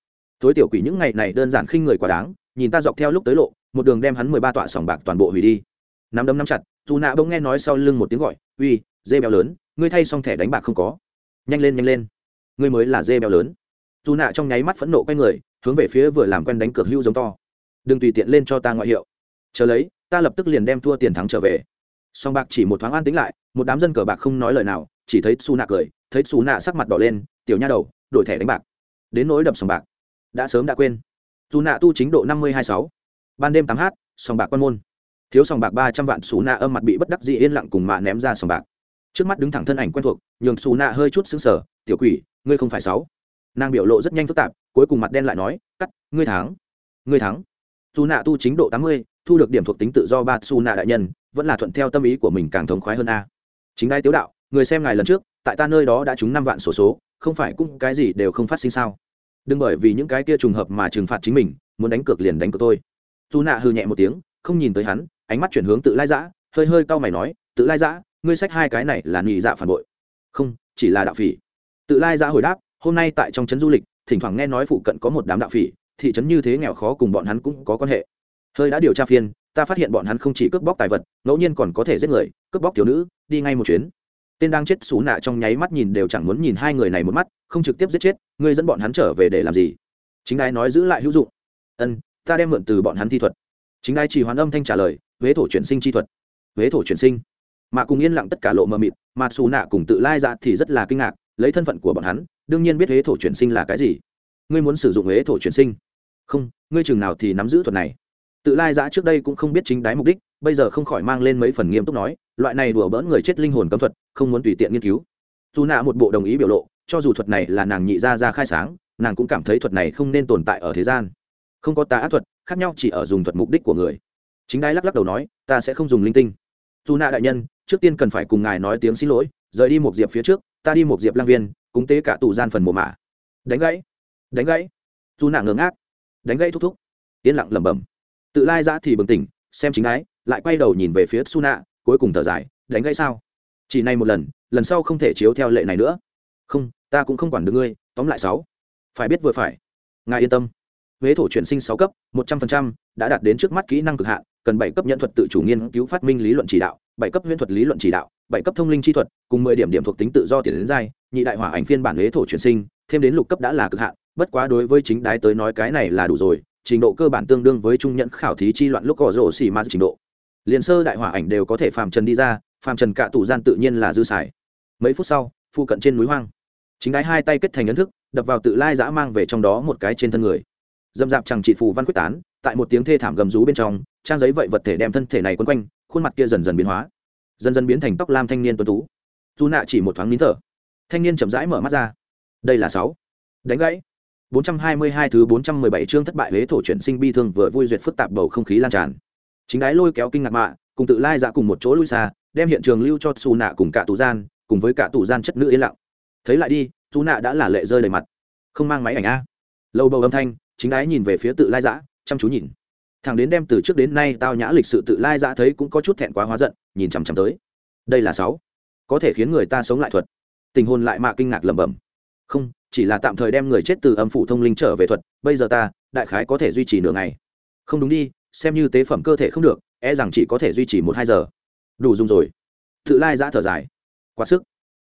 thối tiểu quỷ những ngày này đơn giản khinh người quá đáng, nhìn ta dọc theo lúc tới lộ, một đường đem hắn mười ba tọa sòng bạc toàn bộ hủy đi. Nắm đấm nắm chặt dù nạ bỗng nghe nói sau lưng một tiếng gọi, uy, dê béo lớn, ngươi thay xong thẻ đánh bạc không có? Nhanh lên nhanh lên, ngươi mới là dê béo lớn. Dù nạ trong nháy mắt phẫn nộ quay người, hướng về phía vừa làm quen đánh cược hưu giống to đừng tùy tiện lên cho ta ngoại hiệu. Chờ lấy, ta lập tức liền đem thua tiền thắng trở về. Song bạc chỉ một thoáng an tính lại, một đám dân cờ bạc không nói lời nào, chỉ thấy xù nạ cười, thấy xù nạ sắc mặt đỏ lên, tiểu nha đầu, đổi thẻ đánh bạc. Đến nỗi đập sòng bạc. Đã sớm đã quên. Dù nạ tu chính độ năm mươi hai sáu. Ban đêm tám h sòng bạc quan môn. Thiếu sòng bạc ba trăm vạn xù nạ âm mặt bị bất đắc dĩ yên lặng cùng mạ ném ra sòng bạc. Trước mắt đứng thẳng thân ảnh quen thuộc, nhường xù nạ hơi chút xứng sở tiểu quỷ, ngươi không phải sáu. Nàng biểu lộ rất nhanh phức tạp, cuối cùng mặt đen lại nói, cắt, ngươi thắng ngươi thắng dù nạ tu chính độ tám mươi thu được điểm thuộc tính tự do ba xù nạ đại nhân vẫn là thuận theo tâm ý của mình càng thống khoái hơn a. Chính đai tiếu đạo người xem ngài lần trước tại ta nơi đó đã trúng năm vạn sổ số, số không phải cũng cái gì đều không phát sinh sao? Đừng bởi vì những cái kia trùng hợp mà trừng phạt chính mình muốn đánh cược liền đánh cược tôi dù nạ hư nhẹ một tiếng không nhìn tới hắn ánh mắt chuyển hướng tự lai giã hơi hơi cau mày nói tự lai giã ngươi sách hai cái này là nhị dạ phản bội. Không chỉ là đạo phỉ. Tự lai giã hồi đáp hôm nay tại trong trấn du lịch thỉnh thoảng nghe nói phụ cận có một đám đạo phỉ thị trấn như thế nghèo khó cùng bọn hắn cũng có quan hệ. Hơi đã điều tra phiên, ta phát hiện bọn hắn không chỉ cướp bóc tài vật, ngẫu nhiên còn có thể giết người, cướp bóc thiếu nữ, đi ngay một chuyến. Tên đang chết xú nạ trong nháy mắt nhìn đều chẳng muốn nhìn hai người này một mắt, không trực tiếp giết chết, ngươi dẫn bọn hắn trở về để làm gì? Chính ai nói giữ lại hữu dụng. Ân, ta đem mượn từ bọn hắn thi thuật. Chính ai chỉ hoán âm thanh trả lời, huế thổ chuyển sinh chi thuật. Huế thổ chuyển sinh. Mà cùng yên lặng tất cả lộ mờ mịt, mà xù nạ cùng tự lai dạ thì rất là kinh ngạc, lấy thân phận của bọn hắn, đương nhiên biết huế thổ chuyển sinh là cái gì ngươi muốn sử dụng huế thổ chuyển sinh. Không, ngươi chừng nào thì nắm giữ thuật này. Tự lai giã trước đây cũng không biết chính đái mục đích, bây giờ không khỏi mang lên mấy phần nghiêm túc nói, loại này đùa bỡn người chết linh hồn cấm thuật, không muốn tùy tiện nghiên cứu. Dù nạ một bộ đồng ý biểu lộ, cho dù thuật này là nàng nhị ra ra khai sáng, nàng cũng cảm thấy thuật này không nên tồn tại ở thế gian. Không có tà ác thuật, khác nhau chỉ ở dùng thuật mục đích của người. Chính đái lắc lắc đầu nói, ta sẽ không dùng linh tinh. Dù nạ đại nhân, trước tiên cần phải cùng ngài nói tiếng xin lỗi, rời đi một diệp phía trước, ta đi một diệp lang viên, cúng tế cả tù gian phần mồ mả. Đánh gãy đánh gãy. Dù nạ ngơ ngác. Đánh gãy thúc thúc. Yên lặng lẩm bẩm. Tự lai ra thì bừng tỉnh, xem chính ái, lại quay đầu nhìn về phía su nạ cuối cùng thở dài, đánh gãy sao? Chỉ này một lần lần sau không thể chiếu theo lệ này nữa. Không, ta cũng không quản được ngươi, tóm lại sáu. Phải biết vừa phải. Ngài yên tâm. Huế thổ chuyển sinh sáu cấp, một trăm phần trăm, đã đạt đến trước mắt kỹ năng cực hạn, cần bảy cấp nhận thuật tự chủ nghiên cứu phát minh lý luận chỉ đạo, bảy cấp huyễn thuật lý luận chỉ đạo, bảy cấp thông linh chi thuật, cùng mười điểm điểm thuộc tính tự do tiền đến giai, nhị đại hỏa ảnh phiên bản huế thổ chuyển sinh, thêm đến lục cấp đã là cực hạn bất quá đối với chính đái tới nói cái này là đủ rồi, trình độ cơ bản tương đương với trung nhận khảo thí chi loạn lúc cỏ rổ xì ma trình độ. Liền sơ đại hỏa ảnh đều có thể phàm trần đi ra, phàm trần cạ tủ gian tự nhiên là dư xài. Mấy phút sau phụ cận trên núi hoang. Chính đái hai tay kết thành ấn thức, đập vào tự lai dã mang về trong đó một cái trên thân người. Dâm dạp chẳng trị phù văn quyết tán, tại một tiếng thê thảm gầm rú bên trong, trang giấy vậy vật thể đem thân thể này quấn quanh, khuôn mặt kia dần dần biến hóa. Dần dần biến thành tóc lam thanh niên tuấn tú. Dù nạ chỉ một thoáng nín thở. Thanh niên chậm rãi mở mắt ra. Đây là sáu. Đánh gãy. 422 thứ 417 chương thất bại hế thổ chuyển sinh bi thương vừa vui duyệt phức tạp bầu không khí lan tràn. Chính đái lôi kéo kinh ngạc mạ, cùng tự lai dạ cùng một chỗ lui xa, đem hiện trường lưu cho xù nạ cùng cả tù gian, cùng với cả tù gian chất nữ yên lặng. Thấy lại đi xù nạ đã là lệ rơi đầy mặt. Không mang máy ảnh a. Lâu bầu âm thanh, chính đái nhìn về phía tự lai dã chăm chú nhìn. Thằng đến đem từ trước đến nay tao nhã lịch sự tự lai dã thấy cũng có chút thẹn quá hóa giận, nhìn chằm chằm tới. Đây là sáu. Có thể khiến người ta sống lại thuật. Tình hồn lại mạ kinh ngạc lẩm bẩm. Không chỉ là tạm thời đem người chết từ âm phủ thông linh trở về thuật, bây giờ ta, đại khái có thể duy trì nửa ngày. Không đúng đi, xem như tế phẩm cơ thể không được e rằng chỉ có thể duy trì một hai giờ. Đủ dùng rồi. Tự lai giã thở dài. Quá sức.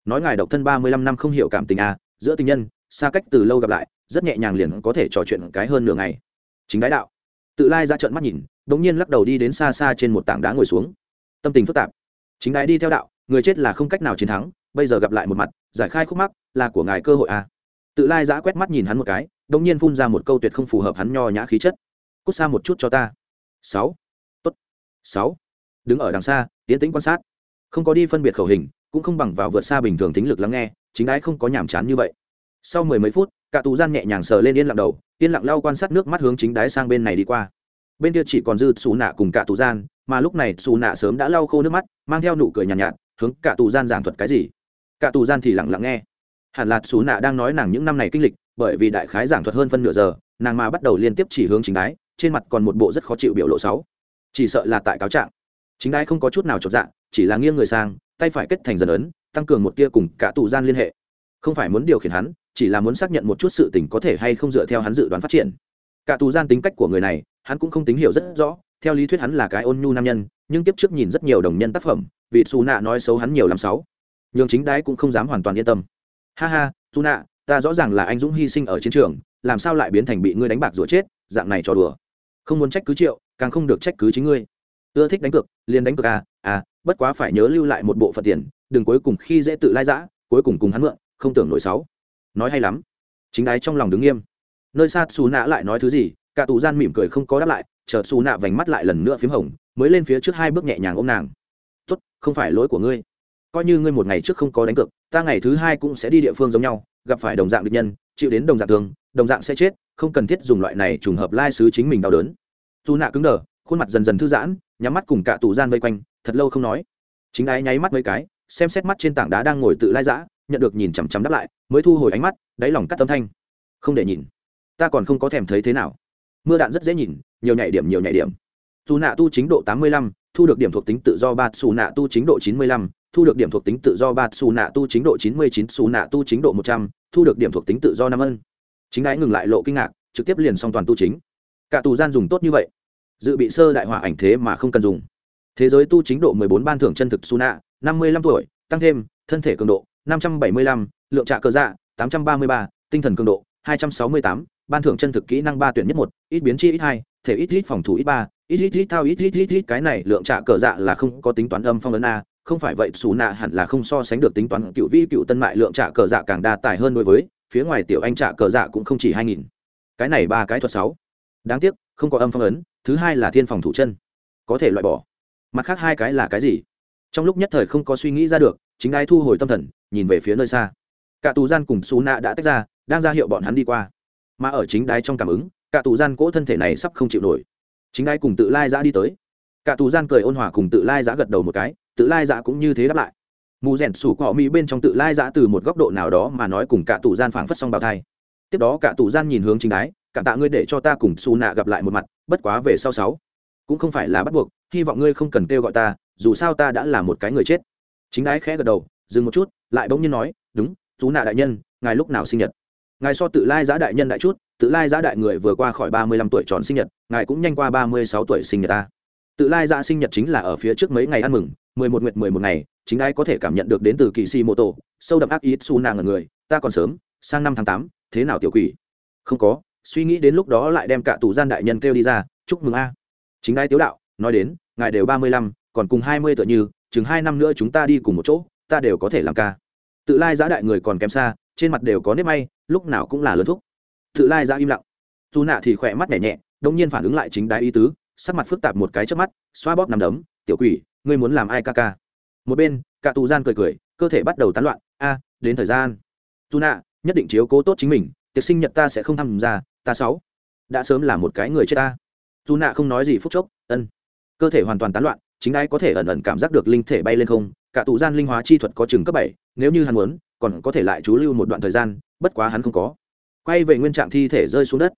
Nói ngài độc thân ba mươi lăm năm không hiểu cảm tình à giữa tình nhân, xa cách từ lâu gặp lại, rất nhẹ nhàng liền có thể trò chuyện cái hơn nửa ngày. Chính đái đạo. Tự lai ra trận mắt nhìn đ ỗ n g nhiên lắc đầu đi đến xa xa trên một tảng đá ngồi xuống. Tâm tình phức tạp. Chính đái đi theo đạo, người chết là không cách nào chiến thắng, bây giờ gặp lại một mặt, giải khai khúc mắc là của ngài cơ hội à tự lai giã quét mắt nhìn hắn một cái đ ỗ n g nhiên phun ra một câu tuyệt không phù hợp hắn nho nhã khí chất. Cút xa một chút cho ta. Sáu. Tốt. Sáu. Đứng ở đằng xa tiến tĩnh quan sát. Không có đi phân biệt khẩu hình cũng không bằng vào vượt xa bình thường tính lực lắng nghe chính đái không có nhàm chán như vậy. Sau mười mấy phút cả tù gian nhẹ nhàng sờ lên yên lặng đầu yên lặng lau quan sát nước mắt hướng chính đái sang bên này đi qua. Bên kia chỉ còn dư xù nạ cùng cả tù gian mà lúc này xù nạ sớm đã lau khô nước mắt mang theo nụ cười nhàn nhạt, nhạt hướng cả tù gian giảng thuật cái gì? Cả tù gian thì lặng lặng nghe hẳn là xù nạ đang nói nàng những năm này kinh lịch, bởi vì đại khái giảng thuật hơn phân nửa giờ, nàng mà bắt đầu liên tiếp chỉ hướng chính đái, trên mặt còn một bộ rất khó chịu biểu lộ sáu chỉ sợ là tại cáo trạng. Chính đái không có chút nào chột dạ chỉ là nghiêng người sang, tay phải kết thành dần ấn, tăng cường một tia cùng cả tù gian liên hệ. Không phải muốn điều khiển hắn, chỉ là muốn xác nhận một chút sự tình có thể hay không dựa theo hắn dự đoán phát triển. Cả tù gian tính cách của người này, hắn cũng không tính hiểu rất rõ, theo lý thuyết hắn là cái ôn nhu nam nhân, nhưng tiếp trước nhìn rất nhiều đồng nhân tác phẩm vị xù nạ nói xấu hắn nhiều làm sáu nhường chính đái cũng không dám hoàn toàn yên tâm ha ha dù nạ ta rõ ràng là anh dũng hy sinh ở chiến trường, làm sao lại biến thành bị ngươi đánh bạc rủa chết, dạng này trò đùa. Không muốn trách cứ triệu, càng không được trách cứ chính ngươi. Ưa thích đánh cược, liền đánh cược à à bất quá phải nhớ lưu lại một bộ phận tiền, đừng cuối cùng khi dễ tự lai giã cuối cùng cùng hắn mượn, không tưởng nổi sáu nói hay lắm. Chính đái trong lòng đứng nghiêm. Nơi xa xù nạ lại nói thứ gì, cả tù gian mỉm cười không có đáp lại, chờ xù nạ vành mắt lại lần nữa p h í m hồng, mới lên phía trước hai bước nhẹ nhàng ôm nàng. Tốt, không phải lỗi của ngươi coi như ngươi một ngày trước không có đánh cược, ta ngày thứ hai cũng sẽ đi địa phương giống nhau, gặp phải đồng dạng địch nhân, chịu đến đồng dạng thương, đồng dạng sẽ chết, không cần thiết dùng loại này trùng hợp lai sứ chính mình đau đớn. Dù nạ cứng đờ, khuôn mặt dần dần thư giãn, nhắm mắt cùng cả tù gian vây quanh, thật lâu không nói. Chính ái nháy mắt mấy cái, xem xét mắt trên tảng đá đang ngồi tự lai dã, nhận được nhìn chằm chằm đáp lại, mới thu hồi ánh mắt, đáy lòng cắt tâm thanh. Không để nhìn, ta còn không có thèm thấy thế nào. Mưa đạn rất dễ nhìn, nhiều nhảy điểm, nhiều nhảy điểm. Dù nạ tu chính độ tám mươi lăm, thu được điểm thuộc tính tự do ba xù nạ tu chính độ chín mươi lăm thu được điểm thuộc tính tự do ba xù nạ tu chính độ chín mươi chín, xù nạ tu chính độ một trăm, thu được điểm thuộc tính tự do năm ân. Chính đái ngừng lại lộ kinh ngạc, trực tiếp liền xong toàn tu chính. Cả tù gian dùng tốt như vậy. Dự bị sơ đại hỏa ảnh thế mà không cần dùng. Thế giới tu chính độ mười bốn ban thưởng chân thực su nạ, năm mươi lăm tuổi, tăng thêm, thân thể cường độ, năm trăm bảy mươi lăm, lượng trạ cơ dạ tám trăm ba mươi ba, tinh thần cường độ, hai trăm sáu mươi tám, ban thưởng chân thực kỹ năng ba tuyển nhất một, ít biến chi ít hai, thể ít ít phòng thủ ít ba, ít ít ít thao, ít ít ít ít, cái này lượng trạ cờ dạ là không có tính toán âm phong ấn a không phải vậy, xù nạ hẳn là không so sánh được tính toán cựu vi cựu tân mại lượng trả cờ dạ càng đa tài hơn đối với, phía ngoài tiểu anh trả cờ dạ cũng không chỉ hai nghìn. Cái này ba cái thuật sáu. Đáng tiếc, không có âm phong ấn, thứ hai là thiên phòng thủ chân. Có thể loại bỏ. Mặt khác hai cái là cái gì? Trong lúc nhất thời không có suy nghĩ ra được, chính đai thu hồi tâm thần, nhìn về phía nơi xa. Cả tù gian cùng xù nạ đã tách ra, đang ra hiệu bọn hắn đi qua. Mà ở chính đái trong cảm ứng, cả tù gian cỗ thân thể này sắp không chịu nổi. Chính đái cùng tự lai giã đi tới. Cả tù gian cười ôn hòa cùng tự lai giã gật đầu một cái tự lai giã cũng như thế đáp lại. Mù rèn sủ cỏ mỹ bên trong tự lai giã từ một góc độ nào đó mà nói cùng cả tù gian phảng phất xong bào thai. Tiếp đó cả tù gian nhìn hướng chính đái, cảm tạ ngươi để cho ta cùng xù nạ gặp lại một mặt, bất quá về sau sáu, cũng không phải là bắt buộc, hy vọng ngươi không cần kêu gọi ta, dù sao ta đã là một cái người chết. Chính đái khẽ gật đầu, dừng một chút, lại bỗng nhiên nói, đúng chú nạ đại nhân, ngài lúc nào sinh nhật? Ngài so tự lai giá đại nhân đại chút, tự lai giá đại người vừa qua khỏi ba mươi lăm tuổi tròn sinh nhật, ngài cũng nhanh qua ba mươi sáu tuổi sinh nhật ta. Tự lai giá sinh nhật chính là ở phía trước mấy ngày ăn mừng mười một nguyệt mười một ngày, chính ai có thể cảm nhận được đến từ kỳ si mô tô sâu đậm ác ý su nàng ở người, ta còn sớm, sang năm tháng tám, thế nào tiểu quỷ? Không có, suy nghĩ đến lúc đó lại đem cả tù gian đại nhân kêu đi ra, chúc mừng a. Chính ai tiếu đạo, nói đến, ngài đều ba mươi lăm, còn cùng hai mươi tựa như, chừng hai năm nữa chúng ta đi cùng một chỗ, ta đều có thể làm ca. Tự lai giã đại người còn kém xa, trên mặt đều có nếp may, lúc nào cũng là lớn thúc. Tự lai giã im lặng. Dù nạ thì khỏe mắt nhẹ nhẹ đông nhiên phản ứng lại chính đái ý tứ, sắc mặt phức tạp một cái trước mắt, xoa bóp nằm đấm, tiểu quỷ ngươi muốn làm ai ca ca? Một bên, cả tù gian cười cười, cơ thể bắt đầu tán loạn. A, đến thời gian. Dù nạ nhất định chiếu cố tốt chính mình, tiệc sinh nhật ta sẽ không tham gia, ta sáu. Đã sớm là một cái người chết ta. Dù nạ không nói gì phúc chốc, ân. Cơ thể hoàn toàn tán loạn, chính ai có thể ẩn ẩn cảm giác được linh thể bay lên không? Cả tù gian linh hóa chi thuật có chừng cấp bảy, nếu như hắn muốn, còn có thể lại chú lưu một đoạn thời gian, bất quá hắn không có. Quay về nguyên trạng thi thể rơi xuống đất.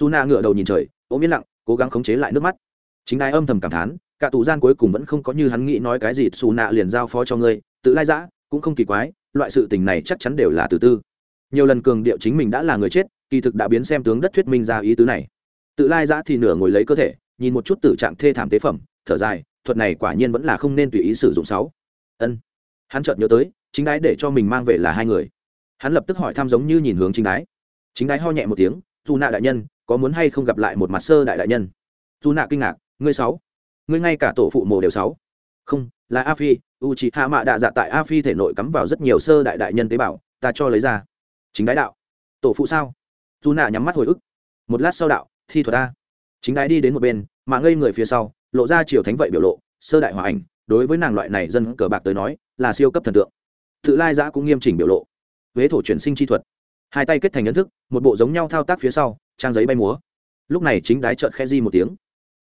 Dù nạ ngựa đầu nhìn trời, ôm yên lặng, cố gắng khống chế lại nước mắt. Chính ai âm thầm cảm thán cả tù gian cuối cùng vẫn không có như hắn nghĩ nói cái gì xù nạ liền giao phó cho ngươi, tự lai giã, cũng không kỳ quái, loại sự tình này chắc chắn đều là từ tư. Nhiều lần cường điệu chính mình đã là người chết, kỳ thực đã biến xem tướng đất thuyết minh ra ý tứ này. Tự lai giã thì nửa ngồi lấy cơ thể, nhìn một chút tử trạng thê thảm tế phẩm, thở dài, thuật này quả nhiên vẫn là không nên tùy ý sử dụng sáu. Ân. Hắn chợt nhớ tới, chính đái để cho mình mang về là hai người. Hắn lập tức hỏi thăm giống như nhìn hướng chính đái. Chính đái ho nhẹ một tiếng dù nạ đại nhân, có muốn hay không gặp lại một mặt sơ đại đại nhân? Dù nạ kinh ngạc, ngươi sáu? Ngươi ngay cả tổ phụ mồ đều sáu. Không, là a phi u c hạ mạ đạ dạ tại a phi thể nội cắm vào rất nhiều sơ đại đại nhân tế bào, ta cho lấy ra. Chính đái đạo. Tổ phụ sao? Dù nạ nhắm mắt hồi ức. Một lát sau đạo, thi thuật ta chính đái đi đến một bên, mà ngây người phía sau, lộ ra chiều thánh vậy biểu lộ, sơ đại hòa ảnh, đối với nàng loại này dân cờ bạc tới nói, là siêu cấp thần tượng. Tự lai giã cũng nghiêm chỉnh biểu lộ. Huế thổ chuyển sinh chi thuật. Hai tay kết thành ấn thức, một bộ giống nhau thao tác phía sau, trang giấy bay múa. Lúc này chính đái trợn khe di một tiếng.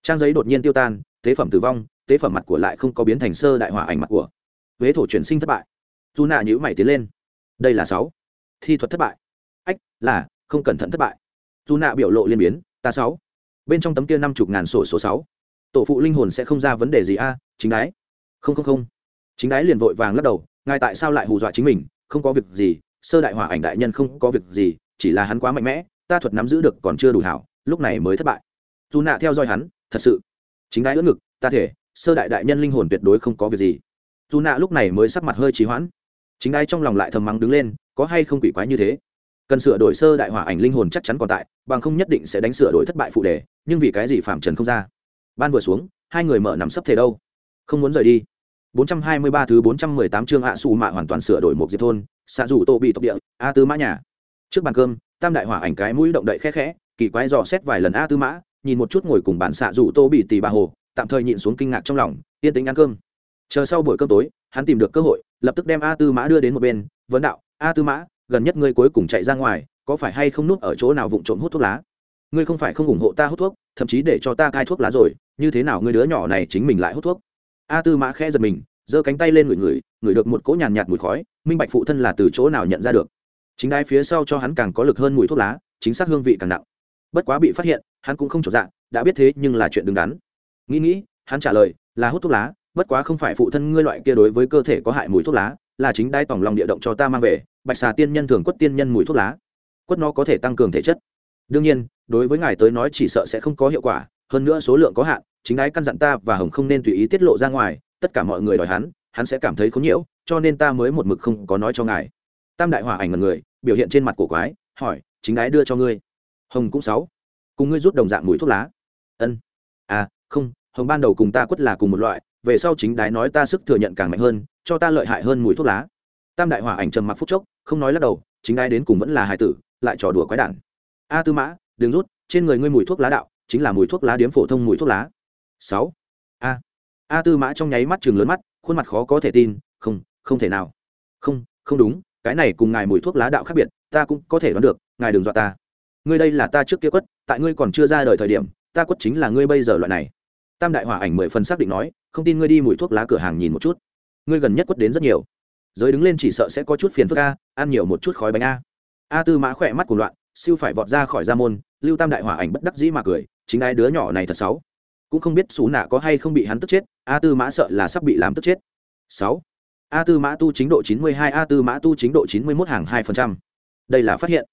Trang giấy đột nhiên tiêu tan tế phẩm tử vong, tế phẩm mặt của lại không có biến thành sơ đại hỏa ảnh mặt của. Huế thổ chuyển sinh thất bại. Dù nạ nhữ mày tiến lên. Đây là sáu. Thi thuật thất bại. Ách, là, không cẩn thận thất bại. Dù nạ biểu lộ liên biến. Ta sáu. Bên trong tấm kia năm chục ngàn sổ số sáu. Tổ phụ linh hồn sẽ không ra vấn đề gì a à, chính đái. Không không không. Chính đái liền vội vàng lắc đầu, ngài tại sao lại hù dọa chính mình, không có việc gì, sơ đại hỏa ảnh đại nhân không có việc gì, chỉ là hắn quá mạnh mẽ, ta thuật nắm giữ được còn chưa đủ hảo, lúc này mới thất bại. Dù nạ theo dõi hắn, thật sự chính đái ưỡn ngực, ta thể, sơ đại đại nhân linh hồn tuyệt đối không có việc gì. Dù nạ lúc này mới sắc mặt hơi trì hoãn. Chính đái trong lòng lại thầm mắng đứng lên, có hay không quỷ quái như thế? Cần sửa đổi sơ đại hỏa ảnh linh hồn chắc chắn còn tại, bằng không nhất định sẽ đánh sửa đổi thất bại phụ đề, nhưng vì cái gì phạm trần không ra? Ban vừa xuống, hai người mở nằm sấp thể đâu? Không muốn rời đi. 423 thứ 418 chương ạ sủ mạ hoàn toàn sửa đổi một diệp thôn, xạ rủ tô bị tộc địa, a tư mã nhà. Trước bàn cơm, tam đại hỏa ảnh cái mũi động đậy khẽ khẽ, kỳ quái dò xét vài lần a tư mã nhìn một chút ngồi cùng bản xạ rủ tô bị tì bà hồ tạm thời nhịn xuống kinh ngạc trong lòng yên tĩnh ăn cơm. Chờ sau buổi cơm tối hắn tìm được cơ hội lập tức đem a tư mã đưa đến một bên vấn đạo a tư mã gần nhất ngươi cuối cùng chạy ra ngoài có phải hay không núp ở chỗ nào vụng trộm hút thuốc lá? Ngươi không phải không ủng hộ ta hút thuốc thậm chí để cho ta cai thuốc lá rồi như thế nào ngươi đứa nhỏ này chính mình lại hút thuốc? A tư mã khẽ giật mình giơ cánh tay lên ngửi ngửi ngửi được một cỗ nhàn nhạt, mùi khói minh bạch phụ thân là từ chỗ nào nhận ra được. Chính đai phía sau cho hắn càng có lực hơn mùi thuốc lá chính xác hương vị càng nặng. Bất quá bị phát hiện hắn cũng không trọn dạ đã biết thế nhưng là chuyện đứng đắn. Nghĩ nghĩ, hắn trả lời, là hút thuốc lá, bất quá không phải phụ thân ngươi loại kia đối với cơ thể có hại mùi thuốc lá, là chính đai tòng lòng địa động cho ta mang về, bạch xà tiên nhân thường quất tiên nhân mùi thuốc lá. Quất nó có thể tăng cường thể chất. Đương nhiên, đối với ngài tới nói chỉ sợ sẽ không có hiệu quả, hơn nữa số lượng có hạn, chính đái căn dặn ta và hồng không nên tùy ý tiết lộ ra ngoài, tất cả mọi người đòi hắn hắn sẽ cảm thấy khó nhiễu, cho nên ta mới một mực không có nói cho ngài. Tam đại hỏa ảnh mật người, biểu hiện trên mặt cổ quái, hỏi, chính đái đưa cho ngươi? Hồng cũng sáu cùng ngươi rút đồng dạng mùi thuốc lá. Ân. À không, hồng ban đầu cùng ta quất là cùng một loại, về sau chính đái nói ta sức thừa nhận càng mạnh hơn, cho ta lợi hại hơn mùi thuốc lá. Tam đại hỏa ảnh trầm mặc phút chốc, không nói lắc đầu, chính đái đến cùng vẫn là hài tử, lại trò đùa quái đản. A tư mã, đừng rút, trên người ngươi mùi thuốc lá đạo, chính là mùi thuốc lá điếm phổ thông mùi thuốc lá. Sáu. A. A tư mã trong nháy mắt chừng lớn mắt, khuôn mặt khó có thể tin, không không thể nào. Không không đúng, cái này cùng ngài mùi thuốc lá đạo khác biệt, ta cũng có thể đoán được, ngài đừng dọa ta. Ngươi đây là ta trước kia quất tại ngươi còn chưa ra đời thời điểm, ta quất chính là ngươi bây giờ loại này. Tam đại hỏa ảnh mười phần xác định nói, không tin ngươi đi mùi thuốc lá cửa hàng nhìn một chút. Ngươi gần nhất quất đến rất nhiều. Giới đứng lên chỉ sợ sẽ có chút phiền phức a, ăn nhiều một chút khói bánh a. A tư mã khỏe mắt của loạn, siêu phải vọt ra khỏi gia môn, lưu tam đại hỏa ảnh bất đắc dĩ mà cười, chính ai đứa nhỏ này thật xấu. Cũng không biết xú nạ có hay không bị hắn tức chết, a tư mã sợ là sắp bị làm tức chết. Sáu. A tư mã tu chính độ chín mươi hai, a tư mã tu chính độ chín mươi mốt hàng hai phần trăm. Đây là phát hiện.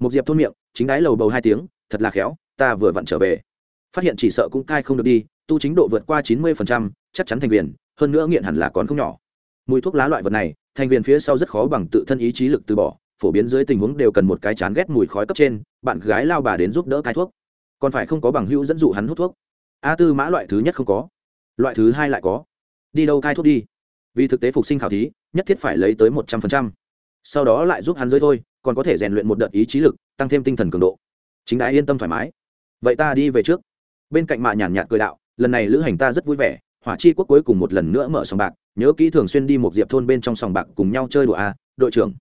Một diệp thôn miệng, chính đái lầu bầu hai tiếng thật là khéo, ta vừa vặn trở về. Phát hiện chỉ sợ cũng cai không được đi, tu chính độ vượt qua chín mươi phần trăm, chắc chắn thành viên hơn nữa nghiện hẳn là còn không nhỏ. Mùi thuốc lá loại vật này, thành viên phía sau rất khó bằng tự thân ý chí lực từ bỏ, phổ biến dưới tình huống đều cần một cái chán ghét mùi khói cấp trên, bạn gái lao bà đến giúp đỡ cai thuốc. Còn phải không có bằng hữu dẫn dụ hắn hút thuốc. A tư mã loại thứ nhất không có. Loại thứ hai lại có. Đi đâu cai thuốc đi? Vì thực tế phục sinh khảo thí, nhất thiết phải lấy tới một trăm phần trăm. Sau đó lại giúp hắn giới thôi, còn có thể rèn luyện một đợt ý chí lực, tăng thêm tinh thần cường độ chính đã yên tâm thoải mái. Vậy ta đi về trước. Bên cạnh mạ nhàn nhạt cười đạo, lần này lữ hành ta rất vui vẻ, hỏa chi quốc cuối cùng một lần nữa mở sòng bạc, nhớ kỹ thường xuyên đi một diệp thôn bên trong sòng bạc cùng nhau chơi đùa a, đội trưởng.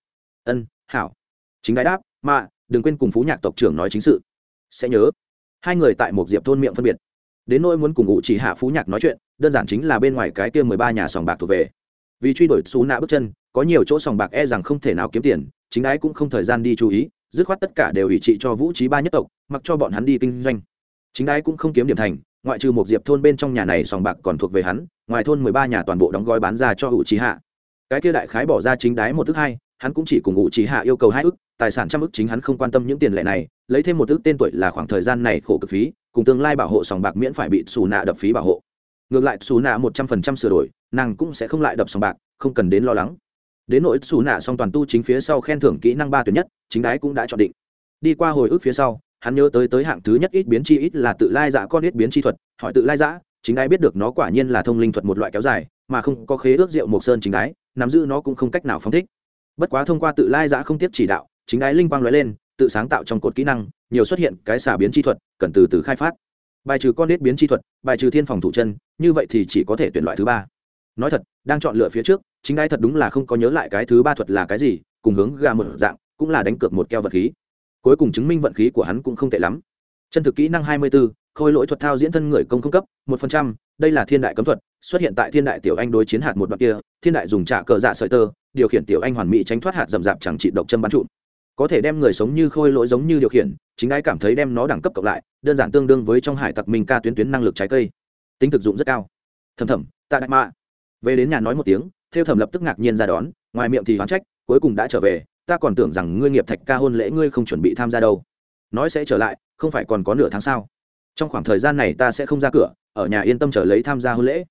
Ân, hảo. Chính đái đáp, mạ, đừng quên cùng phú nhạc tộc trưởng nói chính sự. Sẽ nhớ. Hai người tại một diệp thôn miệng phân biệt. Đến nỗi muốn cùng ngụ chỉ hạ phú nhạc nói chuyện, đơn giản chính là bên ngoài cái kia mười ba nhà sòng bạc thuộc về. Vì truy đuổi xú nạ bước chân, có nhiều chỗ sòng bạc e rằng không thể nào kiếm tiền, chính ái cũng không thời gian đi chú ý dứt khoát tất cả đều ủy trị cho vũ trí ba nhất tộc, mặc cho bọn hắn đi kinh doanh. Chính đái cũng không kiếm điểm thành, ngoại trừ một diệp thôn bên trong nhà này sòng bạc còn thuộc về hắn, ngoài thôn mười ba nhà toàn bộ đóng gói bán ra cho hữu trí hạ. Cái kia đại khái bỏ ra chính đái một ước hai, hắn cũng chỉ cùng hữu trí hạ yêu cầu hai ước, tài sản trăm ước chính hắn không quan tâm những tiền lệ này, lấy thêm một ước tên tuổi là khoảng thời gian này khổ cực phí, cùng tương lai bảo hộ sòng bạc miễn phải bị xù nạ đập phí bảo hộ. Ngược lại, xù nạ một trăm phần trăm sửa đổi, nàng cũng sẽ không lại đập sòng bạc, không cần đến lo lắng đến nỗi xù nạ song toàn tu chính phía sau khen thưởng kỹ năng ba tuyệt nhất, chính đái cũng đã chọn định. Đi qua hồi ức phía sau, hắn nhớ tới tới hạng thứ nhất ít biến chi ít là tự lai giã con ít biến chi thuật, hỏi tự lai giã chính đái biết được nó quả nhiên là thông linh thuật một loại kéo dài, mà không có khế ước rượu mộc sơn chính đái, nắm giữ nó cũng không cách nào phóng thích. Bất quá thông qua tự lai giã không tiếp chỉ đạo, chính đái linh quang lóe lên, tự sáng tạo trong cột kỹ năng, nhiều xuất hiện cái xả biến chi thuật, cần từ từ khai phát. Bài trừ con ít biến chi thuật, bài trừ thiên phòng thủ chân, như vậy thì chỉ có thể tuyển loại thứ ba nói thật đang chọn lựa phía trước chính ai thật đúng là không có nhớ lại cái thứ ba thuật là cái gì cùng hướng gà một dạng cũng là đánh cược một keo vật khí. Cuối cùng chứng minh vận khí của hắn cũng không tệ lắm. Chân thực kỹ năng hai mươi 24, khôi lỗi thuật thao diễn thân người công không cấp một phần trăm đây là thiên đại cấm thuật xuất hiện tại thiên đại tiểu anh đối chiến hạt một đoạn kia thiên đại dùng trả cờ dạ sợi tơ điều khiển tiểu anh hoàn mỹ tránh thoát hạt rậm rạp chẳng trị độc châm bắn trụn có thể đem người sống như khôi lỗi giống như điều khiển chính ai cảm thấy đem nó đẳng cấp cộng lại đơn giản tương đương với trong hải tặc minh ca tuyến tuyến năng lực trái cây. Tính thực dụng rất cao. Thầm thầm tạ đại mạ về đến nhà nói một tiếng, theo thầm lập tức ngạc nhiên ra đón, ngoài miệng thì hoán trách, cuối cùng đã trở về, ta còn tưởng rằng ngươi nghiệp thạch ca hôn lễ ngươi không chuẩn bị tham gia đâu. Nói sẽ trở lại, không phải còn có nửa tháng sau trong khoảng thời gian này ta sẽ không ra cửa, ở nhà yên tâm trở lấy tham gia hôn lễ.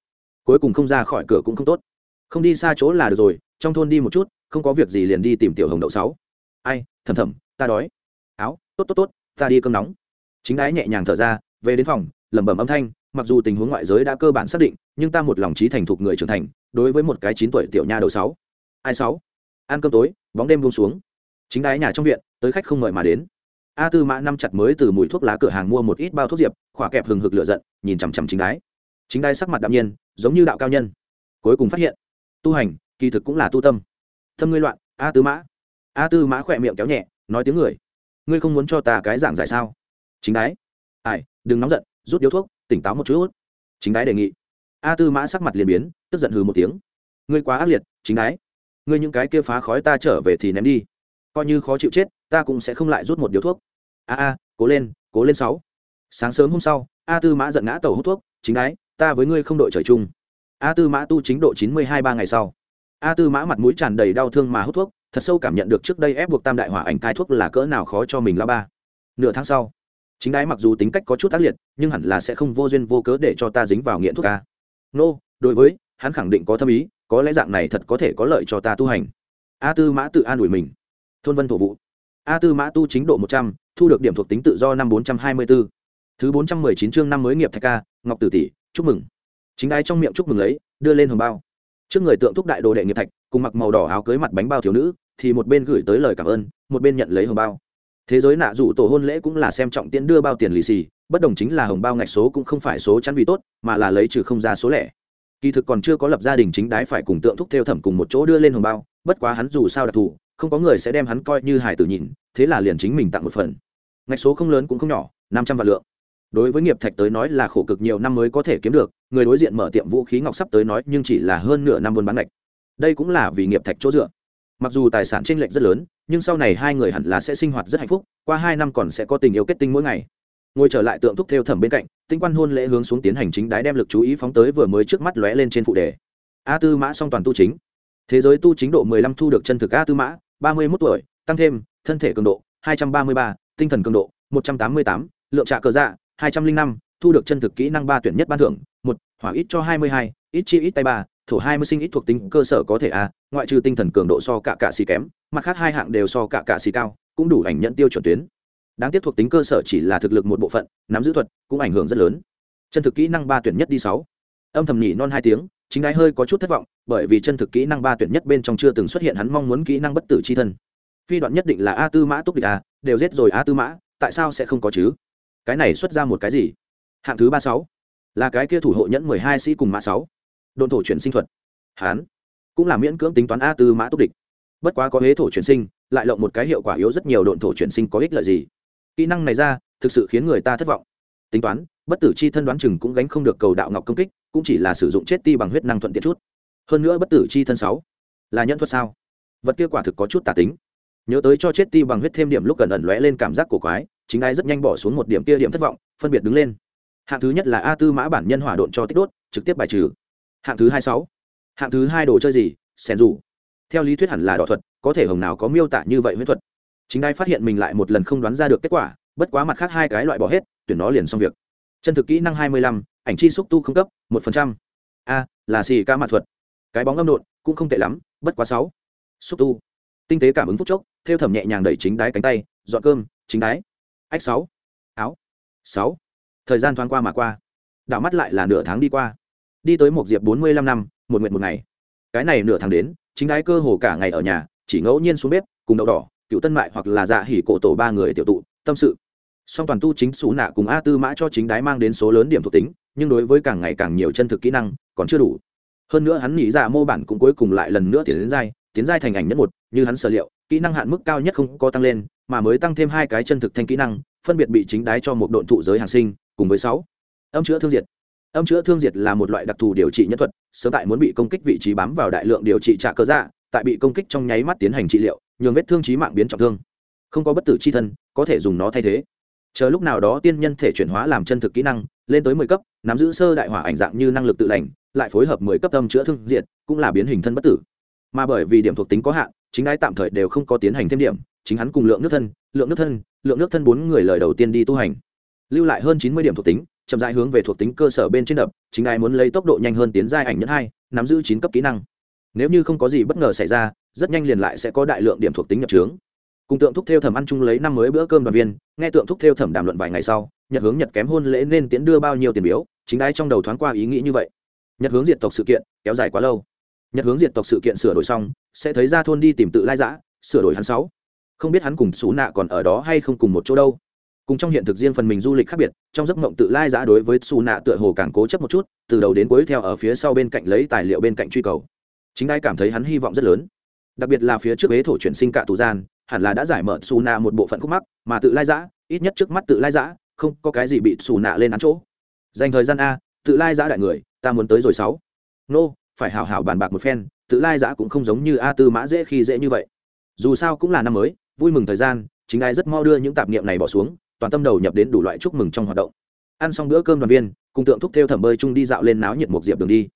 Cuối cùng không ra khỏi cửa cũng không tốt. Không đi xa chỗ là được rồi, trong thôn đi một chút, không có việc gì liền đi tìm tiểu hồng đậu sáu. Ai, thầm thầm, ta đói. Áo, tốt tốt tốt, ta đi cơm nóng. Chính đái nhẹ nhàng thở ra, về đến phòng, lẩm bẩm âm thanh mặc dù tình huống ngoại giới đã cơ bản xác định, nhưng ta một lòng trí thành thục người trưởng thành, đối với một cái chín tuổi tiểu nha đầu sáu. Ai sáu? Ăn cơm tối, bóng đêm buông xuống. Chính đái nhà trong viện, tới khách không mời mà đến. A tư mã năm chặt mới từ mùi thuốc lá cửa hàng mua một ít bao thuốc diệp, khỏa kẹp hừng hực lửa giận, nhìn chằm chằm chính đái. Chính đái sắc mặt đạm nhiên, giống như đạo cao nhân. Cuối cùng phát hiện, tu hành, kỳ thực cũng là tu tâm. Thâm ngươi loạn, a tư mã. A tư mã khỏe miệng kéo nhẹ, nói tiếng người. Ngươi không muốn cho ta cái giảng giải sao? Chính đái. Ai, đừng nóng giận, rút điếu thuốc tỉnh táo một chút. Chính đái đề nghị. A tư mã sắc mặt liền biến, tức giận hừ một tiếng. Ngươi quá ác liệt, chính đái. Ngươi những cái kia phá khói ta trở về thì ném đi. Coi như khó chịu chết, ta cũng sẽ không lại rút một điếu thuốc. A a, cố lên cố lên sáu. Sáng sớm hôm sau, a tư mã giận ngã tàu hút thuốc, chính đái, ta với ngươi không đội trời chung. A tư mã tu chính độ chín mươi hai ba ngày sau. A tư mã mặt mũi tràn đầy đau thương mà hút thuốc, thật sâu cảm nhận được trước đây ép buộc tam đại hỏa ảnh cai thuốc là cỡ nào khó cho mình la ba. Nửa tháng sau chính đái mặc dù tính cách có chút ác liệt nhưng hẳn là sẽ không vô duyên vô cớ để cho ta dính vào nghiện thuốc ca. Nô、no, đối với hắn khẳng định có thâm ý có lẽ dạng này thật có thể có lợi cho ta tu hành. A tư mã tự an ủi mình. Thôn vân thổ vụ a tư mã tu chính độ một trăm thu được điểm thuộc tính tự do năm bốn trăm hai mươi b ố thứ bốn trăm mười chín chương năm mới nghiệp thạch ca ngọc tử tỷ chúc mừng. Chính đái trong miệng chúc mừng lấy đưa lên hồng bao. Trước người tượng thúc đại đồ đệ nghiệp thạch cùng mặc màu đỏ áo cưới mặt bánh bao thiếu nữ thì một bên gửi tới lời cảm ơn một bên nhận lấy hồng bao thế giới nạ dụ tổ hôn lễ cũng là xem trọng tiễn đưa bao tiền lì xì, bất đồng chính là hồng bao ngạch số cũng không phải số chắn vì tốt, mà là lấy trừ không ra số lẻ. Kỳ thực còn chưa có lập gia đình chính đái phải cùng tượng thúc theo thẩm cùng một chỗ đưa lên hồng bao, bất quá hắn dù sao đặc thù, không có người sẽ đem hắn coi như hải tử nhìn, thế là liền chính mình tặng một phần. Ngạch số không lớn cũng không nhỏ, năm trăm vạn lượng. Đối với nghiệp thạch tới nói là khổ cực nhiều năm mới có thể kiếm được, người đối diện mở tiệm vũ khí ngọc sắp tới nói nhưng chỉ là hơn nửa năm buôn bán ngạch. Đây cũng là vì nghiệp thạch chỗ dựa mặc dù tài sản tranh lệch rất lớn, nhưng sau này hai người hẳn là sẽ sinh hoạt rất hạnh phúc, qua hai năm còn sẽ có tình yêu kết tinh mỗi ngày. Ngồi trở lại tượng thúc theo thẩm bên cạnh, tinh quan hôn lễ hướng xuống tiến hành chính đái đem lực chú ý phóng tới vừa mới trước mắt lóe lên trên phụ đề. A tư mã song toàn tu chính. Thế giới tu chính độ mười lăm thu được chân thực a tư mã, ba mươi mốt tuổi, tăng thêm, thân thể cường độ, hai trăm ba mươi ba, tinh thần cường độ, một trăm tám mươi tám, lượng trạ cờ dạ hai trăm linh năm, thu được chân thực kỹ năng ba tuyển nhất ban thưởng, một, hỏa ít cho hai mươi hai, ít chi ít tay ba thổ hai mươi sinh ít thuộc tính cơ sở có thể a, ngoại trừ tinh thần cường độ so cả cạ xì kém, mặt khác hai hạng đều so cả cạ xì cao, cũng đủ ảnh nhận tiêu chuẩn tuyến. Đáng tiếc thuộc tính cơ sở chỉ là thực lực một bộ phận, nắm giữ thuật cũng ảnh hưởng rất lớn. Chân thực kỹ năng ba tuyển nhất đi sáu. Âm thầm nhỉ non hai tiếng, chính ái hơi có chút thất vọng, bởi vì chân thực kỹ năng ba tuyển nhất bên trong chưa từng xuất hiện hắn mong muốn kỹ năng bất tử c h i thân. Phi đoạn nhất định là a tư mã túc địch a đều giết rồi a tư mã, tại sao sẽ không có chứ? Cái này xuất ra một cái gì? Hạng thứ ba sáu. Là cái kia thủ hộ nhẫn mười hai sĩ cùng mã sáu đồn thổ chuyển sinh thuật. Hán cũng là miễn cưỡng tính toán a tư mã túc địch. Bất quá có huế thổ chuyển sinh, lại lộng một cái hiệu quả yếu rất nhiều độn thổ chuyển sinh có ích lợi gì. Kỹ năng này ra, thực sự khiến người ta thất vọng. Tính toán, bất tử chi thân đoán chừng cũng gánh không được cầu đạo ngọc công kích, cũng chỉ là sử dụng chết ti bằng huyết năng thuận tiện chút. Hơn nữa bất tử chi thân sáu là nhân thuật sao? Vật kia quả thực có chút tả tính. Nhớ tới cho chết ti bằng huyết thêm điểm lúc cần ẩn lóe lên cảm giác của quái, chính ai rất nhanh bỏ xuống một điểm kia điểm thất vọng, phân biệt đứng lên. Hạng thứ nhất là a tư mã bản nhân hỏa độn cho tích đốt, trực tiếp bài trừ hạng thứ hai sáu. Hạng thứ hai đồ chơi gì? Xèn rủ theo lý thuyết hẳn là đỏ thuật, có thể hồng nào có miêu tả như vậy huyết thuật. Chính đai phát hiện mình lại một lần không đoán ra được kết quả, bất quá mặt khác hai cái loại bỏ hết, tuyển nó liền xong việc. Chân thực kỹ năng hai mươi lăm, ảnh chi xúc tu không cấp, một phần trăm. A, là xì ca mặt thuật. Cái bóng âm độn, cũng không tệ lắm, bất quá sáu. Xúc tu. Tinh tế cảm ứng phút chốc, theo thẩm nhẹ nhàng đẩy chính đái cánh tay, dọn cơm, chính đái. Ách sáu. Áo. Sáu. Thời gian thoáng qua mà qua. Đảo mắt lại là nửa tháng đi qua đi tới một diệp bốn mươi lăm năm, một nguyện một ngày. Cái này nửa tháng đến, chính đái cơ hồ cả ngày ở nhà, chỉ ngẫu nhiên xuống bếp, cùng đậu đỏ, cựu tân mại hoặc là dạ hỉ cổ tổ ba người tiểu tụ, tâm sự. Song toàn tu chính xú nạ cùng a tư mã cho chính đái mang đến số lớn điểm thuộc tính, nhưng đối với càng ngày càng nhiều chân thực kỹ năng, còn chưa đủ. Hơn nữa hắn nghĩ ra mô bản cũng cuối cùng lại lần nữa tiến đến giai, tiến giai thành ảnh nhất một, như hắn sở liệu, kỹ năng hạn mức cao nhất không có tăng lên, mà mới tăng thêm hai cái chân thực thanh kỹ năng, phân biệt bị chính đái cho một độn thụ giới hàng sinh, cùng với sáu. Âm chữa thương diệt âm chữa thương diệt là một loại đặc thù điều trị nhân thuật, sớm tại muốn bị công kích vị trí bám vào đại lượng điều trị trả cơ dạ tại bị công kích trong nháy mắt tiến hành trị liệu, nhường vết thương trí mạng biến trọng thương. Không có bất tử c h i thân, có thể dùng nó thay thế. Chờ lúc nào đó tiên nhân thể chuyển hóa làm chân thực kỹ năng, lên tới mười cấp, nắm giữ sơ đại hỏa ảnh dạng như năng lực tự lành, lại phối hợp mười cấp âm chữa thương diệt, cũng là biến hình thân bất tử. Mà bởi vì điểm thuộc tính có hạn, chính ai tạm thời đều không có tiến hành thêm điểm, chính hắn cùng lượng nước thân, lượng nước thân, lượng nước thân bốn người lời đầu tiên đi tu hành. Lưu lại hơn chín mươi điểm thuộc tính chậm rãi hướng về thuộc tính cơ sở bên trên đập, chính ai muốn lấy tốc độ nhanh hơn tiến giai ảnh nhất hai, nắm giữ chín cấp kỹ năng. Nếu như không có gì bất ngờ xảy ra, rất nhanh liền lại sẽ có đại lượng điểm thuộc tính nhập trướng. Cùng tượng thúc theo thẩm ăn chung lấy năm mới bữa cơm đoàn viên, nghe tượng thúc theo thẩm đàm luận vài ngày sau, nhật hướng nhật kém hôn lễ nên tiến đưa bao nhiêu tiền biếu, chính đái trong đầu thoáng qua ý nghĩ như vậy. Nhật hướng diệt tộc sự kiện, kéo dài quá lâu. Nhật hướng diệt tộc sự kiện sửa đổi xong, sẽ thấy ra thôn đi tìm tự lai giã, sửa đổi hắn sáu. Không biết hắn cùng xú nạ còn ở đó hay không cùng một chỗ đâu cùng trong hiện thực riêng phần mình du lịch khác biệt, trong giấc mộng tự lai giã đối với xù nạ tựa hồ càng cố chấp một chút, từ đầu đến cuối theo ở phía sau bên cạnh lấy tài liệu bên cạnh truy cầu. Chính ai cảm thấy hắn hy vọng rất lớn. Đặc biệt là phía trước ế thổ chuyển sinh cạ tù gian, hẳn là đã giải mở xù nạ một bộ phận khúc mắc, mà tự lai giã ít nhất trước mắt tự lai giã không có cái gì bị xù nạ lên án chỗ. Dành thời gian a, tự lai giã đại người, ta muốn tới rồi sáu. Nô, phải hảo hảo bàn bạc một phen, tự lai giã cũng không giống như a tư mã dễ khi dễ như vậy. Dù sao cũng là năm mới, vui mừng thời gian, chính ai rất mau đưa những tạp niệm này bỏ xuống toàn tâm đầu nhập đến đủ loại chúc mừng trong hoạt động. Ăn xong bữa cơm đoàn viên, cùng tượng thúc theo thẩm bơi chung đi dạo lên náo nhiệt một diệp đường đi.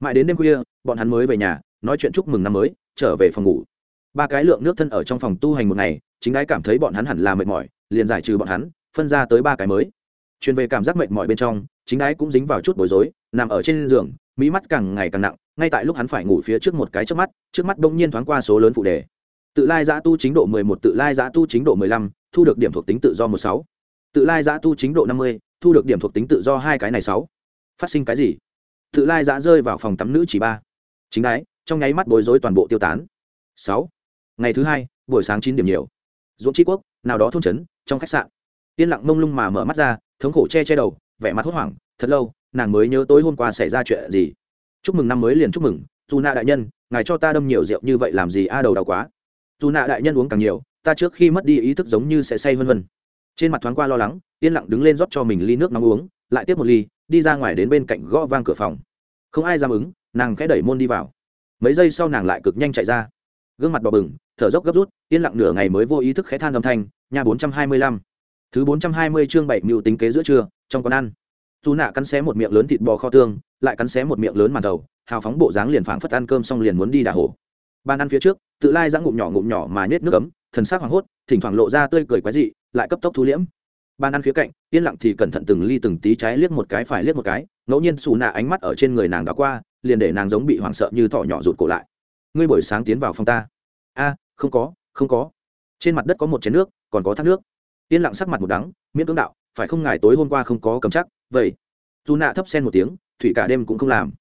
Mãi đến đêm khuya, bọn hắn mới về nhà, nói chuyện chúc mừng năm mới, trở về phòng ngủ. Ba cái lượng nước thân ở trong phòng tu hành một ngày, chính ái cảm thấy bọn hắn hẳn là mệt mỏi, liền giải trừ bọn hắn, phân ra tới ba cái mới. Truyền về cảm giác mệt mỏi bên trong, chính ái cũng dính vào chút bối rối, nằm ở trên giường, mỹ mắt càng ngày càng nặng, ngay tại lúc hắn phải ngủ phía trước một cái trước mắt trước mắt bỗng nhiên thoáng qua số lớn phụ đề. Tự lai giã tu chính độ mười một, tự lai giã tu chính độ mười lăm, thu được điểm thuộc tính tự do một sáu tự lai giã tu chính độ năm mươi, thu được điểm thuộc tính tự do hai cái này sáu. Phát sinh cái gì? Tự lai giã rơi vào phòng tắm nữ chỉ ba. Chính đái, trong nháy mắt bối rối toàn bộ tiêu tán. Sáu. Ngày thứ hai, buổi sáng chín điểm nhiều. Dũng tri quốc, nào đó thôn trấn, trong khách sạn. Yên lặng mông lung mà mở mắt ra, thống khổ che che đầu, vẻ mặt hốt hoảng, thật lâu, nàng mới nhớ tối hôm qua xảy ra chuyện gì. Chúc mừng năm mới liền chúc mừng dù nạ đại nhân, ngài cho ta đâm nhiều rượu như vậy làm gì a, đầu đau quá. Dù nạ đại nhân uống càng nhiều, ta trước khi mất đi ý thức giống như sẽ say vân vân trên mặt thoáng qua lo lắng, yên lặng đứng lên rót cho mình ly nước nóng uống, lại tiếp một ly, đi ra ngoài đến bên cạnh gõ vang cửa phòng. Không ai dám ứng, nàng khẽ đẩy môn đi vào. Mấy giây sau nàng lại cực nhanh chạy ra. Gương mặt đỏ bừng, thở dốc gấp rút, yên lặng nửa ngày mới vô ý thức khẽ than âm thanh nhà bốn trăm hai mươi lăm. Thứ bốn trăm hai mươi chương bảy mưu tính kế giữa trưa, trong quán ăn. Dù nạ cắn xé một miệng lớn thịt bò kho tương, lại cắn xé một miệng lớn màn đầu, hào phóng bộ dáng liền phảng phất ăn cơm xong liền muốn đi đà hổ. Bàn ăn phía trước, tự lai giã ngụm nhỏ ngụm nhỏ mà nhét nước ấm, thần sắc hoảng hốt, thỉnh thoảng lộ ra tươi cười quái dị lại cấp tốc thu liễm. Bàn ăn phía cạnh, yên lặng thì cẩn thận từng ly từng tí trái liếc một cái, phải liếc một cái, ngẫu nhiên xù nạ ánh mắt ở trên người nàng đã qua, liền để nàng giống bị hoảng sợ như thỏ nhỏ rụt cổ lại. Ngươi buổi sáng tiến vào phòng ta. A, không có không có. Trên mặt đất có một chén nước, còn có thác nước. Yên lặng sắc mặt một đắng, miễn cưỡng đạo, phải không ngài tối hôm qua không có cầm chắc, vậy. Dù nạ thấp sen một tiếng, thủy cả đêm cũng không làm.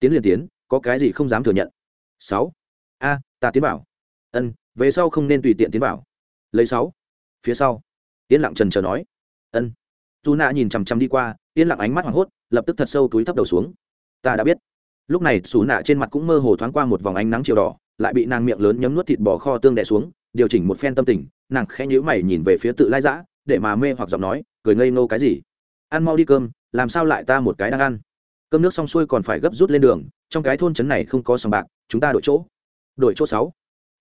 Tiến liền tiến, có cái gì không dám thừa nhận. Sáu. A, ta tiến bảo ân, về sau không nên tùy tiện tiến bảo lấy sáu. Phía sau yên lặng trần chờ nói. Ân. Dù nạ nhìn chằm chằm đi qua, yên lặng ánh mắt hoảng hốt, lập tức thật sâu túi thấp đầu xuống. Ta đã biết. Lúc này xù nạ trên mặt cũng mơ hồ thoáng qua một vòng ánh nắng chiều đỏ, lại bị nàng miệng lớn nhấm nuốt thịt bò kho tương đè xuống, điều chỉnh một phen tâm tình, nàng khẽ nhíu mày nhìn về phía tự lai dã để mà mê hoặc giọng nói, cười ngây ngô cái gì? Ăn mau đi cơm, làm sao lại ta một cái đang ăn? Cơm nước xong xuôi còn phải gấp rút lên đường, trong cái thôn trấn này không có sòng bạc, chúng ta đổi chỗ. Đổi chỗ sáu.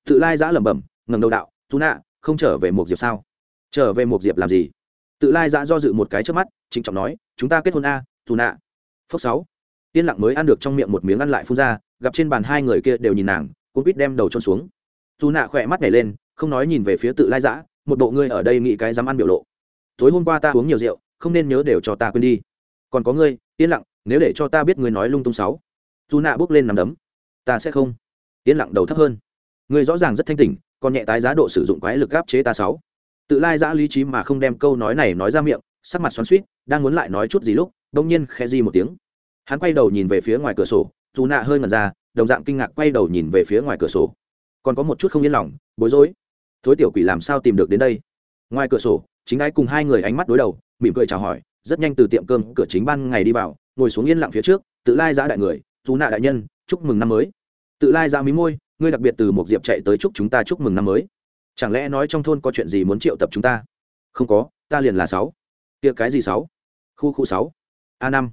Tự lai giã lẩm bẩm ngầm đầu đạo chú nạ không trở về một diệp sao? Trở về một diệp làm gì? Tự lai giã do dự một cái trước mắt, trịnh trọng nói, chúng ta kết hôn a dù nạ. Phước sáu. Yên lặng mới ăn được trong miệng một miếng ăn lại phun ra, gặp trên bàn hai người kia đều nhìn nàng cũng quýt đem đầu trôn xuống. Dù nạ khỏe mắt nhảy lên, không nói nhìn về phía tự lai giã, một bộ ngươi ở đây nghĩ cái dám ăn biểu lộ. Tối hôm qua ta uống nhiều rượu, không nên nhớ đều cho ta quên đi. Còn có ngươi, yên lặng, nếu để cho ta biết ngươi nói lung tung sáu. Dù nạ bước lên nằm đấm. Ta sẽ không. Yên lặng đầu thấp hơn. Ngươi rõ ràng rất thanh tỉnh, còn nhẹ tái giá độ sử dụng quái lực gáp chế ta sáu tự lai giã lý trí mà không đem câu nói này nói ra miệng, sắc mặt xoắn suýt đang muốn lại nói chút gì lúc đông nhiên khe di một tiếng. Hắn quay đầu nhìn về phía ngoài cửa sổ, dù nạ hơi ngần ra, đồng dạng kinh ngạc quay đầu nhìn về phía ngoài cửa sổ. Còn có một chút không yên lòng, bối rối. Thối tiểu quỷ làm sao tìm được đến đây? Ngoài cửa sổ, chính ai cùng hai người ánh mắt đối đầu, mỉm cười chào hỏi, rất nhanh từ tiệm cơm cửa chính ban ngày đi vào, ngồi xuống yên lặng phía trước, tự lai giã đại người, dù nạ đại nhân, chúc mừng năm mới. Tự lai giã mí môi, ngươi đặc biệt từ một diệp chạy tới chúc chúng ta chúc mừng năm mới chẳng lẽ nói trong thôn có chuyện gì muốn triệu tập chúng ta? Không có ta liền là sáu. Tiệc cái gì sáu? Khu khu sáu. A năm.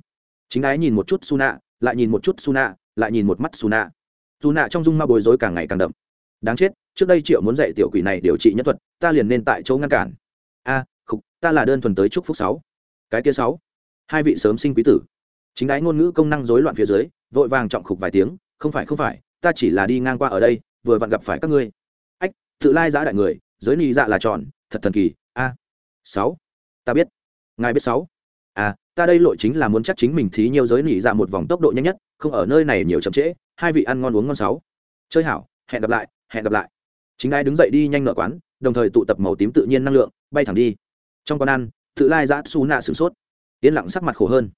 Chính ái nhìn một chút su nạ lại nhìn một chút su nạ lại nhìn một mắt su nạ su nạ trong dung ma bối rối càng ngày càng đậm. Đáng chết trước đây triệu muốn dạy tiểu quỷ này điều trị nhân thuật ta liền nên tại chỗ ngăn cản. A à, khục ta là đơn thuần tới chúc phúc sáu. Cái kia sáu. Hai vị sớm sinh quý tử. Chính ái ngôn ngữ công năng rối loạn phía dưới vội vàng trọng khục vài tiếng không phải không phải ta chỉ là đi ngang qua ở đây vừa vặn gặp phải các ngươi tự lai giã đại người, giới nị dạ là tròn, thật thần kỳ, a. Sáu. Ta biết. Ngài biết sáu. À ta đây lội chính là muốn chắc chính mình thí nhiều giới nỉ dạ một vòng tốc độ nhanh nhất, không ở nơi này nhiều chậm trễ, hai vị ăn ngon uống ngon sáu. Chơi hảo, hẹn gặp lại, hẹn gặp lại. Chính ai đứng dậy đi nhanh nợ quán, đồng thời tụ tập màu tím tự nhiên năng lượng, bay thẳng đi. Trong quán ăn, tự lai giã su nạ sửng sốt. Yên lặng sắc mặt khổ hơn.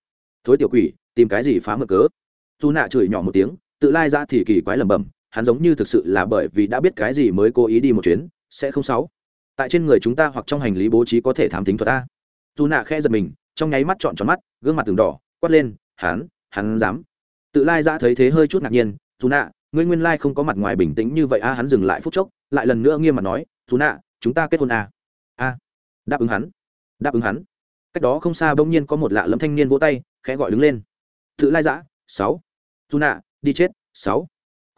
Thối tiểu quỷ, tìm cái gì phá mở cớ? Su nạ chửi nhỏ một tiếng, tự lai Giã thì kỳ quái lẩm bẩm hắn giống như thực sự là bởi vì đã biết cái gì mới cố ý đi một chuyến, sẽ không sáu tại trên người chúng ta hoặc trong hành lý bố trí có thể thám tính thuật ta dù nạ khe giật mình, trong nháy mắt trọn tròn mắt, gương mặt từng đỏ, quát lên, hắn hắn dám. Tự lai ra thấy thế hơi chút ngạc nhiên dù nạ ngươi nguyên lai không có mặt ngoài bình tĩnh như vậy a, hắn dừng lại phút chốc, lại lần nữa nghiêm mặt nói dù nạ chúng ta kết hôn a. A. Đáp ứng hắn. Đáp ứng hắn. Cách đó không xa bỗng nhiên có một lạ lẫm thanh niên vỗ tay, khẽ gọi đứng lên. Tự lai giã, sáu. Dù nạ đi chết, sáu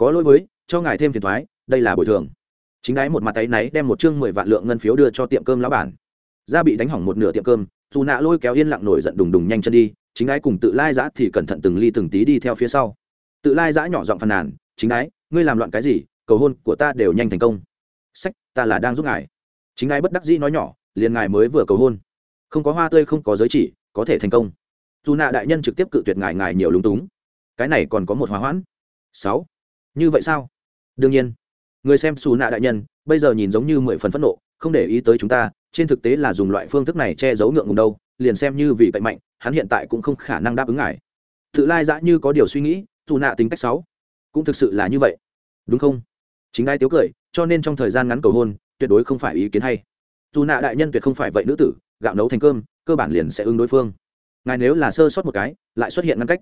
có lỗi với, cho ngài thêm phiền thoái, đây là bồi thường. Chính đái một mặt tay náy đem một chương mười vạn lượng ngân phiếu đưa cho tiệm cơm lão bản. Ra bị đánh hỏng một nửa tiệm cơm, dù nạ lôi kéo yên lặng nổi giận đùng đùng nhanh chân đi, chính đái cùng tự lai giã thì cẩn thận từng ly từng tí đi theo phía sau. Tự lai giã nhỏ giọng phàn nàn, chính đái, ngươi làm loạn cái gì? Cầu hôn của ta đều nhanh thành công. Sách, ta là đang giúp ngài. Chính đái bất đắc dĩ nói nhỏ, liền ngài mới vừa cầu hôn. Không có hoa tươi, không có giới chỉ, có thể thành công. Dù nạ đại nhân trực tiếp cự tuyệt ngài ngài nhiều lúng túng. Cái này còn có một hóa hoãn. Sáu như vậy sao? Đương nhiên. Người xem xù nạ đại nhân, bây giờ nhìn giống như mười phần phẫn nộ, không để ý tới chúng ta, trên thực tế là dùng loại phương thức này che giấu ngượng ngùng đâu, liền xem như vì bệnh mạnh, hắn hiện tại cũng không khả năng đáp ứng ngài. Tự lai dã như có điều suy nghĩ dù nạ tính cách sáu cũng thực sự là như vậy. Đúng không? Chính ai tiếu cười, cho nên trong thời gian ngắn cầu hôn, tuyệt đối không phải ý kiến hay. Dù nạ đại nhân tuyệt không phải vậy nữ tử, gạo nấu thành cơm, cơ bản liền sẽ ứng đối phương. Ngài nếu là sơ sót một cái, lại xuất hiện ngăn cách.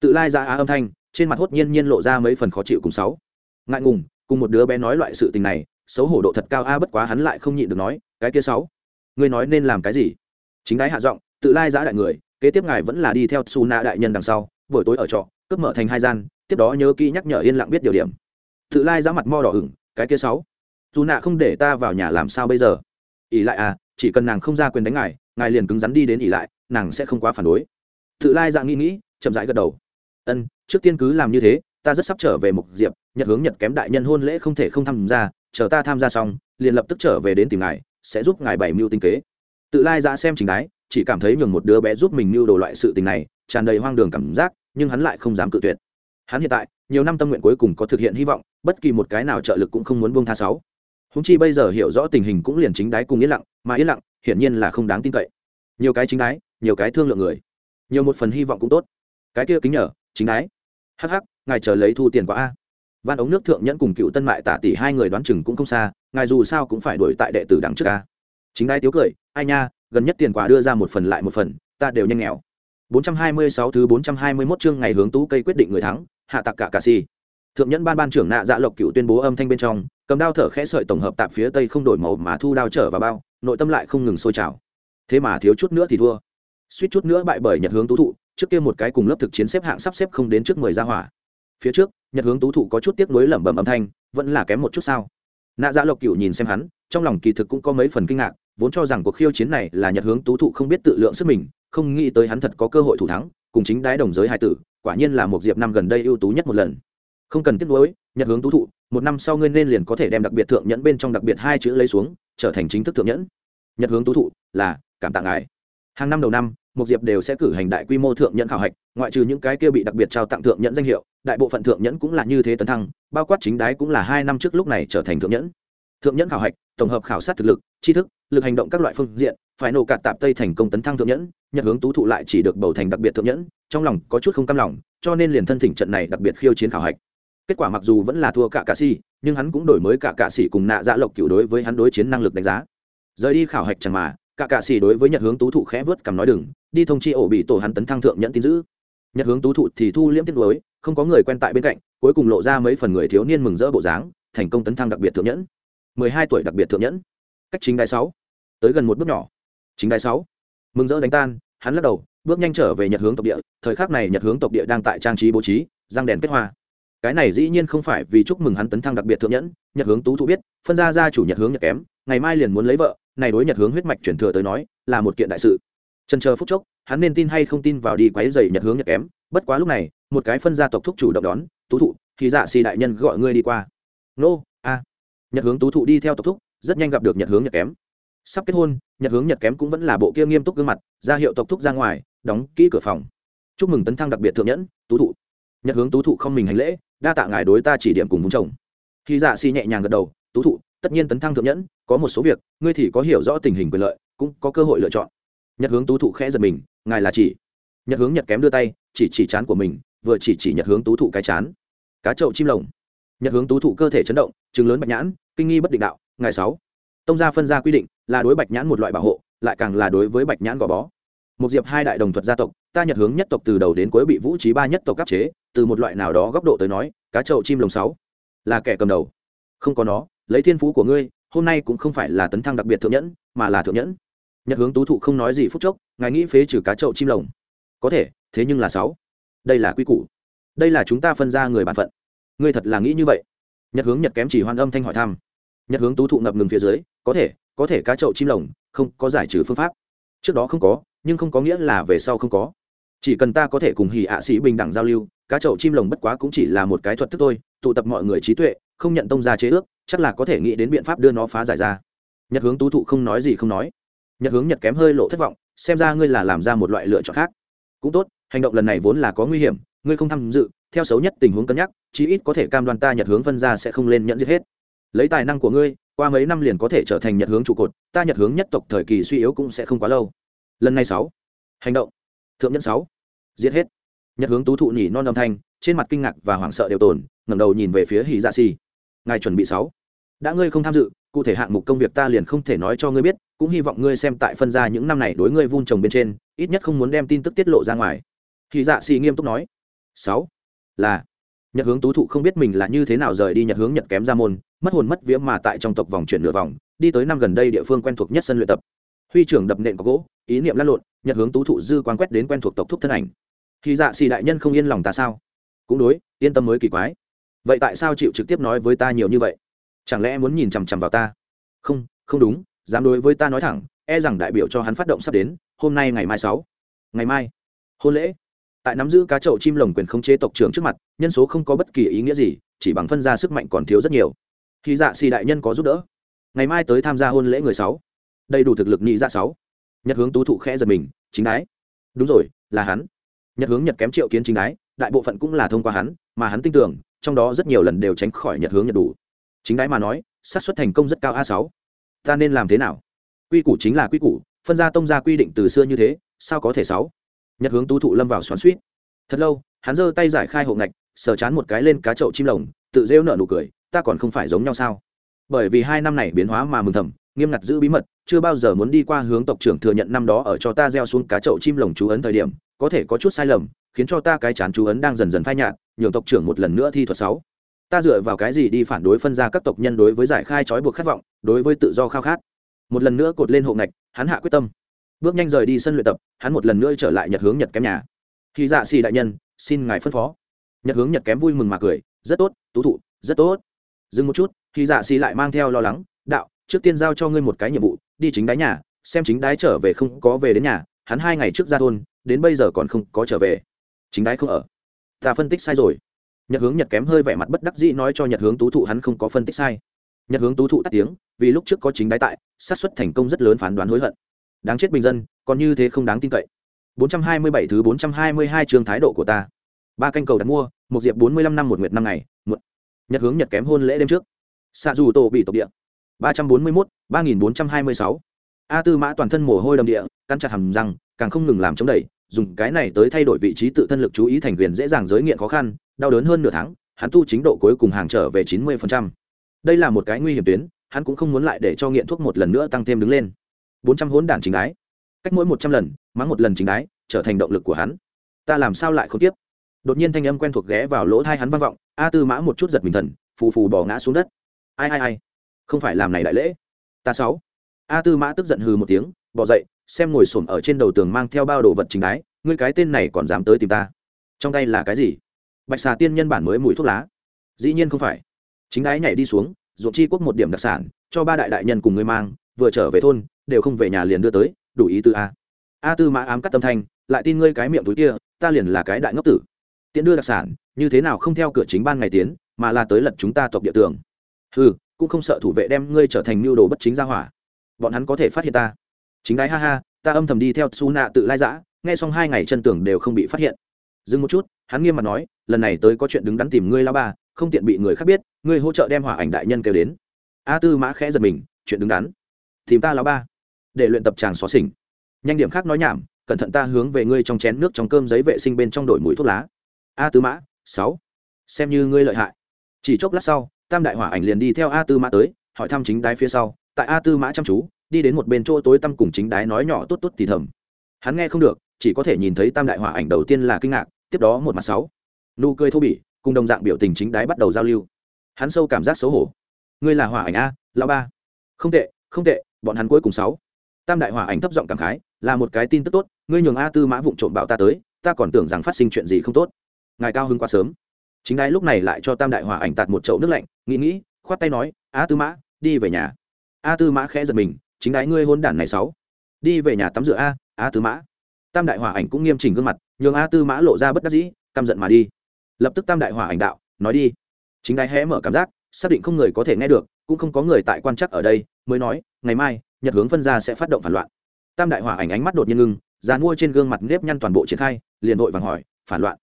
Tự lai ra á âm thanh trên mặt hốt nhiên nhiên lộ ra mấy phần khó chịu cùng sáu. Ngại ngùng, cùng một đứa bé nói loại sự tình này, xấu hổ độ thật cao a, bất quá hắn lại không nhịn được nói, cái kia sáu, ngươi nói nên làm cái gì? Chính đái hạ giọng, tự lai giã đại người, kế tiếp ngài vẫn là đi theo su na đại nhân đằng sau, buổi tối ở trọ, cướp mở thành hai gian, tiếp đó nhớ kỹ nhắc nhở yên lặng biết điều điểm. Tự lai giã mặt mo đỏ ửng, cái kia sáu dù nạ không để ta vào nhà làm sao bây giờ? Ỉ lại à chỉ cần nàng không ra quyền đánh ngài ngài liền cứng rắn đi đến ỉ lại, nàng sẽ không quá phản đối. Tự lai dạng nghĩ nghĩ, chậm rãi gật đầu ân, trước tiên cứ làm như thế, ta rất sắp trở về mục diệp, nhật hướng nhật kém đại nhân hôn lễ không thể không tham gia, chờ ta tham gia xong, liền lập tức trở về đến tìm ngài, sẽ giúp ngài bày mưu tinh kế. Tự lai ra xem trình đái, chỉ cảm thấy nhường một đứa bé giúp mình mưu đồ loại sự tình này, tràn đầy hoang đường cảm giác, nhưng hắn lại không dám cự tuyệt. Hắn hiện tại, nhiều năm tâm nguyện cuối cùng có thực hiện hy vọng, bất kỳ một cái nào trợ lực cũng không muốn buông tha sáu. Húng chi bây giờ hiểu rõ tình hình cũng liền chính đái cùng yên lặng, mà yên lặng, hiển nhiên là không đáng tin cậy. Nhiều cái chính đái, nhiều cái thương lượng người. Nhiều một phần hy vọng cũng tốt. Cái kia kính nhờ chính ái hh ngài chờ lấy thu tiền quá a. Van ống nước thượng nhẫn cùng cựu tân mại tả tỷ hai người đoán chừng cũng không xa, ngài dù sao cũng phải đuổi tại đệ tử đằng trước a. Chính ái tiếu cười, ai nha, gần nhất tiền quà đưa ra một phần lại một phần, ta đều nhanh nghèo. 426 thứ 421 chương ngày hướng tú cây quyết định người thắng, hạ tặc cả cà si. Thượng nhẫn ban ban trưởng nạ dạ lộc cựu tuyên bố âm thanh bên trong, cầm đao thở khẽ sợi tổng hợp tạp phía tây không đổi màu mà thu đao trở vào bao, nội tâm lại không ngừng sôi trào. Thế mà thiếu chút nữa thì thua. Suýt chút nữa bại bởi nhật hướng tú thụ trước kia một cái cùng lớp thực chiến xếp hạng sắp xếp không đến trước mười gia hỏa. Phía trước, nhật hướng tú thụ có chút tiếc nuối lẩm bẩm âm thanh, vẫn là kém một chút sao? Nạ dạ lộc cựu nhìn xem hắn, trong lòng kỳ thực cũng có mấy phần kinh ngạc, vốn cho rằng cuộc khiêu chiến này là nhật hướng tú thụ không biết tự lượng sức mình, không nghĩ tới hắn thật có cơ hội thủ thắng, cùng chính đái đồng giới hai tử, quả nhiên là một diệp năm gần đây ưu tú nhất một lần. Không cần tiếc nuối, nhật hướng tú thụ, một năm sau ngươi nên liền có thể đem đặc biệt thượng nhẫn bên trong đặc biệt hai chữ lấy xuống, trở thành chính thức thượng nhẫn. Nhật hướng tú thụ, là, cảm tạ ngài. Hàng năm đầu năm một diệp đều sẽ cử hành đại quy mô thượng nhẫn khảo hạch, ngoại trừ những cái kia bị đặc biệt trao tặng thượng nhẫn danh hiệu, đại bộ phận thượng nhẫn cũng là như thế tấn thăng, bao quát chính đái cũng là hai năm trước lúc này trở thành thượng nhẫn. Thượng nhẫn khảo hạch, tổng hợp khảo sát thực lực, tri thức, lực hành động các loại phương diện, phải nổ cạt tạp tây thành công tấn thăng thượng nhẫn nhận hướng tú thụ lại chỉ được bầu thành đặc biệt thượng nhẫn, trong lòng có chút không cam lòng, cho nên liền thân thỉnh trận này đặc biệt khiêu chiến khảo hạch. Kết quả mặc dù vẫn là thua cả cạ xì nhưng hắn cũng đổi mới cả cạ xì cùng nạ dạ lộc cựu đối với hắn đối chiến năng lực đánh giá. Rời đi khảo hạch chẳng mà cả cạ xì đối với nhật hướng tú thụ khẽ vớt cầm nói đừng, đi thông chi ổ bị tổ hắn tấn thăng thượng nhẫn tin giữ. Nhật hướng tú thụ thì thu liễm tiết đối không có người quen tại bên cạnh, cuối cùng lộ ra mấy phần người thiếu niên mừng rỡ bộ dáng, thành công tấn thăng đặc biệt thượng nhẫn. Mười hai tuổi đặc biệt thượng nhẫn. Cách chính đại sáu. Tới gần một bước nhỏ. Chính đại sáu. Mừng rỡ đánh tan, hắn lắc đầu, bước nhanh trở về nhật hướng tộc địa, thời khắc này nhật hướng tộc địa đang tại trang trí bố trí, răng đèn kết hoa. Cái này dĩ nhiên không phải vì chúc mừng hắn tấn thăng đặc biệt thượng nhẫn, nhật hướng tú thụ biết, phân ra gia chủ nhật hướng nhật kém, ngày mai liền muốn lấy vợ này đối nhật hướng huyết mạch chuyển thừa tới nói, là một kiện đại sự. Trần chờ phút chốc, hắn nên tin hay không tin vào đi quấy dày nhật hướng nhật kém, bất quá lúc này, một cái phân gia tộc thúc chủ động đón, tú thụ, thì dạ xì đại nhân gọi ngươi đi qua. Nô, a. Nhật hướng tú thụ đi theo tộc thúc, rất nhanh gặp được nhật hướng nhật kém. Sắp kết hôn, nhật hướng nhật kém cũng vẫn là bộ kia nghiêm túc gương mặt, ra hiệu tộc thúc ra ngoài, đóng kỹ cửa phòng. Chúc mừng tấn thăng đặc biệt thượng nhẫn, tú thụ. Nhật hướng tú thụ không mình hành lễ, đa tạ ngài đối ta chỉ điểm cùng vùng chồng khi dạ xì nhẹ nhàng gật đầu, tú thụ tất nhiên tấn thăng thượng nhẫn, có một số việc, ngươi thì có hiểu rõ tình hình quyền lợi, cũng có cơ hội lựa chọn. Nhật hướng tú thụ khẽ giật mình, ngài là chỉ. Nhật hướng nhật kém đưa tay, chỉ chỉ chán của mình, vừa chỉ chỉ nhật hướng tú thụ cái chán. Cá trậu chim lồng. Nhật hướng tú thụ cơ thể chấn động chứng lớn bạch nhãn, kinh nghi bất định đạo ngày sáu. Tông gia phân gia quy định, là đối bạch nhãn một loại bảo hộ, lại càng là đối với bạch nhãn gò bó. Một diệp hai đại đồng thuật gia tộc, ta nhật hướng nhất tộc từ đầu đến cuối bị vũ trí ba nhất tộc cấp chế, từ một loại nào đó góc độ tới nói, cá trậu chim lồng sáu là kẻ cầm đầu. Không có nó lấy thiên phú của ngươi, hôm nay cũng không phải là tấn thăng đặc biệt thượng nhẫn, mà là thượng nhẫn. Nhật hướng tú thụ không nói gì phút chốc, ngài nghĩ phế trừ cá trậu chim lồng. Có thể, thế nhưng là sáu. Đây là quy củ. Đây là chúng ta phân ra người bản phận. Ngươi thật là nghĩ như vậy? Nhật hướng nhật kém chỉ hoan âm thanh hỏi thăm. Nhật hướng tú thụ ngập ngừng phía dưới, có thể có thể cá trậu chim lồng, không, có giải trừ phương pháp. Trước đó không có, nhưng không có nghĩa là về sau không có. Chỉ cần ta có thể cùng hỉ ạ sĩ bình đẳng giao lưu, cá chậu chim lồng bất quá cũng chỉ là một cái thuật thức thôi, tụ tập mọi người trí tuệ, không nhận tông ra chế ước chắc là có thể nghĩ đến biện pháp đưa nó phá giải ra. Nhật hướng tú thụ không nói gì không nói. Nhật hướng nhật kém hơi lộ thất vọng, xem ra ngươi là làm ra một loại lựa chọn khác. Cũng tốt, hành động lần này vốn là có nguy hiểm, ngươi không tham dự, theo xấu nhất tình huống cân nhắc, chí ít có thể cam đoan ta nhật hướng phân ra sẽ không lên nhận giết hết. Lấy tài năng của ngươi, qua mấy năm liền có thể trở thành nhật hướng trụ cột, ta nhật hướng nhất tộc thời kỳ suy yếu cũng sẽ không quá lâu. Lần này sáu, hành động, thượng nhân sáu, giết hết. Nhật hướng tú thụ nhỉ non âm thanh, trên mặt kinh ngạc và hoảng sợ đều tồn, ngẩng đầu nhìn về phía hì dạ xì. Ngài chuẩn bị sáu đã ngươi không tham dự, cụ thể hạng mục công việc ta liền không thể nói cho ngươi biết, cũng hy vọng ngươi xem tại phân ra những năm này đối ngươi vun trồng bên trên, ít nhất không muốn đem tin tức tiết lộ ra ngoài. Hì dạ xì nghiêm túc nói. Sáu, là, nhật hướng tú thụ không biết mình là như thế nào rời đi nhật hướng nhật kém ra môn, mất hồn mất vía mà tại trong tộc vòng chuyển nửa vòng, đi tới năm gần đây địa phương quen thuộc nhất sân luyện tập. Huy trưởng đập nện có gỗ, ý niệm lăn lộn, nhật hướng tú thụ dư quan quét đến quen thuộc tộc thúc thân ảnh. Khi dạ xì đại nhân không yên lòng ta sao? Cũng đối, yên tâm mới kỳ quái. Vậy tại sao chịu trực tiếp nói với ta nhiều như vậy? Chẳng lẽ muốn nhìn chằm chằm vào ta? Không không đúng, dám đối với ta nói thẳng e rằng đại biểu cho hắn phát động sắp đến, hôm nay ngày mai sáu. Ngày mai. Hôn lễ. Tại nắm giữ cá chậu chim lồng quyền không chế tộc trưởng trước mặt, nhân số không có bất kỳ ý nghĩa gì, chỉ bằng phân ra sức mạnh còn thiếu rất nhiều. Khi dạ xì đại nhân có giúp đỡ, ngày mai tới tham gia hôn lễ người sáu. Đầy đủ thực lực nhị dạ sáu. Nhật hướng tú thụ khẽ giật mình, chính đái. Đúng rồi, là hắn. Nhật hướng nhật kém triệu kiến chính đái, đại bộ phận cũng là thông qua hắn, mà hắn tin tưởng, trong đó rất nhiều lần đều tránh khỏi nhật hướng nhật đủ chính đái mà nói, xác suất thành công rất cao a sáu. Ta nên làm thế nào? Quy củ chính là quy củ, phân gia tông gia quy định từ xưa như thế, sao có thể sáu? Nhật hướng tú thụ lâm vào xoắn suýt. Thật lâu, hắn giơ tay giải khai hộ ngạch, sờ chán một cái lên cá chậu chim lồng, tự rêu nợ nụ cười, ta còn không phải giống nhau sao? Bởi vì hai năm này biến hóa mà mừng thầm, nghiêm ngặt giữ bí mật, chưa bao giờ muốn đi qua hướng tộc trưởng thừa nhận năm đó ở cho ta gieo xuống cá chậu chim lồng chú ấn thời điểm, có thể có chút sai lầm, khiến cho ta cái chán chú ấn đang dần dần phai nhạt, nhường tộc trưởng một lần nữa thi thuật sáu ta dựa vào cái gì đi phản đối phân ra các tộc nhân đối với giải khai trói buộc khát vọng, đối với tự do khao khát? Một lần nữa cột lên hộ ngạch, hắn hạ quyết tâm. Bước nhanh rời đi sân luyện tập, hắn một lần nữa trở lại nhật hướng nhật kém nhà. Khi dạ xì đại nhân, xin ngài phân phó. Nhật hướng nhật kém vui mừng mà cười, rất tốt, tú thụ, rất tốt. Dừng một chút, khi dạ xì lại mang theo lo lắng, đạo, trước tiên giao cho ngươi một cái nhiệm vụ, đi chính đái nhà, xem chính đái trở về không có về đến nhà, hắn hai ngày trước ra thôn, đến bây giờ còn không có trở về. Chính đái không ở. Ta phân tích sai rồi nhật hướng nhật kém hơi vẻ mặt bất đắc dĩ nói cho nhật hướng tú thụ hắn không có phân tích sai. Nhật hướng tú thụ tắt tiếng vì lúc trước có chính đái tại sát suất thành công rất lớn phán đoán hối hận. Đáng chết bình dân còn như thế không đáng tin cậy. 427 thứ 422 chương thái độ của ta. Ba canh cầu đặt mua một diệp 45 năm một nguyệt năm ngày một nhật hướng nhật kém hôn lễ đêm trước. Xạ dù tổ bị tộc địa. 341, 3426. a tư mã toàn thân mồ hôi đầm địa căn chặt hầm răng càng không ngừng làm chống đẩy dùng cái này tới thay đổi vị trí tự thân lực chú ý thành quyền dễ dàng giới nghiện khó khăn đau đớn hơn nửa tháng, hắn tu chính độ cuối cùng hàng trở về 90%. đây là một cái nguy hiểm tuyến, hắn cũng không muốn lại để cho nghiện thuốc một lần nữa tăng thêm đứng lên. 400 hỗn đản chính đái. Cách mỗi 100 lần, mắng một lần chính đái, trở thành động lực của hắn. Ta làm sao lại không tiếp? Đột nhiên thanh âm quen thuộc ghé vào lỗ thai hắn vang vọng, a tư mã một chút giật mình thần, phù phù bỏ ngã xuống đất. Ai ai ai? Không phải làm này đại lễ. Ta sáu. A tư mã tức giận hừ một tiếng, bỏ dậy, xem ngồi xổm ở trên đầu tường mang theo bao đồ vật chính đái, ngươi cái tên này còn dám tới tìm ta. Trong tay là cái gì? Bạch xà tiên nhân bản mới mùi thuốc lá. Dĩ nhiên không phải. Chính đái nhảy đi xuống, ruộng chi quốc một điểm đặc sản, cho ba đại đại nhân cùng ngươi mang, vừa trở về thôn, đều không về nhà liền đưa tới, đủ ý tư a. A tư mã ám cắt tâm thanh, lại tin ngươi cái miệng túi kia, ta liền là cái đại ngốc tử. Tiện đưa đặc sản, như thế nào không theo cửa chính ban ngày tiến, mà là tới lật chúng ta tộc địa tường. Ừ cũng không sợ thủ vệ đem ngươi trở thành mưu đồ bất chính ra hỏa. Bọn hắn có thể phát hiện ta. Chính đái ha ha, ta âm thầm đi theo su nạ tự lai giã, nghe xong hai ngày chân tưởng đều không bị phát hiện dừng một chút, hắn nghiêm mặt nói, lần này tới có chuyện đứng đắn tìm ngươi lao ba, không tiện bị người khác biết, ngươi hỗ trợ đem hỏa ảnh đại nhân kêu đến. A tư mã khẽ giật mình, chuyện đứng đắn? Tìm ta lao ba? Để luyện tập tràng xóa xỉnh nhanh điểm khác nói nhảm, cẩn thận ta hướng về ngươi trong chén nước trong cơm giấy vệ sinh bên trong đổi mũi thuốc lá. A tư mã, sáu, xem như ngươi lợi hại. Chỉ chốc lát sau, tam đại hỏa ảnh liền đi theo a tư mã tới, hỏi thăm chính đái phía sau. Tại a tư mã chăm chú, đi đến một bên chỗ tối tăm cùng chính đái nói nhỏ tốt tốt thì thầm. Hắn nghe không được, chỉ có thể nhìn thấy tam đại hỏa ảnh đầu tiên là kinh ngạc tiếp đó một mặt sáu. Nụ cười thô bỉ, cùng đồng dạng biểu tình chính đái bắt đầu giao lưu. Hắn sâu cảm giác xấu hổ. Ngươi là hỏa ảnh a, lão ba. Không tệ không tệ, bọn hắn cuối cùng sáu. Tam đại hỏa ảnh thấp giọng cảm khái, là một cái tin tức tốt, ngươi nhường a tư mã vụng trộm bảo ta tới, ta còn tưởng rằng phát sinh chuyện gì không tốt. Ngài cao hứng quá sớm. Chính đái lúc này lại cho tam đại hỏa ảnh tạt một chậu nước lạnh, nghĩ nghĩ, khoát tay nói, a tư mã, đi về nhà. A tư mã khẽ giật mình, chính đái ngươi hôn đản này sáu. Đi về nhà tắm rửa a a tư mã tam đại hỏa ảnh cũng nghiêm chỉnh gương mặt, nhường a tư mã lộ ra bất đắc dĩ, căm giận mà đi. Lập tức tam đại hỏa ảnh đạo, nói đi. Chính đái hé mở cảm giác, xác định không người có thể nghe được, cũng không có người tại quan chắc ở đây, mới nói, ngày mai, nhật hướng phân ra sẽ phát động phản loạn. Tam đại hỏa ảnh ánh mắt đột nhiên ngưng, dàn mua trên gương mặt nếp nhăn toàn bộ triển khai, liền vội vàng hỏi, phản loạn?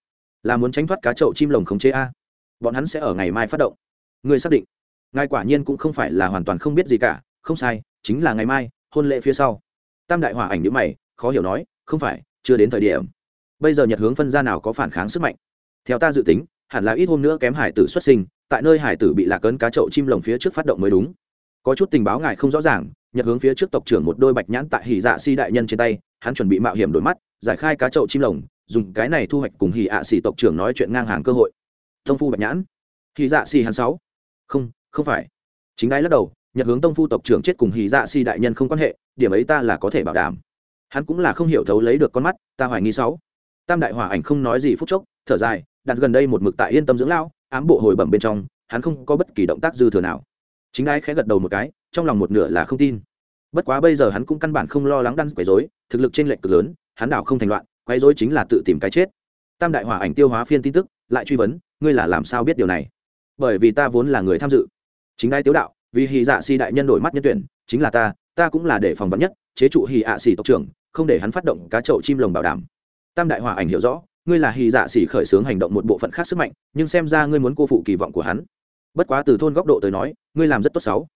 Là muốn tránh thoát cá chậu chim lồng khống chế a? Bọn hắn sẽ ở ngày mai phát động. Người xác định? Ngài quả nhiên cũng không phải là hoàn toàn không biết gì cả, không sai, chính là ngày mai, hôn lễ phía sau. Tam đại hỏa ảnh nhữ mày, khó hiểu nói không phải, chưa đến thời điểm. Bây giờ nhật hướng phân ra nào có phản kháng sức mạnh? Theo ta dự tính, hẳn là ít hôm nữa kém hải tử xuất sinh, tại nơi hải tử bị lạc ấn cá chậu chim lồng phía trước phát động mới đúng. Có chút tình báo ngài không rõ ràng, nhật hướng phía trước tộc trưởng một đôi bạch nhãn tại hỉ dạ si đại nhân trên tay, hắn chuẩn bị mạo hiểm đổi mắt, giải khai cá chậu chim lồng, dùng cái này thu hoạch cùng hỉ dạ ạ xỉ tộc trưởng nói chuyện ngang hàng cơ hội. Tông phu bạch nhãn. Hỉ dạ xì hắn sáu. Không không phải. Chính đái lắc đầu, nhật hướng tông phu tộc trưởng chết cùng hỉ dạ si đại nhân không quan hệ, điểm ấy ta là có thể bảo đảm hắn cũng là không hiểu thấu lấy được con mắt, ta hoài nghi sáu. Tam đại hỏa ảnh không nói gì phút chốc, thở dài, đặt gần đây một mực tại yên tâm dưỡng lao ám bộ hồi bẩm bên trong, hắn không có bất kỳ động tác dư thừa nào. Chính ai khẽ gật đầu một cái, trong lòng một nửa là không tin. Bất quá bây giờ hắn cũng căn bản không lo lắng đan quấy dối thực lực trên lệnh cực lớn, hắn đảo không thành loạn, quấy dối chính là tự tìm cái chết. Tam đại hỏa ảnh tiêu hóa phiên tin tức, lại truy vấn, ngươi là làm sao biết điều này? Bởi vì ta vốn là người tham dự. Chính đai tiếu đạo, vì hy dạ si đại nhân đổi mắt nhân tuyển, chính là ta ta cũng là để phòng vắn nhất, chế trụ hì ạ à xỉ tộc trưởng, không để hắn phát động cá chậu chim lồng bảo đảm. Tam đại hòa ảnh hiểu rõ, ngươi là hì dạ xỉ khởi xướng hành động một bộ phận khác sức mạnh, nhưng xem ra ngươi muốn cô phụ kỳ vọng của hắn. Bất quá từ thôn góc độ tới nói, ngươi làm rất tốt xấu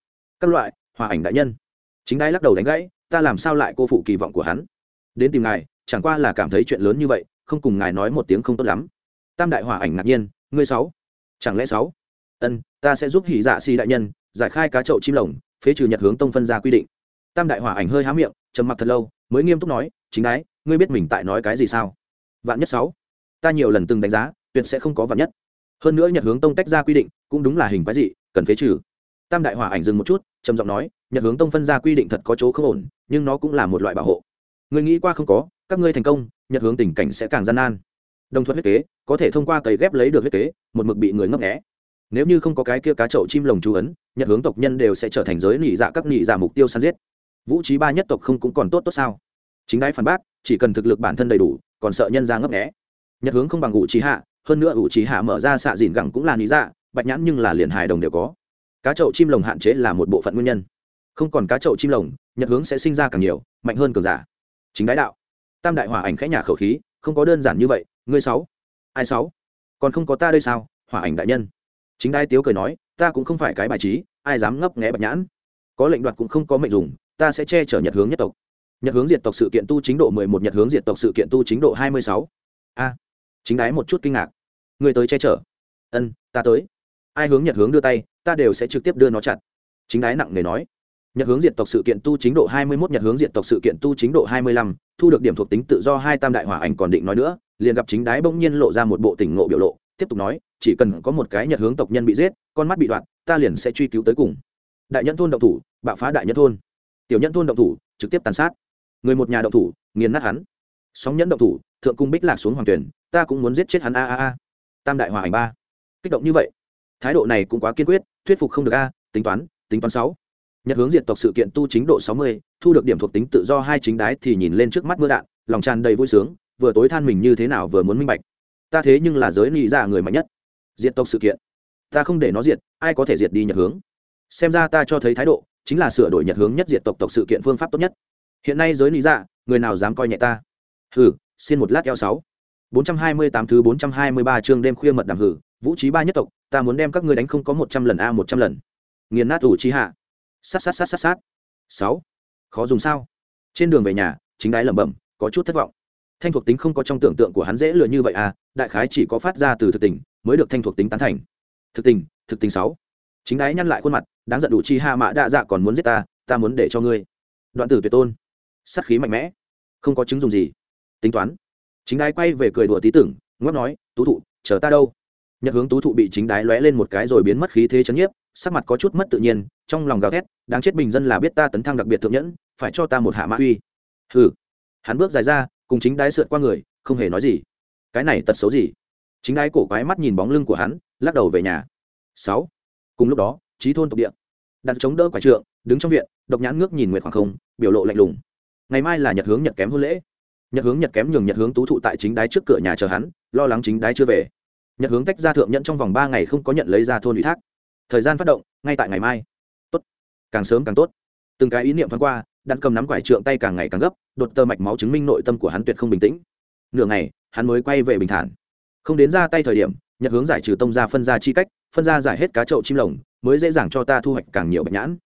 các loại hòa ảnh đại nhân. Chính đai lắc đầu đánh gãy, ta làm sao lại cô phụ kỳ vọng của hắn? Đến tìm ngài, chẳng qua là cảm thấy chuyện lớn như vậy, không cùng ngài nói một tiếng không tốt lắm. Tam đại hòa ảnh ngạc nhiên, ngươi sáu. Chẳng lẽ sáu? Ân, ta sẽ giúp hỉ dạ si đại nhân, giải khai cá chậu chim lồng, phế trừ nhật hướng tông phân ra quy định tam đại hỏa ảnh hơi há miệng, trầm mặc thật lâu, mới nghiêm túc nói, chính đái, ngươi biết mình tại nói cái gì sao? Vạn nhất sáu, ta nhiều lần từng đánh giá, tuyệt sẽ không có vạn nhất. Hơn nữa nhật hướng tông tách ra quy định, cũng đúng là hình quái dị, cần phế trừ. Tam đại hỏa ảnh dừng một chút, trầm giọng nói, nhật hướng tông phân ra quy định thật có chỗ không ổn, nhưng nó cũng là một loại bảo hộ. Người nghĩ qua không có, các ngươi thành công, nhật hướng tình cảnh sẽ càng gian nan. Đồng thuận huyết kế, có thể thông qua cầy ghép lấy được huyết kế, một mực bị người ngấp nghẽ nếu như không có cái kia cá chậu chim lồng chú ấn, nhật hướng tộc nhân đều sẽ trở thành giới nỉ dạ các nỉ dạ mục tiêu săn giết vũ trí ba nhất tộc không cũng còn tốt tốt sao? Chính đái phản bác, chỉ cần thực lực bản thân đầy đủ, còn sợ nhân ra ngấp nghẽ nhật hướng không bằng ủ trí hạ, hơn nữa ủ trí hạ mở ra xạ dìn gẳng cũng là lý dạ bạch nhãn nhưng là liền hài đồng đều có. Cá chậu chim lồng hạn chế là một bộ phận nguyên nhân. Không còn cá chậu chim lồng, nhật hướng sẽ sinh ra càng nhiều, mạnh hơn cường giả. Chính đái đạo. Tam đại hỏa ảnh khẽ nhà khẩu khí, không có đơn giản như vậy, ngươi sáu. Ai sáu? Còn không có ta đây sao? Hỏa ảnh đại nhân. Chính đái tiếu cười nói, ta cũng không phải cái bài trí, ai dám ngấp nghẽ bạch nhãn. Có lệnh đoạt cũng không có mệnh dùng ta sẽ che chở nhật hướng nhất tộc. Nhật hướng diệt tộc sự kiện tu chính độ mười một, nhật hướng diệt tộc sự kiện tu chính độ hai mươi sáu. A, chính đái một chút kinh ngạc. Người tới che chở. Ân, ta tới. Ai hướng nhật hướng đưa tay, ta đều sẽ trực tiếp đưa nó chặt. Chính đái nặng nề nói. Nhật hướng diệt tộc sự kiện tu chính độ hai mươi mốt, nhật hướng diệt tộc sự kiện tu chính độ hai mươi lăm, thu được điểm thuộc tính tự do hai tam đại hỏa ảnh còn định nói nữa, liền gặp chính đái bỗng nhiên lộ ra một bộ tỉnh ngộ biểu lộ, tiếp tục nói, chỉ cần có một cái nhật hướng tộc nhân bị giết, con mắt bị đoạn ta liền sẽ truy cứu tới cùng. Đại nhân thôn động thủ, bạo phá đại nhân thôn tiểu nhân thôn động thủ, trực tiếp tàn sát. Người một nhà động thủ, nghiền nát hắn. Sóng nhẫn động thủ, thượng cung bích lạc xuống hoàng tuyển, ta cũng muốn giết chết hắn, a a a. Tam đại hòa ảnh ba. Kích động như vậy, thái độ này cũng quá kiên quyết, thuyết phục không được a, tính toán tính toán sáu. Nhật hướng diệt tộc sự kiện tu chính độ sáu mươi, thu được điểm thuộc tính tự do hai chính đái thì nhìn lên trước mắt mưa đạn, lòng tràn đầy vui sướng, vừa tối than mình như thế nào vừa muốn minh bạch. Ta thế nhưng là giới nị ra người mạnh nhất. Diệt tộc sự kiện. Ta không để nó diệt, ai có thể diệt đi nhật hướng? Xem ra ta cho thấy thái độ chính là sửa đổi nhật hướng nhất diệt tộc tộc sự kiện phương pháp tốt nhất. Hiện nay giới lý dạ người nào dám coi nhẹ ta? Hừ, xin một lát eo sáu. Bốn trăm hai mươi tám thứ bốn trăm hai mươi ba chương đêm khuya mật đàm hử, vũ trí ba nhất tộc, ta muốn đem các ngươi đánh không có một trăm lần a à, một trăm lần. Nghiền nát ủ trí hạ. Sát sát sát sát sát. Sáu. Khó dùng sao? Trên đường về nhà, chính đái lẩm bẩm, có chút thất vọng. Thanh thuộc tính không có trong tưởng tượng của hắn dễ lừa như vậy à đại khái chỉ có phát ra từ thực tình, mới được thanh thuộc tính tán thành. Thực tình thực tình sáu chính đái nhăn lại khuôn mặt, đáng giận đủ chi hạ mạ đa dạ còn muốn giết ta ta muốn để cho ngươi. Đoạn tử tuyệt tôn. Sát khí mạnh mẽ. Không có chứng dùng gì. Tính toán. Chính đái quay về cười đùa tí tưởng ngót nói, tú thụ, chờ ta đâu? Nhận hướng tú thụ bị chính đái lóe lên một cái rồi biến mất khí thế chấn nhiếp, sắc mặt có chút mất tự nhiên, trong lòng gào thét, đáng chết bình dân là biết ta tấn thăng đặc biệt thượng nhẫn, phải cho ta một hạ mã uy. Hừ. Hắn bước dài ra, cùng chính đái sượt qua người, không hề nói gì. Cái này tật xấu gì? Chính đái cổ quái mắt nhìn bóng lưng của hắn, lắc đầu về nhà. Sáu cùng lúc đó, trí thôn tộc địa. Đặt chống đỡ quải trượng, đứng trong viện, độc nhãn ngước nhìn nguyệt hoàng không, biểu lộ lạnh lùng. Ngày mai là nhật hướng nhật kém hôn lễ. Nhật hướng nhật kém nhường nhật hướng tú thụ tại chính đái trước cửa nhà chờ hắn, lo lắng chính đái chưa về. Nhật hướng tách ra thượng nhận trong vòng ba ngày không có nhận lấy ra thôn ủy thác. Thời gian phát động, ngay tại ngày mai. Tốt. Càng sớm càng tốt. Từng cái ý niệm thoáng qua, đặt cầm nắm quải trượng tay càng ngày càng gấp, đột tơ mạch máu chứng minh nội tâm của hắn tuyệt không bình tĩnh. Nửa ngày, hắn mới quay về bình thản. Không đến ra tay thời điểm, nhật hướng giải trừ tông ra phân ra chi cách phân ra giải hết cá chậu chim lồng, mới dễ dàng cho ta thu hoạch càng nhiều bạch nhãn.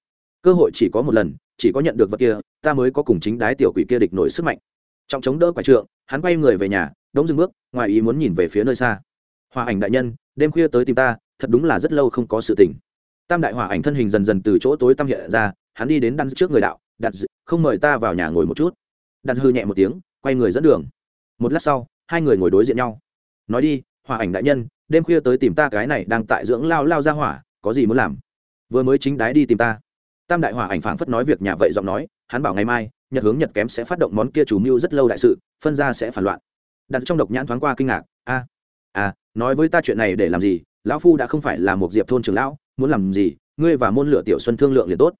Cơ hội chỉ có một lần, chỉ có nhận được vật kia, ta mới có cùng chính đái tiểu quỷ kia địch nổi sức mạnh. Trong chống đỡ quả trượng, hắn quay người về nhà, đống dừng bước, ngoài ý muốn nhìn về phía nơi xa. Hòa ảnh đại nhân, đêm khuya tới tìm ta, thật đúng là rất lâu không có sự tình. Tam đại hòa ảnh thân hình dần dần từ chỗ tối tăm hiện ra, hắn đi đến đan trước người đạo đặt không mời ta vào nhà ngồi một chút. Đặt hư nhẹ một tiếng, quay người dẫn đường. Một lát sau, hai người ngồi đối diện nhau. Nói đi, hòa ảnh đại nhân đêm khuya tới tìm ta, cái này đang tại dưỡng lao lao ra hỏa, có gì muốn làm? Vừa mới chính đái đi tìm ta. Tam đại hỏa ảnh phảng phất nói việc nhà vậy giọng nói, hắn bảo ngày mai, nhật hướng nhật kém sẽ phát động món kia chủ mưu rất lâu đại sự, phân ra sẽ phản loạn. Đặt trong độc nhãn thoáng qua kinh ngạc, a a, nói với ta chuyện này để làm gì? Lão phu đã không phải là một diệp thôn trường lão, muốn làm gì? Ngươi và môn lửa tiểu xuân thương lượng liền tốt.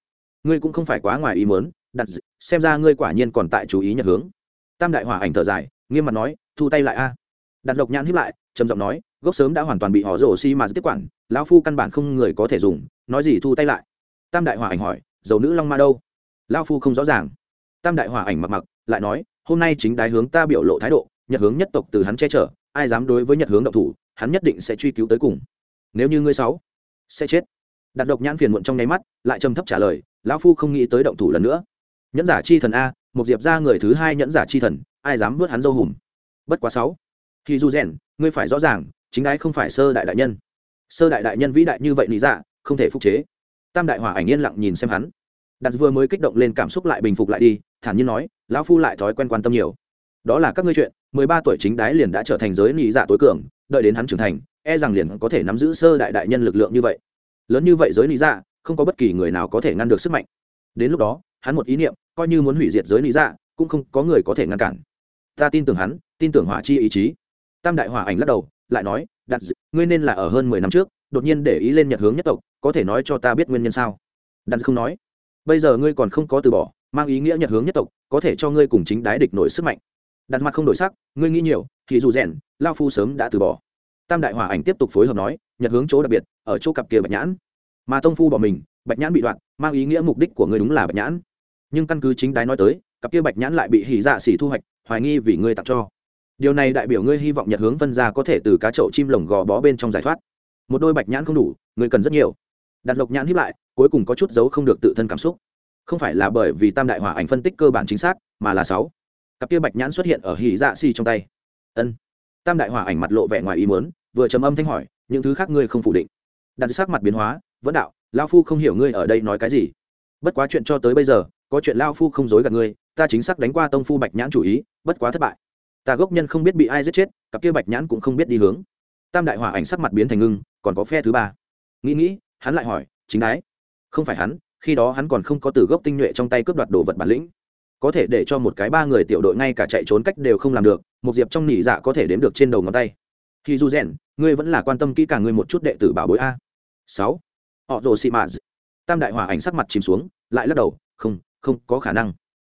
Ngươi cũng không phải quá ngoài ý muốn, đặt xem ra ngươi quả nhiên còn tại chú ý nhật hướng. Tam đại hỏa ảnh thở dài, nghiêm mặt nói, thu tay lại a. Đặt độc nhãn hiếp lại, trầm giọng nói gốc sớm đã hoàn toàn bị họ rổ xi mà tiếp quản, lão phu căn bản không người có thể dùng, nói gì thu tay lại. Tam đại hòa ảnh hỏi, dầu nữ long ma đâu? Lão phu không rõ ràng. Tam đại hòa ảnh mặc mặc, lại nói, hôm nay chính đái hướng ta biểu lộ thái độ, nhật hướng nhất tộc từ hắn che chở, ai dám đối với nhật hướng động thủ, hắn nhất định sẽ truy cứu tới cùng. Nếu như ngươi sáu sẽ chết. Đặt độc nhãn phiền muộn trong nháy mắt, lại trầm thấp trả lời, lão phu không nghĩ tới động thủ lần nữa. Nhẫn giả chi thần a, một diệp ra người thứ hai nhẫn giả chi thần, ai dám vớt hắn dâu hùm? Bất quá sáu. Khi du rèn, ngươi phải rõ ràng chính đái không phải sơ đại đại nhân. Sơ đại đại nhân vĩ đại như vậy lý dạ không thể phục chế. Tam đại hỏa ảnh yên lặng nhìn xem hắn. Đặt vừa mới kích động lên cảm xúc lại bình phục lại đi, thản nhiên nói, lão phu lại thói quen quan tâm nhiều. Đó là các ngươi chuyện, mười ba tuổi chính đái liền đã trở thành giới lý dạ tối cường, đợi đến hắn trưởng thành e rằng liền có thể nắm giữ sơ đại đại nhân lực lượng như vậy. Lớn như vậy giới lý dạ không có bất kỳ người nào có thể ngăn được sức mạnh. Đến lúc đó, hắn một ý niệm, coi như muốn hủy diệt giới lý dạ cũng không có người có thể ngăn cản. Ta tin tưởng hắn, tin tưởng hỏa chi ý chí. Tam đại hỏa ảnh lắc đầu lại nói đặt ngươi nên là ở hơn mười năm trước, đột nhiên để ý lên nhật hướng nhất tộc, có thể nói cho ta biết nguyên nhân sao? Đặt không nói. Bây giờ ngươi còn không có từ bỏ, mang ý nghĩa nhật hướng nhất tộc, có thể cho ngươi cùng chính đái địch nổi sức mạnh. Đặt mặt không đổi sắc, ngươi nghĩ nhiều, thì dù rèn, lao phu sớm đã từ bỏ. Tam đại hòa ảnh tiếp tục phối hợp nói, nhật hướng chỗ đặc biệt, ở chỗ cặp kia bạch nhãn. Mà tông phu bỏ mình, bạch nhãn bị đoạn, mang ý nghĩa mục đích của ngươi đúng là bạch nhãn. Nhưng căn cứ chính đái nói tới, cặp kia bạch nhãn lại bị hỉ dạ xỉ thu hoạch, hoài nghi vì ngươi tặng cho điều này đại biểu ngươi hy vọng nhật hướng phân ra có thể từ cá chậu chim lồng gò bó bên trong giải thoát. Một đôi bạch nhãn không đủ, ngươi cần rất nhiều. Đặt lộc nhãn hiếp lại, cuối cùng có chút dấu không được tự thân cảm xúc. Không phải là bởi vì tam đại hỏa ảnh phân tích cơ bản chính xác, mà là sáu. Cặp kia bạch nhãn xuất hiện ở hỉ dạ xỉ trong tay. Ân. Tam đại hỏa ảnh mặt lộ vẻ ngoài ý muốn, vừa trầm âm thanh hỏi, những thứ khác ngươi không phủ định? Đặt sắc mặt biến hóa, vẫn đạo, lao phu không hiểu ngươi ở đây nói cái gì. Bất quá chuyện cho tới bây giờ, có chuyện lao phu không dối gạt ngươi, ta chính xác đánh qua tông phu bạch nhãn chủ ý, bất quá thất bại ta gốc nhân không biết bị ai giết chết, cặp kia bạch nhãn cũng không biết đi hướng. Tam đại hỏa ảnh sắc mặt biến thành ngưng, còn có phe thứ ba. Nghĩ nghĩ, hắn lại hỏi, chính đái. Không phải hắn, khi đó hắn còn không có từ gốc tinh nhuệ trong tay cướp đoạt đồ vật bản lĩnh. Có thể để cho một cái ba người tiểu đội ngay cả chạy trốn cách đều không làm được, một diệp trong nỉ dạ có thể đếm được trên đầu ngón tay. Khi du rèn, ngươi vẫn là quan tâm kỹ cả ngươi một chút đệ tử bảo bối a. Sáu. Họ rồ xị mạ tam đại hỏa ảnh sắc mặt chìm xuống, lại lắc đầu, không không có khả năng.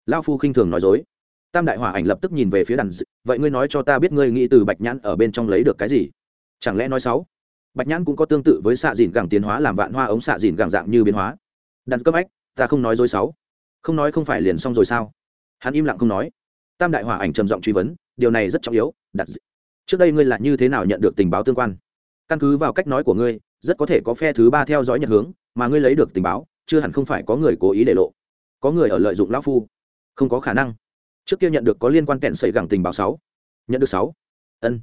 Lao phu khinh thường nói dối. Tam đại hỏa ảnh lập tức nhìn về phía đàn d vậy ngươi nói cho ta biết ngươi nghĩ từ bạch nhãn ở bên trong lấy được cái gì? Chẳng lẽ nói sáu? Bạch nhãn cũng có tương tự với xạ dìn gẳng tiến hóa làm vạn hoa ống xạ dìn gẳng dạng như biến hóa. Đặt cấp ách, ta không nói dối sáu. Không nói không phải liền xong rồi sao? Hắn im lặng không nói. Tam đại hỏa ảnh trầm giọng truy vấn, điều này rất trọng yếu, đặt trước đây ngươi là như thế nào nhận được tình báo tương quan? Căn cứ vào cách nói của ngươi, rất có thể có phe thứ ba theo dõi nhật hướng, mà ngươi lấy được tình báo, chưa hẳn không phải có người cố ý để lộ. Có người ở lợi dụng lão phu. Không có khả năng trước kia nhận được có liên quan kẹn xảy gẳng tình báo sáu. Nhận được sáu. Ân.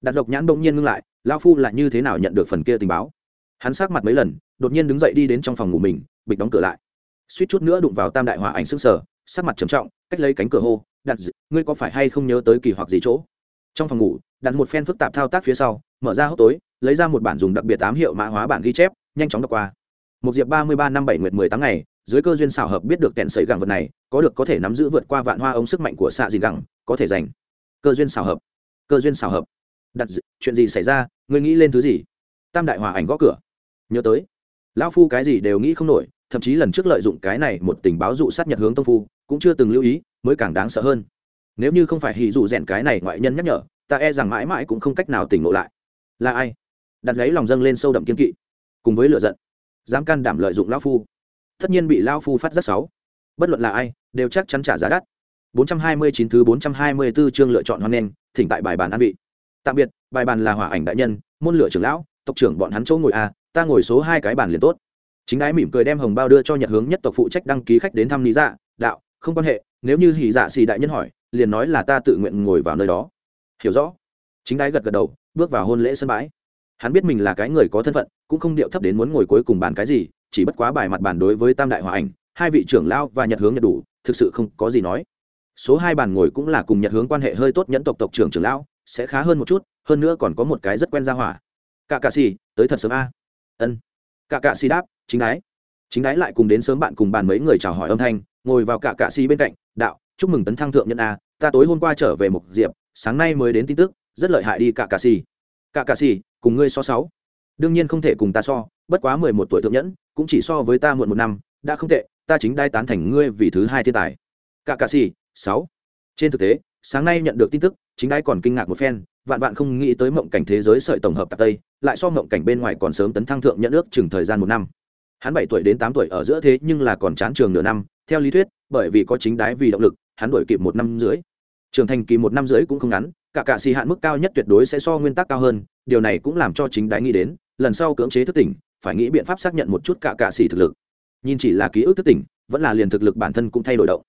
Đặt độc nhãn bỗng nhiên ngưng lại, lão phu là như thế nào nhận được phần kia tình báo? Hắn sát mặt mấy lần, đột nhiên đứng dậy đi đến trong phòng ngủ mình, bịch đóng cửa lại. Suýt chút nữa đụng vào tam đại hỏa ảnh sức sở sắc mặt trầm trọng, cách lấy cánh cửa hô đặt ngươi có phải hay không nhớ tới kỳ hoặc gì chỗ? Trong phòng ngủ đặt một phen phức tạp thao tác phía sau, mở ra hốc tối, lấy ra một bản dùng đặc biệt tám hiệu mã hóa bản ghi chép, nhanh chóng đọc qua. Một diệp ba mươi ba năm bảy nguyệt mười tháng ngày, dưới cơ duyên xảo hợp biết được kẹn sấy gẳng vật này có được có thể nắm giữ vượt qua vạn hoa ống sức mạnh của xạ dìn gẳng, có thể giành. Cơ duyên xảo hợp. Cơ duyên xảo hợp. Đặt chuyện gì xảy ra? Ngươi nghĩ lên thứ gì? Tam đại hòa ảnh gõ cửa. Nhớ tới. Lão phu cái gì đều nghĩ không nổi, thậm chí lần trước lợi dụng cái này một tình báo dụ sát nhật hướng tông phu, cũng chưa từng lưu ý, mới càng đáng sợ hơn. Nếu như không phải hì dụ rèn cái này ngoại nhân nhắc nhở, ta e rằng mãi mãi cũng không cách nào tỉnh ngộ lại. Là ai? Đặt lấy lòng dâng lên sâu đậm kiên kỵ. Cùng với lựa giận. Dám can đảm lợi dụng lão phu. Tất nhiên bị lão phu phát rất sáu bất luận là ai, đều chắc chắn trả giá đắt. 429 thứ 424 chương lựa chọn hoan nghênh, thỉnh tại bài bàn an vị. Tạm biệt, bài bàn là hỏa ảnh đại nhân, môn lựa trưởng lão, tộc trưởng bọn hắn chỗ ngồi a ta ngồi số hai cái bàn liền tốt. Chính đái mỉm cười đem hồng bao đưa cho nhật hướng nhất tộc phụ trách đăng ký khách đến thăm lý dạ đạo, không quan hệ, nếu như hỉ dạ xì đại nhân hỏi, liền nói là ta tự nguyện ngồi vào nơi đó. Hiểu rõ. Chính đái gật gật đầu, bước vào hôn lễ sân bãi. Hắn biết mình là cái người có thân phận, cũng không điệu thấp đến muốn ngồi cuối cùng bàn cái gì, chỉ bất quá bài mặt bàn đối với tam đại hòa ảnh hai vị trưởng lao và nhật hướng nhật đủ, thực sự không có gì nói. Số hai bàn ngồi cũng là cùng nhật hướng quan hệ hơi tốt nhẫn tộc tộc trưởng trưởng lão, sẽ khá hơn một chút, hơn nữa còn có một cái rất quen ra hỏa. Cả cạ xì, tới thật sớm a. Ân. Cả cạ xì đáp, chính đái. Chính đái lại cùng đến sớm bạn cùng bàn mấy người chào hỏi âm thanh, ngồi vào cả cạ xì bên cạnh, đạo, chúc mừng tấn thăng thượng nhân a, ta tối hôm qua trở về một diệp, sáng nay mới đến tin tức, rất lợi hại đi cả cạ xì. Cả cạ xì, cùng ngươi so sáu. Đương nhiên không thể cùng ta so, bất quá mười một tuổi thượng nhẫn, cũng chỉ so với ta muộn một năm, đã không tệ ta chính đai tán thành ngươi vì thứ hai thiên tài. Cả cạ xì, sáu. Trên thực tế, sáng nay nhận được tin tức, chính đai còn kinh ngạc một phen, vạn vạn không nghĩ tới mộng cảnh thế giới sợi tổng hợp tạp tây, lại so mộng cảnh bên ngoài còn sớm tấn thăng thượng nhận ước chừng thời gian một năm. Hắn bảy tuổi đến tám tuổi ở giữa thế nhưng là còn chán trường nửa năm, theo lý thuyết, bởi vì có chính đái vì động lực, hắn đổi kịp một năm dưới trưởng thành kỳ một năm dưới cũng không ngắn, cả cạ xì hạn mức cao nhất tuyệt đối sẽ so nguyên tắc cao hơn, điều này cũng làm cho chính đái nghĩ đến, lần sau cưỡng chế thức tỉnh, phải nghĩ biện pháp xác nhận một chút cả cạ xì thực lực nhìn chỉ là ký ức thức tỉnh, vẫn là liền thực lực bản thân cũng thay đổi động.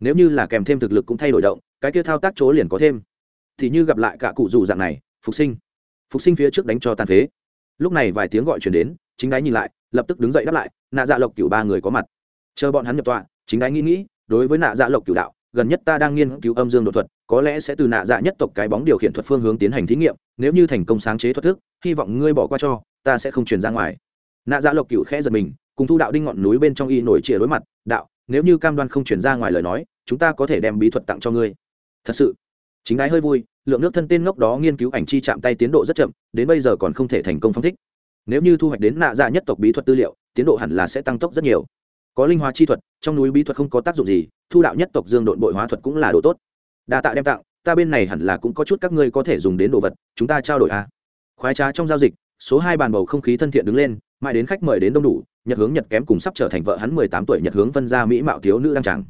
Nếu như là kèm thêm thực lực cũng thay đổi động, cái kia thao tác chỗ liền có thêm. Thì như gặp lại cả cụ dù dạng này, phục sinh. Phục sinh phía trước đánh cho tàn phế. Lúc này vài tiếng gọi chuyển đến, chính đáy nhìn lại, lập tức đứng dậy đáp lại, nạ dạ lộc cửu ba người có mặt. Chờ bọn hắn nhập tọa, chính đáy nghĩ nghĩ, đối với nạ dạ lộc cửu đạo, gần nhất ta đang nghiên cứu âm dương đột thuật, có lẽ sẽ từ nạ dạ nhất tộc cái bóng điều khiển thuật phương hướng tiến hành thí nghiệm, nếu như thành công sáng chế thuật thức, hy vọng ngươi bỏ qua cho, ta sẽ không truyền ra ngoài. Nạ dạ lộc cửu khẽ giật mình cùng thu đạo đinh ngọn núi bên trong y nổi chĩa đối mặt, đạo, nếu như cam đoan không chuyển ra ngoài lời nói, chúng ta có thể đem bí thuật tặng cho ngươi. Thật sự? Chính ái hơi vui, lượng nước thân tên ngốc đó nghiên cứu ảnh chi chạm tay tiến độ rất chậm, đến bây giờ còn không thể thành công phong thích. Nếu như thu hoạch đến nạ dạ nhất tộc bí thuật tư liệu, tiến độ hẳn là sẽ tăng tốc rất nhiều. Có linh hóa chi thuật, trong núi bí thuật không có tác dụng gì, thu đạo nhất tộc dương độn bội hóa thuật cũng là đồ tốt. Đa tạ đem tặng, ta bên này hẳn là cũng có chút các ngươi có thể dùng đến đồ vật, chúng ta trao đổi a. À. khoái trá trong giao dịch số hai bàn bầu không khí thân thiện đứng lên, mãi đến khách mời đến đông đủ, nhật hướng nhật kém cùng sắp trở thành vợ hắn mười tám tuổi nhật hướng phân ra mỹ mạo thiếu nữ đăng tràng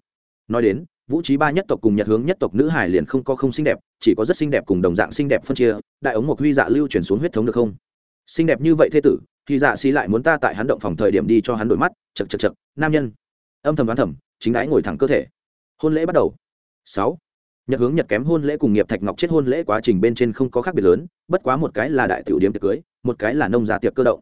nói đến, vũ trí ba nhất tộc cùng nhật hướng nhất tộc nữ hải liền không có không xinh đẹp, chỉ có rất xinh đẹp cùng đồng dạng xinh đẹp phân chia, đại ống một huy dạ lưu chuyển xuống huyết thống được không? Xinh đẹp như vậy thế tử, thì dạ xí lại muốn ta tại hắn động phòng thời điểm đi cho hắn đổi mắt chật chật chật nam nhân. Âm thầm đoán thầm, chính đái ngồi thẳng cơ thể. Hôn lễ bắt đầu. Sáu. Nhật hướng nhật kém hôn lễ cùng nghiệp thạch ngọc chết hôn lễ quá trình bên trên không có khác biệt lớn, bất quá một cái là đại tiểu điểm tiệc cưới một cái là nông gia tiệc cơ động.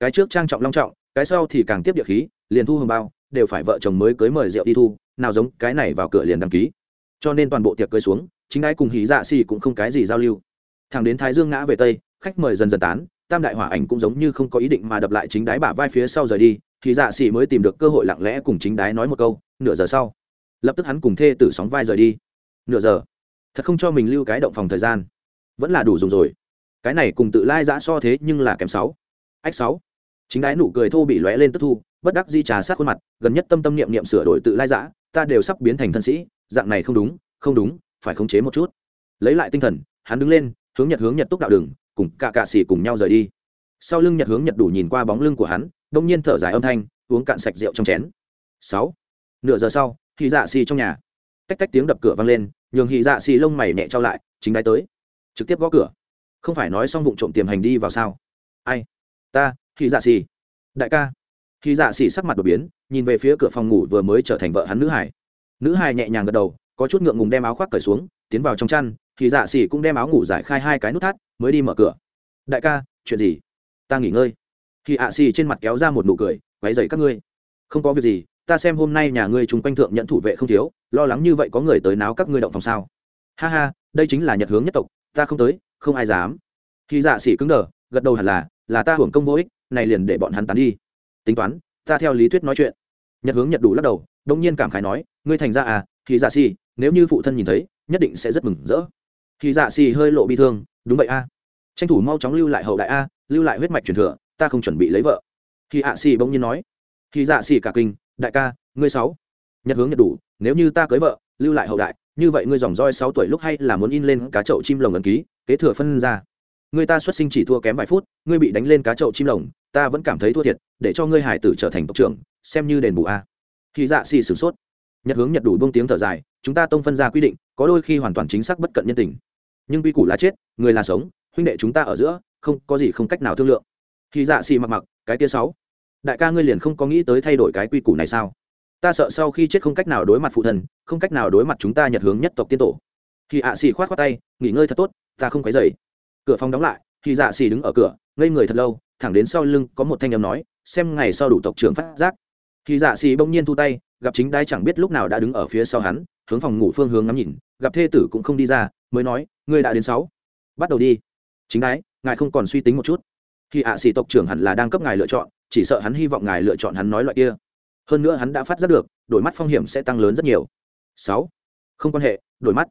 Cái trước trang trọng long trọng, cái sau thì càng tiếp địa khí, liền thu hồng bao, đều phải vợ chồng mới cưới mời rượu đi thu, nào giống cái này vào cửa liền đăng ký. Cho nên toàn bộ tiệc cưới xuống, chính đái cùng hí dạ xì cũng không cái gì giao lưu. Thằng đến thái dương ngã về tây, khách mời dần dần tán, tam đại hỏa ảnh cũng giống như không có ý định mà đập lại chính đái bả vai phía sau rời đi thì dạ xì mới tìm được cơ hội lặng lẽ cùng chính đái nói một câu, nửa giờ sau. Lập tức hắn cùng thê tử sóng vai rời đi. Nửa giờ. Thật không cho mình lưu cái động phòng thời gian. Vẫn là đủ dùng rồi cái này cùng tự lai giã so thế nhưng là kém sáu. Ách sáu. Chính đái nụ cười thô bị lóe lên tức thu, bất đắc di trà sát khuôn mặt, gần nhất tâm tâm niệm niệm sửa đổi tự lai giã, ta đều sắp biến thành thân sĩ, dạng này không đúng không đúng, phải khống chế một chút. Lấy lại tinh thần, hắn đứng lên, hướng nhật hướng nhật túc đạo đường, cùng cả cạ xỉ cùng nhau rời đi. Sau lưng nhật hướng nhật đủ nhìn qua bóng lưng của hắn, đông nhiên thở dài âm thanh, uống cạn sạch rượu trong chén. Sáu. Nửa giờ sau khi dạ xì trong nhà. Tách tách tiếng đập cửa vang lên, nhường hì dạ xì lông mày nhẹ trao lại, chính đái tới. Trực tiếp gõ cửa không phải nói xong vụ trộm tiềm hành đi vào sao? Ai? Ta khi dạ xì. Đại ca. Khi dạ xì sắc mặt đột biến, nhìn về phía cửa phòng ngủ vừa mới trở thành vợ hắn nữ hải. Nữ hải nhẹ nhàng gật đầu, có chút ngượng ngùng đem áo khoác cởi xuống, tiến vào trong chăn. Thì dạ xì cũng đem áo ngủ giải khai hai cái nút thắt, mới đi mở cửa. Đại ca, chuyện gì? Ta nghỉ ngơi. Khi ạ dạ xì trên mặt kéo ra một nụ cười váy dày các ngươi. Không có việc gì, ta xem hôm nay nhà ngươi chung quanh thượng nhận thủ vệ không thiếu, lo lắng như vậy có người tới náo các ngươi động phòng sao? Ha ha, đây chính là nhật hướng nhất tộc, ta không tới không ai dám. Khi dạ xỉ cứng đờ, gật đầu hẳn là là ta hưởng công vô ích, này liền để bọn hắn tán đi. Tính toán, ta theo lý thuyết nói chuyện. Nhật hướng nhật đủ lắc đầu, đông nhiên cảm khái nói, ngươi thành ra à khi dạ xỉ nếu như phụ thân nhìn thấy, nhất định sẽ rất mừng rỡ. Khi dạ xỉ hơi lộ bi thương, đúng vậy a. Tranh thủ mau chóng lưu lại hậu đại a, lưu lại huyết mạch truyền thừa, ta không chuẩn bị lấy vợ. Khi ạ xỉ bỗng nhiên nói, khi dạ xỉ cả kinh, đại ca, ngươi sáu. Nhật hướng nhật đủ, nếu như ta cưới vợ, lưu lại hậu đại như vậy ngươi dòng roi sáu tuổi lúc hay là muốn in lên cá chậu chim lồng ấn ký, kế thừa phân ra. Người ta xuất sinh chỉ thua kém vài phút, ngươi bị đánh lên cá chậu chim lồng, ta vẫn cảm thấy thua thiệt, để cho ngươi hải tử trở thành tộc trưởng, xem như đền bù a. Khi dạ xì sửng sốt. Nhật hướng nhật đủ buông tiếng thở dài, chúng ta tông phân ra quy định, có đôi khi hoàn toàn chính xác bất cận nhân tình. Nhưng quy củ là chết, người là sống, huynh đệ chúng ta ở giữa, không, có gì không cách nào thương lượng. Khi dạ xì mặc mặc, cái tia sáu. Đại ca ngươi liền không có nghĩ tới thay đổi cái quy củ này sao? Ta sợ sau khi chết không cách nào đối mặt phụ thần, không cách nào đối mặt chúng ta nhật hướng nhất tộc tiên tổ. Khi ạ xì khoát khoát tay, nghỉ ngơi thật tốt, ta không quấy dày cửa phòng đóng lại, khi dạ xì đứng ở cửa, ngây người thật lâu, thẳng đến sau lưng có một thanh âm nói, xem ngày sau đủ tộc trưởng phát giác. Khi dạ xì bỗng nhiên thu tay, gặp chính đai chẳng biết lúc nào đã đứng ở phía sau hắn, hướng phòng ngủ phương hướng ngắm nhìn, gặp thê tử cũng không đi ra, mới nói, ngươi đã đến sáu. Bắt đầu đi. Chính đái, ngài không còn suy tính một chút. Khi ạ xì tộc trưởng hẳn là đang cấp ngài lựa chọn, chỉ sợ hắn hy vọng ngài lựa chọn hắn nói loại kia hơn nữa hắn đã phát giác được, đổi mắt phong hiểm sẽ tăng lớn rất nhiều. Sáu, không quan hệ, đổi mắt.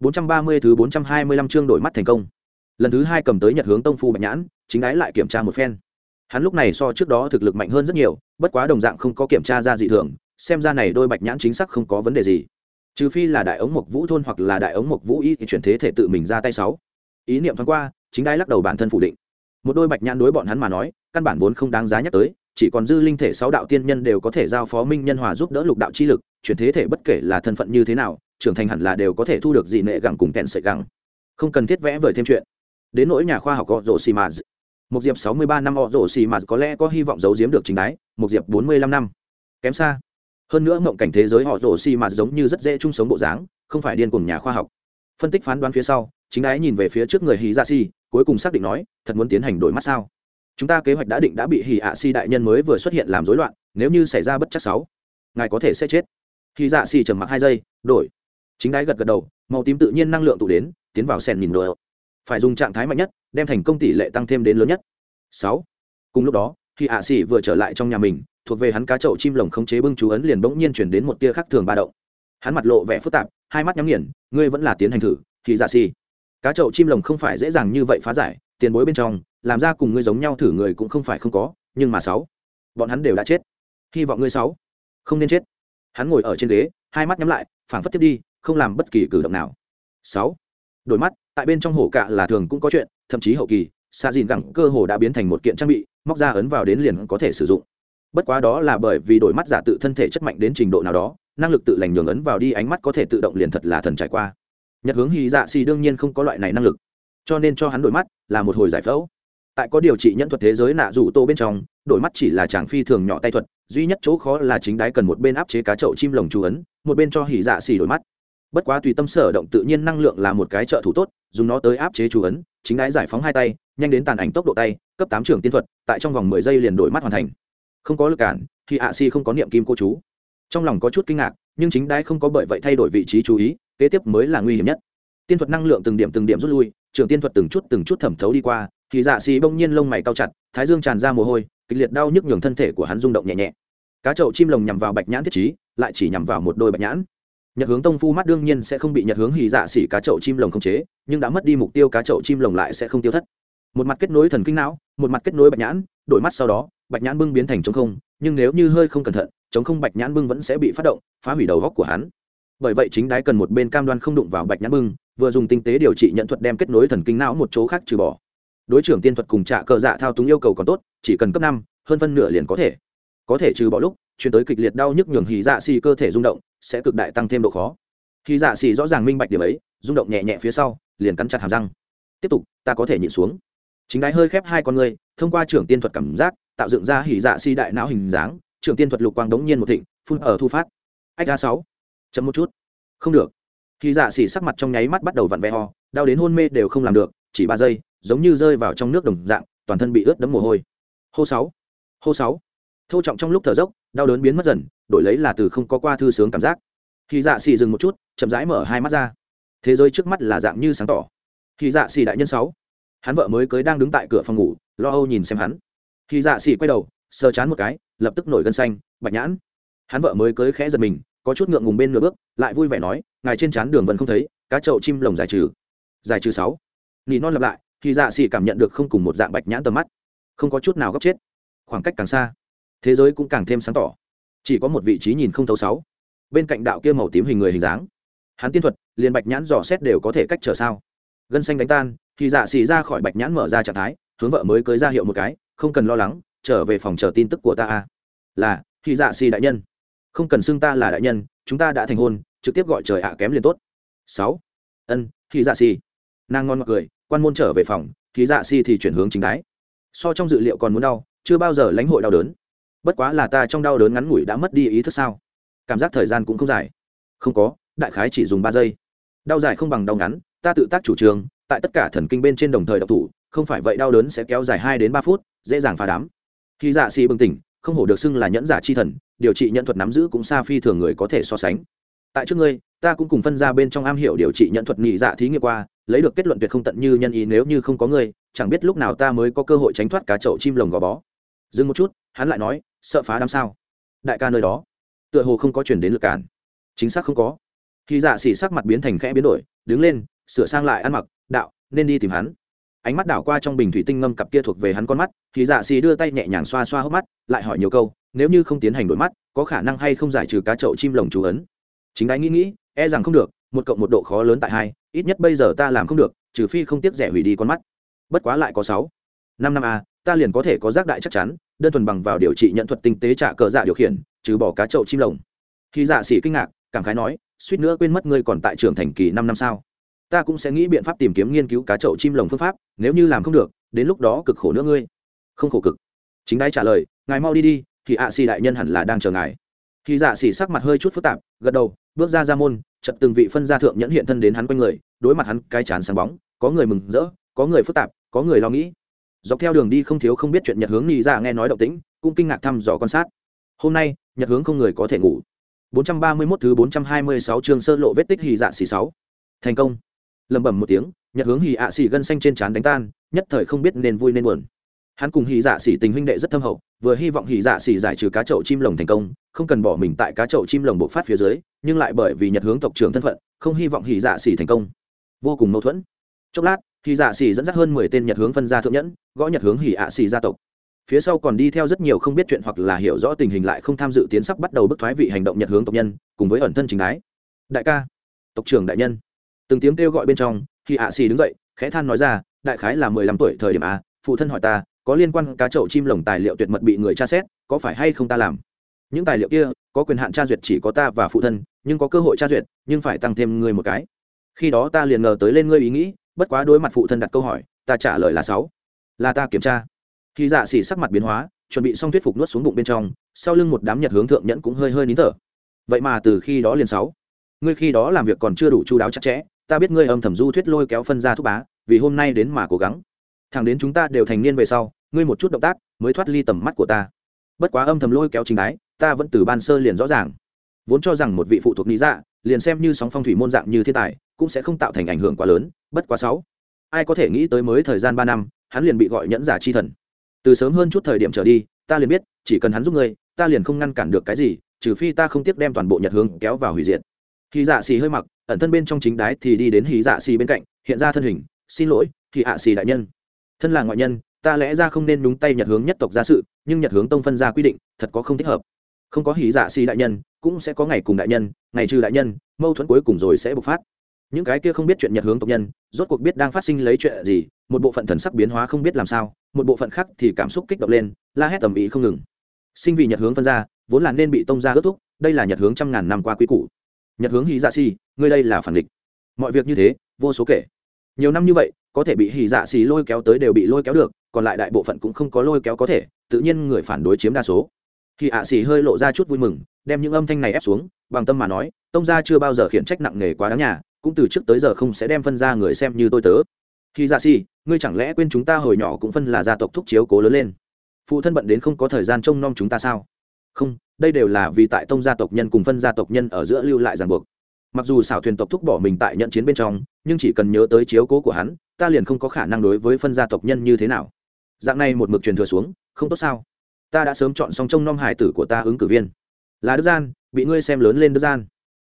430 thứ 425 chương đổi mắt thành công. Lần thứ hai cầm tới nhật hướng tông phu bạch nhãn, chính ái lại kiểm tra một phen. Hắn lúc này so trước đó thực lực mạnh hơn rất nhiều, bất quá đồng dạng không có kiểm tra ra dị thường, xem ra này đôi bạch nhãn chính xác không có vấn đề gì. Trừ phi là đại ống mộc vũ thôn hoặc là đại ống mộc vũ y thì chuyển thế thể tự mình ra tay sáu. Ý niệm thoáng qua, chính ái lắc đầu bản thân phủ định. Một đôi bạch nhãn đối bọn hắn mà nói, căn bản vốn không đáng giá nhắc tới chỉ còn dư linh thể sáu đạo tiên nhân đều có thể giao phó minh nhân hòa giúp đỡ lục đạo chi lực, chuyển thế thể bất kể là thân phận như thế nào, trưởng thành hẳn là đều có thể thu được dị nệ gẳng cùng kẹn sợi gẳng. Không cần thiết vẽ vời thêm chuyện. Đến nỗi nhà khoa học họ rổ xì mà một diệp sáu mươi ba năm họ rổ xì mà có lẽ có hy vọng giấu giếm được chính đái một diệp bốn mươi lăm năm. Kém xa. Hơn nữa mộng cảnh thế giới họ rổ xì mà giống như rất dễ chung sống bộ dáng, không phải điên cùng nhà khoa học. Phân tích phán đoán phía sau, chính đái nhìn về phía trước người hí ra si cuối cùng xác định nói, thật muốn tiến hành đổi mắt sao? Chúng ta kế hoạch đã định đã bị hỉ ạ si đại nhân mới vừa xuất hiện làm rối loạn, nếu như xảy ra bất chắc sáu, ngài có thể sẽ chết. Khi dạ xì trầm mặc hai giây, đổi. Chính đái gật gật đầu, màu tím tự nhiên năng lượng tụ đến, tiến vào sèn nhìn đồ. Phải dùng trạng thái mạnh nhất, đem thành công tỷ lệ tăng thêm đến lớn nhất. Sáu. Cùng lúc đó khi ạ xì vừa trở lại trong nhà mình, thuộc về hắn cá chậu chim lồng không chế bưng chú ấn liền bỗng nhiên chuyển đến một tia khác thường ba động. Hắn mặt lộ vẻ phức tạp, hai mắt nhắm nghiền, ngươi vẫn là tiến hành thử khi dạ xì cá chậu chim lồng không phải dễ dàng như vậy phá giải tiền bối bên trong, làm ra cùng ngươi giống nhau thử người cũng không phải không có, nhưng mà sáu, bọn hắn đều đã chết. Hy vọng ngươi sáu, không nên chết. Hắn ngồi ở trên ghế, hai mắt nhắm lại, phảng phất tiếp đi, không làm bất kỳ cử động nào. Sáu, đổi mắt, tại bên trong hổ cạ là thường cũng có chuyện, thậm chí hậu kỳ xa dìn gẳng cơ hồ đã biến thành một kiện trang bị, móc ra ấn vào đến liền có thể sử dụng. Bất quá đó là bởi vì đổi mắt giả tự thân thể chất mạnh đến trình độ nào đó, năng lực tự lành nhường ấn vào đi ánh mắt có thể tự động liền thật là thần trải qua. Nhật hướng hy dạ xì đương nhiên không có loại này năng lực cho nên cho hắn đổi mắt là một hồi giải phẫu. Tại có điều trị nhân thuật thế giới nạ rủ tô bên trong, đổi mắt chỉ là chàng phi thường nhỏ tay thuật, duy nhất chỗ khó là chính đái cần một bên áp chế cá chậu chim lồng chú ấn, một bên cho hỉ dạ xì đổi mắt. Bất quá tùy tâm sở động tự nhiên năng lượng là một cái trợ thủ tốt, dùng nó tới áp chế chú ấn, chính đái giải phóng hai tay, nhanh đến tàn ảnh tốc độ tay, cấp tám trưởng tiên thuật, tại trong vòng mười giây liền đổi mắt hoàn thành. Không có lực cản, thì ạ si không có niệm kim cô chú. Trong lòng có chút kinh ngạc, nhưng chính đái không có bởi vậy thay đổi vị trí chú ý, kế tiếp mới là nguy hiểm nhất tiên thuật năng lượng từng điểm từng điểm rút lui, trường tiên thuật từng chút từng chút thẩm thấu đi qua, thì dạ xì bỗng nhiên lông mày cao chặt, thái dương tràn ra mồ hôi, kịch liệt đau nhức nhường thân thể của hắn rung động nhẹ nhẹ. Cá chậu chim lồng nhằm vào bạch nhãn thiết trí lại chỉ nhằm vào một đôi bạch nhãn. Nhật hướng tông phu mắt đương nhiên sẽ không bị nhật hướng hì dạ xỉ cá chậu chim lồng không chế, nhưng đã mất đi mục tiêu cá chậu chim lồng lại sẽ không tiêu thất. Một mặt kết nối thần kinh não, một mặt kết nối bạch nhãn, đổi mắt sau đó, bạch nhãn bưng biến thành trống không, nhưng nếu như hơi không cẩn thận, trống không bạch nhãn bưng vẫn sẽ bị phát động, phá hủy đầu góc của hắn. Bởi vậy chính đái cần một bên cam đoan không đụng vào bạch nhãn bưng vừa dùng tinh tế điều trị nhận thuật đem kết nối thần kinh não một chỗ khác trừ bỏ. Đối trưởng tiên thuật cùng trạ cờ dạ thao túng yêu cầu còn tốt, chỉ cần cấp năm, hơn phân nửa liền có thể. Có thể trừ bỏ lúc, chuyển tới kịch liệt đau nhức nhường hì dạ xì cơ thể rung động, sẽ cực đại tăng thêm độ khó. Hì dạ xì rõ ràng minh bạch điểm ấy, rung động nhẹ nhẹ phía sau, liền cắn chặt hàm răng. Tiếp tục, ta có thể nhịn xuống. Chính đái hơi khép hai con người, thông qua trưởng tiên thuật cảm giác, tạo dựng ra hỉ dạ xì đại não hình dáng. Trưởng tiên thuật lục quang đống nhiên một thịnh, phun ở thu phát. Ách a sáu. Chấm một chút. Không được khi dạ xỉ sắc mặt trong nháy mắt bắt đầu vặn vẹ ho đau đến hôn mê đều không làm được, chỉ ba giây, giống như rơi vào trong nước đồng dạng, toàn thân bị ướt đẫm mồ hôi. Hô sáu hô sáu. Thô trọng trong lúc thở dốc, đau đớn biến mất dần, đổi lấy là từ không có qua thư sướng cảm giác. Khi dạ xỉ dừng một chút, chậm rãi mở hai mắt ra. Thế giới trước mắt là dạng như sáng tỏ. Khi dạ xỉ đại nhân sáu, hắn vợ mới cưới đang đứng tại cửa phòng ngủ, lo âu nhìn xem hắn. Khi dạ xỉ quay đầu, sờ chán một cái, lập tức nổi gân xanh, bạch nhãn. Hắn vợ mới cưới khẽ giật mình có chút ngượng ngùng bên nửa bước, lại vui vẻ nói, ngài trên trán đường vẫn không thấy, cá chậu chim lồng giải trừ. Giải trừ sáu. Nỉ non lặp lại, thì dạ xì cảm nhận được không cùng một dạng bạch nhãn tầm mắt. Không có chút nào góc chết. Khoảng cách càng xa, thế giới cũng càng thêm sáng tỏ. Chỉ có một vị trí nhìn không thấu sáu. Bên cạnh đạo kia màu tím hình người hình dáng. Hắn tiên thuật, liền bạch nhãn dò xét đều có thể cách trở sao. Gân xanh đánh tan, thì dạ xì ra khỏi bạch nhãn mở ra trạng thái, hướng vợ mới cưới ra hiệu một cái, không cần lo lắng, trở về phòng chờ tin tức của ta a. Là, thì dạ xì đại nhân không cần xưng ta là đại nhân, chúng ta đã thành hôn, trực tiếp gọi trời ạ kém liền tốt. Sáu. Ân khi dạ si nàng ngon mặc cười, quan môn trở về phòng khí dạ si thì chuyển hướng chính đái. So trong dự liệu còn muốn đau, chưa bao giờ lãnh hội đau đớn. Bất quá là ta trong đau đớn ngắn ngủi đã mất đi ý thức sao? Cảm giác thời gian cũng không dài. Không có, đại khái chỉ dùng ba giây. Đau dài không bằng đau ngắn, ta tự tác chủ trương, tại tất cả thần kinh bên trên đồng thời độc thủ, không phải vậy đau đớn sẽ kéo dài hai đến ba phút, dễ dàng phá đám. Khi dạ xì bừng tỉnh, không hổ được xưng là nhẫn giả chi thần điều trị nhận thuật nắm giữ cũng xa phi thường người có thể so sánh. Tại trước ngươi, ta cũng cùng phân ra bên trong am hiểu điều trị nhận thuật nhị dạ thí nghiệm qua, lấy được kết luận tuyệt không tận như nhân ý nếu như không có ngươi, chẳng biết lúc nào ta mới có cơ hội tránh thoát cá chậu chim lồng gò bó. Dừng một chút, hắn lại nói, sợ phá đám sao? Đại ca nơi đó, tựa hồ không có chuyển đến lực cản. Chính xác không có. Khi dạ xỉ sắc mặt biến thành khẽ biến đổi, đứng lên, sửa sang lại ăn mặc, đạo, nên đi tìm hắn. Ánh mắt đảo qua trong bình thủy tinh ngâm cặp kia thuộc về hắn con mắt thì dạ xỉ đưa tay nhẹ nhàng xoa xoa hốc mắt, lại hỏi nhiều câu nếu như không tiến hành đổi mắt, có khả năng hay không giải trừ cá chậu chim lồng chú ấn. Chính đáy nghĩ nghĩ e rằng không được, một cộng một độ khó lớn tại hai, ít nhất bây giờ ta làm không được, trừ phi không tiếc rẻ hủy đi con mắt. Bất quá lại có sáu. Năm năm a ta liền có thể có giác đại chắc chắn, đơn thuần bằng vào điều trị nhận thuật tinh tế trả cờ dạ điều khiển, trừ bỏ cá chậu chim lồng. Khi dạ xỉ kinh ngạc, cảm khái nói, suýt nữa quên mất ngươi còn tại trường thành kỳ năm năm sao. Ta cũng sẽ nghĩ biện pháp tìm kiếm nghiên cứu cá chậu chim lồng phương pháp, nếu như làm không được, đến lúc đó cực khổ nữa ngươi. Không khổ cực. Chính đái trả lời, ngài mau đi đi thì ạ xì đại nhân hẳn là đang chờ ngài. Khi dạ xì sắc mặt hơi chút phức tạp, gật đầu, bước ra ra môn chật từng vị phân gia thượng nhẫn hiện thân đến hắn quanh người, đối mặt hắn cái chán sáng bóng, có người mừng rỡ, có người phức tạp, có người lo nghĩ. Dọc theo đường đi không thiếu không biết chuyện nhật hướng nghĩ ra dạ nghe nói động tĩnh, cũng kinh ngạc thăm dò quan sát. Hôm nay, nhật hướng không người có thể ngủ. 431 thứ 426 chương sơ lộ vết tích hì dạ xì 6. thành công. Lẩm bẩm một tiếng, nhật hướng hì ạ xì gân xanh trên trán đánh tan, nhất thời không biết nên vui nên buồn hắn cùng hì dạ xỉ tình huynh đệ rất thâm hậu, vừa hy vọng hì dạ xỉ giải trừ cá chậu chim lồng thành công, không cần bỏ mình tại cá chậu chim lồng bộc phát phía dưới, nhưng lại bởi vì nhật hướng tộc trưởng thân phận, không hy vọng hì dạ xỉ thành công. Vô cùng mâu thuẫn. Chốc lát hì dạ xỉ dẫn dắt hơn mười tên nhật hướng phân gia thượng nhẫn, gõ nhật hướng hì ạ xỉ gia tộc. Phía sau còn đi theo rất nhiều không biết chuyện hoặc là hiểu rõ tình hình lại không tham dự tiến sắp bắt đầu bức thoái vị hành động nhật hướng tộc nhân, cùng với ẩn thân chính đái. Đại ca. Tộc trưởng đại nhân. Từng tiếng kêu gọi bên trong khi ạ xì đứng dậy, khẽ than nói ra, đại khái là mười lăm tuổi thời điểm a phụ thân hỏi ta có liên quan cá chậu chim lồng tài liệu tuyệt mật bị người tra xét, có phải hay không ta làm? Những tài liệu kia, có quyền hạn tra duyệt chỉ có ta và phụ thân, nhưng có cơ hội tra duyệt, nhưng phải tăng thêm người một cái. Khi đó ta liền ngờ tới lên ngươi ý nghĩ, bất quá đối mặt phụ thân đặt câu hỏi, ta trả lời là sáu. Là ta kiểm tra. Khi dạ xỉ sắc mặt biến hóa, chuẩn bị xong thuyết phục nuốt xuống bụng bên trong, sau lưng một đám nhật hướng thượng nhẫn cũng hơi hơi nín thở. Vậy mà từ khi đó liền sáu. Ngươi khi đó làm việc còn chưa đủ chu đáo chặt chẽ, ta biết ngươi âm thầm du thuyết lôi kéo phân ra thúc bá, vì hôm nay đến mà cố gắng thằng đến chúng ta đều thành niên về sau, ngươi một chút động tác mới thoát ly tầm mắt của ta. Bất quá âm thầm lôi kéo chính ái ta vẫn từ ban sơ liền rõ ràng. Vốn cho rằng một vị phụ thuộc lý dạ liền xem như sóng phong thủy môn dạng như thiên tài, cũng sẽ không tạo thành ảnh hưởng quá lớn, bất quá sáu. Ai có thể nghĩ tới mới thời gian ba năm, hắn liền bị gọi nhẫn giả chi thần. Từ sớm hơn chút thời điểm trở đi, ta liền biết, chỉ cần hắn giúp ngươi, ta liền không ngăn cản được cái gì, trừ phi ta không tiếc đem toàn bộ nhật hướng kéo vào hủy diệt. Khi dạ xì hơi mặc, ẩn thân bên trong chính đái thì đi đến hí dạ xì bên cạnh, hiện ra thân hình, xin lỗi thì hạ dạ xì đại nhân thân là ngoại nhân, ta lẽ ra không nên đúng tay nhật hướng nhất tộc gia sự, nhưng nhật hướng tông phân ra quy định, thật có không thích hợp. Không có hỉ dạ xì đại nhân, cũng sẽ có ngày cùng đại nhân, ngày trừ đại nhân, mâu thuẫn cuối cùng rồi sẽ bộc phát. Những cái kia không biết chuyện nhật hướng tộc nhân, rốt cuộc biết đang phát sinh lấy chuyện gì, một bộ phận thần sắc biến hóa không biết làm sao, một bộ phận khác thì cảm xúc kích động lên, la hét tầm ý không ngừng. Sinh vì nhật hướng phân ra, vốn là nên bị tông ra ước thúc, đây là nhật hướng trăm ngàn năm qua quý cũ nhật hướng hí dạ si ngươi đây là phản địch. Mọi việc như thế, vô số kể. Nhiều năm như vậy có thể bị hỉ dạ xì lôi kéo tới đều bị lôi kéo được, còn lại đại bộ phận cũng không có lôi kéo có thể, tự nhiên người phản đối chiếm đa số. Khi ạ xì hơi lộ ra chút vui mừng, đem những âm thanh này ép xuống, bằng tâm mà nói, tông gia chưa bao giờ khiển trách nặng nề quá đáng nhà, cũng từ trước tới giờ không sẽ đem phân ra người xem như tôi tớ. Khi dạ xì, ngươi chẳng lẽ quên chúng ta hồi nhỏ cũng phân là gia tộc thúc chiếu cố lớn lên? Phụ thân bận đến không có thời gian trông nom chúng ta sao? Không, đây đều là vì tại tông gia tộc nhân cùng phân gia tộc nhân ở giữa lưu lại ràng buộc. Mặc dù xảo thuyền tộc thúc bỏ mình tại nhận chiến bên trong nhưng chỉ cần nhớ tới chiếu cố của hắn, ta liền không có khả năng đối với phân gia tộc nhân như thế nào. Dạng này một mực truyền thừa xuống, không tốt sao? Ta đã sớm chọn xong trông nom hải tử của ta ứng cử viên. Là đức gian, bị ngươi xem lớn lên đức gian.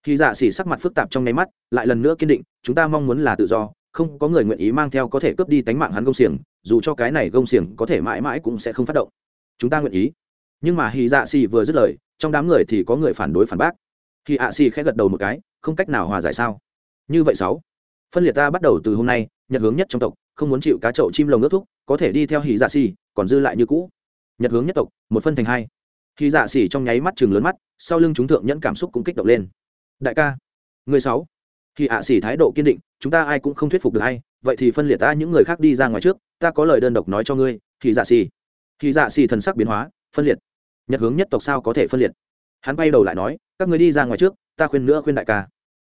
Khi dạ xỉ sắc mặt phức tạp trong nháy mắt, lại lần nữa kiên định, chúng ta mong muốn là tự do, không có người nguyện ý mang theo có thể cướp đi tánh mạng hắn gông xiềng, dù cho cái này gông xiềng có thể mãi mãi cũng sẽ không phát động. Chúng ta nguyện ý. Nhưng mà hy dạ xỉ vừa dứt lời, trong đám người thì có người phản đối phản bác. Khi ạ xỉ khẽ gật đầu một cái, không cách nào hòa giải sao? Như vậy sáu phân liệt ta bắt đầu từ hôm nay, nhật hướng nhất trong tộc, không muốn chịu cá chậu chim lồng ước thúc, có thể đi theo hì dạ xỉ còn dư lại như cũ. Nhật hướng nhất tộc, một phân thành hai. Hì dạ xỉ trong nháy mắt chừng lớn mắt, sau lưng chúng thượng nhẫn cảm xúc cũng kích động lên. Đại ca, người sáu. Hì ạ xỉ thái độ kiên định, chúng ta ai cũng không thuyết phục được hay vậy thì phân liệt ta những người khác đi ra ngoài trước, ta có lời đơn độc nói cho ngươi hì dạ xỉ hì dạ xỉ thần sắc biến hóa, phân liệt. Nhật hướng nhất tộc sao có thể phân liệt? Hắn bay đầu lại nói, các người đi ra ngoài trước, ta khuyên nữa khuyên đại ca.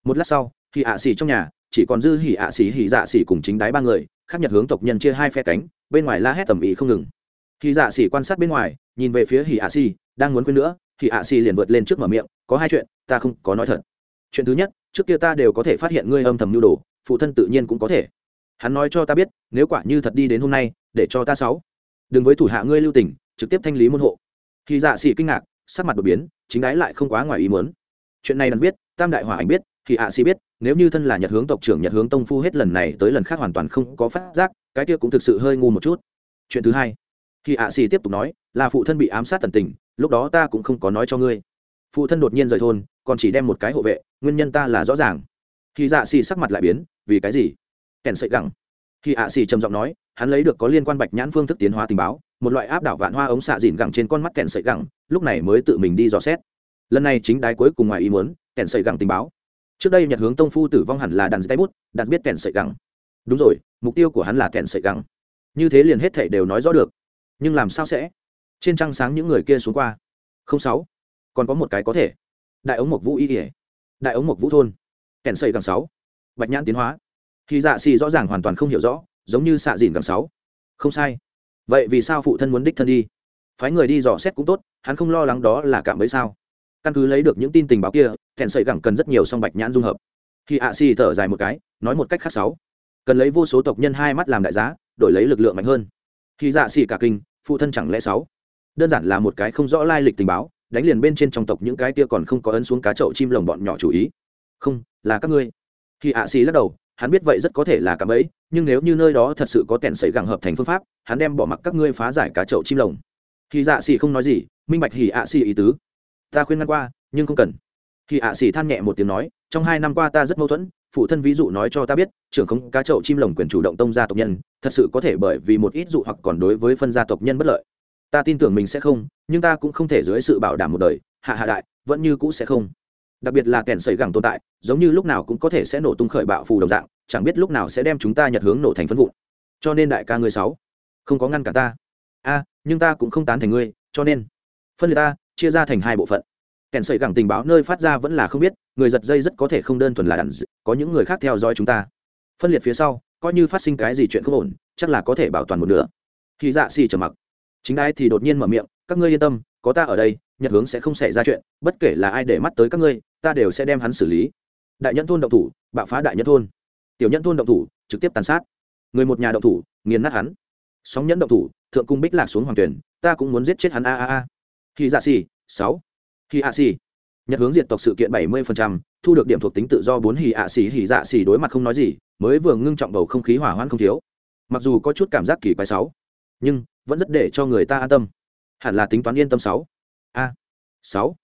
Một lát sau thì ạ xỉ trong nhà chỉ còn dư hỉ ạ xỉ hỉ dạ xỉ cùng chính đái ba người, khác nhật hướng tộc nhân chia hai phe cánh, bên ngoài la hét tầm ý không ngừng. Hỉ dạ xỉ quan sát bên ngoài, nhìn về phía hỉ ạ xỉ, đang muốn quên nữa, hỉ ạ xỉ liền vượt lên trước mở miệng, có hai chuyện, ta không có nói thật. Chuyện thứ nhất, trước kia ta đều có thể phát hiện ngươi âm thầm nhu đồ, phụ thân tự nhiên cũng có thể. Hắn nói cho ta biết, nếu quả như thật đi đến hôm nay, để cho ta sáu. Đừng với thủ hạ ngươi lưu tình, trực tiếp thanh lý môn hộ. Khi dạ xỉ kinh ngạc, sắc mặt đột biến, chính đái lại không quá ngoài ý muốn. Chuyện này đàn biết, tam đại hỏa ảnh biết thì ạ si biết, nếu như thân là nhật hướng tộc trưởng nhật hướng tông phu hết lần này tới lần khác hoàn toàn không có phát giác, cái kia cũng thực sự hơi ngu một chút. Chuyện thứ hai thì ạ xì tiếp tục nói, là phụ thân bị ám sát tần tình, lúc đó ta cũng không có nói cho ngươi. Phụ thân đột nhiên rời thôn, còn chỉ đem một cái hộ vệ, nguyên nhân ta là rõ ràng. Khi dạ xì sắc mặt lại biến, vì cái gì? Kèn sậy gẳng. Khi ạ xì trầm giọng nói, hắn lấy được có liên quan bạch nhãn phương thức tiến hóa tình báo, một loại áp đảo vạn hoa ống xạ dìn gẳng trên con mắt kèn sậy gẳng, lúc này mới tự mình đi dò xét. Lần này chính đái cuối cùng ngoài ý muốn, kèn sậy gẳng tình báo trước đây nhật hướng tông phu tử vong hẳn là đàn tay bút đàn biết kèn sợi gẳng. Đúng rồi, mục tiêu của hắn là kèn sợi gẳng. Như thế liền hết thể đều nói rõ được. Nhưng làm sao sẽ? Trên trăng sáng những người kia xuống qua. Không sáu. Còn có một cái có thể. Đại ống mộc vũ y ỉa đại ống mộc vũ thôn. Kèn sợi gẳng sáu. Bạch nhãn tiến hóa. Khi dạ xì rõ ràng hoàn toàn không hiểu rõ, giống như xạ dìn gẳng sáu. Không sai. Vậy vì sao phụ thân muốn đích thân đi? Phái người đi dò xét cũng tốt, hắn không lo lắng đó là cảm ấy sao? Căn cứ lấy được những tin tình báo kia, thẹn sợi gẳng cần rất nhiều song bạch nhãn dung hợp. Khi ạ xì thở dài một cái, nói một cách khác sáu. Cần lấy vô số tộc nhân hai mắt làm đại giá, đổi lấy lực lượng mạnh hơn. Khi dạ xì cả kinh, phụ thân chẳng lẽ sáu? Đơn giản là một cái không rõ lai lịch tình báo, đánh liền bên trên trong tộc những cái kia còn không có ấn xuống cá chậu chim lồng bọn nhỏ chủ ý. Không, là các ngươi. Khi ạ xì lắc đầu, hắn biết vậy rất có thể là cả ấy nhưng nếu như nơi đó thật sự có tèn sấy gẳng hợp thành phương pháp, hắn đem bỏ mặc các ngươi phá giải cá chậu chim lồng. Khi dạ xì không nói gì, minh bạch hì ạ xì ý tứ ta khuyên ngăn qua, nhưng không cần. Khi ạ xỉ than nhẹ một tiếng nói, trong hai năm qua ta rất mâu thuẫn, phụ thân ví dụ nói cho ta biết, trưởng không cá chậu chim lồng quyền chủ động tông gia tộc nhân, thật sự có thể bởi vì một ít dụ hoặc còn đối với phân gia tộc nhân bất lợi. Ta tin tưởng mình sẽ không, nhưng ta cũng không thể dưới sự bảo đảm một đời, hạ hạ đại, vẫn như cũ sẽ không. Đặc biệt là kèn sấy gẳng tồn tại, giống như lúc nào cũng có thể sẽ nổ tung khởi bạo phù đồng dạng, chẳng biết lúc nào sẽ đem chúng ta nhật hướng nổ thành phân vụn. Cho nên đại ca ngươi sáu không có ngăn cả ta. A, nhưng ta cũng không tán thành ngươi, cho nên, phân liệt ta chia ra thành hai bộ phận. Kèn sợi gẳng tình báo nơi phát ra vẫn là không biết, người giật dây rất có thể không đơn thuần là đàn d... có những người khác theo dõi chúng ta. Phân liệt phía sau, coi như phát sinh cái gì chuyện không ổn, chắc là có thể bảo toàn một nửa. Khi dạ xì trầm mặc. Chính đai thì đột nhiên mở miệng, các ngươi yên tâm, có ta ở đây, nhật hướng sẽ không xảy ra chuyện, bất kể là ai để mắt tới các ngươi, ta đều sẽ đem hắn xử lý. Đại nhân thôn động thủ, bạo phá đại nhân thôn. Tiểu nhân thôn động thủ, trực tiếp tàn sát. Người một nhà động thủ, nghiền nát hắn. Sóng nhẫn động thủ, thượng cung bích lạc xuống hoàng tuyển, ta cũng muốn giết chết hắn, a a a khi dạ xì sáu. Khi hạ xì nhật hướng diệt tộc sự kiện bảy mươi thu được điểm thuộc tính tự do bốn hì ạ xì hì dạ xì đối mặt không nói gì, mới vừa ngưng trọng bầu không khí hỏa hoãn không thiếu. Mặc dù có chút cảm giác kỳ quái sáu, nhưng vẫn rất để cho người ta an tâm. Hẳn là tính toán yên tâm sáu. A, sáu.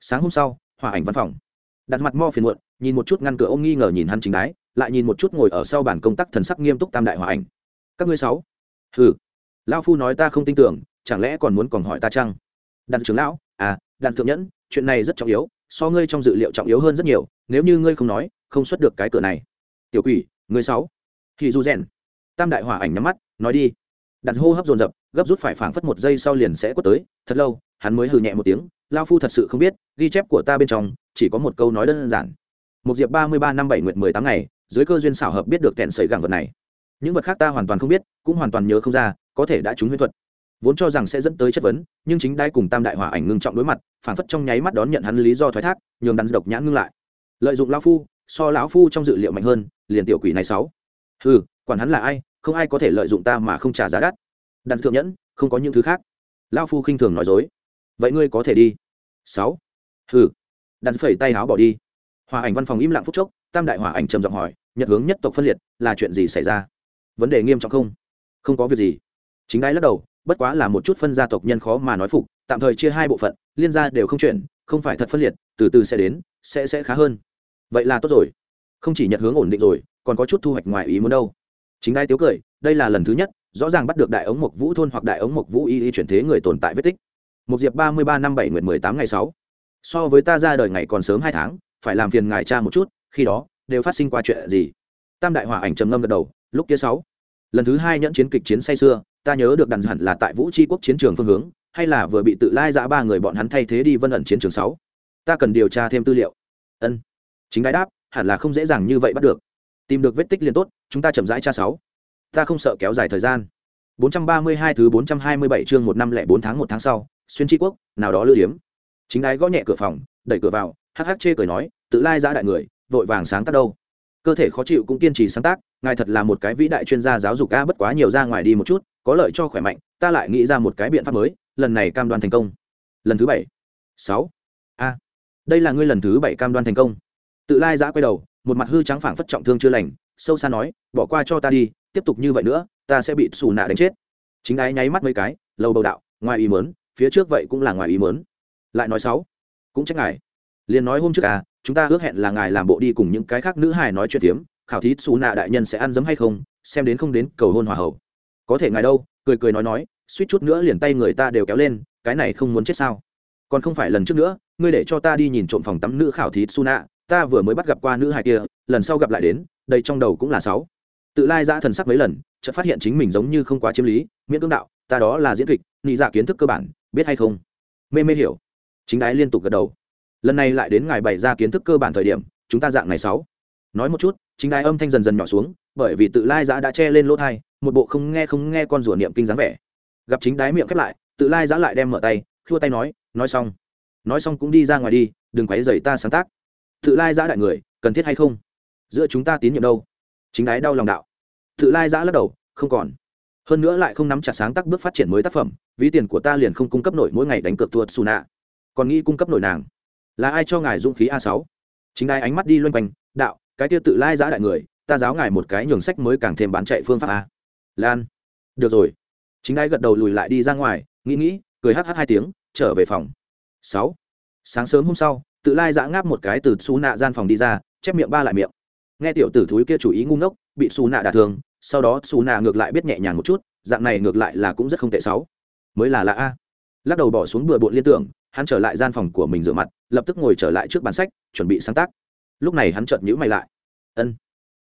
Sáng hôm sau, hòa ảnh văn phòng. Đặt mặt mo phiền muộn, nhìn một chút ngăn cửa ôm nghi ngờ nhìn hắn chính đái, lại nhìn một chút ngồi ở sau bàn công tác thần sắc nghiêm túc tam đại hòa ảnh. Các ngươi sáu. Hừ. Lão phu nói ta không tin tưởng, chẳng lẽ còn muốn còn hỏi ta chăng? Đặt trưởng lão à đàn thượng nhẫn, chuyện này rất trọng yếu, so ngươi trong dự liệu trọng yếu hơn rất nhiều, nếu như ngươi không nói, không xuất được cái cửa này. Tiểu quỷ ngươi sáu. Thì du rèn. Tam đại hỏa ảnh nhắm mắt, nói đi. Đặt hô hấp dồn dập, gấp rút phải phảng phất một giây sau liền sẽ quất tới, thật lâu, hắn mới hừ nhẹ một tiếng lao phu thật sự không biết, ghi chép của ta bên trong, chỉ có một câu nói đơn giản. Một diệp ba mươi ba năm bảy nguyệt mười tám ngày, dưới cơ duyên xảo hợp biết được kẹn sấy gẳng vật này. Những vật khác ta hoàn toàn không biết, cũng hoàn toàn nhớ không ra, có thể đã trúng huyễn thuật vốn cho rằng sẽ dẫn tới chất vấn, nhưng chính đai cùng tam đại hỏa ảnh ngưng trọng đối mặt, phản phất trong nháy mắt đón nhận hắn lý do thoái thác, nhường đắn độc nhãn ngưng lại. Lợi dụng lão phu, so lão phu trong dự liệu mạnh hơn, liền tiểu quỷ này sáu. Ừ quản hắn là ai, không ai có thể lợi dụng ta mà không trả giá đắt. Đàn thượng nhẫn, không có những thứ khác. Lão phu khinh thường nói dối. Vậy ngươi có thể đi. Sáu. Ừ đàn phẩy tay áo bỏ đi. Hòa ảnh văn phòng im lặng phút chốc, tam đại hỏa ảnh trầm giọng hỏi, nhật hướng nhất tộc phân liệt, là chuyện gì xảy ra? Vấn đề nghiêm trọng không? Không có việc gì. Chính đái lắc đầu bất quá là một chút phân gia tộc nhân khó mà nói phục, tạm thời chia hai bộ phận, liên gia đều không chuyển, không phải thật phân liệt, từ từ sẽ đến, sẽ sẽ khá hơn. Vậy là tốt rồi. Không chỉ nhận hướng ổn định rồi, còn có chút thu hoạch ngoài ý muốn đâu. Chính ai tiếu cười, đây là lần thứ nhất, rõ ràng bắt được đại ống mộc vũ thôn hoặc đại ống mộc vũ y y chuyển thế người tồn tại vết tích. Một diệp ba mươi ba năm bảy nguyện mười tám ngày sáu. So với ta ra đời ngày còn sớm hai tháng, phải làm phiền ngài cha một chút, khi đó, đều phát sinh qua chuyện gì? Tam đại hòa ảnh trầm ngâm gật đầu, lúc kia sáu. Lần thứ hai nhẫn chiến kịch chiến say xưa ta nhớ được đàn hẳn là tại vũ tri quốc chiến trường phương hướng, hay là vừa bị tự lai giã ba người bọn hắn thay thế đi vân ẩn chiến trường sáu? Ta cần điều tra thêm tư liệu. Ân. Chính đái đáp, hẳn là không dễ dàng như vậy bắt được. Tìm được vết tích liền tốt, chúng ta chậm rãi tra sáu. Ta không sợ kéo dài thời gian. 432 thứ 427 chương một năm lẻ bốn tháng một tháng sau, xuyên tri quốc, nào đó lưu điếm. Chính đái gõ nhẹ cửa phòng, đẩy cửa vào, hắc hắc chê cười nói, tự lai giã đại người, vội vàng sáng tác đâu? Cơ thể khó chịu cũng kiên trì sáng tác, ngài thật là một cái vĩ đại chuyên gia giáo dục ca bất quá nhiều ra ngoài đi một chút có lợi cho khỏe mạnh, ta lại nghĩ ra một cái biện pháp mới, lần này cam đoan thành công. Lần thứ bảy. Sáu. A. Đây là ngươi lần thứ bảy cam đoan thành công. Tự lai giã quay đầu, một mặt hư trắng phảng phất trọng thương chưa lành, sâu xa nói, bỏ qua cho ta đi, tiếp tục như vậy nữa, ta sẽ bị xù nạ đánh chết. Chính ái nháy mắt mấy cái lâu bầu đạo, ngoài ý mớn phía trước vậy cũng là ngoài ý mớn lại nói sáu. Cũng trách ngài. Liền nói hôm trước à chúng ta ước hẹn là ngài làm bộ đi cùng những cái khác nữ hài nói chuyện tiếm khảo thí xù nạ đại nhân sẽ ăn dấm hay không, xem đến không đến cầu hôn hòa hậu có thể ngài đâu, cười cười nói nói, suýt chút nữa liền tay người ta đều kéo lên, cái này không muốn chết sao? Còn không phải lần trước nữa, ngươi để cho ta đi nhìn trộm phòng tắm nữ khảo thí su nạ ta vừa mới bắt gặp qua nữ hài kia, lần sau gặp lại đến, đây trong đầu cũng là sáu. Tự lai ra thần sắc mấy lần, chợt phát hiện chính mình giống như không quá chiếm lý, miễn cưỡng đạo, ta đó là diễn kịch nghĩ dạ kiến thức cơ bản, biết hay không? Mê mê hiểu. Chính đái liên tục gật đầu. Lần này lại đến ngài bày ra kiến thức cơ bản thời điểm, chúng ta dạng ngày sáu. Nói một chút, chính đái âm thanh dần dần nhỏ xuống, bởi vì tự lai giã đã che lên lỗ thai một bộ không nghe không nghe con rủa niệm kinh dáng vẻ. Gặp chính đái miệng khép lại, tự lai giã lại đem mở tay, khua tay nói nói xong nói xong cũng đi ra ngoài đi, đừng quấy dày ta sáng tác. Tự lai giã đại người, cần thiết hay không? Giữa chúng ta tín nhiệm đâu? Chính đái đau lòng đạo. Tự lai giã lắc đầu, không còn. Hơn nữa lại không nắm chặt sáng tác bước phát triển mới tác phẩm, ví tiền của ta liền không cung cấp nổi mỗi ngày đánh cược tuột xù nạ còn nghĩ cung cấp nổi nàng. Là ai cho ngài dũng khí a sáu? Chính đái ánh mắt đi loanh quanh, đạo, cái tiêu tự lai giã đại người, ta giáo ngài một cái nhường sách mới càng thêm bán chạy phương pháp a lan. Được rồi. Chính ai gật đầu lùi lại đi ra ngoài, nghĩ nghĩ, cười hh hai tiếng, trở về phòng. Sáu. Sáng sớm hôm sau, tự lai giã ngáp một cái từ xù nạ gian phòng đi ra, chép miệng ba lại miệng. Nghe tiểu tử thúi kia chủ ý ngu ngốc, bị xù nạ đả thương, sau đó xù nạ ngược lại biết nhẹ nhàng một chút, dạng này ngược lại là cũng rất không tệ sáu. Mới là lạ a. Lắc đầu bỏ xuống bừa bộn liên tưởng, hắn trở lại gian phòng của mình rửa mặt, lập tức ngồi trở lại trước bàn sách, chuẩn bị sáng tác. Lúc này hắn chợt nhữ mày lại. Ân,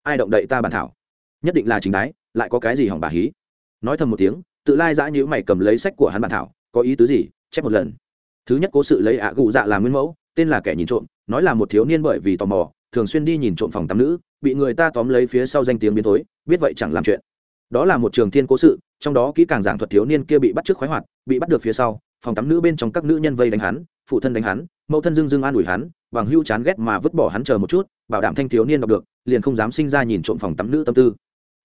ai động đậy ta bàn thảo? Nhất định là chính đái lại có cái gì hỏng bà hí? Nói thầm một tiếng, tự lai giã nhữ mày cầm lấy sách của hắn bản thảo, có ý tứ gì? Chép một lần. Thứ nhất cố sự lấy ạ gụ dạ làm nguyên mẫu, tên là kẻ nhìn trộm, nói là một thiếu niên bởi vì tò mò, thường xuyên đi nhìn trộm phòng tắm nữ, bị người ta tóm lấy phía sau danh tiếng biến thối, biết vậy chẳng làm chuyện. Đó là một trường thiên cố sự, trong đó kỹ càng giảng thuật thiếu niên kia bị bắt trước khoái hoạt, bị bắt được phía sau, phòng tắm nữ bên trong các nữ nhân vây đánh hắn, phụ thân đánh hắn, mẫu thân dưng dưng an ủi hắn, bằng hưu chán ghét mà vứt bỏ hắn chờ một chút, bảo đảm thanh thiếu niên đọc được, liền không dám sinh ra nhìn trộm phòng tắm nữ tâm tư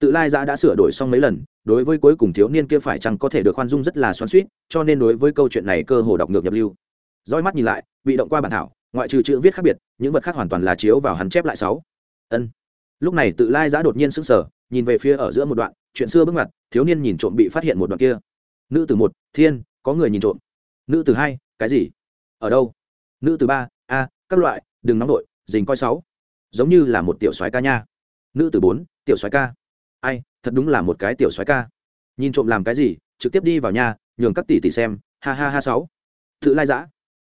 tự lai giã đã sửa đổi xong mấy lần, đối với cuối cùng thiếu niên kia phải chăng có thể được khoan dung rất là xoắn suýt cho nên đối với câu chuyện này cơ hồ đọc ngược nhập lưu. Roi mắt nhìn lại, bị động qua bản thảo, ngoại trừ chữ viết khác biệt, những vật khác hoàn toàn là chiếu vào hắn chép lại sáu. Ân. Lúc này tự lai giã đột nhiên sững sờ, nhìn về phía ở giữa một đoạn, chuyện xưa bước mặt thiếu niên nhìn trộm bị phát hiện một đoạn kia. Nữ từ một, thiên, có người nhìn trộm. Nữ từ hai, cái gì? Ở đâu? Nữ từ ba, a, các loại, đừng nóng đội dình coi sáu. Giống như là một tiểu soái ca nha. Nữ từ bốn, tiểu soái ca ai, thật đúng là một cái tiểu soái ca. Nhìn trộm làm cái gì, trực tiếp đi vào nhà, nhường các tỷ tỷ xem. Ha ha ha, sáu. Tự lai giã.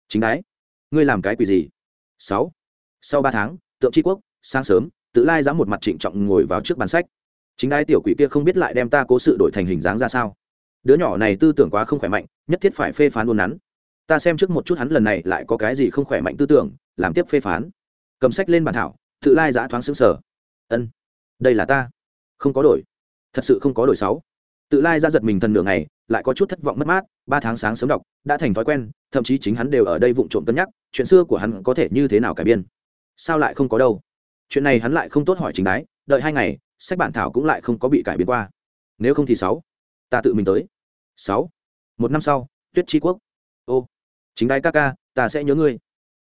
Chính đái. Ngươi làm cái quỷ gì? Sáu. Sau ba tháng, tượng tri quốc, sáng sớm, tự lai giã một mặt trịnh trọng ngồi vào trước bàn sách. Chính đái tiểu quỷ kia không biết lại đem ta cố sự đổi thành hình dáng ra sao. Đứa nhỏ này tư tưởng quá không khỏe mạnh, nhất thiết phải phê phán luôn nắn. Ta xem trước một chút hắn lần này lại có cái gì không khỏe mạnh tư tưởng, làm tiếp phê phán. Cầm sách lên bàn thảo, tự lai giã thoáng xứng sở ân, đây là ta không có đổi. Thật sự không có đổi sáu. Tự lai ra giật mình thần nửa ngày, lại có chút thất vọng mất mát, ba tháng sáng sớm đọc, đã thành thói quen, thậm chí chính hắn đều ở đây vụng trộm cân nhắc, chuyện xưa của hắn có thể như thế nào cải biên. Sao lại không có đâu? Chuyện này hắn lại không tốt hỏi chính đái, đợi hai ngày, sách bản thảo cũng lại không có bị cải biến qua. Nếu không thì sáu. Ta tự mình tới. Sáu. Một năm sau, tuyết tri quốc. Ô, chính đái ca ca, ta sẽ nhớ ngươi.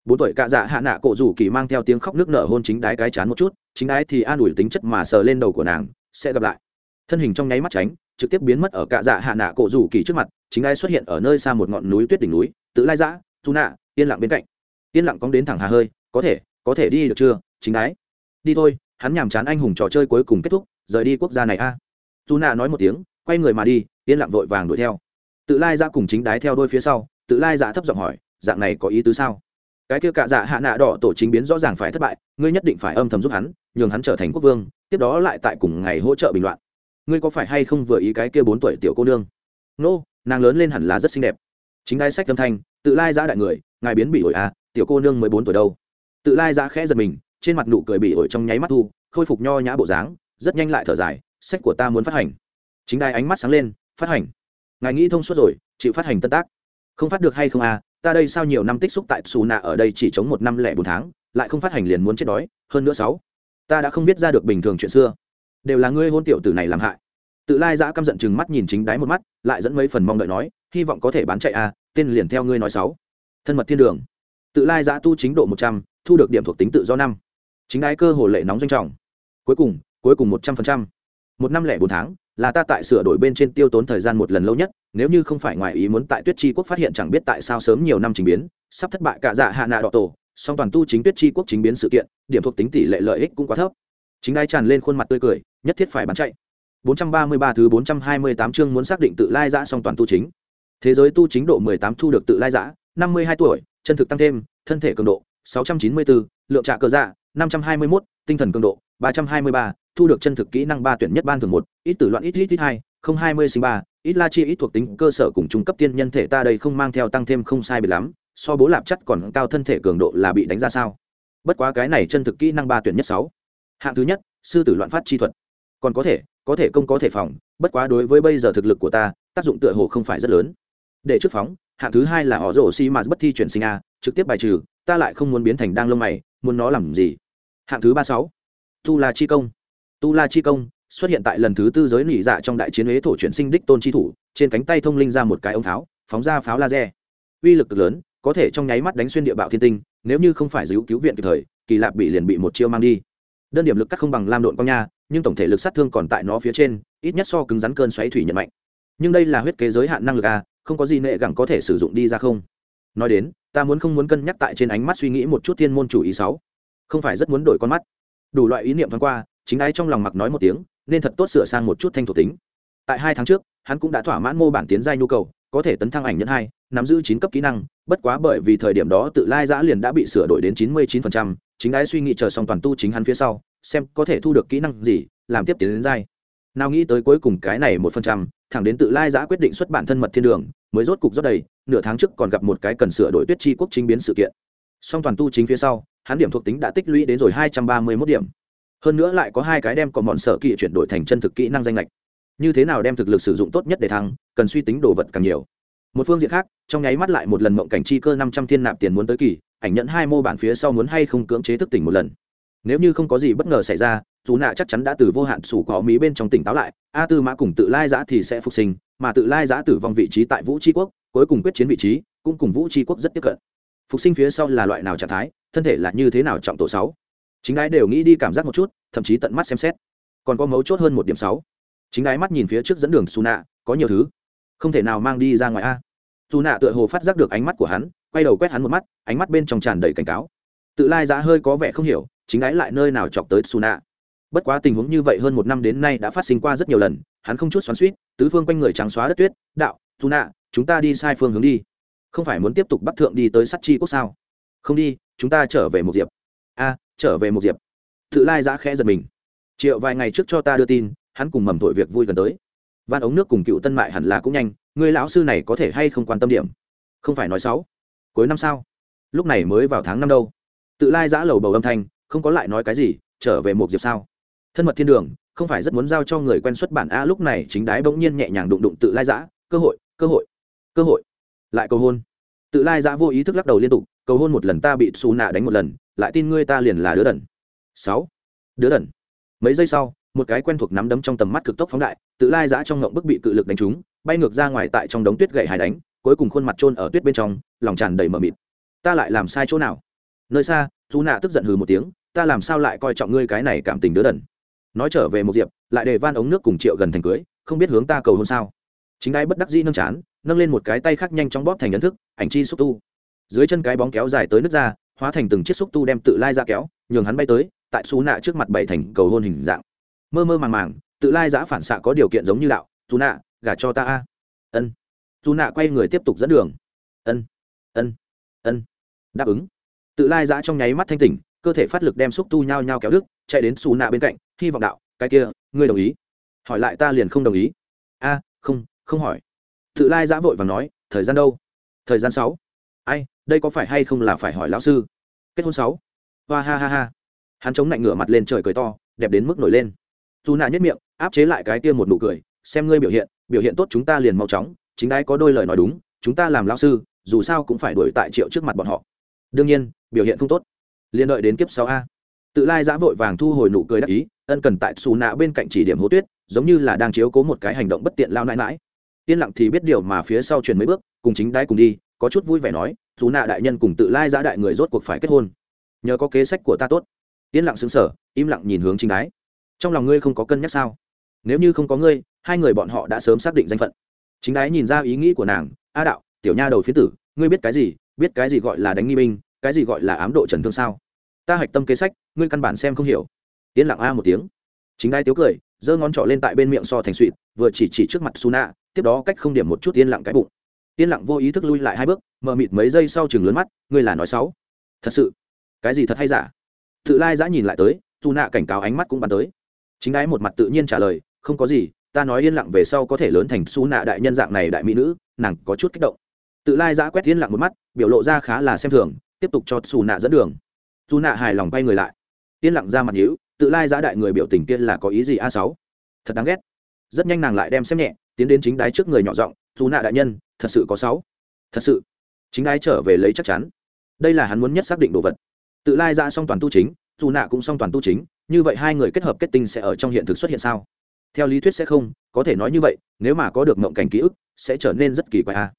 Bốn tuổi cạ dạ hạ nạ cổ rủ kỳ mang theo tiếng khóc nước nở hôn chính đái cái chán một chút, chính đái thì an ủi tính chất mà sờ lên đầu của nàng sẽ gặp lại. Thân hình trong nháy mắt tránh, trực tiếp biến mất ở cạ dạ hạ nạ cổ rủ kỳ trước mặt, chính đái xuất hiện ở nơi xa một ngọn núi tuyết đỉnh núi, tự lai dã dù nạ, yên lặng bên cạnh. Yên lặng cóng đến thẳng hà hơi, có thể có thể đi được chưa, chính đái đi thôi, hắn nhàm chán anh hùng trò chơi cuối cùng kết thúc, rời đi quốc gia này a. À. dù nạ nói một tiếng, quay người mà đi, yên lặng vội vàng đuổi theo. Tự lai dã cùng chính đái theo đôi phía sau, tự lai dã thấp giọng hỏi, dạng này có ý tứ sao? Cái kia cạ dạ hạ nạ đỏ tổ chính biến rõ ràng phải thất bại, ngươi nhất định phải âm thầm giúp hắn, nhường hắn trở thành quốc vương tiếp đó lại tại cùng ngày hỗ trợ bình loạn ngươi có phải hay không vừa ý cái kia bốn tuổi tiểu cô nương? Nô、no, nàng lớn lên hẳn là rất xinh đẹp. Chính đai sách âm thanh tự lai giã đại người ngài biến bị ổi à tiểu cô nương mới bốn tuổi đâu. Tự lai giã khẽ giật mình trên mặt nụ cười bị ổi trong nháy mắt thu khôi phục nho nhã bộ dáng rất nhanh lại thở dài sách của ta muốn phát hành. Chính đai ánh mắt sáng lên phát hành. Ngài nghĩ thông suốt rồi chịu phát hành tân tác. Không phát được hay không à ta đây sao nhiều năm tích xúc tại xù nạ ở đây chỉ chống một năm lẻ bốn tháng lại không phát hành liền muốn chết đói hơn nữa sáu ta đã không biết ra được bình thường chuyện xưa. Đều là ngươi hôn tiểu tử này làm hại. Tự lai giã căm giận chừng mắt nhìn chính đáy một mắt, lại dẫn mấy phần mong đợi nói, hy vọng có thể bán chạy à tên liền theo ngươi nói sáu. Thân mật thiên đường. Tự lai giã tu chính độ một trăm, thu được điểm thuộc tính tự do năm. Chính đái cơ hồ lệ nóng doanh trọng. Cuối cùng cuối cùng một trăm phần trăm. Một năm lẻ bốn tháng, là ta tại sửa đổi bên trên tiêu tốn thời gian một lần lâu nhất, nếu như không phải ngoài ý muốn tại tuyết tri quốc phát hiện chẳng biết tại sao sớm nhiều năm trình biến, sắp thất bại cả dạ hạ nạ đọ tổ song toàn tu chính tuyết chi quốc chính biến sự kiện điểm thuộc tính tỷ lệ lợi ích cũng quá thấp. Chính đai tràn lên khuôn mặt tươi cười nhất thiết phải bán chạy. 433 thứ 428 chương muốn xác định tự lai giã song toàn tu chính. Thế giới tu chính độ 18 thu được tự lai giã 52 tuổi chân thực tăng thêm thân thể cường độ 694, lượng trạ cơ dạ 521, tinh thần cường độ 323, thu được chân thực kỹ năng ba tuyển nhất ban thường một ít tử loạn ít ít ít hai không hai mươi sinh ba ít la chi ít thuộc tính cơ sở cùng trung cấp tiên nhân thể ta đây không mang theo tăng thêm không sai biệt lắm so bố lạp chất còn cao thân thể cường độ là bị đánh ra sao? Bất quá cái này chân thực kỹ năng ba tuyển nhất sáu. Hạng thứ nhất, sư tử loạn phát chi thuật. Còn có thể có thể công có thể phòng, bất quá đối với bây giờ thực lực của ta, tác dụng tựa hồ không phải rất lớn. Để trước phóng, hạng thứ hai là họ rổ xi mà bất thi chuyển sinh a, trực tiếp bài trừ, ta lại không muốn biến thành đang lông mày, muốn nó làm gì? Hạng thứ ba sáu, tu la chi công. Tu la chi công xuất hiện tại lần thứ tư giới nỉ dạ trong đại chiến huế thổ chuyển sinh đích tôn chi thủ, trên cánh tay thông linh ra một cái ống pháo phóng ra pháo laser. Uy lực cực lớn có thể trong nháy mắt đánh xuyên địa bạo thiên tinh, nếu như không phải giữ cứu viện kịp thời, kỳ lạp bị liền bị một chiêu mang đi. Đơn điểm lực cắt không bằng lam độn quang nha, nhưng tổng thể lực sát thương còn tại nó phía trên, ít nhất so cứng rắn cơn xoáy thủy nhận mạnh. Nhưng đây là huyết kế giới hạn năng lực a, không có gì nệ gẳng có thể sử dụng đi ra không? Nói đến, ta muốn không muốn cân nhắc tại trên ánh mắt suy nghĩ một chút thiên môn chủ ý sáu. Không phải rất muốn đổi con mắt. Đủ loại ý niệm thoáng qua, chính ái trong lòng mặc nói một tiếng, nên thật tốt sửa sang một chút thanh thuộc tính. Tại hai tháng trước, hắn cũng đã thỏa mãn mô bản tiến giai nhu cầu có thể tấn thăng ảnh nhân hai, nắm giữ chín cấp kỹ năng, bất quá bởi vì thời điểm đó tự lai giã liền đã bị sửa đổi đến chín mươi chín phần trăm, chính ái suy nghĩ chờ xong toàn tu chính hắn phía sau, xem có thể thu được kỹ năng gì, làm tiếp tiến đến dai nào nghĩ tới cuối cùng cái này một phần trăm, thẳng đến tự lai giã quyết định xuất bản thân mật thiên đường, mới rốt cục rót đầy, nửa tháng trước còn gặp một cái cần sửa đổi tuyết chi quốc chính biến sự kiện. Song toàn tu chính phía sau, hắn điểm thuộc tính đã tích lũy đến rồi hai trăm ba mươi mốt điểm. Hơn nữa lại có hai cái đem còn mọn sở kỹ chuyển đổi thành chân thực kỹ năng danh lệch như thế nào đem thực lực sử dụng tốt nhất để thăng, cần suy tính đồ vật càng nhiều. Một phương diện khác, trong nháy mắt lại một lần mộng cảnh chi cơ năm trăm thiên nạp tiền muốn tới kỳ, ảnh nhận hai mô bản phía sau muốn hay không cưỡng chế thức tỉnh một lần. Nếu như không có gì bất ngờ xảy ra, dù nạ chắc chắn đã từ vô hạn sủ có mỹ bên trong tỉnh táo lại, a tư mã cùng tự lai giã thì sẽ phục sinh, mà tự lai giã tử vong vị trí tại vũ tri quốc, cuối cùng quyết chiến vị trí, cũng cùng vũ tri quốc rất tiếp cận. Phục sinh phía sau là loại nào trạng thái, thân thể là như thế nào trọng tổ sáu? Chính ái đều nghĩ đi cảm giác một chút, thậm chí tận mắt xem xét. Còn có mấu chốt hơn một điểm sáu chính ái mắt nhìn phía trước dẫn đường su nạ có nhiều thứ không thể nào mang đi ra ngoài a. Su nạ tựa hồ phát giác được ánh mắt của hắn, quay đầu quét hắn một mắt, ánh mắt bên trong tràn đầy cảnh cáo. Tự lai giá hơi có vẻ không hiểu, chính ái lại nơi nào chọc tới su nạ bất quá tình huống như vậy hơn một năm đến nay đã phát sinh qua rất nhiều lần, hắn không chút xoắn suýt tứ phương quanh người trắng xóa đất tuyết, đạo, su nạ chúng ta đi sai phương hướng đi. Không phải muốn tiếp tục bắt thượng đi tới sắt chi quốc sao? Không đi, chúng ta trở về một diệp. A, trở về một diệp. Tự lai giã khẽ giật mình. Triệu vài ngày trước cho ta đưa tin hắn cùng mầm tội việc vui gần tới. Van ống nước cùng cựu tân mại hẳn là cũng nhanh, người lão sư này có thể hay không quan tâm điểm? Không phải nói sáu, cuối năm sao? Lúc này mới vào tháng năm đâu. Tự lai giã lầu bầu âm thanh, không có lại nói cái gì, trở về một diệp sao. Thân mật thiên đường, không phải rất muốn giao cho người quen xuất bản a, lúc này chính đái bỗng nhiên nhẹ nhàng đụng đụng tự lai giã, cơ hội cơ hội cơ hội. Lại cầu hôn. Tự lai giã vô ý thức lắc đầu liên tục, cầu hôn một lần ta bị xù nạ đánh một lần, lại tin ngươi ta liền là đứa đần. Sáu, đứa đần. Mấy giây sau một cái quen thuộc nắm đấm trong tầm mắt cực tốc phóng đại, tự lai giã trong ngộng bức bị cự lực đánh trúng, bay ngược ra ngoài tại trong đống tuyết gậy hải đánh, cuối cùng khuôn mặt trôn ở tuyết bên trong, lòng tràn đầy mờ mịt. Ta lại làm sai chỗ nào? Nơi xa dù nạ tức giận hừ một tiếng, ta làm sao lại coi trọng ngươi cái này cảm tình đứa đần? Nói trở về một diệp, lại để van ống nước cùng triệu gần thành cưới, không biết hướng ta cầu hôn sao? Chính đai bất đắc dĩ nâng chán, nâng lên một cái tay khác nhanh chóng bóp thành nhận thức, ảnh chi xúc tu. Dưới chân cái bóng kéo dài tới nước ra hóa thành từng chiếc xúc tu đem tự lai ra kéo, nhường hắn bay tới, tại xú nạ trước mặt bảy thành cầu hôn hình dạng mơ mơ màng màng, tự lai giã phản xạ có điều kiện giống như đạo dù nạ, gả cho ta a. Ân. Dù nạ quay người tiếp tục dẫn đường. Ân ân ân. Đáp ứng. Tự lai giã trong nháy mắt thanh tỉnh, cơ thể phát lực đem xúc tu nhao nhao kéo đức chạy đến xù nạ bên cạnh, hy vọng đạo, cái kia, ngươi đồng ý? Hỏi lại ta liền không đồng ý. A, không không hỏi. Tự lai giã vội và nói, thời gian đâu? Thời gian sáu. Ai, đây có phải hay không là phải hỏi lão sư? Kết hôn sáu. Hoa ha ha ha. Hắn chống lạnh ngửa mặt lên trời cười to, đẹp đến mức nổi lên dù nạ nhất miệng, áp chế lại cái kia một nụ cười, xem ngươi biểu hiện biểu hiện tốt chúng ta liền mau chóng, chính đái có đôi lời nói đúng, chúng ta làm lão sư, dù sao cũng phải đuổi tại triệu trước mặt bọn họ. Đương nhiên, biểu hiện không tốt. Liền đợi đến kiếp sáu a. Tự lai giã vội vàng thu hồi nụ cười đắc ý, ân cần tại xù nạ bên cạnh chỉ điểm hố tuyết, giống như là đang chiếu cố một cái hành động bất tiện lao nãi mãi yên lặng thì biết điều mà phía sau truyền mấy bước, cùng chính đái cùng đi, có chút vui vẻ nói, xù nạ đại nhân cùng tự lai giã đại người rốt cuộc phải kết hôn. Nhờ có kế sách của ta tốt. Yên lặng xứng sở im lặng nhìn hướng chính đái trong lòng ngươi không có cân nhắc sao? Nếu như không có ngươi, hai người bọn họ đã sớm xác định danh phận. Chính đái nhìn ra ý nghĩ của nàng, a đạo, tiểu nha đầu phía tử, ngươi biết cái gì? Biết cái gì gọi là đánh nghi binh, cái gì gọi là ám độ trần thương sao? Ta hạch tâm kế sách, ngươi căn bản xem không hiểu. Yên lặng a một tiếng. Chính đái tiếu cười, giơ ngón trỏ lên tại bên miệng so thành suỵt vừa chỉ chỉ trước mặt su nạ tiếp đó cách không điểm một chút yên lặng cái bụng. Yên lặng vô ý thức lui lại hai bước, mờ mịt mấy giây sau chừng lớn mắt, ngươi là nói xấu. Thật sự? Cái gì thật hay giả? Tự lai giã nhìn lại tới su nạ cảnh cáo ánh mắt cũng bắn tới chính đái một mặt tự nhiên trả lời, không có gì, ta nói yên lặng về sau có thể lớn thành xú nạ đại nhân dạng này đại mỹ nữ, nàng có chút kích động. Tự lai giã quét yên lặng một mắt, biểu lộ ra khá là xem thường, tiếp tục cho xù nạ dẫn đường. Dù nạ hài lòng quay người lại. Yên lặng ra mặt nhữ tự lai giã đại người biểu tình kia là có ý gì a sáu? Thật đáng ghét. Rất nhanh nàng lại đem xem nhẹ, tiến đến chính đái trước người nhỏ giọng dù nạ đại nhân, thật sự có sáu? Thật sự. Chính đái trở về lấy chắc chắn. Đây là hắn muốn nhất xác định đồ vật. Tự lai ra xong toàn tu chính dù nạ cũng xong toàn tu chính như vậy hai người kết hợp kết tinh sẽ ở trong hiện thực xuất hiện sao? Theo lý thuyết sẽ không, có thể nói như vậy, nếu mà có được mộng cảnh ký ức, sẽ trở nên rất kỳ quái a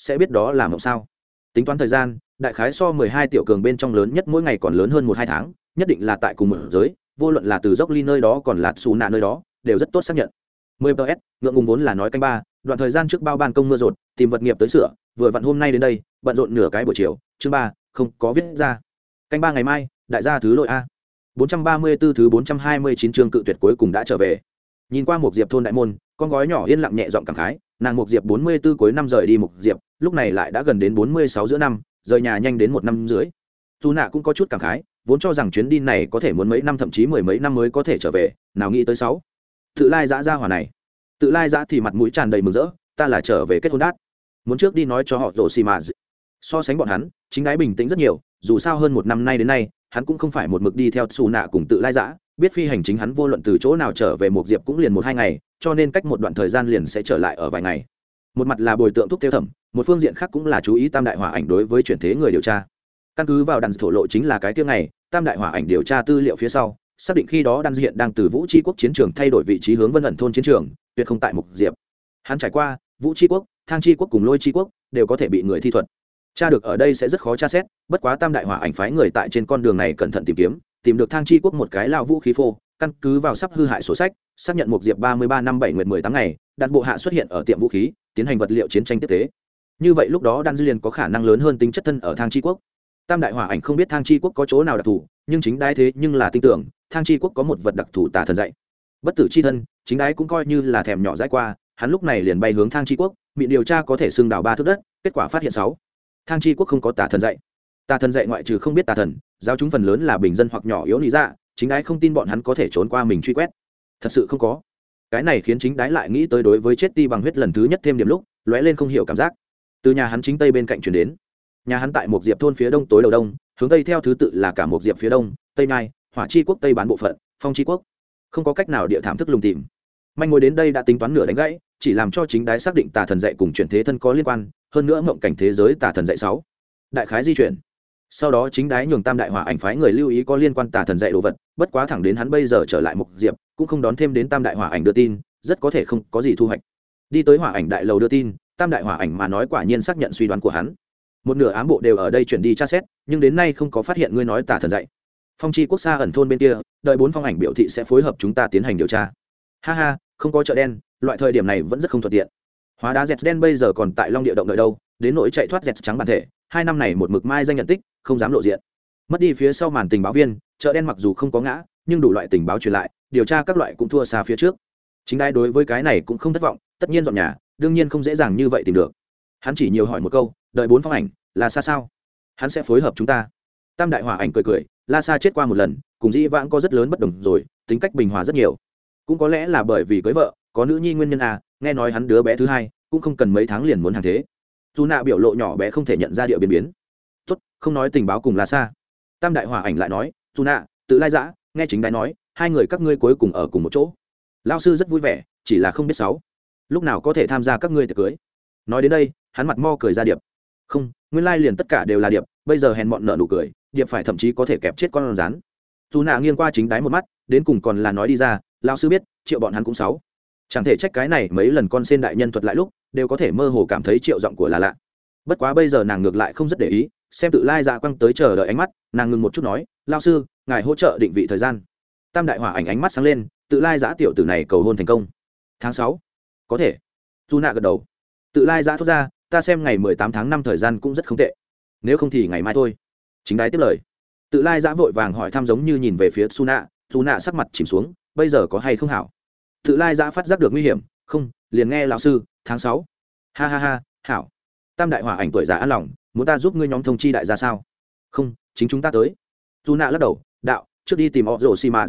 sẽ biết đó là mộng sao? Tính toán thời gian, đại khái so mười hai tiểu cường bên trong lớn nhất mỗi ngày còn lớn hơn một hai tháng, nhất định là tại cùng một giới, vô luận là từ dốc ly nơi đó còn là xù nạ nơi đó, đều rất tốt xác nhận. Mười ps ngượng ngùng vốn là nói canh ba, đoạn thời gian trước bao ban công mưa rột, tìm vật nghiệp tới sửa, vừa vặn hôm nay đến đây, bận rộn nửa cái buổi chiều, chương ba, không có viết ra. Canh ba ngày mai, đại gia thứ lỗi a. 434 thứ 429 chương cự tuyệt cuối cùng đã trở về. Nhìn qua một diệp thôn đại môn, con gói nhỏ yên lặng nhẹ giọng cảm khái, nàng một diệp 44 cuối năm rời đi một diệp, lúc này lại đã gần đến 46 giữa năm, rời nhà nhanh đến một năm dưới Chu nạ cũng có chút cảm khái, vốn cho rằng chuyến đi này có thể muốn mấy năm, thậm chí mười mấy năm mới có thể trở về, nào nghĩ tới sáu. Tự lai giã ra hòa này. Tự lai giã thì mặt mũi tràn đầy mừng rỡ, ta là trở về kết hôn đát. Muốn trước đi nói cho họ Rosimaz. xì mà. So sánh bọn hắn, chính đái bình tĩnh rất nhiều, dù sao hơn một năm nay đến nay hắn cũng không phải một mực đi theo xù nạ cùng tự lai giã, biết phi hành chính hắn vô luận từ chỗ nào trở về một diệp cũng liền một hai ngày, cho nên cách một đoạn thời gian liền sẽ trở lại ở vài ngày. Một mặt là bồi tượng thuốc tiêu thẩm, một phương diện khác cũng là chú ý tam đại hỏa ảnh đối với chuyển thế người điều tra. Căn cứ vào đàn thổ lộ chính là cái tiêu này, tam đại hỏa ảnh điều tra tư liệu phía sau, xác định khi đó đan hiện đang từ vũ tri quốc chiến trường thay đổi vị trí hướng vân ẩn thôn chiến trường, tuyệt không tại mục diệp. Hắn trải qua, vũ tri quốc, thang tri quốc cùng lôi tri quốc đều có thể bị người thi thuật cha được ở đây sẽ rất khó tra xét, bất quá tam đại hỏa ảnh phái người tại trên con đường này cẩn thận tìm kiếm, tìm được thang Chi quốc một cái lao vũ khí phô, căn cứ vào sắp hư hại sổ sách, xác nhận một diệp ba mươi ba năm bảy nguyệt mười tám ngày, đặt bộ hạ xuất hiện ở tiệm vũ khí, tiến hành vật liệu chiến tranh tiếp tế. Như vậy lúc đó đan dư liền có khả năng lớn hơn tính chất thân ở thang Chi quốc. Tam đại hỏa ảnh không biết thang Chi quốc có chỗ nào đặc thù, nhưng chính đái thế nhưng là tin tưởng, thang Chi quốc có một vật đặc thù tà thần dạy. Bất tử c h i thân, chính đái cũng coi như là thèm nhỏ dãi qua, hắn lúc này liền bay hướng thang Chi quốc, bị điều tra có thể xưng đào ba thước đất, kết quả phát hiện sáu thang tri quốc không có tà thần dạy. Tà thần dạy ngoại trừ không biết tà thần, giáo chúng phần lớn là bình dân hoặc nhỏ yếu lý dạ chính ái không tin bọn hắn có thể trốn qua mình truy quét. Thật sự không có. Cái này khiến chính đái lại nghĩ tới đối với chết ti bằng huyết lần thứ nhất thêm điểm lúc, lóe lên không hiểu cảm giác. Từ nhà hắn chính tây bên cạnh chuyển đến. Nhà hắn tại một diệp thôn phía đông tối đầu đông, hướng tây theo thứ tự là cả một diệp phía đông, tây nai hỏa chi quốc tây bán bộ phận, phong chi quốc. Không có cách nào địa thảm thức lùng tìm. Manh ngồi đến đây đã tính toán nửa đánh gãy chỉ làm cho chính đái xác định tà thần dạy cùng chuyển thế thân có liên quan, hơn nữa mộng cảnh thế giới tà thần dạy sáu. Đại khái di chuyển. Sau đó chính đái nhường tam đại hỏa ảnh phái người lưu ý có liên quan tà thần dạy đồ vật, bất quá thẳng đến hắn bây giờ trở lại mục diệp, cũng không đón thêm đến tam đại hỏa ảnh đưa tin, rất có thể không có gì thu hoạch. Đi tới hỏa ảnh đại lầu đưa tin, tam đại hỏa ảnh mà nói quả nhiên xác nhận suy đoán của hắn. Một nửa ám bộ đều ở đây chuyển đi tra xét, nhưng đến nay không có phát hiện ngươi nói tà thần dạy. Phong chi quốc gia ẩn thôn bên kia, đợi bốn phong ảnh biểu thị sẽ phối hợp chúng ta tiến hành điều tra. Ha ha, không có chợ đen loại thời điểm này vẫn rất không thuận tiện. Hóa đá dẹt đen bây giờ còn tại long địa động đợi đâu, đến nỗi chạy thoát dẹt trắng bản thể, hai năm này một mực mai danh nhận tích, không dám lộ diện. Mất đi phía sau màn tình báo viên, chợ đen mặc dù không có ngã, nhưng đủ loại tình báo truyền lại, điều tra các loại cũng thua xa phía trước. Chính đai đối với cái này cũng không thất vọng, tất nhiên dọn nhà, đương nhiên không dễ dàng như vậy tìm được. Hắn chỉ nhiều hỏi một câu, đợi bốn phong ảnh, là xa sao? Hắn sẽ phối hợp chúng ta. Tam đại hòa ảnh cười cười, la sa chết qua một lần, cùng dĩ vãng có rất lớn bất đồng rồi, tính cách bình hòa rất nhiều. Cũng có lẽ là bởi vì cưới vợ có nữ nhi nguyên nhân à nghe nói hắn đứa bé thứ hai cũng không cần mấy tháng liền muốn hàng thế. Dù nạ biểu lộ nhỏ bé không thể nhận ra địa biến biến. Tốt, không nói tình báo cùng là xa. tam đại hòa ảnh lại nói, dù nạ, tự lai giã, nghe chính đái nói, hai người các ngươi cuối cùng ở cùng một chỗ. Lao sư rất vui vẻ, chỉ là không biết sáu. Lúc nào có thể tham gia các ngươi tiệc cưới? Nói đến đây, hắn mặt mo cười ra điệp. Không, nguyên lai liền tất cả đều là điệp, bây giờ hèn mọn nợ nụ cười, điệp phải thậm chí có thể kẹp chết con rắn. Dù nạ nghiêng qua chính đáy một mắt, đến cùng còn là nói đi ra lao sư biết, triệu bọn hắn cũng sáu chẳng thể trách cái này mấy lần con sen đại nhân thuật lại lúc, đều có thể mơ hồ cảm thấy triệu giọng của là lạ. Bất quá bây giờ nàng ngược lại không rất để ý, xem tự lai dạ quăng tới chờ đợi ánh mắt, nàng ngừng một chút nói lao sư, ngài hỗ trợ định vị thời gian. Tam đại hỏa ảnh ánh mắt sáng lên, tự lai giã tiểu tử này cầu hôn thành công. Tháng sáu? Có thể. Dù nạ gật đầu. Tự lai giã thốt ra, ta xem ngày mười tám tháng năm thời gian cũng rất không tệ. Nếu không thì ngày mai thôi. Chính đái tiếp lời. Tự lai giã vội vàng hỏi thăm giống như nhìn về phía su nạ dù nạ sắc mặt chìm xuống, bây giờ có hay không hảo? Tự lai giã phát giác được nguy hiểm, không, liền nghe lão sư, tháng sáu. Ha ha ha, hảo. Tam đại hòa ảnh tuổi già an lòng, muốn ta giúp ngươi nhóm thông chi đại gia sao? Không, chính chúng ta tới. Dù nạ lắc đầu, đạo, trước đi tìm họ rổ xi mã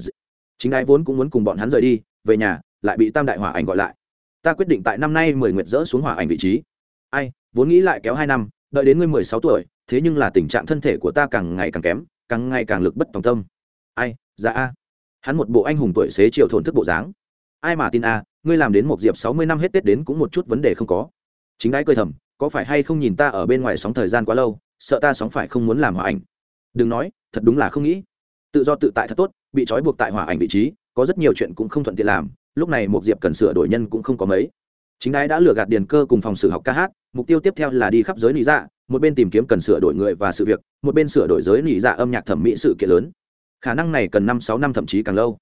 chính ai vốn cũng muốn cùng bọn hắn rời đi, về nhà, lại bị tam đại hỏa ảnh gọi lại. Ta quyết định tại năm nay mười nguyệt dỡ xuống hỏa ảnh vị trí. Ai, vốn nghĩ lại kéo hai năm, đợi đến ngươi mười sáu tuổi, thế nhưng là tình trạng thân thể của ta càng ngày càng kém, càng ngày càng lực bất tòng tâm. Ai dạ a. Hắn một bộ anh hùng tuổi xế chiều thổn thức bộ dáng ai mà tin a, ngươi làm đến một diệp sáu mươi năm hết tết đến cũng một chút vấn đề không có. Chính đái cười thầm, có phải hay không nhìn ta ở bên ngoài sóng thời gian quá lâu, sợ ta sóng phải không muốn làm hỏa ảnh? Đừng nói, thật đúng là không nghĩ. Tự do tự tại thật tốt, bị trói buộc tại hỏa ảnh vị trí, có rất nhiều chuyện cũng không thuận tiện làm, lúc này một diệp cần sửa đổi nhân cũng không có mấy. Chính đái đã lừa gạt điền cơ cùng phòng sử học ca hát, mục tiêu tiếp theo là đi khắp giới lý dạ một bên tìm kiếm cần sửa đổi người và sự việc, một bên sửa đổi giới lý dạ âm nhạc thẩm mỹ sự kiện lớn. Khả năng này cần năm sáu năm thậm chí càng lâu.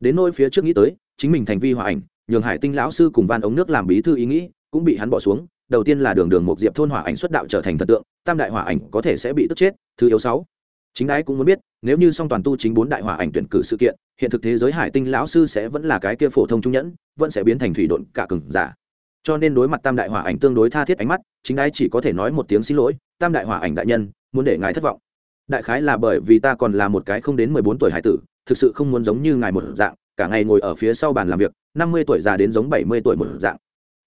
Đến nỗi phía trước nghĩ tới chính mình thành vi hòa ảnh, nhường hải tinh lão sư cùng van ống nước làm bí thư ý nghĩ, cũng bị hắn bỏ xuống. Đầu tiên là đường đường một diệp thôn hỏa ảnh xuất đạo trở thành thần tượng, tam đại hỏa ảnh có thể sẽ bị tức chết, thứ yếu sáu. Chính đái cũng muốn biết, nếu như song toàn tu chính bốn đại hỏa ảnh tuyển cử sự kiện, hiện thực thế giới hải tinh lão sư sẽ vẫn là cái kia phổ thông trung nhẫn, vẫn sẽ biến thành thủy độn cả cừng giả. Cho nên đối mặt tam đại hỏa ảnh tương đối tha thiết ánh mắt, chính đái chỉ có thể nói một tiếng xin lỗi, tam đại hỏa ảnh đại nhân, muốn để ngài thất vọng. Đại khái là bởi vì ta còn là một cái không đến mười bốn tuổi hải tử, thực sự không muốn giống như ngài một dạng cả ngày ngồi ở phía sau bàn làm việc, năm mươi tuổi già đến giống bảy mươi tuổi một dạng.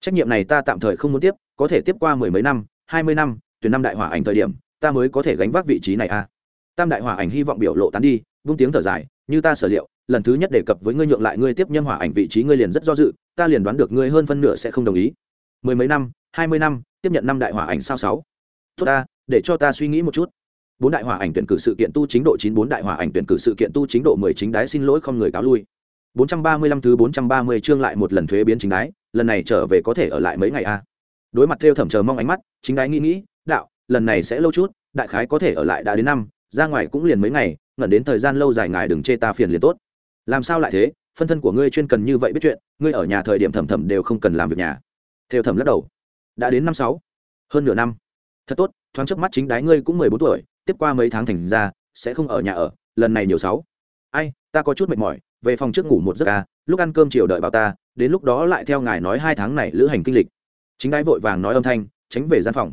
Trách nhiệm này ta tạm thời không muốn tiếp, có thể tiếp qua mười mấy năm, hai mươi năm, tuyển năm đại hỏa ảnh thời điểm, ta mới có thể gánh vác vị trí này a. À. tam đại hỏa ảnh hy vọng biểu lộ tán đi, vung tiếng thở dài, như ta sở liệu, lần thứ nhất đề cập với ngươi nhượng lại ngươi tiếp nhân hỏa ảnh vị trí ngươi liền rất do dự, ta liền đoán được ngươi hơn phân nửa sẽ không đồng ý. Mười mấy năm, hai mươi năm, tiếp nhận năm đại hỏa ảnh sao sáu. Tốt ta, để cho ta suy nghĩ một chút. Bốn đại hỏa ảnh tuyển cử sự kiện tu chính độ chín, bốn đại hỏa ảnh tuyển cử sự kiện tu chính độ mười chính đái xin lỗi không người cáo lui bốn trăm ba mươi lăm thứ bốn trăm ba mươi chương lại một lần thuế biến chính đái, lần này trở về có thể ở lại mấy ngày a đối mặt theo thẩm chờ mong ánh mắt, chính đái nghĩ nghĩ, đạo, lần này sẽ lâu chút, đại khái có thể ở lại đã đến năm, ra ngoài cũng liền mấy ngày, ngẩn đến thời gian lâu dài ngài đừng chê ta phiền liền tốt. Làm sao lại thế? Phân thân của ngươi chuyên cần như vậy biết chuyện, ngươi ở nhà thời điểm thẩm thẩm đều không cần làm việc nhà. Theo thẩm lắc đầu. Đã đến năm sáu, hơn nửa năm. Thật tốt, thoáng chớp mắt chính đái ngươi cũng mười bốn tuổi, tiếp qua mấy tháng thành ra, sẽ không ở nhà ở, lần này nhiều sáu. Ai, ta có chút mệt mỏi về phòng trước ngủ một giấc ca lúc ăn cơm chiều đợi bảo ta, đến lúc đó lại theo ngài nói hai tháng này lữ hành kinh lịch. Chính đái vội vàng nói âm thanh, tránh về gian phòng.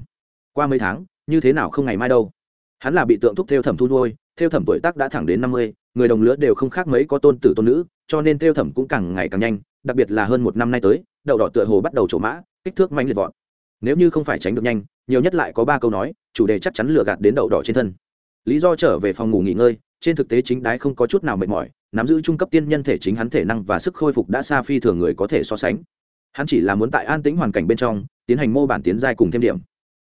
Qua mấy tháng, như thế nào không ngày mai đâu. Hắn là bị tượng thúc theo thẩm thu nuôi, theo thẩm tuổi tác đã thẳng đến năm mươi, người đồng lứa đều không khác mấy có tôn tử tôn nữ, cho nên theo thẩm cũng càng ngày càng nhanh, đặc biệt là hơn một năm nay tới, đậu đỏ tựa hồ bắt đầu trổ mã, kích thước manh liệt vọt. Nếu như không phải tránh được nhanh, nhiều nhất lại có ba câu nói, chủ đề chắc chắn lừa gạt đến đậu đỏ trên thân. Lý do trở về phòng ngủ nghỉ ngơi trên thực tế chính đái không có chút nào mệt mỏi, nắm giữ trung cấp tiên nhân thể chính hắn thể năng và sức khôi phục đã xa phi thường người có thể so sánh. Hắn chỉ là muốn tại an tĩnh hoàn cảnh bên trong, tiến hành mô bản tiến giai cùng thêm điểm.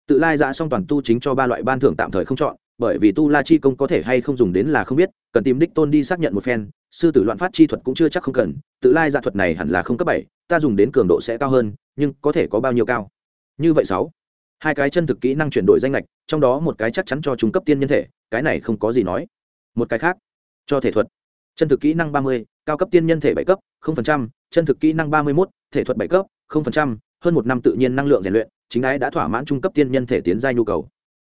Tự lai dạ giã xong toàn tu chính cho ba loại ban thưởng tạm thời không chọn, bởi vì tu la chi công có thể hay không dùng đến là không biết, cần tìm đích tôn đi xác nhận một phen, sư tử loạn phát chi thuật cũng chưa chắc không cần, tự lai dạ thuật này hẳn là không cấp bảy, ta dùng đến cường độ sẽ cao hơn, nhưng có thể có bao nhiêu cao? Như vậy sáu. Hai cái chân thực kỹ năng chuyển đổi danh lệch trong đó một cái chắc chắn cho trung cấp tiên nhân thể, cái này không có gì nói một cái khác. Cho thể thuật. Chân thực kỹ năng ba mươi, cao cấp tiên nhân thể bảy cấp chân thực kỹ năng ba mươi một thể thuật bảy cấp hơn một năm tự nhiên năng lượng rèn luyện, chính ái đã thỏa mãn trung cấp tiên nhân thể tiến giai nhu cầu.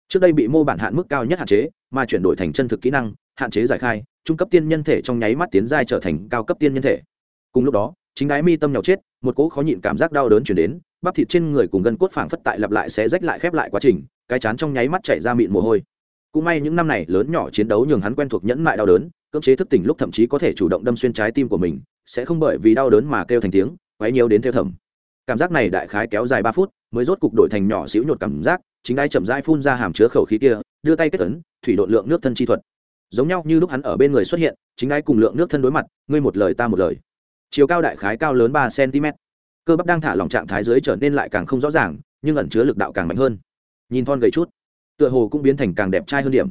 Trước đây bị mô bản hạn mức cao nhất hạn chế, mà chuyển đổi thành chân thực kỹ năng, hạn chế giải khai, trung cấp tiên nhân thể trong nháy mắt tiến giai trở thành cao cấp tiên nhân thể. Cùng lúc đó, chính ái mi tâm nhỏ chết, một cỗ khó nhịn cảm giác đau đớn chuyển đến, bắp thịt trên người cùng gân cốt phảng phất tại lặp lại sẽ rách lại khép lại quá trình, cái chán trong nháy mắt chảy ra mịn mồ hôi cũng may những năm này lớn nhỏ chiến đấu nhường hắn quen thuộc nhẫn mại đau đớn, cưỡng chế thức tỉnh lúc thậm chí có thể chủ động đâm xuyên trái tim của mình, sẽ không bởi vì đau đớn mà kêu thành tiếng, quấy nhiều đến theo thẩm cảm giác này đại khái kéo dài ba phút, mới rốt cục đổi thành nhỏ xíu nhột cảm giác, chính đai chậm rãi phun ra hàm chứa khẩu khí kia, đưa tay kết tấn thủy độn lượng nước thân chi thuật. Giống nhau như lúc hắn ở bên người xuất hiện, chính đai cùng lượng nước thân đối mặt, ngươi một lời ta một lời. Chiều cao đại khái cao lớn ba cm. Cơ bắp đang thả lỏng trạng thái dưới trở nên lại càng không rõ ràng, nhưng ẩn chứa lực đạo càng mạnh hơn. Nhìn thon gầy chút tựa hồ cũng biến thành càng đẹp trai hơn điểm.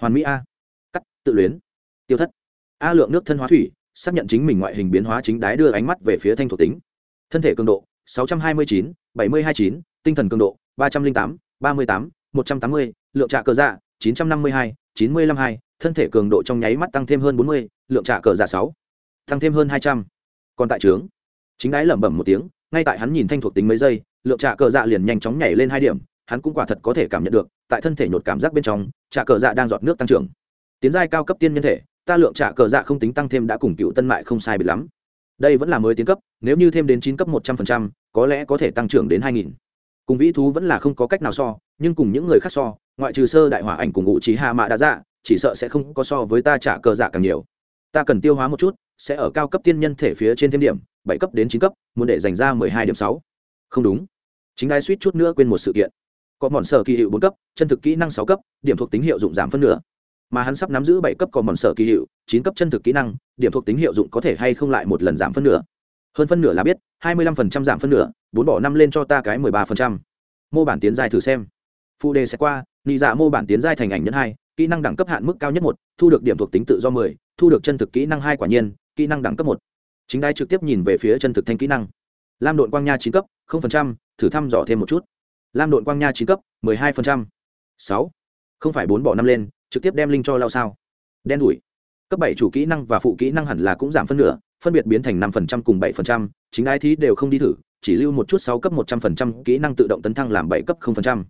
Hoàn mỹ a. Cắt tự luyến. Tiêu thất. A lượng nước thân hóa thủy xác nhận chính mình ngoại hình biến hóa chính đái đưa ánh mắt về phía thanh thuộc tính. Thân thể cường độ 629, 729, tinh thần cường độ 308, 38, 180, lượng trạ cờ dạ 952, 952, thân thể cường độ trong nháy mắt tăng thêm hơn 40, lượng trạ cờ dạ 6, tăng thêm hơn 200. còn tại trướng chính đái lẩm bẩm một tiếng ngay tại hắn nhìn thanh thuộc tính mấy giây lượng trạ cờ dạ liền nhanh chóng nhảy lên hai điểm hắn cũng quả thật có thể cảm nhận được, tại thân thể nhột cảm giác bên trong, trạ cờ dạ đang giọt nước tăng trưởng. Tiến giai cao cấp tiên nhân thể, ta lượng trạ cờ dạ không tính tăng thêm đã cùng cựu tân mại không sai biệt lắm. Đây vẫn là mới tiến cấp, nếu như thêm đến chín cấp một trăm phần trăm, có lẽ có thể tăng trưởng đến hai nghìn. Cùng vĩ thú vẫn là không có cách nào so, nhưng cùng những người khác so, ngoại trừ sơ đại hỏa ảnh cùng ngụ trí hạ mạ đã dạ chỉ sợ sẽ không có so với ta trả cờ dạ càng nhiều. Ta cần tiêu hóa một chút, sẽ ở cao cấp tiên nhân thể phía trên thêm điểm, bảy cấp đến chín cấp, muốn để dành ra mười hai điểm sáu. Không đúng. Chính đai suýt chút nữa quên một sự kiện có mòn sở kỳ hiệu bốn cấp, chân thực kỹ năng sáu cấp, điểm thuộc tính hiệu dụng giảm phân nửa. Mà hắn sắp nắm giữ bảy cấp còn mòn sở kỳ hiệu, chín cấp chân thực kỹ năng, điểm thuộc tính hiệu dụng có thể hay không lại một lần giảm phân nửa. Hơn phân nửa là biết, hai mươi lăm phần trăm giảm phân nửa, bốn bỏ năm lên cho ta cái mười ba phần trăm. Mô bản tiến giai thử xem. Phụ đề sẽ qua, nị dạ mô bản tiến giai thành ảnh nhân hai, kỹ năng đẳng cấp hạn mức cao nhất một, thu được điểm thuộc tính tự do mười, thu được chân thực kỹ năng hai quả nhiên, kỹ năng đẳng cấp một. Chính đai trực tiếp nhìn về phía chân thực thanh kỹ năng. Lam đội quang nha chín cấp, không phần trăm, thử thăm dò thêm một chút lam đội quang nha chín cấp, mười hai phần trăm. Sáu. Không phải bốn bỏ năm lên, trực tiếp đem linh cho lao sao. Đen đủi. Cấp bảy chủ kỹ năng và phụ kỹ năng hẳn là cũng giảm phân nửa, phân biệt biến thành năm phần trăm cùng bảy phần trăm, chính ai thí đều không đi thử, chỉ lưu một chút sáu cấp một trăm phần trăm kỹ năng tự động tấn thăng làm bảy cấp không phần trăm.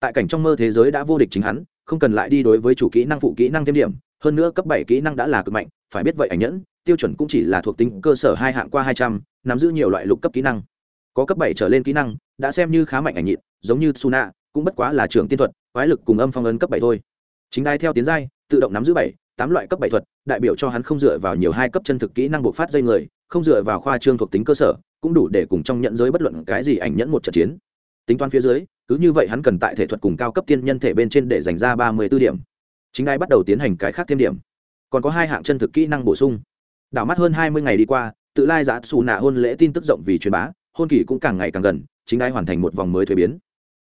Tại cảnh trong mơ thế giới đã vô địch chính hắn, không cần lại đi đối với chủ kỹ năng, phụ kỹ năng thêm điểm, hơn nữa cấp bảy kỹ năng đã là cực mạnh, phải biết vậy ảnh nhẫn, tiêu chuẩn cũng chỉ là thuộc tính cơ sở hai hạng qua hai trăm, nắm giữ nhiều loại lục cấp kỹ năng. Có cấp bảy trở lên kỹ năng đã xem như khá mạnh ảnh nhịn, giống như suna cũng bất quá là trưởng tiên thuật, quái lực cùng âm phong ấn cấp bảy thôi. Chính đai theo tiến giai, tự động nắm giữ bảy, tám loại cấp bảy thuật, đại biểu cho hắn không dựa vào nhiều hai cấp chân thực kỹ năng bộc phát dây người, không dựa vào khoa trương thuộc tính cơ sở, cũng đủ để cùng trong nhận giới bất luận cái gì ảnh nhẫn một trận chiến. Tính toán phía dưới, cứ như vậy hắn cần tại thể thuật cùng cao cấp tiên nhân thể bên trên để dành ra ba mươi b ố điểm. Chính đai bắt đầu tiến hành cái khác thêm điểm. Còn có hai hạng chân thực kỹ năng bổ sung. Đảo mắt hơn hai mươi ngày đi qua, tự lai giã xù nạ hôn lễ tin tức rộng vì truyền bá, hôn kỳ cũng càng ngày càng gần chính đai hoàn thành một vòng mới thuế biến.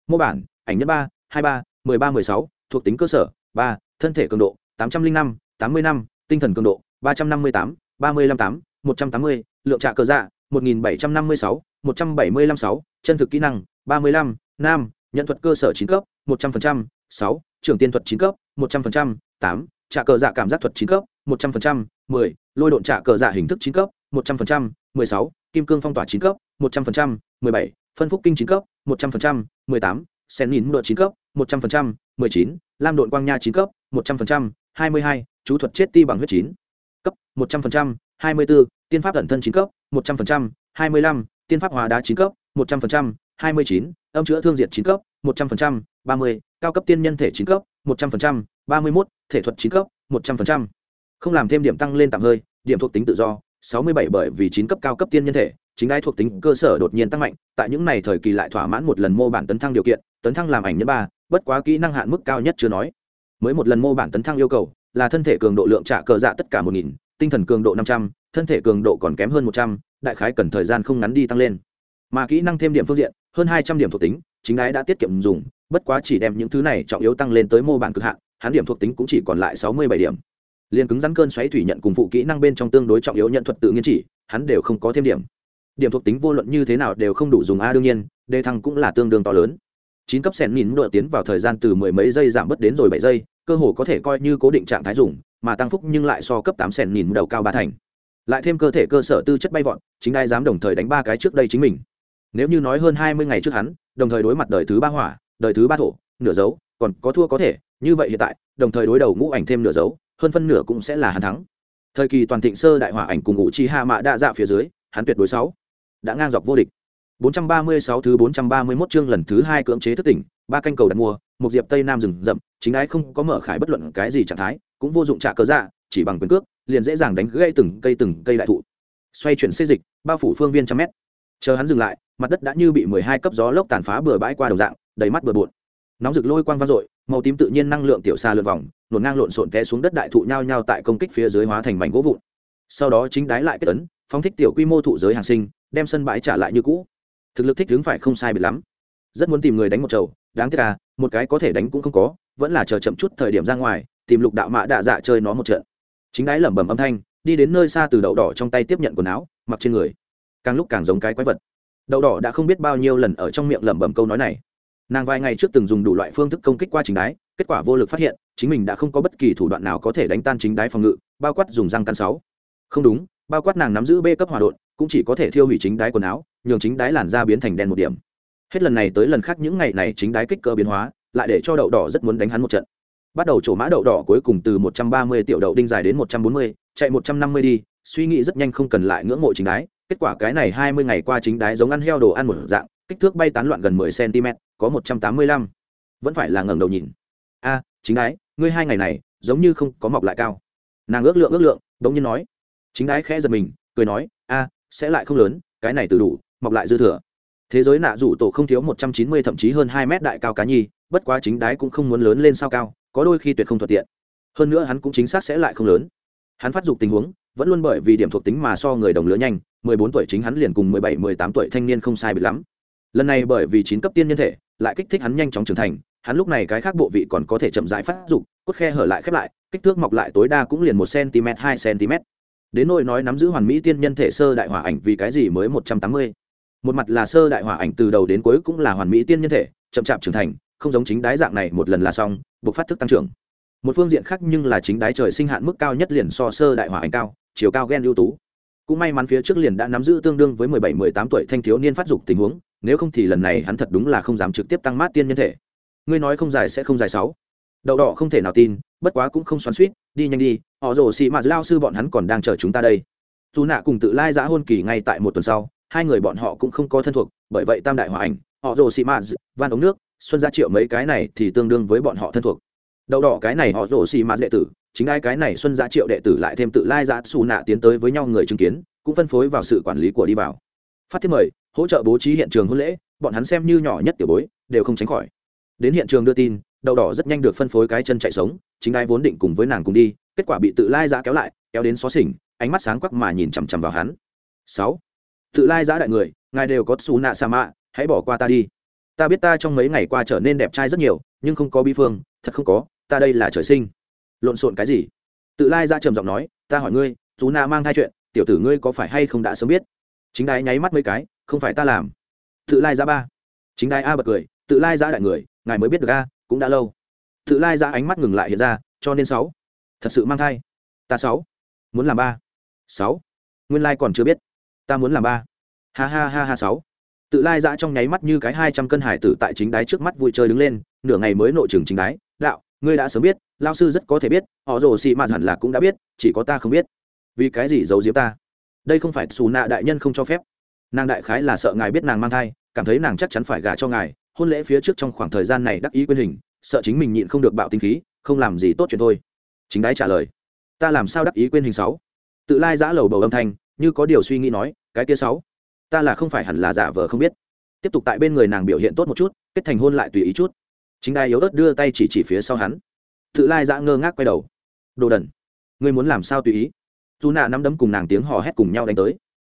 Mô bản, ảnh nhất ba, hai ba, mười ba, mười sáu, thuộc tính cơ sở, ba, thân thể cường độ, tám trăm linh năm, tám mươi năm, tinh thần cường độ, ba trăm năm mươi tám, ba mươi năm tám, một trăm tám mươi, lượng trạ cờ dạ một nghìn bảy trăm năm mươi sáu, một trăm bảy mươi năm sáu, chân thực kỹ năng, ba mươi lăm, nam, nhận thuật cơ sở chín cấp, một trăm linh sáu, trưởng tiên thuật chín cấp, một trăm linh tám, trạ cờ dạ cảm giác thuật chín cấp, một trăm linh mười, lôi độn trạ cờ dạ hình thức chín cấp, một trăm linh mười sáu, kim cương phong tỏa chín cấp, một trăm linh mười bảy phân phúc kinh chín cấp, một trăm linh mười tám, sen nhìn độ chín cấp, một trăm linh mười chín, lam đội quang nha chín cấp, một trăm linh hai mươi hai, chú thuật chết ti bằng huyết chín cấp, một trăm linh hai mươi bốn tiên pháp ẩn thân chín cấp, một trăm linh hai mươi lăm, tiên pháp hòa đá chín cấp, một trăm linh hai mươi chín, âm chữa thương diệt chín cấp, một trăm linh ba mươi, cao cấp tiên nhân thể chín cấp, một trăm linh ba mươi mốt, thể thuật chín cấp, một trăm linh không làm thêm điểm tăng lên tạm hơi, điểm thuộc tính tự do, sáu mươi bảy bởi vì chín cấp cao cấp tiên nhân thể chính ai thuộc tính cơ sở đột nhiên tăng mạnh, tại những này thời kỳ lại thỏa mãn một lần mô bản tấn thăng điều kiện, tấn thăng làm ảnh nhân ba, bất quá kỹ năng hạn mức cao nhất chưa nói. Mới một lần mô bản tấn thăng yêu cầu, là thân thể cường độ lượng trả cờ dạ tất cả một nghìn, tinh thần cường độ năm trăm, thân thể cường độ còn kém hơn một trăm, đại khái cần thời gian không ngắn đi tăng lên. Mà kỹ năng thêm điểm phương diện, hơn hai trăm điểm thuộc tính, chính ái đã tiết kiệm dùng, bất quá chỉ đem những thứ này trọng yếu tăng lên tới mô bản cực hạn, hắn điểm thuộc tính cũng chỉ còn lại sáu mươi bảy điểm. Liền cứng rắn cơn xoáy thủy nhận cùng phụ kỹ năng bên trong tương đối trọng yếu nhận thuật tự nghiên chỉ, hắn đều không có thêm điểm điểm thuộc tính vô luận như thế nào đều không đủ dùng a đương nhiên, đề thăng cũng là tương đương to lớn. Chín cấp sẻn nhìn đội tiến vào thời gian từ mười mấy giây giảm bớt đến rồi bảy giây, cơ hồ có thể coi như cố định trạng thái dùng, mà tăng phúc nhưng lại so cấp tám sẻn nhìn đầu cao ba thành. Lại thêm cơ thể cơ sở tư chất bay vọt, chính ai dám đồng thời đánh ba cái trước đây chính mình. Nếu như nói hơn hai mươi ngày trước hắn, đồng thời đối mặt đời thứ ba hỏa, đời thứ ba thổ, nửa dấu, còn có thua có thể, như vậy hiện tại, đồng thời đối đầu ngũ ảnh thêm nửa dấu, hơn phân nửa cũng sẽ là hắn thắng. Thời kỳ toàn thịnh sơ đại hỏa ảnh cùng ngũ chi hạ mạ đa dạ phía dưới, hắn tuyệt đối sáu đã ngang dọc vô địch. 436 thứ 431 chương lần thứ hai cưỡng chế thức tỉnh, ba canh cầu đặt mua, một diệp tây nam rừng rậm, chính ái không có mở khải bất luận cái gì trạng thái, cũng vô dụng trả cớ dạ chỉ bằng quyền cước, liền dễ dàng đánh gãy từng cây từng cây đại thụ. Xoay chuyển xê dịch, bao phủ phương viên trăm mét. Chờ hắn dừng lại, mặt đất đã như bị 12 cấp gió lốc tàn phá bừa bãi qua đầu dạng, đầy mắt bừa bộn. Nóng rực lôi quang vang dội, màu tím tự nhiên năng lượng tiểu xa lượn vòng luồn ngang lộn xộn té xuống đất đại thụ nhao nhao tại công kích phía dưới hóa thành mảnh gỗ vụn. Sau đó chính đái lại kết tấn phóng thích tiểu quy mô thụ giới hàng sinh đem sân bãi trả lại như cũ. Thực lực thích đứng phải không sai biệt lắm. Rất muốn tìm người đánh một chầu, đáng tiếc là một cái có thể đánh cũng không có, vẫn là chờ chậm chút thời điểm ra ngoài, tìm lục đạo mạ đạ dạ chơi nó một trận. Chính đái lẩm bẩm âm thanh, đi đến nơi xa từ đậu đỏ trong tay tiếp nhận quần áo, mặc trên người. Càng lúc càng giống cái quái vật. Đậu đỏ đã không biết bao nhiêu lần ở trong miệng lẩm bẩm câu nói này. Nàng vài ngày trước từng dùng đủ loại phương thức công kích qua chính đái, kết quả vô lực phát hiện, chính mình đã không có bất kỳ thủ đoạn nào có thể đánh tan chính đái phòng ngự, bao quát dùng răng căn sáu. Không đúng, bao quát nàng nắm giữ b cấp hòa đột cũng chỉ có thể thiêu hủy chính đái quần áo, nhường chính đái làn da biến thành đen một điểm. Hết lần này tới lần khác những ngày này chính đái kích cỡ biến hóa, lại để cho đậu đỏ rất muốn đánh hắn một trận. Bắt đầu chỗ mã đậu đỏ cuối cùng từ một trăm ba mươi tiểu đậu đinh dài đến một trăm bốn mươi, chạy một trăm năm mươi đi, suy nghĩ rất nhanh không cần lại ngưỡng mộ chính đái. Kết quả cái này hai mươi ngày qua chính đái giống ăn heo đồ ăn một dạng, kích thước bay tán loạn gần mười cm có một trăm tám mươi lăm. Vẫn phải là ngẩng đầu nhìn. A, chính đái, ngươi hai ngày này, giống như không có mọc lại cao. Nàng ước lượng ước lượng đ ỗ n g nhiên nói. Chính đái khẽ giật mình, cười nói, a sẽ lại không lớn, cái này từ đủ, mọc lại dư thừa. Thế giới nạ rủ tổ không thiếu một trăm chín mươi, thậm chí hơn hai mét đại cao cá nhi, bất quá chính đái cũng không muốn lớn lên sao cao, có đôi khi tuyệt không thuận tiện. Hơn nữa hắn cũng chính xác sẽ lại không lớn. Hắn phát dục tình huống, vẫn luôn bởi vì điểm thuộc tính mà so người đồng lứa nhanh, mười bốn tuổi chính hắn liền cùng mười bảy, mười tám tuổi thanh niên không sai biệt lắm. Lần này bởi vì chín cấp tiên nhân thể, lại kích thích hắn nhanh chóng trưởng thành, hắn lúc này cái khác bộ vị còn có thể chậm rãi phát dục, cốt khe hở lại khép lại, kích thước mọc lại tối đa cũng liền một cm hai cm đến nỗi nói nắm giữ hoàn mỹ tiên nhân thể sơ đại hỏa ảnh vì cái gì mới một trăm tám mươi? Một mặt là sơ đại hỏa ảnh từ đầu đến cuối cũng là hoàn mỹ tiên nhân thể, chậm chạp trưởng thành, không giống chính đái dạng này một lần là xong buộc phát thức tăng trưởng. Một phương diện khác nhưng là chính đái trời sinh hạn mức cao nhất liền so sơ đại hỏa ảnh cao, chiều cao ghen ưu tú. Cũng may mắn phía trước liền đã nắm giữ tương đương với mười bảy, mười tám tuổi thanh thiếu niên phát dục tình huống, nếu không thì lần này hắn thật đúng là không dám trực tiếp tăng mát tiên nhân thể. Ngươi nói không dài sẽ không dài sáu. Đậu đỏ không thể nào tin bất quá cũng không xoắn suýt, đi nhanh đi, họ rồ xì mà lao sư bọn hắn còn đang chờ chúng ta đây. Dù nạ cùng tự lai giã hôn kỳ ngay tại một tuần sau, hai người bọn họ cũng không có thân thuộc, bởi vậy tam đại hòa ảnh, họ rồ xì mà, van ống nước, xuân gia triệu mấy cái này thì tương đương với bọn họ thân thuộc. Đậu đỏ cái này họ rồ xì mà đệ tử, chính ai cái này xuân gia triệu đệ tử lại thêm tự lai giã xù nạ tiến tới với nhau người chứng kiến, cũng phân phối vào sự quản lý của đi vào. Phát thiết mời, hỗ trợ bố trí hiện trường hôn lễ, bọn hắn xem như nhỏ nhất tiểu bối, đều không tránh khỏi. Đến hiện trường đưa tin đậu đỏ rất nhanh được phân phối cái chân chạy sống, chính ai vốn định cùng với nàng cùng đi, kết quả bị tự lai giã kéo lại, kéo đến xó xỉnh, ánh mắt sáng quắc mà nhìn chằm chằm vào hắn. Sáu. Tự lai giã đại người, ngài đều có xù nạ sa mạ, hãy bỏ qua ta đi. Ta biết ta trong mấy ngày qua trở nên đẹp trai rất nhiều, nhưng không có bi phương, thật không có, ta đây là trời sinh. Lộn xộn cái gì? Tự lai ra trầm giọng nói, ta hỏi ngươi chú na mang thai chuyện, tiểu tử ngươi có phải hay không đã sớm biết? Chính đái nháy mắt mấy cái, không phải ta làm. Tự lai ra ba. Chính đái a bật cười, tự lai ra đại người, ngài mới biết được a cũng đã lâu. Tự lai ra ánh mắt ngừng lại hiện ra, cho nên sáu. Thật sự mang thai. Ta sáu. Muốn làm ba. Sáu. Nguyên lai còn chưa biết. Ta muốn làm ba. Ha ha ha ha sáu. Tự lai dã trong nháy mắt như cái hai trăm cân hải tử tại chính đáy trước mắt vui chơi đứng lên, nửa ngày mới nội trường chính đáy. Đạo, ngươi đã sớm biết lao sư rất có thể biết, họ rồ xị mạt hẳn là cũng đã biết, chỉ có ta không biết. Vì cái gì giấu giếm ta? Đây không phải xù nạ đại nhân không cho phép. Nàng đại khái là sợ ngài biết nàng mang thai, cảm thấy nàng chắc chắn phải gả cho ngài hôn lễ phía trước trong khoảng thời gian này đắc ý quyên hình, sợ chính mình nhịn không được bạo tinh khí, không làm gì tốt chuyện thôi. Chính đái trả lời, ta làm sao đắc ý quên hình sáu? Tự lai giã lầu bầu âm thanh, như có điều suy nghĩ nói, cái kia sáu, ta là không phải hẳn là giả vờ không biết. Tiếp tục tại bên người nàng biểu hiện tốt một chút, kết thành hôn lại tùy ý chút. Chính đai yếu ớt đưa tay chỉ chỉ phía sau hắn. Tự lai giã ngơ ngác quay đầu. Đồ đần, ngươi muốn làm sao tùy ý? Dù nạ nắm đấm cùng nàng tiếng hò hét cùng nhau đánh tới.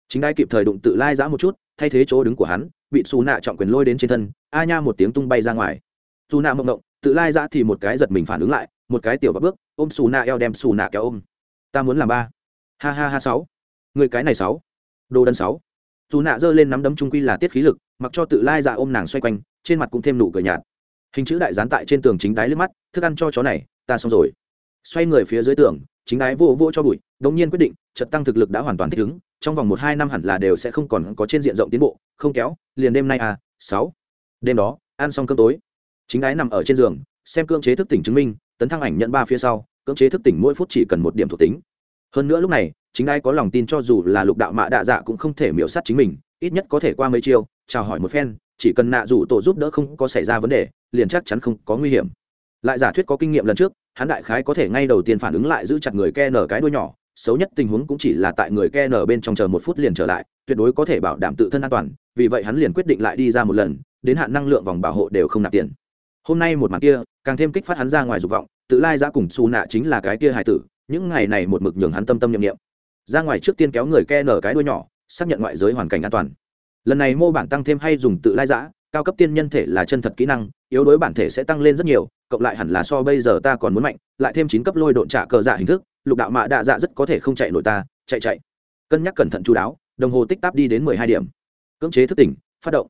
Chính đai kịp thời đụng tự lai giã một chút, thay thế chỗ đứng của hắn bị xù nạ trọng quyền lôi đến trên thân, a nha một tiếng tung bay ra ngoài. Dù nạ mộng động tự lai ra thì một cái giật mình phản ứng lại, một cái tiểu vào bước, ôm xù nạ eo đem xù nạ kéo ôm. Ta muốn làm ba. Ha ha ha sáu. Người cái này sáu. Đồ đần sáu. Dù nạ giơ lên nắm đấm trung quy là tiết khí lực, mặc cho tự lai dạ ôm nàng xoay quanh, trên mặt cũng thêm nụ cười nhạt. Hình chữ đại dán tại trên tường chính đáy lướt mắt, thức ăn cho chó này, ta xong rồi. Xoay người phía dưới tường, chính đáy vô vô cho bụi, đống nhiên quyết định trật tăng thực lực đã hoàn toàn thích ứng trong vòng một hai năm hẳn là đều sẽ không còn có trên diện rộng tiến bộ, không kéo, liền đêm nay à sáu. Đêm đó, ăn xong cơm tối. Chính ái nằm ở trên giường, xem cưỡng chế thức tỉnh chứng minh, tấn thăng ảnh nhận ba phía sau, cưỡng chế thức tỉnh mỗi phút chỉ cần một điểm thuộc tính. Hơn nữa lúc này, chính ai có lòng tin cho dù là lục đạo mạ đạ dạ cũng không thể miểu sát chính mình, ít nhất có thể qua mấy chiêu, chào hỏi một phen, chỉ cần nạ rủ tổ giúp đỡ không có xảy ra vấn đề, liền chắc chắn không có nguy hiểm. Lại giả thuyết có kinh nghiệm lần trước, hắn đại khái có thể ngay đầu tiên phản ứng lại giữ chặt người ke nở cái đuôi nhỏ xấu nhất tình huống cũng chỉ là tại người ke nở bên trong chờ một phút liền trở lại, tuyệt đối có thể bảo đảm tự thân an toàn, vì vậy hắn liền quyết định lại đi ra một lần, đến hạn năng lượng vòng bảo hộ đều không nạp tiền. Hôm nay một màn kia, càng thêm kích phát hắn ra ngoài dục vọng, tự lai ra cùng xù nạ chính là cái kia hải tử, những ngày này một mực nhường hắn tâm tâm nhậm nghiệm ra ngoài trước tiên kéo người ke nở cái đuôi nhỏ, xác nhận ngoại giới hoàn cảnh an toàn. Lần này mô bản tăng thêm hay dùng tự lai giã, cao cấp tiên nhân thể là chân thật kỹ năng, yếu đối bản thể sẽ tăng lên rất nhiều, cộng lại hẳn là so bây giờ ta còn muốn mạnh, lại thêm chín cấp lôi độn trả cờ dạ hình thức lục đạo mạ đạ dạ rất có thể không chạy nổi ta, chạy chạy. Cân nhắc cẩn thận chú đáo, đồng hồ tích tắp đi đến mười hai điểm. Cưỡng chế thức tỉnh, phát động.